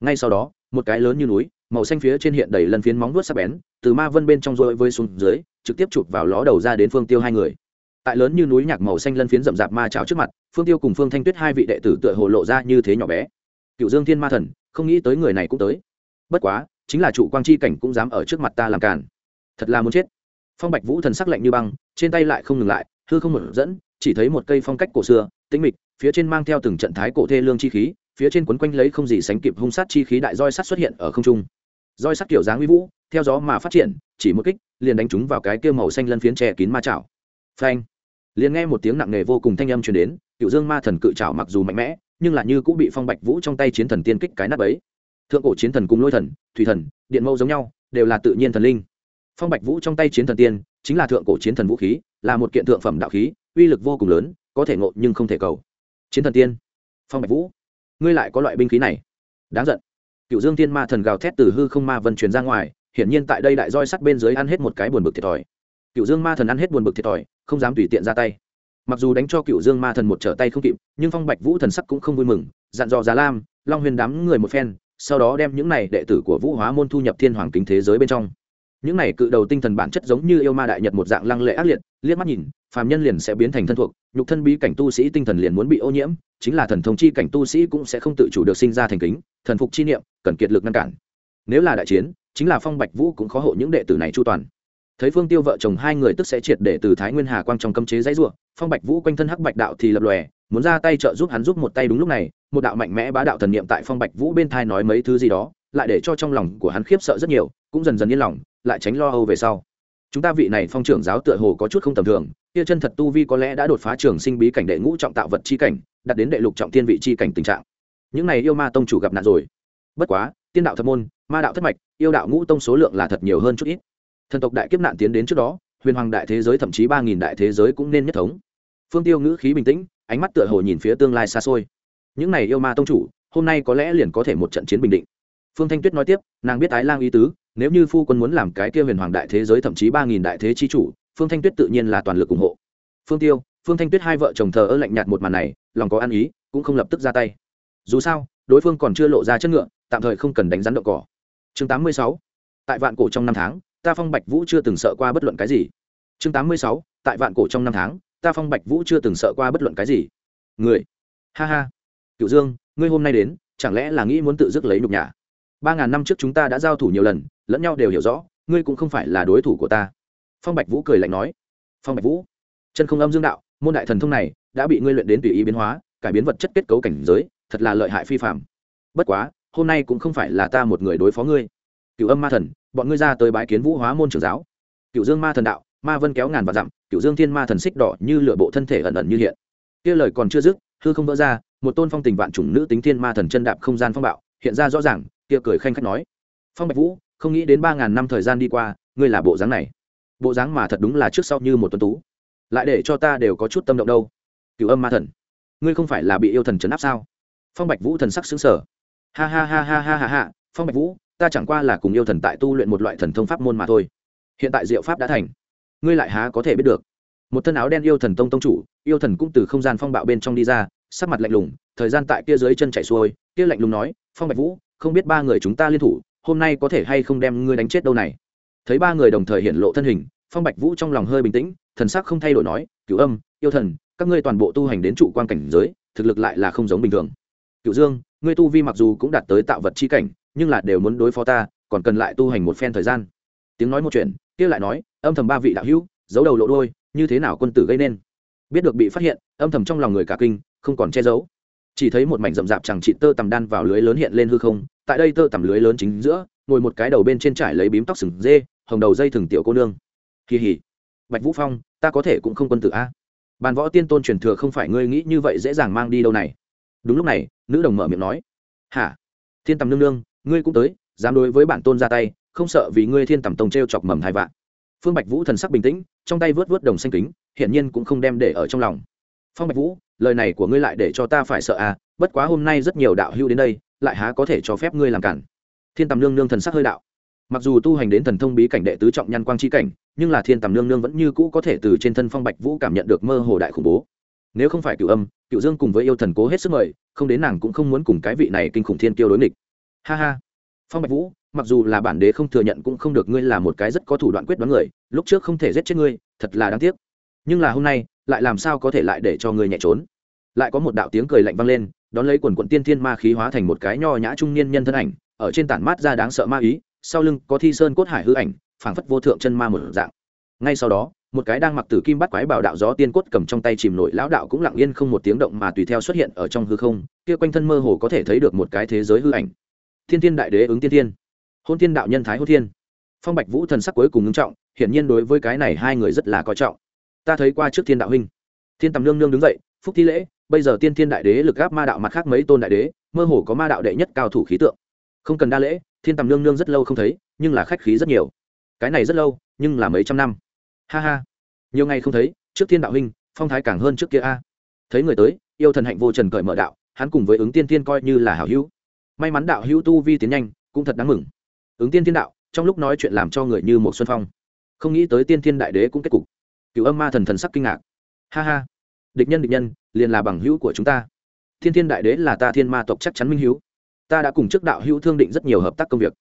Ngay sau đó, một cái lớn như núi, màu xanh phía trên hiện đầy lần phiến móng vuốt sắc bén, từ ma vân bên trong rối với xuống dưới, trực tiếp chụp vào ló đầu ra đến phương tiêu hai người tại lớn như núi nhạc màu xanh lân phiến rậm rạp ma trào trước mặt, phương tiêu cùng phương thanh tuyết hai vị đệ tử tựa hồ lộ ra như thế nhỏ bé. Cựu dương thiên ma thần, không nghĩ tới người này cũng tới. Bất quá, chính là chủ quang chi cảnh cũng dám ở trước mặt ta làm càn. Thật là muốn chết. Phong bạch vũ thần sắc lạnh như băng, trên tay lại không ngừng lại, hư không một dẫn, chỉ thấy một cây phong cách cổ xưa, tĩnh mịch, phía trên mang theo từng trận thái cổ thê lương chi khí, phía trên quấn quanh lấy không gì sánh kịp hung sát chi khí đại roi sắt xuất hiện ở không trung. Roi sắt kiểu dáng uy vũ, theo gió mà phát triển, chỉ một kích, liền đánh chúng vào cái kia màu xanh lân phiến che kín ma chảo phanh. Liền nghe một tiếng nặng nề vô cùng thanh âm truyền đến cựu dương ma thần cự chảo mặc dù mạnh mẽ, nhưng là như cũng bị phong bạch vũ trong tay chiến thần tiên kích cái nát ấy thượng cổ chiến thần cùng lôi thần, thủy thần, điện mâu giống nhau, đều là tự nhiên thần linh. Phong bạch vũ trong tay chiến thần tiên, chính là thượng cổ chiến thần vũ khí, là một kiện thượng phẩm đạo khí, uy lực vô cùng lớn, có thể ngộ nhưng không thể cầu. Chiến thần tiên, phong bạch vũ, ngươi lại có loại binh khí này. Đáng giận. Cựu dương tiên ma thần gào thét từ hư không ma vân truyền ra ngoài, hiển nhiên tại đây đại roi sắt bên dưới ăn hết một cái buồn bực thiệt thòi. Cựu dương ma thần ăn hết buồn bực thiệt thòi không dám tùy tiện ra tay. Mặc dù đánh cho cựu dương ma thần một trở tay không kịp, nhưng phong bạch vũ thần sắc cũng không vui mừng, dặn dò giá lam, long huyền đám người một phen, sau đó đem những này đệ tử của vũ hóa môn thu nhập thiên hoàng kính thế giới bên trong. Những này cự đầu tinh thần bản chất giống như yêu ma đại nhật một dạng lăng lệ ác liệt, liếc mắt nhìn, phàm nhân liền sẽ biến thành thân thuộc, nhục thân bí cảnh tu sĩ tinh thần liền muốn bị ô nhiễm, chính là thần thông chi cảnh tu sĩ cũng sẽ không tự chủ được sinh ra thành kính, thần phục chi niệm, cần kiệt lực ngăn cản. Nếu là đại chiến, chính là phong bạch vũ cũng khó hộ những đệ tử này chu toàn thấy phương tiêu vợ chồng hai người tức sẽ triệt để từ thái nguyên hà quang trong cấm chế dãy ruộng phong bạch vũ quanh thân hắc bạch đạo thì lập lòe, muốn ra tay trợ giúp hắn giúp một tay đúng lúc này, một đạo mạnh mẽ bá đạo thần niệm tại phong bạch vũ bên thai nói mấy thứ gì đó, lại để cho trong lòng của hắn khiếp sợ rất nhiều, cũng dần dần yên lòng, lại tránh lo âu về sau. Chúng ta vị này phong trưởng giáo tựa hồ có chút không tầm thường, kia chân thật tu vi có lẽ đã đột phá trường sinh bí cảnh đệ ngũ trọng tạo vật chi cảnh đặt đến đệ lục trọng tiên vị chi cảnh tình trạng. Những này yêu ma tông chủ gặp nạn rồi. Bất quá, tiên đạo thập môn, ma đạo thất mạch, yêu đạo ngũ tông số lượng là thật nhiều hơn chút ít thần tộc đại kiếp nạn tiến đến trước đó, huyền hoàng đại thế giới thậm chí ba nghìn đại thế giới cũng nên nhất thống. Phương tiêu ngữ khí bình tĩnh, ánh mắt tựa hồ nhìn phía tương lai xa xôi. Những này yêu ma tông chủ, hôm nay có lẽ liền có thể một trận chiến bình định. Phương thanh tuyết nói tiếp, nàng biết ái lang ý tứ, nếu như phu quân muốn làm cái kia huyền hoàng đại thế giới thậm chí ba nghìn đại thế chi chủ, phương thanh tuyết tự nhiên là toàn lực ủng hộ. Phương tiêu, phương thanh tuyết hai vợ chồng thờ ơ lạnh nhạt một màn này, lòng có ăn ý, cũng không lập tức ra tay. Dù sao, đối phương còn chưa lộ ra chất ngựa, tạm thời không cần đánh rắn đậu cỏ. Chương tám mươi sáu, tại vạn cổ trong năm tháng ta phong bạch vũ chưa từng sợ qua bất luận cái gì chương tám mươi sáu, tại vạn cổ trong năm tháng, ta phong bạch vũ chưa từng sợ qua bất luận cái gì. Người. Ha ha. Cựu dương, ngươi hôm nay đến, chẳng lẽ là nghĩ muốn tự dứt lấy nhục nhã? Ba ngàn năm trước chúng ta đã giao thủ nhiều lần, lẫn nhau đều hiểu rõ, ngươi cũng không phải là đối thủ của ta. Phong bạch vũ cười lạnh nói. Phong bạch vũ, chân không âm dương đạo, môn đại thần thông này, đã bị ngươi luyện đến tùy ý biến hóa, cải biến vật chất kết cấu cảnh giới, thật là lợi hại phi phạm bất quá, hôm nay cũng không phải là ta một người đối phó ngươi. Cựu âm ma thần bọn ngươi ra tới bái kiến vũ hóa môn trưởng giáo. Cựu dương ma thần đạo, ma vân kéo ngàn và dặm cựu dương thiên ma thần xích đỏ như lửa bộ thân thể ẩn ẩn như hiện. Kia lời còn chưa dứt, hư không vỡ ra, một tôn phong tình vạn chủng nữ tính thiên ma thần chân đạp không gian phong bạo, hiện ra rõ ràng, kia cười khanh khách nói. Phong bạch vũ, không nghĩ đến ba ngàn năm thời gian đi qua, ngươi là bộ dáng này. Bộ dáng mà thật đúng là trước sau như một tuấn tú. Lại để cho ta đều có chút tâm động đâu. Cựu âm ma thần, ngươi không phải là bị yêu thần trấn áp sao? Phong bạch vũ thần sắc xứng sở ha ha ha ha ha ha ha, phong bạch vũ ta chẳng qua là cùng yêu thần tại tu luyện một loại thần thông pháp môn mà thôi. Hiện tại diệu pháp đã thành. Ngươi lại há có thể biết được. Một thân áo đen yêu thần tông tông chủ, yêu thần cũng từ không gian phong bạo bên trong đi ra, sắc mặt lạnh lùng, thời gian tại kia dưới chân chạy xuôi, kia lạnh lùng nói, phong bạch vũ, không biết ba người chúng ta liên thủ, hôm nay có thể hay không đem ngươi đánh chết đâu này? Thấy ba người đồng thời hiện lộ thân hình, phong bạch vũ trong lòng hơi bình tĩnh, thần sắc không thay đổi nói, cửu âm, yêu thần, các ngươi toàn bộ tu hành đến trụ quan cảnh giới, thực lực lại là không giống bình thường. Cửu dương, ngươi tu vi mặc dù cũng đạt tới tạo vật chi cảnh nhưng là đều muốn đối phó ta, còn cần lại tu hành một phen thời gian. Tiếng nói một chuyện, kia lại nói, âm thầm ba vị đạo hữu, giấu đầu lộ đôi như thế nào quân tử gây nên? Biết được bị phát hiện, âm thầm trong lòng người cả kinh, không còn che giấu. Chỉ thấy một mảnh rậm rạp chẳng chị tơ tằm đan vào lưới lớn hiện lên hư không, tại đây tơ tằm lưới lớn chính giữa, ngồi một cái đầu bên trên trải lấy bím tóc sừng dê, hồng đầu dây thừng tiểu cô nương. Kỳ hỉ. Bạch vũ phong, ta có thể cũng không quân tử a. Bàn võ tiên tôn truyền thừa không phải ngươi nghĩ như vậy dễ dàng mang đi đâu này. Đúng lúc này, nữ đồng mở miệng nói. Hả? Thiên tầm nương nương ngươi cũng tới, dám đối với bản tôn ra tay, không sợ vì ngươi thiên tầm tông t r e o chọc mầm hai vạn. Phương bạch vũ thần sắc bình tĩnh, trong tay vớt vớt đồng xanh kính, hiển nhiên cũng không đem để ở trong lòng. Phong bạch vũ, lời này của ngươi lại để cho ta phải sợ à bất quá hôm nay rất nhiều đạo hưu đến đây, lại há có thể cho phép ngươi làm cản. Thiên tầm nương nương thần sắc hơi đạo. Mặc dù tu hành đến thần thông bí cảnh đệ tứ trọng nhân quang chi cảnh, nhưng là thiên tầm nương nương vẫn như cũ có thể từ trên thân phong bạch vũ cảm nhận được mơ hồ đại khủng bố. Nếu không phải cựu âm cựu dương cùng với yêu thần cố hết sức mời, không đến nàng cũng không muốn cùng cái vị này kinh khủng thiên tiêu đối nghịch ha ha. Phong bạch vũ, mặc dù là bản đế không thừa nhận cũng không được ngươi là một cái rất có thủ đoạn quyết đoán người, lúc trước không thể giết chết ngươi, thật là đáng tiếc. Nhưng là hôm nay, lại làm sao có thể lại để cho ngươi nhẹ trốn? Lại có một đạo tiếng cười lạnh vang lên, đón lấy quần quận tiên thiên ma khí hóa thành một cái nho nhã trung niên nhân thân ảnh, ở trên tản mát ra đáng sợ ma ý, sau lưng có thi sơn cốt hải hư ảnh, phảng phất vô thượng chân ma một dạng. Ngay sau đó, một cái đang mặc tử kim bắt quái bảo đạo gió tiên cốt cầm trong tay chìm nổi lão đạo cũng lặng yên không một tiếng động mà tùy theo xuất hiện ở trong hư không, kia quanh thân mơ hồ có thể thấy được một cái thế giới hư ảnh thiên thiên đại đế ứng tiên thiên. Hôn thiên đạo nhân thái hôn thiên. Phong bạch vũ thần sắc cuối cùng ngưng trọng, hiển nhiên đối với cái này hai người rất là coi trọng. Ta thấy qua trước thiên đạo huynh. Thiên tầm nương nương đứng dậy, phúc thi lễ, bây giờ tiên thiên đại đế lực gáp ma đạo mặt khác mấy tôn đại đế, mơ hồ có ma đạo đệ nhất cao thủ khí tượng. Không cần đa lễ, thiên tầm nương nương rất lâu không thấy, nhưng là khách khí rất nhiều. Cái này rất lâu, nhưng là mấy trăm năm. Ha ha. Nhiều ngày không thấy, trước thiên đạo huynh, phong thái càng hơn trước kia a. Thấy người tới, yêu thần hạnh vô trần cởi mở đạo, hắn cùng với ứng tiên tiên coi như là hảo hữu may mắn đạo hữu tu vi tiến nhanh, cũng thật đáng mừng. Ứng tiên thiên đạo, trong lúc nói chuyện làm cho người như một xuân phong. Không nghĩ tới tiên thiên đại đế cũng kết cục. Cựu âm ma thần thần sắc kinh ngạc. Ha ha. Địch nhân địch nhân, liền là bằng hữu của chúng ta. Thiên thiên đại đế là ta thiên ma tộc chắc chắn minh hữu. Ta đã cùng trước đạo hữu thương định rất nhiều hợp tác công việc.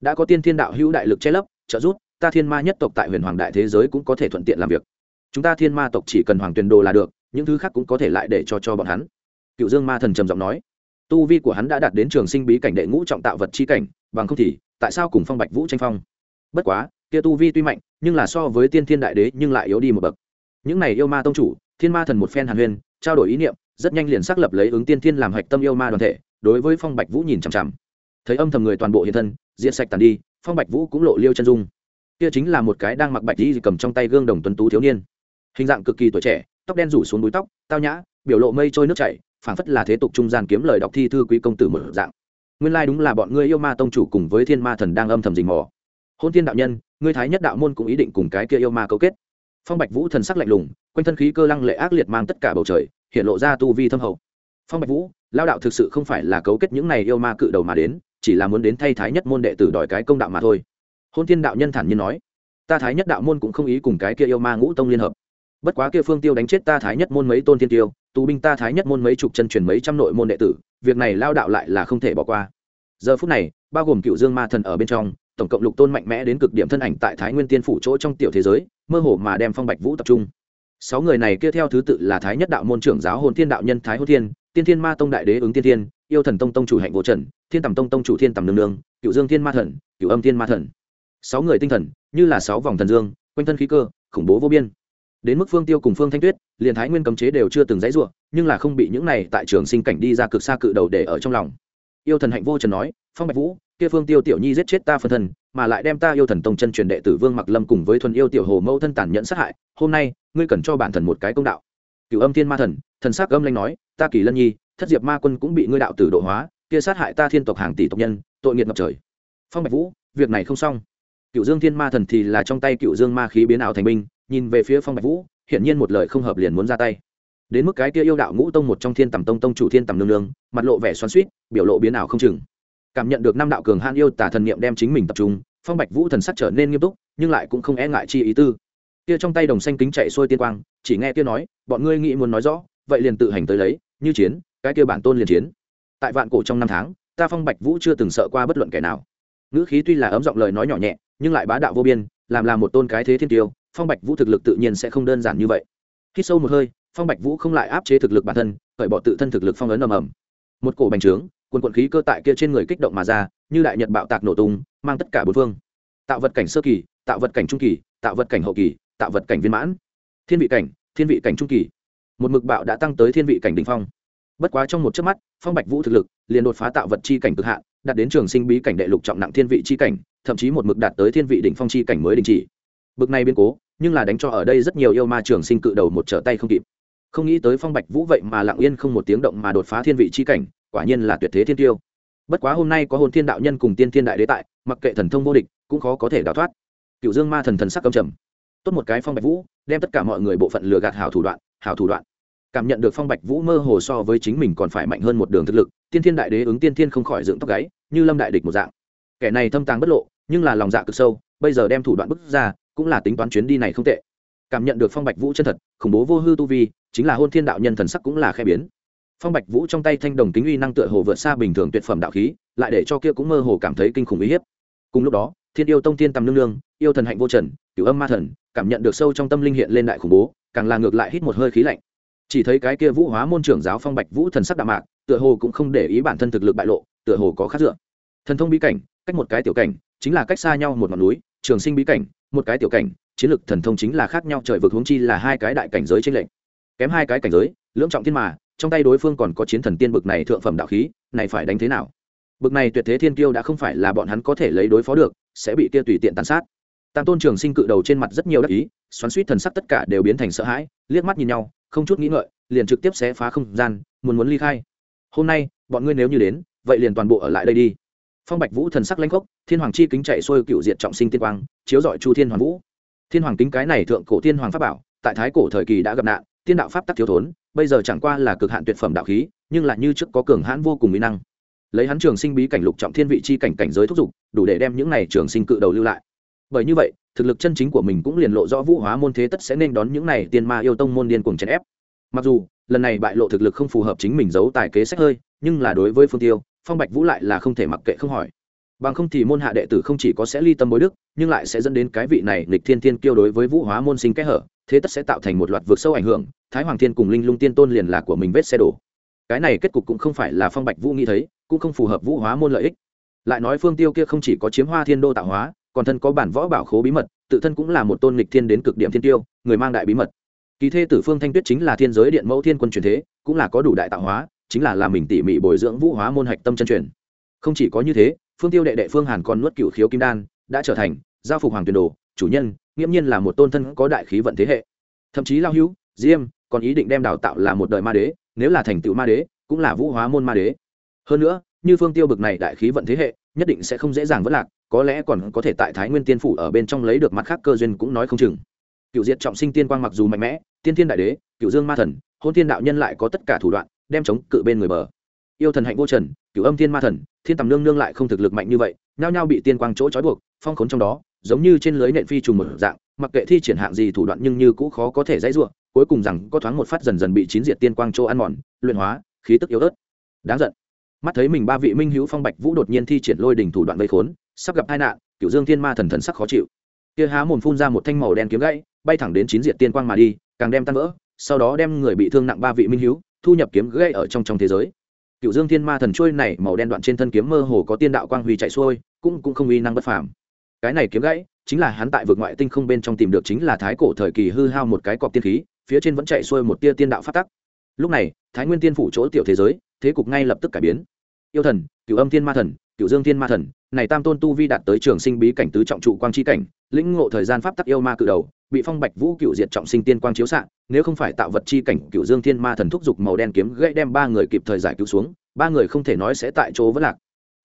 Đã có tiên thiên đạo hữu đại lực che lấp, trợ giúp, ta thiên ma nhất tộc tại huyền hoàng đại thế giới cũng có thể thuận tiện làm việc. Chúng ta thiên ma tộc chỉ cần hoàng tuyền đồ là được, những thứ khác cũng có thể lại để cho cho bọn hắn. Cựu dương ma thần trầm giọng nói tu vi của hắn đã đạt đến trường sinh bí cảnh đệ ngũ trọng tạo vật chi cảnh, bằng không thì tại sao cùng phong bạch vũ tranh phong? Bất quá, kia tu vi tuy mạnh, nhưng là so với tiên thiên đại đế nhưng lại yếu đi một bậc. Những này yêu ma tông chủ, thiên ma thần một phen hàn huyên, trao đổi ý niệm, rất nhanh liền xác lập lấy ứng tiên thiên làm hạch tâm yêu ma đoàn thể, đối với phong bạch vũ nhìn chằm chằm. Thấy âm thầm người toàn bộ hiện thân diện sạch tàn đi, phong bạch vũ cũng lộ liêu chân dung. Kia chính là một cái đang mặc bạch đi cầm trong tay gương đồng tuấn tú thiếu niên. Hình dạng cực kỳ tuổi trẻ, tóc đen rủ xuống búi tóc, tao nhã, biểu lộ mây trôi nước chảy phảng phất là thế tục trung gian kiếm lời đọc thi thư quý công tử mở dạng. Nguyên lai đúng là bọn ngươi yêu ma tông chủ cùng với thiên ma thần đang âm thầm rình mò. Hôn thiên đạo nhân, ngươi thái nhất đạo môn cũng ý định cùng cái kia yêu ma cấu kết. Phong bạch vũ thần sắc lạnh lùng, quanh thân khí cơ lăng lệ ác liệt mang tất cả bầu trời, hiện lộ ra tu vi thâm hậu. Phong bạch vũ, lao đạo thực sự không phải là cấu kết những này yêu ma cự đầu mà đến, chỉ là muốn đến thay thái nhất môn đệ tử đòi cái công đạo mà thôi. Hôn thiên đạo nhân thản nhiên nói, ta thái nhất đạo môn cũng không ý cùng cái kia yêu ma ngũ tông liên hợp. Bất quá kia phương tiêu đánh chết ta thái nhất môn mấy tôn thiên tiêu tù binh ta thái nhất môn mấy chục chân truyền mấy trăm nội môn đệ tử, việc này lao đạo lại là không thể bỏ qua. Giờ phút này, bao gồm cựu dương ma thần ở bên trong, tổng cộng lục tôn mạnh mẽ đến cực điểm thân ảnh tại thái nguyên tiên phủ chỗ trong tiểu thế giới, mơ hồ mà đem phong bạch vũ tập trung. Sáu người này kia theo thứ tự là thái nhất đạo môn trưởng giáo hồn thiên đạo nhân thái hô thiên, tiên thiên ma tông đại đế ứng tiên thiên, yêu thần tông tông chủ hạnh vô trần, thiên tầm tông tông chủ thiên tầm nương nương, cựu dương thiên ma thần, cựu âm thiên ma thần. Sáu người tinh thần, như là sáu vòng thần dương, quanh thân khí cơ, khủng bố vô biên. Đến mức phương tiêu cùng phương thanh tuyết liền thái nguyên cấm chế đều chưa từng dãy ruộng nhưng là không bị những này tại trường sinh cảnh đi ra cực xa cự đầu để ở trong lòng. Yêu thần hạnh vô trần nói, phong bạch vũ, kia phương tiêu tiểu nhi giết chết ta phân thân, mà lại đem ta yêu thần tông chân truyền đệ tử vương mặc lâm cùng với thuần yêu tiểu hồ mẫu thân tàn nhẫn sát hại, hôm nay, ngươi cần cho bản thần một cái công đạo. Cựu âm thiên ma thần thần s ắ c âm lanh nói, ta kỳ lân nhi, thất diệp ma quân cũng bị ngươi đạo tử độ hóa, kia sát hại ta thiên tộc hàng tỷ tộc nhân, tội nghiệt ngập trời. Phong bạch vũ, việc này không xong. Cựu dương thiên ma thần thì là trong tay cựu dương ma khí biến ảo thành binh, nhìn về phía phong bạch vũ hiển nhiên một lời không hợp liền muốn ra tay. Đến mức cái kia yêu đạo ngũ tông một trong thiên tầm tông tông chủ thiên tầm nương nương, mặt lộ vẻ xoắn suýt biểu lộ biến ảo không chừng. Cảm nhận được năm đạo cường han yêu tả thần niệm đem chính mình tập trung, phong bạch vũ thần sắc trở nên nghiêm túc, nhưng lại cũng không e ngại chi ý tư. Kia trong tay đồng xanh kính chạy xuôi tiên quang, chỉ nghe kia nói, bọn ngươi nghĩ muốn nói rõ, vậy liền tự hành tới lấy, như chiến, cái kia bản tôn liền chiến. Tại vạn cổ trong năm tháng, ta phong bạch vũ chưa từng sợ qua bất luận kẻ nào. Ngữ khí tuy là ấm giọng lời nói nhỏ nhẹ, nhưng lại bá đạo vô biên, làm là một tôn cái thế thiên tiêu phong bạch vũ thực lực tự nhiên sẽ không đơn giản như vậy. Khi sâu một hơi, phong bạch vũ không lại áp chế thực lực bản thân, cởi bỏ tự thân thực lực phong ấn ầm ầm. Một cổ bành trướng quần quận khí cơ tại kia trên người kích động mà ra, như đại nhật bạo tạc nổ tung, mang tất cả bốn phương. Tạo vật cảnh sơ kỳ, tạo vật cảnh trung kỳ, tạo vật cảnh hậu kỳ, tạo vật cảnh viên mãn. Thiên vị cảnh, thiên vị cảnh trung kỳ. Một mực bạo đã tăng tới thiên vị cảnh đ ỉ n h phong. Bất quá trong một chớp mắt, phong bạch vũ thực lực liền đột phá tạo vật chi cảnh cực hạn, đạt đến trường sinh bí cảnh đệ lục trọng nặng thiên vị chi cảnh, thậm chí một mực đạt tới thiên vị đỉnh phong chi cảnh mới đình chỉ. Bực này biến cố nhưng là đánh cho ở đây rất nhiều yêu ma trường sinh cự đầu một trở tay không kịp. Không nghĩ tới phong bạch vũ vậy mà lặng yên không một tiếng động mà đột phá thiên vị chi cảnh, quả nhiên là tuyệt thế thiên tiêu. Bất quá hôm nay có hồn thiên đạo nhân cùng tiên thiên đại đế tại, mặc kệ thần thông vô địch, cũng khó có thể đào thoát. Cựu dương ma thần thần sắc cầm trầm. Tốt một cái phong bạch vũ, đem tất cả mọi người bộ phận lừa gạt hảo thủ đoạn, hảo thủ đoạn. Cảm nhận được phong bạch vũ mơ hồ so với chính mình còn phải mạnh hơn một đường thực lực, tiên thiên đại đế ứng tiên thiên không khỏi dựng tóc gáy, như lâm đại địch một dạng. Kẻ này thâm tàng bất lộ, nhưng là lòng dạ cực sâu, bây giờ đem thủ đoạn bức ra cũng là tính toán chuyến đi này không tệ. Cảm nhận được phong bạch vũ chân thật, khủng bố vô hư tu vi, chính là hôn thiên đạo nhân thần sắc cũng là khe biến. Phong bạch vũ trong tay thanh đồng kính uy năng tựa hồ vượt xa bình thường tuyệt phẩm đạo khí, lại để cho kia cũng mơ hồ cảm thấy kinh khủng uy hiếp. Cùng lúc đó, thiên yêu tông thiên tầm nương nương yêu thần hạnh vô trần, cửu âm ma thần, cảm nhận được sâu trong tâm linh hiện lên đại khủng bố, càng là ngược lại hít một hơi khí lạnh. Chỉ thấy cái kia vũ hóa môn trưởng giáo phong bạch vũ thần sắc đạm mạc, tựa hồ cũng không để ý bản thân thực lực bại lộ, tựa hồ có khát dựa. Thần thông bí cảnh, cách một cái tiểu cảnh, chính là cách xa nhau một ngọn núi, trường sinh bí cảnh một cái tiểu cảnh, chiến lược thần thông chính là khác nhau, trời vực hướng chi là hai cái đại cảnh giới trên lệnh kém hai cái cảnh giới, lưỡng trọng thiên mà, trong tay đối phương còn có chiến thần tiên bực này thượng phẩm đạo khí, này phải đánh thế nào? Bực này tuyệt thế thiên kiêu đã không phải là bọn hắn có thể lấy đối phó được, sẽ bị kia tùy tiện tàn sát. Tam tôn trường sinh cự đầu trên mặt rất nhiều đắc ý, xoắn suýt thần sắc tất cả đều biến thành sợ hãi, liếc mắt nhìn nhau, không chút nghĩ ngợi, liền trực tiếp xé phá không gian, muốn muốn ly khai. Hôm nay, bọn ngươi nếu như đến, vậy liền toàn bộ ở lại đây đi phong bạch vũ thần sắc lanh khốc, thiên hoàng chi kính chạy xuôi cựu diện trọng sinh tiên quang, chiếu dọi chu thiên hoàng vũ. Thiên hoàng kính cái này thượng cổ thiên hoàng pháp bảo, tại thái cổ thời kỳ đã gặp nạn, tiên đạo pháp tắc thiếu thốn, bây giờ chẳng qua là cực hạn tuyệt phẩm đạo khí, nhưng lại như trước có cường hãn vô cùng mỹ năng. Lấy hắn trường sinh bí cảnh lục trọng thiên vị chi cảnh cảnh giới thúc giục, đủ để đem những này trường sinh cự đầu lưu lại. Bởi như vậy, thực lực chân chính của mình cũng liền lộ rõ vũ hóa môn thế tất sẽ nên đón những này tiên ma yêu tông môn điên cùng chèn ép. Mặc dù, lần này bại lộ thực lực không phù hợp chính mình giấu tài kế sách hơi, nhưng là đối với phương tiêu phong bạch vũ lại là không thể mặc kệ không hỏi. Bằng không thì môn hạ đệ tử không chỉ có sẽ ly tâm bối đức, nhưng lại sẽ dẫn đến cái vị này lịch thiên thiên kiêu đối với vũ hóa môn sinh kẽ hở, thế tất sẽ tạo thành một loạt vượt sâu ảnh hưởng, thái hoàng thiên cùng linh lung tiên tôn liền là của mình vết xe đổ. Cái này kết cục cũng không phải là phong bạch vũ nghĩ thấy, cũng không phù hợp vũ hóa môn lợi ích. Lại nói phương tiêu kia không chỉ có chiếm hoa thiên đô tạo hóa, còn thân có bản võ bảo khố bí mật, tự thân cũng là một tôn lịch thiên đến cực điểm thiên tiêu, người mang đại bí mật. Kỳ thê tử phương thanh tuyết chính là thiên giới điện mẫu thiên quân truyền thế, cũng là có đủ đại tạo hóa chính là làm mình tỉ mỉ bồi dưỡng vũ hóa môn hạch tâm chân truyền. Không chỉ có như thế, phương tiêu đệ đệ phương hàn còn nuốt cựu khiếu kim đan, đã trở thành giao phục hoàng truyền đồ, chủ nhân, nghiễm nhiên là một tôn thân có đại khí vận thế hệ. Thậm chí lao hữu, diêm, còn ý định đem đào tạo là một đời ma đế, nếu là thành tựu ma đế, cũng là vũ hóa môn ma đế. Hơn nữa, như phương tiêu bực này đại khí vận thế hệ, nhất định sẽ không dễ dàng vất lạc, có lẽ còn có thể tại thái nguyên tiên phủ ở bên trong lấy được mặt khác cơ duyên cũng nói không chừng. Cựu diệt trọng sinh tiên quang mặc dù mạnh mẽ, tiên thiên đại đế, cựu dương ma thần hôn thiên đạo nhân lại có tất cả thủ đoạn đem chống cự bên người bờ. Yêu thần hạnh vô trần cựu âm thiên ma thần, thiên tầm nương nương lại không thực lực mạnh như vậy, nhao nhao bị tiên quang chỗ trói buộc, phong khốn trong đó, giống như trên lưới nện phi trùng một dạng, mặc kệ thi triển hạng gì thủ đoạn nhưng như cũ khó có thể dãy ruộng cuối cùng rằng có thoáng một phát dần dần bị chín diệt tiên quang chỗ ăn mòn, luyện hóa, khí tức yếu ớt. Đáng giận. Mắt thấy mình ba vị minh hữu phong bạch vũ đột nhiên thi triển lôi đỉnh thủ đoạn gây khốn, sắp gặp tai nạn cựu dương thiên ma thần thần sắc khó chịu. Kia há mồm phun ra một thanh màu đen kiếm gãy, bay thẳng đến chín diệt tiên quang mà đi, càng đem tan vỡ, sau đó đem người bị thương nặng ba vị minh hữu thu nhập kiếm gãy ở trong trong thế giới. Cựu dương thiên ma thần trôi này màu đen đoạn trên thân kiếm mơ hồ có tiên đạo quang huy chạy xuôi, cũng cũng không uy năng bất phàm. Cái này kiếm gãy, chính là hắn tại vực ngoại tinh không bên trong tìm được chính là thái cổ thời kỳ hư hao một cái cọc tiên khí, phía trên vẫn chạy xuôi một tia tiên đạo phát tắc. Lúc này, thái nguyên tiên phủ chỗ tiểu thế giới, thế cục ngay lập tức cải biến. Yêu thần, cựu âm thiên ma thần, cựu dương thiên ma thần, này tam tôn tu vi đạt tới trường sinh bí cảnh tứ trọng trụ quang chi cảnh, lĩnh ngộ thời gian pháp tắc yêu ma cự đầu bị phong bạch vũ cựu diệt trọng sinh tiên quang chiếu xạ nếu không phải tạo vật chi cảnh cựu dương thiên ma thần thúc giục màu đen kiếm gãy đem ba người kịp thời giải cứu xuống, ba người không thể nói sẽ tại chỗ vẫn lạc.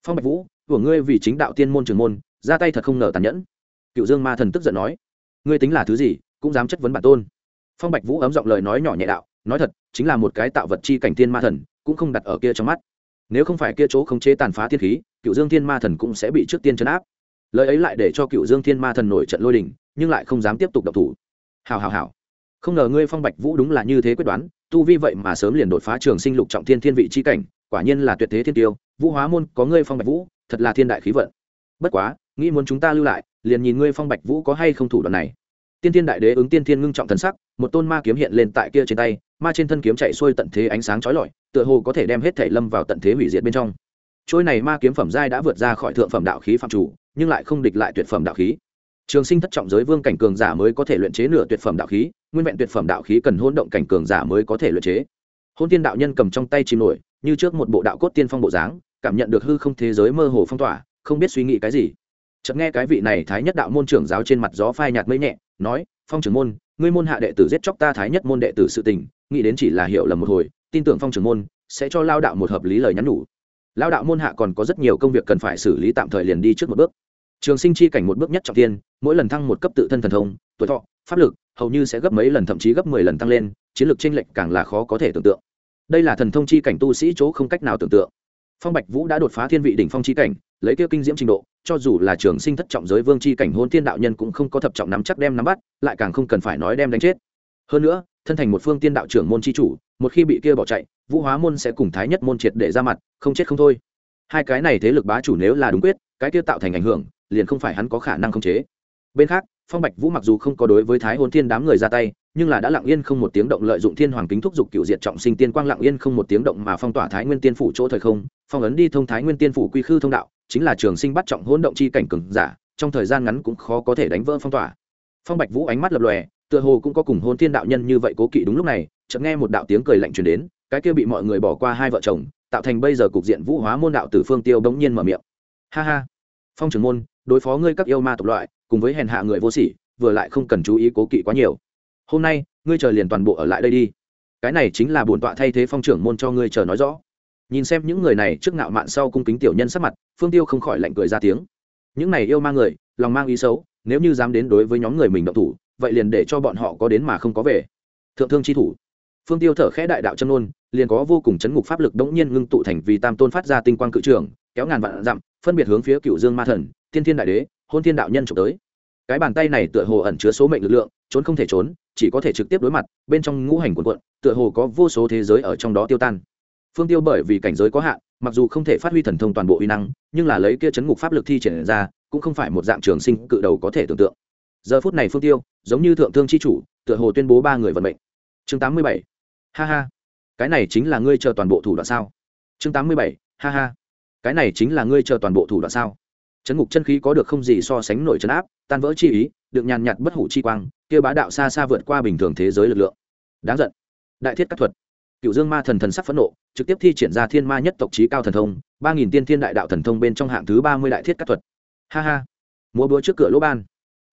Phong bạch vũ, của ngươi vì chính đạo tiên môn trường môn, ra tay thật không ngờ tàn nhẫn. Cựu dương ma thần tức giận nói, ngươi tính là thứ gì, cũng dám chất vấn bản tôn. Phong bạch vũ ấm giọng lời nói nhỏ nhẹ đạo, nói thật, chính là một cái tạo vật chi cảnh tiên ma thần, cũng không đặt ở kia trong mắt. Nếu không phải kia chỗ khống chế tàn phá thiên khí, cựu dương thiên ma thần cũng sẽ bị trước tiên chấn áp. Lời ấy lại để cho cựu dương thiên ma thần nổi trận lôi đình nhưng lại không dám tiếp tục độc thủ. Hào hào hào không ngờ ngươi phong bạch vũ đúng là như thế quyết đoán, tu vi vậy mà sớm liền đột phá trường sinh lục trọng thiên thiên vị chi cảnh, quả nhiên là tuyệt thế thiên tiêu, vũ hóa môn, có ngươi phong bạch vũ, thật là thiên đại khí vận. Bất quá, nghĩ muốn chúng ta lưu lại, liền nhìn ngươi phong bạch vũ có hay không thủ đoạn này. Tiên thiên đại đế ứng tiên thiên ngưng trọng thần sắc, một tôn ma kiếm hiện lên tại kia trên tay, ma trên thân kiếm chạy xuôi tận thế ánh sáng chói lọi, tựa hồ có thể đem hết thể lâm vào tận thế hủy diệt bên trong. Trôi này ma kiếm phẩm giai đã vượt ra khỏi thượng phẩm đạo khí phạm chủ, nhưng lại không địch lại tuyệt phẩm đạo khí trường sinh thất trọng giới vương cảnh cường giả mới có thể luyện chế nửa tuyệt phẩm đạo khí, nguyên vẹn tuyệt phẩm đạo khí cần hỗn động cảnh cường giả mới có thể luyện chế. Hôn tiên đạo nhân cầm trong tay chìm nổi, như trước một bộ đạo cốt tiên phong bộ dáng, cảm nhận được hư không thế giới mơ hồ phong tỏa, không biết suy nghĩ cái gì. Chợt nghe cái vị này thái nhất đạo môn trưởng giáo trên mặt gió phai nhạt mây nhẹ, nói, phong trưởng môn, ngươi môn hạ đệ tử giết chóc ta thái nhất môn đệ tử sự tình, nghĩ đến chỉ là hiểu lầm một hồi, tin tưởng phong trưởng môn sẽ cho lao đạo một hợp lý lời nhắn nhủ. Lao đạo môn hạ còn có rất nhiều công việc cần phải xử lý, tạm thời liền đi trước một bước. Trường sinh chi cảnh một bước nhất trọng tiên mỗi lần thăng một cấp tự thân thần thông, tuổi thọ, pháp lực, hầu như sẽ gấp mấy lần, thậm chí gấp mười lần tăng lên, chiến lược tranh lệch càng là khó có thể tưởng tượng. Đây là thần thông chi cảnh tu sĩ chỗ không cách nào tưởng tượng. Phong bạch vũ đã đột phá thiên vị đỉnh phong chi cảnh, lấy kia kinh diễm trình độ, cho dù là trường sinh thất trọng giới vương chi cảnh hôn tiên đạo nhân cũng không có thập trọng nắm chắc đem nắm bắt, lại càng không cần phải nói đem đánh chết. Hơn nữa, thân thành một phương tiên đạo trưởng môn chi chủ, một khi bị kia bỏ chạy, vũ hóa môn sẽ cùng thái nhất môn triệt để ra mặt, không chết không thôi. Hai cái này thế lực bá chủ nếu là đúng quyết, cái kia tạo thành ảnh hưởng, liền không phải hắn có khả năng khống chế bên khác, phong bạch vũ mặc dù không có đối với thái hôn thiên đám người ra tay, nhưng là đã lặng yên không một tiếng động lợi dụng thiên hoàng kính thúc giục cựu diệt trọng sinh tiên quang lặng yên không một tiếng động mà phong tỏa thái nguyên tiên phủ chỗ thời không. Phong ấn đi thông thái nguyên tiên phủ quy khư thông đạo, chính là trường sinh bắt trọng hỗn động chi cảnh cường giả, trong thời gian ngắn cũng khó có thể đánh vỡ phong tỏa. Phong bạch vũ ánh mắt lập lòe, tựa hồ cũng có cùng hôn thiên đạo nhân như vậy cố kỵ đúng lúc này, chợt nghe một đạo tiếng cười lạnh truyền đến, cái kia bị mọi người bỏ qua hai vợ chồng, tạo thành bây giờ cục diện vũ hóa môn đạo tử phương tiêu bỗng nhiên mở miệng. Ha ha. Phong trưởng môn, đối phó ngươi các yêu ma tộc loại cùng với hèn hạ người vô sỉ, vừa lại không cần chú ý cố kỵ quá nhiều. Hôm nay, ngươi chờ liền toàn bộ ở lại đây đi. Cái này chính là bổn tọa thay thế phong trưởng môn cho ngươi chờ nói rõ. Nhìn xem những người này trước ngạo mạn sau cung kính tiểu nhân sắc mặt, phương tiêu không khỏi lạnh cười ra tiếng. Những này yêu mang người, lòng mang ý xấu, nếu như dám đến đối với nhóm người mình động thủ, vậy liền để cho bọn họ có đến mà không có về. Thượng thương chi thủ. Phương tiêu thở khẽ đại đạo chân ôn liền có vô cùng chấn ngục pháp lực đống nhiên ngưng tụ thành vì tam tôn phát ra tinh quang cự trường, kéo ngàn vạn dặm, phân biệt hướng phía cựu dương ma thần tiên thiên đại đế, hôn thiên đạo nhân chụp tới cái bàn tay này tựa hồ ẩn chứa số mệnh lực lượng, trốn không thể trốn, chỉ có thể trực tiếp đối mặt, bên trong ngũ hành quần quận, tựa hồ có vô số thế giới ở trong đó tiêu tan. Phương tiêu bởi vì cảnh giới có hạn, mặc dù không thể phát huy thần thông toàn bộ uy năng, nhưng là lấy kia chấn ngục pháp lực thi triển ra, cũng không phải một dạng trường sinh cự đầu có thể tưởng tượng. Giờ phút này phương tiêu, giống như thượng thương c h i chủ, tựa hồ tuyên bố ba người vận mệnh. Chương tám mươi bảy. Ha ha. Cái này chính là ngươi chờ toàn bộ thủ đoạn sao? Chương tám mươi bảy. Ha ha. Cái này chính là ngươi chờ toàn bộ thủ đoạn sao? Chấn ngục chân khí có được không gì so sánh nổi chấn áp, tan vỡ chi ý, được nhàn nhạt bất hủ chi quang kia bá đạo xa xa vượt qua bình thường thế giới lực lượng. Đáng giận. Đại thiết các thuật. Cựu dương ma thần thần sắc phẫn nộ, trực tiếp thi triển ra thiên ma nhất tộc trí cao thần thông, ba nghìn tiên thiên đại đạo thần thông bên trong hạng thứ ba mươi đại thiết các thuật. Ha ha. Múa búa trước cửa lỗ ban.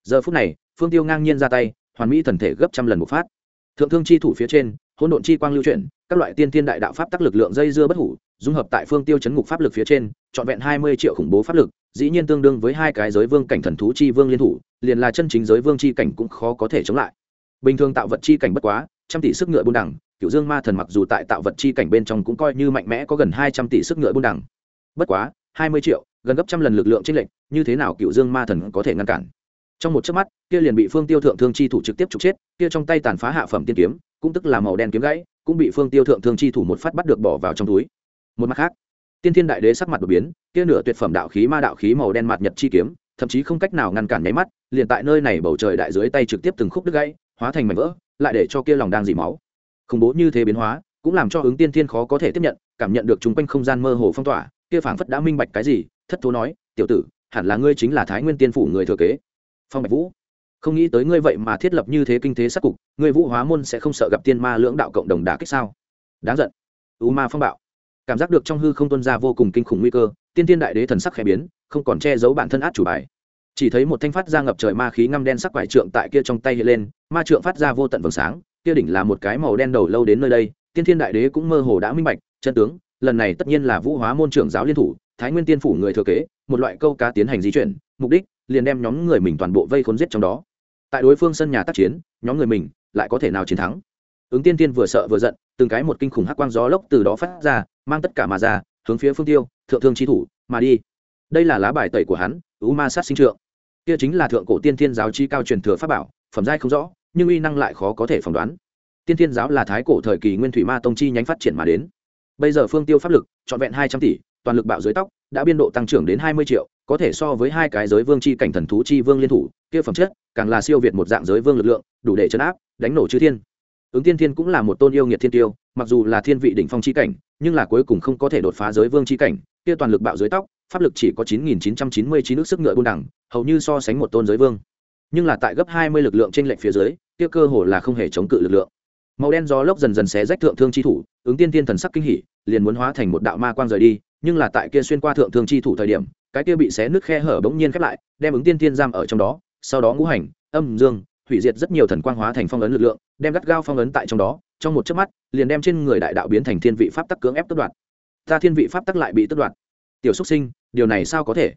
Giờ phút này, phương tiêu ngang nhiên ra tay, hoàn mỹ thần thể gấp trăm lần một phát. Thượng thương chi thủ phía trên, hỗn độn chi quang lưu chuyển, các loại tiên thiên đại đạo pháp tác lực lượng dây dưa bất hủ, dung hợp tại phương tiêu chấn ngục pháp lực phía trên, trọn vẹn hai mươi triệu khủng bố pháp lực dĩ nhiên tương đương với hai cái giới vương cảnh thần thú chi vương liên thủ, liền là chân chính giới vương chi cảnh cũng khó có thể chống lại. Bình thường tạo vật chi cảnh bất quá, trăm tỷ sức ngựa buôn đẳng cựu dương ma thần mặc dù tại tạo vật chi cảnh bên trong cũng coi như mạnh mẽ có gần hai trăm tỷ sức ngựa buôn đẳng bất quá, hai mươi triệu, gần gấp trăm lần lực lượng trên lệnh như thế nào cựu dương ma thần có thể ngăn cản? Trong một chớp mắt, kia liền bị phương tiêu thượng thương chi thủ trực tiếp trục chết, kia trong tay tàn phá hạ phẩm tiên kiếm, cũng tức là màu đen kiếm gãy, cũng bị phương tiêu thượng thương chi thủ một phát bắt được bỏ vào trong túi. Một mặt khác tiên thiên đại đế sắc mặt đột biến, kia nửa tuyệt phẩm đạo khí ma đạo khí màu đen mạt nhật chi kiếm, thậm chí không cách nào ngăn cản nháy mắt, liền tại nơi này bầu trời đại dưới tay trực tiếp từng khúc đứt gãy, hóa thành mảnh vỡ, lại để cho kia lòng đang dỉ máu. Khủng bố như thế biến hóa, cũng làm cho ứng tiên thiên khó có thể tiếp nhận, cảm nhận được chúng quanh không gian mơ hồ phong tỏa, kia phảng phất đã minh bạch cái gì, thất thố nói, tiểu tử, hẳn là ngươi chính là thái nguyên tiên phủ người thừa kế. Phong bạch vũ, không nghĩ tới ngươi vậy mà thiết lập như thế kinh thế sắc cục, ngươi vũ hóa môn sẽ không sợ gặp tiên ma lưỡng đạo cộng đồng đả kích sao? Đáng giận. U ma phong bạo cảm giác được trong hư không tuân ra vô cùng kinh khủng nguy cơ, tiên tiên đại đế thần sắc khẽ biến, không còn che giấu bản thân át chủ bài. Chỉ thấy một thanh phát ra ngập trời ma khí ngăm đen sắc quải trượng tại kia trong tay hiện lên, ma trượng phát ra vô tận vầng sáng, kia đỉnh là một cái màu đen đầu lâu đến nơi đây, tiên thiên đại đế cũng mơ hồ đã minh bạch, chân tướng, lần này tất nhiên là vũ hóa môn trưởng giáo liên thủ, thái nguyên tiên phủ người thừa kế, một loại câu cá tiến hành di chuyển, mục đích, liền đem nhóm người mình toàn bộ vây khốn giết trong đó. Tại đối phương sân nhà tác chiến, nhóm người mình lại có thể nào chiến thắng? Ứng tiên tiên vừa sợ vừa giận, từng cái một kinh khủng hắc quang gió lốc từ đó phát ra mang tất cả mà ra, hướng phía phương tiêu, thượng thương chi thủ, mà đi. Đây là lá bài tẩy của hắn u ma sát sinh trượng. Kia chính là thượng cổ tiên thiên giáo chi cao truyền thừa pháp bảo, phẩm giai không rõ, nhưng uy năng lại khó có thể phỏng đoán. Tiên thiên giáo là thái cổ thời kỳ nguyên thủy ma tông chi nhánh phát triển mà đến. Bây giờ phương tiêu pháp lực, trọn vẹn hai trăm tỷ, toàn lực bạo dưới tóc, đã biên độ tăng trưởng đến hai mươi triệu, có thể so với hai cái giới vương chi cảnh thần thú chi vương liên thủ, kia phẩm chất, càng là siêu việt một dạng giới vương lực lượng, đủ để chấn áp, đánh nổ chư thiên. Ứng tiên thiên cũng là một tôn yêu nghiệt thiên tiêu, mặc dù là thiên vị đỉnh phong chi cảnh nhưng là cuối cùng không có thể đột phá giới vương chi cảnh, kia toàn lực bạo dưới tóc, pháp lực chỉ có chín nghìn chín trăm chín mươi chín nước sức ngựa buôn đẳng, hầu như so sánh một tôn giới vương. Nhưng là tại gấp hai mươi lực lượng trên lệnh phía dưới, kia cơ hồ là không hề chống cự lực lượng. Màu đen gió lốc dần dần xé rách thượng thương chi thủ, ứng tiên tiên thần sắc kinh hỉ, liền muốn hóa thành một đạo ma quang rời đi, nhưng là tại kia xuyên qua thượng thương chi thủ thời điểm, cái kia bị xé nứt khe hở bỗng nhiên khép lại, đem ứng tiên tiên giam ở trong đó, sau đó ngũ hành, âm dương, hủy diệt rất nhiều thần quang hóa thành phong ấn lực lượng, đem gắt gao phong ấn tại trong đó, trong một chớp mắt liền đem trên người đại đạo biến thành thiên vị pháp tắc cưỡng ép tước đoạt. Ta thiên vị pháp tắc lại bị tước đoạt. Tiểu xúc sinh, điều này sao có thể?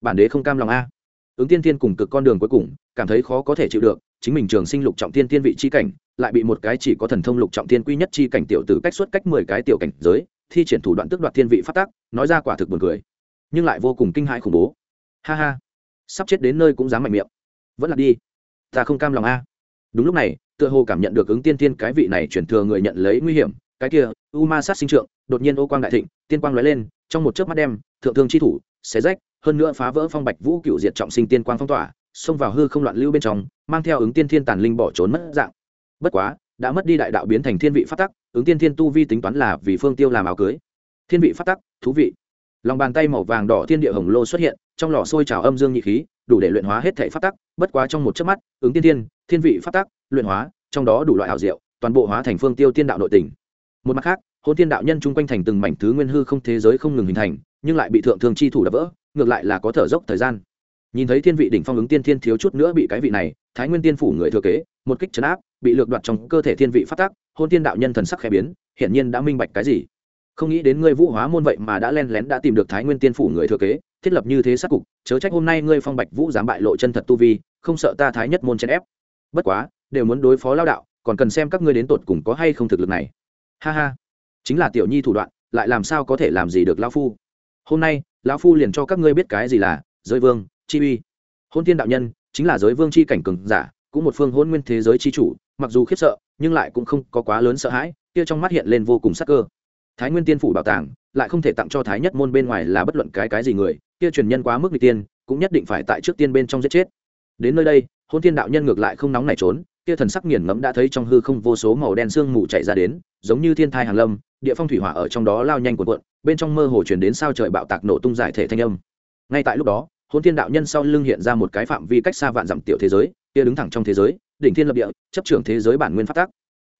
Bản đế không cam lòng a. Ứng tiên Thiên cùng cực con đường cuối cùng, cảm thấy khó có thể chịu được, chính mình trường sinh lục trọng tiên Thiên vị chi cảnh, lại bị một cái chỉ có thần thông lục trọng tiên quy nhất chi cảnh tiểu tử cách suốt cách mười cái tiểu cảnh giới, thi triển thủ đoạn tước đoạt thiên vị pháp tắc, nói ra quả thực buồn cười. Nhưng lại vô cùng kinh hãi khủng bố. Ha ha. Sắp chết đến nơi cũng dám mạnh miệng. Vẫn là đi. Ta không cam lòng a. Đúng lúc này tựa hồ cảm nhận được ứng tiên tiên cái vị này chuyển thừa người nhận lấy nguy hiểm, cái kia u ma sát sinh trượng, đột nhiên ô quang đại thịnh, tiên quang lóe lên, trong một chớp mắt đem, thượng thương chi thủ, xé rách, hơn nữa phá vỡ phong bạch vũ cựu diệt trọng sinh tiên quang phong tỏa, xông vào hư không loạn lưu bên trong, mang theo ứng tiên thiên tàn linh bỏ trốn mất dạng. Bất quá, đã mất đi đại đạo biến thành thiên vị phát tắc, ứng tiên thiên tu vi tính toán là vì phương tiêu làm áo cưới. Thiên vị phát tắc, thú vị. Lòng bàn tay màu vàng đỏ thiên địa hồng lô xuất hiện, trong lò sôi trào âm dương nhị khí, đủ để luyện hóa hết thể phát tắc bất quá trong một chớp mắt ứng tiên thiên thiên vị phát tác, luyện hóa trong đó đủ loại ảo diệu toàn bộ hóa thành phương tiêu tiên đạo nội tình. Một mặt khác hôn tiên đạo nhân chung quanh thành từng mảnh thứ nguyên hư không thế giới không ngừng hình thành nhưng lại bị thượng thương chi thủ đập vỡ ngược lại là có thở dốc thời gian. Nhìn thấy thiên vị đỉnh phong ứng tiên thiên thiếu chút nữa bị cái vị này thái nguyên tiên phủ người thừa kế một kích chấn áp bị lược đoạt trong cơ thể thiên vị phát tác hôn tiên đạo nhân thần sắc khẽ biến hiển nhiên đã minh bạch cái gì. Không nghĩ đến ngươi vũ hóa môn vậy mà đã len lén đã tìm được thái nguyên tiên phủ người thừa kế thiết lập như thế sát cục chớ trách hôm nay ngươi phong bạch vũ dám bại lộ chân thật tu vi không sợ ta thái nhất môn chèn ép. Bất quá, đều muốn đối phó lao đạo, còn cần xem các ngươi đến tột cùng có hay không thực lực này. Ha ha. Chính là tiểu nhi thủ đoạn, lại làm sao có thể làm gì được lao phu? Hôm nay, lão phu liền cho các ngươi biết cái gì là giới vương, chi uy. Hôn tiên đạo nhân, chính là giới vương chi cảnh cường giả, cũng một phương hôn nguyên thế giới chi chủ, mặc dù khiếp sợ, nhưng lại cũng không có quá lớn sợ hãi, kia trong mắt hiện lên vô cùng sắc cơ. Thái nguyên tiên phủ bảo tàng, lại không thể tặng cho thái nhất môn bên ngoài là bất luận cái cái gì người, kia truyền nhân quá mức vị tiên, cũng nhất định phải tại trước tiên bên trong giết chết đến nơi đây, hôn tiên đạo nhân ngược lại không nóng nảy trốn, kia thần sắc nghiền ngẫm đã thấy trong hư không vô số màu đen sương mù chạy ra đến, giống như thiên thai hàng lâm, địa phong thủy hỏa ở trong đó lao nhanh cuộn cuộn, bên trong mơ hồ chuyển đến sao trời bạo tạc nổ tung giải thể thanh âm. Ngay tại lúc đó, hôn thiên đạo nhân sau lưng hiện ra một cái phạm vi cách xa vạn dặm tiểu thế giới, kia đứng thẳng trong thế giới, đỉnh thiên lập địa, chấp trưởng thế giới bản nguyên phát tác.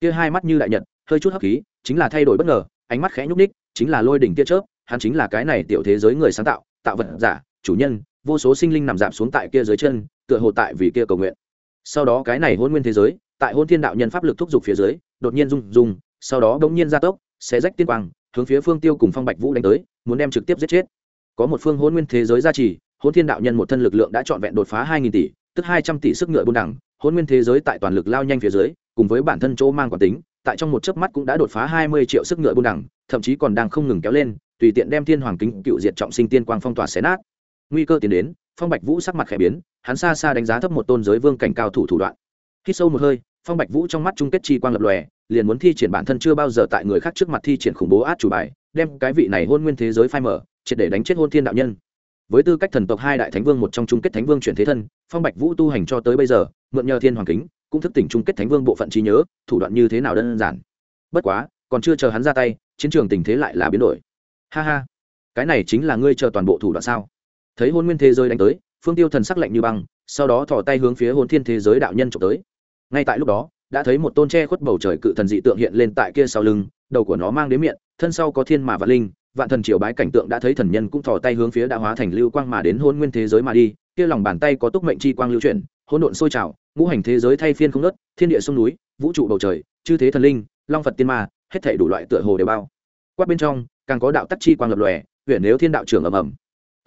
Kia hai mắt như đại nhật, hơi chút hấp khí, chính là thay đổi bất ngờ, ánh mắt khẽ nhúc ních chính là lôi đỉnh tia chớp, hắn chính là cái này tiểu thế giới người sáng tạo tạo vật giả, chủ nhân vô số sinh linh nằm giảm xuống tại kia dưới chân, tựa hồ tại vì kia cầu nguyện. Sau đó cái này hôn nguyên thế giới, tại hôn thiên đạo nhân pháp lực thúc giục phía dưới, đột nhiên rung rung, sau đó bỗng nhiên gia tốc, xé rách tiên quang, hướng phía phương tiêu cùng phong bạch vũ đánh tới, muốn đem trực tiếp giết chết. Có một phương hôn nguyên thế giới gia trì, hôn thiên đạo nhân một thân lực lượng đã trọn vẹn đột phá hai nghìn tỷ, tức hai trăm tỷ sức ngựa buôn đẳng, hôn nguyên thế giới tại toàn lực lao nhanh phía dưới, cùng với bản thân chỗ mang quản tính, tại trong một chớp mắt cũng đã đột phá hai mươi triệu sức ngựa buôn đẳng, thậm chí còn đang không ngừng kéo lên, tùy tiện đem thiên hoàng kính cựu diệt trọng sinh tiên quang phong tỏa xé nát nguy cơ tiến đến, phong bạch vũ sắc mặt khẽ biến, hắn xa xa đánh giá thấp một tôn giới vương cảnh cao thủ thủ đoạn. Hít sâu một hơi, phong bạch vũ trong mắt chung kết chi quang lập lòe, liền muốn thi triển bản thân chưa bao giờ tại người khác trước mặt thi triển khủng bố át chủ bài, đem cái vị này hôn nguyên thế giới phai mở, triệt để đánh chết hôn thiên đạo nhân. Với tư cách thần tộc hai đại thánh vương một trong chung kết thánh vương chuyển thế thân, phong bạch vũ tu hành cho tới bây giờ, mượn nhờ thiên hoàng kính, cũng thức tỉnh chung kết thánh vương bộ phận trí nhớ, thủ đoạn như thế nào đơn giản. Bất quá, còn chưa chờ hắn ra tay, chiến trường tình thế lại là biến đổi. Ha ha, cái này chính là ngươi chờ toàn bộ thủ đoạn sao? Thấy hôn nguyên thế giới đánh tới, phương tiêu thần sắc lạnh như băng, sau đó thò tay hướng phía hôn thiên thế giới đạo nhân trộm tới. Ngay tại lúc đó, đã thấy một tôn tre khuất bầu trời cự thần dị tượng hiện lên tại kia sau lưng, đầu của nó mang đến miệng, thân sau có thiên mà vạn linh, vạn thần triều bái cảnh tượng đã thấy thần nhân cũng thò tay hướng phía đã hóa thành lưu quang mà đến hôn nguyên thế giới mà đi, kia lòng bàn tay có túc mệnh chi quang lưu chuyển, hỗn độn sôi trào, ngũ hành thế giới thay phiên không nớt thiên địa sông núi, vũ trụ bầu trời, chư thế thần linh, long phật tiên ma, hết thảy đủ loại tựa hồ đều bao quát bên trong, càng có đạo tắc chi quang lập lòe huyện nếu thiên đạo trưởng ầm ầm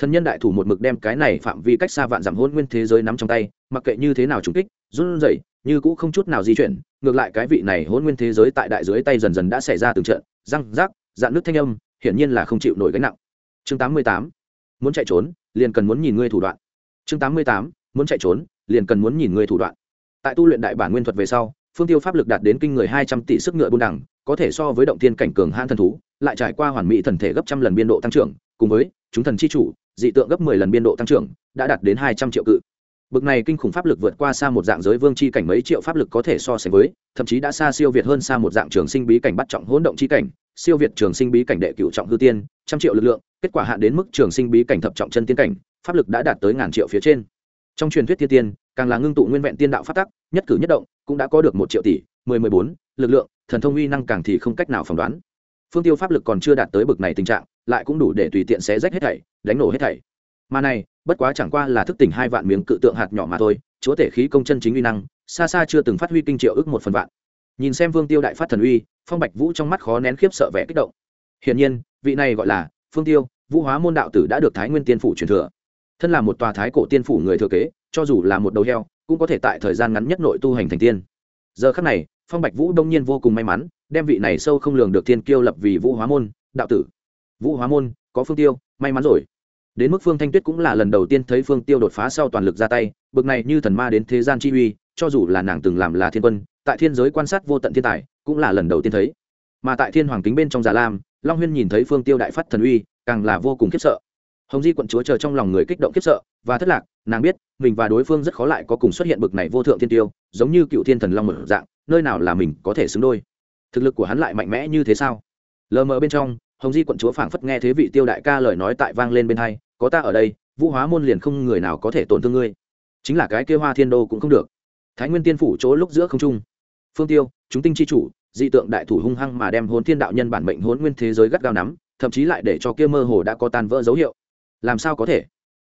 thần nhân đại thủ một mực đem cái này phạm vi cách xa vạn dặm hôn nguyên thế giới nắm trong tay, mặc kệ như thế nào trùng kích, run rẩy, như cũ không chút nào di chuyển, ngược lại cái vị này hôn nguyên thế giới tại đại dưới tay dần dần đã xảy ra từng trận, răng rác dạn nước thanh âm, hiển nhiên là không chịu nổi gánh nặng chương 88. muốn chạy trốn, liền cần muốn nhìn ngươi thủ đoạn chương 88. muốn chạy trốn, liền cần muốn nhìn ngươi thủ đoạn tại tu luyện đại bản nguyên thuật về sau, phương tiêu pháp lực đạt đến kinh người hai trăm tỷ sức ngựa buôn đẳng có thể so với động thiên cảnh cường hãn thần thú, lại trải qua hoàn mỹ thần thể gấp trăm lần biên độ tăng trưởng, cùng với chúng thần chi chủ, dị tượng gấp mười lần biên độ tăng trưởng, đã đạt đến hai trăm triệu cự. Bực này kinh khủng pháp lực vượt qua xa một dạng giới vương chi cảnh mấy triệu pháp lực có thể so sánh với, thậm chí đã xa siêu việt hơn xa một dạng trường sinh bí cảnh bắt trọng hỗn động chi cảnh, siêu việt trường sinh bí cảnh đệ cựu trọng hư tiên, trăm triệu lực lượng, kết quả hạn đến mức trường sinh bí cảnh thập trọng chân tiên cảnh, pháp lực đã đạt tới ngàn triệu phía trên. Trong truyền thuyết thiên tiên, càng là ngưng tụ nguyên vẹn tiên đạo phát tắc, nhất cử nhất động, cũng đã có được một triệu tỷ, mười mười bốn, lực lượng, thần thông uy năng càng thì không cách nào phỏng đoán. Phương tiêu pháp lực còn chưa đạt tới bực này tình trạng lại cũng đủ để tùy tiện xé rách hết thảy, đánh nổ hết thảy. Mà này, bất quá chẳng qua là thức tỉnh hai vạn miếng cự tượng hạt nhỏ mà thôi, chúa tể khí công chân chính uy năng, xa xa chưa từng phát huy kinh triệu ước một phần vạn. Nhìn xem vương tiêu đại phát thần uy, phong bạch vũ trong mắt khó nén khiếp sợ vẻ kích động. Hiển nhiên, vị này gọi là phương tiêu, vũ hóa môn đạo tử đã được thái nguyên tiên phủ truyền thừa. Thân là một tòa thái cổ tiên phủ người thừa kế, cho dù là một đầu heo, cũng có thể tại thời gian ngắn nhất nội tu hành thành tiên. Giờ khắc này, phong bạch vũ đông nhiên vô cùng may mắn, đem vị này sâu không lường được thiên kiêu lập vì vũ hóa môn, đạo tử vũ hóa môn, có phương tiêu, may mắn rồi. Đến mức phương thanh tuyết cũng là lần đầu tiên thấy phương tiêu đột phá sau toàn lực ra tay, bực này như thần ma đến thế gian chi uy, cho dù là nàng từng làm là thiên quân, tại thiên giới quan sát vô tận thiên tài, cũng là lần đầu tiên thấy. Mà tại thiên hoàng kính bên trong già lam, long huyên nhìn thấy phương tiêu đại phát thần uy, càng là vô cùng khiếp sợ. Hồng di quận chúa chờ trong lòng người kích động khiếp sợ, và thất lạc, nàng biết, mình và đối phương rất khó lại có cùng xuất hiện bực này vô thượng thiên tiêu, giống như cựu thiên thần long mở dạng, nơi nào là mình có thể xứng đôi. Thực lực của hắn lại mạnh mẽ như thế sao? Lờ mờ bên trong hồng di quận chúa phảng phất nghe thế vị tiêu đại ca lời nói tại vang lên bên hai, có ta ở đây, vũ hóa môn liền không người nào có thể tổn thương ngươi. Chính là cái kêu hoa thiên đô cũng không được. Thái nguyên tiên phủ chỗ lúc giữa không trung. Phương tiêu, chúng tinh chi chủ, dị tượng đại thủ hung hăng mà đem hồn thiên đạo nhân bản mệnh hồn nguyên thế giới gắt gao nắm, thậm chí lại để cho kia mơ hồ đã có tan vỡ dấu hiệu. Làm sao có thể?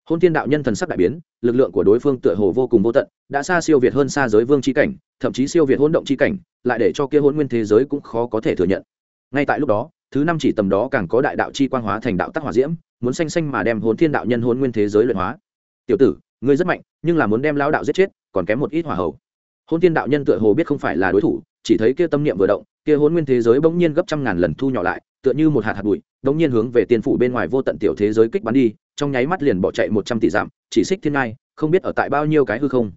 Hôn thiên đạo nhân thần sắc đại biến, lực lượng của đối phương tựa hồ vô cùng vô tận, đã xa siêu việt hơn xa giới vương c h i cảnh, thậm chí siêu việt hôn động c h i cảnh, lại để cho kia hôn nguyên thế giới cũng khó có thể thừa nhận. Ngay tại lúc đó thứ năm chỉ tầm đó càng có đại đạo chi quang hóa thành đạo tắc hỏa diễm, muốn xanh xanh mà đem hồn thiên đạo nhân hôn nguyên thế giới luyện hóa. Tiểu tử, ngươi rất mạnh, nhưng là muốn đem lao đạo giết chết, còn kém một ít hỏa hậu hôn thiên đạo nhân tựa hồ biết không phải là đối thủ, chỉ thấy kia tâm niệm vừa động, kia hôn nguyên thế giới bỗng nhiên gấp trăm ngàn lần thu nhỏ lại, tựa như một hạt hạt bụi, bỗng nhiên hướng về tiên phủ bên ngoài vô tận tiểu thế giới kích bắn đi, trong nháy mắt liền bỏ chạy một trăm tỷ giảm chỉ xích thiên ngai, không biết ở tại bao nhiêu cái hư không.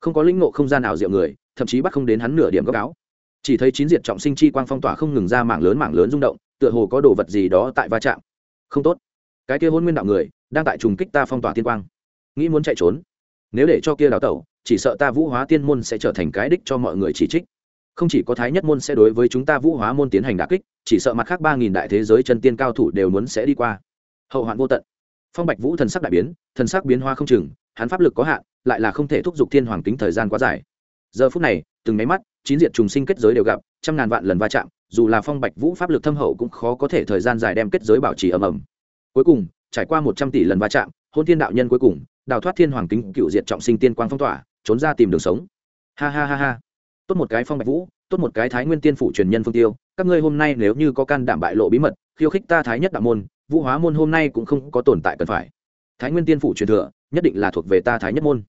Không có lĩnh ngộ không gian nào diệu người, thậm chí bắt không đến hắn nửa điểm góc áo chỉ thấy chín diệt trọng sinh chi quang phong tỏa không ngừng ra mảng lớn mảng lớn rung động, tựa hồ có đồ vật gì đó tại va chạm. Không tốt. Cái kia hôn nguyên đạo người đang tại trùng kích ta phong tỏa tiên quang. Nghĩ muốn chạy trốn. Nếu để cho kia đào tẩu, chỉ sợ ta vũ hóa tiên môn sẽ trở thành cái đích cho mọi người chỉ trích. Không chỉ có thái nhất môn sẽ đối với chúng ta vũ hóa môn tiến hành đà kích, chỉ sợ mặt khác ba nghìn đại thế giới chân tiên cao thủ đều muốn sẽ đi qua. Hậu hoạn vô tận. Phong bạch vũ thần sắc đại biến, thần sắc biến hoa không chừng, hắn pháp lực có hạn, lại là không thể thúc giục thiên hoàng kính thời gian quá dài. Giờ phút này từng máy mắt, chín diện trùng sinh kết giới đều gặp, trăm ngàn vạn lần va chạm, dù là phong bạch vũ pháp lực thâm hậu cũng khó có thể thời gian dài đem kết giới bảo trì ầm ầm. Cuối cùng, trải qua một trăm tỷ lần va chạm, hôn thiên đạo nhân cuối cùng, đào thoát thiên hoàng kính cựu diệt trọng sinh tiên quang phong tỏa, trốn ra tìm đường sống. Ha ha ha ha. Tốt một cái phong bạch vũ, tốt một cái thái nguyên tiên phủ truyền nhân phương tiêu, các ngươi hôm nay nếu như có can đảm bại lộ bí mật, khiêu khích ta thái nhất đạo môn, vũ hóa môn hôm nay cũng không có tồn tại cần phải. Thái nguyên tiên phủ truyền thừa, nhất định là thuộc về ta thái nhất môn.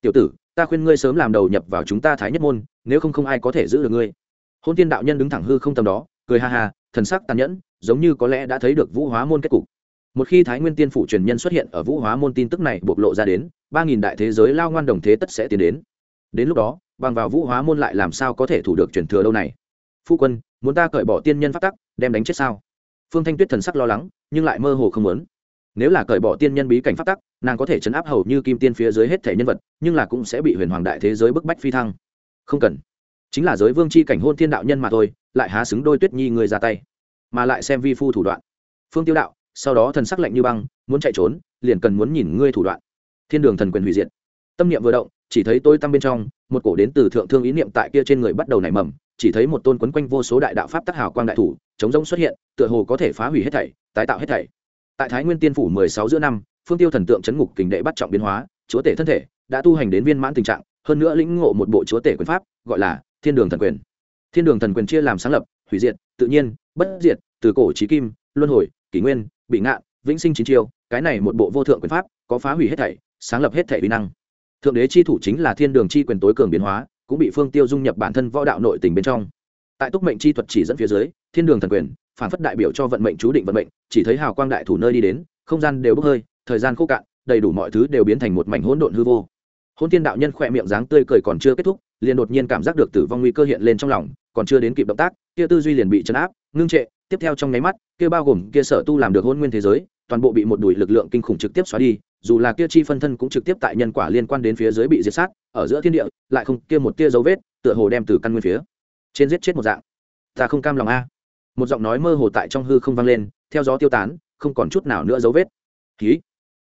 Tiểu tử ta khuyên ngươi sớm làm đầu nhập vào chúng ta thái nhất môn, nếu không không ai có thể giữ được ngươi. Hôn tiên đạo nhân đứng thẳng hư không tầm đó, cười ha ha, thần sắc tàn nhẫn, giống như có lẽ đã thấy được vũ hóa môn kết cục. Một khi thái nguyên tiên phủ truyền nhân xuất hiện ở vũ hóa môn tin tức này bộc lộ ra đến, ba nghìn đại thế giới lao ngoan đồng thế tất sẽ tiến đến. Đến lúc đó, bằng vào vũ hóa môn lại làm sao có thể thủ được truyền thừa đâu này? Phu quân, muốn ta cởi bỏ tiên nhân phát tắc, đem đánh chết sao? Phương thanh tuyết thần sắc lo lắng, nhưng lại mơ hồ không muốn nếu là cởi bỏ tiên nhân bí cảnh phát tắc, nàng có thể chấn áp hầu như kim tiên phía dưới hết thể nhân vật, nhưng là cũng sẽ bị huyền hoàng đại thế giới bức bách phi thăng. Không cần. Chính là giới vương c h i cảnh hôn thiên đạo nhân mà thôi, lại há xứng đôi tuyết nhi người ra tay. Mà lại xem vi phu thủ đoạn. Phương tiêu đạo, sau đó thần sắc lạnh như băng, muốn chạy trốn, liền cần muốn nhìn ngươi thủ đoạn. Thiên đường thần quyền hủy diệt. Tâm niệm vừa động, chỉ thấy tôi tăm bên trong, một cổ đến từ thượng thương ý niệm tại kia trên người bắt đầu nảy mầm, chỉ thấy một tôn quấn quanh vô số đại đạo pháp tác hào quang đại thủ, chống rông xuất hiện, tựa hồ có thể phá hủy hết thảy, tái tạo hết thảy tại thái nguyên tiên phủ mười sáu giữa năm, phương tiêu thần tượng chấn ngục kình đệ bắt trọng biến hóa, chúa tể thân thể đã tu hành đến viên mãn tình trạng, hơn nữa lĩnh ngộ một bộ chúa tể quyền pháp, gọi là thiên đường thần quyền. Thiên đường thần quyền chia làm sáng lập, hủy diệt, tự nhiên, bất diệt, từ cổ trí kim, luân hồi, kỷ nguyên, bị ngạn, vĩnh sinh chín chiêu, cái này một bộ vô thượng quyền pháp, có phá hủy hết thảy, sáng lập hết thảy vi năng. Thượng đế chi thủ chính là thiên đường chi quyền tối cường biến hóa, cũng bị phương tiêu dung nhập bản thân võ đạo nội tình bên trong. Tại túc mệnh chi thuật chỉ dẫn phía dưới, thiên đường thần quyền phản phất đại biểu cho vận mệnh chú định vận mệnh, chỉ thấy hào quang đại thủ nơi đi đến, không gian đều bốc hơi, thời gian khô cạn, đầy đủ mọi thứ đều biến thành một mảnh hỗn độn hư vô. Hôn tiên đạo nhân khỏe miệng dáng tươi cười còn chưa kết thúc, liền đột nhiên cảm giác được tử vong nguy cơ hiện lên trong lòng, còn chưa đến kịp động tác, kia tư duy liền bị chấn áp, ngưng trệ, tiếp theo trong nháy mắt, kia bao gồm kia sở tu làm được hôn nguyên thế giới, toàn bộ bị một đùi lực lượng kinh khủng trực tiếp xóa đi, dù là kia chi phân thân cũng trực tiếp tại nhân quả liên quan đến phía dưới bị diệt sát, ở giữa thiên địa, lại không, kia một tia dấu vết, tựa hồ đem từ căn nguyên phía trên giết chết một dạng. Ta không cam lòng a một giọng nói mơ hồ tại trong hư không vang lên, theo gió tiêu tán, không còn chút nào nữa dấu vết. Ký.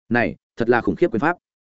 Này, thật là khủng khiếp quyền pháp.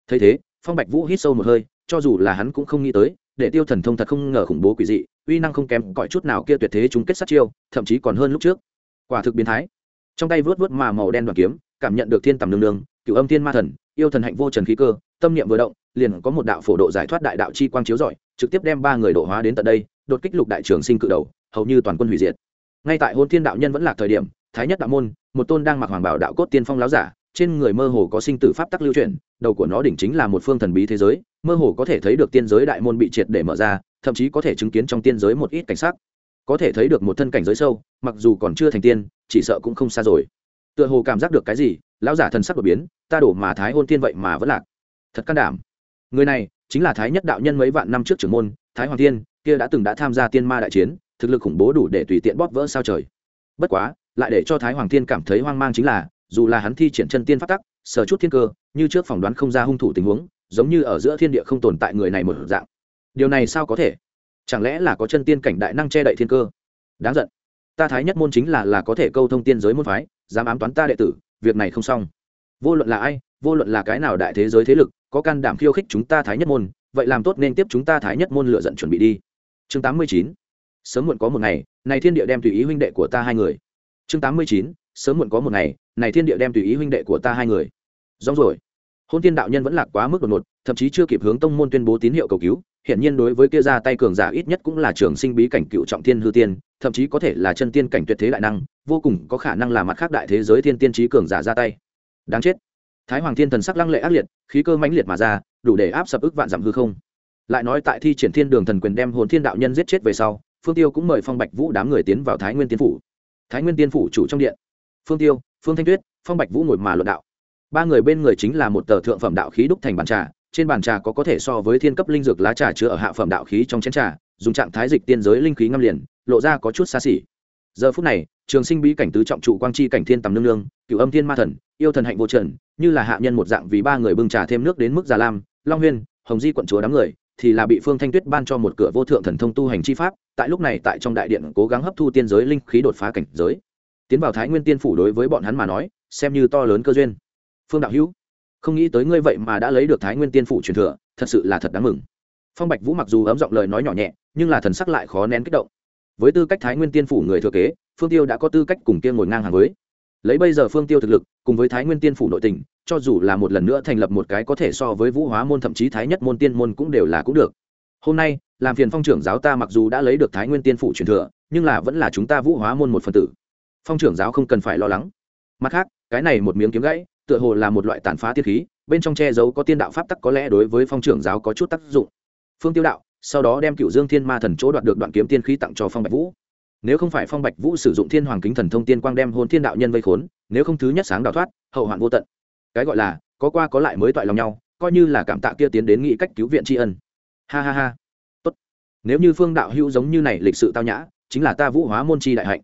Thấy thế, phong bạch vũ hít sâu một hơi, cho dù là hắn cũng không nghĩ tới, để tiêu thần thông thật không ngờ khủng bố quỷ dị, uy năng không kém cõi chút nào kia tuyệt thế chúng kết sát chiêu, thậm chí còn hơn lúc trước. Quả thực biến thái. Trong tay vớt vớt mà màu đen đoàn kiếm, cảm nhận được thiên tầm nương nương cựu âm thiên ma thần, yêu thần hạnh vô trần khí cơ, tâm niệm vừa động, liền có một đạo phổ độ giải thoát đại đạo chi quang chiếu rọi, trực tiếp đem ba người độ hóa đến tận đây, đột kích lục đại trường sinh cự đầu, hầu như toàn quân hủy diệt ngay tại hôn thiên đạo nhân vẫn là thời điểm, thái nhất đạo môn, một tôn đang mặc hoàng bảo đạo cốt tiên phong láo giả, trên người mơ hồ có sinh tử pháp tắc lưu chuyển, đầu của nó đỉnh chính là một phương thần bí thế giới, mơ hồ có thể thấy được tiên giới đại môn bị triệt để mở ra, thậm chí có thể chứng kiến trong tiên giới một ít cảnh sắc. Có thể thấy được một thân cảnh giới sâu, mặc dù còn chưa thành tiên, chỉ sợ cũng không xa rồi. Tựa hồ cảm giác được cái gì, lão giả thần sắc đột biến, ta đổ mà thái hôn tiên vậy mà vẫn lạc. Thật can đảm. Người này chính là thái nhất đạo nhân mấy vạn năm trước trưởng môn, thái hoàng tiên kia đã từng đã tham gia tiên ma đại chiến thực lực khủng bố đủ để tùy tiện bóp vỡ sao trời. Bất quá, lại để cho thái hoàng Thiên cảm thấy hoang mang chính là, dù là hắn thi triển chân tiên phát tắc sở chút thiên cơ, như trước phỏng đoán không ra hung thủ tình huống, giống như ở giữa thiên địa không tồn tại người này một dạng. Điều này sao có thể? Chẳng lẽ là có chân tiên cảnh đại năng che đậy thiên cơ? Đáng giận. Ta thái nhất môn chính là là có thể câu thông tiên giới môn phái, dám ám toán ta đệ tử, việc này không xong. Vô luận là ai, vô luận là cái nào đại thế giới thế lực, có can đảm khiêu khích chúng ta thái nhất môn, vậy làm tốt nên tiếp chúng ta thái nhất môn lựa giận chuẩn bị đi. Chương tám mươi chín sớm muộn có một ngày, này thiên địa đem tùy ý huynh đệ của ta hai người. Chương tám mươi chín, sớm muộn có một ngày, này thiên địa đem tùy ý huynh đệ của ta hai người. Rong rồi. Hôn tiên đạo nhân vẫn lạc quá mức đột ngột, thậm chí chưa kịp hướng tông môn tuyên bố tín hiệu cầu cứu hiện nhiên đối với kia ra tay cường giả ít nhất cũng là trường sinh bí cảnh cựu trọng thiên hư tiên, thậm chí có thể là chân tiên cảnh tuyệt thế đại năng, vô cùng có khả năng là mặt khác đại thế giới thiên tiên trí cường giả ra tay. Đáng chết. Thái hoàng thiên thần sắc lăng lệ ác liệt, khí cơ mãnh liệt mà ra, đủ để áp sập ức vạn giảm hư không. Lại nói tại thi triển thiên đường thần quyền đem hồn thiên đạo nhân giết chết về sau phương tiêu cũng mời phong bạch vũ đám người tiến vào thái nguyên tiên phủ. Thái nguyên tiên phủ chủ trong điện. Phương tiêu, phương thanh tuyết, phong bạch vũ ngồi mà luận đạo. Ba người bên người chính là một tờ thượng phẩm đạo khí đúc thành bàn trà, trên bàn trà có có thể so với thiên cấp linh dược lá trà chứa ở hạ phẩm đạo khí trong chén trà, dùng trạng thái dịch tiên giới linh khí ngâm liền, lộ ra có chút xa xỉ. Giờ phút này, trường sinh bí cảnh tứ trọng trụ quang chi cảnh thiên tầm nương nương cựu âm thiên ma thần, yêu thần hạnh vô trần, như là hạ nhân một dạng vì ba người bưng trà thêm nước đến mức già lam, long huyên, hồng di quận chúa đám người thì là bị phương thanh tuyết ban cho một cửa vô thượng thần thông tu hành chi pháp, tại lúc này tại trong đại điện cố gắng hấp thu tiên giới linh khí đột phá cảnh giới. Tiến vào thái nguyên tiên phủ đối với bọn hắn mà nói, xem như to lớn cơ duyên. Phương đạo hữu, không nghĩ tới ngươi vậy mà đã lấy được thái nguyên tiên phủ truyền thừa, thật sự là thật đáng mừng. Phong bạch vũ mặc dù ấm giọng lời nói nhỏ nhẹ, nhưng là thần sắc lại khó nén kích động. Với tư cách thái nguyên tiên phủ người thừa kế, phương tiêu đã có tư cách cùng tiên ngồi ngang hàng với lấy bây giờ phương tiêu thực lực, cùng với thái nguyên tiên phủ nội tình, cho dù là một lần nữa thành lập một cái có thể so với vũ hóa môn thậm chí thái nhất môn tiên môn cũng đều là cũng được. Hôm nay, làm phiền phong trưởng giáo ta mặc dù đã lấy được thái nguyên tiên phủ truyền thừa, nhưng là vẫn là chúng ta vũ hóa môn một phần tử. Phong trưởng giáo không cần phải lo lắng. Mặt khác, cái này một miếng kiếm gãy, tựa hồ là một loại tàn phá tiên khí, bên trong che giấu có tiên đạo pháp tắc có lẽ đối với phong trưởng giáo có chút tác dụng. Phương tiêu đạo, sau đó đem cựu dương thiên ma thần chỗ đoạt được đoạn kiếm tiên khí tặng cho phong bạch vũ nếu không phải phong bạch vũ sử dụng thiên hoàng kính thần thông tiên quang đem hôn thiên đạo nhân vây khốn, nếu không thứ nhất sáng đào thoát, hậu hoạn vô tận. Cái gọi là, có qua có lại mới toại lòng nhau, coi như là cảm tạ kia tiến đến nghị cách cứu viện tri ân. Ha ha ha. Tốt. Nếu như phương đạo hữu giống như này lịch sự tao nhã, chính là ta vũ hóa môn chi đại hạnh.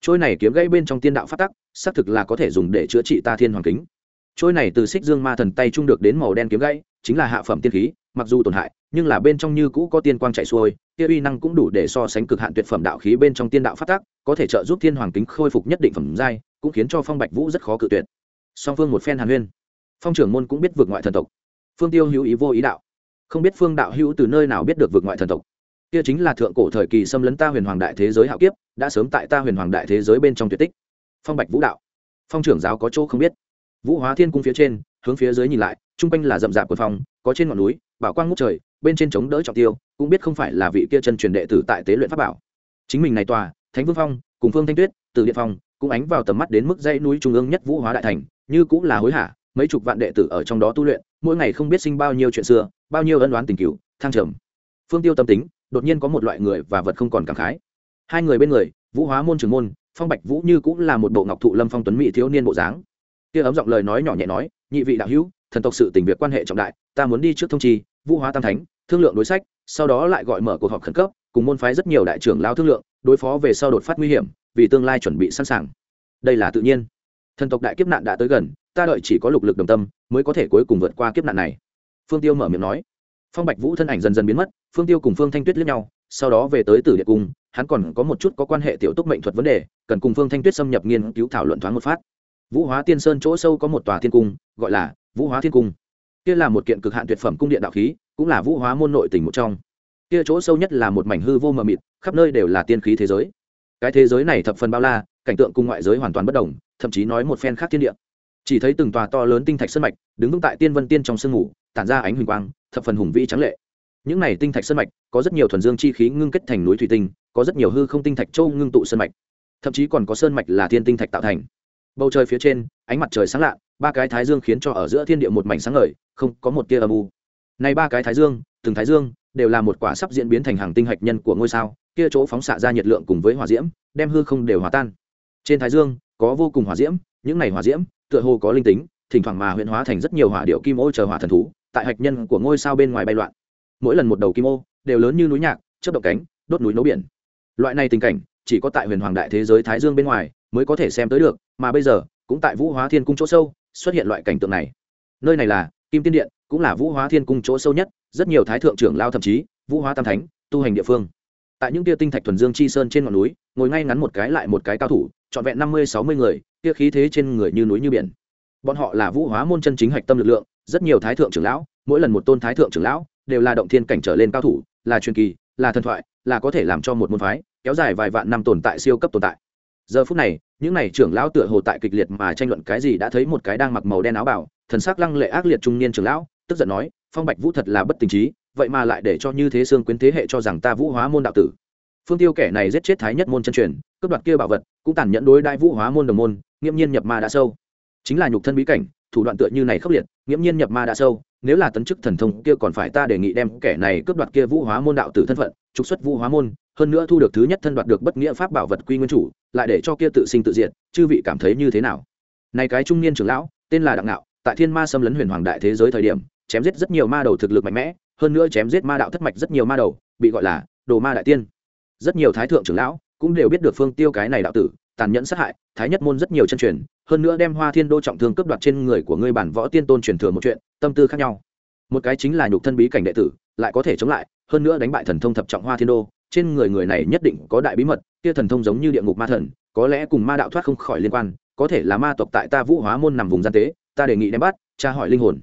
Trôi này kiếm gãy bên trong tiên đạo phát tắc, xác thực là có thể dùng để chữa trị ta thiên hoàng kính. Trôi này từ xích dương ma thần tay trung được đến màu đen kiếm gãy, chính là hạ phẩm tiên khí, mặc dù tổn hại nhưng là bên trong như cũ có tiên quang chạy xuôi, kia uy năng cũng đủ để so sánh cực hạn tuyệt phẩm đạo khí bên trong tiên đạo phát tác, có thể trợ giúp thiên hoàng kính khôi phục nhất định phẩm giai, cũng khiến cho phong bạch vũ rất khó cự tuyệt. Song phương một phen hàn huyên, phong trưởng môn cũng biết vượt ngoại thần tộc. Phương tiêu hữu ý vô ý đạo, không biết phương đạo hữu từ nơi nào biết được vượt ngoại thần tộc. Kia chính là thượng cổ thời kỳ xâm lấn ta huyền hoàng đại thế giới hạo kiếp, đã sớm tại ta huyền hoàng đại thế giới bên trong tuyệt tích. Phong bạch vũ đạo, phong trưởng giáo có chỗ không biết. Vũ hóa thiên cung phía trên, hướng phía dưới nhìn lại, chung quanh là rậm rạp quần phong có trên ngọn núi, bảo quang ngút trời bên trên chống đỡ trọng tiêu, cũng biết không phải là vị kia chân truyền đệ tử tại tế luyện pháp bảo. Chính mình này tòa, thánh vương phong, cùng phương thanh tuyết, từ điện phong, cũng ánh vào tầm mắt đến mức dãy núi trung ương nhất vũ hóa đại thành, như cũng là hối hả, mấy chục vạn đệ tử ở trong đó tu luyện, mỗi ngày không biết sinh bao nhiêu chuyện xưa, bao nhiêu ân đoán tình cựu thăng trầm. Phương tiêu tâm tính, đột nhiên có một loại người và vật không còn cảm khái. Hai người bên người, vũ hóa môn trưởng môn, phong bạch vũ như cũng là một bộ ngọc thụ lâm phong tuấn mỹ thiếu niên bộ dáng. Kia ấm giọng lời nói nhỏ nhẹ nói, nhị vị đạo hữu, thần tộc sự tình việc quan hệ trọng đại, ta muốn đi trước thông chi vũ hóa tam thánh, thương lượng đối sách, sau đó lại gọi mở cuộc họp khẩn cấp, cùng môn phái rất nhiều đại trưởng lao thương lượng, đối phó về sau đột phát nguy hiểm, vì tương lai chuẩn bị sẵn sàng. Đây là tự nhiên. Thần tộc đại kiếp nạn đã tới gần, ta đợi chỉ có lục lực đồng tâm, mới có thể cuối cùng vượt qua kiếp nạn này. Phương tiêu mở miệng nói. Phong bạch vũ thân ảnh dần dần biến mất, phương tiêu cùng phương thanh tuyết liếc nhau, sau đó về tới tử địa cung, hắn còn có một chút có quan hệ tiểu túc mệnh thuật vấn đề, cần cùng phương thanh tuyết xâm nhập nghiên cứu thảo luận thoáng một phát. Vũ hóa tiên sơn chỗ sâu có một tòa thiên cung, gọi là vũ hóa thiên cung kia là một kiện cực hạn tuyệt phẩm cung điện đạo khí, cũng là vũ hóa môn nội tỉnh một trong. Kia chỗ sâu nhất là một mảnh hư vô mờ mịt, khắp nơi đều là tiên khí thế giới. Cái thế giới này thập phần bao la, cảnh tượng cùng ngoại giới hoàn toàn bất đồng, thậm chí nói một phen khác thiên địa. Chỉ thấy từng tòa to lớn tinh thạch sơn mạch, đứng vững tại tiên vân tiên trong sương ngủ tản ra ánh huỳnh quang, thập phần hùng vĩ trắng lệ. Những này tinh thạch sơn mạch, có rất nhiều thuần dương chi khí ngưng kết thành núi thủy tinh, có rất nhiều hư không tinh thạch châu ngưng tụ sơn mạch. Thậm chí còn có sơn mạch là thiên tinh thạch tạo thành bầu trời phía trên, ánh mặt trời sáng lạ, ba cái thái dương khiến cho ở giữa thiên địa một mảnh sáng ngời, không có một tia âm u. Này ba cái thái dương, từng thái dương, đều là một quả sắp diễn biến thành hàng tinh hạch nhân của ngôi sao, kia chỗ phóng xạ ra nhiệt lượng cùng với hỏa diễm, đem hư không đều hòa tan. Trên thái dương, có vô cùng hỏa diễm, những này hỏa diễm, tựa hồ có linh tính, thỉnh thoảng mà huyện hóa thành rất nhiều hỏa điệu kim ô chờ hỏa thần thú, tại hạch nhân của ngôi sao bên ngoài bay loạn. Mỗi lần một đầu kim ô, đều lớn như núi nhạc, chớp động cánh, đốt núi nấu biển. Loại này tình cảnh, chỉ có tại huyền hoàng đại thế giới thái dương bên ngoài mới có thể xem tới được, mà bây giờ, cũng tại vũ hóa thiên cung chỗ sâu, xuất hiện loại cảnh tượng này. Nơi này là, kim tiên điện, cũng là vũ hóa thiên cung chỗ sâu nhất, rất nhiều thái thượng trưởng lao thậm chí, vũ hóa tam thánh, tu hành địa phương. Tại những tia tinh thạch thuần dương chi sơn trên ngọn núi, ngồi ngay ngắn một cái lại một cái cao thủ, trọn vẹn năm mươi, sáu mươi người, tia khí thế trên người như núi như biển. Bọn họ là vũ hóa môn chân chính hạch tâm lực lượng, rất nhiều thái thượng trưởng lão, mỗi lần một tôn thái thượng trưởng lão, đều là động thiên cảnh trở lên cao thủ, là truyền kỳ, là thần thoại, là có thể làm cho một môn phái, kéo dài vài vạn năm tồn tại siêu cấp tồn tại. Giờ phút này những này trưởng lão tựa hồ tại kịch liệt mà tranh luận cái gì đã thấy một cái đang mặc màu đen áo bảo thần sắc lăng lệ ác liệt trung niên trưởng lão, tức giận nói, phong bạch vũ thật là bất tình trí, vậy mà lại để cho như thế xương quyến thế hệ cho rằng ta vũ hóa môn đạo tử. Phương tiêu kẻ này giết chết thái nhất môn chân truyền, cướp đoạt kia bảo vật, cũng tàn nhẫn đối đại vũ hóa môn đồng môn nghiễm nhiên nhập ma đã sâu. Chính là nhục thân bí cảnh thủ đoạn tựa như này khốc liệt, nghiễm nhiên nhập ma đã sâu, nếu là tấn chức thần thông kia còn phải ta đề nghị đem kẻ này cướp đoạt kia vũ hóa môn đạo tử thân phận, trục xuất vũ hóa môn, hơn nữa thu được thứ nhất thân đoạt được bất nghĩa pháp bảo vật quy nguyên chủ, lại để cho kia tự sinh tự diệt, chư vị cảm thấy như thế nào? Này cái trung niên trưởng lão, tên là đặng ngạo, tại thiên ma xâm lấn huyền hoàng đại thế giới thời điểm, chém giết rất nhiều ma đầu thực lực mạnh mẽ, hơn nữa chém giết ma đạo thất mạch rất nhiều ma đầu, bị gọi là đồ ma đại tiên. Rất nhiều thái thượng trưởng lão cũng đều biết được phương tiêu cái này đạo tử tàn nhẫn sát hại, thái nhất môn rất nhiều chân truyền, hơn nữa đem hoa thiên đô trọng thương cướp đoạt trên người của ngươi bản võ tiên tôn truyền thừa một chuyện, tâm tư khác nhau. Một cái chính là nhục thân bí cảnh đệ tử, lại có thể chống lại, hơn nữa đánh bại thần thông thập trọng hoa thiên đô, trên người người này nhất định có đại bí mật, kia thần thông giống như địa ngục ma thần, có lẽ cùng ma đạo thoát không khỏi liên quan, có thể là ma tộc tại ta vũ hóa môn nằm vùng gian tế, ta đề nghị đem bắt, tra hỏi linh hồn.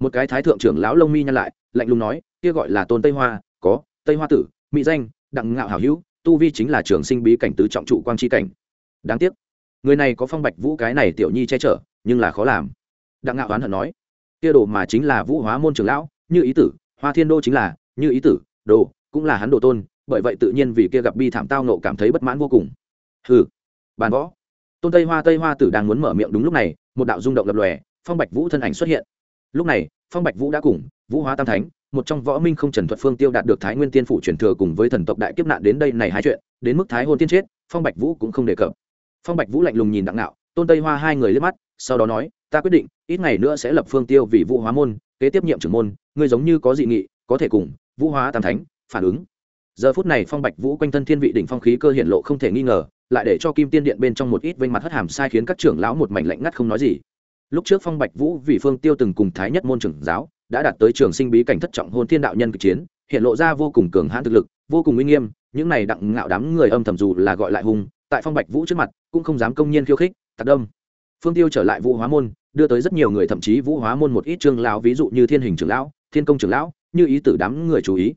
Một cái thái thượng trưởng lão lông mi nhăn lại, lạnh lùng nói, kia gọi là tôn tây hoa, có, tây hoa tử, mỹ danh, đặng ngạo hảo hữu, tu vi chính là trường sinh bí cảnh tứ trọng trụ quang chi cảnh đáng tiếc. Người này có phong bạch vũ cái này tiểu nhi che chở, nhưng là khó làm. Đặng ngạo oán hận nói, kia đồ mà chính là vũ hóa môn trưởng lão, như ý tử, hoa thiên đô chính là, như ý tử, đồ, cũng là hắn đồ tôn, bởi vậy tự nhiên vì kia gặp bi thảm tao nộ cảm thấy bất mãn vô cùng. Hừ, bàn võ. Tôn tây hoa tây hoa tử đang muốn mở miệng đúng lúc này, một đạo rung động lập lòe, phong bạch vũ thân ảnh xuất hiện. Lúc này, phong bạch vũ đã cùng vũ hóa tam thánh, một trong võ minh không trần thuật phương tiêu đạt được thái nguyên tiên phủ truyền thừa cùng với thần tộc đại kiếp nạn đến đây này hai chuyện, đến mức thái hôn tiên chết, phong bạch vũ cũng không đề cập phong bạch vũ lạnh lùng nhìn đặng nạo, tôn tây hoa hai người liếc mắt, sau đó nói, ta quyết định, ít ngày nữa sẽ lập phương tiêu vì vũ hóa môn, kế tiếp nhiệm trưởng môn, ngươi giống như có dị nghị, có thể cùng vũ hóa tam thánh phản ứng. Giờ phút này phong bạch vũ quanh thân thiên vị đỉnh phong khí cơ hiện lộ không thể nghi ngờ, lại để cho kim tiên điện bên trong một ít vênh mặt hất hàm sai khiến các trưởng lão một mảnh lạnh ngắt không nói gì. Lúc trước phong bạch vũ vì phương tiêu từng cùng thái nhất môn trưởng giáo, đã đạt tới trường sinh bí cảnh thất trọng hôn thiên đạo nhân cực chiến, hiện lộ ra vô cùng cường hãn thực lực, vô cùng uy nghiêm, những này đặng ngạo đám người âm thầm dù là gọi lại hung, tại phong bạch vũ trước mặt cũng không dám công nhiên khiêu khích, tạc đông phương tiêu trở lại vũ hóa môn, đưa tới rất nhiều người, thậm chí vũ hóa môn một ít trương lão, ví dụ như thiên hình trưởng lão, thiên công trưởng lão, như ý tử đám người chú ý.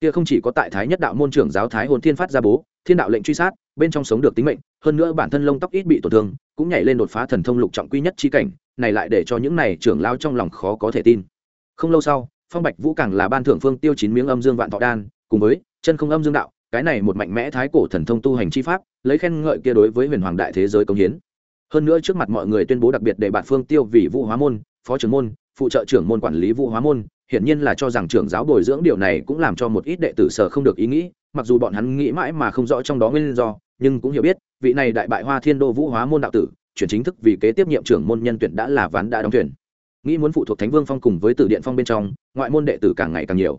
Kia không chỉ có tại thái nhất đạo môn trưởng giáo thái hồn thiên phát ra bố, thiên đạo lệnh truy sát, bên trong sống được tính mệnh, hơn nữa bản thân lông tóc ít bị tổn thương, cũng nhảy lên đột phá thần thông lục trọng quy nhất chi cảnh, này lại để cho những này trưởng lao trong lòng khó có thể tin. Không lâu sau, phong bạch vũ càng là ban thưởng phương tiêu chín miếng âm dương vạn thọ đan, cùng với chân không âm dương đạo cái này một mạnh mẽ thái cổ thần thông tu hành chi pháp, lấy khen ngợi kia đối với huyền hoàng đại thế giới công hiến. Hơn nữa trước mặt mọi người tuyên bố đặc biệt để bạn phương tiêu vì vũ hóa môn, phó trưởng môn, phụ trợ trưởng môn quản lý vũ hóa môn, hiển nhiên là cho rằng trưởng giáo bồi dưỡng điều này cũng làm cho một ít đệ tử sở không được ý nghĩ, mặc dù bọn hắn nghĩ mãi mà không rõ trong đó nguyên do, nhưng cũng hiểu biết, vị này đại bại hoa thiên đô vũ hóa môn đạo tử, chuyển chính thức vì kế tiếp nhiệm trưởng môn nhân tuyển đã là ván đã đóng thuyền nghĩ muốn phụ thuộc thánh vương phong cùng với tử điện phong bên trong, ngoại môn đệ tử càng ngày càng nhiều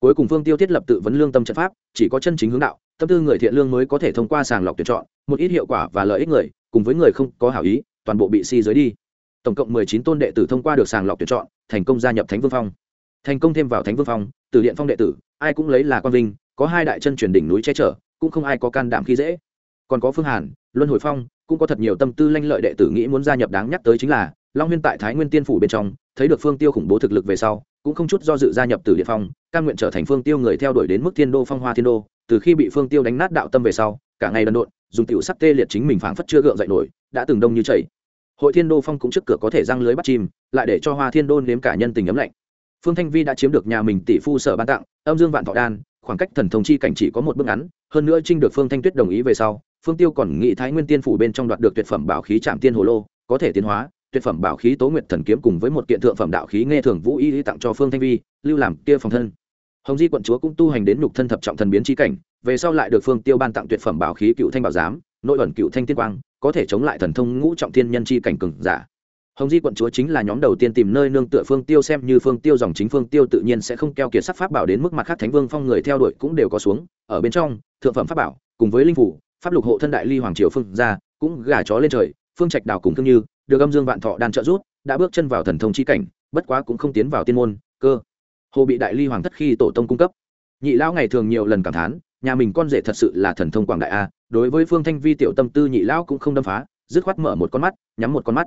cuối cùng phương tiêu thiết lập tự vấn lương tâm trận pháp, chỉ có chân chính hướng đạo, tâm tư người thiện lương mới có thể thông qua sàng lọc tuyển chọn, một ít hiệu quả và lợi ích người, cùng với người không có hảo ý, toàn bộ bị si giới đi. Tổng cộng mười chín tôn đệ tử thông qua được sàng lọc tuyển chọn, thành công gia nhập thánh vương phong. Thành công thêm vào thánh vương phong, từ điện phong đệ tử, ai cũng lấy là quan vinh, có hai đại chân truyền đỉnh núi che chở, cũng không ai có can đảm khi dễ. Còn có phương hàn, luân hồi phong, cũng có thật nhiều tâm tư lanh lợi đệ tử nghĩ muốn gia nhập đáng nhắc tới chính là, long huyên tại thái nguyên tiên phủ bên trong, thấy được phương tiêu khủng bố thực lực về sau cũng không chút do dự gia nhập từ địa phong căn nguyện trở thành phương tiêu người theo đuổi đến mức thiên đô, phong hoa thiên đô. Từ khi bị phương tiêu đánh nát đạo tâm về sau, cả ngày đần độn, dùng tiểu sắc tê liệt chính mình phảng phất chưa gượng dậy nổi, đã từng đông như chảy. Hội thiên đô phong cũng trước cửa có thể răng lưới bắt chim, lại để cho hoa thiên đô nếm cả nhân tình ấm lạnh. Phương thanh vi đã chiếm được nhà mình tỷ phu sở ban tặng, âm dương vạn thọ đan, khoảng cách thần thông chi cảnh chỉ có một bước ngắn, hơn nữa trinh được phương thanh tuyết đồng ý về sau, phương tiêu còn nghĩ thái nguyên tiên phủ bên trong đoạt được tuyệt phẩm bảo khí trạm tiên hồ lô, có thể tiến hóa tuyệt phẩm bảo khí tố nguyệt thần kiếm cùng với một kiện thượng phẩm đạo khí nghe thường vũ y tặng cho phương thanh vi, lưu làm kia phòng thân. Hồng di quận chúa cũng tu hành đến nhục thân thập trọng thần biến chi cảnh, về sau lại được phương tiêu ban tặng tuyệt phẩm bảo khí cựu thanh bảo giám, nội ẩn cựu thanh tiên quang, có thể chống lại thần thông ngũ trọng thiên nhân chi cảnh cường giả. Hồng di quận chúa chính là nhóm đầu tiên tìm nơi nương tựa phương tiêu xem như phương tiêu dòng chính phương tiêu tự nhiên sẽ không keo kiệt sắc pháp bảo đến mức mặt khác thánh vương phong người theo đuổi cũng đều có xuống, ở bên trong, thượng phẩm pháp bảo, cùng với linh phủ, pháp lục hộ thân đại ly hoàng triều phương ra, cũng gà chó lên trời, phương trạch đào cùng thương như được âm dương vạn thọ đan trợ rút đã bước chân vào thần thông chi cảnh, bất quá cũng không tiến vào tiên môn, cơ. Hồ bị đại ly hoàng thất khi tổ tông cung cấp. Nhị lão ngày thường nhiều lần cảm thán, nhà mình con rể thật sự là thần thông quảng đại a, đối với phương thanh vi tiểu tâm tư nhị lão cũng không đâm phá, dứt khoát mở một con mắt, nhắm một con mắt.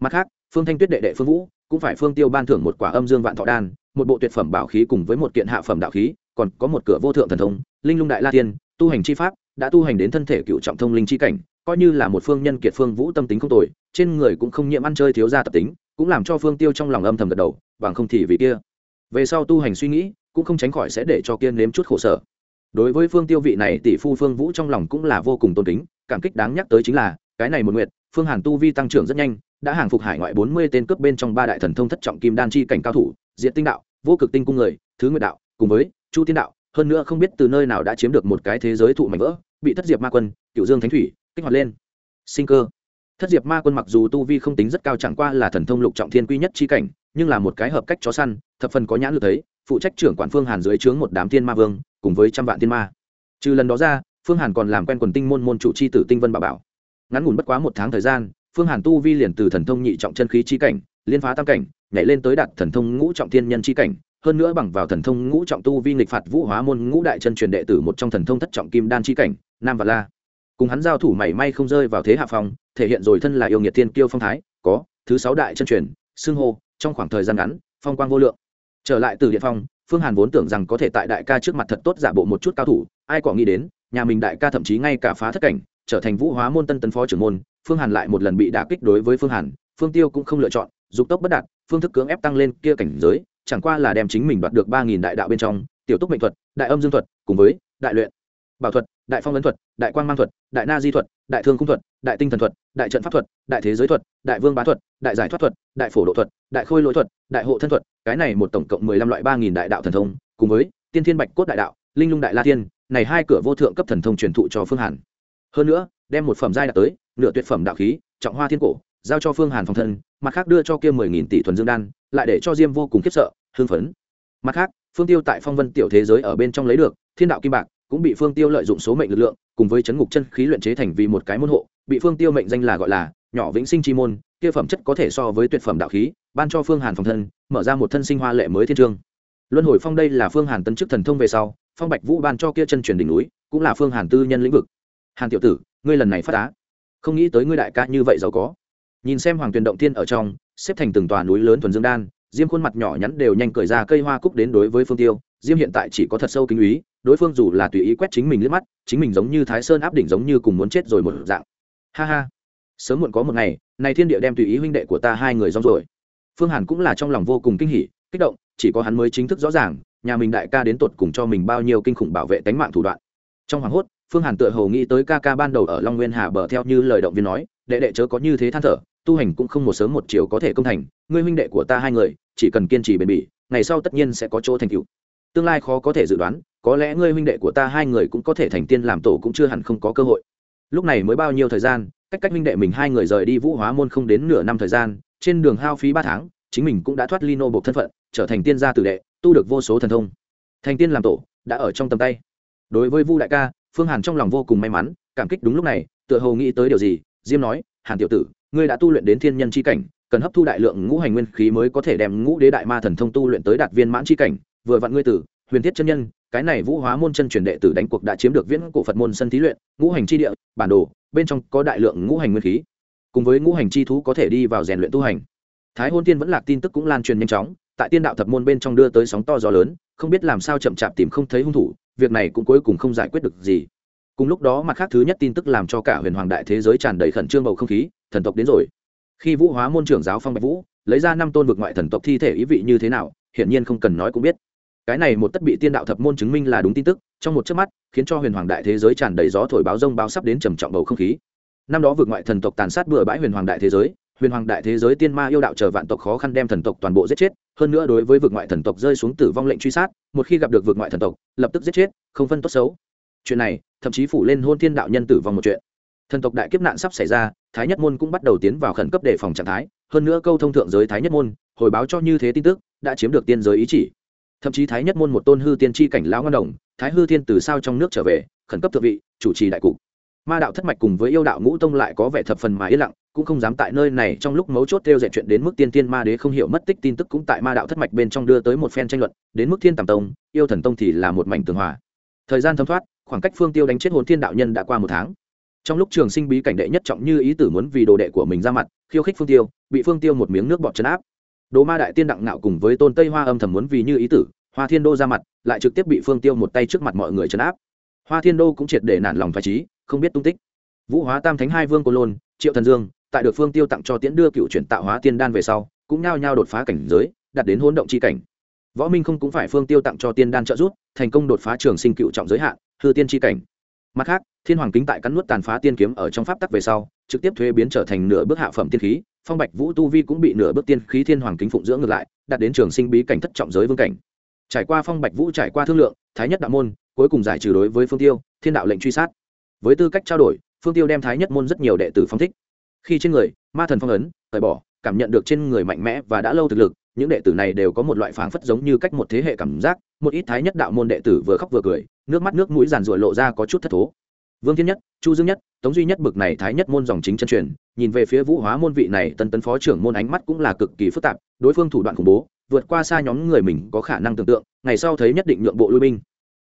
Mặt khác, phương thanh tuyết đệ đệ phương vũ, cũng phải phương tiêu ban thưởng một quả âm dương vạn thọ đan, một bộ tuyệt phẩm bảo khí cùng với một kiện hạ phẩm đạo khí, còn có một cửa vô thượng thần thông, linh lung đại la tiên, tu hành chi pháp, đã tu hành đến thân thể cựu trọng thông linh chi cảnh coi như là một phương nhân kiệt phương vũ tâm tính không tồi, trên người cũng không nhiễm ăn chơi thiếu ra tập tính, cũng làm cho phương tiêu trong lòng âm thầm gật đầu, bằng không thì vì kia. Về sau tu hành suy nghĩ, cũng không tránh khỏi sẽ để cho kiên nếm chút khổ sở. Đối với phương tiêu vị này, tỷ phu phương vũ trong lòng cũng là vô cùng tôn kính, cảm kích đáng nhắc tới chính là, cái này một nguyệt, phương hàn tu vi tăng trưởng rất nhanh, đã hàng phục hải ngoại bốn mươi tên cướp bên trong ba đại thần thông thất trọng kim đan chi cảnh cao thủ diện tinh đạo, vô cực tinh cung người, thứ nguyệt đạo, cùng với chu tiên đạo, hơn nữa không biết từ nơi nào đã chiếm được một cái thế giới thụ mạnh vỡ, bị thất diệp ma quân cựu dương thánh thủy kích hoạt lên. Sinh cơ. Thất diệp ma quân mặc dù tu vi không tính rất cao chẳng qua là thần thông lục trọng thiên quy nhất chi cảnh, nhưng là một cái hợp cách chó săn, thập phần có nhãn lực thấy, phụ trách trưởng quản phương hàn dưới trướng một đám thiên ma vương, cùng với trăm vạn thiên ma. Trừ lần đó ra, phương hàn còn làm quen quần tinh môn môn chủ c h i tử tinh vân bà bảo. Ngắn ngủn bất quá một tháng thời gian, phương hàn tu vi liền từ thần thông nhị trọng chân khí chi cảnh, liên phá tam cảnh, nhảy lên tới đạt thần thông ngũ trọng thiên nhân chi cảnh, hơn nữa bằng vào thần thông ngũ trọng tu vi nghịch phạt vũ hóa môn ngũ đại chân truyền đệ tử một trong thần thông thất trọng kim đan chi cảnh, nam và la cùng hắn giao thủ mảy may không rơi vào thế hạ phong, thể hiện rồi thân là yêu nghiệt thiên kiêu phong thái, có, thứ sáu đại chân truyền, xưng hô, trong khoảng thời gian ngắn, phong quang vô lượng. Trở lại từ điện phong, phương hàn vốn tưởng rằng có thể tại đại ca trước mặt thật tốt giả bộ một chút cao thủ, ai có nghĩ đến, nhà mình đại ca thậm chí ngay cả phá thất cảnh, trở thành vũ hóa môn tân tân phó trưởng môn, phương hàn lại một lần bị đả kích đối với phương hàn, phương tiêu cũng không lựa chọn, dục tốc bất đạt, phương thức cưỡng ép tăng lên kia cảnh giới, chẳng qua là đem chính mình đoạt được ba nghìn đại đạo bên trong, tiểu túc mệnh thuật, đại âm dương thuật, cùng với đại luyện, bảo thuật đại phong ấn thuật đại quang mang thuật đại na di thuật đại thương cung thuật đại tinh thần thuật đại trận pháp thuật đại thế giới thuật đại vương bá thuật đại giải thoát thuật đại phổ độ thuật đại khôi lỗi thuật đại hộ thân thuật cái này một tổng cộng mười lăm loại ba nghìn đại đạo thần thông cùng với tiên thiên bạch cốt đại đạo linh lung đại la tiên này hai cửa vô thượng cấp thần thông truyền thụ cho phương hàn hơn nữa đem một phẩm giai đạt tới nửa tuyệt phẩm đạo khí trọng hoa thiên cổ giao cho phương hàn phòng thân mặt khác đưa cho kia mười nghìn tỷ thuần dương đan lại để cho diêm vô cùng khiếp sợ hưng phấn mặt khác phương tiêu tại phong vân tiểu thế giới ở bên trong lấy được thiên đạo kim bạc cũng bị phương tiêu lợi dụng số mệnh lực lượng, cùng với chấn ngục chân khí luyện chế thành vì một cái môn hộ, bị phương tiêu mệnh danh là gọi là nhỏ vĩnh sinh chi môn, kia phẩm chất có thể so với tuyệt phẩm đạo khí, ban cho phương hàn phòng thân, mở ra một thân sinh hoa lệ mới thiên trương. Luân hồi phong đây là phương hàn tân chức thần thông về sau, phong bạch vũ ban cho kia chân truyền đỉnh núi, cũng là phương hàn tư nhân lĩnh vực. Hàn tiểu tử, ngươi lần này phát á. Không nghĩ tới ngươi đại ca như vậy giàu có. Nhìn xem hoàng tuyền động thiên ở trong, xếp thành từng tòa núi lớn thuần dương đan, diêm khuôn mặt nhỏ nhắn đều nhanh cởi ra cây hoa cúc đến đối với phương tiêu diêm hiện tại chỉ có thật sâu kinh úy đối phương dù là tùy ý quét chính mình liếc mắt, chính mình giống như thái sơn áp đỉnh giống như cùng muốn chết rồi một dạng. Ha ha. Sớm muộn có một ngày, này thiên địa đem tùy ý huynh đệ của ta hai người rong rồi. Phương hàn cũng là trong lòng vô cùng kinh hỉ, kích động, chỉ có hắn mới chính thức rõ ràng, nhà mình đại ca đến tột cùng cho mình bao nhiêu kinh khủng bảo vệ tánh mạng thủ đoạn. Trong hoàng hốt, phương hàn tựa hồ nghĩ tới ca ca ban đầu ở long nguyên hà bờ theo như lời động viên nói, đệ đệ chớ có như thế than thở, tu hành cũng không một sớm một chiều có thể công thành, ngươi huynh đệ của ta hai người, chỉ cần kiên trì bền bỉ, ngày sau tất nhiên sẽ có chỗ thành tựu tương lai khó có thể dự đoán, có lẽ ngươi huynh đệ của ta hai người cũng có thể thành tiên làm tổ cũng chưa hẳn không có cơ hội. Lúc này mới bao nhiêu thời gian, cách cách huynh đệ mình hai người rời đi vũ hóa môn không đến nửa năm thời gian, trên đường hao phí ba tháng, chính mình cũng đã thoát ly nô bộc thân phận, trở thành tiên gia tử đệ, tu được vô số thần thông. Thành tiên làm tổ, đã ở trong tầm tay. Đối với vu đại ca, phương hàn trong lòng vô cùng may mắn, cảm kích đúng lúc này, tựa hồ nghĩ tới điều gì, diêm nói, hàn tiểu tử, ngươi đã tu luyện đến thiên nhân c h i cảnh, cần hấp thu đại lượng ngũ hành nguyên khí mới có thể đem ngũ đế đại ma thần thông tu luyện tới đạt viên mãn c h i cảnh vừa vặn ngươi tử, huyền thiết chân nhân, cái này vũ hóa môn chân truyền đệ tử đánh cuộc đã chiếm được viễn cổ phật môn sân thí luyện, ngũ hành chi địa, bản đồ, bên trong có đại lượng ngũ hành nguyên khí. Cùng với ngũ hành chi thú có thể đi vào rèn luyện tu hành. Thái hôn tiên vẫn lạc tin tức cũng lan truyền nhanh chóng, tại tiên đạo thập môn bên trong đưa tới sóng to gió lớn, không biết làm sao chậm chạp tìm không thấy hung thủ, việc này cũng cuối cùng không giải quyết được gì. Cùng lúc đó mặt khác thứ nhất tin tức làm cho cả huyền hoàng đại thế giới tràn đầy khẩn trương bầu không khí, thần tộc đến rồi. Khi vũ hóa môn trưởng giáo phong bạch vũ, lấy ra năm tôn vực ngoại thần tộc thi thể ý vị như thế nào, hiển nhiên không cần nói cũng biết cái này một tất bị tiên đạo thập môn chứng minh là đúng tin tức, trong một chớp mắt, khiến cho huyền hoàng đại thế giới tràn đầy gió thổi báo rông báo sắp đến trầm trọng bầu không khí. Năm đó vượt ngoại thần tộc tàn sát bừa bãi huyền hoàng đại thế giới, huyền hoàng đại thế giới tiên ma yêu đạo chờ vạn tộc khó khăn đem thần tộc toàn bộ giết chết, hơn nữa đối với vượt ngoại thần tộc rơi xuống tử vong lệnh truy sát, một khi gặp được vượt ngoại thần tộc, lập tức giết chết, không phân tốt xấu. Chuyện này, thậm chí phủ lên hôn thiên đạo nhân tử vong một chuyện. Thần tộc đại kiếp nạn sắp xảy ra, thái nhất môn cũng bắt đầu tiến vào khẩn cấp để phòng trạng thái, hơn nữa câu thông thượng giới thái nhất môn, hồi báo cho như thế tin tức, đã chiếm được tiên giới ý chỉ thậm chí thái nhất môn một tôn hư tiên tri cảnh lão ngân đồng, thái hư tiên từ sao trong nước trở về, khẩn cấp thượng vị, chủ trì đại cục. Ma đạo thất mạch cùng với yêu đạo ngũ tông lại có vẻ thập phần mà yên lặng, cũng không dám tại nơi này trong lúc mấu chốt theo dệt chuyện đến mức tiên tiên ma đế không hiểu mất tích tin tức cũng tại ma đạo thất mạch bên trong đưa tới một phen tranh luận, đến mức thiên tàm tông, yêu thần tông thì là một mảnh tường hòa. Thời gian thấm thoát, khoảng cách phương tiêu đánh chết hồn thiên đạo nhân đã qua một tháng. Trong lúc trường sinh bí cảnh đệ nhất trọng như ý tử muốn vì đồ đệ của mình ra mặt, khiêu khích phương tiêu, bị phương tiêu một miếng nước bọt chấn áp đồ ma đại tiên đặng ngạo cùng với tôn tây hoa âm thầm muốn vì như ý tử, hoa thiên đô ra mặt, lại trực tiếp bị phương tiêu một tay trước mặt mọi người chấn áp. Hoa thiên đô cũng triệt để nản lòng phải trí, không biết tung tích. Vũ hóa tam thánh hai vương cô lôn, triệu thần dương, tại được phương tiêu tặng cho tiễn đưa cựu chuyển tạo hóa tiên đan về sau, cũng nhao nhao đột phá cảnh giới, đạt đến hỗn động chi cảnh. Võ minh không cũng phải phương tiêu tặng cho tiên đan trợ giúp, thành công đột phá trường sinh cựu trọng giới hạn, hư tiên chi cảnh. Mặt khác, thiên hoàng kính tại cắn nuốt tàn phá tiên kiếm ở trong pháp tắc về sau, trực tiếp thuế biến trở thành nửa bước hạ phẩm tiên khí phong bạch vũ tu vi cũng bị nửa bước tiên khí thiên hoàng kính phụng dưỡng ngược lại, đạt đến trường sinh bí cảnh thất trọng giới vương cảnh. Trải qua phong bạch vũ trải qua thương lượng, thái nhất đạo môn cuối cùng giải trừ đối với phương tiêu, thiên đạo lệnh truy sát. Với tư cách trao đổi, phương tiêu đem thái nhất môn rất nhiều đệ tử phong thích. Khi trên người, ma thần phong ấn, cởi bỏ, cảm nhận được trên người mạnh mẽ và đã lâu thực lực, những đệ tử này đều có một loại phảng phất giống như cách một thế hệ cảm giác, một ít thái nhất đạo môn đệ tử vừa khóc vừa cười, nước mắt nước mũi giàn ruồi lộ ra có chút thất thố vương thiên nhất, chu dương nhất, tống duy nhất bực này thái nhất môn dòng chính chân truyền, nhìn về phía vũ hóa môn vị này tân tấn phó trưởng môn ánh mắt cũng là cực kỳ phức tạp, đối phương thủ đoạn khủng bố, vượt qua xa nhóm người mình có khả năng tưởng tượng, ngày sau thấy nhất định nhượng bộ lui binh.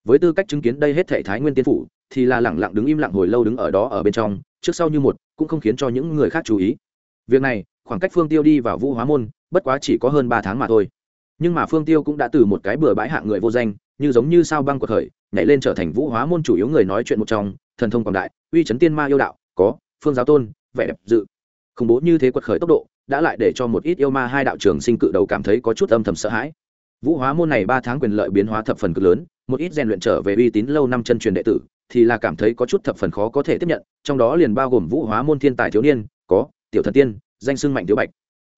Với tư cách chứng kiến đây hết thể thái nguyên tiên phủ, thì là lẳng lặng đứng im lặng hồi lâu đứng ở đó ở bên trong, trước sau như một, cũng không khiến cho những người khác chú ý. Việc này, khoảng cách phương tiêu đi vào vũ hóa môn, bất quá chỉ có hơn ba tháng mà thôi. Nhưng mà phương tiêu cũng đã từ một cái bừa bãi hạng người vô danh, như giống như sao băng của thời, nhảy lên trở thành vũ hóa môn chủ yếu người nói chuyện một trong thần thông quảng đại, uy chấn tiên ma yêu đạo, có, phương giáo tôn, vẻ đẹp dự. Khủng bố như thế quật khởi tốc độ, đã lại để cho một ít yêu ma hai đạo trường sinh cự đầu cảm thấy có chút âm thầm sợ hãi. Vũ hóa môn này ba tháng quyền lợi biến hóa thập phần cực lớn, một ít rèn luyện trở về uy tín lâu năm chân truyền đệ tử, thì là cảm thấy có chút thập phần khó có thể tiếp nhận, trong đó liền bao gồm vũ hóa môn thiên tài thiếu niên, có, tiểu thần tiên, danh xưng mạnh thiếu bạch.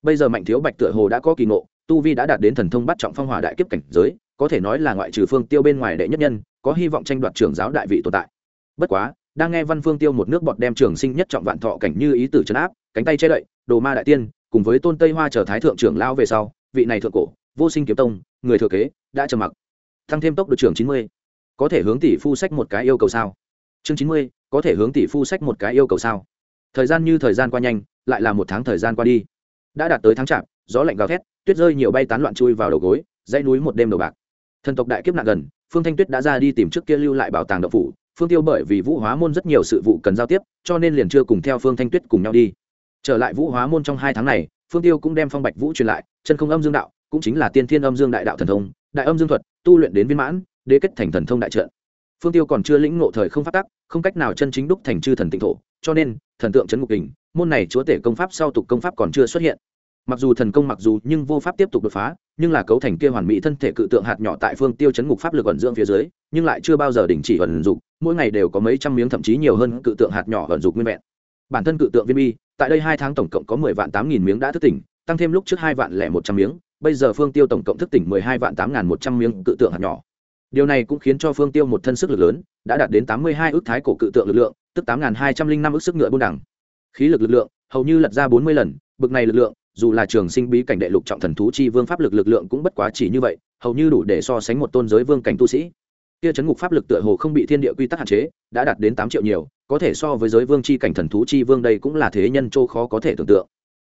Bây giờ mạnh thiếu bạch tựa hồ đã có kỳ ngộ, tu vi đã đạt đến thần thông bắt trọng phong hỏa đại kiếp cảnh giới, có thể nói là ngoại trừ phương tiêu bên ngoài đệ nhất nhân, có hy vọng tranh đoạt trưởng giáo đại vị tồn tại bất quá, đang nghe văn phương tiêu một nước bọt đem trường sinh nhất trọng vạn thọ cảnh như ý tử trấn áp, cánh tay che đậy, đồ ma đại tiên, cùng với tôn tây hoa trở thái thượng trưởng lao về sau, vị này thượng cổ, vô sinh kiếm tông, người thừa kế, đã trầm mặc. Thăng thêm tốc độ trưởng chín mươi. Có thể hướng tỷ phu sách một cái yêu cầu sao? Chương chín mươi, có thể hướng tỷ phu sách một cái yêu cầu sao? Thời gian như thời gian qua nhanh, lại là một tháng thời gian qua đi. Đã đạt tới tháng chạp, gió lạnh gào thét, tuyết rơi nhiều bay tán loạn chui vào đầu gối, dãy núi một đêm đầu bạc. Thần tộc đại kiếp nạn gần, phương thanh tuyết đã ra đi tìm trước kia lưu lại bảo tàng đậu phủ phương tiêu bởi vì vũ hóa môn rất nhiều sự vụ cần giao tiếp, cho nên liền chưa cùng theo phương thanh tuyết cùng nhau đi. Trở lại vũ hóa môn trong hai tháng này, phương tiêu cũng đem phong bạch vũ truyền lại, chân không âm dương đạo, cũng chính là tiên thiên âm dương đại đạo thần thông, đại âm dương thuật, tu luyện đến viên mãn, đế kết thành thần thông đại trợn phương tiêu còn chưa lĩnh ngộ thời không phát tắc, không cách nào chân chính đúc thành chư thần tịnh thổ, cho nên thần tượng chấn ngục đình môn này chúa tể công pháp sau tục công pháp còn chưa xuất hiện mặc dù thần công mặc dù nhưng vô pháp tiếp tục đột phá, nhưng là cấu thành kia hoàn mỹ thân thể cự tượng hạt nhỏ tại phương tiêu chấn ngục pháp lực ẩn dưỡng phía dưới, nhưng lại chưa bao giờ đình chỉ ẩn dục, mỗi ngày đều có mấy trăm miếng thậm chí nhiều hơn cự tượng hạt nhỏ ẩn dục nguyên vẹn. Bản thân cự tượng viên bi, tại đây hai tháng tổng cộng có mười vạn tám nghìn miếng đã thức tỉnh, tăng thêm lúc trước hai vạn lẻ một trăm miếng, bây giờ phương tiêu tổng cộng thức tỉnh mười hai vạn tám nghìn một trăm miếng cự tượng hạt nhỏ. Điều này cũng khiến cho phương tiêu một thân sức lực lớn, đã đạt đến tám mươi hai ước thái cổ cự tượng lực lượng, tức tám nghìn hai trăm linh năm ước sức ngựa buôn đẳng khí lực lực lượng, hầu như lật ra bốn mươi lần, bực này lực lượng dù là trường sinh bí cảnh đệ lục trọng thần thú chi vương pháp lực lực lượng cũng bất quá chỉ như vậy, hầu như đủ để so sánh một tôn giới vương cảnh tu sĩ. Kia chấn ngục pháp lực tựa hồ không bị thiên địa quy tắc hạn chế, đã đạt đến tám triệu nhiều, có thể so với giới vương chi cảnh thần thú chi vương đây cũng là thế nhân châu khó có thể tưởng tượng.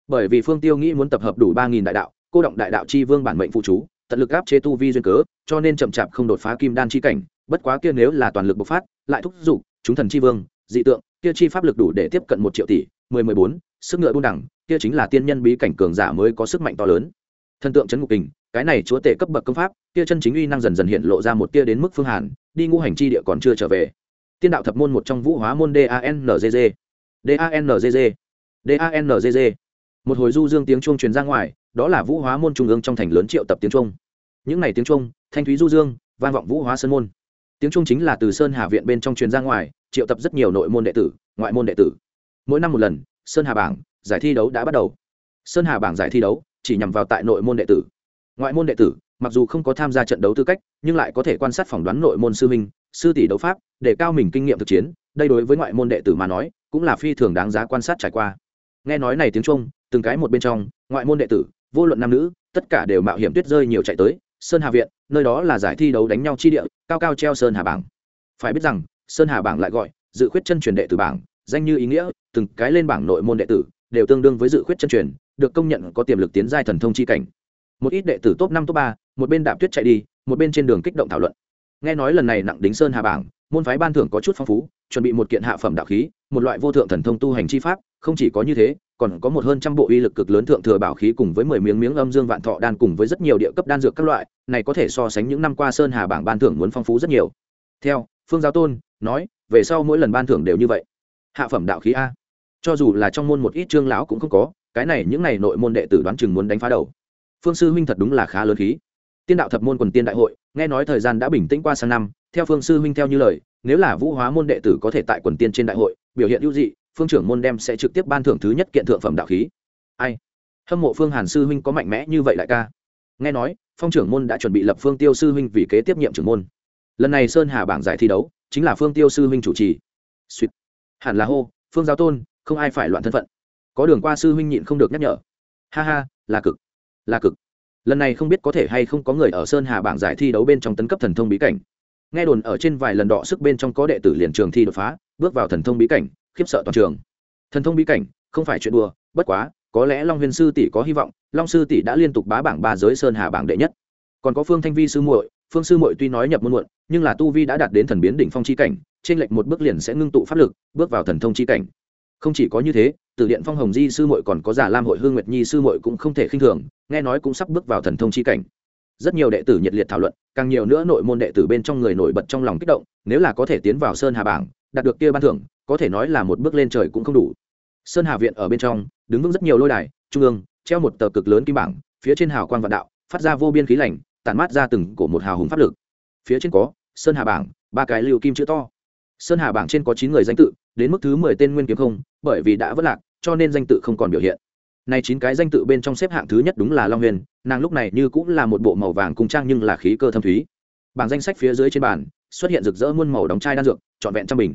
Bởi vì phương tiêu nghĩ muốn tập hợp đủ ba nghìn đại đạo, cô động đại đạo chi vương bản mệnh phụ chú, tận lực áp chế tu vi duyên cớ, cho nên chậm chạp không đột phá kim đan chi cảnh, bất quá kia nếu là toàn lực bộc phát, lại thúc giục chúng thần chi vương, dị tượng, kia chi pháp lực đủ để tiếp cận một triệu tỷ, mười mười bốn, sức ngựa buôn đẳng kia chính là tiên nhân bí cảnh cường giả mới có sức mạnh to lớn. Thần tượng chấn ngục kình, cái này chúa tể cấp bậc công pháp, kia chân chính uy năng dần dần hiện lộ ra một tia đến mức phương hàn, đi ngũ hành chi địa còn chưa trở về. Tiên đạo thập môn một trong vũ hóa môn danzg danzg danzg một hồi du dương tiếng chuông truyền ra ngoài, đó là vũ hóa môn trung ương trong thành lớn triệu tập tiếng trung những này tiếng trung thanh thúy du dương, vang vọng vũ hóa sơn môn. Tiếng trung chính là từ sơn hà viện bên trong truyền ra ngoài, triệu tập rất nhiều nội môn đệ tử, ngoại môn đệ tử. Mỗi năm một lần, sơn hà bảng giải thi đấu đã bắt đầu. Sơn hà bảng giải thi đấu chỉ nhằm vào tại nội môn đệ tử. Ngoại môn đệ tử, mặc dù không có tham gia trận đấu tư cách, nhưng lại có thể quan sát phỏng đoán nội môn sư minh sư tỷ đấu pháp, để cao mình kinh nghiệm thực chiến, đây đối với ngoại môn đệ tử mà nói, cũng là phi thường đáng giá quan sát trải qua. Nghe nói này tiếng trung, từng cái một bên trong, ngoại môn đệ tử, vô luận nam nữ, tất cả đều mạo hiểm tuyết rơi nhiều chạy tới, sơn hà viện, nơi đó là giải thi đấu đánh nhau chi địa, cao cao treo sơn hà bảng. Phải biết rằng, sơn hà bảng lại gọi, dự khuyết chân truyền đệ tử bảng, danh như ý nghĩa, từng cái lên bảng nội môn đệ tử đều tương đương với dự khuyết chân truyền, được công nhận có tiềm lực tiến giai thần thông chi cảnh. Một ít đệ tử top năm, top ba, một bên đạp tuyết chạy đi, một bên trên đường kích động thảo luận. Nghe nói lần này nặng đính sơn hà bảng, môn phái ban thưởng có chút phong phú, chuẩn bị một kiện hạ phẩm đạo khí, một loại vô thượng thần thông tu hành chi pháp, không chỉ có như thế, còn có một hơn trăm bộ uy lực cực lớn thượng thừa bảo khí cùng với mười miếng miếng âm dương vạn thọ đan cùng với rất nhiều địa cấp đan dược các loại, này có thể so sánh những năm qua sơn hà bảng ban thưởng muốn phong phú rất nhiều. Theo, phương giáo tôn nói, về sau mỗi lần ban thưởng đều như vậy. Hạ phẩm đạo khí a cho dù là trong môn một ít trương lão cũng không có, cái này những này nội môn đệ tử đoán chừng muốn đánh phá đầu. Phương sư huynh thật đúng là khá lớn khí. Tiên đạo thập môn quần tiên đại hội, nghe nói thời gian đã bình tĩnh qua sang năm, theo phương sư huynh theo như lời, nếu là vũ hóa môn đệ tử có thể tại quần tiên trên đại hội, biểu hiện ưu dị, phương trưởng môn đem sẽ trực tiếp ban thưởng thứ nhất kiện thượng phẩm đạo khí. Ai? Hâm mộ phương hàn sư huynh có mạnh mẽ như vậy lại ca? Nghe nói, phong trưởng môn đã chuẩn bị lập phương tiêu sư huynh vì kế tiếp nhiệm trưởng môn. Lần này sơn hà bảng giải thi đấu, chính là phương tiêu sư huynh chủ trì. Suýt hẳn là hô, phương giáo tôn không ai phải loạn thân phận. Có đường qua sư huynh nhịn không được nhắc nhở. Ha ha, là cực là cực. Lần này không biết có thể hay không có người ở sơn hà bảng giải thi đấu bên trong tấn cấp thần thông bí cảnh. Nghe đồn ở trên vài lần đọ sức bên trong có đệ tử liền trường thi đột phá, bước vào thần thông bí cảnh, khiếp sợ toàn trường. Thần thông bí cảnh, không phải chuyện đùa, bất quá, có lẽ long huyền sư tỷ có hy vọng, long sư tỷ đã liên tục bá bảng ba giới sơn hà bảng đệ nhất. Còn có phương thanh vi sư muội, phương sư muội tuy nói nhập môn muộn, nhưng là tu vi đã đạt đến thần biến đỉnh phong chi cảnh, trên lệch một bước liền sẽ ngưng tụ pháp lực, bước vào thần thông chi cảnh không chỉ có như thế từ điện phong hồng di sư muội còn có giả lam hội hương nguyệt nhi sư muội cũng không thể khinh thường nghe nói cũng sắp bước vào thần thông chi cảnh. Rất nhiều đệ tử nhiệt liệt thảo luận càng nhiều nữa nội môn đệ tử bên trong người nổi bật trong lòng kích động nếu là có thể tiến vào sơn hà bảng đạt được kia ban thưởng có thể nói là một bước lên trời cũng không đủ. Sơn hà viện ở bên trong đứng vững rất nhiều lôi đài trung ương treo một tờ cực lớn kim bảng phía trên hào quang vạn đạo phát ra vô biên khí lành, tản mát ra từng cổ một hào hùng pháp lực. Phía trên có sơn hà bảng ba cái lưu kim chữ to sơn hà bảng trên có chín người danh tự, đến mức thứ mười tên nguyên kiếm không, bởi vì đã vất lạc, cho nên danh tự không còn biểu hiện. Này chín cái danh tự bên trong xếp hạng thứ nhất đúng là long huyền, nàng lúc này như cũng là một bộ màu vàng cung trang nhưng là khí cơ thâm thúy. Bảng danh sách phía dưới trên bàn, xuất hiện rực rỡ muôn màu đóng chai đan dược, trọn vẹn trăm bình.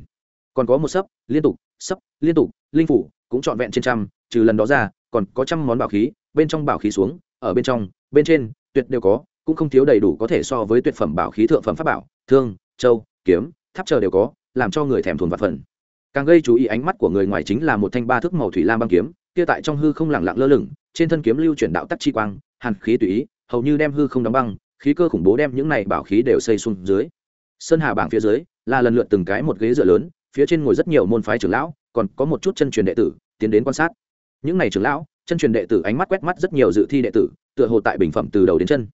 Còn có một sấp, liên tục, sấp, liên tục, linh phủ, cũng trọn vẹn trên trăm, trừ lần đó ra, còn có trăm món bảo khí, bên trong bảo khí xuống, ở bên trong, bên trên, tuyệt đều có, cũng không thiếu đầy đủ có thể so với tuyệt phẩm bảo khí thượng phẩm pháp bảo, thương, châu, kiếm, tháp chờ đều có làm cho người thèm thuồng vật phần càng gây chú ý ánh mắt của người ngoài chính là một thanh ba thước màu thủy lam băng kiếm, kia tại trong hư không lẳng lặng lơ lửng, trên thân kiếm lưu chuyển đạo tắc chi quang, hàn khí tùy ý, hầu như đem hư không đóng băng, khí cơ khủng bố đem những này bảo khí đều xây xuống dưới. Sơn hà bảng phía dưới là lần lượt từng cái một ghế dựa lớn, phía trên ngồi rất nhiều môn phái trưởng lão, còn có một chút chân truyền đệ tử, tiến đến quan sát. Những này trưởng lão, chân truyền đệ tử ánh mắt quét mắt rất nhiều dự thi đệ tử, tựa hồ tại bình phẩm từ đầu đến chân.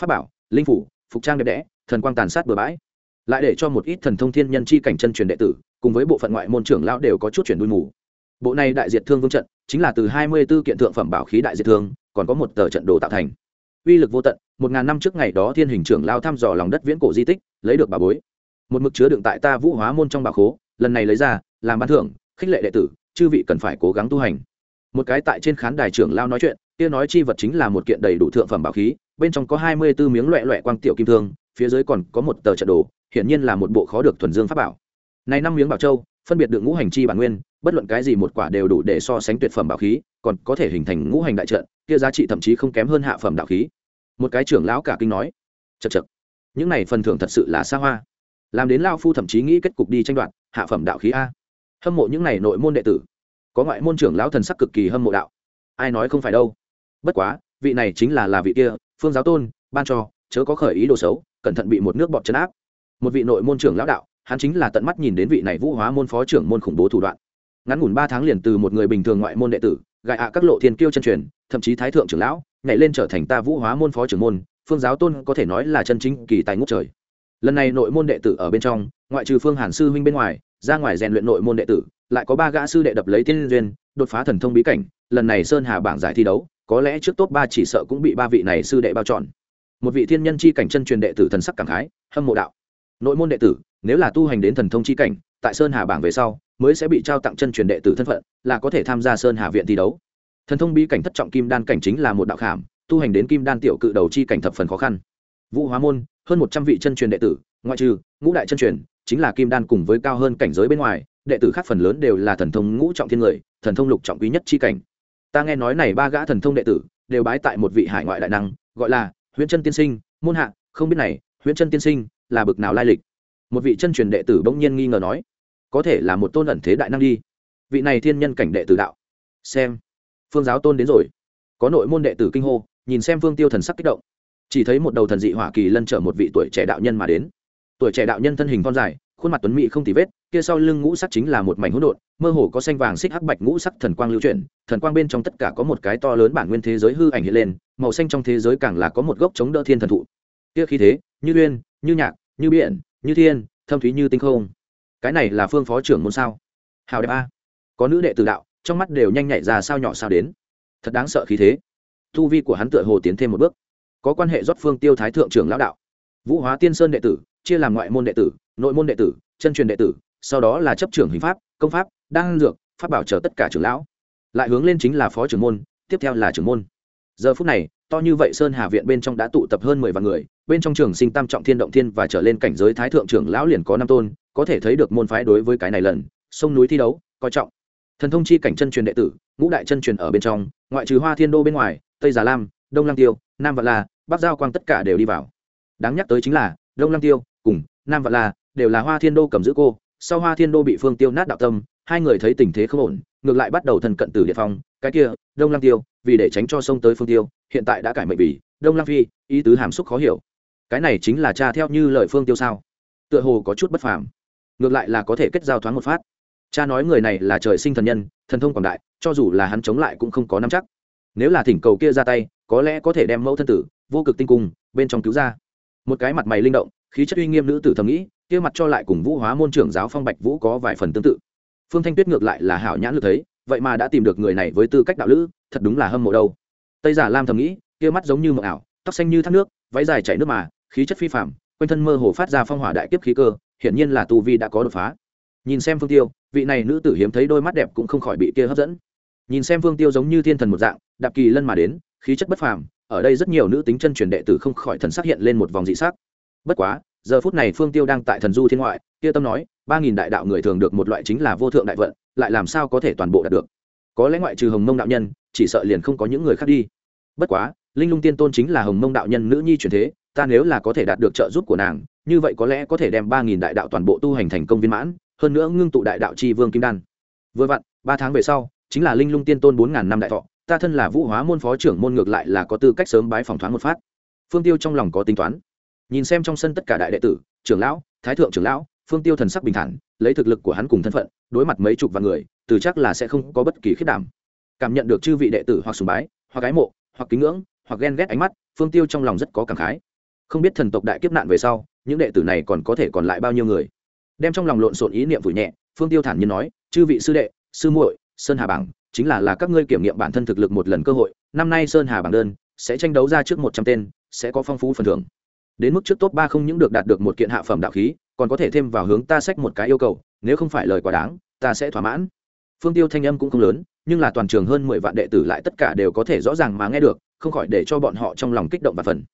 Pháp bảo, linh phủ, phục trang đẹp đẽ, thần quang tàn sát bừa bãi lại để cho một ít thần thông thiên nhân chi cảnh chân truyền đệ tử, cùng với bộ phận ngoại môn trưởng lão đều có chút chuyển đuôi mù. Bộ này đại diệt thương vương trận, chính là từ hai mươi 24 kiện thượng phẩm bảo khí đại diệt thương, còn có một tờ trận đồ tạo thành. Uy lực vô tận, một ngàn năm trước ngày đó thiên hình trưởng lao thăm dò lòng đất viễn cổ di tích, lấy được bà bối. Một mực chứa đựng tại ta vũ hóa môn trong bà khố, lần này lấy ra, làm ban thưởng, khích lệ đệ tử, chư vị cần phải cố gắng tu hành. Một cái tại trên khán đài trưởng lao nói chuyện, kia nói chi vật chính là một kiện đầy đủ thượng phẩm bảo khí, bên trong có hai mươi 24 miếng loẹ loẹ quang tiểu kim thương, phía dưới còn có một tờ trận đồ hiển nhiên là một bộ khó được thuần dương pháp bảo. Này năm miếng bảo châu, phân biệt được ngũ hành chi bản nguyên, bất luận cái gì một quả đều đủ để so sánh tuyệt phẩm bảo khí, còn có thể hình thành ngũ hành đại trận, kia giá trị thậm chí không kém hơn hạ phẩm đạo khí. Một cái trưởng lão cả kinh nói chật chật những này phần thưởng thật sự là xa hoa. Làm đến lao phu thậm chí nghĩ kết cục đi tranh đoạt, hạ phẩm đạo khí a. Hâm mộ những này nội môn đệ tử. Có ngoại môn trưởng lão thần sắc cực kỳ hâm mộ đạo. Ai nói không phải đâu. Bất quá, vị này chính là là vị kia, phương giáo tôn, ban cho, chớ có khởi ý đồ xấu, cẩn thận bị một nước bọt chấn áp một vị nội môn trưởng lão đạo, hắn chính là tận mắt nhìn đến vị này vũ hóa môn phó trưởng môn khủng bố thủ đoạn. Ngắn ngủn ba tháng liền từ một người bình thường ngoại môn đệ tử gại ạ các lộ thiên kiêu chân truyền, thậm chí thái thượng trưởng lão, nhảy lên trở thành ta vũ hóa môn phó trưởng môn, phương giáo tôn có thể nói là chân chính kỳ tài ngút trời. Lần này nội môn đệ tử ở bên trong, ngoại trừ phương hàn sư huynh bên ngoài, ra ngoài rèn luyện nội môn đệ tử, lại có ba gã sư đệ đập lấy tiên duyên, đột phá thần thông bí cảnh, lần này sơn hà bảng giải thi đấu, có lẽ trước top ba chỉ sợ cũng bị ba vị này sư đệ bao chọn một vị thiên nhân chi cảnh chân truyền đệ tử thần sắc cảm khái, hâm mộ đạo nội môn đệ tử, nếu là tu hành đến thần thông chi cảnh, tại sơn hà bảng về sau, mới sẽ bị trao tặng chân truyền đệ tử thân phận, là có thể tham gia sơn hà viện thi đấu. Thần thông bí cảnh thất trọng kim đan cảnh chính là một đạo khảm, tu hành đến kim đan tiểu cự đầu chi cảnh thập phần khó khăn. Vũ hóa môn, hơn một trăm vị chân truyền đệ tử, ngoại trừ ngũ đại chân truyền, chính là kim đan cùng với cao hơn cảnh giới bên ngoài, đệ tử khác phần lớn đều là thần thông ngũ trọng thiên người, thần thông lục trọng quý nhất chi cảnh. Ta nghe nói này ba gã thần thông đệ tử đều bái tại một vị hải ngoại đại năng, gọi là huyễn chân tiên sinh, môn hạ, không biết này, huyễn chân tiên sinh là bực nào lai lịch. Một vị chân truyền đệ tử bỗng nhiên nghi ngờ nói, có thể là một tôn ẩn thế đại năng đi. Vị này thiên nhân cảnh đệ tử đạo. Xem, phương giáo tôn đến rồi. Có nội môn đệ tử kinh hô, nhìn xem phương tiêu thần sắc kích động. Chỉ thấy một đầu thần dị hỏa kỳ lân chở một vị tuổi trẻ đạo nhân mà đến. Tuổi trẻ đạo nhân thân hình con dài, khuôn mặt tuấn mỹ không tì vết, kia sau lưng ngũ sắc chính là một mảnh hỗn độn, mơ hồ có xanh vàng xích hắc bạch ngũ sắc thần quang lưu chuyển, thần quang bên trong tất cả có một cái to lớn bản nguyên thế giới hư ảnh hiện lên, màu xanh trong thế giới càng là có một gốc chống đỡ thiên thần thụ. Kia khí thế, như uyên như nhạc, như biển, như thiên, thâm thúy như tinh không. Cái này là phương phó trưởng môn sao? Hào đẹp a. Có nữ đệ tử đạo, trong mắt đều nhanh nhạy ra sao nhỏ sao đến. Thật đáng sợ khí thế. Thu vi của hắn tựa hồ tiến thêm một bước. Có quan hệ rót phương tiêu thái thượng trưởng lão đạo. Vũ hóa tiên sơn đệ tử, chia làm ngoại môn đệ tử, nội môn đệ tử, chân truyền đệ tử, sau đó là chấp trưởng hình pháp, công pháp, đan dược, pháp bảo trợ tất cả trưởng lão. Lại hướng lên chính là phó trưởng môn, tiếp theo là trưởng môn. Giờ phút này to như vậy sơn hà viện bên trong đã tụ tập hơn mười vạn người, bên trong trường sinh tam trọng thiên động thiên và trở lên cảnh giới thái thượng trưởng lão liền có năm tôn, có thể thấy được môn phái đối với cái này lần, sông núi thi đấu, coi trọng. Thần thông chi cảnh chân truyền đệ tử, ngũ đại chân truyền ở bên trong, ngoại trừ hoa thiên đô bên ngoài, tây già lam, đông lang tiêu, nam vạn la, bắc giao quang tất cả đều đi vào. Đáng nhắc tới chính là, đông lang tiêu cùng nam vạn la đều là hoa thiên đô cầm giữ cô, sau hoa thiên đô bị phương tiêu nát đạo tâm, hai người thấy tình thế không ổn ngược lại bắt đầu thần cận tử địa phong, cái kia, đông lăng tiêu, vì để tránh cho sông tới phương tiêu, hiện tại đã cải mệnh vì, đông lăng phi, ý tứ hàm xúc khó hiểu. Cái này chính là cha theo như lời phương tiêu sao? Tựa hồ có chút bất phàm. Ngược lại là có thể kết giao thoáng một phát. Cha nói người này là trời sinh thần nhân, thần thông quảng đại, cho dù là hắn chống lại cũng không có nắm chắc. Nếu là thỉnh cầu kia ra tay, có lẽ có thể đem mẫu thân tử, vô cực tinh cung, bên trong cứu ra. Một cái mặt mày linh động, khí chất uy nghiêm nữ tử thầm nghĩ, kia mặt cho lại cùng vũ hóa môn trưởng giáo phong bạch vũ có vài phần tương tự phương thanh tuyết ngược lại là hảo nhãn lực thấy, vậy mà đã tìm được người này với tư cách đạo lữ, thật đúng là hâm mộ đâu. Tây giả lam thầm nghĩ, kia mắt giống như mộng ảo, tóc xanh như thác nước, váy dài chảy nước mà, khí chất phi phạm quanh thân mơ hồ phát ra phong hỏa đại kiếp khí cơ, hiển nhiên là tu vi đã có đột phá. Nhìn xem phương tiêu, vị này nữ tử hiếm thấy đôi mắt đẹp cũng không khỏi bị kia hấp dẫn. Nhìn xem phương tiêu giống như thiên thần một dạng, đạp kỳ lân mà đến, khí chất bất phàm, ở đây rất nhiều nữ tính chân truyền đệ tử không khỏi thần sắc hiện lên một vòng dị sắc. Bất quá giờ phút này phương tiêu đang tại thần du thiên ngoại kia tâm nói, ba nghìn đại đạo người thường được một loại chính là vô thượng đại vận, lại làm sao có thể toàn bộ đạt được? Có lẽ ngoại trừ hồng mông đạo nhân, chỉ sợ liền không có những người khác đi. Bất quá, linh lung tiên tôn chính là hồng mông đạo nhân nữ nhi truyền thế, ta nếu là có thể đạt được trợ giúp của nàng, như vậy có lẽ có thể đem ba nghìn đại đạo toàn bộ tu hành thành công viên mãn, hơn nữa ngưng tụ đại đạo tri vương kim đan. Vừa vặn, ba tháng về sau, chính là linh lung tiên tôn bốn ngàn năm đại thọ, ta thân là vũ hóa môn phó trưởng môn ngược lại là có tư cách sớm bái phòng thoáng một phát. Phương tiêu trong lòng có tính toán nhìn xem trong sân tất cả đại đệ tử, trưởng lão, thái thượng trưởng lão, phương tiêu thần sắc bình thản, lấy thực lực của hắn cùng thân phận, đối mặt mấy chục vạn người, từ chắc là sẽ không có bất kỳ khiết đảm. Cảm nhận được chư vị đệ tử hoặc sùng bái, hoặc ái mộ, hoặc kính ngưỡng, hoặc ghen ghét ánh mắt, phương tiêu trong lòng rất có cảm khái. Không biết thần tộc đại kiếp nạn về sau, những đệ tử này còn có thể còn lại bao nhiêu người? Đem trong lòng lộn xộn ý niệm vùi nhẹ, phương tiêu thản nhiên nói, chư vị sư đệ, sư muội, sơn hà bảng, chính là là các ngươi kiểm nghiệm bản thân thực lực một lần cơ hội, năm nay sơn hà bảng đơn, sẽ tranh đấu ra trước một trăm tên, sẽ có phong phú phần thưởng đến mức trước top ba không những được đạt được một kiện hạ phẩm đạo khí còn có thể thêm vào hướng ta sách một cái yêu cầu nếu không phải lời quá đáng ta sẽ thỏa mãn. Phương tiêu thanh âm cũng không lớn nhưng là toàn trường hơn mười vạn đệ tử lại tất cả đều có thể rõ ràng mà nghe được không khỏi để cho bọn họ trong lòng kích động và phần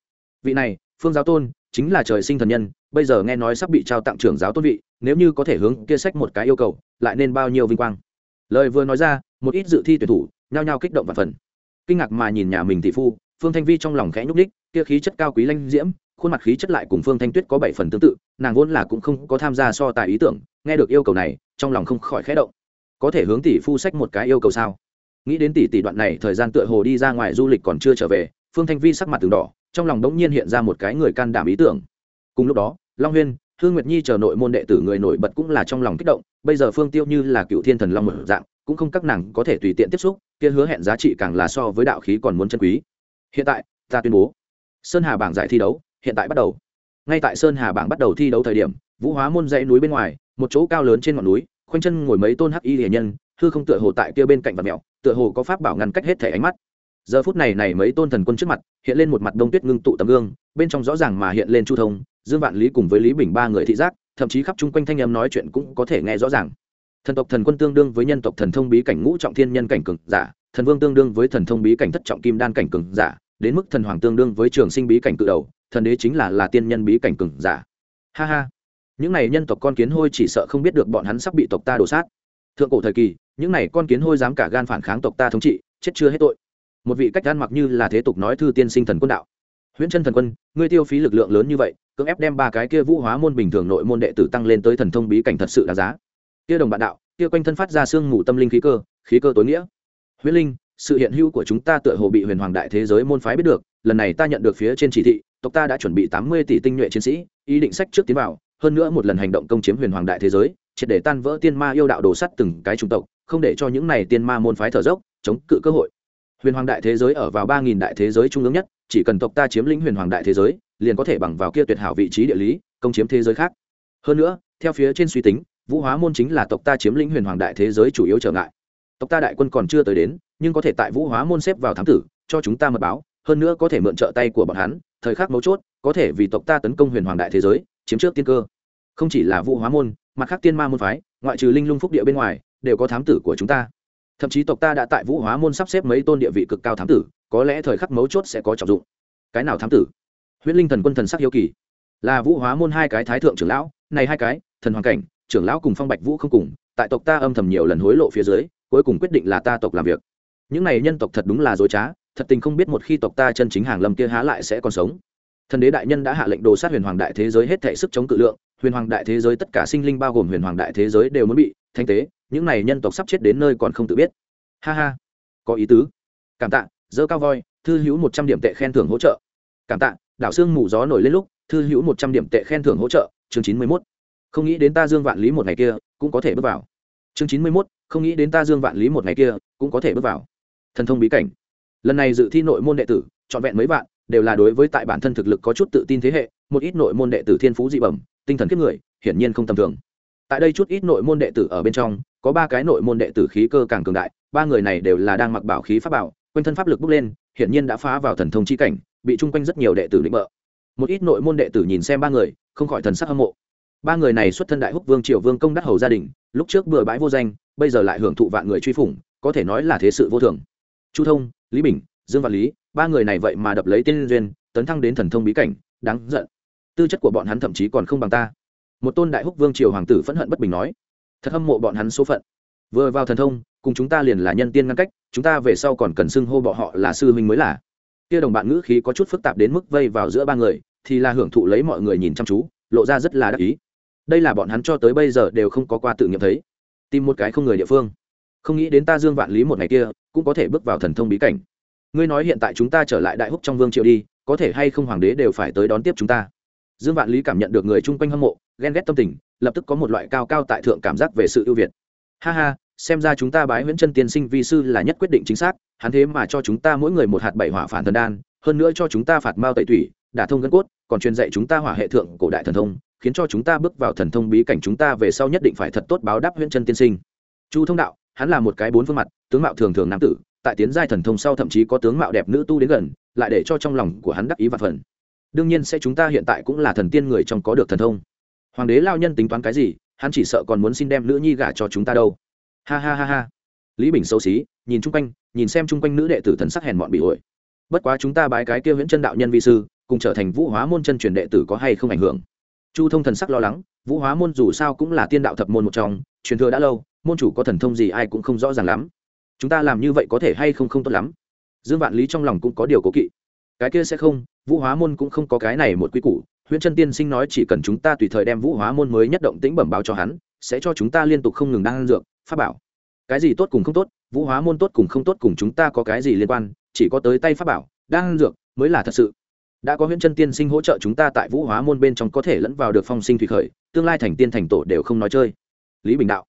vị này phương giáo tôn chính là trời sinh thần nhân bây giờ nghe nói sắp bị trao tặng trưởng giáo tôn vị nếu như có thể hướng kia sách một cái yêu cầu lại nên bao nhiêu vinh quang. Lời vừa nói ra một ít dự thi tuyển thủ nhao nhao kích động và phần kinh ngạc mà nhìn nhà mình tỷ phu phương thanh vi trong lòng khẽ nhúc đích, kia khí chất cao quý lanh diễm khuôn mặt khí chất lại cùng phương thanh tuyết có bảy phần tương tự, nàng vốn là cũng không có tham gia so tài ý tưởng, nghe được yêu cầu này, trong lòng không khỏi khẽ động. Có thể hướng tỷ phu sách một cái yêu cầu sao? Nghĩ đến tỷ tỷ đoạn này thời gian tựa hồ đi ra ngoài du lịch còn chưa trở về, phương thanh vi sắc mặt từng đỏ, trong lòng đống nhiên hiện ra một cái người can đảm ý tưởng. Cùng lúc đó, long huyên, hương nguyệt nhi chờ nội môn đệ tử người nổi bật cũng là trong lòng kích động, bây giờ phương tiêu như là cựu thiên thần long một dạng, cũng không các nàng có thể tùy tiện tiếp xúc, kia hứa hẹn giá trị càng là so với đạo khí còn muốn chân quý. Hiện tại, ta tuyên bố, sơn hà bảng giải thi đấu hiện tại bắt đầu. Ngay tại sơn hà bảng bắt đầu thi đấu thời điểm, vũ hóa môn dãy núi bên ngoài, một chỗ cao lớn trên ngọn núi, khoanh chân ngồi mấy tôn hắc y hiền nhân, hư không tựa hồ tại kia bên cạnh vật mẹo, tựa hồ có pháp bảo ngăn cách hết thể ánh mắt. Giờ phút này này mấy tôn thần quân trước mặt, hiện lên một mặt đông tuyết ngưng tụ tấm gương, bên trong rõ ràng mà hiện lên chu thông, dương vạn lý cùng với lý bình ba người thị giác, thậm chí khắp chung quanh thanh âm nói chuyện cũng có thể nghe rõ ràng. Thần tộc thần quân tương đương với nhân tộc thần thông bí cảnh ngũ trọng thiên nhân cảnh cường giả, thần vương tương đương với thần thông bí cảnh thất trọng kim đan cảnh cường giả, đến mức thần hoàng tương đương với trường sinh bí cảnh cự đầu thần đế chính là là tiên nhân bí cảnh cường giả. Ha ha. Những này nhân tộc con kiến hôi chỉ sợ không biết được bọn hắn sắp bị tộc ta đổ sát. Thượng cổ thời kỳ, những này con kiến hôi dám cả gan phản kháng tộc ta thống trị, chết chưa hết tội. Một vị cách gan mặc như là thế tục nói thư tiên sinh thần quân đạo. Huyễn chân thần quân, ngươi tiêu phí lực lượng lớn như vậy, cưỡng ép đem ba cái kia vũ hóa môn bình thường nội môn đệ tử tăng lên tới thần thông bí cảnh thật sự đáng giá. Kia đồng bạn đạo, kia quanh thân phát ra xương mù tâm linh khí cơ khí cơ tối nghĩa. Huyễn linh, sự hiện hữu của chúng ta tựa hồ bị huyền hoàng đại thế giới môn phái biết được lần này ta nhận được phía trên chỉ thị, tộc ta đã chuẩn bị tám mươi tỷ tinh nhuệ chiến sĩ, ý định sách trước tiến vào, hơn nữa một lần hành động công chiếm huyền hoàng đại thế giới, triệt để tan vỡ tiên ma yêu đạo đồ sắt từng cái chủng tộc, không để cho những này tiên ma môn phái thở dốc, chống cự cơ hội. Huyền hoàng đại thế giới ở vào ba nghìn đại thế giới trung ương nhất, chỉ cần tộc ta chiếm lĩnh huyền hoàng đại thế giới, liền có thể bằng vào kia tuyệt hảo vị trí địa lý, công chiếm thế giới khác. Hơn nữa, theo phía trên suy tính, vũ hóa môn chính là tộc ta chiếm lĩnh huyền hoàng đại thế giới chủ yếu trở ngại. Tộc ta đại quân còn chưa tới đến, nhưng có thể tại vũ hóa môn xếp vào thám tử, cho chúng ta mật báo hơn nữa có thể mượn trợ tay của bọn hắn, thời khắc mấu chốt, có thể vì tộc ta tấn công huyền hoàng đại thế giới, chiếm trước tiên cơ. Không chỉ là vũ hóa môn, mà khác tiên ma môn phái, ngoại trừ linh lung phúc địa bên ngoài, đều có thám tử của chúng ta. Thậm chí tộc ta đã tại vũ hóa môn sắp xếp mấy tôn địa vị cực cao thám tử, có lẽ thời khắc mấu chốt sẽ có trọng dụng. Cái nào thám tử? Huyễn linh thần quân thần sắc hiếu kỳ. Là vũ hóa môn hai cái thái thượng trưởng lão, này hai cái, thần hoàng cảnh, trưởng lão cùng phong bạch vũ không cùng, tại tộc ta âm thầm nhiều lần hối lộ phía dưới, cuối cùng quyết định là ta tộc làm việc. Những này nhân tộc thật đúng là dối trá thật tình không biết một khi tộc ta chân chính hàng lâm kia há lại sẽ còn sống. Thần đế đại nhân đã hạ lệnh đồ sát huyền hoàng đại thế giới hết thể sức chống cự lượng, huyền hoàng đại thế giới tất cả sinh linh bao gồm huyền hoàng đại thế giới đều muốn bị thanh tế, những này nhân tộc sắp chết đến nơi còn không tự biết. Ha ha, có ý tứ. Cảm tạ, dơ cao voi, thư hữu một trăm điểm tệ khen thưởng hỗ trợ. Cảm tạ, đảo xương mù gió nổi lên lúc, thư hữu một trăm điểm tệ khen thưởng hỗ trợ, chương chín mươi mốt. Không nghĩ đến ta dương vạn lý một ngày kia cũng có thể bước vào. Chương chín mươi mốt, không nghĩ đến ta dương vạn lý một ngày kia cũng có thể bước vào. Thần thông bí cảnh lần này dự thi nội môn đệ tử, trọn vẹn mấy vạn, đều là đối với tại bản thân thực lực có chút tự tin thế hệ, một ít nội môn đệ tử thiên phú dị bẩm, tinh thần kiếp người, hiển nhiên không tầm thường. Tại đây chút ít nội môn đệ tử ở bên trong, có ba cái nội môn đệ tử khí cơ càng cường đại, ba người này đều là đang mặc bảo khí pháp bảo, quanh thân pháp lực bốc lên, hiển nhiên đã phá vào thần thông chi cảnh, bị chung quanh rất nhiều đệ tử định bợ một ít nội môn đệ tử nhìn xem ba người, không khỏi thần sắc hâm mộ. Ba người này xuất thân đại húc vương triều vương công đắc hầu gia đình, lúc trước bừa bãi vô danh, bây giờ lại hưởng thụ vạn người truy phủng, có thể nói là thế sự vô thường. Chu thông lý bình, dương văn lý, ba người này vậy mà đập lấy tiên duyên, tấn thăng đến thần thông bí cảnh, đáng giận. Tư chất của bọn hắn thậm chí còn không bằng ta. Một tôn đại húc vương triều hoàng tử phẫn hận bất bình nói, thật hâm mộ bọn hắn số phận. Vừa vào thần thông, cùng chúng ta liền là nhân tiên ngăn cách, chúng ta về sau còn cần xưng hô bọn họ là sư huynh mới là. Kia đồng bạn ngữ khí có chút phức tạp đến mức vây vào giữa ba người, thì là hưởng thụ lấy mọi người nhìn chăm chú, lộ ra rất là đắc ý. Đây là bọn hắn cho tới bây giờ đều không có qua tự nghiệm thấy. Tìm một cái không người địa phương không nghĩ đến ta dương vạn lý một ngày kia cũng có thể bước vào thần thông bí cảnh. Ngươi nói hiện tại chúng ta trở lại đại húc trong vương triều đi, có thể hay không hoàng đế đều phải tới đón tiếp chúng ta. Dương vạn lý cảm nhận được người chung quanh hâm mộ, ghen ghét tâm tình, lập tức có một loại cao cao tại thượng cảm giác về sự ưu việt. Ha ha, xem ra chúng ta bái nguyễn chân tiên sinh vi sư là nhất quyết định chính xác, hắn thế mà cho chúng ta mỗi người một hạt bảy hỏa phản thần đan, hơn nữa cho chúng ta phạt mao tẩy thủy đả thông gân cốt, còn truyền dạy chúng ta hỏa hệ thượng cổ đại thần thông, khiến cho chúng ta bước vào thần thông bí cảnh chúng ta về sau nhất định phải thật tốt báo đáp nguyễn chân tiên sinh. Chu thông đạo hắn là một cái bốn phương mặt, tướng mạo thường thường nam tử, tại tiến giai thần thông sau thậm chí có tướng mạo đẹp nữ tu đến gần, lại để cho trong lòng của hắn đắc ý và phần. Đương nhiên sẽ chúng ta hiện tại cũng là thần tiên người trong có được thần thông. Hoàng đế lao nhân tính toán cái gì, hắn chỉ sợ còn muốn xin đem nữ nhi gả cho chúng ta đâu. Ha ha ha ha. Lý bình xấu xí, nhìn chung quanh, nhìn xem chung quanh nữ đệ tử thần sắc hèn mọn bị ổi. Bất quá chúng ta bái cái kia viễn chân đạo nhân vi sư, cùng trở thành vũ hóa môn chân truyền đệ tử có hay không ảnh hưởng? Chu thông thần sắc lo lắng, vũ hóa môn dù sao cũng là tiên đạo thập môn một trong, truyền thừa đã lâu môn chủ có thần thông gì ai cũng không rõ ràng lắm. Chúng ta làm như vậy có thể hay không không tốt lắm. Dương vạn lý trong lòng cũng có điều cố kỵ. Cái kia sẽ không, vũ hóa môn cũng không có cái này một quy củ. Huyễn chân tiên sinh nói chỉ cần chúng ta tùy thời đem vũ hóa môn mới nhất động tĩnh bẩm báo cho hắn, sẽ cho chúng ta liên tục không ngừng đang dược, pháp bảo. Cái gì tốt cùng không tốt, vũ hóa môn tốt cùng không tốt cùng chúng ta có cái gì liên quan, chỉ có tới tay pháp bảo đang dược mới là thật sự. Đã có huyễn chân tiên sinh hỗ trợ chúng ta tại vũ hóa môn bên trong có thể lẫn vào được phong sinh thủy khởi, tương lai thành tiên thành tổ đều không nói chơi. Lý bình đạo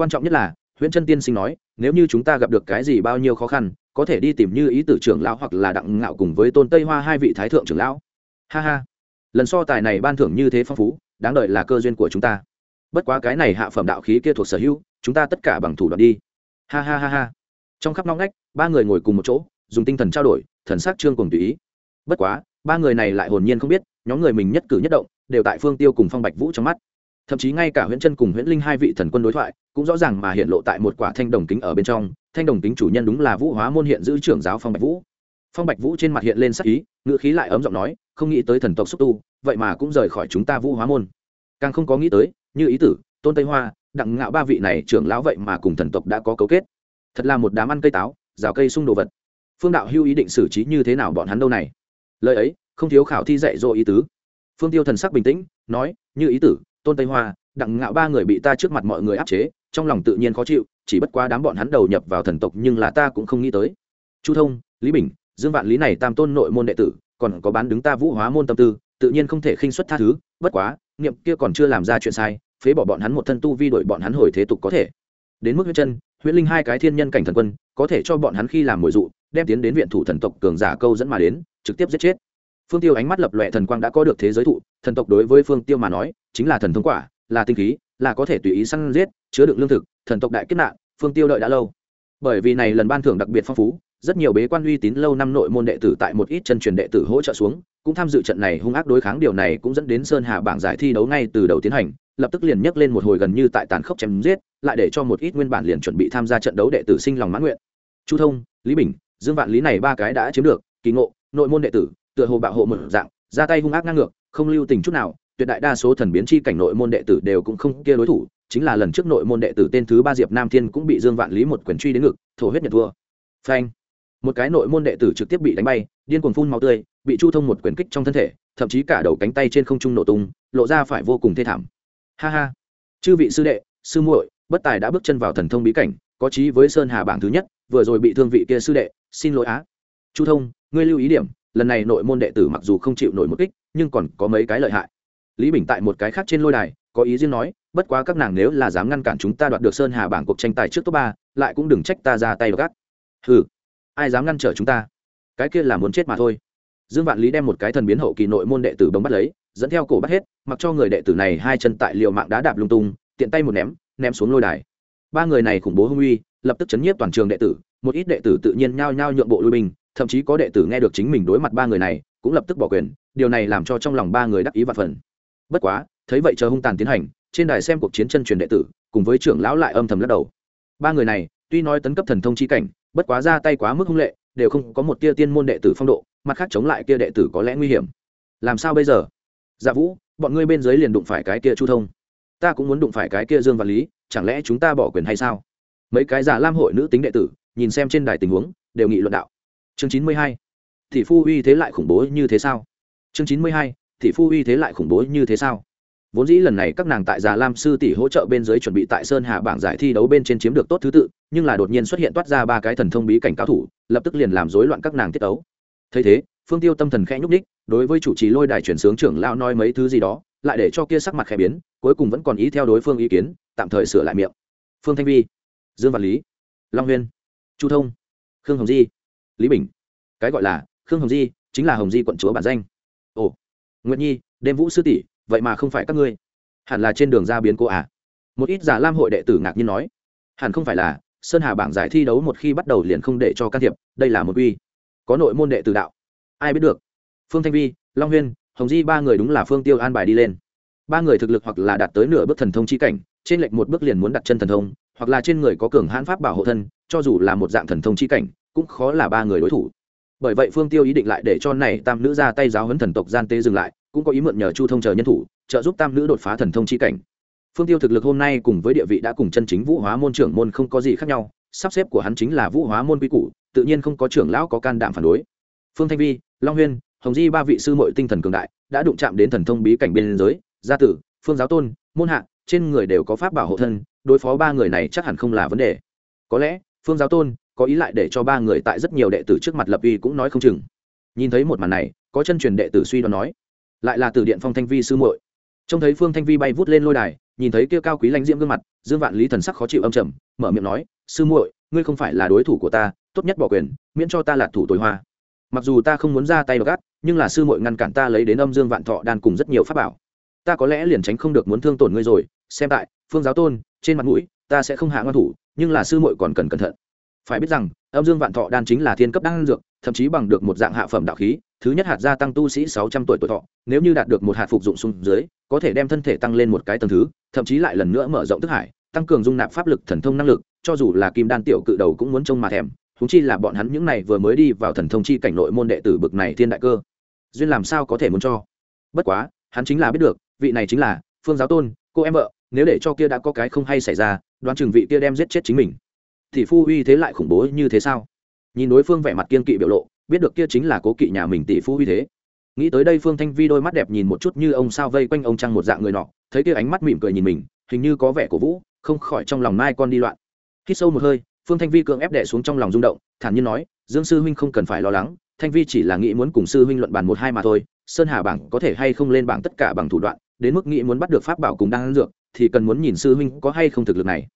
quan trọng nhất là, huyễn chân tiên sinh nói, nếu như chúng ta gặp được cái gì bao nhiêu khó khăn, có thể đi tìm như ý tử trưởng lão hoặc là đặng ngạo cùng với tôn tây hoa hai vị thái thượng trưởng lão. Ha ha. Lần so tài này ban thưởng như thế phong phú, đáng đợi là cơ duyên của chúng ta. Bất quá cái này hạ phẩm đạo khí kia thuộc sở hữu, chúng ta tất cả bằng thủ đoạn đi. Ha ha ha ha. Trong khắp nóng ngách, ba người ngồi cùng một chỗ, dùng tinh thần trao đổi, thần sắc trương cùng tùy ý. Bất quá, ba người này lại hồn nhiên không biết, nhóm người mình nhất cử nhất động, đều tại phương tiêu cùng phong bạch vũ trong mắt thậm chí ngay cả huyễn chân cùng huyễn linh hai vị thần quân đối thoại cũng rõ ràng mà hiện lộ tại một quả thanh đồng kính ở bên trong. Thanh đồng kính chủ nhân đúng là vũ hóa môn hiện giữ trưởng giáo phong bạch vũ. Phong bạch vũ trên mặt hiện lên sắc ý, ngữ khí lại ấm giọng nói, không nghĩ tới thần tộc xúc tu, vậy mà cũng rời khỏi chúng ta vũ hóa môn. Càng không có nghĩ tới, như ý tử, tôn tây hoa, đặng ngạo ba vị này trưởng lão vậy mà cùng thần tộc đã có cấu kết. Thật là một đám ăn cây táo, rào cây sung đồ vật. Phương đạo hưu ý định xử trí như thế nào bọn hắn đâu này? Lời ấy, không thiếu khảo thi dạy dỗ ý tứ. Phương tiêu thần sắc bình tĩnh, nói, như ý tử tôn tây hoa, đặng ngạo ba người bị ta trước mặt mọi người áp chế, trong lòng tự nhiên khó chịu, chỉ bất quá đám bọn hắn đầu nhập vào thần tộc nhưng là ta cũng không nghĩ tới. Chu thông, lý bình, dương vạn lý này tam tôn nội môn đệ tử, còn có bán đứng ta vũ hóa môn tâm tư, tự nhiên không thể khinh xuất tha thứ, bất quá, niệm kia còn chưa làm ra chuyện sai, phế bỏ bọn hắn một thân tu vi đổi bọn hắn hồi thế tục có thể. Đến mức huyết chân, huyết linh hai cái thiên nhân cảnh thần quân, có thể cho bọn hắn khi làm mồi dụ, đem tiến đến viện thủ thần tộc cường giả câu dẫn mà đến, trực tiếp giết chết. Phương tiêu ánh mắt lập lòe thần quang đã có được thế giới thụ thần tộc đối với phương tiêu mà nói, chính là thần thông quả, là tinh khí, là có thể tùy ý săn giết, chứa đựng lương thực, thần tộc đại kết nạn, phương tiêu đợi đã lâu. Bởi vì này lần ban thưởng đặc biệt phong phú, rất nhiều bế quan uy tín lâu năm nội môn đệ tử tại một ít chân truyền đệ tử hỗ trợ xuống, cũng tham dự trận này hung ác đối kháng điều này cũng dẫn đến sơn hà bảng giải thi đấu ngay từ đầu tiến hành, lập tức liền nhấc lên một hồi gần như tại tàn khốc chém giết, lại để cho một ít nguyên bản liền chuẩn bị tham gia trận đấu đệ tử sinh lòng mãn nguyện. Chu thông, lý bình, dương vạn lý này ba cái đã chiếm được, kỳ ngộ, nội môn đệ tử, tựa hồ bạo hộ một dạng, ra tay hung ác ngang ngược không lưu tình chút nào, tuyệt đại đa số thần biến chi cảnh nội môn đệ tử đều cũng không kia đối thủ, chính là lần trước nội môn đệ tử tên thứ ba diệp nam thiên cũng bị dương vạn lý một quyền truy đến ngực, thổ huyết nhận thua. Phanh. Một cái nội môn đệ tử trực tiếp bị đánh bay, điên cuồng phun máu tươi, bị chu thông một quyền kích trong thân thể, thậm chí cả đầu cánh tay trên không trung nổ tung, lộ ra phải vô cùng thê thảm. Ha ha. Chư vị sư đệ, sư muội, bất tài đã bước chân vào thần thông bí cảnh, có chí với sơn hà bảng thứ nhất, vừa rồi bị thương vị kia sư đệ, xin lỗi á. Chu thông, ngươi lưu ý điểm, lần này nội môn đệ tử mặc dù không chịu nổi một kích nhưng còn có mấy cái lợi hại. Lý bình tại một cái khác trên lôi đài, có ý riêng nói, bất quá các nàng nếu là dám ngăn cản chúng ta đoạt được sơn hà bảng cuộc tranh tài trước top ba, lại cũng đừng trách ta ra tay gắt. Ừ ai dám ngăn trở chúng ta? Cái kia là muốn chết mà thôi. Dương vạn lý đem một cái thần biến hậu kỳ nội môn đệ tử bấm bắt lấy, dẫn theo cổ bắt hết, mặc cho người đệ tử này hai chân tại liệu mạng đá đạp lung tung, tiện tay một ném ném xuống lôi đài. Ba người này khủng bố hung uy, lập tức chấn nhiếp toàn trường đệ tử, một ít đệ tử tự nhiên nhao nhao nhượng bộ lui binh, thậm chí có đệ tử nghe được chính mình đối mặt ba người này, cũng lập tức bỏ quyền điều này làm cho trong lòng ba người đắc ý và phần. Bất quá, thấy vậy chờ hung tàn tiến hành, trên đài xem cuộc chiến chân truyền đệ tử, cùng với trưởng lão lại âm thầm lắc đầu. Ba người này, tuy nói tấn cấp thần thông chi cảnh, bất quá ra tay quá mức hung lệ, đều không có một tia tiên môn đệ tử phong độ, mặt khác chống lại kia đệ tử có lẽ nguy hiểm. Làm sao bây giờ? Dạ vũ, bọn ngươi bên dưới liền đụng phải cái kia chu thông. Ta cũng muốn đụng phải cái kia dương văn lý, chẳng lẽ chúng ta bỏ quyền hay sao? Mấy cái giả lam hội nữ tính đệ tử, nhìn xem trên đài tình huống, đều nghị luận đạo. Chương chín mươi hai, thị phu uy thế lại khủng bố như thế sao? Chương chín mươi hai thị phu uy thế lại khủng bố như thế sao? Vốn dĩ lần này các nàng tại già lam sư tỷ hỗ trợ bên dưới chuẩn bị tại sơn hà bảng giải thi đấu bên trên chiếm được tốt thứ tự, nhưng là đột nhiên xuất hiện toát ra ba cái thần thông bí cảnh cao thủ, lập tức liền làm rối loạn các nàng tiết ấu thấy thế, phương tiêu tâm thần khẽ nhúc đích đối với chủ trì lôi đài chuyển sướng trưởng lao nói mấy thứ gì đó, lại để cho kia sắc mặt khẽ biến, cuối cùng vẫn còn ý theo đối phương ý kiến, tạm thời sửa lại miệng. Phương thanh vi, dương văn lý, long huyên, chu thông, khương hồng di, lý bình. Cái gọi là khương hồng di chính là hồng di quận chúa bản danh ồ, nguyệt nhi, đêm vũ sư tỷ, vậy mà không phải các ngươi. Hẳn là trên đường ra biến cô à? Một ít giả lam hội đệ tử ngạc nhiên nói. Hẳn không phải là, sơn hà bảng giải thi đấu một khi bắt đầu liền không để cho can thiệp, đây là một uy. Có nội môn đệ tử đạo. Ai biết được? Phương thanh vi, long huyên, hồng di ba người đúng là phương tiêu an bài đi lên. Ba người thực lực hoặc là đạt tới nửa bước thần thông chi cảnh, trên lệch một bước liền muốn đặt chân thần thông, hoặc là trên người có cường hãn pháp bảo hộ thân, cho dù là một dạng thần thông chi cảnh, cũng khó là ba người đối thủ bởi vậy phương tiêu ý định lại để cho này tam nữ ra tay giáo huấn thần tộc gian tế dừng lại, cũng có ý mượn nhờ chu thông chờ nhân thủ, trợ giúp tam nữ đột phá thần thông chi cảnh. Phương tiêu thực lực hôm nay cùng với địa vị đã cùng chân chính vũ hóa môn trưởng môn không có gì khác nhau, sắp xếp của hắn chính là vũ hóa môn quy củ, tự nhiên không có trưởng lão có can đảm phản đối. Phương thanh vi, long huyên, hồng di ba vị sư mội tinh thần cường đại, đã đụng chạm đến thần thông bí cảnh biên giới, gia tử, phương giáo tôn, môn hạ, trên người đều có pháp bảo hộ thân, đối phó ba người này chắc hẳn không là vấn đề. Có lẽ, phương giáo tôn có ý lại để cho ba người tại rất nhiều đệ tử trước mặt lập uy cũng nói không chừng. Nhìn thấy một màn này, có chân truyền đệ tử suy đoán nói, lại là từ điện phong thanh vi sư muội. Trông thấy phương thanh vi bay vút lên lôi đài, nhìn thấy kia cao quý lãnh diễm gương mặt, dương vạn lý thần sắc khó chịu âm trầm, mở miệng nói, sư muội, ngươi không phải là đối thủ của ta, tốt nhất bỏ quyền, miễn cho ta là thủ tối hoa. Mặc dù ta không muốn ra tay gắt, nhưng là sư muội ngăn cản ta lấy đến âm dương vạn thọ đan cùng rất nhiều pháp bảo. Ta có lẽ liền tránh không được muốn thương tổn ngươi rồi. Xem tại, phương giáo tôn, trên mặt mũi, ta sẽ không hạ ngoan thủ, nhưng là sư muội còn cần cẩn thận phải biết rằng, âm dương vạn thọ đan chính là thiên cấp đan dược, thậm chí bằng được một dạng hạ phẩm đạo khí, thứ nhất hạt gia tăng tu sĩ sáu trăm tuổi tuổi thọ, nếu như đạt được một hạt phục dụng xuống dưới, có thể đem thân thể tăng lên một cái tầng thứ, thậm chí lại lần nữa mở rộng thức hải, tăng cường dung nạp pháp lực thần thông năng lực, cho dù là kim đan tiểu cự đầu cũng muốn trông mà thèm húng chi là bọn hắn những này vừa mới đi vào thần thông chi cảnh nội môn đệ tử bực này thiên đại cơ. Duyên làm sao có thể muốn cho? Bất quá, hắn chính là biết được, vị này chính là phương giáo tôn, cô em vợ, nếu để cho kia đã có cái không hay xảy ra, đoán chừng vị kia đem giết chết chính mình thì phu uy thế lại khủng bố như thế sao? Nhìn đối phương vẻ mặt kiên kỵ biểu lộ, biết được kia chính là cố kỵ nhà mình tỷ phu uy thế. Nghĩ tới đây phương thanh vi đôi mắt đẹp nhìn một chút như ông sao vây quanh ông trăng một dạng người nọ, thấy kia ánh mắt mỉm cười nhìn mình, hình như có vẻ cổ vũ, không khỏi trong lòng mai con đi loạn. Khi sâu một hơi, phương thanh vi cưỡng ép đẻ xuống trong lòng rung động, thản nhiên nói, dương sư huynh không cần phải lo lắng, thanh vi chỉ là nghĩ muốn cùng sư huynh luận bàn một hai mà thôi, sơn hà bảng có thể hay không lên bảng tất cả bằng thủ đoạn, đến mức nghĩ muốn bắt được pháp bảo cùng đang dược, thì cần muốn nhìn sư huynh có hay không thực lực này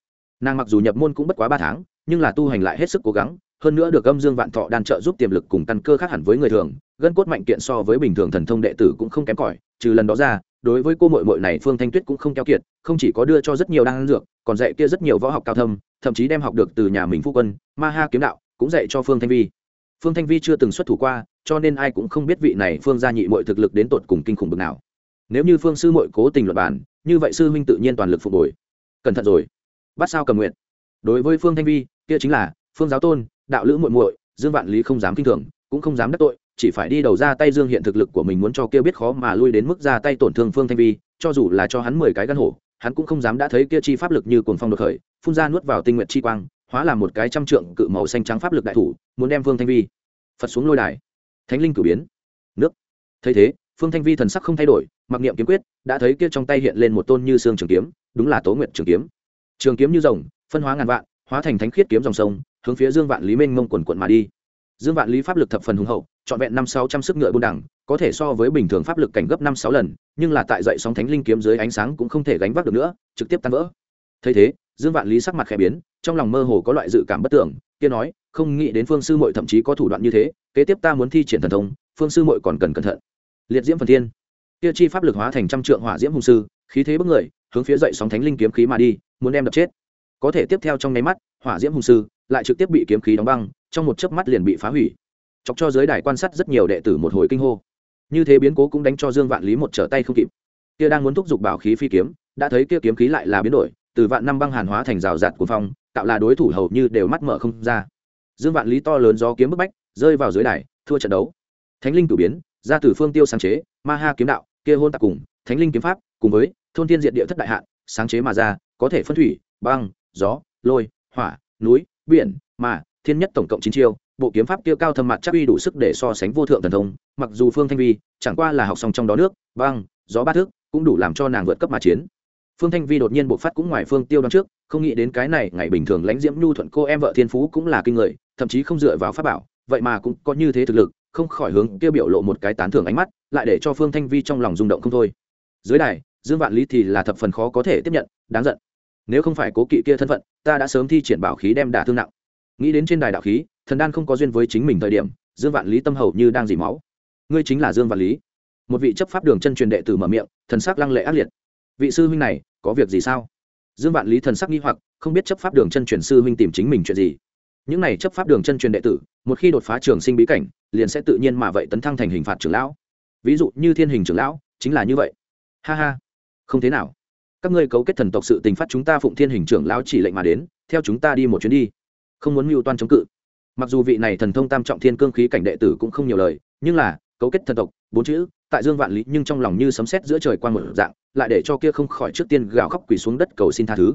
nàng mặc dù nhập môn cũng bất quá ba tháng, nhưng là tu hành lại hết sức cố gắng, hơn nữa được âm dương vạn thọ đan trợ giúp tiềm lực cùng căn cơ khác hẳn với người thường, gân cốt mạnh kiện so với bình thường thần thông đệ tử cũng không kém cỏi, trừ lần đó ra, đối với cô mội mội này phương thanh tuyết cũng không keo kiệt, không chỉ có đưa cho rất nhiều đan dược, còn dạy kia rất nhiều võ học cao thâm, thậm chí đem học được từ nhà mình phu quân, ma ha kiếm đạo, cũng dạy cho phương thanh vi. Phương thanh vi chưa từng xuất thủ qua, cho nên ai cũng không biết vị này phương gia nhị mội thực lực đến tột cùng kinh khủng bực nào. Nếu như phương sư mội cố tình luật bản như vậy sư huynh tự nhiên toàn lực phục hồi. Cẩn thận rồi bắt sao cầm nguyện. Đối với phương thanh vi, kia chính là, phương giáo tôn, đạo lữ muội muội, dương vạn lý không dám kinh thường, cũng không dám đắc tội, chỉ phải đi đầu ra tay dương hiện thực lực của mình muốn cho kia biết khó mà lui đến mức ra tay tổn thương phương thanh vi, cho dù là cho hắn mười cái gan hổ, hắn cũng không dám đã thấy kia chi pháp lực như cuồng phong đột khởi, phun ra nuốt vào tinh nguyện chi quang, hóa là một cái trăm trượng cự màu xanh trắng pháp lực đại thủ, muốn đem phương thanh vi phật xuống lôi đài. Thánh linh cử biến. Nước. Thấy thế, phương thanh vi thần sắc không thay đổi, mặc niệm kiếm quyết, đã thấy kia trong tay hiện lên một tôn như xương trường kiếm, đúng là tố nguyện trường kiếm trường kiếm như rồng, phân hóa ngàn vạn, hóa thành thánh khiết kiếm dòng sông, hướng phía dương vạn lý minh mông quần quận mà đi. Dương vạn lý pháp lực thập phần hùng hậu, trọn vẹn năm sáu trăm sức ngựa buôn đẳng, có thể so với bình thường pháp lực cảnh gấp năm sáu lần, nhưng là tại dậy sóng thánh linh kiếm dưới ánh sáng cũng không thể gánh vác được nữa, trực tiếp tan vỡ. Thấy thế, dương vạn lý sắc mặt khẽ biến, trong lòng mơ hồ có loại dự cảm bất tưởng, kia nói, không nghĩ đến phương sư Mội thậm chí có thủ đoạn như thế, kế tiếp ta muốn thi triển thần thông, phương sư Mội còn cần cẩn thận. Liệt diễm phần thiên. Kia chi pháp lực hóa thành trăm trượng hỏa diễm hùng sư, khí thế bức người hướng phía dậy sóng thánh linh kiếm khí mà đi, muốn đem đập chết. Có thể tiếp theo trong nháy mắt, hỏa diễm hùng sư lại trực tiếp bị kiếm khí đóng băng, trong một chớp mắt liền bị phá hủy. Chọc cho giới đài quan sát rất nhiều đệ tử một hồi kinh hô. Như thế biến cố cũng đánh cho dương vạn lý một trở tay không kịp. Kia đang muốn thúc giục bảo khí phi kiếm, đã thấy kia kiếm khí lại là biến đổi, từ vạn năm băng hàn hóa thành rào rạt của phong, tạo là đối thủ hầu như đều mắt mở không ra. Dương vạn lý to lớn do kiếm bức bách, rơi vào dưới đài, thua trận đấu. Thánh linh cử biến, ra từ phương tiêu sáng chế, ma ha kiếm đạo, kia hôn tạc cùng, thánh linh kiếm pháp, cùng với thôn thiên diện địa thất đại hạn, sáng chế mà ra, có thể phân thủy, băng, gió, lôi, hỏa, núi, biển, mà, thiên nhất tổng cộng chín chiêu, bộ kiếm pháp kia cao thâm mặt chắc uy đủ sức để so sánh vô thượng thần thông, mặc dù phương thanh vi, chẳng qua là học xong trong đó nước, băng, gió ba thước cũng đủ làm cho nàng vượt cấp mà chiến. Phương thanh vi đột nhiên bộ phát cũng ngoài phương tiêu đón trước, không nghĩ đến cái này, ngày bình thường lãnh diễm nhu thuận cô em vợ thiên phú cũng là kinh người, thậm chí không dựa vào pháp bảo, vậy mà cũng có như thế thực lực, không khỏi hướng kia biểu lộ một cái tán thưởng ánh mắt, lại để cho phương thanh vi trong lòng rung động không thôi. Dưới đài dương vạn lý thì là thập phần khó có thể tiếp nhận, đáng giận. Nếu không phải cố kỵ kia thân phận, ta đã sớm thi triển bảo khí đem đả thương nặng. Nghĩ đến trên đài đạo khí, thần đan không có duyên với chính mình thời điểm, dương vạn lý tâm hầu như đang dỉ máu. Ngươi chính là dương vạn lý. Một vị chấp pháp đường chân truyền đệ tử mở miệng, thần sắc lăng lệ ác liệt. Vị sư huynh này, có việc gì sao? Dương vạn lý thần sắc nghi hoặc, không biết chấp pháp đường chân truyền sư huynh tìm chính mình chuyện gì. Những này chấp pháp đường chân truyền đệ tử, một khi đột phá trường sinh bí cảnh, liền sẽ tự nhiên mà vậy tấn thăng thành hình phạt trưởng lão. Ví dụ như thiên hình trưởng lão, chính là như vậy. Ha ha không thế nào. Các ngươi cấu kết thần tộc sự tình phát chúng ta phụng thiên hình trưởng lão chỉ lệnh mà đến, theo chúng ta đi một chuyến đi. Không muốn mưu toan chống cự. Mặc dù vị này thần thông tam trọng thiên cương khí cảnh đệ tử cũng không nhiều lời, nhưng là, cấu kết thần tộc, bốn chữ, tại dương vạn lý nhưng trong lòng như sấm sét giữa trời quan một dạng, lại để cho kia không khỏi trước tiên gào khóc quỳ xuống đất cầu xin tha thứ.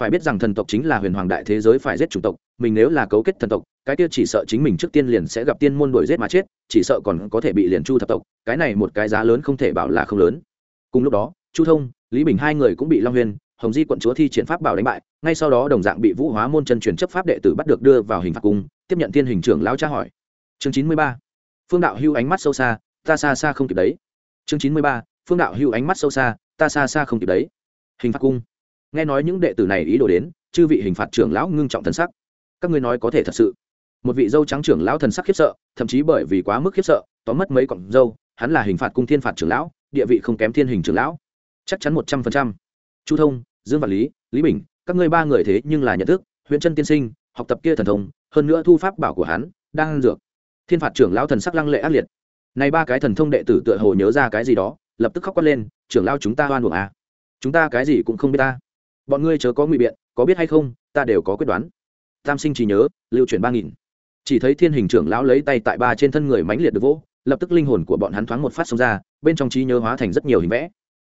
Phải biết rằng thần tộc chính là huyền hoàng đại thế giới phải giết chủng tộc, mình nếu là cấu kết thần tộc, cái kia chỉ sợ chính mình trước tiên liền sẽ gặp tiên môn đuổi giết mà chết, chỉ sợ còn có thể bị liền chu thập tộc, cái này một cái giá lớn không thể bảo là không lớn. Cùng lúc đó chu thông, lý bình hai người cũng bị long huyền hồng di quận chúa thi triển pháp bảo đánh bại, ngay sau đó đồng dạng bị vũ hóa môn chân truyền chấp pháp đệ tử bắt được đưa vào hình phạt cung, tiếp nhận thiên hình trưởng lão tra hỏi. Chương chín mươi ba, phương đạo hưu ánh mắt sâu xa, ta xa xa không kịp đấy. Chương chín mươi ba, phương đạo hưu ánh mắt sâu xa, ta xa xa không kịp đấy. Hình phạt cung. Nghe nói những đệ tử này ý đồ đến, chư vị hình phạt trưởng lão ngưng trọng thần sắc. Các ngươi nói có thể thật sự. Một vị dâu trắng trưởng lão thần sắc khiếp sợ, thậm chí bởi vì quá mức khiếp sợ, tóm mất mấy cọng dâu, hắn là hình phạt cung thiên phạt trưởng lão, địa vị không kém thiên hình trưởng lão chắc chắn một trăm phần trăm. Chu thông, dương Văn lý lý bình, các ngươi ba người thế nhưng là nhận thức, huyện chân tiên sinh, học tập kia thần thông, hơn nữa thu pháp bảo của hắn, đang dược. Thiên phạt trưởng lão thần sắc lăng lệ ác liệt. Này ba cái thần thông đệ tử tựa hồ nhớ ra cái gì đó, lập tức khóc quát lên, trưởng lão chúng ta oan uổng à? Chúng ta cái gì cũng không biết ta. Bọn ngươi chớ có ngụy biện, có biết hay không, ta đều có quyết đoán. Tam sinh chỉ nhớ, lưu truyền ba nghìn. Chỉ thấy thiên hình trưởng lão lấy tay tại ba trên thân người mãnh liệt được vỗ, lập tức linh hồn của bọn hắn thoáng một phát xông ra, bên trong trí nhớ hóa thành rất nhiều hình vẽ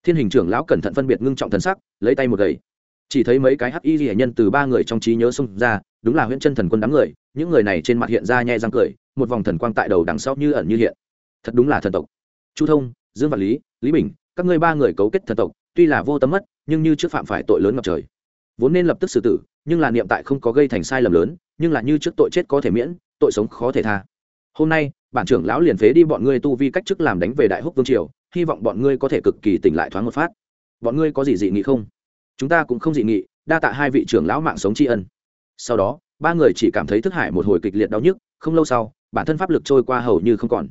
thiên hình trưởng lão cẩn thận phân biệt ngưng trọng thần sắc, lấy tay một gậy. Chỉ thấy mấy cái hắc y ghi nhân từ ba người trong trí nhớ xông ra, đúng là huyễn chân thần quân đám người, những người này trên mặt hiện ra nhẹ răng cười, một vòng thần quang tại đầu đằng sau như ẩn như hiện. Thật đúng là thần tộc. Chu thông, dương vạn lý lý bình, các ngươi ba người cấu kết thần tộc, tuy là vô tâm mất, nhưng như trước phạm phải tội lớn ngập trời. Vốn nên lập tức xử tử, nhưng là niệm tại không có gây thành sai lầm lớn, nhưng là như trước tội chết có thể miễn, tội sống khó thể tha. Hôm nay, bản trưởng lão liền phế đi bọn ngươi tu vi cách chức làm đánh về đại húc vương triều hy vọng bọn ngươi có thể cực kỳ tỉnh lại thoáng một phát. Bọn ngươi có gì dị nghị không? Chúng ta cũng không dị nghị đa tạ hai vị trưởng lão mạng sống tri ân. Sau đó ba người chỉ cảm thấy thức hải một hồi kịch liệt đau nhức không lâu sau bản thân pháp lực trôi qua hầu như không còn.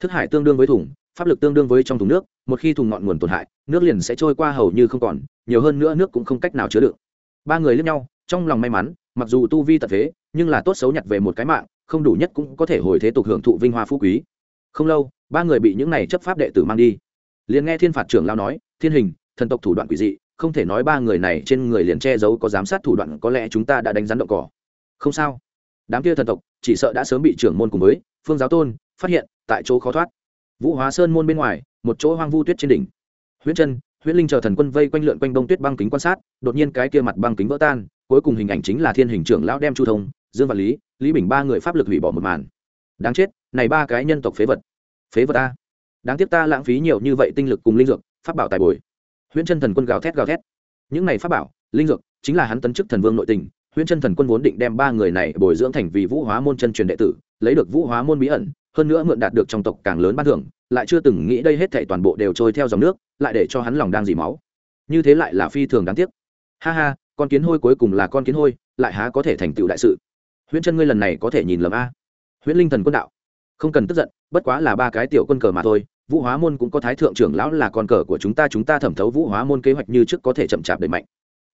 Thức hải tương đương với thùng pháp lực tương đương với trong thùng nước một khi thùng ngọn nguồn tổn hại nước liền sẽ trôi qua hầu như không còn nhiều hơn nữa nước cũng không cách nào chứa đựng ba người lướt nhau trong lòng may mắn mặc dù tu vi tật thế, nhưng là tốt xấu nhặt về một cái mạng không đủ nhất cũng có thể hồi thế tục hưởng thụ vinh hoa phú quý không lâu, ba người bị những này chấp pháp đệ tử mang đi. Liền nghe thiên phạt trưởng lao nói, thiên hình, thần tộc thủ đoạn quỷ dị, không thể nói ba người này trên người liền che giấu có giám sát thủ đoạn, có lẽ chúng ta đã đánh rắn động cỏ. Không sao. Đám kia thần tộc, chỉ sợ đã sớm bị trưởng môn cùng với phương giáo tôn phát hiện, tại chỗ khó thoát. Vũ hóa sơn môn bên ngoài, một chỗ hoang vu tuyết trên đỉnh. Huyễn chân, huyễn linh chờ thần quân vây quanh lượn quanh bông tuyết băng kính quan sát, đột nhiên cái kia mặt băng kính vỡ tan, cuối cùng hình ảnh chính là thiên hình trưởng lão đem chu thông, dương và lý lý bình ba người pháp lực hủy bỏ một màn. Đáng chết này ba cái nhân tộc phế vật. Phế vật ta. Đáng tiếc ta lãng phí nhiều như vậy tinh lực cùng linh dược, pháp bảo tài bồi. Huyễn chân thần quân gào thét gào thét. Những này pháp bảo, linh dược, chính là hắn tấn chức thần vương nội tình. Huyễn chân thần quân vốn định đem ba người này bồi dưỡng thành vì vũ hóa môn chân truyền đệ tử, lấy được vũ hóa môn bí ẩn, hơn nữa mượn đạt được trong tộc càng lớn ban thưởng, lại chưa từng nghĩ đây hết thảy toàn bộ đều trôi theo dòng nước, lại để cho hắn lòng đang dì máu. Như thế lại là phi thường đáng tiếc. Ha ha, con kiến hôi cuối cùng là con kiến hôi, lại há có thể thành tựu đại sự. Huyễn chân ngươi lần này có thể nhìn lầm a. Huyễn linh thần quân đạo không cần tức giận, bất quá là ba cái tiểu quân cờ mà thôi, vũ hóa môn cũng có thái thượng trưởng lão là con cờ của chúng ta chúng ta thẩm thấu vũ hóa môn kế hoạch như trước có thể chậm chạp đẩy mạnh.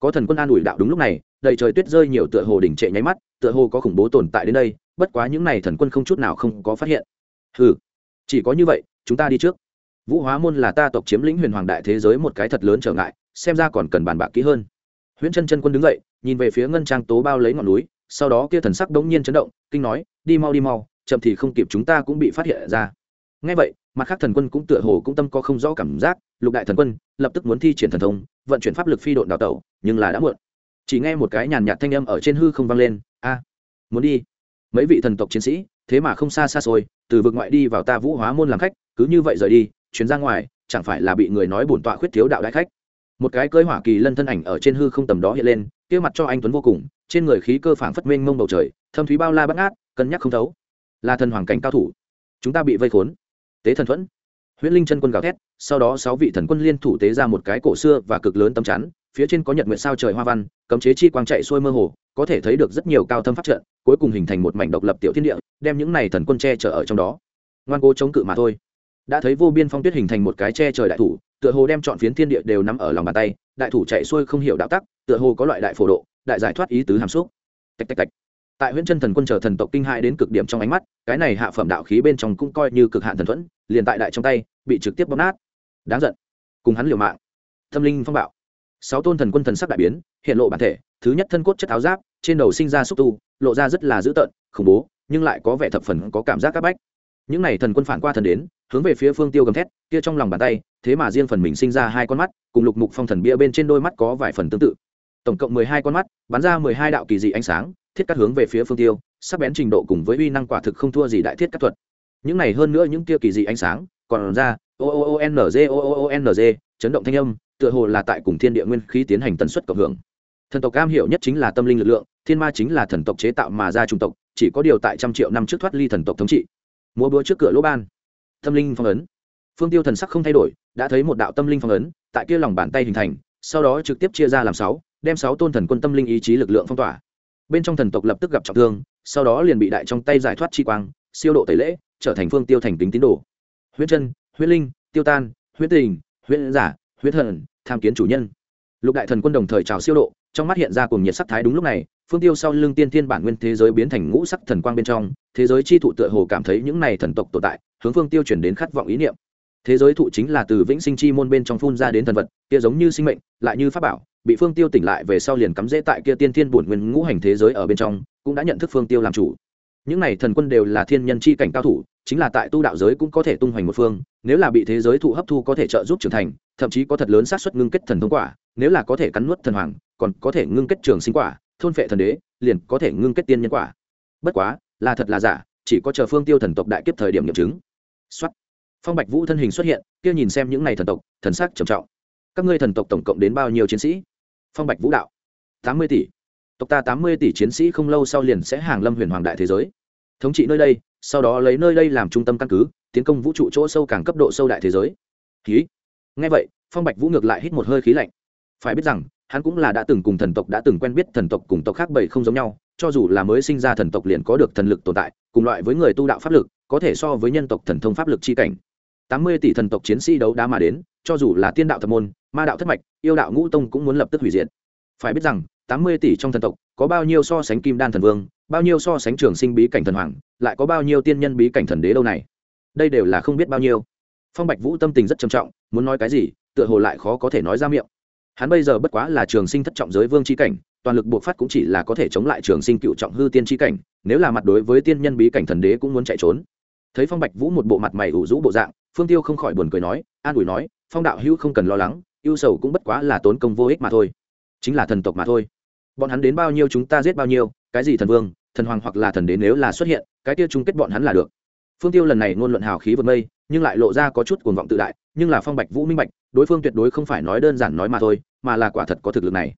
Có thần quân an ủi đạo đúng lúc này, đầy trời tuyết rơi nhiều tựa hồ đỉnh trệ nháy mắt, tựa hồ có khủng bố tồn tại đến đây, bất quá những này thần quân không chút nào không có phát hiện. Ừ chỉ có như vậy, chúng ta đi trước. Vũ hóa môn là ta tộc chiếm lĩnh huyền hoàng đại thế giới một cái thật lớn trở ngại, xem ra còn cần bàn bạc kỹ hơn. Huyễn chân chân quân đứng dậy, nhìn về phía ngân trang tố bao lấy ngọn núi, sau đó kia thần sắc đống nhiên chấn động, kinh nói, đi mau đi mau chậm thì không kịp chúng ta cũng bị phát hiện ra. Ngay vậy, mặt khác thần quân cũng tựa hồ cũng tâm có không rõ cảm giác, lục đại thần quân lập tức muốn thi triển thần thông, vận chuyển pháp lực phi độn đào tẩu, nhưng là đã muộn. Chỉ nghe một cái nhàn nhạt thanh âm ở trên hư không vang lên, a, muốn đi. Mấy vị thần tộc chiến sĩ, thế mà không xa xa xôi, từ vực ngoại đi vào ta vũ hóa môn làm khách, cứ như vậy rời đi, chuyến ra ngoài, chẳng phải là bị người nói bổn tọa khuyết thiếu đạo đại khách? Một cái cưới hỏa kỳ lân thân ảnh ở trên hư không tầm đó hiện lên, kia mặt cho anh tuấn vô cùng, trên người khí cơ phảng phất mênh mông bầu trời, thâm thúy bao la bắt ngát, cân nhắc không thấu là thần hoàng cảnh cao thủ. Chúng ta bị vây khốn. Tế thần thuẫn. Huyễn linh chân quân gào thét, sau đó sáu vị thần quân liên thủ tế ra một cái cổ xưa và cực lớn tấm chắn, phía trên có nhật nguyện sao trời hoa văn, cấm chế chi quang chạy xuôi mơ hồ, có thể thấy được rất nhiều cao thâm pháp trận, cuối cùng hình thành một mảnh độc lập tiểu thiên địa, đem những này thần quân che chở ở trong đó. Ngoan cố chống cự mà thôi. Đã thấy vô biên phong tuyết hình thành một cái che trời đại thủ, tựa hồ đem chọn phiến thiên địa đều nắm ở lòng bàn tay, đại thủ chạy xuôi không hiểu đạo tắc, tựa hồ có loại đại phổ độ, đại giải thoát ý tứ hàm xúc. Tạch tạch tạch tại huyễn chân thần quân chờ thần tộc kinh hại đến cực điểm trong ánh mắt, cái này hạ phẩm đạo khí bên trong cũng coi như cực hạn thần thuẫn, liền tại đại trong tay, bị trực tiếp bóp nát. Đáng giận. Cùng hắn liều mạng. Tâm linh phong bạo. Sáu tôn thần quân thần sắc đại biến, hiện lộ bản thể, thứ nhất thân cốt chất áo giáp, trên đầu sinh ra xúc tu, lộ ra rất là dữ tợn, khủng bố, nhưng lại có vẻ thập phần có cảm giác các bách. Những n à y thần quân phản qua thần đến, hướng về phía phương tiêu gầm thét, kia trong lòng bàn tay, thế mà riêng phần mình sinh ra hai con mắt, cùng lục mục phong thần bia bên trên đôi mắt có vài phần tương tự. Tổng cộng mười hai con mắt, bắn ra mười hai đạo kỳ dị ánh sáng thiết cắt hướng về phía phương tiêu, sắc bén trình độ cùng với uy năng quả thực không thua gì đại thiết cắt thuật. Những này hơn nữa những tia kỳ dị ánh sáng, còn ra, o o o n g, o o o n g, chấn động thanh âm, tựa hồ là tại cùng thiên địa nguyên khí tiến hành tần suất cộng hưởng. Thần tộc cam hiểu nhất chính là tâm linh lực lượng, thiên ma chính là thần tộc chế tạo mà ra chủng tộc, chỉ có điều tại trăm triệu năm trước thoát ly thần tộc thống trị. Múa búa trước cửa lỗ ban. Tâm linh phong ấn. Phương tiêu thần sắc không thay đổi, đã thấy một đạo tâm linh phong ấn, tại kia lòng bàn tay hình thành, sau đó trực tiếp chia ra làm sáu, đem sáu tôn thần quân tâm linh ý chí lực lượng phong tỏa bên trong thần tộc lập tức gặp trọng thương, sau đó liền bị đại trong tay giải thoát chi quang, siêu độ tẩy lễ, trở thành phương tiêu thành tính tín đồ. Huyết chân, huyết linh, tiêu tan, huyết tình, huyết giả, huyết thần, tham kiến chủ nhân. Lục đại thần quân đồng thời trào siêu độ, trong mắt hiện ra cùng nhiệt sắc thái đúng lúc này, phương tiêu sau lưng tiên thiên bản nguyên thế giới biến thành ngũ sắc thần quang bên trong, thế giới chi thụ tựa hồ cảm thấy những này thần tộc tồn tại, hướng phương tiêu chuyển đến khát vọng ý niệm. Thế giới thụ chính là từ vĩnh sinh chi môn bên trong phun ra đến thần vật, kia giống như sinh mệnh, lại như pháp bảo bị phương tiêu tỉnh lại về sau liền cắm rễ tại kia tiên thiên bổn nguyên ngũ hành thế giới ở bên trong, cũng đã nhận thức phương tiêu làm chủ. Những này thần quân đều là thiên nhân chi cảnh cao thủ, chính là tại tu đạo giới cũng có thể tung hoành một phương, nếu là bị thế giới thụ hấp thu có thể trợ giúp trưởng thành, thậm chí có thật lớn xác suất ngưng kết thần thông quả, nếu là có thể cắn nuốt thần hoàng, còn có thể ngưng kết trường sinh quả, thôn phệ thần đế, liền có thể ngưng kết tiên nhân quả. Bất quá, là thật là giả, chỉ có chờ phương tiêu thần tộc đại kiếp thời điểm nghiệm chứng. Xuất phong bạch vũ thân hình xuất hiện, kia nhìn xem những này thần tộc, thần sắc trầm trọng. Các ngươi thần tộc tổng cộng đến bao nhiêu chiến sĩ? Phong bạch vũ đạo. Tám mươi tỷ. Tộc ta tám mươi tỷ chiến sĩ không lâu sau liền sẽ hàng lâm huyền hoàng đại thế giới. Thống trị nơi đây, sau đó lấy nơi đây làm trung tâm căn cứ, tiến công vũ trụ chỗ sâu càng cấp độ sâu đại thế giới. Khí ngay vậy, phong bạch vũ ngược lại hít một hơi khí lạnh. Phải biết rằng, hắn cũng là đã từng cùng thần tộc đã từng quen biết thần tộc cùng tộc khác bảy không giống nhau, cho dù là mới sinh ra thần tộc liền có được thần lực tồn tại, cùng loại với người tu đạo pháp lực, có thể so với nhân tộc thần thông pháp lực chi cảnh. Tám mươi tỷ thần tộc chiến sĩ đấu đá mà đến, cho dù là tiên đạo thập môn ma đạo thất mạch, yêu đạo ngũ tông cũng muốn lập tức hủy diệt. Phải biết rằng, tám mươi tỷ trong thần tộc, có bao nhiêu so sánh kim đan thần vương, bao nhiêu so sánh trường sinh bí cảnh thần hoàng, lại có bao nhiêu tiên nhân bí cảnh thần đế đâu này? Đây đều là không biết bao nhiêu. Phong bạch vũ tâm tình rất trầm trọng, muốn nói cái gì, tựa hồ lại khó có thể nói ra miệng. Hắn bây giờ bất quá là trường sinh thất trọng giới vương c h i cảnh, toàn lực buộc phát cũng chỉ là có thể chống lại trường sinh cựu trọng hư tiên c h i cảnh, nếu là mặt đối với tiên nhân bí cảnh thần đế cũng muốn chạy trốn. Thấy phong bạch vũ một bộ mặt mày ủ rũ bộ dạng, phương tiêu không khỏi buồn cười nói, an ủi nói, phong đạo hữu không cần lo lắng ưu sầu cũng bất quá là tốn công vô ích mà thôi. Chính là thần tộc mà thôi. Bọn hắn đến bao nhiêu chúng ta giết bao nhiêu, cái gì thần vương, thần hoàng hoặc là thần đến nếu là xuất hiện, cái kia chung kết bọn hắn là được. Phương tiêu lần này ngôn luận hào khí vượt mây, nhưng lại lộ ra có chút cuồng vọng tự đại, nhưng là phong bạch vũ minh bạch, đối phương tuyệt đối không phải nói đơn giản nói mà thôi, mà là quả thật có thực lực này.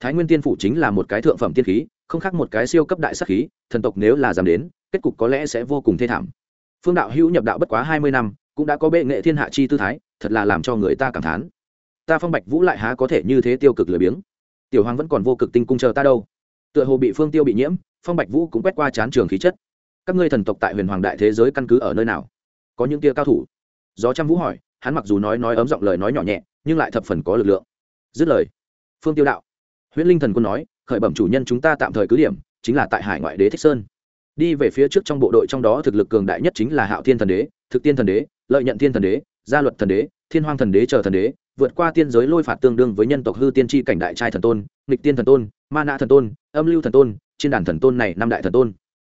Thái nguyên tiên phủ chính là một cái thượng phẩm tiên khí, không khác một cái siêu cấp đại sắc khí, thần tộc nếu là dám đến, kết cục có lẽ sẽ vô cùng thê thảm. Phương đạo hữu nhập đạo bất quá hai mươi năm, cũng đã có bệ nghệ thiên hạ chi tư thái, thật là làm cho người ta cảm thán ta phong bạch vũ lại há có thể như thế tiêu cực lười biếng. Tiểu hoàng vẫn còn vô cực tinh cung chờ ta đâu. Tựa hồ bị phương tiêu bị nhiễm, phong bạch vũ cũng quét qua chán trường khí chất. Các ngươi thần tộc tại huyền hoàng đại thế giới căn cứ ở nơi nào? Có những tia cao thủ? Gió trăm vũ hỏi, hắn mặc dù nói nói ấm giọng lời nói nhỏ nhẹ, nhưng lại thập phần có lực lượng. Dứt lời, phương tiêu đạo. Huyễn linh thần quân nói, khởi bẩm chủ nhân chúng ta tạm thời cứ điểm, chính là tại hải ngoại đế thích sơn. Đi về phía trước trong bộ đội trong đó thực lực cường đại nhất chính là hạo thiên thần đế, thực tiên thần đế, lợi nhận thiên thần đế, gia luật thần đế, thiên hoang thần đế chờ thần đế vượt qua tiên giới lôi phạt tương đương với nhân tộc hư tiên tri cảnh đại trai thần tôn nghịch tiên thần tôn ma nã thần tôn âm lưu thần tôn trên đàn thần tôn này năm đại thần tôn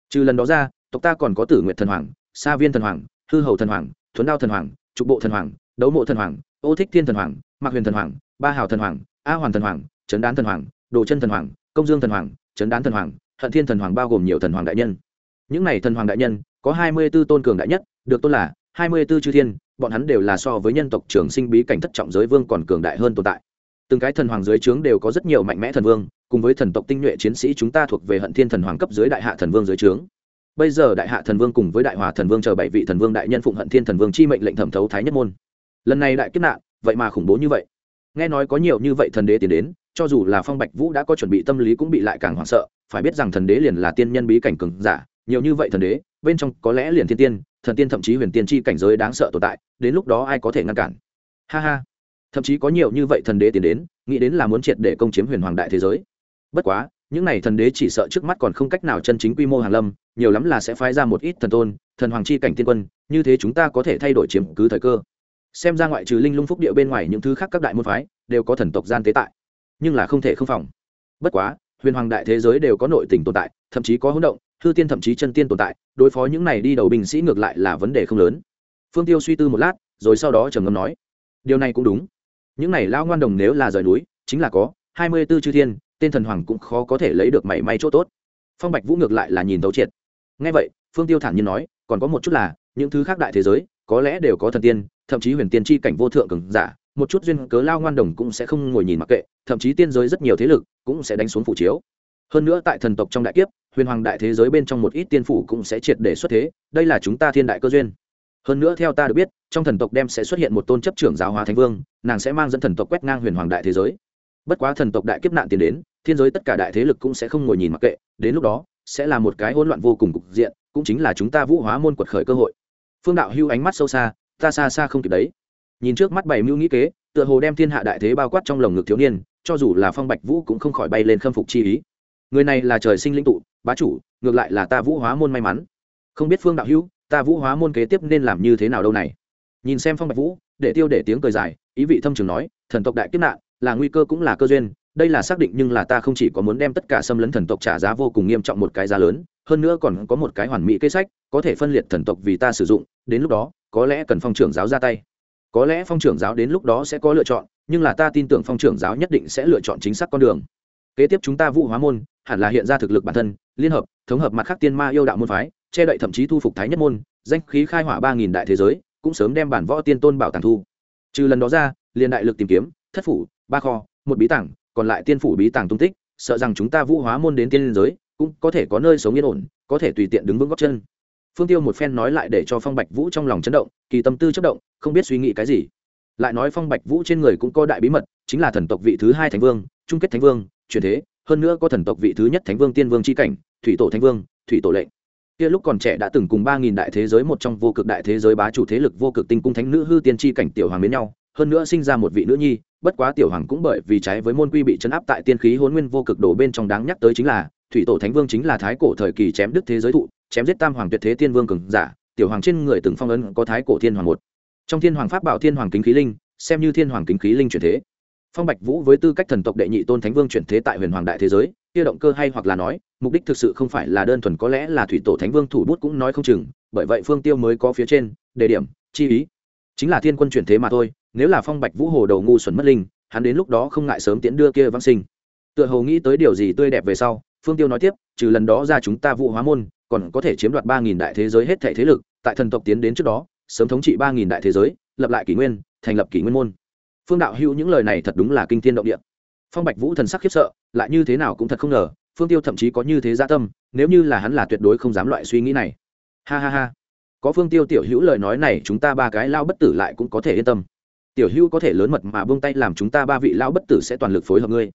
trừ lần đó ra tộc ta còn có tử nguyện thần hoàng sa viên thần hoàng hư hầu thần hoàng thuấn đao thần hoàng trục bộ thần hoàng đấu mộ thần hoàng ô thích thiên thần hoàng mạc huyền thần hoàng ba hào thần hoàng a hoàn thần hoàng trấn đán thần hoàng đồ chân thần hoàng công dương thần hoàng trấn đán thần hoàng hận thiên thần hoàng bao gồm nhiều thần hoàng đại nhân những này thần hoàng đại nhân có hai mươi b ố tôn cường đại nhất được tôn là hai mươi b ố chư thiên, bọn hắn đều là so với nhân tộc trường sinh bí cảnh thất trọng giới vương còn cường đại hơn tồn tại. Từng cái thần hoàng dưới trướng đều có rất nhiều mạnh mẽ thần vương, cùng với thần tộc tinh nhuệ chiến sĩ chúng ta thuộc về hận thiên thần hoàng cấp dưới đại hạ thần vương dưới trướng. Bây giờ đại hạ thần vương cùng với đại hòa thần vương chờ bảy vị thần vương đại nhân phụng hận thiên thần vương chi mệnh lệnh thẩm thấu thái nhất môn. Lần này đại kiếp nạn, vậy mà khủng bố như vậy. Nghe nói có nhiều như vậy thần đế tiến đến, cho dù là phong bạch vũ đã có chuẩn bị tâm lý cũng bị lại càng hoảng sợ, phải biết rằng thần đế liền là tiên nhân bí cảnh cường giả, nhiều như vậy thần đế, bên trong có lẽ liền thiên tiên thần tiên thậm chí huyền tiên chi cảnh giới đáng sợ tồn tại, đến lúc đó ai có thể ngăn cản? Ha ha. Thậm chí có nhiều như vậy thần đế tiến đến, nghĩ đến là muốn triệt để công chiếm huyền hoàng đại thế giới. Bất quá, những này thần đế chỉ sợ trước mắt còn không cách nào chân chính quy mô hàn lâm, nhiều lắm là sẽ phái ra một ít thần tôn, thần hoàng chi cảnh tiên quân, như thế chúng ta có thể thay đổi chiếm cứ thời cơ. Xem ra ngoại trừ linh lung phúc địa bên ngoài những thứ khác các đại môn phái đều có thần tộc gian tế tại, nhưng là không thể không phòng. Bất quá, huyền hoàng đại thế giới đều có nội tình tồn tại, thậm chí có hỗn động thư tiên thậm chí chân tiên tồn tại, đối phó những này đi đầu binh sĩ ngược lại là vấn đề không lớn. Phương tiêu suy tư một lát, rồi sau đó trầm ngâm nói, điều này cũng đúng. Những này lao ngoan đồng nếu là rời núi, chính là có hai mươi b ố chư thiên, tên thần hoàng cũng khó có thể lấy được mảy may chỗ tốt. Phong bạch vũ ngược lại là nhìn tấu triệt. Ngay vậy, phương tiêu thản nhiên nói, còn có một chút là, những thứ khác đại thế giới, có lẽ đều có thần tiên, thậm chí huyền tiên tri cảnh vô thượng cường giả, một chút duyên cớ lao ngoan đồng cũng sẽ không ngồi nhìn mặc kệ, thậm chí tiên giới rất nhiều thế lực cũng sẽ đánh xuống phủ chiếu. Hơn nữa tại thần tộc trong đại kiếp huyền hoàng đại thế giới bên trong một ít tiên phủ cũng sẽ triệt để xuất thế, đây là chúng ta thiên đại cơ duyên. Hơn nữa theo ta được biết, trong thần tộc đem sẽ xuất hiện một tôn chấp trưởng giáo hóa thánh vương, nàng sẽ mang dẫn thần tộc quét ngang huyền hoàng đại thế giới. Bất quá thần tộc đại kiếp nạn tiến đến, thiên giới tất cả đại thế lực cũng sẽ không ngồi nhìn mặc kệ, đến lúc đó, sẽ là một cái hỗn loạn vô cùng cục diện, cũng chính là chúng ta vũ hóa môn quật khởi cơ hội. Phương đạo hưu ánh mắt sâu xa, ta xa xa không kịp đấy. Nhìn trước mắt bảy mưu nghĩ kế, tựa hồ đem thiên hạ đại thế bao quát trong lồng ngực thiếu niên, cho dù là phong bạch vũ cũng không khỏi bay lên khâm phục chi ý. Người này là trời sinh linh tụ bá chủ, ngược lại là ta vũ hóa môn may mắn. Không biết phương đạo hữu, ta vũ hóa môn kế tiếp nên làm như thế nào đâu này? Nhìn xem phong bạch vũ, để tiêu để tiếng cười dài, ý vị thâm trường nói, thần tộc đại kiếp nạn, là nguy cơ cũng là cơ duyên, đây là xác định nhưng là ta không chỉ có muốn đem tất cả xâm lấn thần tộc trả giá vô cùng nghiêm trọng một cái giá lớn, hơn nữa còn có một cái hoàn mỹ kế sách, có thể phân liệt thần tộc vì ta sử dụng, đến lúc đó, có lẽ cần phong trưởng giáo ra tay. Có lẽ phong trưởng giáo đến lúc đó sẽ có lựa chọn, nhưng là ta tin tưởng phong trưởng giáo nhất định sẽ lựa chọn chính xác con đường. Kế tiếp chúng ta vũ hóa môn hẳn là hiện ra thực lực bản thân, liên hợp, thống hợp mặt khác tiên ma yêu đạo môn phái, che đậy thậm chí thu phục thái nhất môn, danh khí khai hỏa ba nghìn đại thế giới, cũng sớm đem bản võ tiên tôn bảo tàng thu. Trừ lần đó ra, liền đại lực tìm kiếm, thất phủ, ba kho, một bí tàng còn lại tiên phủ bí tàng tung tích, sợ rằng chúng ta vũ hóa môn đến tiên giới, cũng có thể có nơi sống yên ổn, có thể tùy tiện đứng vững góc chân. Phương tiêu một phen nói lại để cho phong bạch vũ trong lòng chấn động, kỳ tâm tư chất động, không biết suy nghĩ cái gì. Lại nói phong bạch vũ trên người cũng có đại bí mật, chính là thần tộc vị thứ hai thánh vương, trung kết thánh vương truyền thế hơn nữa có thần tộc vị thứ nhất thánh vương tiên vương c h i cảnh, thủy tổ thánh vương, thủy tổ lệnh. Kia lúc còn trẻ đã từng cùng ba nghìn đại thế giới một trong vô cực đại thế giới bá chủ thế lực vô cực tinh cung thánh nữ hư tiên tri cảnh tiểu hoàng biến nhau, hơn nữa sinh ra một vị nữ nhi, bất quá tiểu hoàng cũng bởi vì trái với môn quy bị chấn áp tại tiên khí hôn nguyên vô cực đổ bên trong đáng nhắc tới chính là, thủy tổ thánh vương chính là thái cổ thời kỳ chém đức thế giới thụ, chém giết tam hoàng tuyệt thế tiên vương cường giả, tiểu hoàng trên người từng phong ấn có thái cổ thiên hoàng một. Trong thiên hoàng pháp bảo thiên hoàng kính khí linh, xem như thiên hoàng kính khí linh chuyển thế phong bạch vũ với tư cách thần tộc đệ nhị tôn thánh vương chuyển thế tại huyền hoàng đại thế giới, kia động cơ hay hoặc là nói, mục đích thực sự không phải là đơn thuần có lẽ là thủy tổ thánh vương thủ bút cũng nói không chừng, bởi vậy phương tiêu mới có phía trên, đề điểm, chi ý. Chính là thiên quân chuyển thế mà thôi, nếu là phong bạch vũ hồ đầu ngu xuẩn mất linh, hắn đến lúc đó không ngại sớm tiễn đưa kia vãng sinh. Tựa hồ nghĩ tới điều gì tươi đẹp về sau, phương tiêu nói tiếp, trừ lần đó ra chúng ta vụ hóa môn, còn có thể chiếm đoạt ba nghìn đại thế giới hết thể thế lực, tại thần tộc tiến đến trước đó, sớm thống trị ba nghìn đại thế giới, lập lại kỷ nguyên, thành lập kỷ nguyên môn phương đạo hữu những lời này thật đúng là kinh thiên động địa. Phong bạch vũ thần sắc khiếp sợ, lại như thế nào cũng thật không ngờ, phương tiêu thậm chí có như thế gia tâm, nếu như là hắn là tuyệt đối không dám loại suy nghĩ này. Ha ha ha. Có phương tiêu tiểu hữu lời nói này, chúng ta ba cái lao bất tử lại cũng có thể yên tâm. Tiểu hữu có thể lớn mật mà buông tay làm chúng ta ba vị lao bất tử sẽ toàn lực phối hợp ngươi.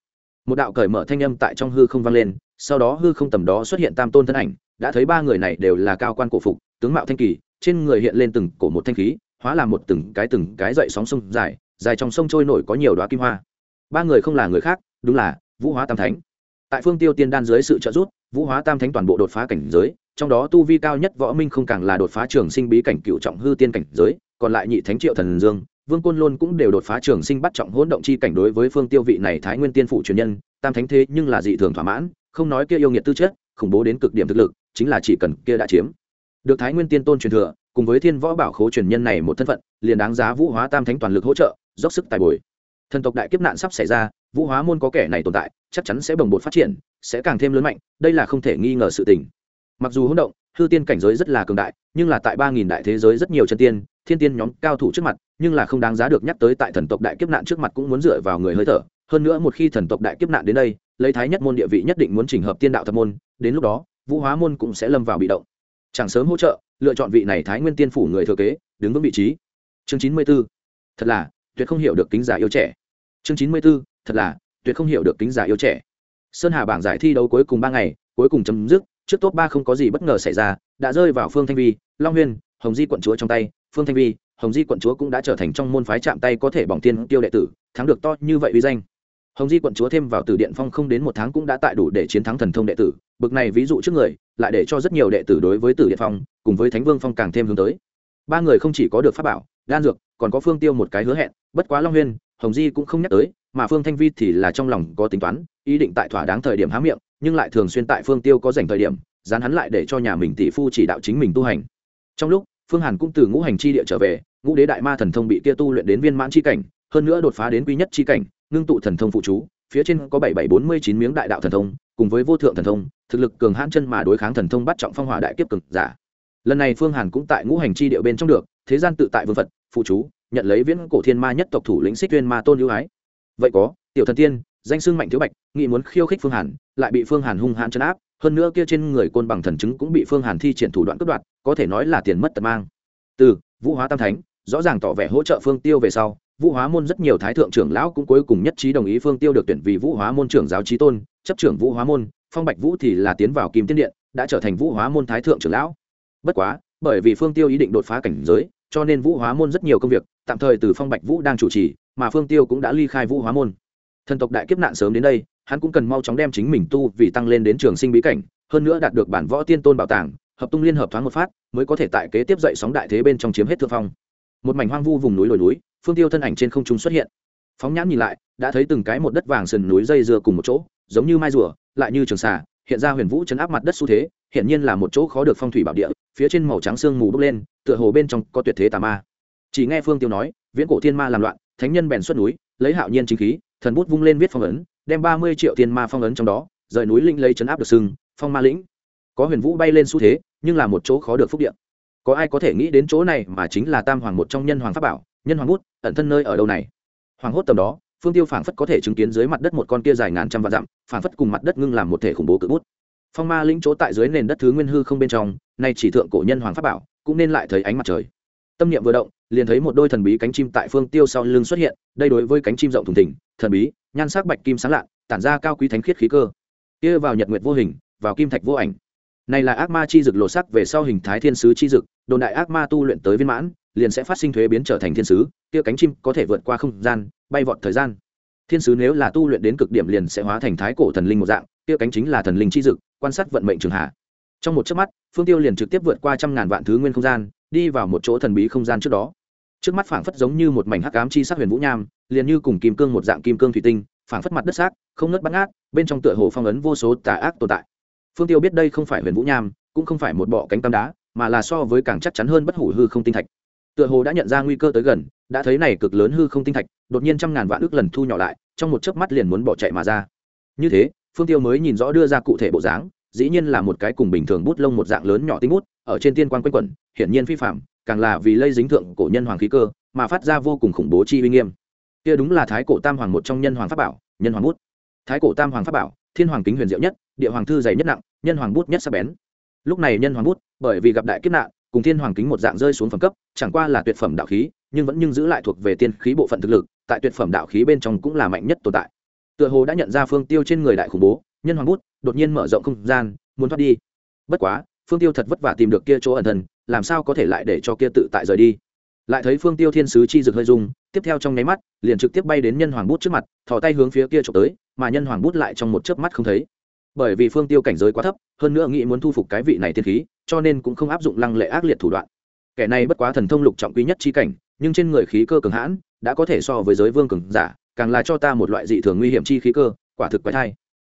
Một đạo cởi mở thanh âm tại trong hư không vang lên, sau đó hư không tầm đó xuất hiện tam tôn thân ảnh, đã thấy ba người này đều là cao quan cổ phục, tướng mạo thanh kỳ, trên người hiện lên từng cổ một thanh khí, hóa làm một từng cái từng cái dậy sóng sông dài dài trong sông trôi nổi có nhiều đoá kim hoa. Ba người không là người khác, đúng là vũ hóa tam thánh. Tại phương tiêu tiên đan dưới sự trợ giúp, vũ hóa tam thánh toàn bộ đột phá cảnh giới, trong đó tu vi cao nhất võ minh không càng là đột phá trường sinh bí cảnh cựu trọng hư tiên cảnh giới, còn lại nhị thánh triệu thần dương, vương côn luôn cũng đều đột phá trường sinh bắt trọng hỗn động chi cảnh đối với phương tiêu vị này thái nguyên tiên phụ truyền nhân, tam thánh thế nhưng là dị thường thỏa mãn, không nói kia yêu nghiệt tư chất, khủng bố đến cực điểm thực lực, chính là chỉ cần kia đã chiếm. Được thái nguyên tiên tôn truyền thừa cùng với thiên võ bảo khố truyền nhân này một thân phận, liền đáng giá vũ hóa tam thánh toàn lực hỗ trợ, dốc sức tài bồi. Thần tộc đại kiếp nạn sắp xảy ra, vũ hóa môn có kẻ này tồn tại, chắc chắn sẽ bồng bột phát triển, sẽ càng thêm lớn mạnh, đây là không thể nghi ngờ sự tình. Mặc dù hỗn động, hư tiên cảnh giới rất là cường đại, nhưng là tại ba nghìn đại thế giới rất nhiều chân tiên, thiên tiên nhóm cao thủ trước mặt, nhưng là không đáng giá được nhắc tới tại thần tộc đại kiếp nạn trước mặt cũng muốn dựa vào người hơi thở. Hơn nữa một khi thần tộc đại kiếp nạn đến đây, lấy thái nhất môn địa vị nhất định muốn chỉnh hợp tiên đạo thập môn, đến lúc đó, vũ hóa môn cũng sẽ lâm vào bị động. Chẳng sớm hỗ trợ lựa chọn vị này thái nguyên tiên phủ người thừa kế, đứng vững vị trí. Chương chín mươi b ố thật là, tuyệt không hiểu được kính giả yêu trẻ. Chương chín mươi b ố thật là, tuyệt không hiểu được kính giả yêu trẻ. Sơn hà bảng giải thi đấu cuối cùng ba ngày, cuối cùng chấm dứt, trước top ba không có gì bất ngờ xảy ra, đã rơi vào phương thanh vi, long huyên, hồng di quận chúa trong tay. Phương thanh vi, hồng di quận chúa cũng đã trở thành trong môn phái chạm tay có thể bỏng tiên tiêu đệ tử, thắng được to như vậy uy danh. Hồng di quận chúa thêm vào từ điện phong không đến một tháng cũng đã tại đủ để chiến thắng thần thông đệ tử bực này ví dụ trước người, lại để cho rất nhiều đệ tử đối với tử điện phong, cùng với thánh vương phong càng thêm hướng tới. Ba người không chỉ có được pháp bảo, đan dược, còn có phương tiêu một cái hứa hẹn, bất quá long huyên, hồng di cũng không nhắc tới, mà phương thanh vi thì là trong lòng có tính toán, ý định tại thỏa đáng thời điểm há miệng, nhưng lại thường xuyên tại phương tiêu có dành thời điểm, dán hắn lại để cho nhà mình tỷ phu chỉ đạo chính mình tu hành. Trong lúc, phương hàn cũng từ ngũ hành chi địa trở về, ngũ đế đại ma thần thông bị kia tu luyện đến viên mãn chi cảnh, hơn nữa đột phá đến quy nhất chi cảnh, ngưng tụ thần thông phụ chú phía trên có bảy bảy bốn mươi chín miếng đại đạo thần thông, cùng với vô thượng thần thông, thực lực cường hãn chân mà đối kháng thần thông bắt trọng phong hỏa đại kiếp cực giả. Lần này phương hàn cũng tại ngũ hành chi địa bên trong được, thế gian tự tại vương phật, phụ chú, nhận lấy viễn cổ thiên ma nhất tộc thủ lĩnh xích tuyên ma tôn hữu ái. Vậy có, tiểu thần tiên, danh xưng mạnh thiếu bạch nghĩ muốn khiêu khích phương hàn, lại bị phương hàn hung hãn chấn áp, hơn nữa kia trên người côn bằng thần chứng cũng bị phương hàn thi triển thủ đoạn cướp đoạt, có thể nói là tiền mất tật mang. Từ, vũ hóa tam thánh, rõ ràng tỏ vẻ hỗ trợ phương tiêu về sau vũ hóa môn rất nhiều thái thượng trưởng lão cũng cuối cùng nhất trí đồng ý phương tiêu được tuyển vì vũ hóa môn trưởng giáo trí tôn, chấp trưởng vũ hóa môn, phong bạch vũ thì là tiến vào kim tiên điện, đã trở thành vũ hóa môn thái thượng trưởng lão. Bất quá, bởi vì phương tiêu ý định đột phá cảnh giới, cho nên vũ hóa môn rất nhiều công việc, tạm thời từ phong bạch vũ đang chủ trì, mà phương tiêu cũng đã ly khai vũ hóa môn. Thần tộc đại kiếp nạn sớm đến đây, hắn cũng cần mau chóng đem chính mình tu vì tăng lên đến trường sinh bí cảnh, hơn nữa đạt được bản võ tiên tôn bảo tàng, hợp tung liên hợp thoáng một phát, mới có thể tại kế tiếp dậy sóng đại thế bên trong chiếm hết thượng phong. Một mảnh hoang vu vùng núi lồi núi phương tiêu thân ảnh trên không trung xuất hiện. Phóng nhãn nhìn lại, đã thấy từng cái một đất vàng sườn núi dây dưa cùng một chỗ, giống như mai rùa, lại như trường xà, hiện ra huyền vũ chấn áp mặt đất xu thế hiện nhiên là một chỗ khó được phong thủy bảo địa, phía trên màu trắng sương mù bốc lên, tựa hồ bên trong có tuyệt thế tà ma. Chỉ nghe phương tiêu nói, viễn cổ thiên ma làm loạn, thánh nhân bèn xuất núi, lấy hạo nhiên chính khí, thần bút vung lên viết phong ấn, đem ba mươi triệu thiên ma phong ấn trong đó, rời núi linh lấy chấn áp được sưng phong ma lĩnh. Có huyền vũ bay lên xu thế, nhưng là một chỗ khó được phúc điện có ai có thể nghĩ đến chỗ này mà chính là tam hoàng một trong nhân hoàng pháp bảo nhân hoàng bút, ẩn thân nơi ở đâu này? Hoàng hốt tầm đó, phương tiêu phảng phất có thể chứng kiến dưới mặt đất một con kia dài ngàn trăm vạn dặm, phảng phất cùng mặt đất ngưng làm một thể khủng bố cự bút. Phong ma lĩnh chỗ tại dưới nền đất thứ nguyên hư không bên trong, nay chỉ thượng cổ nhân hoàng pháp bảo, cũng nên lại thấy ánh mặt trời. Tâm niệm vừa động, liền thấy một đôi thần bí cánh chim tại phương tiêu sau lưng xuất hiện, đây đối với cánh chim rộng thùng thỉnh thần bí, nhan sắc bạch kim sáng lạ, tản ra cao quý thánh khiết khí cơ. Kia vào nhật nguyệt vô hình, vào kim thạch vô ảnh. Này là ác ma chi dực lộ sắc về sau hình thái thiên sứ chi dực, đồn đại ác ma tu luyện tới viên mãn liền sẽ phát sinh thuế biến trở thành thiên sứ, kia cánh chim có thể vượt qua không gian, bay vọt thời gian. Thiên sứ nếu là tu luyện đến cực điểm liền sẽ hóa thành thái cổ thần linh một dạng, kia cánh chính là thần linh chi dực, quan sát vận mệnh trường hạ. Trong một chớp mắt, phương tiêu liền trực tiếp vượt qua trăm ngàn vạn thứ nguyên không gian, đi vào một chỗ thần bí không gian trước đó. Trước mắt phảng phất giống như một mảnh hắc ám chi sắc huyền vũ nham, liền như cùng kim cương một dạng kim cương thủy tinh, phảng phất mặt đất xác, không nứt bắt ngát, bên trong tựa hồ phong ấn vô số tà ác tồn tại. Phương tiêu biết đây không phải huyền vũ nham, cũng không phải một bọ cánh tam đá, mà là so với càng chắc chắn hơn bất hủ hư không tinh thạch tựa hồ đã nhận ra nguy cơ tới gần, đã thấy này cực lớn hư không tinh thạch, đột nhiên trăm ngàn vạn ước lần thu nhỏ lại, trong một chớp mắt liền muốn bỏ chạy mà ra. Như thế, phương tiêu mới nhìn rõ đưa ra cụ thể bộ dáng, dĩ nhiên là một cái cùng bình thường bút lông một dạng lớn nhỏ tinh bút, ở trên tiên quan quanh quẩn, hiển nhiên phi phạm càng là vì lây dính thượng cổ nhân hoàng khí cơ, mà phát ra vô cùng khủng bố chi uy nghiêm. Kia đúng là thái cổ tam hoàng một trong nhân hoàng pháp bảo, nhân hoàng bút. Thái cổ tam hoàng pháp bảo, thiên hoàng kính huyền diệu nhất, địa hoàng thư dày nhất nặng, nhân hoàng bút nhất sắc bén. Lúc này nhân hoàng bút, bởi vì gặp đại kiếp nạn cùng thiên hoàng kính một dạng rơi xuống phẩm cấp, chẳng qua là tuyệt phẩm đạo khí, nhưng vẫn nhưng giữ lại thuộc về tiên khí bộ phận thực lực, tại tuyệt phẩm đạo khí bên trong cũng là mạnh nhất tồn tại. Tựa hồ đã nhận ra phương tiêu trên người đại khủng bố, nhân hoàng bút, đột nhiên mở rộng không gian, muốn thoát đi. Bất quá, phương tiêu thật vất vả tìm được kia chỗ ẩn thân làm sao có thể lại để cho kia tự tại rời đi? Lại thấy phương tiêu thiên sứ chi dực hơi dung tiếp theo trong nháy mắt, liền trực tiếp bay đến nhân hoàng bút trước mặt, thò tay hướng phía kia trộm tới, mà nhân hoàng bút lại trong một chớp mắt không thấy. Bởi vì phương tiêu cảnh giới quá thấp, hơn nữa nghĩ muốn thu phục cái vị này tiên khí cho nên cũng không áp dụng lăng lệ ác liệt thủ đoạn. Kẻ này bất quá thần thông lục trọng quý nhất chi cảnh, nhưng trên người khí cơ cường hãn, đã có thể so với giới vương cường giả, càng là cho ta một loại dị thường nguy hiểm chi khí cơ, quả thực quái thai.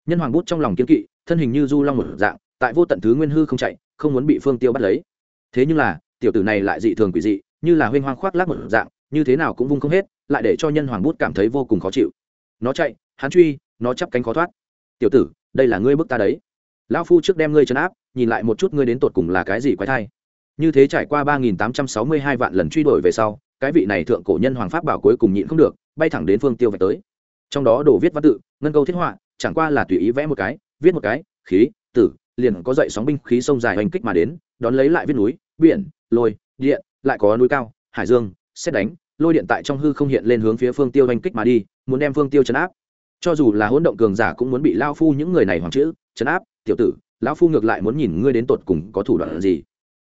Nhân hoàng bút trong lòng kiên kỵ, thân hình như du long một dạng, tại vô tận thứ nguyên hư không chạy, không muốn bị phương tiêu bắt lấy. Thế nhưng là, tiểu tử này lại dị thường quỷ dị, như là huynh hoang khoác lác một dạng, như thế nào cũng vung không hết, lại để cho nhân hoàng bút cảm thấy vô cùng khó chịu. Nó chạy, hắn truy, nó chắp cánh khó thoát. Tiểu tử, đây là ngươi bức ta đấy lão phu trước đem ngươi chấn áp, nhìn lại một chút ngươi đến tột cùng là cái gì quái thai. Như thế trải qua ba nghìn tám trăm sáu mươi hai vạn lần truy đuổi về sau, cái vị này thượng cổ nhân hoàng pháp bảo cuối cùng nhịn không được, bay thẳng đến phương tiêu vạch tới. Trong đó đổ viết văn tự, ngân câu thiết họa, chẳng qua là tùy ý vẽ một cái, viết một cái, khí, tử, liền có dậy sóng binh khí sông dài hành kích mà đến, đón lấy lại viết núi, biển, lôi, điện, lại có núi cao, hải dương, xét đánh, lôi điện tại trong hư không hiện lên hướng phía phương tiêu hành kích mà đi, muốn đem phương tiêu chấn áp. Cho dù là hỗn động cường giả cũng muốn bị lao phu những người này hoàng chữ chấn áp tiểu tử, lão phu ngược lại muốn nhìn ngươi đến tột cùng có thủ đoạn gì.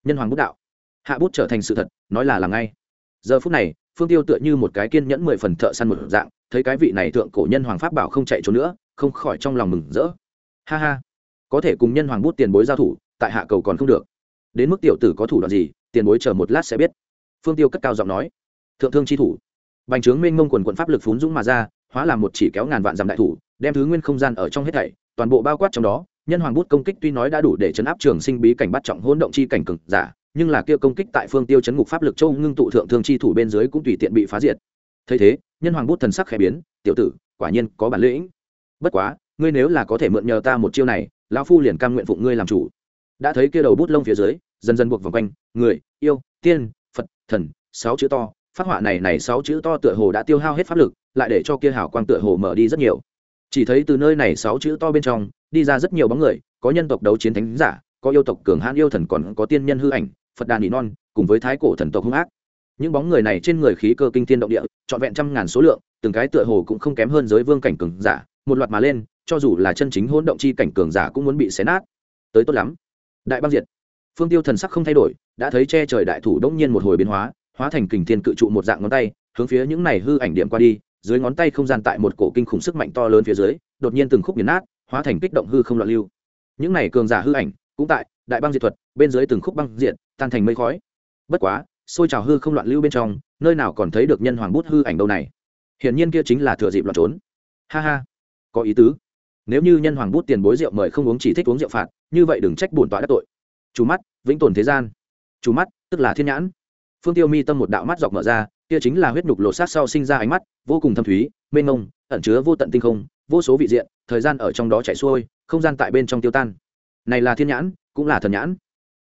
Nhân hoàng bút đạo. Hạ bút trở thành sự thật, nói là làm ngay. Giờ phút này, phương tiêu tựa như một cái kiên nhẫn mười phần thợ săn một dạng, thấy cái vị này thượng cổ nhân hoàng pháp bảo không chạy trốn nữa, không khỏi trong lòng mừng rỡ. Ha ha. Có thể cùng nhân hoàng bút tiền bối giao thủ, tại hạ cầu còn không được. Đến mức tiểu tử có thủ đoạn gì, tiền bối chờ một lát sẽ biết. Phương tiêu cất cao giọng nói. Thượng thương chi thủ. Bành trướng mênh mông quần quận pháp lực phún dũng mà ra, hóa làm một chỉ kéo ngàn vạn dặm đại thủ, đem thứ nguyên không gian ở trong hết thảy, toàn bộ bao quát trong đó nhân hoàng bút công kích tuy nói đã đủ để chấn áp trường sinh bí cảnh bắt trọng hỗn động chi cảnh cực giả, nhưng là kia công kích tại phương tiêu chấn ngục pháp lực châu ngưng tụ thượng thương chi thủ bên dưới cũng tùy tiện bị phá diệt. Thấy thế, nhân hoàng bút thần sắc khẽ biến, tiểu tử, quả nhiên có bản lĩnh. Bất quá, ngươi nếu là có thể mượn nhờ ta một chiêu này, lão phu liền cam nguyện phụng ngươi làm chủ. Đã thấy kia đầu bút lông phía dưới, dần dần buộc vòng quanh, người, yêu, tiên, phật, thần, sáu chữ to. Phát họa này này sáu chữ to tựa hồ đã tiêu hao hết pháp lực, lại để cho kia hảo quang tựa hồ mở đi rất nhiều chỉ thấy từ nơi này sáu chữ to bên trong, đi ra rất nhiều bóng người, có nhân tộc đấu chiến thánh giả, có yêu tộc cường hãn yêu thần còn có tiên nhân hư ảnh, phật đàn ỷ non cùng với thái cổ thần tộc hung ác. Những bóng người này trên người khí cơ kinh thiên động địa, trọn vẹn trăm ngàn số lượng, từng cái tựa hồ cũng không kém hơn giới vương cảnh cường giả, một loạt mà lên, cho dù là chân chính hỗn động chi cảnh cường giả cũng muốn bị xé nát. Tới tốt lắm. Đại băng diệt. Phương tiêu thần sắc không thay đổi, đã thấy che trời đại thủ đống nhiên một hồi biến hóa hóa thành kình thiên cự trụ một dạng ngón tay, hướng phía những này hư ảnh điểm qua đi dưới ngón tay không gian tại một cổ kinh khủng sức mạnh to lớn phía dưới, đột nhiên từng khúc biến nát, hóa thành kích động hư không loạn lưu. Những này cường giả hư ảnh, cũng tại đại băng diệt thuật, bên dưới từng khúc băng diện tan thành mây khói. Bất quá xôi trào hư không loạn lưu bên trong, nơi nào còn thấy được nhân hoàng bút hư ảnh đâu này? Hiển nhiên kia chính là thừa dịp loạn trốn. Ha ha, có ý tứ. Nếu như nhân hoàng bút tiền bối rượu mời không uống chỉ thích uống rượu phạt, như vậy đừng trách bổn tọa đắc tội. Chú mắt, vĩnh tồn thế gian. Chú mắt, tức là thiên nhãn. Phương tiêu mi tâm một đạo mắt dọc mở ra kia chính là huyết nhục lột sát sau sinh ra ánh mắt, vô cùng thâm thúy, mênh mông, ẩn chứa vô tận tinh không, vô số vị diện, thời gian ở trong đó chạy xuôi, không gian tại bên trong tiêu tan. Này là thiên nhãn, cũng là thần nhãn.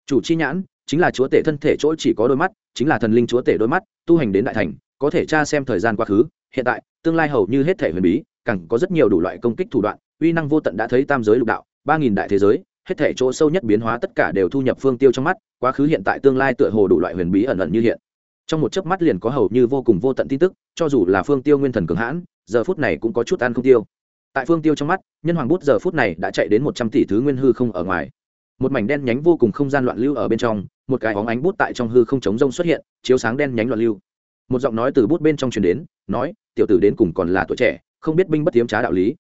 Chủ chi nhãn, chính là chúa tể thân thể chỗ chỉ có đôi mắt, chính là thần linh chúa tể đôi mắt, tu hành đến đại thành, có thể tra xem thời gian quá khứ, hiện tại, tương lai hầu như hết thể huyền bí, càng có rất nhiều đủ loại công kích thủ đoạn, uy năng vô tận đã thấy tam giới lục đạo, ba nghìn đại thế giới, hết thể chỗ sâu nhất biến hóa tất cả đều thu nhập phương tiêu trong mắt, quá khứ hiện tại tương lai tựa hồ đủ loại huyền bí ẩn ẩn như hiện trong một chớp mắt liền có hầu như vô cùng vô tận tin tức, cho dù là phương tiêu nguyên thần cường hãn, giờ phút này cũng có chút ăn không tiêu. Tại phương tiêu trong mắt, nhân hoàng bút giờ phút này đã chạy đến một trăm tỷ thứ nguyên hư không ở ngoài. Một mảnh đen nhánh vô cùng không gian loạn lưu ở bên trong, một cái óng ánh bút tại trong hư không chống rông xuất hiện, chiếu sáng đen nhánh loạn lưu. Một giọng nói từ bút bên trong truyền đến, nói, tiểu tử đến cùng còn là tuổi trẻ, không biết binh bất tiếm trá đạo lý.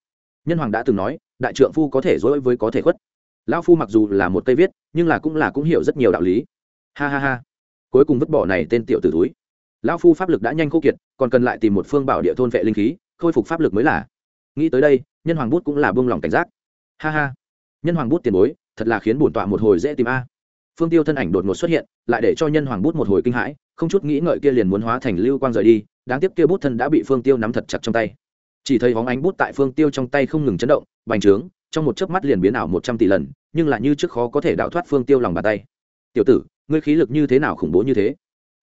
Nhân hoàng đã từng nói, đại trượng phu có thể dối với có thể khuất. Lão phu mặc dù là một cây viết, nhưng là cũng là cũng hiểu rất nhiều đạo lý. Ha ha ha cuối cùng vứt bỏ này tên tiểu tử túi. Lão phu pháp lực đã nhanh khô kiệt, còn cần lại tìm một phương bảo địa thôn vệ linh khí, khôi phục pháp lực mới là. Nghĩ tới đây, nhân hoàng bút cũng là buông lòng cảnh giác. Ha ha. Nhân hoàng bút tiền bối, thật là khiến bổn tọa một hồi dễ tìm a. À. Phương tiêu thân ảnh đột ngột xuất hiện, lại để cho nhân hoàng bút một hồi kinh hãi, không chút nghĩ ngợi kia liền muốn hóa thành lưu quang rời đi, đáng tiếc kia bút thân đã bị phương tiêu nắm thật chặt trong tay. Chỉ thấy bóng ánh bút tại phương tiêu trong tay không ngừng chấn động, bành trướng, trong một chớp mắt liền biến ảo một trăm tỷ lần, nhưng lại như trước khó có thể đạo thoát phương tiêu lòng bàn tay. Tiểu tử ngươi khí lực như thế nào khủng bố như thế?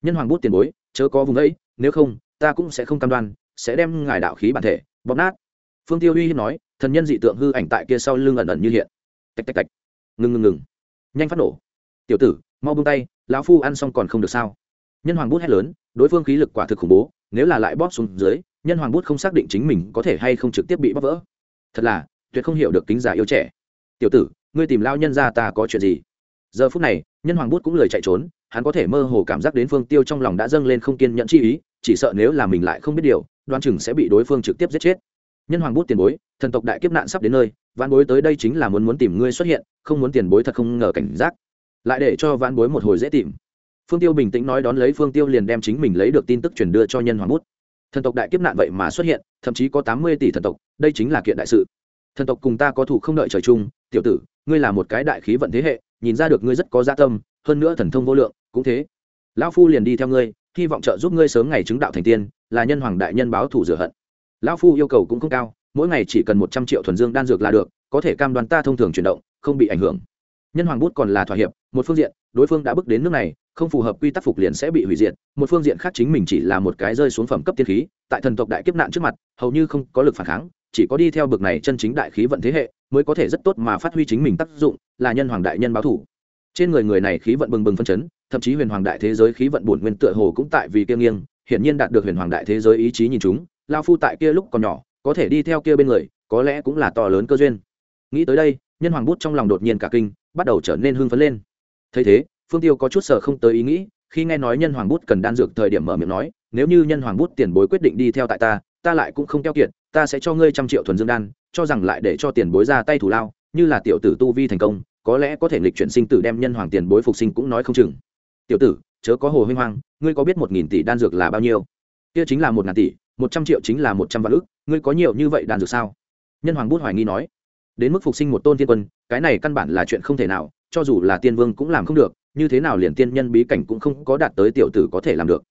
Nhân hoàng bút tiền bối, chớ có vùng ấy nếu không, ta cũng sẽ không cam đoan, sẽ đem ngài đạo khí bản thể bóp nát. Phương tiêu uy hiếp nói, thần nhân dị tượng hư ảnh tại kia sau lưng ẩn ẩn như hiện. Tạch tạch tạch. Ngừng ngừng ngừng. Nhanh phát nổ. Tiểu tử, mau buông tay, lão phu ăn xong còn không được sao? Nhân hoàng bút hét lớn, đối phương khí lực quả thực khủng bố, nếu là lại bóp xuống dưới, nhân hoàng bút không xác định chính mình có thể hay không trực tiếp bị bóp vỡ. Thật là, tuyệt không hiểu được kính giả yêu trẻ. Tiểu tử, ngươi tìm lao nhân ra ta có chuyện gì? Giờ phút này nhân hoàng bút cũng lời chạy trốn, hắn có thể mơ hồ cảm giác đến phương tiêu trong lòng đã dâng lên không kiên nhẫn chi ý, chỉ sợ nếu là mình lại không biết điều đoan chừng sẽ bị đối phương trực tiếp giết chết. Nhân hoàng bút tiền bối, thần tộc đại kiếp nạn sắp đến nơi, Vãn bối tới đây chính là muốn muốn tìm ngươi xuất hiện, không muốn tiền bối thật không ngờ cảnh giác. Lại để cho Vãn bối một hồi dễ tìm. Phương tiêu bình tĩnh nói đón lấy phương tiêu liền đem chính mình lấy được tin tức truyền đưa cho nhân hoàng bút. Thần tộc đại kiếp nạn vậy mà xuất hiện, thậm chí có tám mươi tỷ thần tộc, đây chính là kiện đại sự. Thần tộc cùng ta có thủ không đợi trời chung, tiểu tử, ngươi là một cái đại khí vận thế hệ nhìn ra được ngươi rất có dạ tâm, hơn nữa thần thông vô lượng, cũng thế. Lão phu liền đi theo ngươi, hy vọng trợ giúp ngươi sớm ngày chứng đạo thành tiên, là nhân hoàng đại nhân báo thủ rửa hận. Lão phu yêu cầu cũng không cao, mỗi ngày chỉ cần một trăm triệu thuần dương đan dược là được, có thể cam đoan ta thông thường chuyển động, không bị ảnh hưởng. Nhân hoàng bút còn là thỏa hiệp, một phương diện, đối phương đã bước đến nước này, không phù hợp quy tắc phục liền sẽ bị hủy diệt, một phương diện khác chính mình chỉ là một cái rơi xuống phẩm cấp tiên khí, tại thần tộc đại kiếp nạn trước mặt, hầu như không có lực phản kháng chỉ có đi theo bực này chân chính đại khí vận thế hệ mới có thể rất tốt mà phát huy chính mình tác dụng, là nhân hoàng đại nhân báo thủ. Trên người người này khí vận bừng bừng phân chấn, thậm chí huyền hoàng đại thế giới khí vận bổn nguyên tựa hồ cũng tại vì kia nghiêng, hiển nhiên đạt được huyền hoàng đại thế giới ý chí nhìn chúng lao phu tại kia lúc còn nhỏ, có thể đi theo kia bên người, có lẽ cũng là to lớn cơ duyên. Nghĩ tới đây, nhân hoàng bút trong lòng đột nhiên cả kinh, bắt đầu trở nên hưng phấn lên. Thấy thế, phương tiêu có chút sợ không tới ý nghĩ, khi nghe nói nhân hoàng bút cần đan dược thời điểm mở miệng nói, nếu như nhân hoàng bút tiền bối quyết định đi theo tại ta ta lại cũng không keo kiệt ta sẽ cho ngươi trăm triệu thuần dương đan, cho rằng lại để cho tiền bối ra tay thủ lao, như là tiểu tử tu vi thành công, có lẽ có thể lịch chuyển sinh tử đem nhân hoàng tiền bối phục sinh cũng nói không chừng. Tiểu tử, chớ có hồ huy hoang, ngươi có biết một nghìn tỷ đan dược là bao nhiêu? Kia chính là một ngàn tỷ, một trăm triệu chính là một trăm vạn ước ngươi có nhiều như vậy đan dược sao? Nhân hoàng bút hoài nghi nói. Đến mức phục sinh một tôn thiên quân, cái này căn bản là chuyện không thể nào, cho dù là tiên vương cũng làm không được, như thế nào liền tiên nhân bí cảnh cũng không có đạt tới tiểu tử có thể làm được.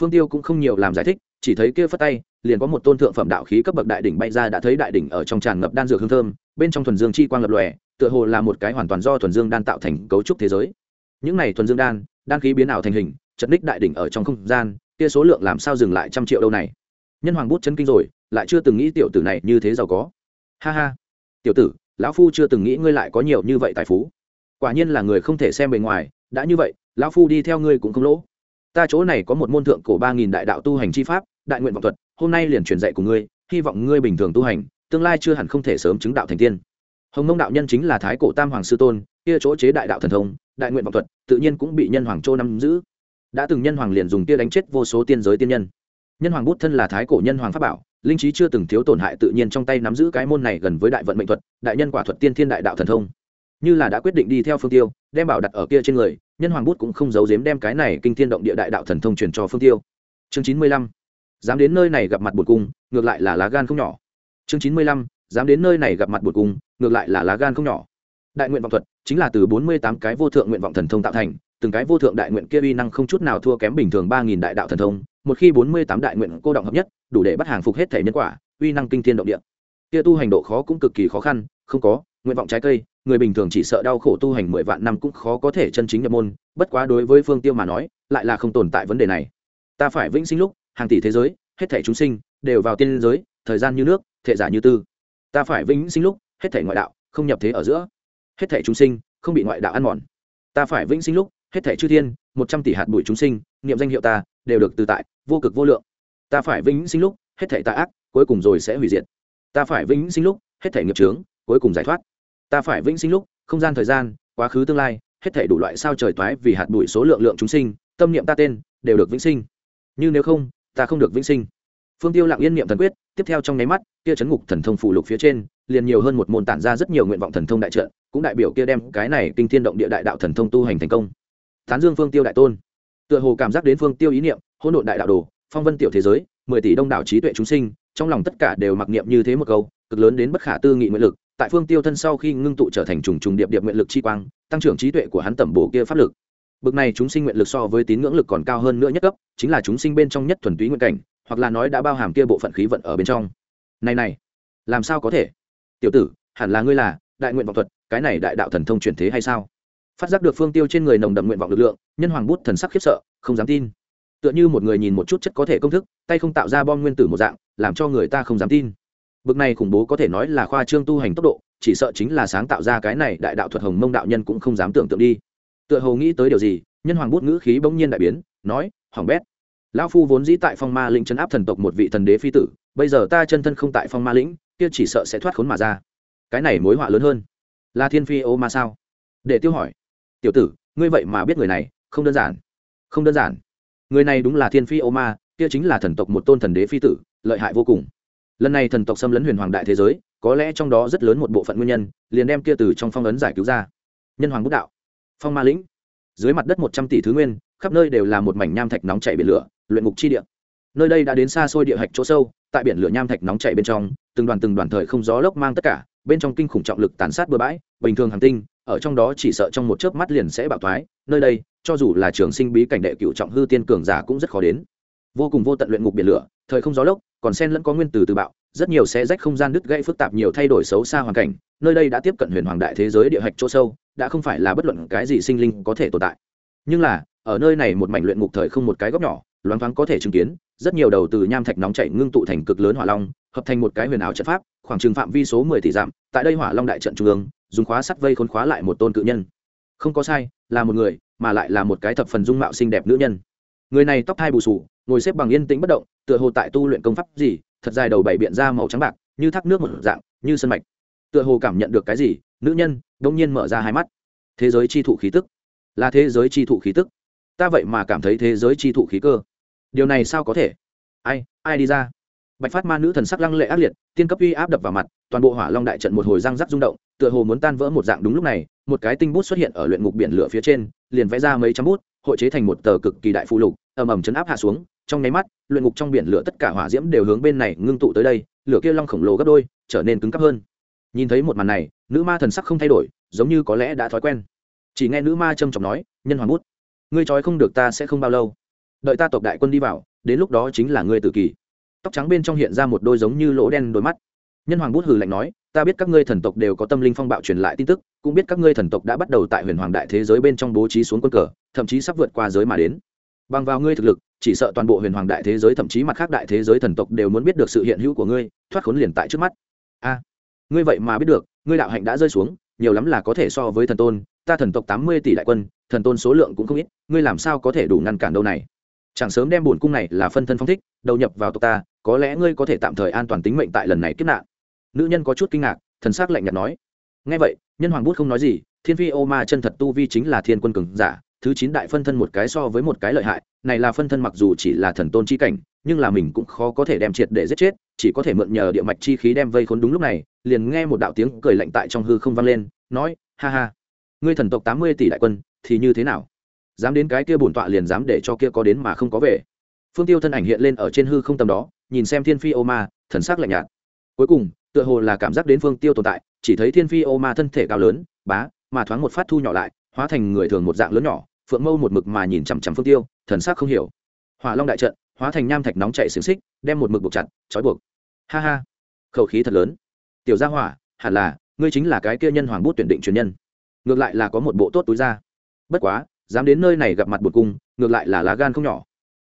Phương tiêu cũng không nhiều làm giải thích chỉ thấy kia phất tay, liền có một tôn thượng phẩm đạo khí cấp bậc đại đỉnh bay ra đã thấy đại đỉnh ở trong tràn ngập đan dược hương thơm, bên trong thuần dương chi quang lập lòe, tựa hồ là một cái hoàn toàn do thuần dương đan tạo thành cấu trúc thế giới. Những này thuần dương đan đan khí biến ảo thành hình, chật ních đại đỉnh ở trong không gian, kia số lượng làm sao dừng lại trăm triệu đâu này? Nhân hoàng bút chân kinh rồi, lại chưa từng nghĩ tiểu tử này như thế giàu có. Ha ha. Tiểu tử, lão phu chưa từng nghĩ ngươi lại có nhiều như vậy tài phú. Quả nhiên là người không thể xem bề ngoài, đã như vậy, lão phu đi theo ngươi cũng không lỗ. Ta chỗ này có một môn thượng cổ ba nghìn đại đạo tu hành chi pháp đại nguyện vọng thuật, hôm nay liền truyền dạy của ngươi, hy vọng ngươi bình thường tu hành, tương lai chưa hẳn không thể sớm chứng đạo thành tiên. Hồng mông đạo nhân chính là thái cổ tam hoàng sư tôn, kia chỗ chế đại đạo thần thông, đại nguyện vọng thuật, tự nhiên cũng bị nhân hoàng châu nắm giữ. Đã từng nhân hoàng liền dùng tia đánh chết vô số tiên giới tiên nhân. Nhân hoàng bút thân là thái cổ nhân hoàng pháp bảo, linh trí chưa từng thiếu tổn hại tự nhiên trong tay nắm giữ cái môn này gần với đại vận mệnh thuật, đại nhân quả thuật tiên thiên đại đạo thần thông. Như là đã quyết định đi theo phương tiêu, đem bảo đặt ở kia trên người, nhân hoàng bút cũng không giấu giếm đem cái này kinh thiên động địa đại đạo thần thông truyền cho phương tiêu. Chương chín mươi lăm dám đến nơi này gặp mặt bột cung, ngược lại là lá gan không nhỏ. Chương chín mươi lăm, dám đến nơi này gặp mặt bột cung, ngược lại là lá gan không nhỏ. Đại nguyện vọng thuật chính là từ bốn mươi tám cái vô thượng nguyện vọng thần thông tạo thành, từng cái vô thượng đại nguyện kia uy năng không chút nào thua kém bình thường ba nghìn đại đạo thần thông, một khi bốn mươi tám đại nguyện cô động hợp nhất, đủ để bắt hàng phục hết thể nhân quả, uy năng kinh thiên động địa. Kia tu hành độ khó cũng cực kỳ khó khăn, không có, nguyện vọng trái cây, người bình thường chỉ sợ đau khổ tu hành mười vạn năm cũng khó có thể chân chính nhập môn, bất quá đối với phương tiêu mà nói, lại là không tồn tại vấn đề này. Ta phải vĩnh sinh lúc hàng tỷ thế giới, hết thể chúng sinh đều vào tiên giới, thời gian như nước, thể giả như tư. Ta phải vĩnh sinh lúc, hết thể ngoại đạo không nhập thế ở giữa. Hết thể chúng sinh không bị ngoại đạo ăn mòn. Ta phải vĩnh sinh lúc, hết thể chư thiên, một trăm tỷ hạt bụi chúng sinh, niệm danh hiệu ta, đều được từ tại, vô cực vô lượng. Ta phải vĩnh sinh lúc, hết thể tà ác, cuối cùng rồi sẽ hủy diệt. Ta phải vĩnh sinh lúc, hết thể nghiệp trướng cuối cùng giải thoát. Ta phải vĩnh sinh lúc, không gian thời gian, quá khứ tương lai, hết thể đủ loại sao trời toái vì hạt bụi số lượng lượng chúng sinh, tâm niệm ta tên, đều được vĩnh sinh. Nhưng nếu không ta không được vĩnh sinh. Phương tiêu lặng yên niệm thần quyết, tiếp theo trong nháy mắt, kia chấn ngục thần thông phụ lục phía trên, liền nhiều hơn một môn tản ra rất nhiều nguyện vọng thần thông đại trợ cũng đại biểu kia đem cái này kinh thiên động địa đại đạo thần thông tu hành thành công. Tán dương phương tiêu đại tôn. Tựa hồ cảm giác đến phương tiêu ý niệm, hỗn độn đại đạo đồ, phong vân tiểu thế giới, mười tỷ đông đảo trí tuệ chúng sinh, trong lòng tất cả đều mặc niệm như thế một câu, cực lớn đến bất khả tư nghị nguyện lực, tại phương tiêu thân sau khi ngưng tụ trở thành trùng trùng điệp điệp nguyện lực chi quang, tăng trưởng trí tuệ của hắn tẩm bổ kia pháp lực bực này chúng sinh nguyện lực so với tín ngưỡng lực còn cao hơn nữa nhất cấp, chính là chúng sinh bên trong nhất thuần túy nguyện cảnh, hoặc là nói đã bao hàm kia bộ phận khí vận ở bên trong. Này này, làm sao có thể? Tiểu tử, hẳn là ngươi là đại nguyện vọng thuật, cái này đại đạo thần thông chuyển thế hay sao? Phát giác được phương tiêu trên người nồng đậm nguyện vọng lực lượng, nhân hoàng bút thần sắc khiếp sợ, không dám tin. Tựa như một người nhìn một chút chất có thể công thức, tay không tạo ra bom nguyên tử một dạng, làm cho người ta không dám tin. Bực này khủng bố có thể nói là khoa trương tu hành tốc độ, chỉ sợ chính là sáng tạo ra cái này đại đạo thuật hồng mông đạo nhân cũng không dám tưởng tượng đi tựa hồ nghĩ tới điều gì, nhân hoàng bút ngữ khí bỗng nhiên đại biến, nói hỏng bét, lão phu vốn dĩ tại phong ma lĩnh chấn áp thần tộc một vị thần đế phi tử, bây giờ ta chân thân không tại phong ma lĩnh, kia chỉ sợ sẽ thoát khốn mà ra. Cái này mối họa lớn hơn. Là thiên phi ô ma sao? Để tiêu hỏi. Tiểu tử, ngươi vậy mà biết người này, không đơn giản. Không đơn giản. Người này đúng là thiên phi ô ma, kia chính là thần tộc một tôn thần đế phi tử, lợi hại vô cùng. Lần này thần tộc xâm lấn huyền hoàng đại thế giới, có lẽ trong đó rất lớn một bộ phận nguyên nhân, liền đem kia từ trong phong ấn giải cứu ra. Nhân hoàng bút đạo phong ma lĩnh. Dưới mặt đất một trăm tỷ thứ nguyên, khắp nơi đều là một mảnh nham thạch nóng chảy biển lửa, luyện ngục chi địa. Nơi đây đã đến xa xôi địa hạch chỗ sâu, tại biển lửa nham thạch nóng chảy bên trong, từng đoàn từng đoàn thời không gió lốc mang tất cả, bên trong kinh khủng trọng lực tàn sát bừa bãi, bình thường hàng tinh, ở trong đó chỉ sợ trong một chớp mắt liền sẽ bạo thoái, nơi đây, cho dù là trường sinh bí cảnh đệ cựu trọng hư tiên cường giả cũng rất khó đến. Vô cùng vô tận luyện ngục biển lửa, thời không gió lốc, còn sen lẫn có nguyên từ từ bạo, rất nhiều sẽ rách không gian đứt gãy phức tạp nhiều thay đổi xấu xa hoàn cảnh nơi đây đã tiếp cận huyền hoàng đại thế giới địa hạch chỗ sâu, đã không phải là bất luận cái gì sinh linh có thể tồn tại. Nhưng là, ở nơi này một mảnh luyện ngục thời không một cái góc nhỏ, loáng thoáng có thể chứng kiến, rất nhiều đầu từ nham thạch nóng chảy ngưng tụ thành cực lớn hỏa long, hợp thành một cái huyền ảo trận pháp, khoảng trừng phạm vi số mười tỷ dặm, tại đây hỏa long đại trận trung ương, dùng khóa sắt vây khốn khóa lại một tôn cự nhân. Không có sai, là một người, mà lại là một cái thập phần dung mạo xinh đẹp nữ nhân. Người này tóc thai bù sù ngồi xếp bằng yên tĩnh bất động, tựa hồ tại tu luyện công pháp gì, thật dài đầu bảy biện ra màu trắng bạc, như thác nước một dạng, như sân mạch tựa hồ cảm nhận được cái gì, nữ nhân đông nhiên mở ra hai mắt. Thế giới chi thụ khí tức. Là thế giới chi thụ khí tức. Ta vậy mà cảm thấy thế giới chi thụ khí cơ. Điều này sao có thể? Ai ai đi ra? Bạch phát ma nữ thần sắc lăng lệ ác liệt, tiên cấp uy áp đập vào mặt, toàn bộ hỏa long đại trận một hồi răng rắc rung động, tựa hồ muốn tan vỡ một dạng đúng lúc này, một cái tinh bút xuất hiện ở luyện ngục biển lửa phía trên, liền vẽ ra mấy trăm bút, hội chế thành một tờ cực kỳ đại phụ lục, ầm ầm chấn áp hạ xuống, trong nháy mắt, luyện ngục trong biển lửa tất cả hỏa diễm đều hướng bên này ngưng tụ tới đây, lửa kia long khổng lồ gấp đôi, trở nên cứng cắp hơn nhìn thấy một màn này, nữ ma thần sắc không thay đổi, giống như có lẽ đã thói quen. Chỉ nghe nữ ma trầm trọng nói, nhân hoàng bút, ngươi trói không được ta sẽ không bao lâu. Đợi ta tộc đại quân đi vào, đến lúc đó chính là ngươi tự kỳ. Tóc trắng bên trong hiện ra một đôi giống như lỗ đen đôi mắt. Nhân hoàng bút hừ lạnh nói, ta biết các ngươi thần tộc đều có tâm linh phong bạo truyền lại tin tức, cũng biết các ngươi thần tộc đã bắt đầu tại huyền hoàng đại thế giới bên trong bố trí xuống quân cờ, thậm chí sắp vượt qua giới mà đến. Bằng vào ngươi thực lực, chỉ sợ toàn bộ huyền hoàng đại thế giới thậm chí mặt khác đại thế giới thần tộc đều muốn biết được sự hiện hữu của ngươi, thoát khốn liền tại trước mắt. A ngươi vậy mà biết được, ngươi đạo hạnh đã rơi xuống, nhiều lắm là có thể so với thần tôn, ta thần tộc tám mươi tỷ đại quân, thần tôn số lượng cũng không ít, ngươi làm sao có thể đủ ngăn cản đâu này? Chẳng sớm đem bổn cung này là phân thân phong thích, đầu nhập vào tộc ta, có lẽ ngươi có thể tạm thời an toàn tính mệnh tại lần này kiếp nạn. Nữ nhân có chút kinh ngạc, thần s ắ c lạnh nhạt nói. Ngay vậy, nhân hoàng bút không nói gì, thiên phi ô ma chân thật tu vi chính là thiên quân cường giả, thứ chín đại phân thân một cái so với một cái lợi hại, này là phân thân mặc dù chỉ là thần tôn c h i cảnh nhưng là mình cũng khó có thể đem triệt để giết chết, chỉ có thể mượn nhờ địa mạch chi khí đem vây khốn đúng lúc này, liền nghe một đạo tiếng cười lạnh tại trong hư không vang lên, nói, ha ha, ngươi thần tộc tám mươi tỷ đại quân, thì như thế nào? Dám đến cái kia bổn tọa liền dám để cho kia có đến mà không có về. Phương tiêu thân ảnh hiện lên ở trên hư không tầm đó, nhìn xem thiên phi ô ma, thần sắc lạnh nhạt. Cuối cùng, tựa hồ là cảm giác đến phương tiêu tồn tại, chỉ thấy thiên phi ô ma thân thể cao lớn, bá, mà thoáng một phát thu nhỏ lại, hóa thành người thường một dạng lớn nhỏ, phượng mâu một mực mà nhìn chằm chằm phương tiêu, thần sắc không hiểu. Hỏa long đại trận hóa thành nham thạch nóng chạy xiềng xích, đem một mực buộc chặt, trói buộc. Ha ha, khẩu khí thật lớn. Tiểu gia hỏa, hẳn là, ngươi chính là cái kia nhân hoàng bút tuyển định truyền nhân. Ngược lại là có một bộ tốt túi ra. Bất quá, dám đến nơi này gặp mặt bột cung, ngược lại là lá gan không nhỏ.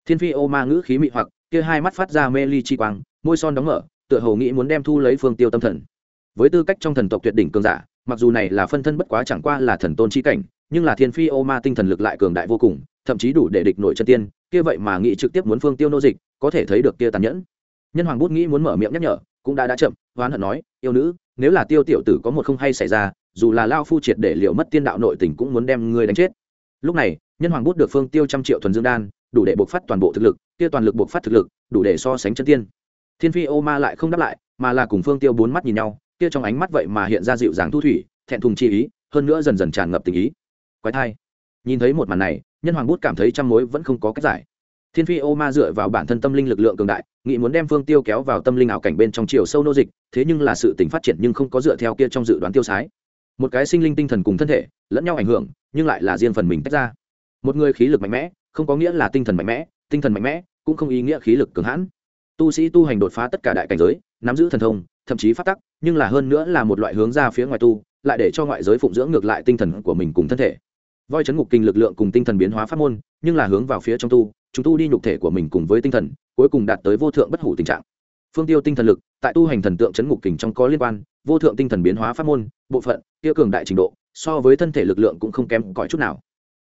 Thiên phi ô ma ngữ khí mị hoặc, kia hai mắt phát ra mê ly chi quang, môi son đóng mở, tựa hồ nghĩ muốn đem thu lấy phương tiêu tâm thần. Với tư cách trong thần tộc tuyệt đỉnh cường giả, mặc dù này là phân thân bất quá chẳng qua là thần tôn chi cảnh, nhưng là thiên phi ô ma tinh thần lực lại cường đại vô cùng thậm chí đủ để địch nội chân tiên, kia vậy mà nghĩ trực tiếp muốn phương tiêu nô dịch, có thể thấy được kia tàn nhẫn. Nhân hoàng bút nghĩ muốn mở miệng nhắc nhở, cũng đã đã chậm hoán hận nói, yêu nữ, nếu là tiêu tiểu tử có một không hay xảy ra, dù là lao phu triệt để liệu mất tiên đạo nội tình cũng muốn đem ngươi đánh chết. Lúc này, nhân hoàng bút được phương tiêu trăm triệu thuần dương đan, đủ để buộc phát toàn bộ thực lực, kia toàn lực buộc phát thực lực, đủ để so sánh chân tiên. Thiên phi ô ma lại không đáp lại, mà là cùng phương tiêu bốn mắt nhìn nhau, kia trong ánh mắt vậy mà hiện ra dịu dàng thu thủy, thẹn thùng chi ý, hơn nữa dần dần tràn ngập tình ý. Quái thai. Nhìn thấy một màn này nhân hoàng bút cảm thấy trăm mối vẫn không có cách giải. Thiên phi ô ma dựa vào bản thân tâm linh lực lượng cường đại, nghĩ muốn đem phương tiêu kéo vào tâm linh ảo cảnh bên trong chiều sâu nô dịch, thế nhưng là sự tỉnh phát triển nhưng không có dựa theo kia trong dự đoán tiêu sái. Một cái sinh linh tinh thần cùng thân thể, lẫn nhau ảnh hưởng, nhưng lại là riêng phần mình tách ra. Một người khí lực mạnh mẽ, không có nghĩa là tinh thần mạnh mẽ, tinh thần mạnh mẽ cũng không ý nghĩa khí lực cường hãn. Tu sĩ tu hành đột phá tất cả đại cảnh giới, nắm giữ thần thông, thậm chí phát tắc, nhưng là hơn nữa là một loại hướng ra phía ngoài tu, lại để cho ngoại giới phụng dưỡng ngược lại tinh thần của mình cùng thân thể voi chấn ngục kinh lực lượng cùng tinh thần biến hóa pháp môn, nhưng là hướng vào phía trong tu, chúng tu đi nhục thể của mình cùng với tinh thần, cuối cùng đạt tới vô thượng bất hủ tình trạng. Phương tiêu tinh thần lực, tại tu hành thần tượng chấn ngục kình trong có liên quan, vô thượng tinh thần biến hóa pháp môn, bộ phận, kia cường đại trình độ, so với thân thể lực lượng cũng không kém cỏi chút nào.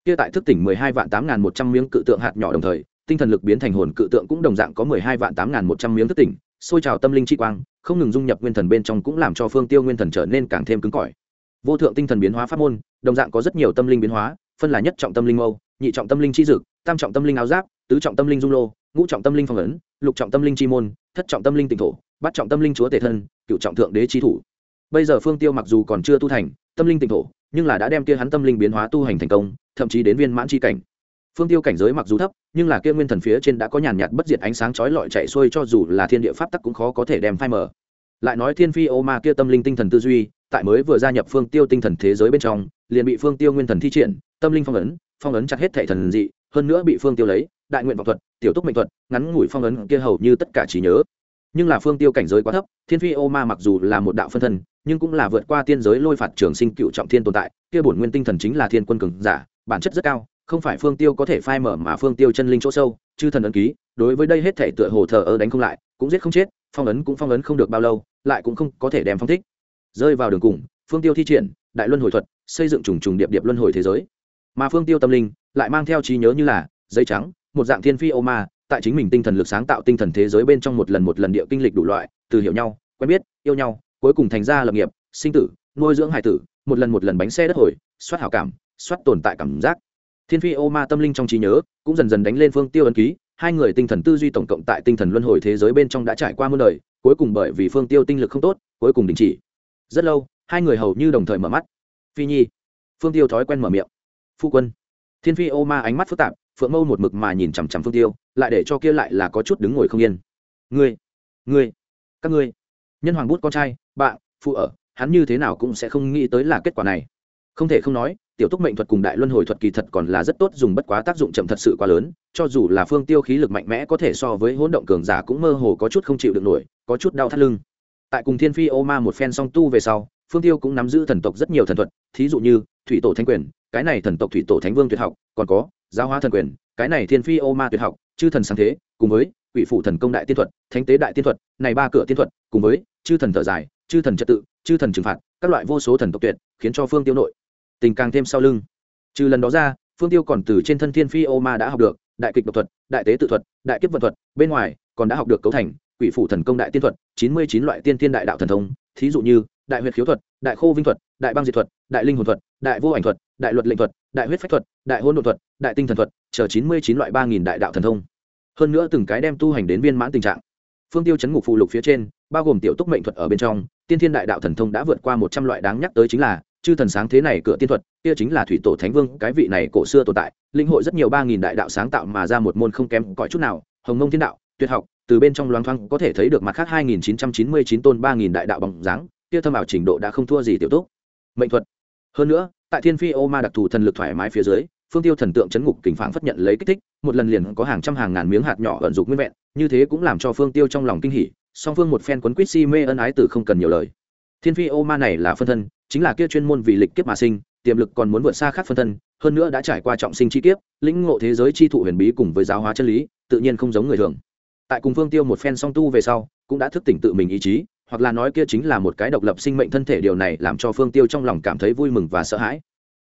Kia tại thức tỉnh mười hai vạn tám n một trăm miếng cự tượng hạt nhỏ đồng thời, tinh thần lực biến thành hồn cự tượng cũng đồng dạng có mười hai vạn tám n một trăm miếng thức tỉnh xôi trào tâm linh chi quang, không ngừng dung nhập nguyên thần bên trong cũng làm cho phương tiêu nguyên thần trở nên càng thêm cứng cỏi. Vô thượng tinh thần biến hóa pháp môn đồng dạng có rất nhiều tâm linh biến hóa phân là nhất trọng tâm linh mâu nhị trọng tâm linh chi dực tam trọng tâm linh áo giáp tứ trọng tâm linh dung lô ngũ trọng tâm linh phong ấn lục trọng tâm linh chi môn thất trọng tâm linh tỉnh thổ bắt trọng tâm linh chúa tể thân cựu trọng thượng đế chi thủ bây giờ phương tiêu mặc dù còn chưa tu thành tâm linh tỉnh thổ nhưng là đã đem kia hắn tâm linh biến hóa tu hành thành công thậm chí đến viên mãn chi cảnh phương tiêu cảnh giới mặc dù thấp nhưng là kia nguyên thần phía trên đã có nhàn nhạt bất diệt ánh sáng chói lọi chạy xuôi cho dù là thiên địa pháp tắc cũng khó có thể đem phai mờ lại nói thiên phi ô ma kia tâm linh tinh thần tư duy tại mới vừa gia nhập phương tiêu tinh thần thế giới bên trong, liền bị phương tiêu nguyên thần thi triển, tâm linh phong ấn phong ấn chặt hết thệ thần dị, hơn nữa bị phương tiêu lấy, đại nguyện vọng thuật, tiểu túc mệnh thuật, ngắn ngủi phong ấn kia hầu như tất cả trí nhớ. Nhưng là phương tiêu cảnh giới quá thấp, thiên phi ô ma mặc dù là một đạo phân thân, nhưng cũng là vượt qua tiên giới lôi phạt trường sinh cựu trọng thiên tồn tại, kia bổn nguyên tinh thần chính là thiên quân cường giả, bản chất rất cao, không phải phương tiêu có thể phai mở mà phương tiêu chân linh chỗ sâu, chư thần ấn ký, đối với đây hết thể tựa hồ thờ ơ đánh không lại, cũng giết không chết, phong ấn cũng phong ấn không được bao lâu, lại cũng không có thể đem phong thích rơi vào đường cùng, phương tiêu thi triển, đại luân hồi thuật, xây dựng trùng trùng điệp điệp luân hồi thế giới. Mà phương tiêu tâm linh lại mang theo trí nhớ như là dây trắng, một dạng thiên phi ô ma, tại chính mình tinh thần lực sáng tạo tinh thần thế giới bên trong một lần một lần địa kinh lịch đủ loại, từ hiểu nhau, quen biết, yêu nhau, cuối cùng thành ra lập nghiệp, sinh tử, nuôi dưỡng hải tử, một lần một lần bánh xe đất hồi soát hảo cảm soát tồn tại cảm giác. Thiên phi ô ma tâm linh trong trí nhớ cũng dần dần đánh lên phương tiêu ấn ký, hai người tinh thần tư duy tổng cộng tại tinh thần luân hồi thế giới bên trong đã trải qua muôn đời, cuối cùng bởi vì phương tiêu tinh lực không tốt, cuối cùng đình chỉ rất lâu, hai người hầu như đồng thời mở mắt. Phi nhi, phương tiêu thói quen mở miệng. Phu quân, thiên phi ô ma ánh mắt phức tạp, phượng mâu một mực mà nhìn chằm chằm phương tiêu, lại để cho kia lại là có chút đứng ngồi không yên. Ngươi ngươi, các ngươi, nhân hoàng bút con trai bạn phụ ở, hắn như thế nào cũng sẽ không nghĩ tới là kết quả này. Không thể không nói, tiểu túc mệnh thuật cùng đại luân hồi thuật kỳ thật còn là rất tốt, dùng bất quá tác dụng chậm thật sự quá lớn, cho dù là phương tiêu khí lực mạnh mẽ có thể so với hỗn động cường giả cũng mơ hồ có chút không chịu được nổi, có chút đau thắt lưng tại cùng thiên phi ô ma một phen song tu về sau, phương tiêu cũng nắm giữ thần tộc rất nhiều thần thuật, thí dụ như thủy tổ thanh quyền, cái này thần tộc thủy tổ thánh vương tuyệt học, còn có giáo hóa thần quyền, cái này thiên phi ô ma tuyệt học, chư thần sáng thế, cùng với quỷ phụ thần công đại tiên thuật, thánh tế đại tiên thuật, này ba cửa tiên thuật, cùng với chư thần thở dài, chư thần trật tự, chư thần trừng phạt, các loại vô số thần tộc tuyệt, khiến cho phương tiêu nội tình càng thêm sau lưng. Trừ lần đó ra, phương tiêu còn từ trên thân thiên phi ô ma đã học được đại kịch độc thuật, đại tế tự thuật, đại kiếp vận thuật, bên ngoài còn đã học được cấu thành quỷ phủ thần công đại tiên thuật, chín mươi chín loại tiên tiên đại đạo thần thông, thí dụ như, đại huyệt khiếu thuật, đại khô vinh thuật, đại băng diệt thuật, đại linh hồn thuật, đại vô ảnh thuật, đại luật lệnh thuật, đại huyết phách thuật, đại hôn đột thuật, đại tinh thần thuật, chờ chín mươi chín loại ba nghìn đại đạo thần thông. Hơn nữa từng cái đem tu hành đến viên mãn tình trạng. Phương tiêu chấn ngục phụ lục phía trên, bao gồm tiểu túc mệnh thuật ở bên trong, tiên thiên đại đạo thần thông đã vượt qua một trăm loại đáng nhắc tới chính là, chư thần sáng thế này cửa tiên thuật, kia chính là thủy tổ thánh vương, cái vị này cổ xưa tồn tại, linh hội rất nhiều ba nghìn đại đạo sáng tạo mà ra một môn không kém cõi chút nào, hồng mông thiên đạo, tuyệt học từ bên trong loáng thoáng có thể thấy được mặt khác hai nghìn chín trăm chín mươi chín tôn 3000 đại đạo bằng dáng, kia thâm ảo trình độ đã không thua gì tiểu túc. Mệnh thuật. Hơn nữa, tại thiên phi ô ma đặc thù thần lực thoải mái phía dưới, phương tiêu thần tượng chấn ngục kình phảng phất nhận lấy kích thích, một lần liền có hàng trăm hàng ngàn miếng hạt nhỏ ẩn dục nguyên vẹn, như thế cũng làm cho phương tiêu trong lòng kinh hỉ, song phương một phen quấn quýt si mê ân ái từ không cần nhiều lời. Thiên phi ô ma này là phân thân, chính là kia chuyên môn vì lịch kiếp mà sinh, tiềm lực còn muốn vượt xa khác phân thân, hơn nữa đã trải qua trọng sinh chi kiếp, lĩnh ngộ thế giới chi thụ huyền bí cùng với giáo hóa chân lý, tự nhiên không giống người thường tại cùng phương tiêu một phen song tu về sau, cũng đã thức tỉnh tự mình ý chí, hoặc là nói kia chính là một cái độc lập sinh mệnh thân thể điều này làm cho phương tiêu trong lòng cảm thấy vui mừng và sợ hãi.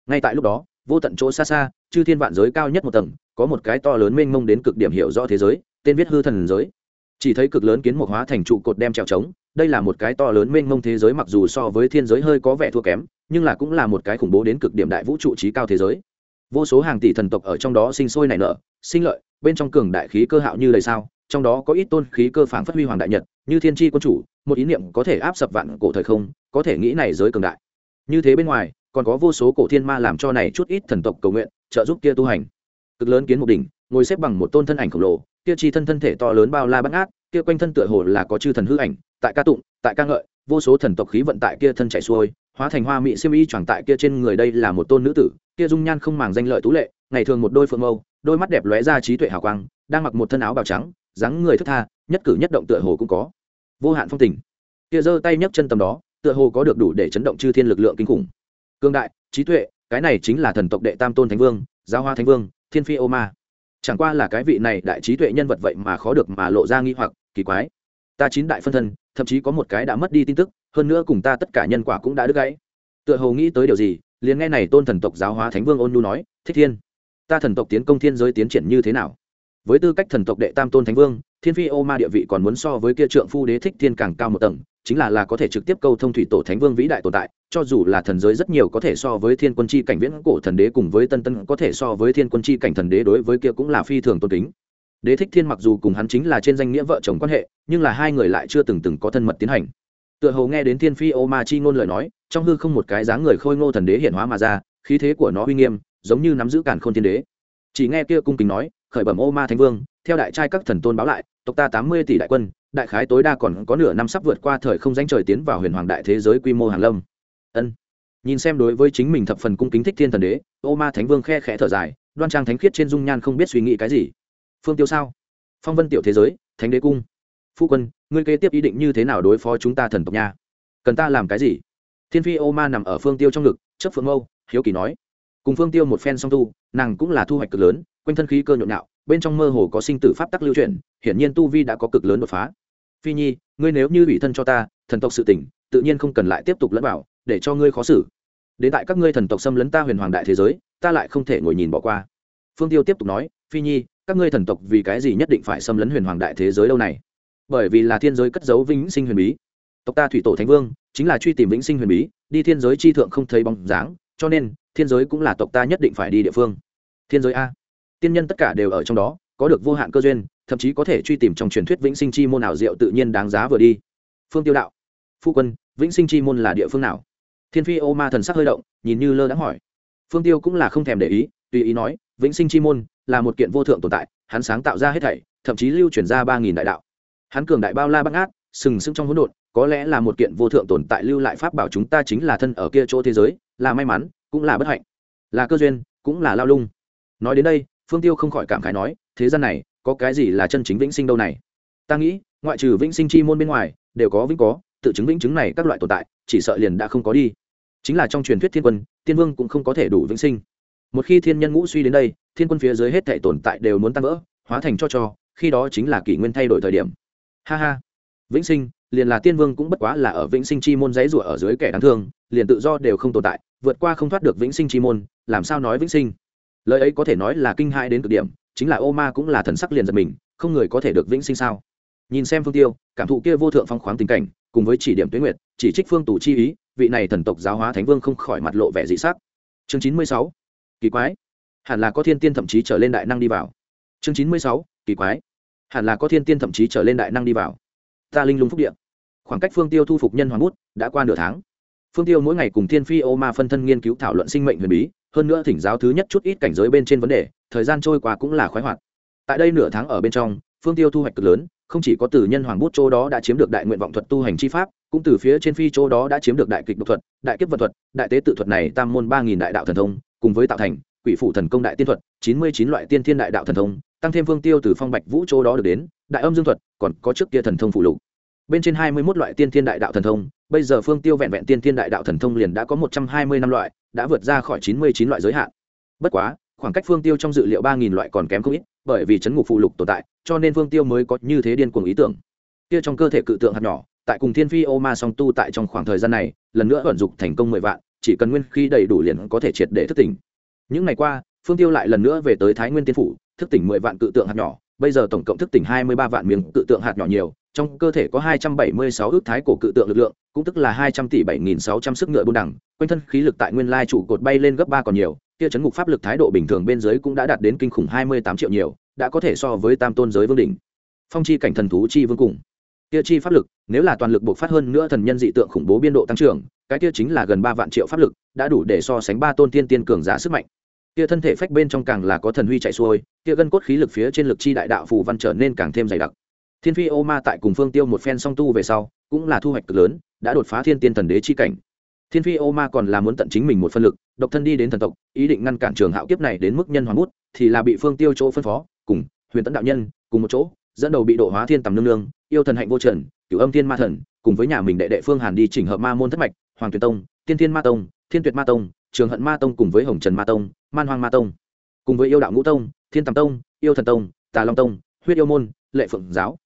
Ngay tại lúc đó, vô tận chỗ xa xa, chư thiên vạn giới cao nhất một tầng, có một cái to lớn mênh mông đến cực điểm hiểu rõ thế giới, tên viết hư thần giới. Chỉ thấy cực lớn kiến một hóa thành trụ cột đem trèo trống, đây là một cái to lớn mênh mông thế giới mặc dù so với thiên giới hơi có vẻ thua kém, nhưng là cũng là một cái khủng bố đến cực điểm đại vũ trụ trí cao thế giới. Vô số hàng tỷ thần tộc ở trong đó sinh sôi nảy nở, sinh lợi, bên trong cường đại khí cơ hạo như lời sao trong đó có ít tôn khí cơ phản phát huy hoàng đại nhật, như thiên tri quân chủ, một ý niệm có thể áp sập vạn cổ thời không, có thể nghĩ này giới cường đại. Như thế bên ngoài, còn có vô số cổ thiên ma làm cho này chút ít thần tộc cầu nguyện, trợ giúp kia tu hành. Cực lớn kiến một đỉnh, ngồi xếp bằng một tôn thân ảnh khổng lồ, kia chi thân thân thể to lớn bao la bắt ngát, kia quanh thân tựa hồ là có chư thần hư ảnh, tại ca tụng, tại ca ngợi, vô số thần tộc khí vận tại kia thân chảy xuôi, hóa thành hoa mỹ siêu y choàng tại kia trên người đây là một tôn nữ tử, kia dung nhan không màng danh lợi tú lệ, ngày thường một đôi phượng mâu, đôi mắt đẹp lóe ra trí tuệ hào quang, đang mặc một thân áo bào trắng dáng người thức tha, nhất cử nhất động tựa hồ cũng có. Vô hạn phong tình. Kia giơ tay nhấc chân tầm đó, tựa hồ có được đủ để chấn động chư thiên lực lượng kinh khủng. Cương đại, trí tuệ, cái này chính là thần tộc đệ tam tôn thánh vương giáo hoa thánh vương, thiên phi ô ma. Chẳng qua là cái vị này đại trí tuệ nhân vật vậy mà khó được mà lộ ra nghi hoặc, kỳ quái. Ta chín đại phân thân, thậm chí có một cái đã mất đi tin tức, hơn nữa cùng ta tất cả nhân quả cũng đã đứt gãy. Tựa hồ nghĩ tới điều gì, liền nghe này tôn thần tộc giáo hóa thánh vương ôn nu nói, thích thiên, ta thần tộc tiến công thiên giới tiến triển như thế nào? Với tư cách thần tộc đệ tam tôn thánh vương, thiên phi ô ma địa vị còn muốn so với kia trượng phu đế thích thiên càng cao một tầng, chính là là có thể trực tiếp câu thông thủy tổ thánh vương vĩ đại tồn tại, cho dù là thần giới rất nhiều có thể so với thiên quân chi cảnh viễn cổ thần đế cùng với tân tân có thể so với thiên quân chi cảnh thần đế đối với kia cũng là phi thường tôn kính. Đế thích thiên mặc dù cùng hắn chính là trên danh nghĩa vợ chồng quan hệ, nhưng là hai người lại chưa từng từng có thân mật tiến hành. Tựa hồ nghe đến thiên phi ô ma chi ngôn lời nói, trong hư không một cái dáng người khôi ngô thần đế hiện hóa mà ra, khí thế của nó uy nghiêm, giống như nắm giữ cản khôn thiên đế. Chỉ nghe kia cung kính nói khởi bẩm ô ma thánh vương, theo đại trai các thần tôn báo lại, tộc ta tám mươi tỷ đại quân, đại khái tối đa còn có nửa năm sắp vượt qua thời không danh trời tiến vào huyền hoàng đại thế giới quy mô hàng lâm. Ân. Nhìn xem đối với chính mình thập phần cung kính thích thiên thần đế, ô ma thánh vương khe khẽ thở dài, đoan trang thánh khiết trên dung nhan không biết suy nghĩ cái gì. Phương tiêu sao? Phong vân tiểu thế giới, thánh đế cung. Phu quân, ngươi kế tiếp ý định như thế nào đối phó chúng ta thần tộc nha? Cần ta làm cái gì? Thiên phi ô ma nằm ở phương tiêu trong ngực chấp phương âu hiếu kỳ nói. Cùng phương tiêu một phen song tu nàng cũng là thu hoạch cực lớn, quanh thân khí cơ nhộn nhạo, bên trong mơ hồ có sinh tử pháp tắc lưu truyền hiển nhiên tu vi đã có cực lớn đột phá. Phi nhi, ngươi nếu như ủy thân cho ta, thần tộc sự tỉnh, tự nhiên không cần lại tiếp tục lẫn vào, để cho ngươi khó xử. Đến tại các ngươi thần tộc xâm lấn ta huyền hoàng đại thế giới, ta lại không thể ngồi nhìn bỏ qua. Phương tiêu tiếp tục nói, phi nhi, các ngươi thần tộc vì cái gì nhất định phải xâm lấn huyền hoàng đại thế giới lâu này? Bởi vì là thiên giới cất giấu vĩnh sinh huyền bí. Tộc ta thủy tổ thánh vương, chính là truy tìm vĩnh sinh huyền bí, đi thiên giới chi thượng không thấy bóng dáng, cho nên thiên giới cũng là tộc ta nhất định phải đi địa phương. Thiên giới a. Tiên nhân tất cả đều ở trong đó, có được vô hạn cơ duyên, thậm chí có thể truy tìm trong truyền thuyết vĩnh sinh chi môn nào diệu tự nhiên đáng giá vừa đi. Phương tiêu đạo. Phu quân, vĩnh sinh chi môn là địa phương nào? Thiên phi ô ma thần sắc hơi động, nhìn như lơ đãng hỏi. Phương tiêu cũng là không thèm để ý, tùy ý nói, vĩnh sinh chi môn là một kiện vô thượng tồn tại, hắn sáng tạo ra hết thảy, thậm chí lưu chuyển ra ba nghìn đại đạo. Hắn cường đại bao la bắt ngát sừng sững trong hỗn độn, có lẽ là một kiện vô thượng tồn tại lưu lại pháp bảo chúng ta chính là thân ở kia chỗ thế giới, là may mắn cũng là bất hạnh. Là cơ duyên, cũng là lao lung. Nói đến đây, phương tiêu không khỏi cảm khái nói, thế gian này, có cái gì là chân chính vĩnh sinh đâu này? Ta nghĩ, ngoại trừ vĩnh sinh chi môn bên ngoài, đều có vĩnh có, tự chứng vĩnh chứng này các loại tồn tại, chỉ sợ liền đã không có đi. Chính là trong truyền thuyết thiên quân, tiên vương cũng không có thể đủ vĩnh sinh. Một khi thiên nhân ngũ suy đến đây, thiên quân phía dưới hết thể tồn tại đều muốn tan vỡ, hóa thành cho cho, khi đó chính là kỷ nguyên thay đổi thời điểm. Ha ha. Vĩnh sinh liền là tiên vương cũng bất quá là ở vĩnh sinh chi môn giấy rủa ở dưới kẻ đáng thương, liền tự do đều không tồn tại, vượt qua không thoát được vĩnh sinh chi môn, làm sao nói vĩnh sinh? Lời ấy có thể nói là kinh hãi đến cực điểm, chính là ô ma cũng là thần sắc liền giật mình, không người có thể được vĩnh sinh sao? Nhìn xem phương tiêu, cảm thụ kia vô thượng phong khoáng tình cảnh, cùng với chỉ điểm tuyến nguyệt, chỉ trích phương tù chi ý, vị này thần tộc giáo hóa thánh vương không khỏi mặt lộ vẻ dị sắc. Chương chín mươi sáu, kỳ quái. Hẳn là có thiên tiên thậm chí trở lên đại năng đi vào. Chương chín mươi sáu, kỳ quái. Hẳn là có thiên tiên thậm chí trở lên đại năng đi vào ta linh lung phúc điện khoảng cách phương tiêu thu phục nhân hoàng bút đã qua nửa tháng. Phương tiêu mỗi ngày cùng thiên phi ô ma phân thân nghiên cứu thảo luận sinh mệnh huyền bí, hơn nữa thỉnh giáo thứ nhất chút ít cảnh giới bên trên vấn đề, thời gian trôi qua cũng là khoái hoạt. Tại đây nửa tháng ở bên trong, phương tiêu thu hoạch cực lớn, không chỉ có từ nhân hoàng bút châu đó đã chiếm được đại nguyện vọng thuật tu hành chi pháp, cũng từ phía trên phi châu đó đã chiếm được đại kịch độc thuật, đại kiếp vật thuật, đại tế tự thuật này tam môn ba nghìn đại đạo thần thông, cùng với tạo thành quỷ phụ thần công đại tiên thuật, chín mươi chín loại tiên thiên đại đạo thần thông tăng thêm phương tiêu từ phong bạch vũ chỗ đó được đến, đại âm dương thuật, còn có trước kia thần thông phụ lục. Bên trên hai mươi một loại tiên thiên đại đạo thần thông, bây giờ phương tiêu vẹn vẹn tiên thiên đại đạo thần thông liền đã có một trăm hai mươi năm loại, đã vượt ra khỏi chín mươi chín loại giới hạn. Bất quá, khoảng cách phương tiêu trong dự liệu ba nghìn loại còn kém không ít, bởi vì chấn ngục phụ lục tồn tại, cho nên phương tiêu mới có như thế điên cuồng ý tưởng. Kia trong cơ thể cự tượng hạt nhỏ, tại cùng thiên phi ô ma song tu tại trong khoảng thời gian này, lần nữa vận dụng thành công mười vạn, chỉ cần nguyên khi đầy đủ liền có thể triệt để thức tỉnh. Những ngày qua, phương tiêu lại lần nữa về tới thái nguyên tiên phủ thức tỉnh mười vạn cự tượng hạt nhỏ, bây giờ tổng cộng thức tỉnh hai mươi ba vạn miếng cự tượng hạt nhỏ nhiều, trong cơ thể có hai trăm bảy mươi sáu ước thái cổ cự tượng lực lượng, cũng tức là hai trăm tỷ bảy nghìn sáu trăm sức ngựa buôn đẳng, quanh thân khí lực tại nguyên lai trụ cột bay lên gấp ba còn nhiều, kia chấn ngục pháp lực thái độ bình thường bên dưới cũng đã đạt đến kinh khủng hai mươi tám triệu nhiều, đã có thể so với tam tôn giới vương đỉnh. Phong chi cảnh thần thú chi vương cùng. Kia chi pháp lực, nếu là toàn lực bộc phát hơn nữa thần nhân dị tượng khủng bố biên độ tăng trưởng, cái kia chính là gần ba vạn triệu pháp lực, đã đủ để so sánh ba tôn tiên tiên cường giả sức mạnh kia thân thể phách bên trong càng là có thần huy chạy xuôi, kia gân cốt khí lực phía trên lực chi đại đạo phù văn trở nên càng thêm dày đặc. Thiên phi ô ma tại cùng phương tiêu một phen song tu về sau, cũng là thu hoạch cực lớn, đã đột phá thiên tiên thần đế chi cảnh. Thiên phi ô ma còn là muốn tận chính mình một phân lực, độc thân đi đến thần tộc, ý định ngăn cản trường hạo kiếp này đến mức nhân hoàng bút, thì là bị phương tiêu chỗ phân phó, cùng huyền tấn đạo nhân, cùng một chỗ, dẫn đầu bị độ hóa thiên tầm nương nương, yêu thần hạnh vô trần, cửu âm thiên ma thần, cùng với nhà mình đệ đệ phương hàn đi chỉnh hợp ma môn thất mạch, hoàng tuyệt tông, tiên thiên ma tông, thiên tuyệt ma tông, trường hận ma tông cùng với hồng trần ma tông man hoang ma tông, cùng với yêu đạo ngũ tông, thiên tầm tông, yêu thần tông, tà long tông, huyết yêu môn, lệ phượng giáo.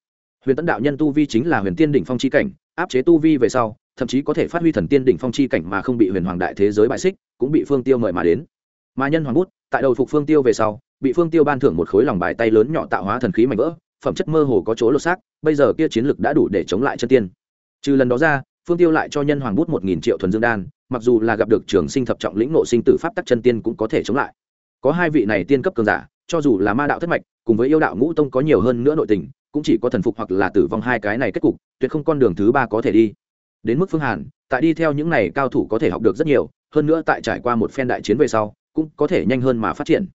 Huyền tấn đạo nhân tu vi chính là huyền tiên đỉnh phong chi cảnh, áp chế tu vi về sau, thậm chí có thể phát huy thần tiên đỉnh phong chi cảnh mà không bị huyền hoàng đại thế giới bại xích, cũng bị phương tiêu mời mà đến. Mà nhân hoàng bút, tại đầu phục phương tiêu về sau, bị phương tiêu ban thưởng một khối lòng bài tay lớn nhỏ tạo hóa thần khí mạnh vỡ, phẩm chất mơ hồ có chỗ lột xác, bây giờ kia chiến lực đã đủ để chống lại chân tiên. Trừ lần đó ra phương tiêu lại cho nhân hoàng bút một nghìn triệu thuần dương đan, mặc dù là gặp được trường sinh thập trọng lĩnh nộ sinh tử pháp tắc chân tiên cũng có thể chống lại. Có hai vị này tiên cấp cường giả, cho dù là ma đạo thất mạch, cùng với yêu đạo ngũ tông có nhiều hơn nữa nội tình, cũng chỉ có thần phục hoặc là tử vong hai cái này kết cục, tuyệt không con đường thứ ba có thể đi. Đến mức phương hàn, tại đi theo những này cao thủ có thể học được rất nhiều, hơn nữa tại trải qua một phen đại chiến về sau, cũng có thể nhanh hơn mà phát triển.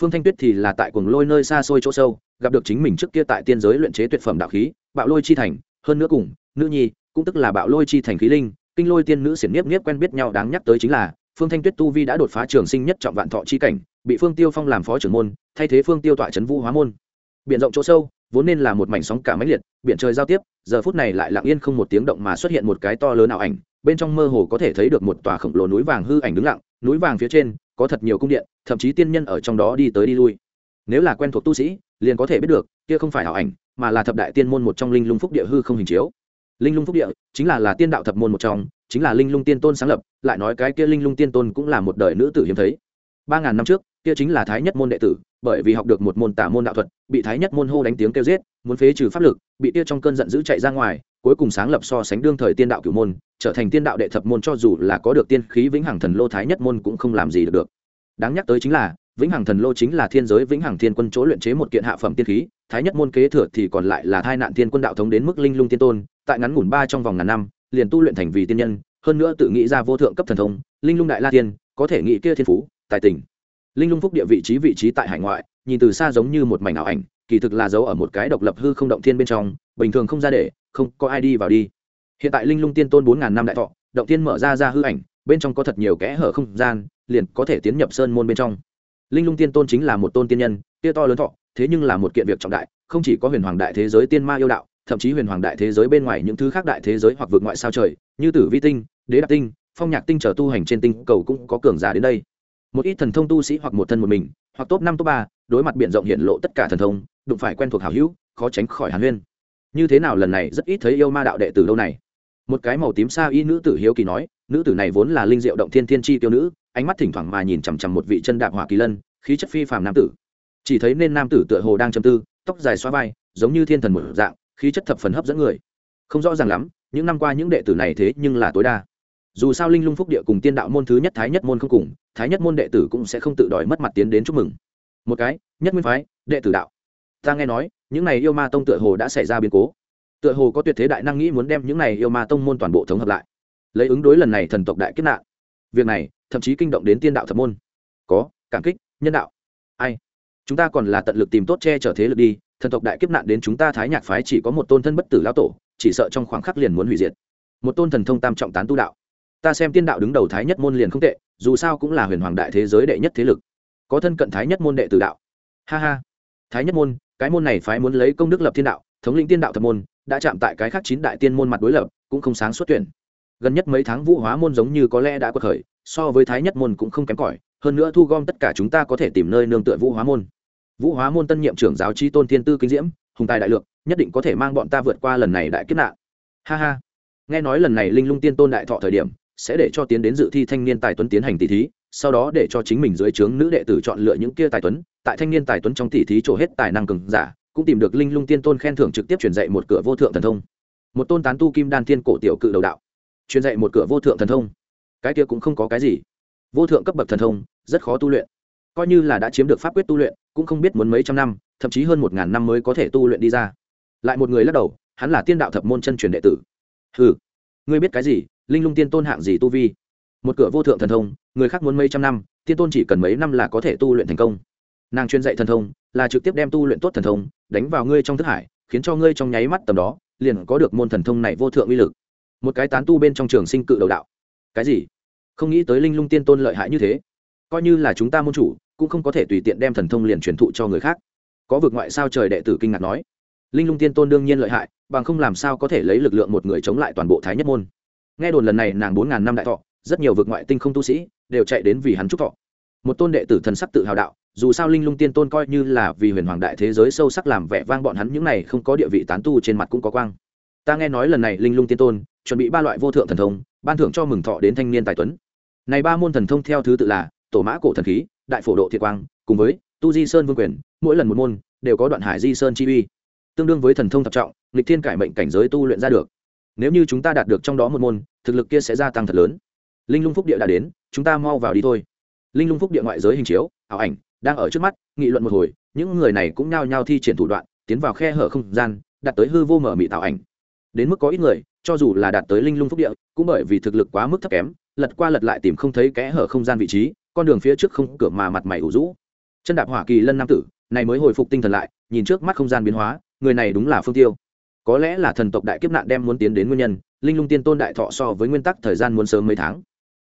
Phương thanh tuyết thì là tại cuồng lôi nơi xa xôi chỗ sâu, gặp được chính mình trước kia tại tiên giới luyện chế tuyệt phẩm đạo khí, bạo lôi chi thành, hơn nữa cùng, nữ nhi cũng tức là bạo lôi chi thành khí linh, kinh lôi tiên nữ xiển niếp niếp quen biết nhau đáng nhắc tới chính là, phương thanh tuyết tu vi đã đột phá trường sinh nhất trọng vạn thọ chi cảnh, bị phương tiêu phong làm phó trưởng môn, thay thế phương tiêu tọa trấn vũ hóa môn. Biển rộng chỗ sâu, vốn nên là một mảnh sóng cả máy liệt, biển trời giao tiếp, giờ phút này lại lặng yên không một tiếng động mà xuất hiện một cái to lớn ảo ảnh, bên trong mơ hồ có thể thấy được một tòa khổng lồ núi vàng hư ảnh đứng lặng, núi vàng phía trên, có thật nhiều cung điện, thậm chí tiên nhân ở trong đó đi tới đi lui. Nếu là quen thuộc tu sĩ, liền có thể biết được, kia không phải ảo ảnh, mà là thập đại tiên môn một trong linh lung phúc địa hư không hình chiếu linh lung phúc địa chính là là tiên đạo thập môn một trong chính là linh lung tiên tôn sáng lập lại nói cái kia linh lung tiên tôn cũng là một đời nữ tử hiếm thấy ba ngàn năm trước kia chính là thái nhất môn đệ tử bởi vì học được một môn tả môn đạo thuật bị thái nhất môn hô đánh tiếng kêu giết muốn phế trừ pháp lực bị kia trong cơn giận dữ chạy ra ngoài cuối cùng sáng lập so sánh đương thời tiên đạo cửu môn trở thành tiên đạo đệ thập môn cho dù là có được tiên khí vĩnh hằng thần lô thái nhất môn cũng không làm gì được, được. đáng nhắc tới chính là vĩnh hằng thần lô chính là thiên giới vĩnh hằng thiên quân chỗ luyện chế một kiện hạ phẩm tiên khí, thái nhất môn kế thừa thì còn lại là thai nạn Thiên quân đạo thống đến mức linh lung tiên tôn, tại ngắn ngủn ba trong vòng ngàn năm, liền tu luyện thành vì tiên nhân, hơn nữa tự nghĩ ra vô thượng cấp thần thông, linh lung đại la tiên, có thể nghĩ kia thiên phú, tài tình. Linh lung phúc địa vị trí vị trí tại hải ngoại, nhìn từ xa giống như một mảnh ảo ảnh, kỳ thực là giấu ở một cái độc lập hư không động thiên bên trong, bình thường không ra để, không có ai đi vào đi. Hiện tại linh lung tiên tôn bốn ngàn năm đại thọ, động thiên mở ra ra hư ảnh, bên trong có thật nhiều kẽ hở không gian, liền có thể tiến nhập sơn môn bên trong linh lung tiên tôn chính là một tôn tiên nhân, kia to lớn thọ, thế nhưng là một kiện việc trọng đại, không chỉ có huyền hoàng đại thế giới tiên ma yêu đạo, thậm chí huyền hoàng đại thế giới bên ngoài những thứ khác đại thế giới hoặc vượt ngoại sao trời, như tử vi tinh, đế đạt tinh, phong nhạc tinh trở tu hành trên tinh cầu cũng có cường giả đến đây. Một ít thần thông tu sĩ hoặc một thân một mình, hoặc top năm top ba, đối mặt b i ể n rộng hiện lộ tất cả thần thông, đụng phải quen thuộc hảo hữu, khó tránh khỏi hàn huyên. Như thế nào lần này rất ít thấy yêu ma đạo đệ tử đâu này. Một cái màu tím xa y nữ tử hiếu kỳ nói, nữ tử này vốn là linh diệu động thiên thiên tri tiêu nữ ánh mắt thỉnh thoảng mà nhìn chằm chằm một vị chân đạp hỏa kỳ lân, khí chất phi phàm nam tử. Chỉ thấy nên nam tử tựa hồ đang châm tư, tóc dài xoa vai, giống như thiên thần một dạng, khí chất thập phần hấp dẫn người. Không rõ ràng lắm, những năm qua những đệ tử này thế nhưng là tối đa. Dù sao linh lung phúc địa cùng tiên đạo môn thứ nhất, thái nhất môn không cùng, thái nhất môn đệ tử cũng sẽ không tự đòi mất mặt tiến đến chúc mừng. Một cái, nhất nguyên phái, đệ tử đạo. Ta nghe nói, những này yêu ma tông tựa hồ đã xảy ra biến cố. Tựa hồ có tuyệt thế đại năng nghĩ muốn đem những này yêu ma tông môn toàn bộ thống hợp lại. Lấy ứng đối lần này thần tộc đại kết nạn. Việc này thậm chí kinh động đến tiên đạo thập môn. Có, cảm kích, nhân đạo. Ai? Chúng ta còn là tận lực tìm tốt che chở thế lực đi, thần tộc đại kiếp nạn đến chúng ta thái nhạc phái chỉ có một tôn thân bất tử lao tổ, chỉ sợ trong khoảng khắc liền muốn hủy diệt. Một tôn thần thông tam trọng tán tu đạo. Ta xem tiên đạo đứng đầu thái nhất môn liền không tệ, dù sao cũng là huyền hoàng đại thế giới đệ nhất thế lực. Có thân cận thái nhất môn đệ tử đạo. Ha ha. Thái nhất môn, cái môn này phái muốn lấy công đức lập thiên đạo, thống lĩnh tiên đạo thập môn, đã chạm tại cái khác chín đại tiên môn mặt đối lập, cũng không sáng xuất tuyển gần nhất mấy tháng vũ hóa môn giống như có lẽ đã quật khởi, so với thái nhất môn cũng không kém cỏi, hơn nữa thu gom tất cả chúng ta có thể tìm nơi nương tựa vũ hóa môn. Vũ hóa môn tân nhiệm trưởng giáo chi tôn thiên tư kinh diễm, hùng tài đại lượng nhất định có thể mang bọn ta vượt qua lần này đại kiếp nạn. Ha ha. Nghe nói lần này linh lung tiên tôn đại thọ thời điểm, sẽ để cho tiến đến dự thi thanh niên tài tuấn tiến hành tỷ thí, sau đó để cho chính mình dưới trướng nữ đệ tử chọn lựa những kia tài tuấn, tại thanh niên tài tuấn trong tỷ thí trổ hết tài năng cường giả, cũng tìm được linh lung tiên tôn khen thưởng trực tiếp truyền dạy một cửa vô thượng thần thông. Một tôn tán tu kim đan tiên cổ tiểu cự đầu đạo truyền dạy một cửa vô thượng thần thông. Cái kia cũng không có cái gì. Vô thượng cấp bậc thần thông, rất khó tu luyện. Coi như là đã chiếm được pháp quyết tu luyện, cũng không biết muốn mấy trăm năm, thậm chí hơn một ngàn năm mới có thể tu luyện đi ra. Lại một người lắc đầu, hắn là tiên đạo thập môn chân truyền đệ tử. Ừ ngươi biết cái gì? Linh lung tiên tôn hạng gì tu vi? Một cửa vô thượng thần thông, người khác muốn mấy trăm năm, tiên tôn chỉ cần mấy năm là có thể tu luyện thành công. Nàng chuyên dạy thần thông, là trực tiếp đem tu luyện tốt thần thông, đánh vào ngươi trong thức hải, khiến cho ngươi trong nháy mắt tầm đó, liền có được môn thần thông này vô thượng uy lực một cái tán tu bên trong trường sinh cự đầu đạo. Cái gì? Không nghĩ tới linh lung tiên tôn lợi hại như thế. Coi như là chúng ta môn chủ, cũng không có thể tùy tiện đem thần thông liền truyền thụ cho người khác. Có vực ngoại sao trời đệ tử kinh ngạc nói. Linh lung tiên tôn đương nhiên lợi hại, bằng không làm sao có thể lấy lực lượng một người chống lại toàn bộ thái nhất môn. Nghe đồn lần này nàng bốn ngàn năm đại thọ, rất nhiều vực ngoại tinh không tu sĩ đều chạy đến vì hắn trúc thọ. Một tôn đệ tử thần sắc tự hào đạo, dù sao linh lung tiên tôn coi như là vì huyền hoàng đại thế giới sâu sắc làm vẻ vang bọn hắn những này không có địa vị tán tu trên mặt cũng có quang ta nghe nói lần này linh lung tiên tôn chuẩn bị ba loại vô thượng thần thông, ban thưởng cho mừng thọ đến thanh niên tài tuấn. Này ba môn thần thông theo thứ tự là tổ mã cổ thần khí, đại phổ độ thiệt quang, cùng với tu di sơn vương quyền, mỗi lần một môn đều có đoạn hải di sơn chi uy. Tương đương với thần thông thập trọng lịch thiên cải mệnh cảnh giới tu luyện ra được. Nếu như chúng ta đạt được trong đó một môn, thực lực kia sẽ gia tăng thật lớn. Linh lung phúc địa đã đến, chúng ta mau vào đi thôi. Linh lung phúc địa ngoại giới hình chiếu, ảo ảnh, đang ở trước mắt, nghị luận một hồi, những người này cũng nhao nhao thi triển thủ đoạn, tiến vào khe hở không gian đặt tới hư vô mở mị tạo ảnh đến mức có ít người, cho dù là đạt tới linh lung phúc địa, cũng bởi vì thực lực quá mức thấp kém, lật qua lật lại tìm không thấy kẽ hở không gian vị trí, con đường phía trước không cửa mà mặt mày ủ rũ. Chân đạp hỏa kỳ lân nam tử, này mới hồi phục tinh thần lại, nhìn trước mắt không gian biến hóa, người này đúng là phương tiêu. Có lẽ là thần tộc đại kiếp nạn đem muốn tiến đến nguyên nhân, linh lung tiên tôn đại thọ so với nguyên tắc thời gian muốn sớm mấy tháng.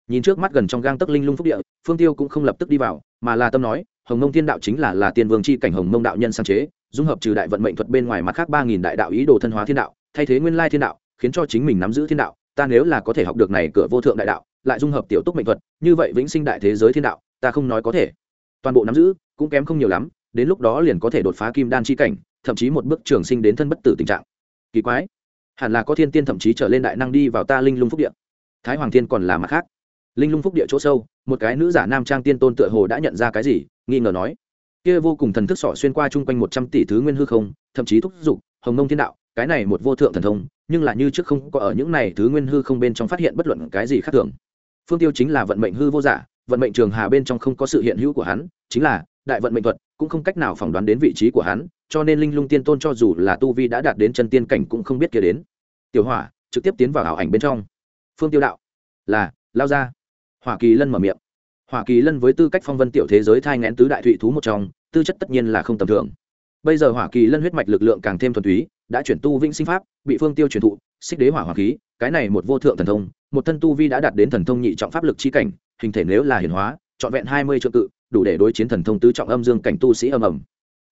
Nhìn trước mắt gần trong gang tấc linh lung phúc địa, phương tiêu cũng không lập tức đi vào, mà là tâm nói, hồng mông thiên đạo chính là là tiên vương c h i cảnh hồng mông đạo nhân sáng chế, dung hợp trừ đại vận mệnh thuật bên ngoài mặt khác ba nghìn đại đạo ý đồ thân hóa thiên đạo thay thế nguyên lai thiên đạo, khiến cho chính mình nắm giữ thiên đạo, ta nếu là có thể học được này cửa vô thượng đại đạo, lại dung hợp tiểu túc mệnh thuật, như vậy vĩnh sinh đại thế giới thiên đạo, ta không nói có thể. Toàn bộ nắm giữ, cũng kém không nhiều lắm, đến lúc đó liền có thể đột phá kim đan chi cảnh, thậm chí một bước trường sinh đến thân bất tử tình trạng. Kỳ quái, hẳn là có thiên tiên thậm chí trở lên đại năng đi vào ta linh lung phúc địa. Thái hoàng thiên còn là mặt khác. Linh lung phúc địa chỗ sâu, một cái nữ giả nam trang tiên tôn tựa hồ đã nhận ra cái gì, nghi ngờ nói. Kia vô cùng thần thức sỏ xuyên qua chung quanh một trăm tỷ thứ nguyên hư không, thậm chí thúc giục, hồng nông thiên đạo cái này một vô thượng thần thông, nhưng là như trước không có ở những này thứ nguyên hư không bên trong phát hiện bất luận cái gì khác thường. Phương tiêu chính là vận mệnh hư vô giả, vận mệnh trường hà bên trong không có sự hiện hữu của hắn, chính là đại vận mệnh thuật cũng không cách nào phỏng đoán đến vị trí của hắn, cho nên linh lung tiên tôn cho dù là tu vi đã đạt đến chân tiên cảnh cũng không biết kia đến. Tiểu hỏa, trực tiếp tiến vào ảo ảnh bên trong. Phương tiêu đạo, là, lao ra. Hỏa kỳ lân mở miệng. Hỏa kỳ lân với tư cách phong vân tiểu thế giới thai ngén tứ đại thụy thú một trong, tư chất tất nhiên là không tầm thường bây giờ hỏa kỳ lân huyết mạch lực lượng càng thêm thuần túy, đã chuyển tu vĩnh sinh pháp, bị phương tiêu truyền thụ, xích đế hỏa hỏa khí, cái này một vô thượng thần thông, một thân tu vi đã đạt đến thần thông nhị trọng pháp lực chi cảnh, hình thể nếu là hiển hóa, trọn vẹn hai mươi triệu tự, đủ để đối chiến thần thông tứ trọng âm dương cảnh tu sĩ âm ầm.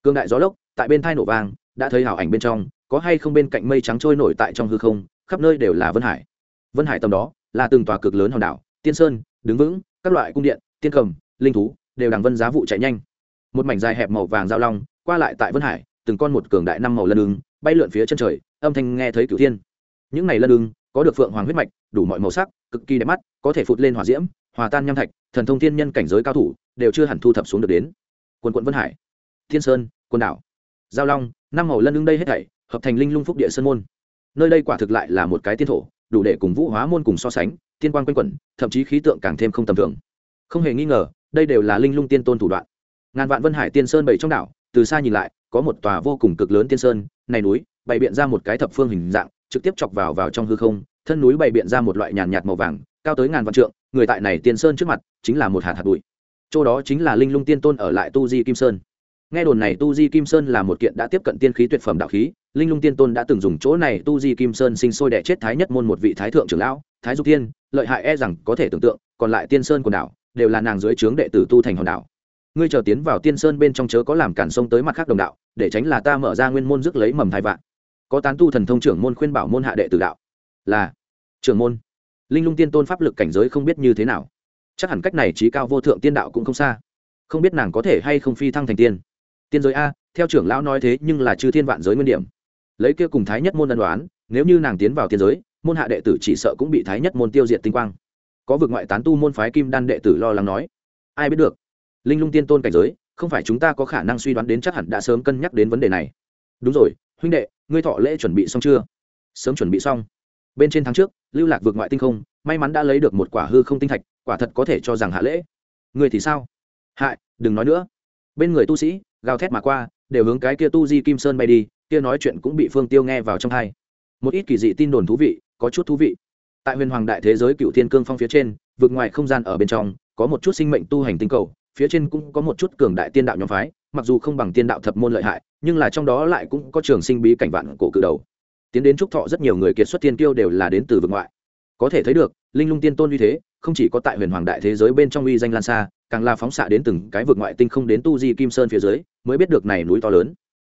Cương đại gió lốc, tại bên thai nổ vang, đã thấy hảo ảnh bên trong, có hay không bên cạnh mây trắng trôi nổi tại trong hư không, khắp nơi đều là vân hải. Vân hải tầm đó, là từng tòa cực lớn hòn đảo, tiên sơn, đứng vững, các loại cung điện, tiên cầm, linh thú, đều đằng vân giá vụ chạy nhanh. Một mảnh dài hẹp màu vàng giao long qua lại tại vân hải, từng con một cường đại năm màu lân ưng, bay lượn phía chân trời, âm thanh nghe thấy cửu thiên. Những này lân ưng, có được phượng hoàng huyết mạch, đủ mọi màu sắc, cực kỳ đẹp mắt, có thể phụt lên hỏa diễm, hòa tan nham thạch, thần thông thiên nhân cảnh giới cao thủ, đều chưa hẳn thu thập xuống được đến. Quần quận vân hải, thiên sơn, quần đảo, giao long, năm màu lân ưng đây hết thảy, hợp thành linh lung phúc địa sơn môn. Nơi đây quả thực lại là một cái tiên thổ, đủ để cùng vũ hóa môn cùng so sánh, tiên quan quanh quẩn, thậm chí khí tượng càng thêm không tầm thường. Không hề nghi ngờ, đây đều là linh lung tiên tôn thủ đoạn. Ngàn vạn vân hải tiên sơn bảy trong đảo từ xa nhìn lại, có một tòa vô cùng cực lớn tiên sơn, này núi bày biện ra một cái thập phương hình dạng, trực tiếp chọc vào vào trong hư không, thân núi bày biện ra một loại nhàn nhạt màu vàng, cao tới ngàn vạn trượng, người tại này tiên sơn trước mặt chính là một hạt hạt bụi. Chỗ đó chính là linh lung tiên tôn ở lại tu di kim sơn. Nghe đồn này tu di kim sơn là một kiện đã tiếp cận tiên khí tuyệt phẩm đạo khí, linh lung tiên tôn đã từng dùng chỗ này tu di kim sơn sinh sôi đẻ chết thái nhất môn một vị thái thượng trưởng lão, thái dục tiên lợi hại e rằng có thể tưởng tượng, còn lại tiên sơn quần đảo đều là nàng dưới trướng đệ tử tu thành hòn đảo ngươi chờ tiến vào tiên sơn bên trong chớ có làm cản sông tới mặt khác đồng đạo, để tránh là ta mở ra nguyên môn rước lấy mầm thai vạn. Có tán tu thần thông trưởng môn khuyên bảo môn hạ đệ tử đạo. Là, trưởng môn. Linh lung tiên tôn pháp lực cảnh giới không biết như thế nào. Chắc hẳn cách này trí cao vô thượng tiên đạo cũng không xa. Không biết nàng có thể hay không phi thăng thành tiên. Tiên giới a, theo trưởng lão nói thế nhưng là chư thiên vạn giới nguyên điểm. Lấy kia cùng thái nhất môn ân đoán nếu như nàng tiến vào tiên giới, môn hạ đệ tử chỉ sợ cũng bị thái nhất môn tiêu diệt tinh quang. Có vực ngoại tán tu môn phái kim đan đệ tử lo lắng nói. Ai biết được linh lung tiên tôn cảnh giới, không phải chúng ta có khả năng suy đoán đến chắc hẳn đã sớm cân nhắc đến vấn đề này. Đúng rồi, huynh đệ, ngươi thọ lễ chuẩn bị xong chưa? Sớm chuẩn bị xong. Bên trên tháng trước, lưu lạc vượt ngoại tinh không, may mắn đã lấy được một quả hư không tinh thạch, quả thật có thể cho rằng hạ lễ. Người thì sao? Hại, đừng nói nữa. Bên người tu sĩ, gào thét mà qua, đều hướng cái kia tu di kim sơn bay đi, kia nói chuyện cũng bị phương tiêu nghe vào trong hai. Một ít kỳ dị tin đồn thú vị, có chút thú vị. Tại huyền hoàng đại thế giới cựu thiên cương phong phía trên vượt ngoài không gian ở bên trong, có một chút sinh mệnh tu hành tinh cầu phía trên cũng có một chút cường đại tiên đạo nhóm phái, mặc dù không bằng tiên đạo thập môn lợi hại, nhưng là trong đó lại cũng có trường sinh bí cảnh vạn cổ cự đầu. Tiến đến trúc thọ rất nhiều người kiệt xuất tiên tiêu đều là đến từ vực ngoại. Có thể thấy được, linh lung tiên tôn uy thế, không chỉ có tại huyền hoàng đại thế giới bên trong uy danh lan xa, càng là phóng xạ đến từng cái vực ngoại tinh không đến tu di kim sơn phía dưới, mới biết được này núi to lớn.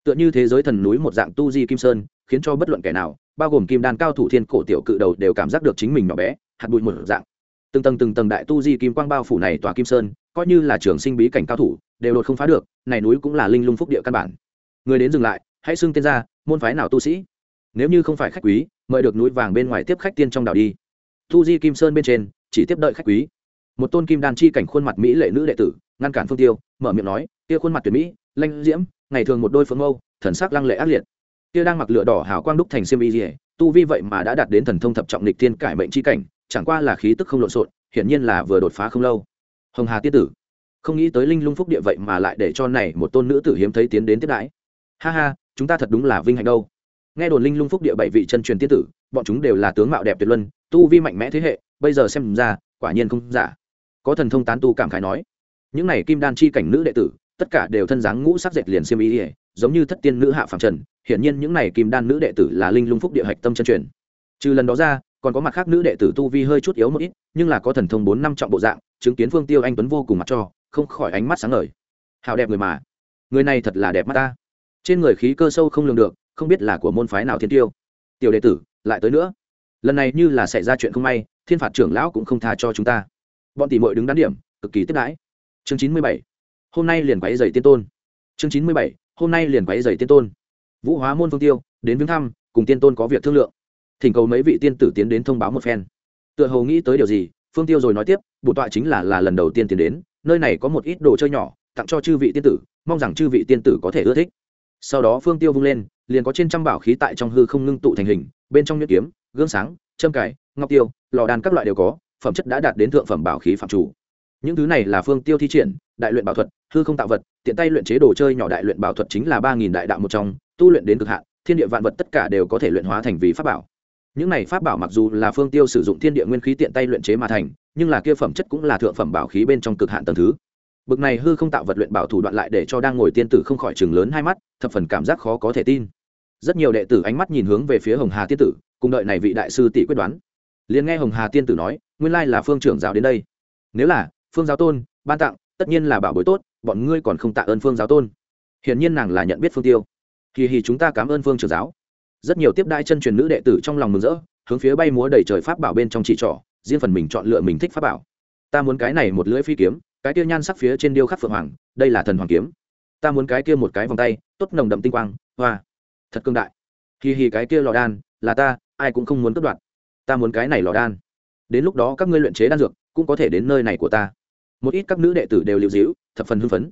Tựa như thế giới thần núi một dạng tu di kim sơn, khiến cho bất luận kẻ nào, bao gồm kim đan cao thủ thiên cổ tiểu cự đầu đều cảm giác được chính mình nhỏ bé, hạt bụi một dạng. Từng tầng từng tầng đại tu di kim quang bao phủ này tòa kim sơn coi như là trường sinh bí cảnh cao thủ, đều đột không phá được, này núi cũng là linh lung phúc địa căn bản. Người đến dừng lại, hãy xưng tên ra, môn phái nào tu sĩ. Nếu như không phải khách quý, mời được núi vàng bên ngoài tiếp khách tiên trong đảo đi. Thu di kim sơn bên trên, chỉ tiếp đợi khách quý. Một tôn kim đan chi cảnh khuôn mặt mỹ lệ nữ đệ tử, ngăn cản phương tiêu, mở miệng nói, kia khuôn mặt tuyệt mỹ, lanh diễm, ngày thường một đôi phương mâu, thần sắc lăng lệ ác liệt. Kia đang mặc lửa đỏ hào quang đúc thành xiêm y dỉa tu vi vậy mà đã đạt đến thần thông thập trọng lịch thiên cải mệnh chi cảnh, chẳng qua là khí tức không lộn xộn, hiển nhiên là vừa đột phá không lâu hồng hà tiên tử. Không nghĩ tới linh lung phúc địa vậy mà lại để cho này một tôn nữ tử hiếm thấy tiến đến tiếp đãi. Ha ha, chúng ta thật đúng là vinh hạnh đâu. Nghe đồn linh lung phúc địa bảy vị chân truyền tiên tử, bọn chúng đều là tướng mạo đẹp tuyệt luân, tu vi mạnh mẽ thế hệ, bây giờ xem ra, quả nhiên không giả. Có thần thông tán tu cảm khái nói, những này kim đan chi cảnh nữ đệ tử, tất cả đều thân dáng ngũ sắc dệt liền xiêm ý ỉa giống như thất tiên nữ hạ phạm trần, hiển nhiên những này kim đan nữ đệ tử là linh lung phúc địa hạch tâm chân truyền. Trừ lần đó ra còn có mặt khác nữ đệ tử tu vi hơi chút yếu một ít, nhưng là có thần thông bốn năm trọng bộ dạng, chứng kiến phương tiêu anh tuấn vô cùng mặt cho, không khỏi ánh mắt sáng ngời. Hào đẹp người mà. Người này thật là đẹp mắt ta. Trên người khí cơ sâu không lường được, không biết là của môn phái nào thiên tiêu. Tiểu đệ tử, lại tới nữa. Lần này như là xảy ra chuyện không may, thiên phạt trưởng lão cũng không tha cho chúng ta. Bọn tỷ mội đứng đắn điểm, cực kỳ tiếp đãi. Chương chín mươi bảy. Hôm nay liền quáy dày tiên tôn. Chương chín mươi bảy. Hôm nay liền quáy dày tiên tôn. Vũ hóa môn phương tiêu, đến viếng thăm, cùng tiên tôn có việc thương lượng thỉnh cầu mấy vị tiên tử tiến đến thông báo một phen. Tựa hồ nghĩ tới điều gì, phương tiêu rồi nói tiếp bổn tọa chính là là lần đầu tiên tiến đến, nơi này có một ít đồ chơi nhỏ, tặng cho chư vị tiên tử, mong rằng chư vị tiên tử có thể ưa thích. Sau đó phương tiêu vung lên, liền có trên trăm bảo khí tại trong hư không ngưng tụ thành hình, bên trong nhuyễn kiếm, gương sáng, châm cải, ngọc tiêu, lò đàn các loại đều có, phẩm chất đã đạt đến thượng phẩm bảo khí phạm chủ. Những thứ này là phương tiêu thi triển, đại luyện bảo thuật, hư không tạo vật, tiện tay luyện chế đồ chơi nhỏ đại luyện bảo thuật chính là ba nghìn đại đạo một trong, tu luyện đến cực hạn, thiên địa vạn vật tất cả đều có thể luyện hóa thành vì pháp bảo những này pháp bảo mặc dù là phương tiêu sử dụng thiên địa nguyên khí tiện tay luyện chế mà thành, nhưng là kia phẩm chất cũng là thượng phẩm bảo khí bên trong cực hạn tầng thứ. Bực này hư không tạo vật luyện bảo thủ đoạn lại để cho đang ngồi tiên tử không khỏi chừng lớn hai mắt, thập phần cảm giác khó có thể tin. Rất nhiều đệ tử ánh mắt nhìn hướng về phía hồng hà tiên tử, cùng đợi này vị đại sư tỷ quyết đoán. Liền nghe hồng hà tiên tử nói, nguyên lai là phương trưởng giáo đến đây. Nếu là, phương giáo tôn, ban tặng, tất nhiên là bảo bối tốt, bọn ngươi còn không tạ ơn phương giáo tôn. Hiển nhiên nàng là nhận biết phương tiêu. Kỳ hì chúng ta cảm ơn phương trưởng giáo rất nhiều tiếp đai chân truyền nữ đệ tử trong lòng mừng rỡ, hướng phía bay múa đầy trời pháp bảo bên trong chỉ trỏ, riêng phần mình chọn lựa mình thích pháp bảo. Ta muốn cái này một lưỡi phi kiếm, cái kia nhan sắc phía trên điêu khắc phượng hoàng, đây là thần hoàng kiếm. Ta muốn cái kia một cái vòng tay, tốt nồng đậm tinh quang, hoa. Thật cương đại. Hì hì cái kia lò đan, là ta, ai cũng không muốn cất đoạt. Ta muốn cái này lò đan. Đến lúc đó các ngươi luyện chế đan dược, cũng có thể đến nơi này của ta. Một ít các nữ đệ tử đều liệu dĩu, thập phần hưng phấn.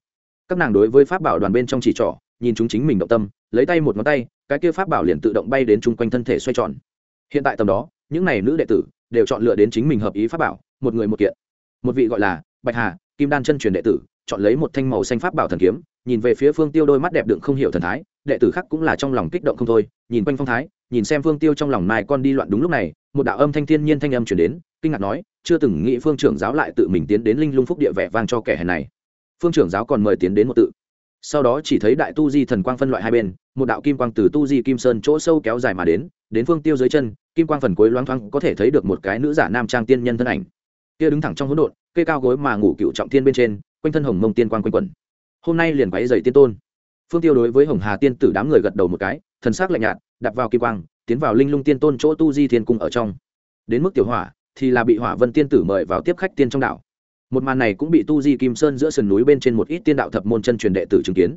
Các nàng đối với pháp bảo đoàn bên trong chỉ trỏ nhìn chúng chính mình động tâm, lấy tay một ngón tay, cái kia pháp bảo liền tự động bay đến chung quanh thân thể xoay tròn. Hiện tại tầm đó, những này nữ đệ tử đều chọn lựa đến chính mình hợp ý pháp bảo, một người một kiện. Một vị gọi là bạch hà, kim đan chân truyền đệ tử, chọn lấy một thanh màu xanh pháp bảo thần kiếm, nhìn về phía phương tiêu đôi mắt đẹp đựng không hiểu thần thái, đệ tử khác cũng là trong lòng kích động không thôi, nhìn quanh phong thái, nhìn xem phương tiêu trong lòng mai con đi loạn đúng lúc này, một đạo âm thanh thiên nhiên thanh âm chuyển đến, kinh ngạc nói, chưa từng nghĩ phương trưởng giáo lại tự mình tiến đến linh lung phúc địa vẻ vang cho kẻ hèn này. Phương trưởng giáo còn mời tiến đến một tự sau đó chỉ thấy đại tu di thần quang phân loại hai bên, một đạo kim quang từ tu di kim sơn chỗ sâu kéo dài mà đến đến phương tiêu dưới chân, kim quang phần cuối loáng thoáng có thể thấy được một cái nữ giả nam trang tiên nhân thân ảnh. Kia đứng thẳng trong hỗn độn cây cao gối mà ngủ cựu trọng tiên bên trên, quanh thân hồng mông tiên quang quanh quẩn. Hôm nay liền quáy dày tiên tôn. Phương tiêu đối với hồng hà tiên tử đám người gật đầu một cái, thần sắc lạnh nhạt đặt vào kim quang, tiến vào linh lung tiên tôn chỗ tu di thiên cung ở trong. Đến mức tiểu hỏa, thì là bị hỏa vân tiên tử mời vào tiếp khách tiên trong đảo một màn này cũng bị tu di kim sơn giữa sườn núi bên trên một ít tiên đạo thập môn chân truyền đệ tử chứng kiến.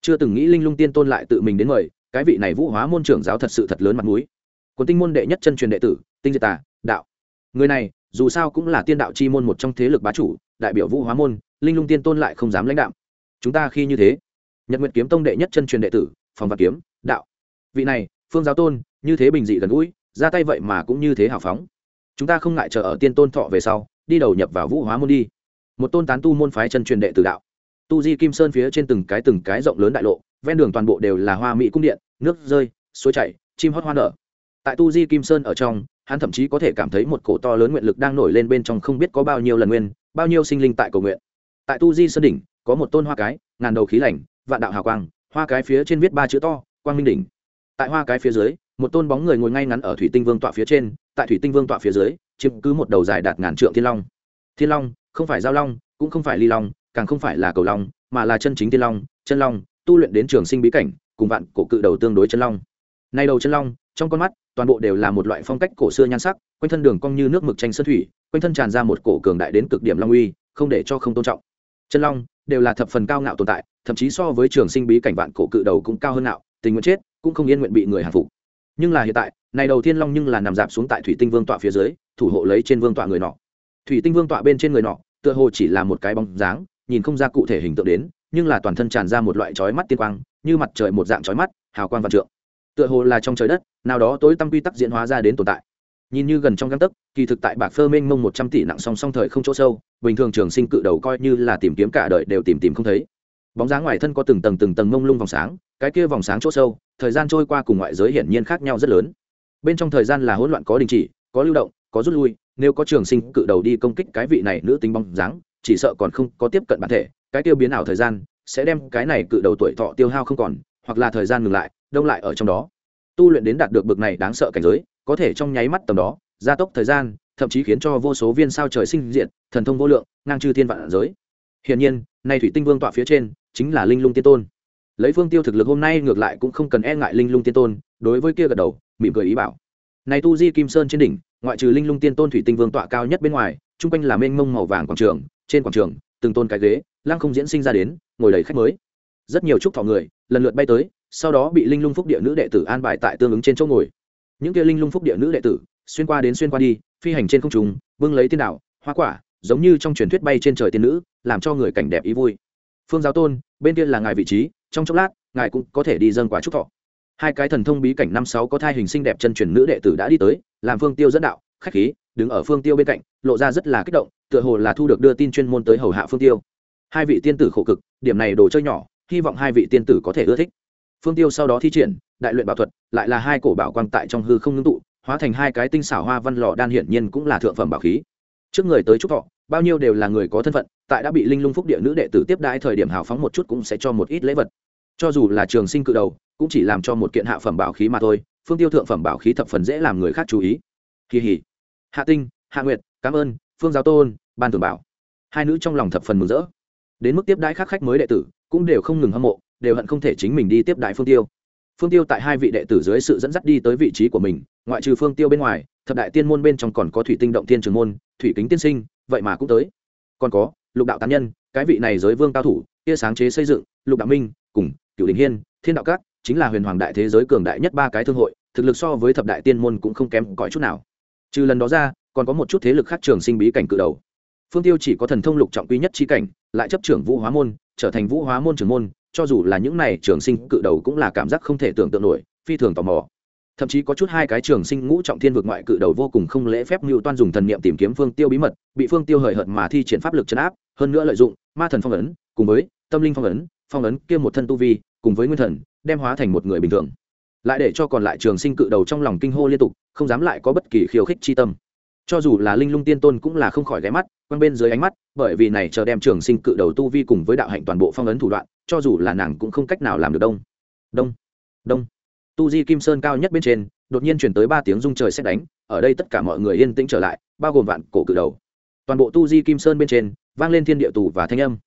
Chưa từng nghĩ linh lung tiên tôn lại tự mình đến mời, cái vị này vũ hóa môn trưởng giáo thật sự thật lớn mặt mũi. Quần tinh môn đệ nhất chân truyền đệ tử, tinh diệt tà, đạo. Người này, dù sao cũng là tiên đạo chi môn một trong thế lực bá chủ, đại biểu vũ hóa môn, linh lung tiên tôn lại không dám lãnh đạo chúng ta khi như thế, nhật nguyện kiếm tông đệ nhất chân truyền đệ tử, phòng vật kiếm, đạo. Vị này, phương giáo tôn, như thế bình dị gần gũi, ra tay vậy mà cũng như thế hào phóng. Chúng ta không ngại chờ ở tiên tôn thọ về sau đi đầu nhập vào vũ hóa môn đi. Một tôn tán tu môn phái chân truyền đệ tử đạo. Tu di kim sơn phía trên từng cái từng cái rộng lớn đại lộ, ven đường toàn bộ đều là hoa mỹ cung điện, nước rơi, suối chảy, chim hót hoa nở. Tại tu di kim sơn ở trong, hắn thậm chí có thể cảm thấy một cổ to lớn nguyện lực đang nổi lên bên trong không biết có bao nhiêu lần nguyên, bao nhiêu sinh linh tại cầu nguyện. Tại tu di sơn đỉnh, có một tôn hoa cái, ngàn đầu khí lành, vạn đạo hào quang, hoa cái phía trên viết ba chữ to, quang minh đỉnh. Tại hoa cái phía dưới, một tôn bóng người ngồi ngay ngắn ở thủy tinh vương tọa phía trên, tại thủy tinh vương tọa phía dưới chiếm cứ một đầu dài đạt ngàn trượng thiên long. Thiên long, không phải giao long, cũng không phải ly long, càng không phải là cầu long, mà là chân chính thiên long, chân long, tu luyện đến trường sinh bí cảnh, cùng vạn cổ cự đầu tương đối chân long. Nay đầu chân long, trong con mắt, toàn bộ đều là một loại phong cách cổ xưa nhan sắc, quanh thân đường cong như nước mực tranh sơn thủy, quanh thân tràn ra một cổ cường đại đến cực điểm long uy, không để cho không tôn trọng. Chân long đều là thập phần cao ngạo tồn tại, thậm chí so với trường sinh bí cảnh vạn cổ cự đầu cũng cao hơn ngạo, tình nguyện chết, cũng không yên nguyện bị người hàng phục. Nhưng là hiện tại này đầu tiên long nhưng là nằm dạp xuống tại thủy tinh vương tọa phía dưới, thủ hộ lấy trên vương tọa người nọ. Thủy tinh vương tọa bên trên người nọ, tựa hồ chỉ là một cái bóng dáng, nhìn không ra cụ thể hình tượng đến, nhưng là toàn thân tràn ra một loại chói mắt tiên quang, như mặt trời một dạng chói mắt, hào quang vạn trượng. Tựa hồ là trong trời đất, nào đó tối tăm quy tắc diễn hóa ra đến tồn tại. Nhìn như gần trong găng tấc, kỳ thực tại bạc phơ mênh mông một trăm tỷ nặng song song thời không chỗ sâu, bình thường trường sinh cự đầu coi như là tìm kiếm cả đời đều tìm tìm không thấy. Bóng dáng ngoài thân có từng tầng từng tầng mông lung vòng sáng, cái kia vòng sáng chỗ sâu, thời gian trôi qua cùng ngoại giới hiển nhiên khác nhau rất lớn bên trong thời gian là hỗn loạn có đình chỉ, có lưu động, có rút lui, nếu có trường sinh cự đầu đi công kích cái vị này nữ tính bóng dáng, chỉ sợ còn không có tiếp cận bản thể, cái tiêu biến ảo thời gian sẽ đem cái này cự đầu tuổi thọ tiêu hao không còn, hoặc là thời gian ngừng lại, đông lại ở trong đó. Tu luyện đến đạt được bực này đáng sợ cảnh giới, có thể trong nháy mắt tầm đó, gia tốc thời gian, thậm chí khiến cho vô số viên sao trời sinh diện thần thông vô lượng, ngang trừ thiên vạn giới. Hiển nhiên, nay thủy tinh vương tọa phía trên chính là linh lung tiên tôn lấy phương tiêu thực lực hôm nay ngược lại cũng không cần e ngại linh lung tiên tôn, đối với kia gật đầu, mỉm cười ý bảo. Này tu di kim sơn trên đỉnh, ngoại trừ linh lung tiên tôn thủy tinh vương tọa cao nhất bên ngoài, chung quanh là mênh mông màu vàng quảng trường, trên quảng trường, từng tôn cái ghế lang không diễn sinh ra đến, ngồi đầy khách mới. Rất nhiều chúc thọ người, lần lượt bay tới, sau đó bị linh lung phúc địa nữ đệ tử an bài tại tương ứng trên chỗ ngồi. Những kia linh lung phúc địa nữ đệ tử, xuyên qua đến xuyên qua đi, phi hành trên không trùng vương lấy tiên đạo, hoa quả, giống như trong truyền thuyết bay trên trời tiên nữ, làm cho người cảnh đẹp ý vui. Phương giáo tôn, bên kia là ngài vị trí trong chốc lát, ngài cũng có thể đi dâng quả chúc thọ. Hai cái thần thông bí cảnh năm sáu có thai hình sinh đẹp chân truyền nữ đệ tử đã đi tới, làm phương tiêu dẫn đạo, khách khí, đứng ở phương tiêu bên cạnh, lộ ra rất là kích động, tựa hồ là thu được đưa tin chuyên môn tới hầu hạ phương tiêu. Hai vị tiên tử khổ cực, điểm này đồ chơi nhỏ, hy vọng hai vị tiên tử có thể ưa thích. Phương tiêu sau đó thi triển, đại luyện bảo thuật, lại là hai cổ bảo quang tại trong hư không ngưng tụ, hóa thành hai cái tinh xảo hoa văn lò đan hiển nhiên cũng là thượng phẩm bảo khí. Trước người tới trúc thọ, bao nhiêu đều là người có thân phận tại đã bị linh lung phúc địa nữ đệ tử tiếp đãi thời điểm hào phóng một chút cũng sẽ cho một ít lễ vật. Cho dù là trường sinh cự đầu, cũng chỉ làm cho một kiện hạ phẩm bảo khí mà thôi, phương tiêu thượng phẩm bảo khí thập phần dễ làm người khác chú ý. Kỳ hỉ. Hạ tinh, hạ nguyệt, cảm ơn, phương giáo tôn, ban thường bảo. Hai nữ trong lòng thập phần mừng rỡ. Đến mức tiếp đãi khác khách mới đệ tử, cũng đều không ngừng hâm mộ, đều hận không thể chính mình đi tiếp đại phương tiêu. Phương tiêu tại hai vị đệ tử dưới sự dẫn dắt đi tới vị trí của mình, ngoại trừ phương tiêu bên ngoài, thập đại tiên môn bên trong còn có thủy tinh động tiên trường môn, thủy kính tiên sinh, vậy mà cũng tới. Còn có lục đạo tán nhân, cái vị này giới vương cao thủ, kia sáng chế xây dựng, lục đạo minh, cùng cựu đình hiên, thiên đạo cát chính là huyền hoàng đại thế giới cường đại nhất ba cái thương hội, thực lực so với thập đại tiên môn cũng không kém cõi chút nào. Trừ lần đó ra, còn có một chút thế lực khác trường sinh bí cảnh cự đầu. Phương tiêu chỉ có thần thông lục trọng quy nhất chi cảnh, lại chấp trưởng vũ hóa môn, trở thành vũ hóa môn trưởng môn, cho dù là những này trường sinh cự đầu cũng là cảm giác không thể tưởng tượng nổi, phi thường tò mò thậm chí có chút hai cái trường sinh ngũ trọng thiên vực ngoại cự đầu vô cùng không lễ phép mưu toan dùng thần niệm tìm kiếm phương tiêu bí mật, bị phương tiêu hời hợt mà thi triển pháp lực chấn áp, hơn nữa lợi dụng ma thần phong ấn, cùng với tâm linh phong ấn phong ấn kia một thân tu vi, cùng với nguyên thần, đem hóa thành một người bình thường. Lại để cho còn lại trường sinh cự đầu trong lòng kinh hô liên tục, không dám lại có bất kỳ khiêu khích chi tâm. Cho dù là linh lung tiên tôn cũng là không khỏi ghé mắt quanh bên dưới ánh mắt, bởi vì này chờ đem trường sinh cự đầu tu vi cùng với đạo hạnh toàn bộ phong ấn thủ đoạn, cho dù là nàng cũng không cách nào làm được đông. Đông. Đông tu di kim sơn cao nhất bên trên, đột nhiên chuyển tới ba tiếng rung trời xét đánh, ở đây tất cả mọi người yên tĩnh trở lại, bao gồm vạn cổ cự đầu. Toàn bộ tu di kim sơn bên trên, vang lên thiên địa tù và thanh âm.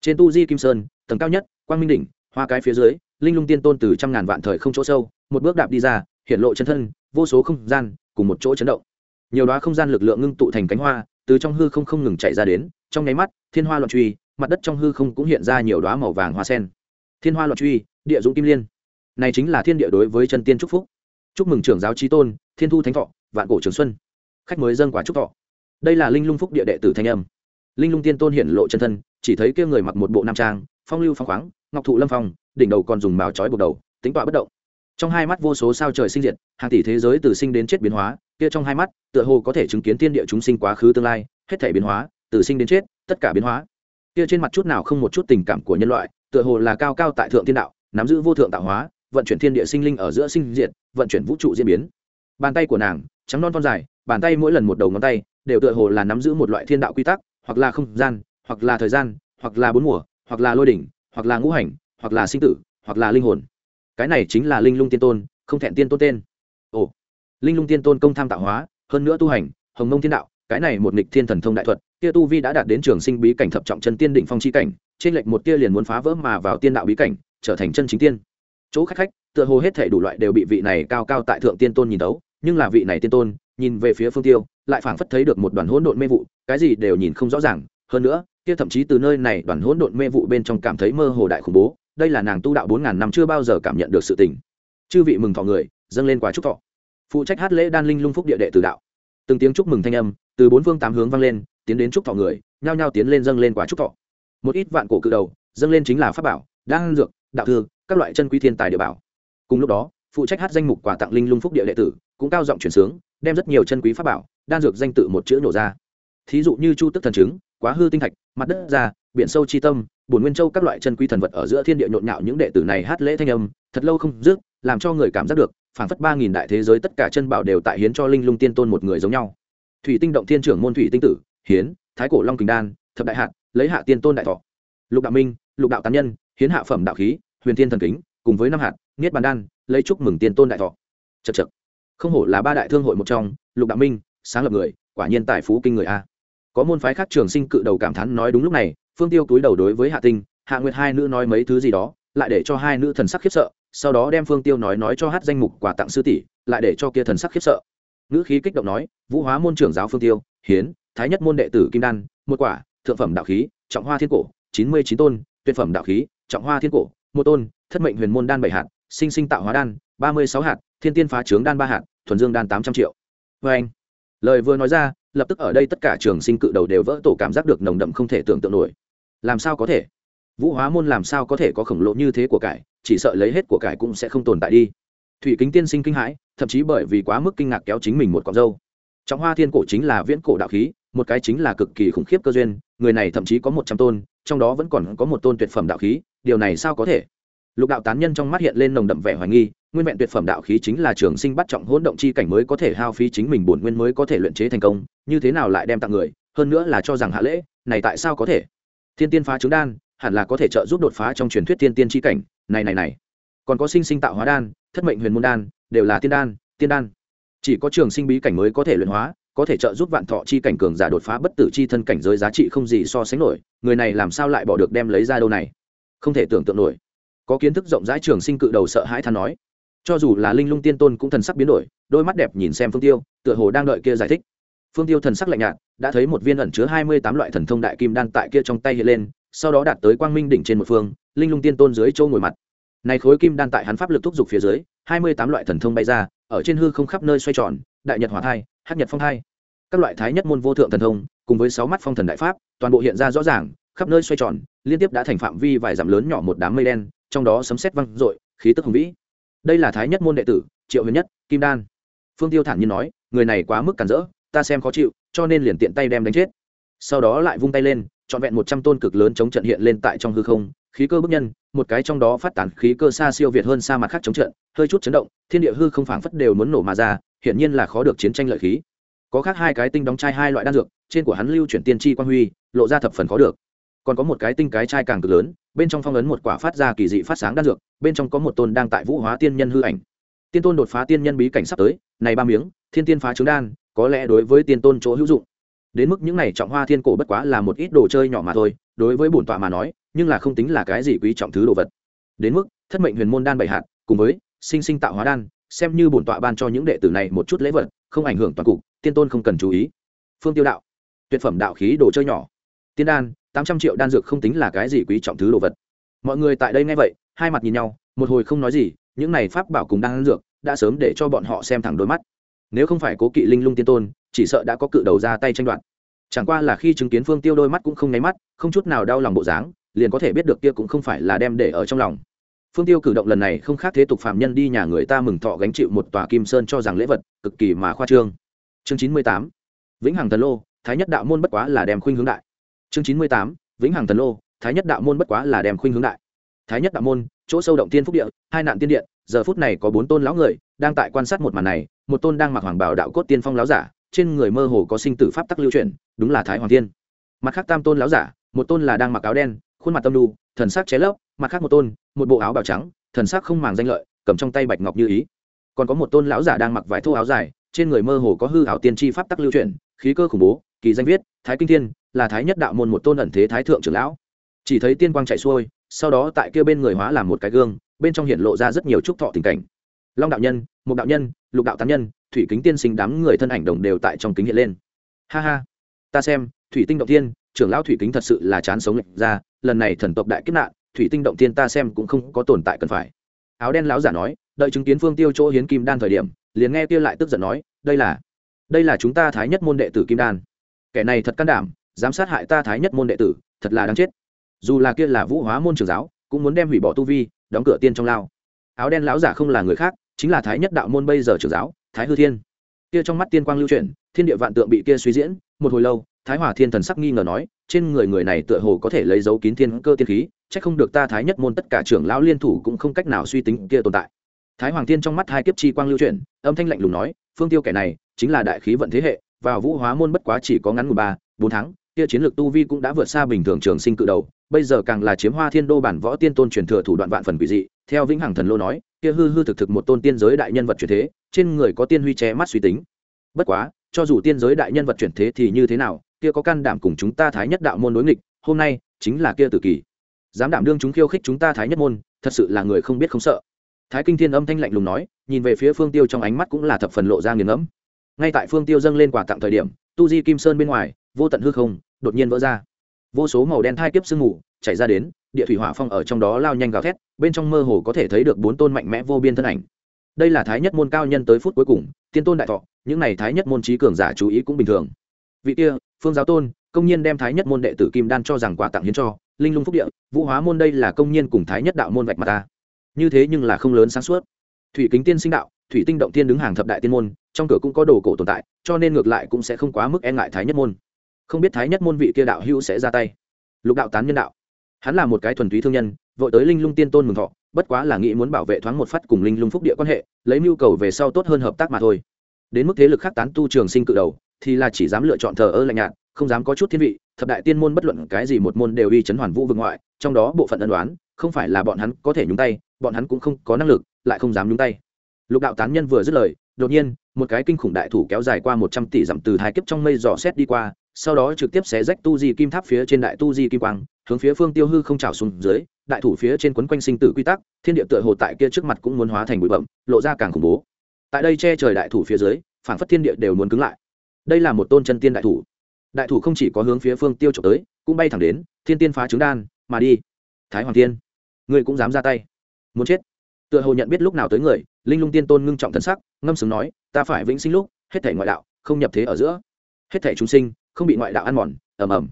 Trên tu di kim sơn, tầng cao nhất, quang minh đỉnh, hoa cái phía dưới, linh lung tiên tôn từ trăm ngàn vạn thời không chỗ sâu, một bước đạp đi ra, hiện lộ chân thân, vô số không gian, cùng một chỗ chấn động. Nhiều đó không gian lực lượng ngưng tụ thành cánh hoa, từ trong hư không không ngừng chạy ra đến, trong nháy mắt, thiên hoa loạn truy, mặt đất trong hư không cũng hiện ra nhiều đóa màu vàng hoa sen. Thiên hoa loạn truy, địa dũng kim liên này chính là thiên địa đối với chân tiên chúc phúc. Chúc mừng trưởng giáo trí tôn, thiên thu thánh thọ, vạn cổ trường xuân. Khách mới dâng quả chúc thọ. Đây là linh lung phúc địa đệ tử thanh âm. Linh lung tiên tôn hiện lộ chân thân, chỉ thấy kia người mặc một bộ nam trang, phong lưu phong khoáng, ngọc thụ lâm phong, đỉnh đầu còn dùng màu trói buộc đầu, tính tọa bất động. Trong hai mắt vô số sao trời sinh diệt, hàng tỷ thế giới từ sinh đến chết biến hóa, kia trong hai mắt, tựa hồ có thể chứng kiến thiên địa chúng sinh quá khứ tương lai, hết thể biến hóa, từ sinh đến chết, tất cả biến hóa. Kia trên mặt chút nào không một chút tình cảm của nhân loại, tựa hồ là cao cao tại thượng thiên đạo, nắm giữ vô thượng tạo hóa vận chuyển thiên địa sinh linh ở giữa sinh diệt, vận chuyển vũ trụ diễn biến. Bàn tay của nàng, trắng non con dài, bàn tay mỗi lần một đầu ngón tay, đều tựa hồ là nắm giữ một loại thiên đạo quy tắc, hoặc là không gian, hoặc là thời gian, hoặc là bốn mùa, hoặc là lôi đỉnh, hoặc là ngũ hành, hoặc là sinh tử, hoặc là linh hồn. Cái này chính là linh lung tiên tôn, không thẹn tiên tôn tên. Ồ, linh lung tiên tôn công tham tạo hóa, hơn nữa tu hành, hồng mông thiên đạo, cái này một nghịch thiên thần thông đại thuật kia tu vi đã đạt đến trường sinh bí cảnh thập trọng chân tiên định phong chi cảnh, trên lệnh một tia liền muốn phá vỡ mà vào tiên đạo bí cảnh, trở thành chân chính tiên chỗ khách khách, tựa hồ hết thể đủ loại đều bị vị này cao cao tại thượng tiên tôn nhìn đấu nhưng là vị này tiên tôn, nhìn về phía phương tiêu, lại phảng phất thấy được một đoàn hỗn độn mê vụ, cái gì đều nhìn không rõ ràng. Hơn nữa, kia thậm chí từ nơi này đoàn hỗn độn mê vụ bên trong cảm thấy mơ hồ đại khủng bố, đây là nàng tu đạo bốn ngàn năm chưa bao giờ cảm nhận được sự tình. Chư vị mừng thọ người, dâng lên quá chúc thọ. Phụ trách hát lễ đan linh lung phúc địa đệ từ đạo. Từng tiếng chúc mừng thanh âm, từ bốn phương tám hướng vang lên, tiến đến chúc thọ người, nhao nhao tiến lên dâng lên quả chúc thọ. Một ít vạn cổ cự đầu, dâng lên chính là pháp bảo, đan dược đạo thư, các loại chân quý thiên tài địa bảo. Cùng lúc đó, phụ trách hát danh mục quà tặng linh lung phúc địa đệ tử, cũng cao giọng chuyển sướng, đem rất nhiều chân quý pháp bảo, đan dược danh tự một chữ nổ ra. Thí dụ như chu tức thần trứng quá hư tinh thạch, mặt đất ra biển sâu chi tâm, bổn nguyên châu các loại chân quý thần vật ở giữa thiên địa nhộn nhạo những đệ tử này hát lễ thanh âm, thật lâu không dứt, làm cho người cảm giác được, phảng phất ba nghìn đại thế giới tất cả chân bảo đều tại hiến cho linh lung tiên tôn một người giống nhau. Thủy tinh động thiên trưởng môn thủy tinh tử, hiến, thái cổ long kình đan, thập đại hạt, lấy hạ tiên tôn đại thọ. Lục đạo minh, lục đạo tán nhân hiến hạ phẩm đạo khí, huyền thiên thần kính, cùng với năm hạt, niết bàn đan, lấy chúc mừng tiên tôn đại thọ. Chật chật không hổ là ba đại thương hội một trong, lục đạo minh, sáng lập người, quả nhiên tài phú kinh người a. Có môn phái khác trường sinh cự đầu cảm thán nói đúng lúc này, phương tiêu túi đầu đối với hạ tinh, hạ nguyệt hai nữ nói mấy thứ gì đó, lại để cho hai nữ thần sắc khiếp sợ, sau đó đem phương tiêu nói nói cho hát danh mục quà tặng sư tỷ, lại để cho kia thần sắc khiếp sợ. Ngữ khí kích động nói, vũ hóa môn trưởng giáo phương tiêu, hiến, thái nhất môn đệ tử kim đan, một quả, thượng phẩm đạo khí, trọng hoa thiên cổ, chín mươi chín tôn, tuyệt phẩm đạo khí trọng hoa thiên cổ một tôn, thất mệnh huyền môn đan bảy hạt, sinh sinh tạo hóa đan, ba mươi sáu hạt, thiên tiên phá trướng đan ba hạt, thuần dương đan tám trăm triệu. Vê anh, lời vừa nói ra, lập tức ở đây tất cả trường sinh cự đầu đều vỡ tổ cảm giác được nồng đậm không thể tưởng tượng nổi. Làm sao có thể? Vũ hóa môn làm sao có thể có khổng lồ như thế của cải, chỉ sợ lấy hết của cải cũng sẽ không tồn tại đi. Thủy kính tiên sinh kinh hãi, thậm chí bởi vì quá mức kinh ngạc kéo chính mình một cọc dâu. Trọng hoa thiên cổ chính là viễn cổ đạo khí, một cái chính là cực kỳ khủng khiếp cơ duyên, người này thậm chí có một trăm tôn, trong đó vẫn còn có một tôn tuyệt phẩm đạo khí điều này sao có thể? Lục đạo tán nhân trong mắt hiện lên nồng đậm vẻ hoài nghi, nguyên vẹn tuyệt phẩm đạo khí chính là trường sinh bắt trọng hỗn động chi cảnh mới có thể hao phí chính mình bổn nguyên mới có thể luyện chế thành công, như thế nào lại đem tặng người, hơn nữa là cho rằng hạ lễ, này tại sao có thể? Thiên tiên phá trứng đan, hẳn là có thể trợ giúp đột phá trong truyền thuyết thiên tiên chi cảnh, này này này. Còn có sinh sinh tạo hóa đan, thất mệnh huyền môn đan, đều là tiên đan tiên đan. Chỉ có trường sinh bí cảnh mới có thể luyện hóa, có thể trợ giúp vạn thọ chi cảnh cường giả đột phá bất tử chi thân cảnh giới giá trị không gì so sánh nổi, người này làm sao lại bỏ được đem lấy ra đâu này? Không thể tưởng tượng nổi. Có kiến thức rộng rãi trường sinh cự đầu sợ hãi than nói. Cho dù là linh lung tiên tôn cũng thần sắc biến đổi, đôi mắt đẹp nhìn xem phương tiêu, tựa hồ đang đợi kia giải thích. Phương tiêu thần sắc lạnh nhạt, đã thấy một viên ẩn chứa hai mươi tám loại thần thông đại kim đan tại kia trong tay hiện lên, sau đó đạt tới quang minh đỉnh trên một phương, linh lung tiên tôn dưới châu ngồi mặt. Này khối kim đan tại hắn pháp lực thúc giục phía dưới, hai mươi tám loại thần thông bay ra, ở trên hư không khắp nơi xoay tròn, đại nhật hỏa thai, hắc nhật phong thai. Các loại thái nhất môn vô thượng thần thông, cùng với sáu mắt phong thần đại pháp, toàn bộ hiện ra rõ ràng khắp nơi xoay tròn, liên tiếp đã thành phạm vi vài dặm lớn nhỏ một đám mây đen, trong đó sấm sét văng rội khí tức hùng vĩ. Đây là thái nhất môn đệ tử, triệu huyền nhất, kim đan. Phương tiêu thản nhiên nói, người này quá mức cản rỡ, ta xem khó chịu, cho nên liền tiện tay đem đánh chết. Sau đó lại vung tay lên, trọn vẹn một trăm tôn cực lớn chống trận hiện lên tại trong hư không, khí cơ bức nhân, một cái trong đó phát tán khí cơ xa siêu việt hơn xa mặt khác chống trận, hơi chút chấn động, thiên địa hư không phảng phất đều muốn nổ mà ra, hiển nhiên là khó được chiến tranh lợi khí. Có khác hai cái tinh đóng chai hai loại đan dược, trên của hắn lưu chuyển tiên tri quan huy, lộ ra thập phần khó được còn có một cái tinh cái chai càng cực lớn, bên trong phong ấn một quả phát ra kỳ dị phát sáng đan dược, bên trong có một tôn đang tại vũ hóa tiên nhân hư ảnh. Tiên tôn đột phá tiên nhân bí cảnh sắp tới, này ba miếng, thiên tiên phá trứng đan, có lẽ đối với tiên tôn chỗ hữu dụng. Đến mức những này trọng hoa thiên cổ bất quá là một ít đồ chơi nhỏ mà thôi, đối với bổn tọa mà nói, nhưng là không tính là cái gì quý trọng thứ đồ vật. Đến mức, thất mệnh huyền môn đan bảy hạt, cùng với sinh sinh tạo hóa đan, xem như bổn tọa ban cho những đệ tử này một chút lễ vật, không ảnh hưởng toàn cục, tiên tôn không cần chú ý. Phương tiêu đạo, tuyệt phẩm đạo khí đồ chơi nhỏ. Tiên đan tám trăm triệu đan dược không tính là cái gì quý trọng thứ đồ vật. Mọi người tại đây nghe vậy, hai mặt nhìn nhau, một hồi không nói gì, những này pháp bảo cùng đan dược đã sớm để cho bọn họ xem thẳng đôi mắt. Nếu không phải cố kỵ linh lung tiên tôn, chỉ sợ đã có cự đầu ra tay tranh đoạt. Chẳng qua là khi chứng kiến phương tiêu đôi mắt cũng không nháy mắt, không chút nào đau lòng bộ dáng, liền có thể biết được kia cũng không phải là đem để ở trong lòng. Phương tiêu cử động lần này không khác thế tục phạm nhân đi nhà người ta mừng thọ gánh chịu một tòa kim sơn cho rằng lễ vật, cực kỳ mà khoa trương. Chương chín mươi tám, vĩnh hằng thần lô, thái nhất đạo môn bất quá là đem khuynh hướng đại chương chín mươi tám, vĩnh hằng thần lô, thái nhất đạo môn bất quá là đem khuynh hướng đại. Thái nhất đạo môn, chỗ sâu động tiên phúc địa, hai nạn tiên điện, giờ phút này có bốn tôn lão người đang tại quan sát một màn này, một tôn đang mặc hoàng bảo đạo cốt tiên phong lão giả, trên người mơ hồ có sinh tử pháp tắc lưu truyền đúng là thái hoàng thiên. Mặt khác tam tôn lão giả, một tôn là đang mặc áo đen, khuôn mặt tâm đu, thần sắc chế lấp, mặt khác một tôn, một bộ áo bào trắng, thần sắc không màng danh lợi, cầm trong tay bạch ngọc như ý. Còn có một tôn lão giả đang mặc vải thô áo dài, trên người mơ hồ có hư hảo tiên tri pháp tắc lưu truyền khí cơ khủng bố, kỳ danh viết, thái kinh thiên là thái nhất đạo môn một tôn ẩn thế thái thượng trưởng lão. Chỉ thấy tiên quang chạy xuôi, sau đó tại kia bên người hóa làm một cái gương, bên trong hiện lộ ra rất nhiều trúc thọ tình cảnh. Long đạo nhân, Mục đạo nhân, lục đạo tán nhân, thủy kính tiên sinh đám người thân ảnh đồng đều tại trong kính hiện lên. Ha ha. Ta xem, thủy tinh động thiên trưởng lão thủy kính thật sự là chán sống lệch ra, lần này thần tộc đại kiếp nạn, thủy tinh động thiên ta xem cũng không có tồn tại cần phải. Áo đen lão giả nói, đợi chứng kiến phương tiêu chỗ hiến kim đan thời điểm, liền nghe kia lại tức giận nói, đây là đây là chúng ta thái nhất môn đệ tử kim đan. Kẻ này thật can đảm dám sát hại ta thái nhất môn đệ tử, thật là đáng chết. Dù là kia là vũ hóa môn trường giáo, cũng muốn đem hủy bỏ tu vi, đóng cửa tiên trong lao. Áo đen lão giả không là người khác, chính là thái nhất đạo môn bây giờ trường giáo, thái hư thiên. Kia trong mắt tiên quang lưu chuyển, thiên địa vạn tượng bị kia suy diễn, một hồi lâu, thái hòa thiên thần sắc nghi ngờ nói, trên người người này tựa hồ có thể lấy dấu kín thiên cơ tiên khí c h ắ c không được ta thái nhất môn tất cả trưởng lão liên thủ cũng không cách nào suy tính kia tồn tại. Thái hoàng thiên trong mắt hai kiếp chi quang lưu chuyển, âm thanh lạnh lùng nói, phương tiêu kẻ này, chính là đại khí vận thế hệ, vào vũ hóa môn bất quá chỉ có ngắn một ba, bốn tháng kia chiến lược tu vi cũng đã vượt xa bình thường trường sinh cự đầu, bây giờ càng là chiếm hoa thiên đô bản võ tiên tôn truyền thừa thủ đoạn vạn phần quỷ dị. Theo vĩnh hằng thần lô nói, kia hư hư thực thực một tôn tiên giới đại nhân vật truyền thế, trên người có tiên huy che mắt suy tính. Bất quá, cho dù tiên giới đại nhân vật chuyển thế thì như thế nào, kia có can đảm cùng chúng ta thái nhất đạo môn đối nghịch, hôm nay chính là kia tử kỳ. Dám đảm đương chúng khiêu khích chúng ta thái nhất môn, thật sự là người không biết không sợ. Thái kinh thiên âm thanh lạnh lùng nói, nhìn về phía phương tiêu trong ánh mắt cũng là thập phần lộ ra nghiền ngẫm ngay tại phương tiêu dâng lên quà tặng thời điểm, tu di kim sơn bên ngoài, vô tận hư không đột nhiên vỡ ra. Vô số màu đen thai kiếp sương mù chảy ra đến, địa thủy hỏa phong ở trong đó lao nhanh gào thét, bên trong mơ hồ có thể thấy được bốn tôn mạnh mẽ vô biên thân ảnh. Đây là thái nhất môn cao nhân tới phút cuối cùng, tiên tôn đại thọ, những này thái nhất môn trí cường giả chú ý cũng bình thường. Vị kia, phương giáo tôn, công nhiên đem thái nhất môn đệ tử kim đan cho rằng quà tặng hiến cho, linh lung phúc địa, vũ hóa môn đây là công nhiên cùng thái nhất đạo môn vạch mặt ta. Như thế nhưng là không lớn sáng suốt. Thủy kính tiên sinh đạo thủy tinh động tiên đứng hàng thập đại tiên môn, trong cửa cũng có đồ cổ tồn tại, cho nên ngược lại cũng sẽ không quá mức e ngại thái nhất môn. Không biết thái nhất môn vị kia đạo hữu sẽ ra tay. Lục đạo tán nhân đạo. Hắn là một cái thuần túy thương nhân, vội tới linh lung tiên tôn mừng thọ, bất quá là nghĩ muốn bảo vệ thoáng một phát cùng linh lung phúc địa quan hệ, lấy mưu cầu về sau tốt hơn hợp tác mà thôi. Đến mức thế lực khác tán tu trường sinh cự đầu, thì là chỉ dám lựa chọn thờ ơ lạnh nhạt, không dám có chút thiên vị, thập đại tiên môn bất luận cái gì một môn đều uy chấn hoàn vũ vực ngoại, trong đó bộ phận ân đoán không phải là bọn hắn có thể nhúng tay, bọn hắn cũng không có năng lực, lại không dám nhúng tay lục đạo tán nhân vừa dứt lời, đột nhiên, một cái kinh khủng đại thủ kéo dài qua một trăm tỷ dặm từ hai kiếp trong mây dò xét đi qua, sau đó trực tiếp xé rách tu di kim tháp phía trên đại tu di kim quang, hướng phía phương tiêu hư không trào xuống dưới, đại thủ phía trên quấn quanh sinh tử quy tắc, thiên địa tựa hồ tại kia trước mặt cũng muốn hóa thành bụi bậm lộ ra càng khủng bố. Tại đây che trời đại thủ phía dưới phản phất thiên địa đều muốn cứng lại. Đây là một tôn chân tiên đại thủ. Đại thủ không chỉ có hướng phía phương tiêu trộm tới, cũng bay thẳng đến, thiên tiên phá trứng đan, mà đi. Thái hoàng tiên, ngươi cũng dám ra tay. Muốn chết. Tựa hồ nhận biết lúc nào tới người linh lung tiên tôn ngưng trọng thân sắc, ngâm sướng nói, ta phải vĩnh sinh lúc, hết thể ngoại đạo không nhập thế ở giữa. Hết thể chúng sinh không bị ngoại đạo ăn mòn. Ầm ầm.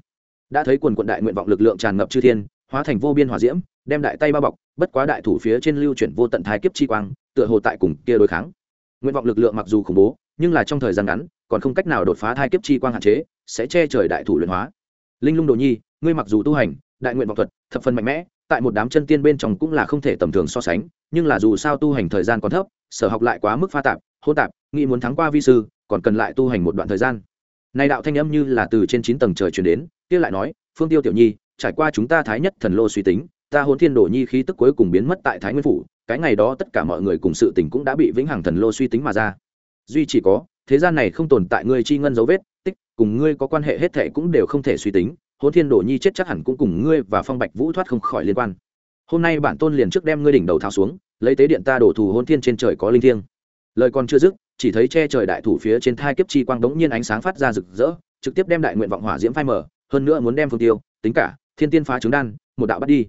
Đã thấy quần quận đại nguyện vọng lực lượng tràn ngập chư thiên, hóa thành vô biên hỏa diễm, đem đại tay bao bọc, bất quá đại thủ phía trên lưu chuyển vô tận thái kiếp chi quang, tựa hồ tại cùng kia đối kháng. Nguyện vọng lực lượng mặc dù khủng bố, nhưng là trong thời gian ngắn, còn không cách nào đột phá thai kiếp chi quang hạn chế, sẽ che trời đại thủ luyện hóa. Linh lung đồ nhi, ngươi mặc dù tu hành, đại nguyện vọng thuật thập phần mạnh mẽ tại một đám chân tiên bên trong cũng là không thể tầm thường so sánh, nhưng là dù sao tu hành thời gian còn thấp, sở học lại quá mức pha tạp hô tạp, nghĩ muốn thắng qua vi sư, còn cần lại tu hành một đoạn thời gian. Này đạo thanh âm như là từ trên chín tầng trời truyền đến, kia lại nói, phương tiêu tiểu nhi, trải qua chúng ta thái nhất thần lô suy tính, ta hồn thiên đồ nhi khí tức cuối cùng biến mất tại thái nguyên phủ, cái ngày đó tất cả mọi người cùng sự tình cũng đã bị vĩnh hằng thần lô suy tính mà ra. Duy chỉ có, thế gian này không tồn tại ngươi chi ngân dấu vết, tích, cùng ngươi có quan hệ hết thệ cũng đều không thể suy tính Hôn thiên đồ nhi chết chắc hẳn cũng cùng ngươi và phong bạch vũ thoát không khỏi liên quan. Hôm nay bản tôn liền trước đem ngươi đỉnh đầu tháo xuống, lấy tế điện ta đổ thù Hôn thiên trên trời có linh thiêng. Lời còn chưa dứt, chỉ thấy che trời đại thủ phía trên thai kiếp chi quang đống nhiên ánh sáng phát ra rực rỡ, trực tiếp đem đại nguyện vọng hỏa diễm phai mở hơn nữa muốn đem phương tiêu, tính cả, thiên tiên phá trứng đan, một đạo bắt đi.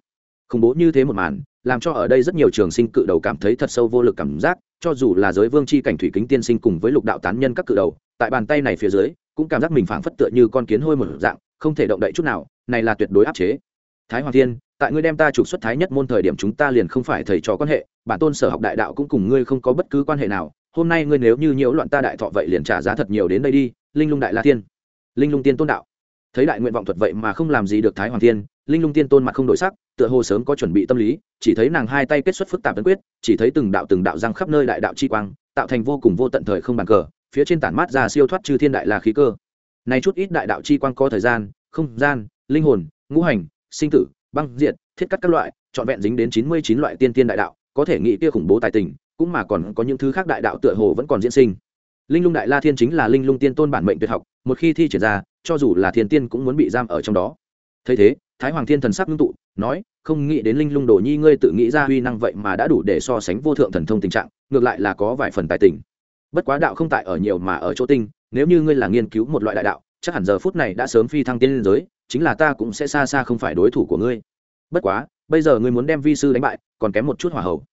Khủng bố như thế một màn, làm cho ở đây rất nhiều trường sinh cự đầu cảm thấy thật sâu vô lực cảm giác, cho dù là giới vương c h i cảnh thủy kính tiên sinh cùng với lục đạo tán nhân các cự đầu, tại bàn tay này phía dưới cũng cảm giác mình phảng phất tựa như con kiến hôi một dạng, không thể động đậy chút nào, này là tuyệt đối áp chế. Thái hoàng thiên, tại ngươi đem ta trục xuất thái nhất môn thời điểm chúng ta liền không phải thầy trò quan hệ, bản tôn sở học đại đạo cũng cùng ngươi không có bất cứ quan hệ nào, hôm nay ngươi nếu như nhiễu loạn ta đại thọ vậy liền trả giá thật nhiều đến đây đi, linh lung đại la thiên. Linh lung tiên tôn đạo. Thấy đại nguyện vọng thuật vậy mà không làm gì được thái hoàng thiên, linh lung tiên tôn mặt không đổi sắc, tựa hồ sớm có chuẩn bị tâm lý, chỉ thấy nàng hai tay kết xuất phức tạp tấn quyết, chỉ thấy từng đạo từng đạo răng khắp nơi đại đạo chi quang, tạo thành vô cùng vô tận thời không bàn cờ phía trên tản mát ra siêu thoát chư thiên đại là khí cơ. Này chút ít đại đạo chi quang có thời gian, không gian, linh hồn, ngũ hành, sinh tử, băng diện thiết cắt các loại, trọn vẹn dính đến chín mươi chín loại tiên tiên đại đạo, có thể nghĩ kia khủng bố tài tình, cũng mà còn có những thứ khác đại đạo tựa hồ vẫn còn diễn sinh. Linh lung đại la thiên chính là linh lung tiên tôn bản mệnh tuyệt học, một khi thi triển ra, cho dù là thiên tiên cũng muốn bị giam ở trong đó. Thấy thế, thái hoàng thiên thần sắc ngưng tụ, nói, không nghĩ đến linh lung đồ nhi ngươi tự nghĩ ra huy năng vậy mà đã đủ để so sánh vô thượng thần thông tình trạng, ngược lại là có vài phần tài tình bất quá đạo không tại ở nhiều mà ở chỗ tinh, nếu như ngươi là nghiên cứu một loại đại đạo, chắc hẳn giờ phút này đã sớm phi thăng tiên liên giới, chính là ta cũng sẽ xa xa không phải đối thủ của ngươi. Bất quá, bây giờ ngươi muốn đem vi sư đánh bại, còn kém một chút hỏa hậu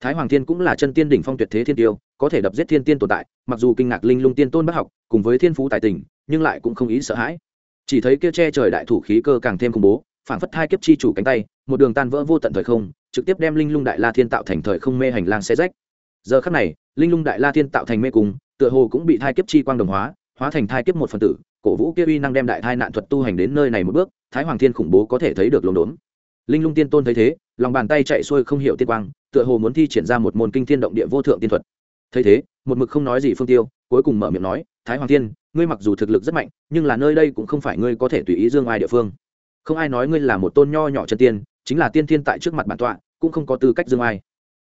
thái hoàng thiên cũng là chân tiên đỉnh phong tuyệt thế thiên tiêu, có thể đập giết thiên tiên tồn tại, mặc dù kinh ngạc linh lung tiên tôn bất học, cùng với thiên phú tài tình, nhưng lại cũng không ý sợ hãi. Chỉ thấy kia che trời đại thủ khí cơ càng thêm khủng bố phản phất hai kiếp chi chủ cánh tay, một đường tan vỡ vô tận thời không, trực tiếp đem linh lung đại la thiên tạo thành thời không mê hành lang xe rách giờ khắc này, linh lung đại la thiên tạo thành mê cung, tựa hồ cũng bị thai kiếp chi quang đồng hóa hóa thành thai kiếp một phần tử, cổ vũ kia uy năng đem đại thai nạn thuật tu hành đến nơi này một bước, thái hoàng thiên khủng bố có thể thấy được lồn đốn linh lung tiên tôn thấy thế, lòng bàn tay chạy xuôi không hiểu tiên quang, tựa hồ muốn thi triển ra một môn kinh thiên động địa vô thượng tiên thuật. Thấy thế, một mực không nói gì phương tiêu, cuối cùng mở miệng nói, thái hoàng thiên, ngươi mặc dù thực lực rất mạnh, nhưng là nơi đây cũng không phải ngươi có thể tùy ý dương ai địa phương. Không ai nói ngươi là một tôn nho nhỏ chân tiên, chính là tiên thiên tại trước mặt bản tọa, cũng không có tư cách dương ai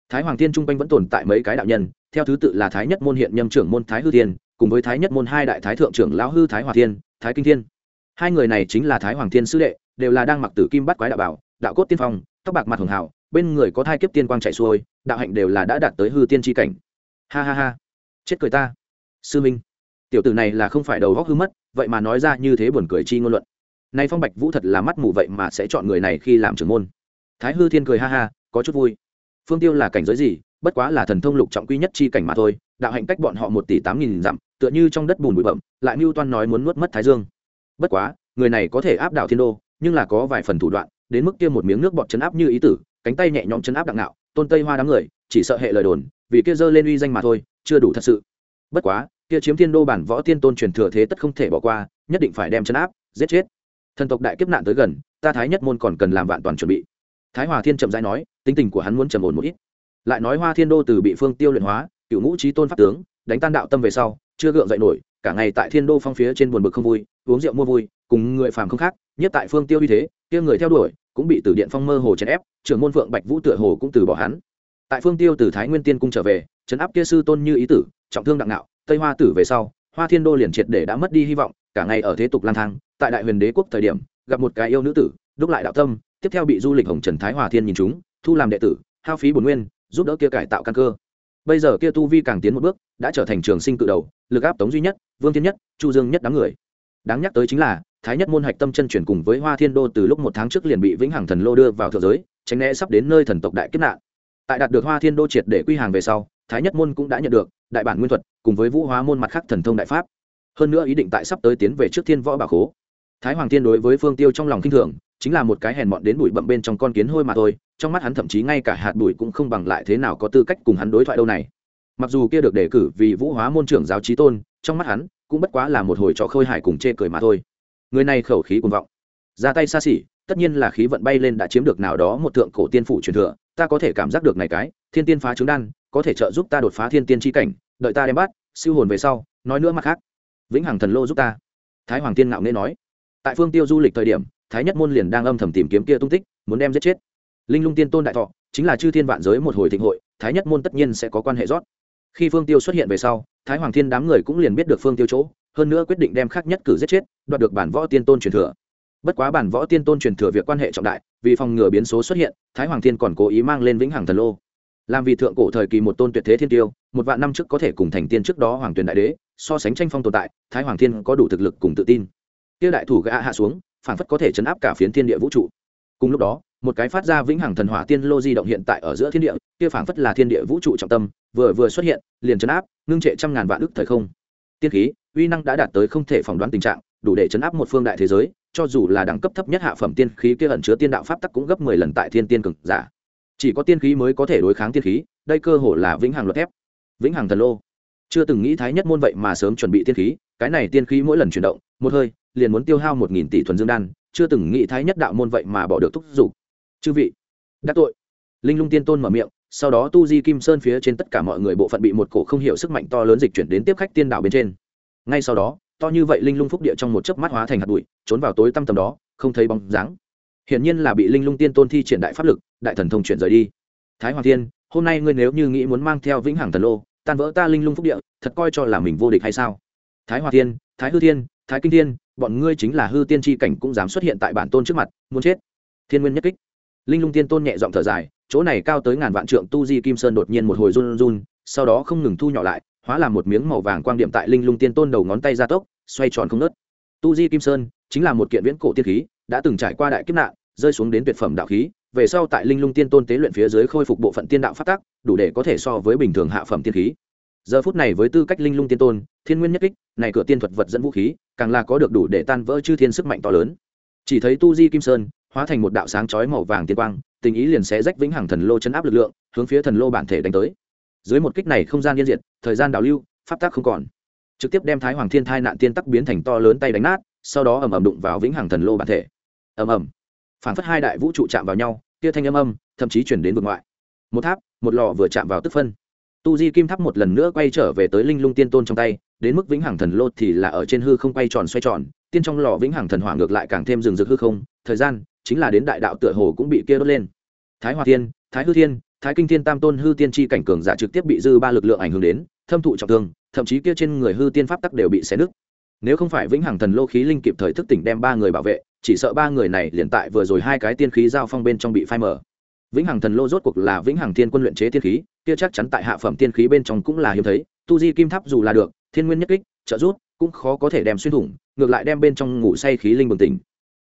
thái hoàng thiên trung quanh vẫn tồn tại mấy cái đạo nhân, theo thứ tự là thái nhất môn hiện nhâm trưởng môn thái hư thiên, cùng với thái nhất môn hai đại thái thượng trưởng lão hư thái hòa thiên, thái kinh thiên. Hai người này chính là thái hoàng thiên sứ đệ, đều là đang mặc tử kim bắt quái đạo bảo, đạo cốt tiên phong, tóc bạc mặt hường hảo bên người có thai kiếp tiên quang chạy xuôi, đạo hạnh đều là đã đạt tới hư tiên tri cảnh. Ha ha ha. Chết cười ta. Sư minh, tiểu tử này là không phải đầu góc hư mất, vậy mà nói ra như thế buồn cười chi ngôn luận. Nay phong bạch vũ thật là mắt mù vậy mà sẽ chọn người này khi làm trưởng môn. Thái hư thiên cười ha ha, có chút vui phương tiêu là cảnh giới gì, bất quá là thần thông lục trọng quy nhất chi cảnh mà thôi, đạo hạnh cách bọn họ một tỷ tám nghìn dặm, tựa như trong đất bùn bụi bậm lại mưu toan nói muốn nuốt mất thái dương. Bất quá, người này có thể áp đảo thiên đô, nhưng là có vài phần thủ đoạn, đến mức kia một miếng nước bọt chấn áp như ý tử, cánh tay nhẹ nhõm chấn áp đặng nạo tôn tây hoa đám người, chỉ sợ hệ lời đồn, vì kia dơ lên uy danh mà thôi, chưa đủ thật sự. Bất quá, kia chiếm thiên đô bản võ tiên tôn truyền thừa thế tất không thể bỏ qua, nhất định phải đem chấn áp, giết chết. Thần tộc đại kiếp nạn tới gần, ta thái nhất môn còn cần làm vạn toàn chuẩn bị thái hòa thiên chậm rãi nói, tính tình của hắn muốn trầm ổn một ít. Lại nói hoa thiên đô từ bị phương tiêu luyện hóa, cựu ngũ trí tôn pháp tướng, đánh tan đạo tâm về sau, chưa gượng dậy nổi, cả ngày tại thiên đô phong phía trên buồn bực không vui, uống rượu mua vui, cùng người phàm không khác, nhất tại phương tiêu như thế, kia người theo đuổi, cũng bị từ điện phong mơ hồ chèn ép, trưởng môn phượng bạch vũ tựa hồ cũng từ bỏ hắn. Tại phương tiêu từ thái nguyên tiên cung trở về, trấn áp kia sư tôn như ý tử, trọng thương đặng nạo, tây hoa tử về sau, hoa thiên đô liền triệt để đã mất đi hy vọng, cả ngày ở thế tục lang thang, tại đại huyền đế quốc thời điểm, gặp một cái yêu nữ tử, đúc lại đạo tâm tiếp theo bị du lịch hồng trần thái hòa thiên nhìn chúng, thu làm đệ tử, hao phí bổn nguyên, giúp đỡ kia cải tạo căn cơ. Bây giờ kia tu vi càng tiến một bước, đã trở thành trường sinh cự đầu, lực áp tống duy nhất, vương thiên nhất, chu dương nhất đám người. Đáng nhắc tới chính là, thái nhất môn hạch tâm chân chuyển cùng với hoa thiên đô từ lúc một tháng trước liền bị vĩnh hằng thần lô đưa vào thượng giới, tránh né sắp đến nơi thần tộc đại kết nạn. Tại đạt được hoa thiên đô triệt để quy hàng về sau, thái nhất môn cũng đã nhận được, đại bản nguyên thuật, cùng với vũ hóa môn mặt khác thần thông đại pháp. Hơn nữa ý định tại sắp tới tiến về trước thiên võ bà khố. Thái hoàng thiên đối với phương tiêu trong lòng kinh thường chính là một cái hèn mọn đến bụi bậm bên trong con kiến hôi mà thôi, trong mắt hắn thậm chí ngay cả hạt bụi cũng không bằng lại thế nào có tư cách cùng hắn đối thoại đâu này. Mặc dù kia được đề cử vì vũ hóa môn trưởng giáo trí tôn, trong mắt hắn cũng bất quá là một hồi trò khơi hải cùng chê cười mà thôi. Người này khẩu khí cuồng vọng, ra tay xa xỉ, tất nhiên là khí vận bay lên đã chiếm được nào đó một thượng cổ tiên phủ truyền thừa, ta có thể cảm giác được này cái, thiên tiên phá trứng đan, có thể trợ giúp ta đột phá thiên tiên tri cảnh, đợi ta đem bắt, siêu hồn về sau, nói nữa mặt khác. Vĩnh hằng thần lô giúp ta. Thái hoàng tiên ngạo nghễ nói. Tại phương tiêu du lịch thời điểm thái nhất môn liền đang âm thầm tìm kiếm kia tung tích, muốn đem giết chết. Linh lung tiên tôn đại thọ, chính là chư thiên vạn giới một hồi thịnh hội, thái nhất môn tất nhiên sẽ có quan hệ rót. Khi phương tiêu xuất hiện về sau, thái hoàng thiên đám người cũng liền biết được phương tiêu chỗ, hơn nữa quyết định đem khắc nhất cử giết chết, đoạt được bản võ tiên tôn truyền thừa. Bất quá bản võ tiên tôn truyền thừa việc quan hệ trọng đại, vì phòng ngừa biến số xuất hiện, thái hoàng thiên còn cố ý mang lên vĩnh hằng thần lô. Làm vì thượng cổ thời kỳ một tôn tuyệt thế thiên tiêu, một vạn năm trước có thể cùng thành tiên trước đó hoàng tuyền đại đế, so sánh tranh phong tồn tại, thái hoàng thiên có đủ thực lực cùng tự tin. Tiêu đại thủ gã hạ xuống phản phất có thể chấn áp cả phiến thiên địa vũ trụ. Cùng lúc đó, một cái phát ra vĩnh hằng thần hỏa tiên lô di động hiện tại ở giữa thiên địa, kia phản phất là thiên địa vũ trụ trọng tâm, vừa vừa xuất hiện, liền chấn áp, ngưng trệ trăm ngàn vạn ức thời không. Tiên khí, uy năng đã đạt tới không thể phỏng đoán tình trạng, đủ để chấn áp một phương đại thế giới, cho dù là đẳng cấp thấp nhất hạ phẩm tiên khí kia ẩn chứa tiên đạo pháp tắc cũng gấp mười lần tại thiên tiên cực giả. Chỉ có tiên khí mới có thể đối kháng tiên khí, đây cơ hồ là vĩnh hằng luật thép. Vĩnh hằng thần lô. Chưa từng nghĩ thái nhất môn vậy mà sớm chuẩn bị tiên khí, cái này tiên khí mỗi lần chuyển động, một hơi liền muốn tiêu hao một nghìn tỷ thuần dương đan, chưa từng nghĩ thái nhất đạo môn vậy mà bỏ được thúc giục. Chư vị đắc tội. Linh lung tiên tôn mở miệng, sau đó tu di kim sơn phía trên tất cả mọi người bộ phận bị một cổ không hiểu sức mạnh to lớn dịch chuyển đến tiếp khách tiên đạo bên trên. Ngay sau đó, to như vậy linh lung phúc địa trong một chớp mắt hóa thành hạt bụi, trốn vào tối tăm tầm đó, không thấy bóng dáng. Hiển nhiên là bị linh lung tiên tôn thi triển đại pháp lực, đại thần thông chuyển rời đi. Thái hoàng thiên, hôm nay ngươi nếu như nghĩ muốn mang theo vĩnh hằng thần lô, tan vỡ ta linh lung phúc địa, thật coi cho là mình vô địch hay sao? Thái hoàng thiên, thái hư thiên, thái kinh thiên bọn ngươi chính là hư tiên tri cảnh cũng dám xuất hiện tại bản tôn trước mặt, muốn chết. Thiên nguyên nhất kích. Linh lung tiên tôn nhẹ giọng thở dài, chỗ này cao tới ngàn vạn trượng tu di kim sơn đột nhiên một hồi run run, sau đó không ngừng thu nhỏ lại, hóa làm một miếng màu vàng quang điểm tại linh lung tiên tôn đầu ngón tay ra tốc, xoay tròn không nớt tu di kim sơn chính là một kiện viễn cổ tiên khí, đã từng trải qua đại kiếp nạn, rơi xuống đến tuyệt phẩm đạo khí, về sau tại linh lung tiên tôn tế luyện phía dưới khôi phục bộ phận tiên đạo phát tác đủ để có thể so với bình thường hạ phẩm tiên khí giờ phút này với tư cách linh lung tiên tôn, thiên nguyên nhất kích, này cửa tiên thuật vật dẫn vũ khí, càng là có được đủ để tan vỡ chư thiên sức mạnh to lớn. Chỉ thấy tu di kim sơn, hóa thành một đạo sáng chói màu vàng tiên quang, tình ý liền sẽ rách vĩnh hằng thần lô chấn áp lực lượng, hướng phía thần lô bản thể đánh tới. Dưới một kích này không gian yên diệt, thời gian đảo lưu, pháp tác không còn. Trực tiếp đem thái hoàng thiên thai nạn tiên tắc biến thành to lớn tay đánh nát, sau đó ầm ầm đụng vào vĩnh hằng thần lô bản thể. Ầm ầm. Phản phất hai đại vũ trụ chạm vào nhau, kia thanh âm âm, thậm chí chuyển đến vực ngoại. Một tháp, một lò vừa chạm vào tức phân tu di kim tháp một lần nữa quay trở về tới linh lung tiên tôn trong tay, đến mức vĩnh hằng thần lô thì là ở trên hư không quay tròn xoay tròn, tiên trong lò vĩnh hằng thần hỏa ngược lại càng thêm rừng rực hư không, thời gian chính là đến đại đạo tựa hồ cũng bị kia đốt lên. Thái hòa thiên, thái hư thiên, thái kinh thiên tam tôn hư tiên tri cảnh cường giả trực tiếp bị dư ba lực lượng ảnh hưởng đến, thâm thụ trọng thương, thậm chí kia trên người hư tiên pháp tắc đều bị xé nứt. Nếu không phải vĩnh hằng thần lô khí linh kịp thời thức tỉnh đem ba người bảo vệ, chỉ sợ ba người này liền tại vừa rồi hai cái tiên khí giao phong bên trong bị phai mở vĩnh hằng thần lô rốt cuộc là vĩnh hằng thiên quân luyện chế tiên khí, kia chắc chắn tại hạ phẩm tiên khí bên trong cũng là hiếm thấy, tu di kim tháp dù là được, thiên nguyên nhất kích, trợ rút cũng khó có thể đem xuyên thủng, ngược lại đem bên trong ngủ say khí linh bừng tỉnh.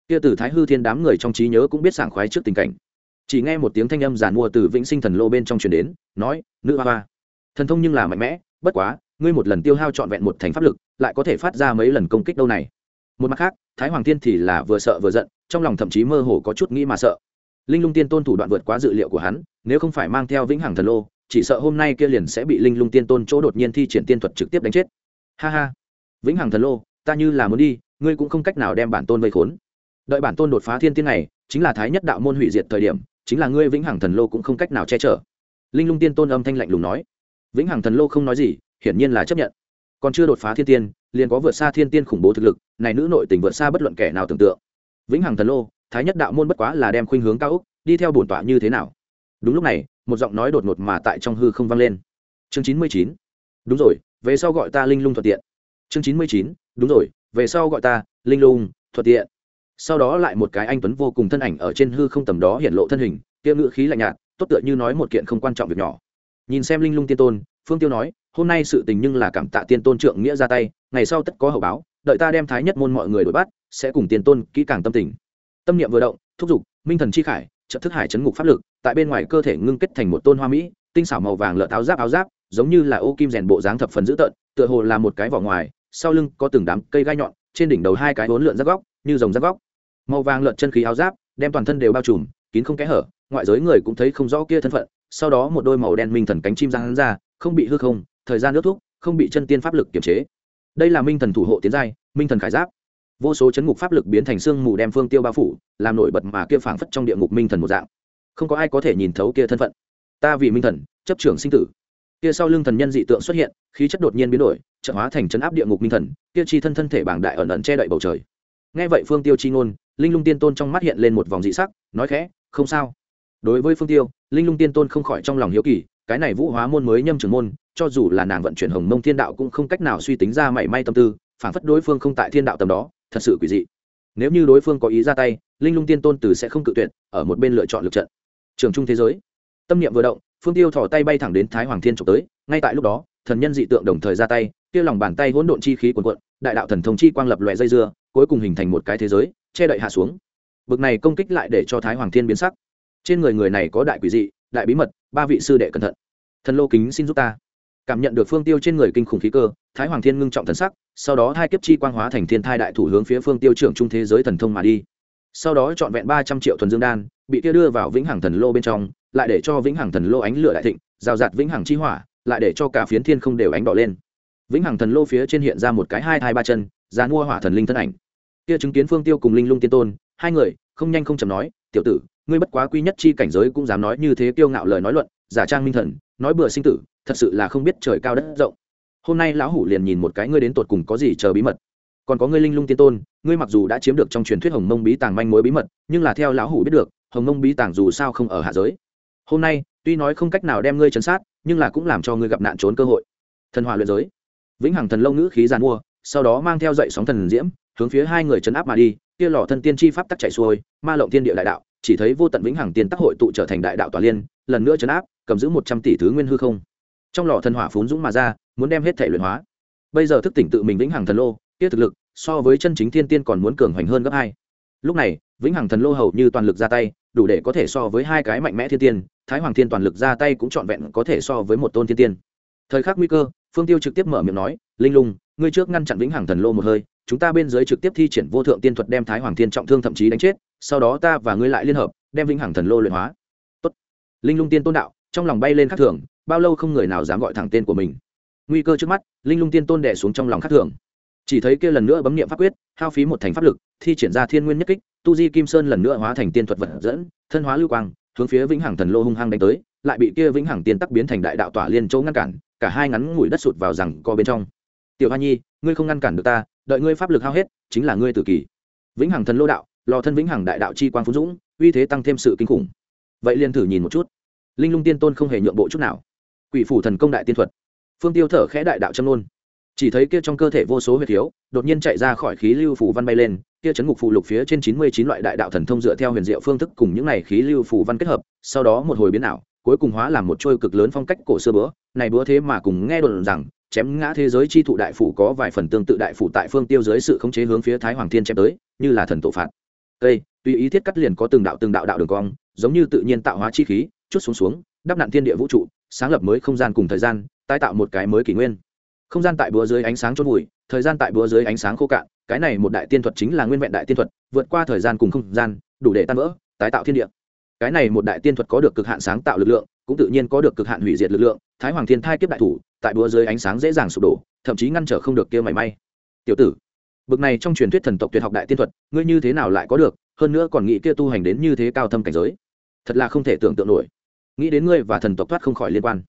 Kia từ thái hư thiên đám người trong trí nhớ cũng biết sảng khoái trước tình cảnh. Chỉ nghe một tiếng thanh âm giàn mua từ vĩnh sinh thần lô bên trong truyền đến, nói, nữ hoa hoa, thần thông nhưng là mạnh mẽ, bất quá, ngươi một lần tiêu hao trọn vẹn một thành pháp lực, lại có thể phát ra mấy lần công kích đâu này. Một mặt khác, thái hoàng Thiên thì là vừa sợ vừa giận, trong lòng thậm chí mơ hồ có chút nghĩ mà sợ linh lung tiên tôn thủ đoạn vượt quá dự liệu của hắn, nếu không phải mang theo vĩnh hằng thần lô, chỉ sợ hôm nay kia liền sẽ bị linh lung tiên tôn chỗ đột nhiên thi triển tiên thuật trực tiếp đánh chết. Ha ha. Vĩnh hằng thần lô, ta như là muốn đi, ngươi cũng không cách nào đem bản tôn vây khốn. Đợi bản tôn đột phá thiên tiên này, chính là thái nhất đạo môn hủy diệt thời điểm, chính là ngươi vĩnh hằng thần lô cũng không cách nào che chở. Linh lung tiên tôn âm thanh lạnh lùng nói. Vĩnh hằng thần lô không nói gì, hiển nhiên là chấp nhận. Còn chưa đột phá thiên tiên, liền có vượt xa thiên tiên khủng bố thực lực, này nữ nội tình vượt xa bất luận kẻ nào tưởng tượng. Vĩnh hằng thần lô thái nhất đạo môn bất quá là đem khuynh hướng cao úc đi theo bổn tọa như thế nào? Đúng lúc này, một giọng nói đột ngột mà tại trong hư không vang lên. Chương chín mươi chín. Đúng rồi, về sau gọi ta linh lung thuận tiện. Chương chín mươi chín. Đúng rồi, về sau gọi ta linh lung thuận tiện. Sau đó lại một cái anh tuấn vô cùng thân ảnh ở trên hư không tầm đó hiện lộ thân hình, kia ngữ khí lạnh nhạt, tốt tựa như nói một kiện không quan trọng việc nhỏ. Nhìn xem linh lung tiên tôn, phương tiêu nói, hôm nay sự tình nhưng là cảm tạ tiên tôn trượng nghĩa ra tay, ngày sau tất có hậu báo, đợi ta đem thái nhất môn mọi người đuổi bắt, sẽ cùng tiên tôn kỹ càng tâm tình tâm niệm vừa động, thúc giục, minh thần chi khải, trợ thức hải chấn ngục pháp lực, tại bên ngoài cơ thể ngưng kết thành một tôn hoa mỹ, tinh xảo màu vàng lợn áo giáp áo giáp, giống như là ô kim rèn bộ dáng thập phần dữ tợn, tựa hồ là một cái vỏ ngoài, sau lưng có từng đám cây gai nhọn, trên đỉnh đầu hai cái hốn lượn giáp góc, như dòng giáp góc. Màu vàng lợn chân khí áo giáp, đem toàn thân đều bao trùm, kín không kẽ hở, ngoại giới người cũng thấy không rõ kia thân phận, sau đó một đôi màu đen minh thần cánh chim giang hắn ra, không bị hư không, thời gian nước thúc, không bị chân tiên pháp lực kiềm chế. Đây là minh thần thủ hộ tiến giai, minh thần khải giáp vô số chấn ngục pháp lực biến thành xương mù đem phương tiêu bao phủ, làm nổi bật mà kia phảng phất trong địa ngục minh thần một dạng. Không có ai có thể nhìn thấu kia thân phận. Ta vì minh thần, chấp trưởng sinh tử. Kia sau lưng thần nhân dị tượng xuất hiện, khí chất đột nhiên biến đổi trợ hóa thành chấn áp địa ngục minh thần, kia chi thân thân thể bảng đại ẩn ẩn che đậy bầu trời. Nghe vậy phương tiêu chi ngôn, linh lung tiên tôn trong mắt hiện lên một vòng dị sắc, nói khẽ, không sao. Đối với phương tiêu, linh lung tiên tôn không khỏi trong lòng hiếu kỳ, cái này vũ hóa môn mới nhâm trưởng môn, cho dù là nàng vận chuyển hồng mông thiên đạo cũng không cách nào suy tính ra mảy may tâm tư phản phất đối phương không tại thiên đạo tầm đó thật sự quỷ dị. Nếu như đối phương có ý ra tay, linh lung tiên tôn từ sẽ không cự tuyệt, ở một bên lựa chọn lượt trận. Trường trung thế giới. Tâm niệm vừa động, phương tiêu thỏ tay bay thẳng đến thái hoàng thiên trộm tới, ngay tại lúc đó, thần nhân dị tượng đồng thời ra tay, kia lòng bàn tay hỗn độn chi khí quần quận đại đạo thần thông chi quang lập loại dây dưa, cuối cùng hình thành một cái thế giới, che đậy hạ xuống. Bực này công kích lại để cho thái hoàng thiên biến sắc. Trên người người này có đại quỷ dị, đại bí mật, ba vị sư đệ cẩn thận. Thần lô kính xin giúp ta cảm nhận được phương tiêu trên người kinh khủng khí cơ, thái hoàng thiên ngưng trọng thần sắc, sau đó hai kiếp chi quang hóa thành thiên thai đại thủ hướng phía phương tiêu trưởng trung thế giới thần thông mà đi. Sau đó trọn vẹn ba trăm triệu thuần dương đan, bị kia đưa vào vĩnh hằng thần lô bên trong, lại để cho vĩnh hằng thần lô ánh lửa đại thịnh, rào rạt vĩnh hằng chi hỏa, lại để cho cả phiến thiên không đều ánh đỏ lên. Vĩnh hằng thần lô phía trên hiện ra một cái hai thai ba chân, dàn mua hỏa thần linh thân ảnh. Kia chứng kiến phương tiêu cùng linh lung tiên tôn, hai người, không nhanh không chầm nói, tiểu tử, ngươi bất quá quy nhất chi cảnh giới cũng dám nói như thế kiêu ngạo lời nói luận, giả trang minh thần, nói bừa sinh tử thật sự là không biết trời cao đất rộng. Hôm nay lão hủ liền nhìn một cái ngươi đến tột cùng có gì chờ bí mật. Còn có ngươi linh lung tiên tôn, ngươi mặc dù đã chiếm được trong truyền thuyết hồng mông bí tàng manh mối bí mật, nhưng là theo lão hủ biết được, hồng mông bí tàng dù sao không ở hạ giới. Hôm nay, tuy nói không cách nào đem ngươi chấn sát, nhưng là cũng làm cho ngươi gặp nạn trốn cơ hội. Thần hỏa luyện giới. Vĩnh hằng thần lâu ngữ khí giàn mua, sau đó mang theo dậy sóng thần diễm, hướng phía hai người chấn áp mà đi, kia lò thân tiên chi pháp tắc chạy xuôi, ma lộng tiên địa đại đạo, chỉ thấy vô tận vĩnh hằng tiên tắc hội tụ trở thành đại đạo tòa liên, lần nữa chấn áp, cầm giữ một trăm tỷ thứ nguyên hư không trong lò thần hỏa phún dũng mà ra, muốn đem hết thể luyện hóa. Bây giờ thức tỉnh tự mình vĩnh hằng thần lô, kia thực lực, so với chân chính thiên tiên còn muốn cường hoành hơn gấp hai. Lúc này, vĩnh hằng thần lô hầu như toàn lực ra tay, đủ để có thể so với hai cái mạnh mẽ thiên tiên, thái hoàng thiên toàn lực ra tay cũng trọn vẹn có thể so với một tôn thiên tiên. Thời khắc nguy cơ, phương tiêu trực tiếp mở miệng nói, linh lung, ngươi trước ngăn chặn vĩnh hằng thần lô một hơi, chúng ta bên dưới trực tiếp thi triển vô thượng tiên thuật đem thái hoàng thiên trọng thương thậm chí đánh chết, sau đó ta và ngươi lại liên hợp, đem vĩnh hằng thần lô luyện hóa. Tốt. linh lung tiên tôn đạo, trong lòng bay lên khắc thường bao lâu không người nào dám gọi thẳng tên của mình. Nguy cơ trước mắt, linh lung tiên tôn đẻ xuống trong lòng khắc thường. Chỉ thấy kia lần nữa bấm niệm pháp quyết, hao phí một thành pháp lực, thi triển ra thiên nguyên nhất kích, tu di kim sơn lần nữa hóa thành tiên thuật vật dẫn, thân hóa lưu quang, hướng phía vĩnh hằng thần lô hung hăng đánh tới, lại bị kia vĩnh hằng tiên tắc biến thành đại đạo tỏa liên chỗ ngăn cản, cả hai ngắn ngủi đất sụt vào rằng co bên trong. Tiểu hoa nhi, ngươi không ngăn cản được ta, đợi ngươi pháp lực hao hết, chính là ngươi tự kỷ vĩnh hằng thần lô đạo, lò thân vĩnh hằng đại đạo chi quang phú dũng, uy thế tăng thêm sự kinh khủng. Vậy liền thử nhìn một chút. Linh lung tiên tôn không hề nhượng bộ chút nào quỷ phủ thần công đại tiên thuật. Phương tiêu thở khẽ đại đạo châm nôn chỉ thấy kia trong cơ thể vô số huyết thiếu, đột nhiên chạy ra khỏi khí lưu phủ văn bay lên, kia chấn ngục phụ lục phía trên chín mươi chín loại đại đạo thần thông dựa theo huyền diệu phương thức cùng những này khí lưu phủ văn kết hợp, sau đó một hồi biến ảo, cuối cùng hóa làm một trôi cực lớn phong cách cổ xưa bữa. Này bữa thế mà cùng nghe đồn rằng, chém ngã thế giới chi thụ đại phủ có vài phần tương tự đại phủ tại phương tiêu dưới sự khống chế hướng phía thái hoàng thiên chém tới, như là thần tổ phạt. Cây tùy ý thiết cắt liền có từng đạo từng đạo đạo đường cong, giống như tự nhiên tạo hóa chi khí, chút xuống xuống, đắp nặn thiên địa vũ trụ sáng lập mới không gian cùng thời gian, tái tạo một cái mới kỷ nguyên. Không gian tại búa dưới ánh sáng trôn vùi, thời gian tại búa dưới ánh sáng khô cạn, cái này một đại tiên thuật chính là nguyên vẹn đại tiên thuật, vượt qua thời gian cùng không gian, đủ để tan vỡ, tái tạo thiên địa. Cái này một đại tiên thuật có được cực hạn sáng tạo lực lượng, cũng tự nhiên có được cực hạn hủy diệt lực lượng, thái hoàng thiên thai kiếp đại thủ, tại búa dưới ánh sáng dễ dàng sụp đổ, thậm chí ngăn trở không được kia mảy may. Tiểu tử, bực này trong truyền thuyết thần tộc tuyệt học đại tiên thuật, ngươi như thế nào lại có được, hơn nữa còn nghĩ kia tu hành đến như thế cao thâm cảnh giới. Thật là không thể tưởng tượng nổi nghĩ đến ngươi và thần tộc thoát không khỏi liên quan.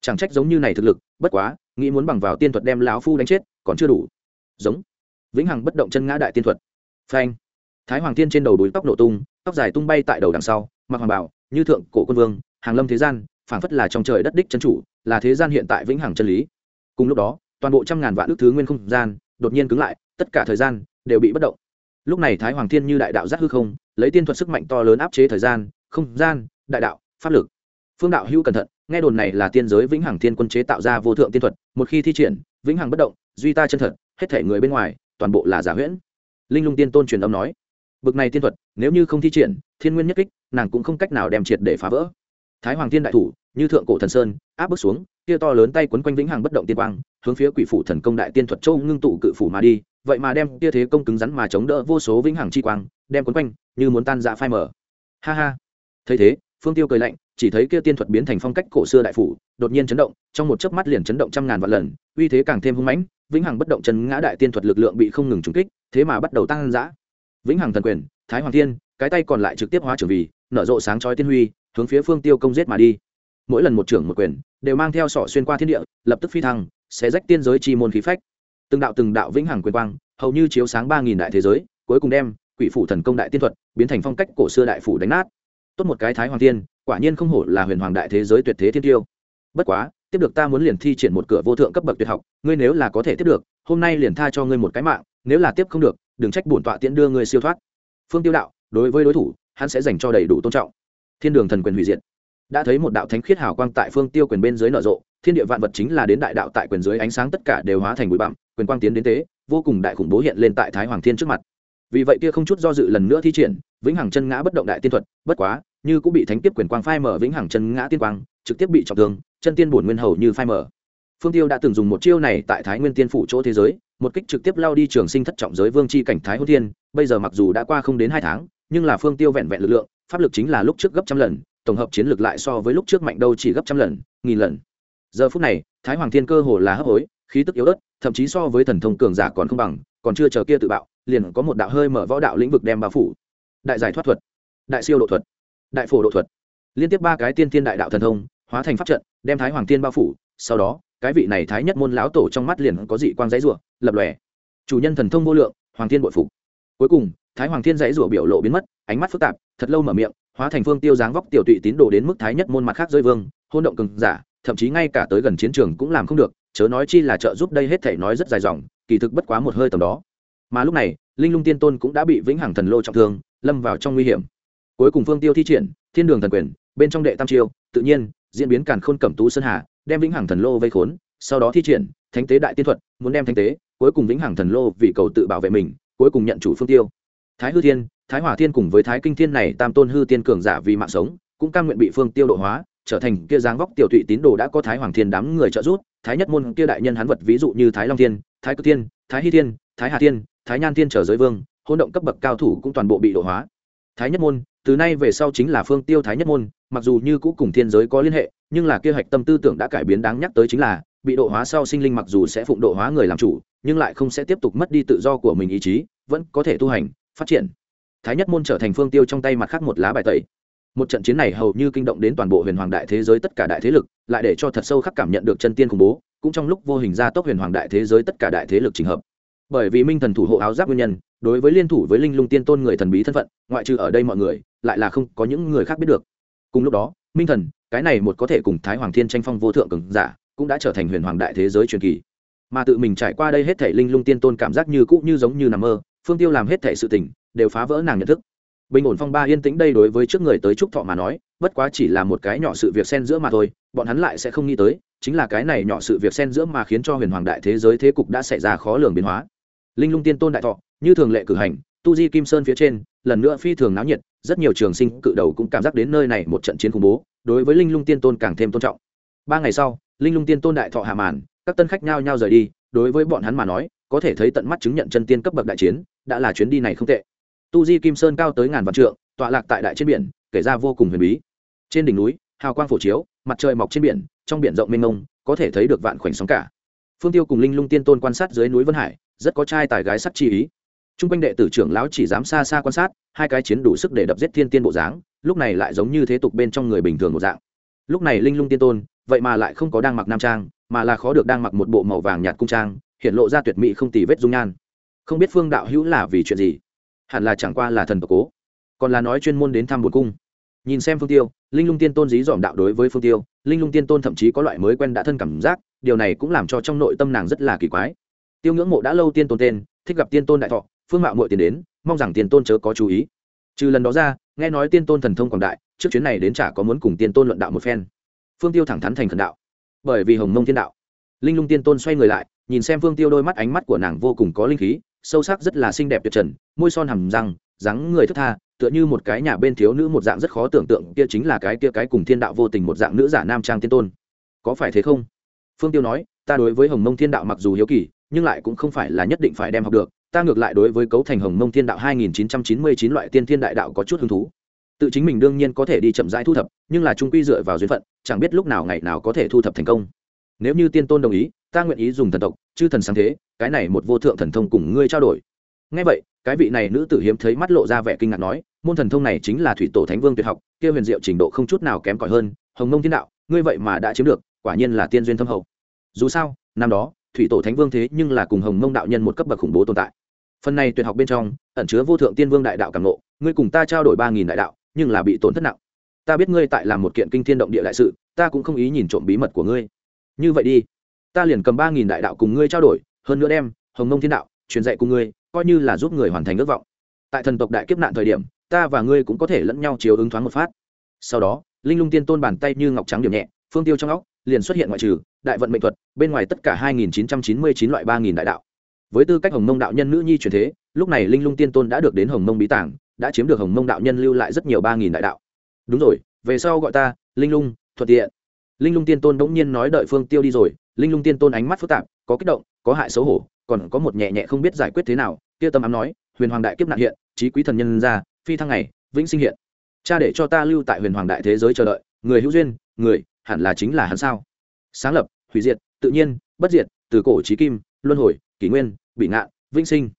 Chẳng trách giống như này thực lực, bất quá, nghĩ muốn bằng vào tiên thuật đem lão phu đánh chết, còn chưa đủ. Giống. Vĩnh hằng bất động chân ngã đại tiên thuật. Phanh. Thái hoàng tiên trên đầu đuối tóc nổ tung, tóc dài tung bay tại đầu đằng sau, mặc hoàng bảo như thượng cổ quân vương, hàng lâm thế gian, phảng phất là trong trời đất đích chân chủ, là thế gian hiện tại vĩnh hằng chân lý. Cùng lúc đó, toàn bộ trăm ngàn vạn ước thứ nguyên không gian, đột nhiên cứng lại, tất cả thời gian đều bị bất động. Lúc này thái hoàng thiên như đại đạo giác hư không, lấy tiên thuật sức mạnh to lớn áp chế thời gian, không gian, đại đạo, pháp lực phương đạo hữu cẩn thận, nghe đồn này là tiên giới vĩnh hằng thiên quân chế tạo ra vô thượng tiên thuật, một khi thi triển, vĩnh hằng bất động, duy ta chân thật, hết thể người bên ngoài, toàn bộ là giả huyễn. Linh lung tiên tôn truyền âm nói, bực này tiên thuật, nếu như không thi triển, thiên nguyên nhất kích, nàng cũng không cách nào đem triệt để phá vỡ. Thái hoàng thiên đại thủ, như thượng cổ thần sơn, áp bước xuống kia to lớn tay quấn quanh vĩnh hằng bất động tiên quang, hướng phía quỷ phủ thần công đại tiên thuật châu ngưng tụ cự phủ mà đi, vậy mà đem kia thế công cứng rắn mà chống đỡ vô số vĩnh hằng chi quang, đem quấn quanh, như muốn tan dạ phai mở ha ha. Thấy thế, phương tiêu cười lạnh chỉ thấy kia tiên thuật biến thành phong cách cổ xưa đại phủ, đột nhiên chấn động, trong một chớp mắt liền chấn động trăm ngàn vạn lần, uy thế càng thêm hung mãnh, vĩnh hằng bất động chân ngã đại tiên thuật lực lượng bị không ngừng trúng kích, thế mà bắt đầu tăng dã. Vĩnh hằng thần quyền, thái hoàng thiên, cái tay còn lại trực tiếp hóa trưởng vì, nở rộ sáng chói tiên huy, hướng phía phương tiêu công giết mà đi. Mỗi lần một trưởng một quyền, đều mang theo sọ xuyên qua thiên địa, lập tức phi thăng sẽ rách tiên giới chi môn khí phách. Từng đạo từng đạo vĩnh hằng quyền quang, hầu như chiếu sáng ba nghìn đại thế giới, cuối cùng đem quỷ phủ thần công đại tiên thuật biến thành phong cách cổ xưa đại phủ đánh nát. Tốt một cái thái hoàng tiên quả nhiên không hổ là huyền hoàng đại thế giới tuyệt thế thiên tiêu. Bất quá, tiếp được ta muốn liền thi triển một cửa vô thượng cấp bậc tuyệt học, ngươi nếu là có thể tiếp được, hôm nay liền tha cho ngươi một cái mạng, nếu là tiếp không được, đừng trách bổn tọa tiễn đưa ngươi siêu thoát. Phương tiêu đạo, đối với đối thủ, hắn sẽ dành cho đầy đủ tôn trọng. Thiên đường thần quyền hủy diệt. Đã thấy một đạo thánh khiết hào quang tại phương tiêu quyền bên dưới nở rộ, thiên địa vạn vật chính là đến đại đạo tại quyền dưới ánh sáng tất cả đều hóa thành bụi bặm, quyền quang tiến đến tế, vô cùng đại khủng bố hiện lên tại thái hoàng thiên trước mặt. Vì vậy kia không chút do dự lần nữa thi triển, vĩnh hằng chân ngã bất động đại tiên thuật, bất quá như cũng bị thánh tiếp quyền quang phai mở vĩnh hằng chân ngã tiên quang, trực tiếp bị trọng thương, chân tiên bổn nguyên hầu như phai mở phương tiêu đã từng dùng một chiêu này tại thái nguyên tiên phủ chỗ thế giới, một kích trực tiếp lao đi trường sinh thất trọng giới vương c h i cảnh thái hôn thiên, bây giờ mặc dù đã qua không đến hai tháng, nhưng là phương tiêu vẹn vẹn lực lượng, pháp lực chính là lúc trước gấp trăm lần, tổng hợp chiến lược lại so với lúc trước mạnh đâu chỉ gấp trăm lần, nghìn lần. Giờ phút này, thái hoàng thiên cơ hồ là hấp hối, khí tức yếu ớt, thậm chí so với thần thông cường giả còn không bằng, còn chưa chờ kia tự bạo, liền có một đạo hơi mở võ đạo lĩnh vực đem bao phủ. Đại giải thoát thuật. Đại siêu độ thuật đại phổ độ thuật. Liên tiếp ba cái tiên thiên đại đạo thần thông, hóa thành pháp trận, đem thái hoàng thiên bao phủ, sau đó, cái vị này thái nhất môn lão tổ trong mắt liền có dị quang giấy rủa, lập lòe. Chủ nhân thần thông vô lượng, hoàng thiên bội phục. Cuối cùng, thái hoàng thiên giấy rủa biểu lộ biến mất, ánh mắt phức tạp, thật lâu mở miệng, hóa thành phương tiêu dáng vóc tiểu tụy tín đồ đến mức thái nhất môn mặt khác rơi vương, hôn động cường giả, thậm chí ngay cả tới gần chiến trường cũng làm không được, chớ nói chi là trợ giúp đây hết thể nói rất dài dòng, kỳ thực bất quá một hơi tầm đó. Mà lúc này, linh lung tiên tôn cũng đã bị vĩnh hằng thần lô trọng thương, lâm vào trong nguy hiểm cuối cùng phương tiêu thi triển, thiên đường thần quyền, bên trong đệ tam chiêu, tự nhiên, diễn biến càn khôn cẩm tú sơn hà, đem vĩnh hằng thần lô vây khốn, sau đó thi triển, thánh tế đại tiên thuật, muốn đem thánh tế, cuối cùng vĩnh hằng thần lô vì cầu tự bảo vệ mình, cuối cùng nhận chủ phương tiêu. Thái hư thiên, thái hỏa thiên cùng với thái kinh thiên này tam tôn hư tiên cường giả vì mạng sống, cũng cam nguyện bị phương tiêu độ hóa, trở thành kia dáng vóc tiểu thụy tín đồ đã có thái hoàng thiên đám người trợ giúp, thái nhất môn kia đại nhân hắn vật ví dụ như thái long thiên, thái cực thiên, thái hy thiên, thái hà thiên, thái nhan thiên trở giới vương hôn động cấp bậc cao thủ cũng toàn bộ bị độ hóa. Thái nhất môn từ nay về sau chính là phương tiêu thái nhất môn, mặc dù như cũ cùng thiên giới có liên hệ, nhưng là kia hạch tâm tư tưởng đã cải biến đáng nhắc tới chính là, bị độ hóa sau sinh linh mặc dù sẽ phụng độ hóa người làm chủ, nhưng lại không sẽ tiếp tục mất đi tự do của mình ý chí, vẫn có thể tu hành, phát triển. Thái nhất môn trở thành phương tiêu trong tay mặt khác một lá bài tẩy. Một trận chiến này hầu như kinh động đến toàn bộ huyền hoàng đại thế giới tất cả đại thế lực, lại để cho thật sâu khắc cảm nhận được chân tiên khủng bố, cũng trong lúc vô hình ra tốc huyền hoàng đại thế giới tất cả đại thế lực trình hợp. Bởi vì minh thần thủ hộ áo giáp nguyên nhân, đối với liên thủ với linh lung tiên tôn người thần bí thân phận, ngoại trừ ở đây mọi người lại là không có những người khác biết được. Cùng lúc đó, minh thần, cái này một có thể cùng thái hoàng thiên tranh phong vô thượng cường giả, cũng đã trở thành huyền hoàng đại thế giới truyền kỳ. Mà tự mình trải qua đây hết thể linh lung tiên tôn cảm giác như cũ như giống như nằm mơ, phương tiêu làm hết thể sự tình, đều phá vỡ nàng nhận thức. Bình ổn phong ba yên tĩnh đây đối với trước người tới trúc thọ mà nói, bất quá chỉ là một cái nhỏ sự việc xen giữa mà thôi, bọn hắn lại sẽ không nghĩ tới, chính là cái này nhỏ sự việc xen giữa mà khiến cho huyền hoàng đại thế giới thế cục đã xảy ra khó lường biến hóa. Linh lung tiên tôn đại thọ, như thường lệ cử hành, tu di kim sơn phía trên, lần nữa phi thường náo nhiệt rất nhiều trường sinh cự đầu cũng cảm giác đến nơi này một trận chiến khủng bố, đối với linh lung tiên tôn càng thêm tôn trọng. Ba ngày sau, linh lung tiên tôn đại thọ hạ màn, các tân khách nhao nhao rời đi, đối với bọn hắn mà nói, có thể thấy tận mắt chứng nhận chân tiên cấp bậc đại chiến, đã là chuyến đi này không tệ. Tu di kim sơn cao tới ngàn vạn trượng, tọa lạc tại đại trên biển, kể ra vô cùng huyền bí. Trên đỉnh núi, hào quang phổ chiếu, mặt trời mọc trên biển, trong biển rộng mênh mông, có thể thấy được vạn khoảnh sóng cả. Phương tiêu cùng linh lung tiên tôn quan sát dưới núi vân hải, rất có trai tài gái sắc chi ý t r u n g quanh đệ tử trưởng lão chỉ dám xa xa quan sát, hai cái chiến đủ sức để đập giết thiên tiên bộ dáng, lúc này lại giống như thế tục bên trong người bình thường một dạng. Lúc này linh lung tiên tôn, vậy mà lại không có đang mặc nam trang, mà là khó được đang mặc một bộ màu vàng nhạt cung trang, hiện lộ ra tuyệt mỹ không tì vết dung nhan. Không biết phương đạo hữu là vì chuyện gì? Hẳn là chẳng qua là thần tộc cố. Còn là nói chuyên môn đến thăm một cung. Nhìn xem phương tiêu, linh lung tiên tôn dí dỏm đạo đối với phương tiêu, linh lung tiên tôn thậm chí có loại mới quen đã thân cảm giác, điều này cũng làm cho trong nội tâm nàng rất là kỳ quái. Tiêu ngưỡng mộ đã lâu tiên tôn tên, thích gặp tiên tôn đại thọ phương mạo mội tiền đến, mong rằng tiên tôn chớ có chú ý. Trừ lần đó ra, nghe nói tiên tôn thần thông quảng đại, trước chuyến này đến chả có muốn cùng tiên tôn luận đạo một phen. Phương tiêu thẳng thắn thành thần đạo. Bởi vì hồng mông thiên đạo. Linh lung tiên tôn xoay người lại, nhìn xem phương tiêu đôi mắt, ánh mắt của nàng vô cùng có linh khí, sâu sắc rất là xinh đẹp tuyệt trần, môi son hầm răng, dáng người thức tha, tựa như một cái nhà bên thiếu nữ một dạng rất khó tưởng tượng, kia chính là cái kia cái cùng thiên đạo vô tình một dạng nữ giả nam trang tiên tôn. Có phải thế không? Phương tiêu nói, ta đối với hồng mông thiên đạo mặc dù hiếu kỳ, nhưng lại cũng không phải là nhất định phải đem học được ta ngược lại đối với cấu thành hồng mông thiên đạo 2999 loại tiên thiên đại đạo có chút hứng thú. Tự chính mình đương nhiên có thể đi chậm rãi thu thập, nhưng là trung quy dựa vào duyên phận, chẳng biết lúc nào ngày nào có thể thu thập thành công. Nếu như tiên tôn đồng ý, ta nguyện ý dùng thần tộc, chư thần sáng thế, cái này một vô thượng thần thông cùng ngươi trao đổi. Ngay vậy, cái vị này nữ tử hiếm thấy mắt lộ ra vẻ kinh ngạc nói, môn thần thông này chính là thủy tổ thánh vương tuyệt học, kia huyền diệu trình độ không chút nào kém cỏi hơn, hồng mông thiên đạo, ngươi vậy mà đã chiếm được, quả nhiên là tiên duyên thâm hậu. Dù sao, năm đó, thủy tổ thánh vương thế nhưng là cùng hồng mông đạo nhân một cấp bậc khủng bố tồn tại phần này tuyệt học bên trong, ẩn chứa vô thượng tiên vương đại đạo càng ngộ, ngươi cùng ta trao đổi ba nghìn đại đạo, nhưng là bị tổn thất nặng. Ta biết ngươi tại làm một kiện kinh thiên động địa đại sự, ta cũng không ý nhìn trộm bí mật của ngươi. Như vậy đi, ta liền cầm ba nghìn đại đạo cùng ngươi trao đổi, hơn nữa đem, hồng nông thiên đạo, truyền dạy cùng ngươi, coi như là giúp người hoàn thành ước vọng. Tại thần tộc đại kiếp nạn thời điểm, ta và ngươi cũng có thể lẫn nhau chiếu ứng thoáng một phát. Sau đó, linh lung tiên tôn bàn tay như ngọc trắng điểm nhẹ, phương tiêu trong óc, liền xuất hiện ngoại trừ, đại vận mệnh thuật, bên ngoài tất cả hai nghìn chín trăm chín mươi chín loại ba nghìn đại đạo với tư cách hồng mông đạo nhân nữ nhi truyền thế, lúc này linh lung tiên tôn đã được đến hồng mông bí tảng, đã chiếm được hồng mông đạo nhân lưu lại rất nhiều ba nghìn đại đạo. Đúng rồi, về sau gọi ta, linh lung, thuận tiện. Linh lung tiên tôn đ ỗ n g nhiên nói đợi phương tiêu đi rồi, linh lung tiên tôn ánh mắt phức tạp, có kích động, có hại xấu hổ, còn có một nhẹ nhẹ không biết giải quyết thế nào, kia tâm ám nói, huyền hoàng đại kiếp nạn hiện trí quý thần nhân ra, phi thăng này vĩnh sinh hiện. Cha để cho ta lưu tại huyền hoàng đại thế giới chờ đợi, người hữu duyên, người, hẳn là chính là hắn sao? Sáng lập, hủy diệt, tự nhiên, bất diệt, từ cổ trí kim, luân hồi kỷ nguyên bị ngạn vĩnh sinh.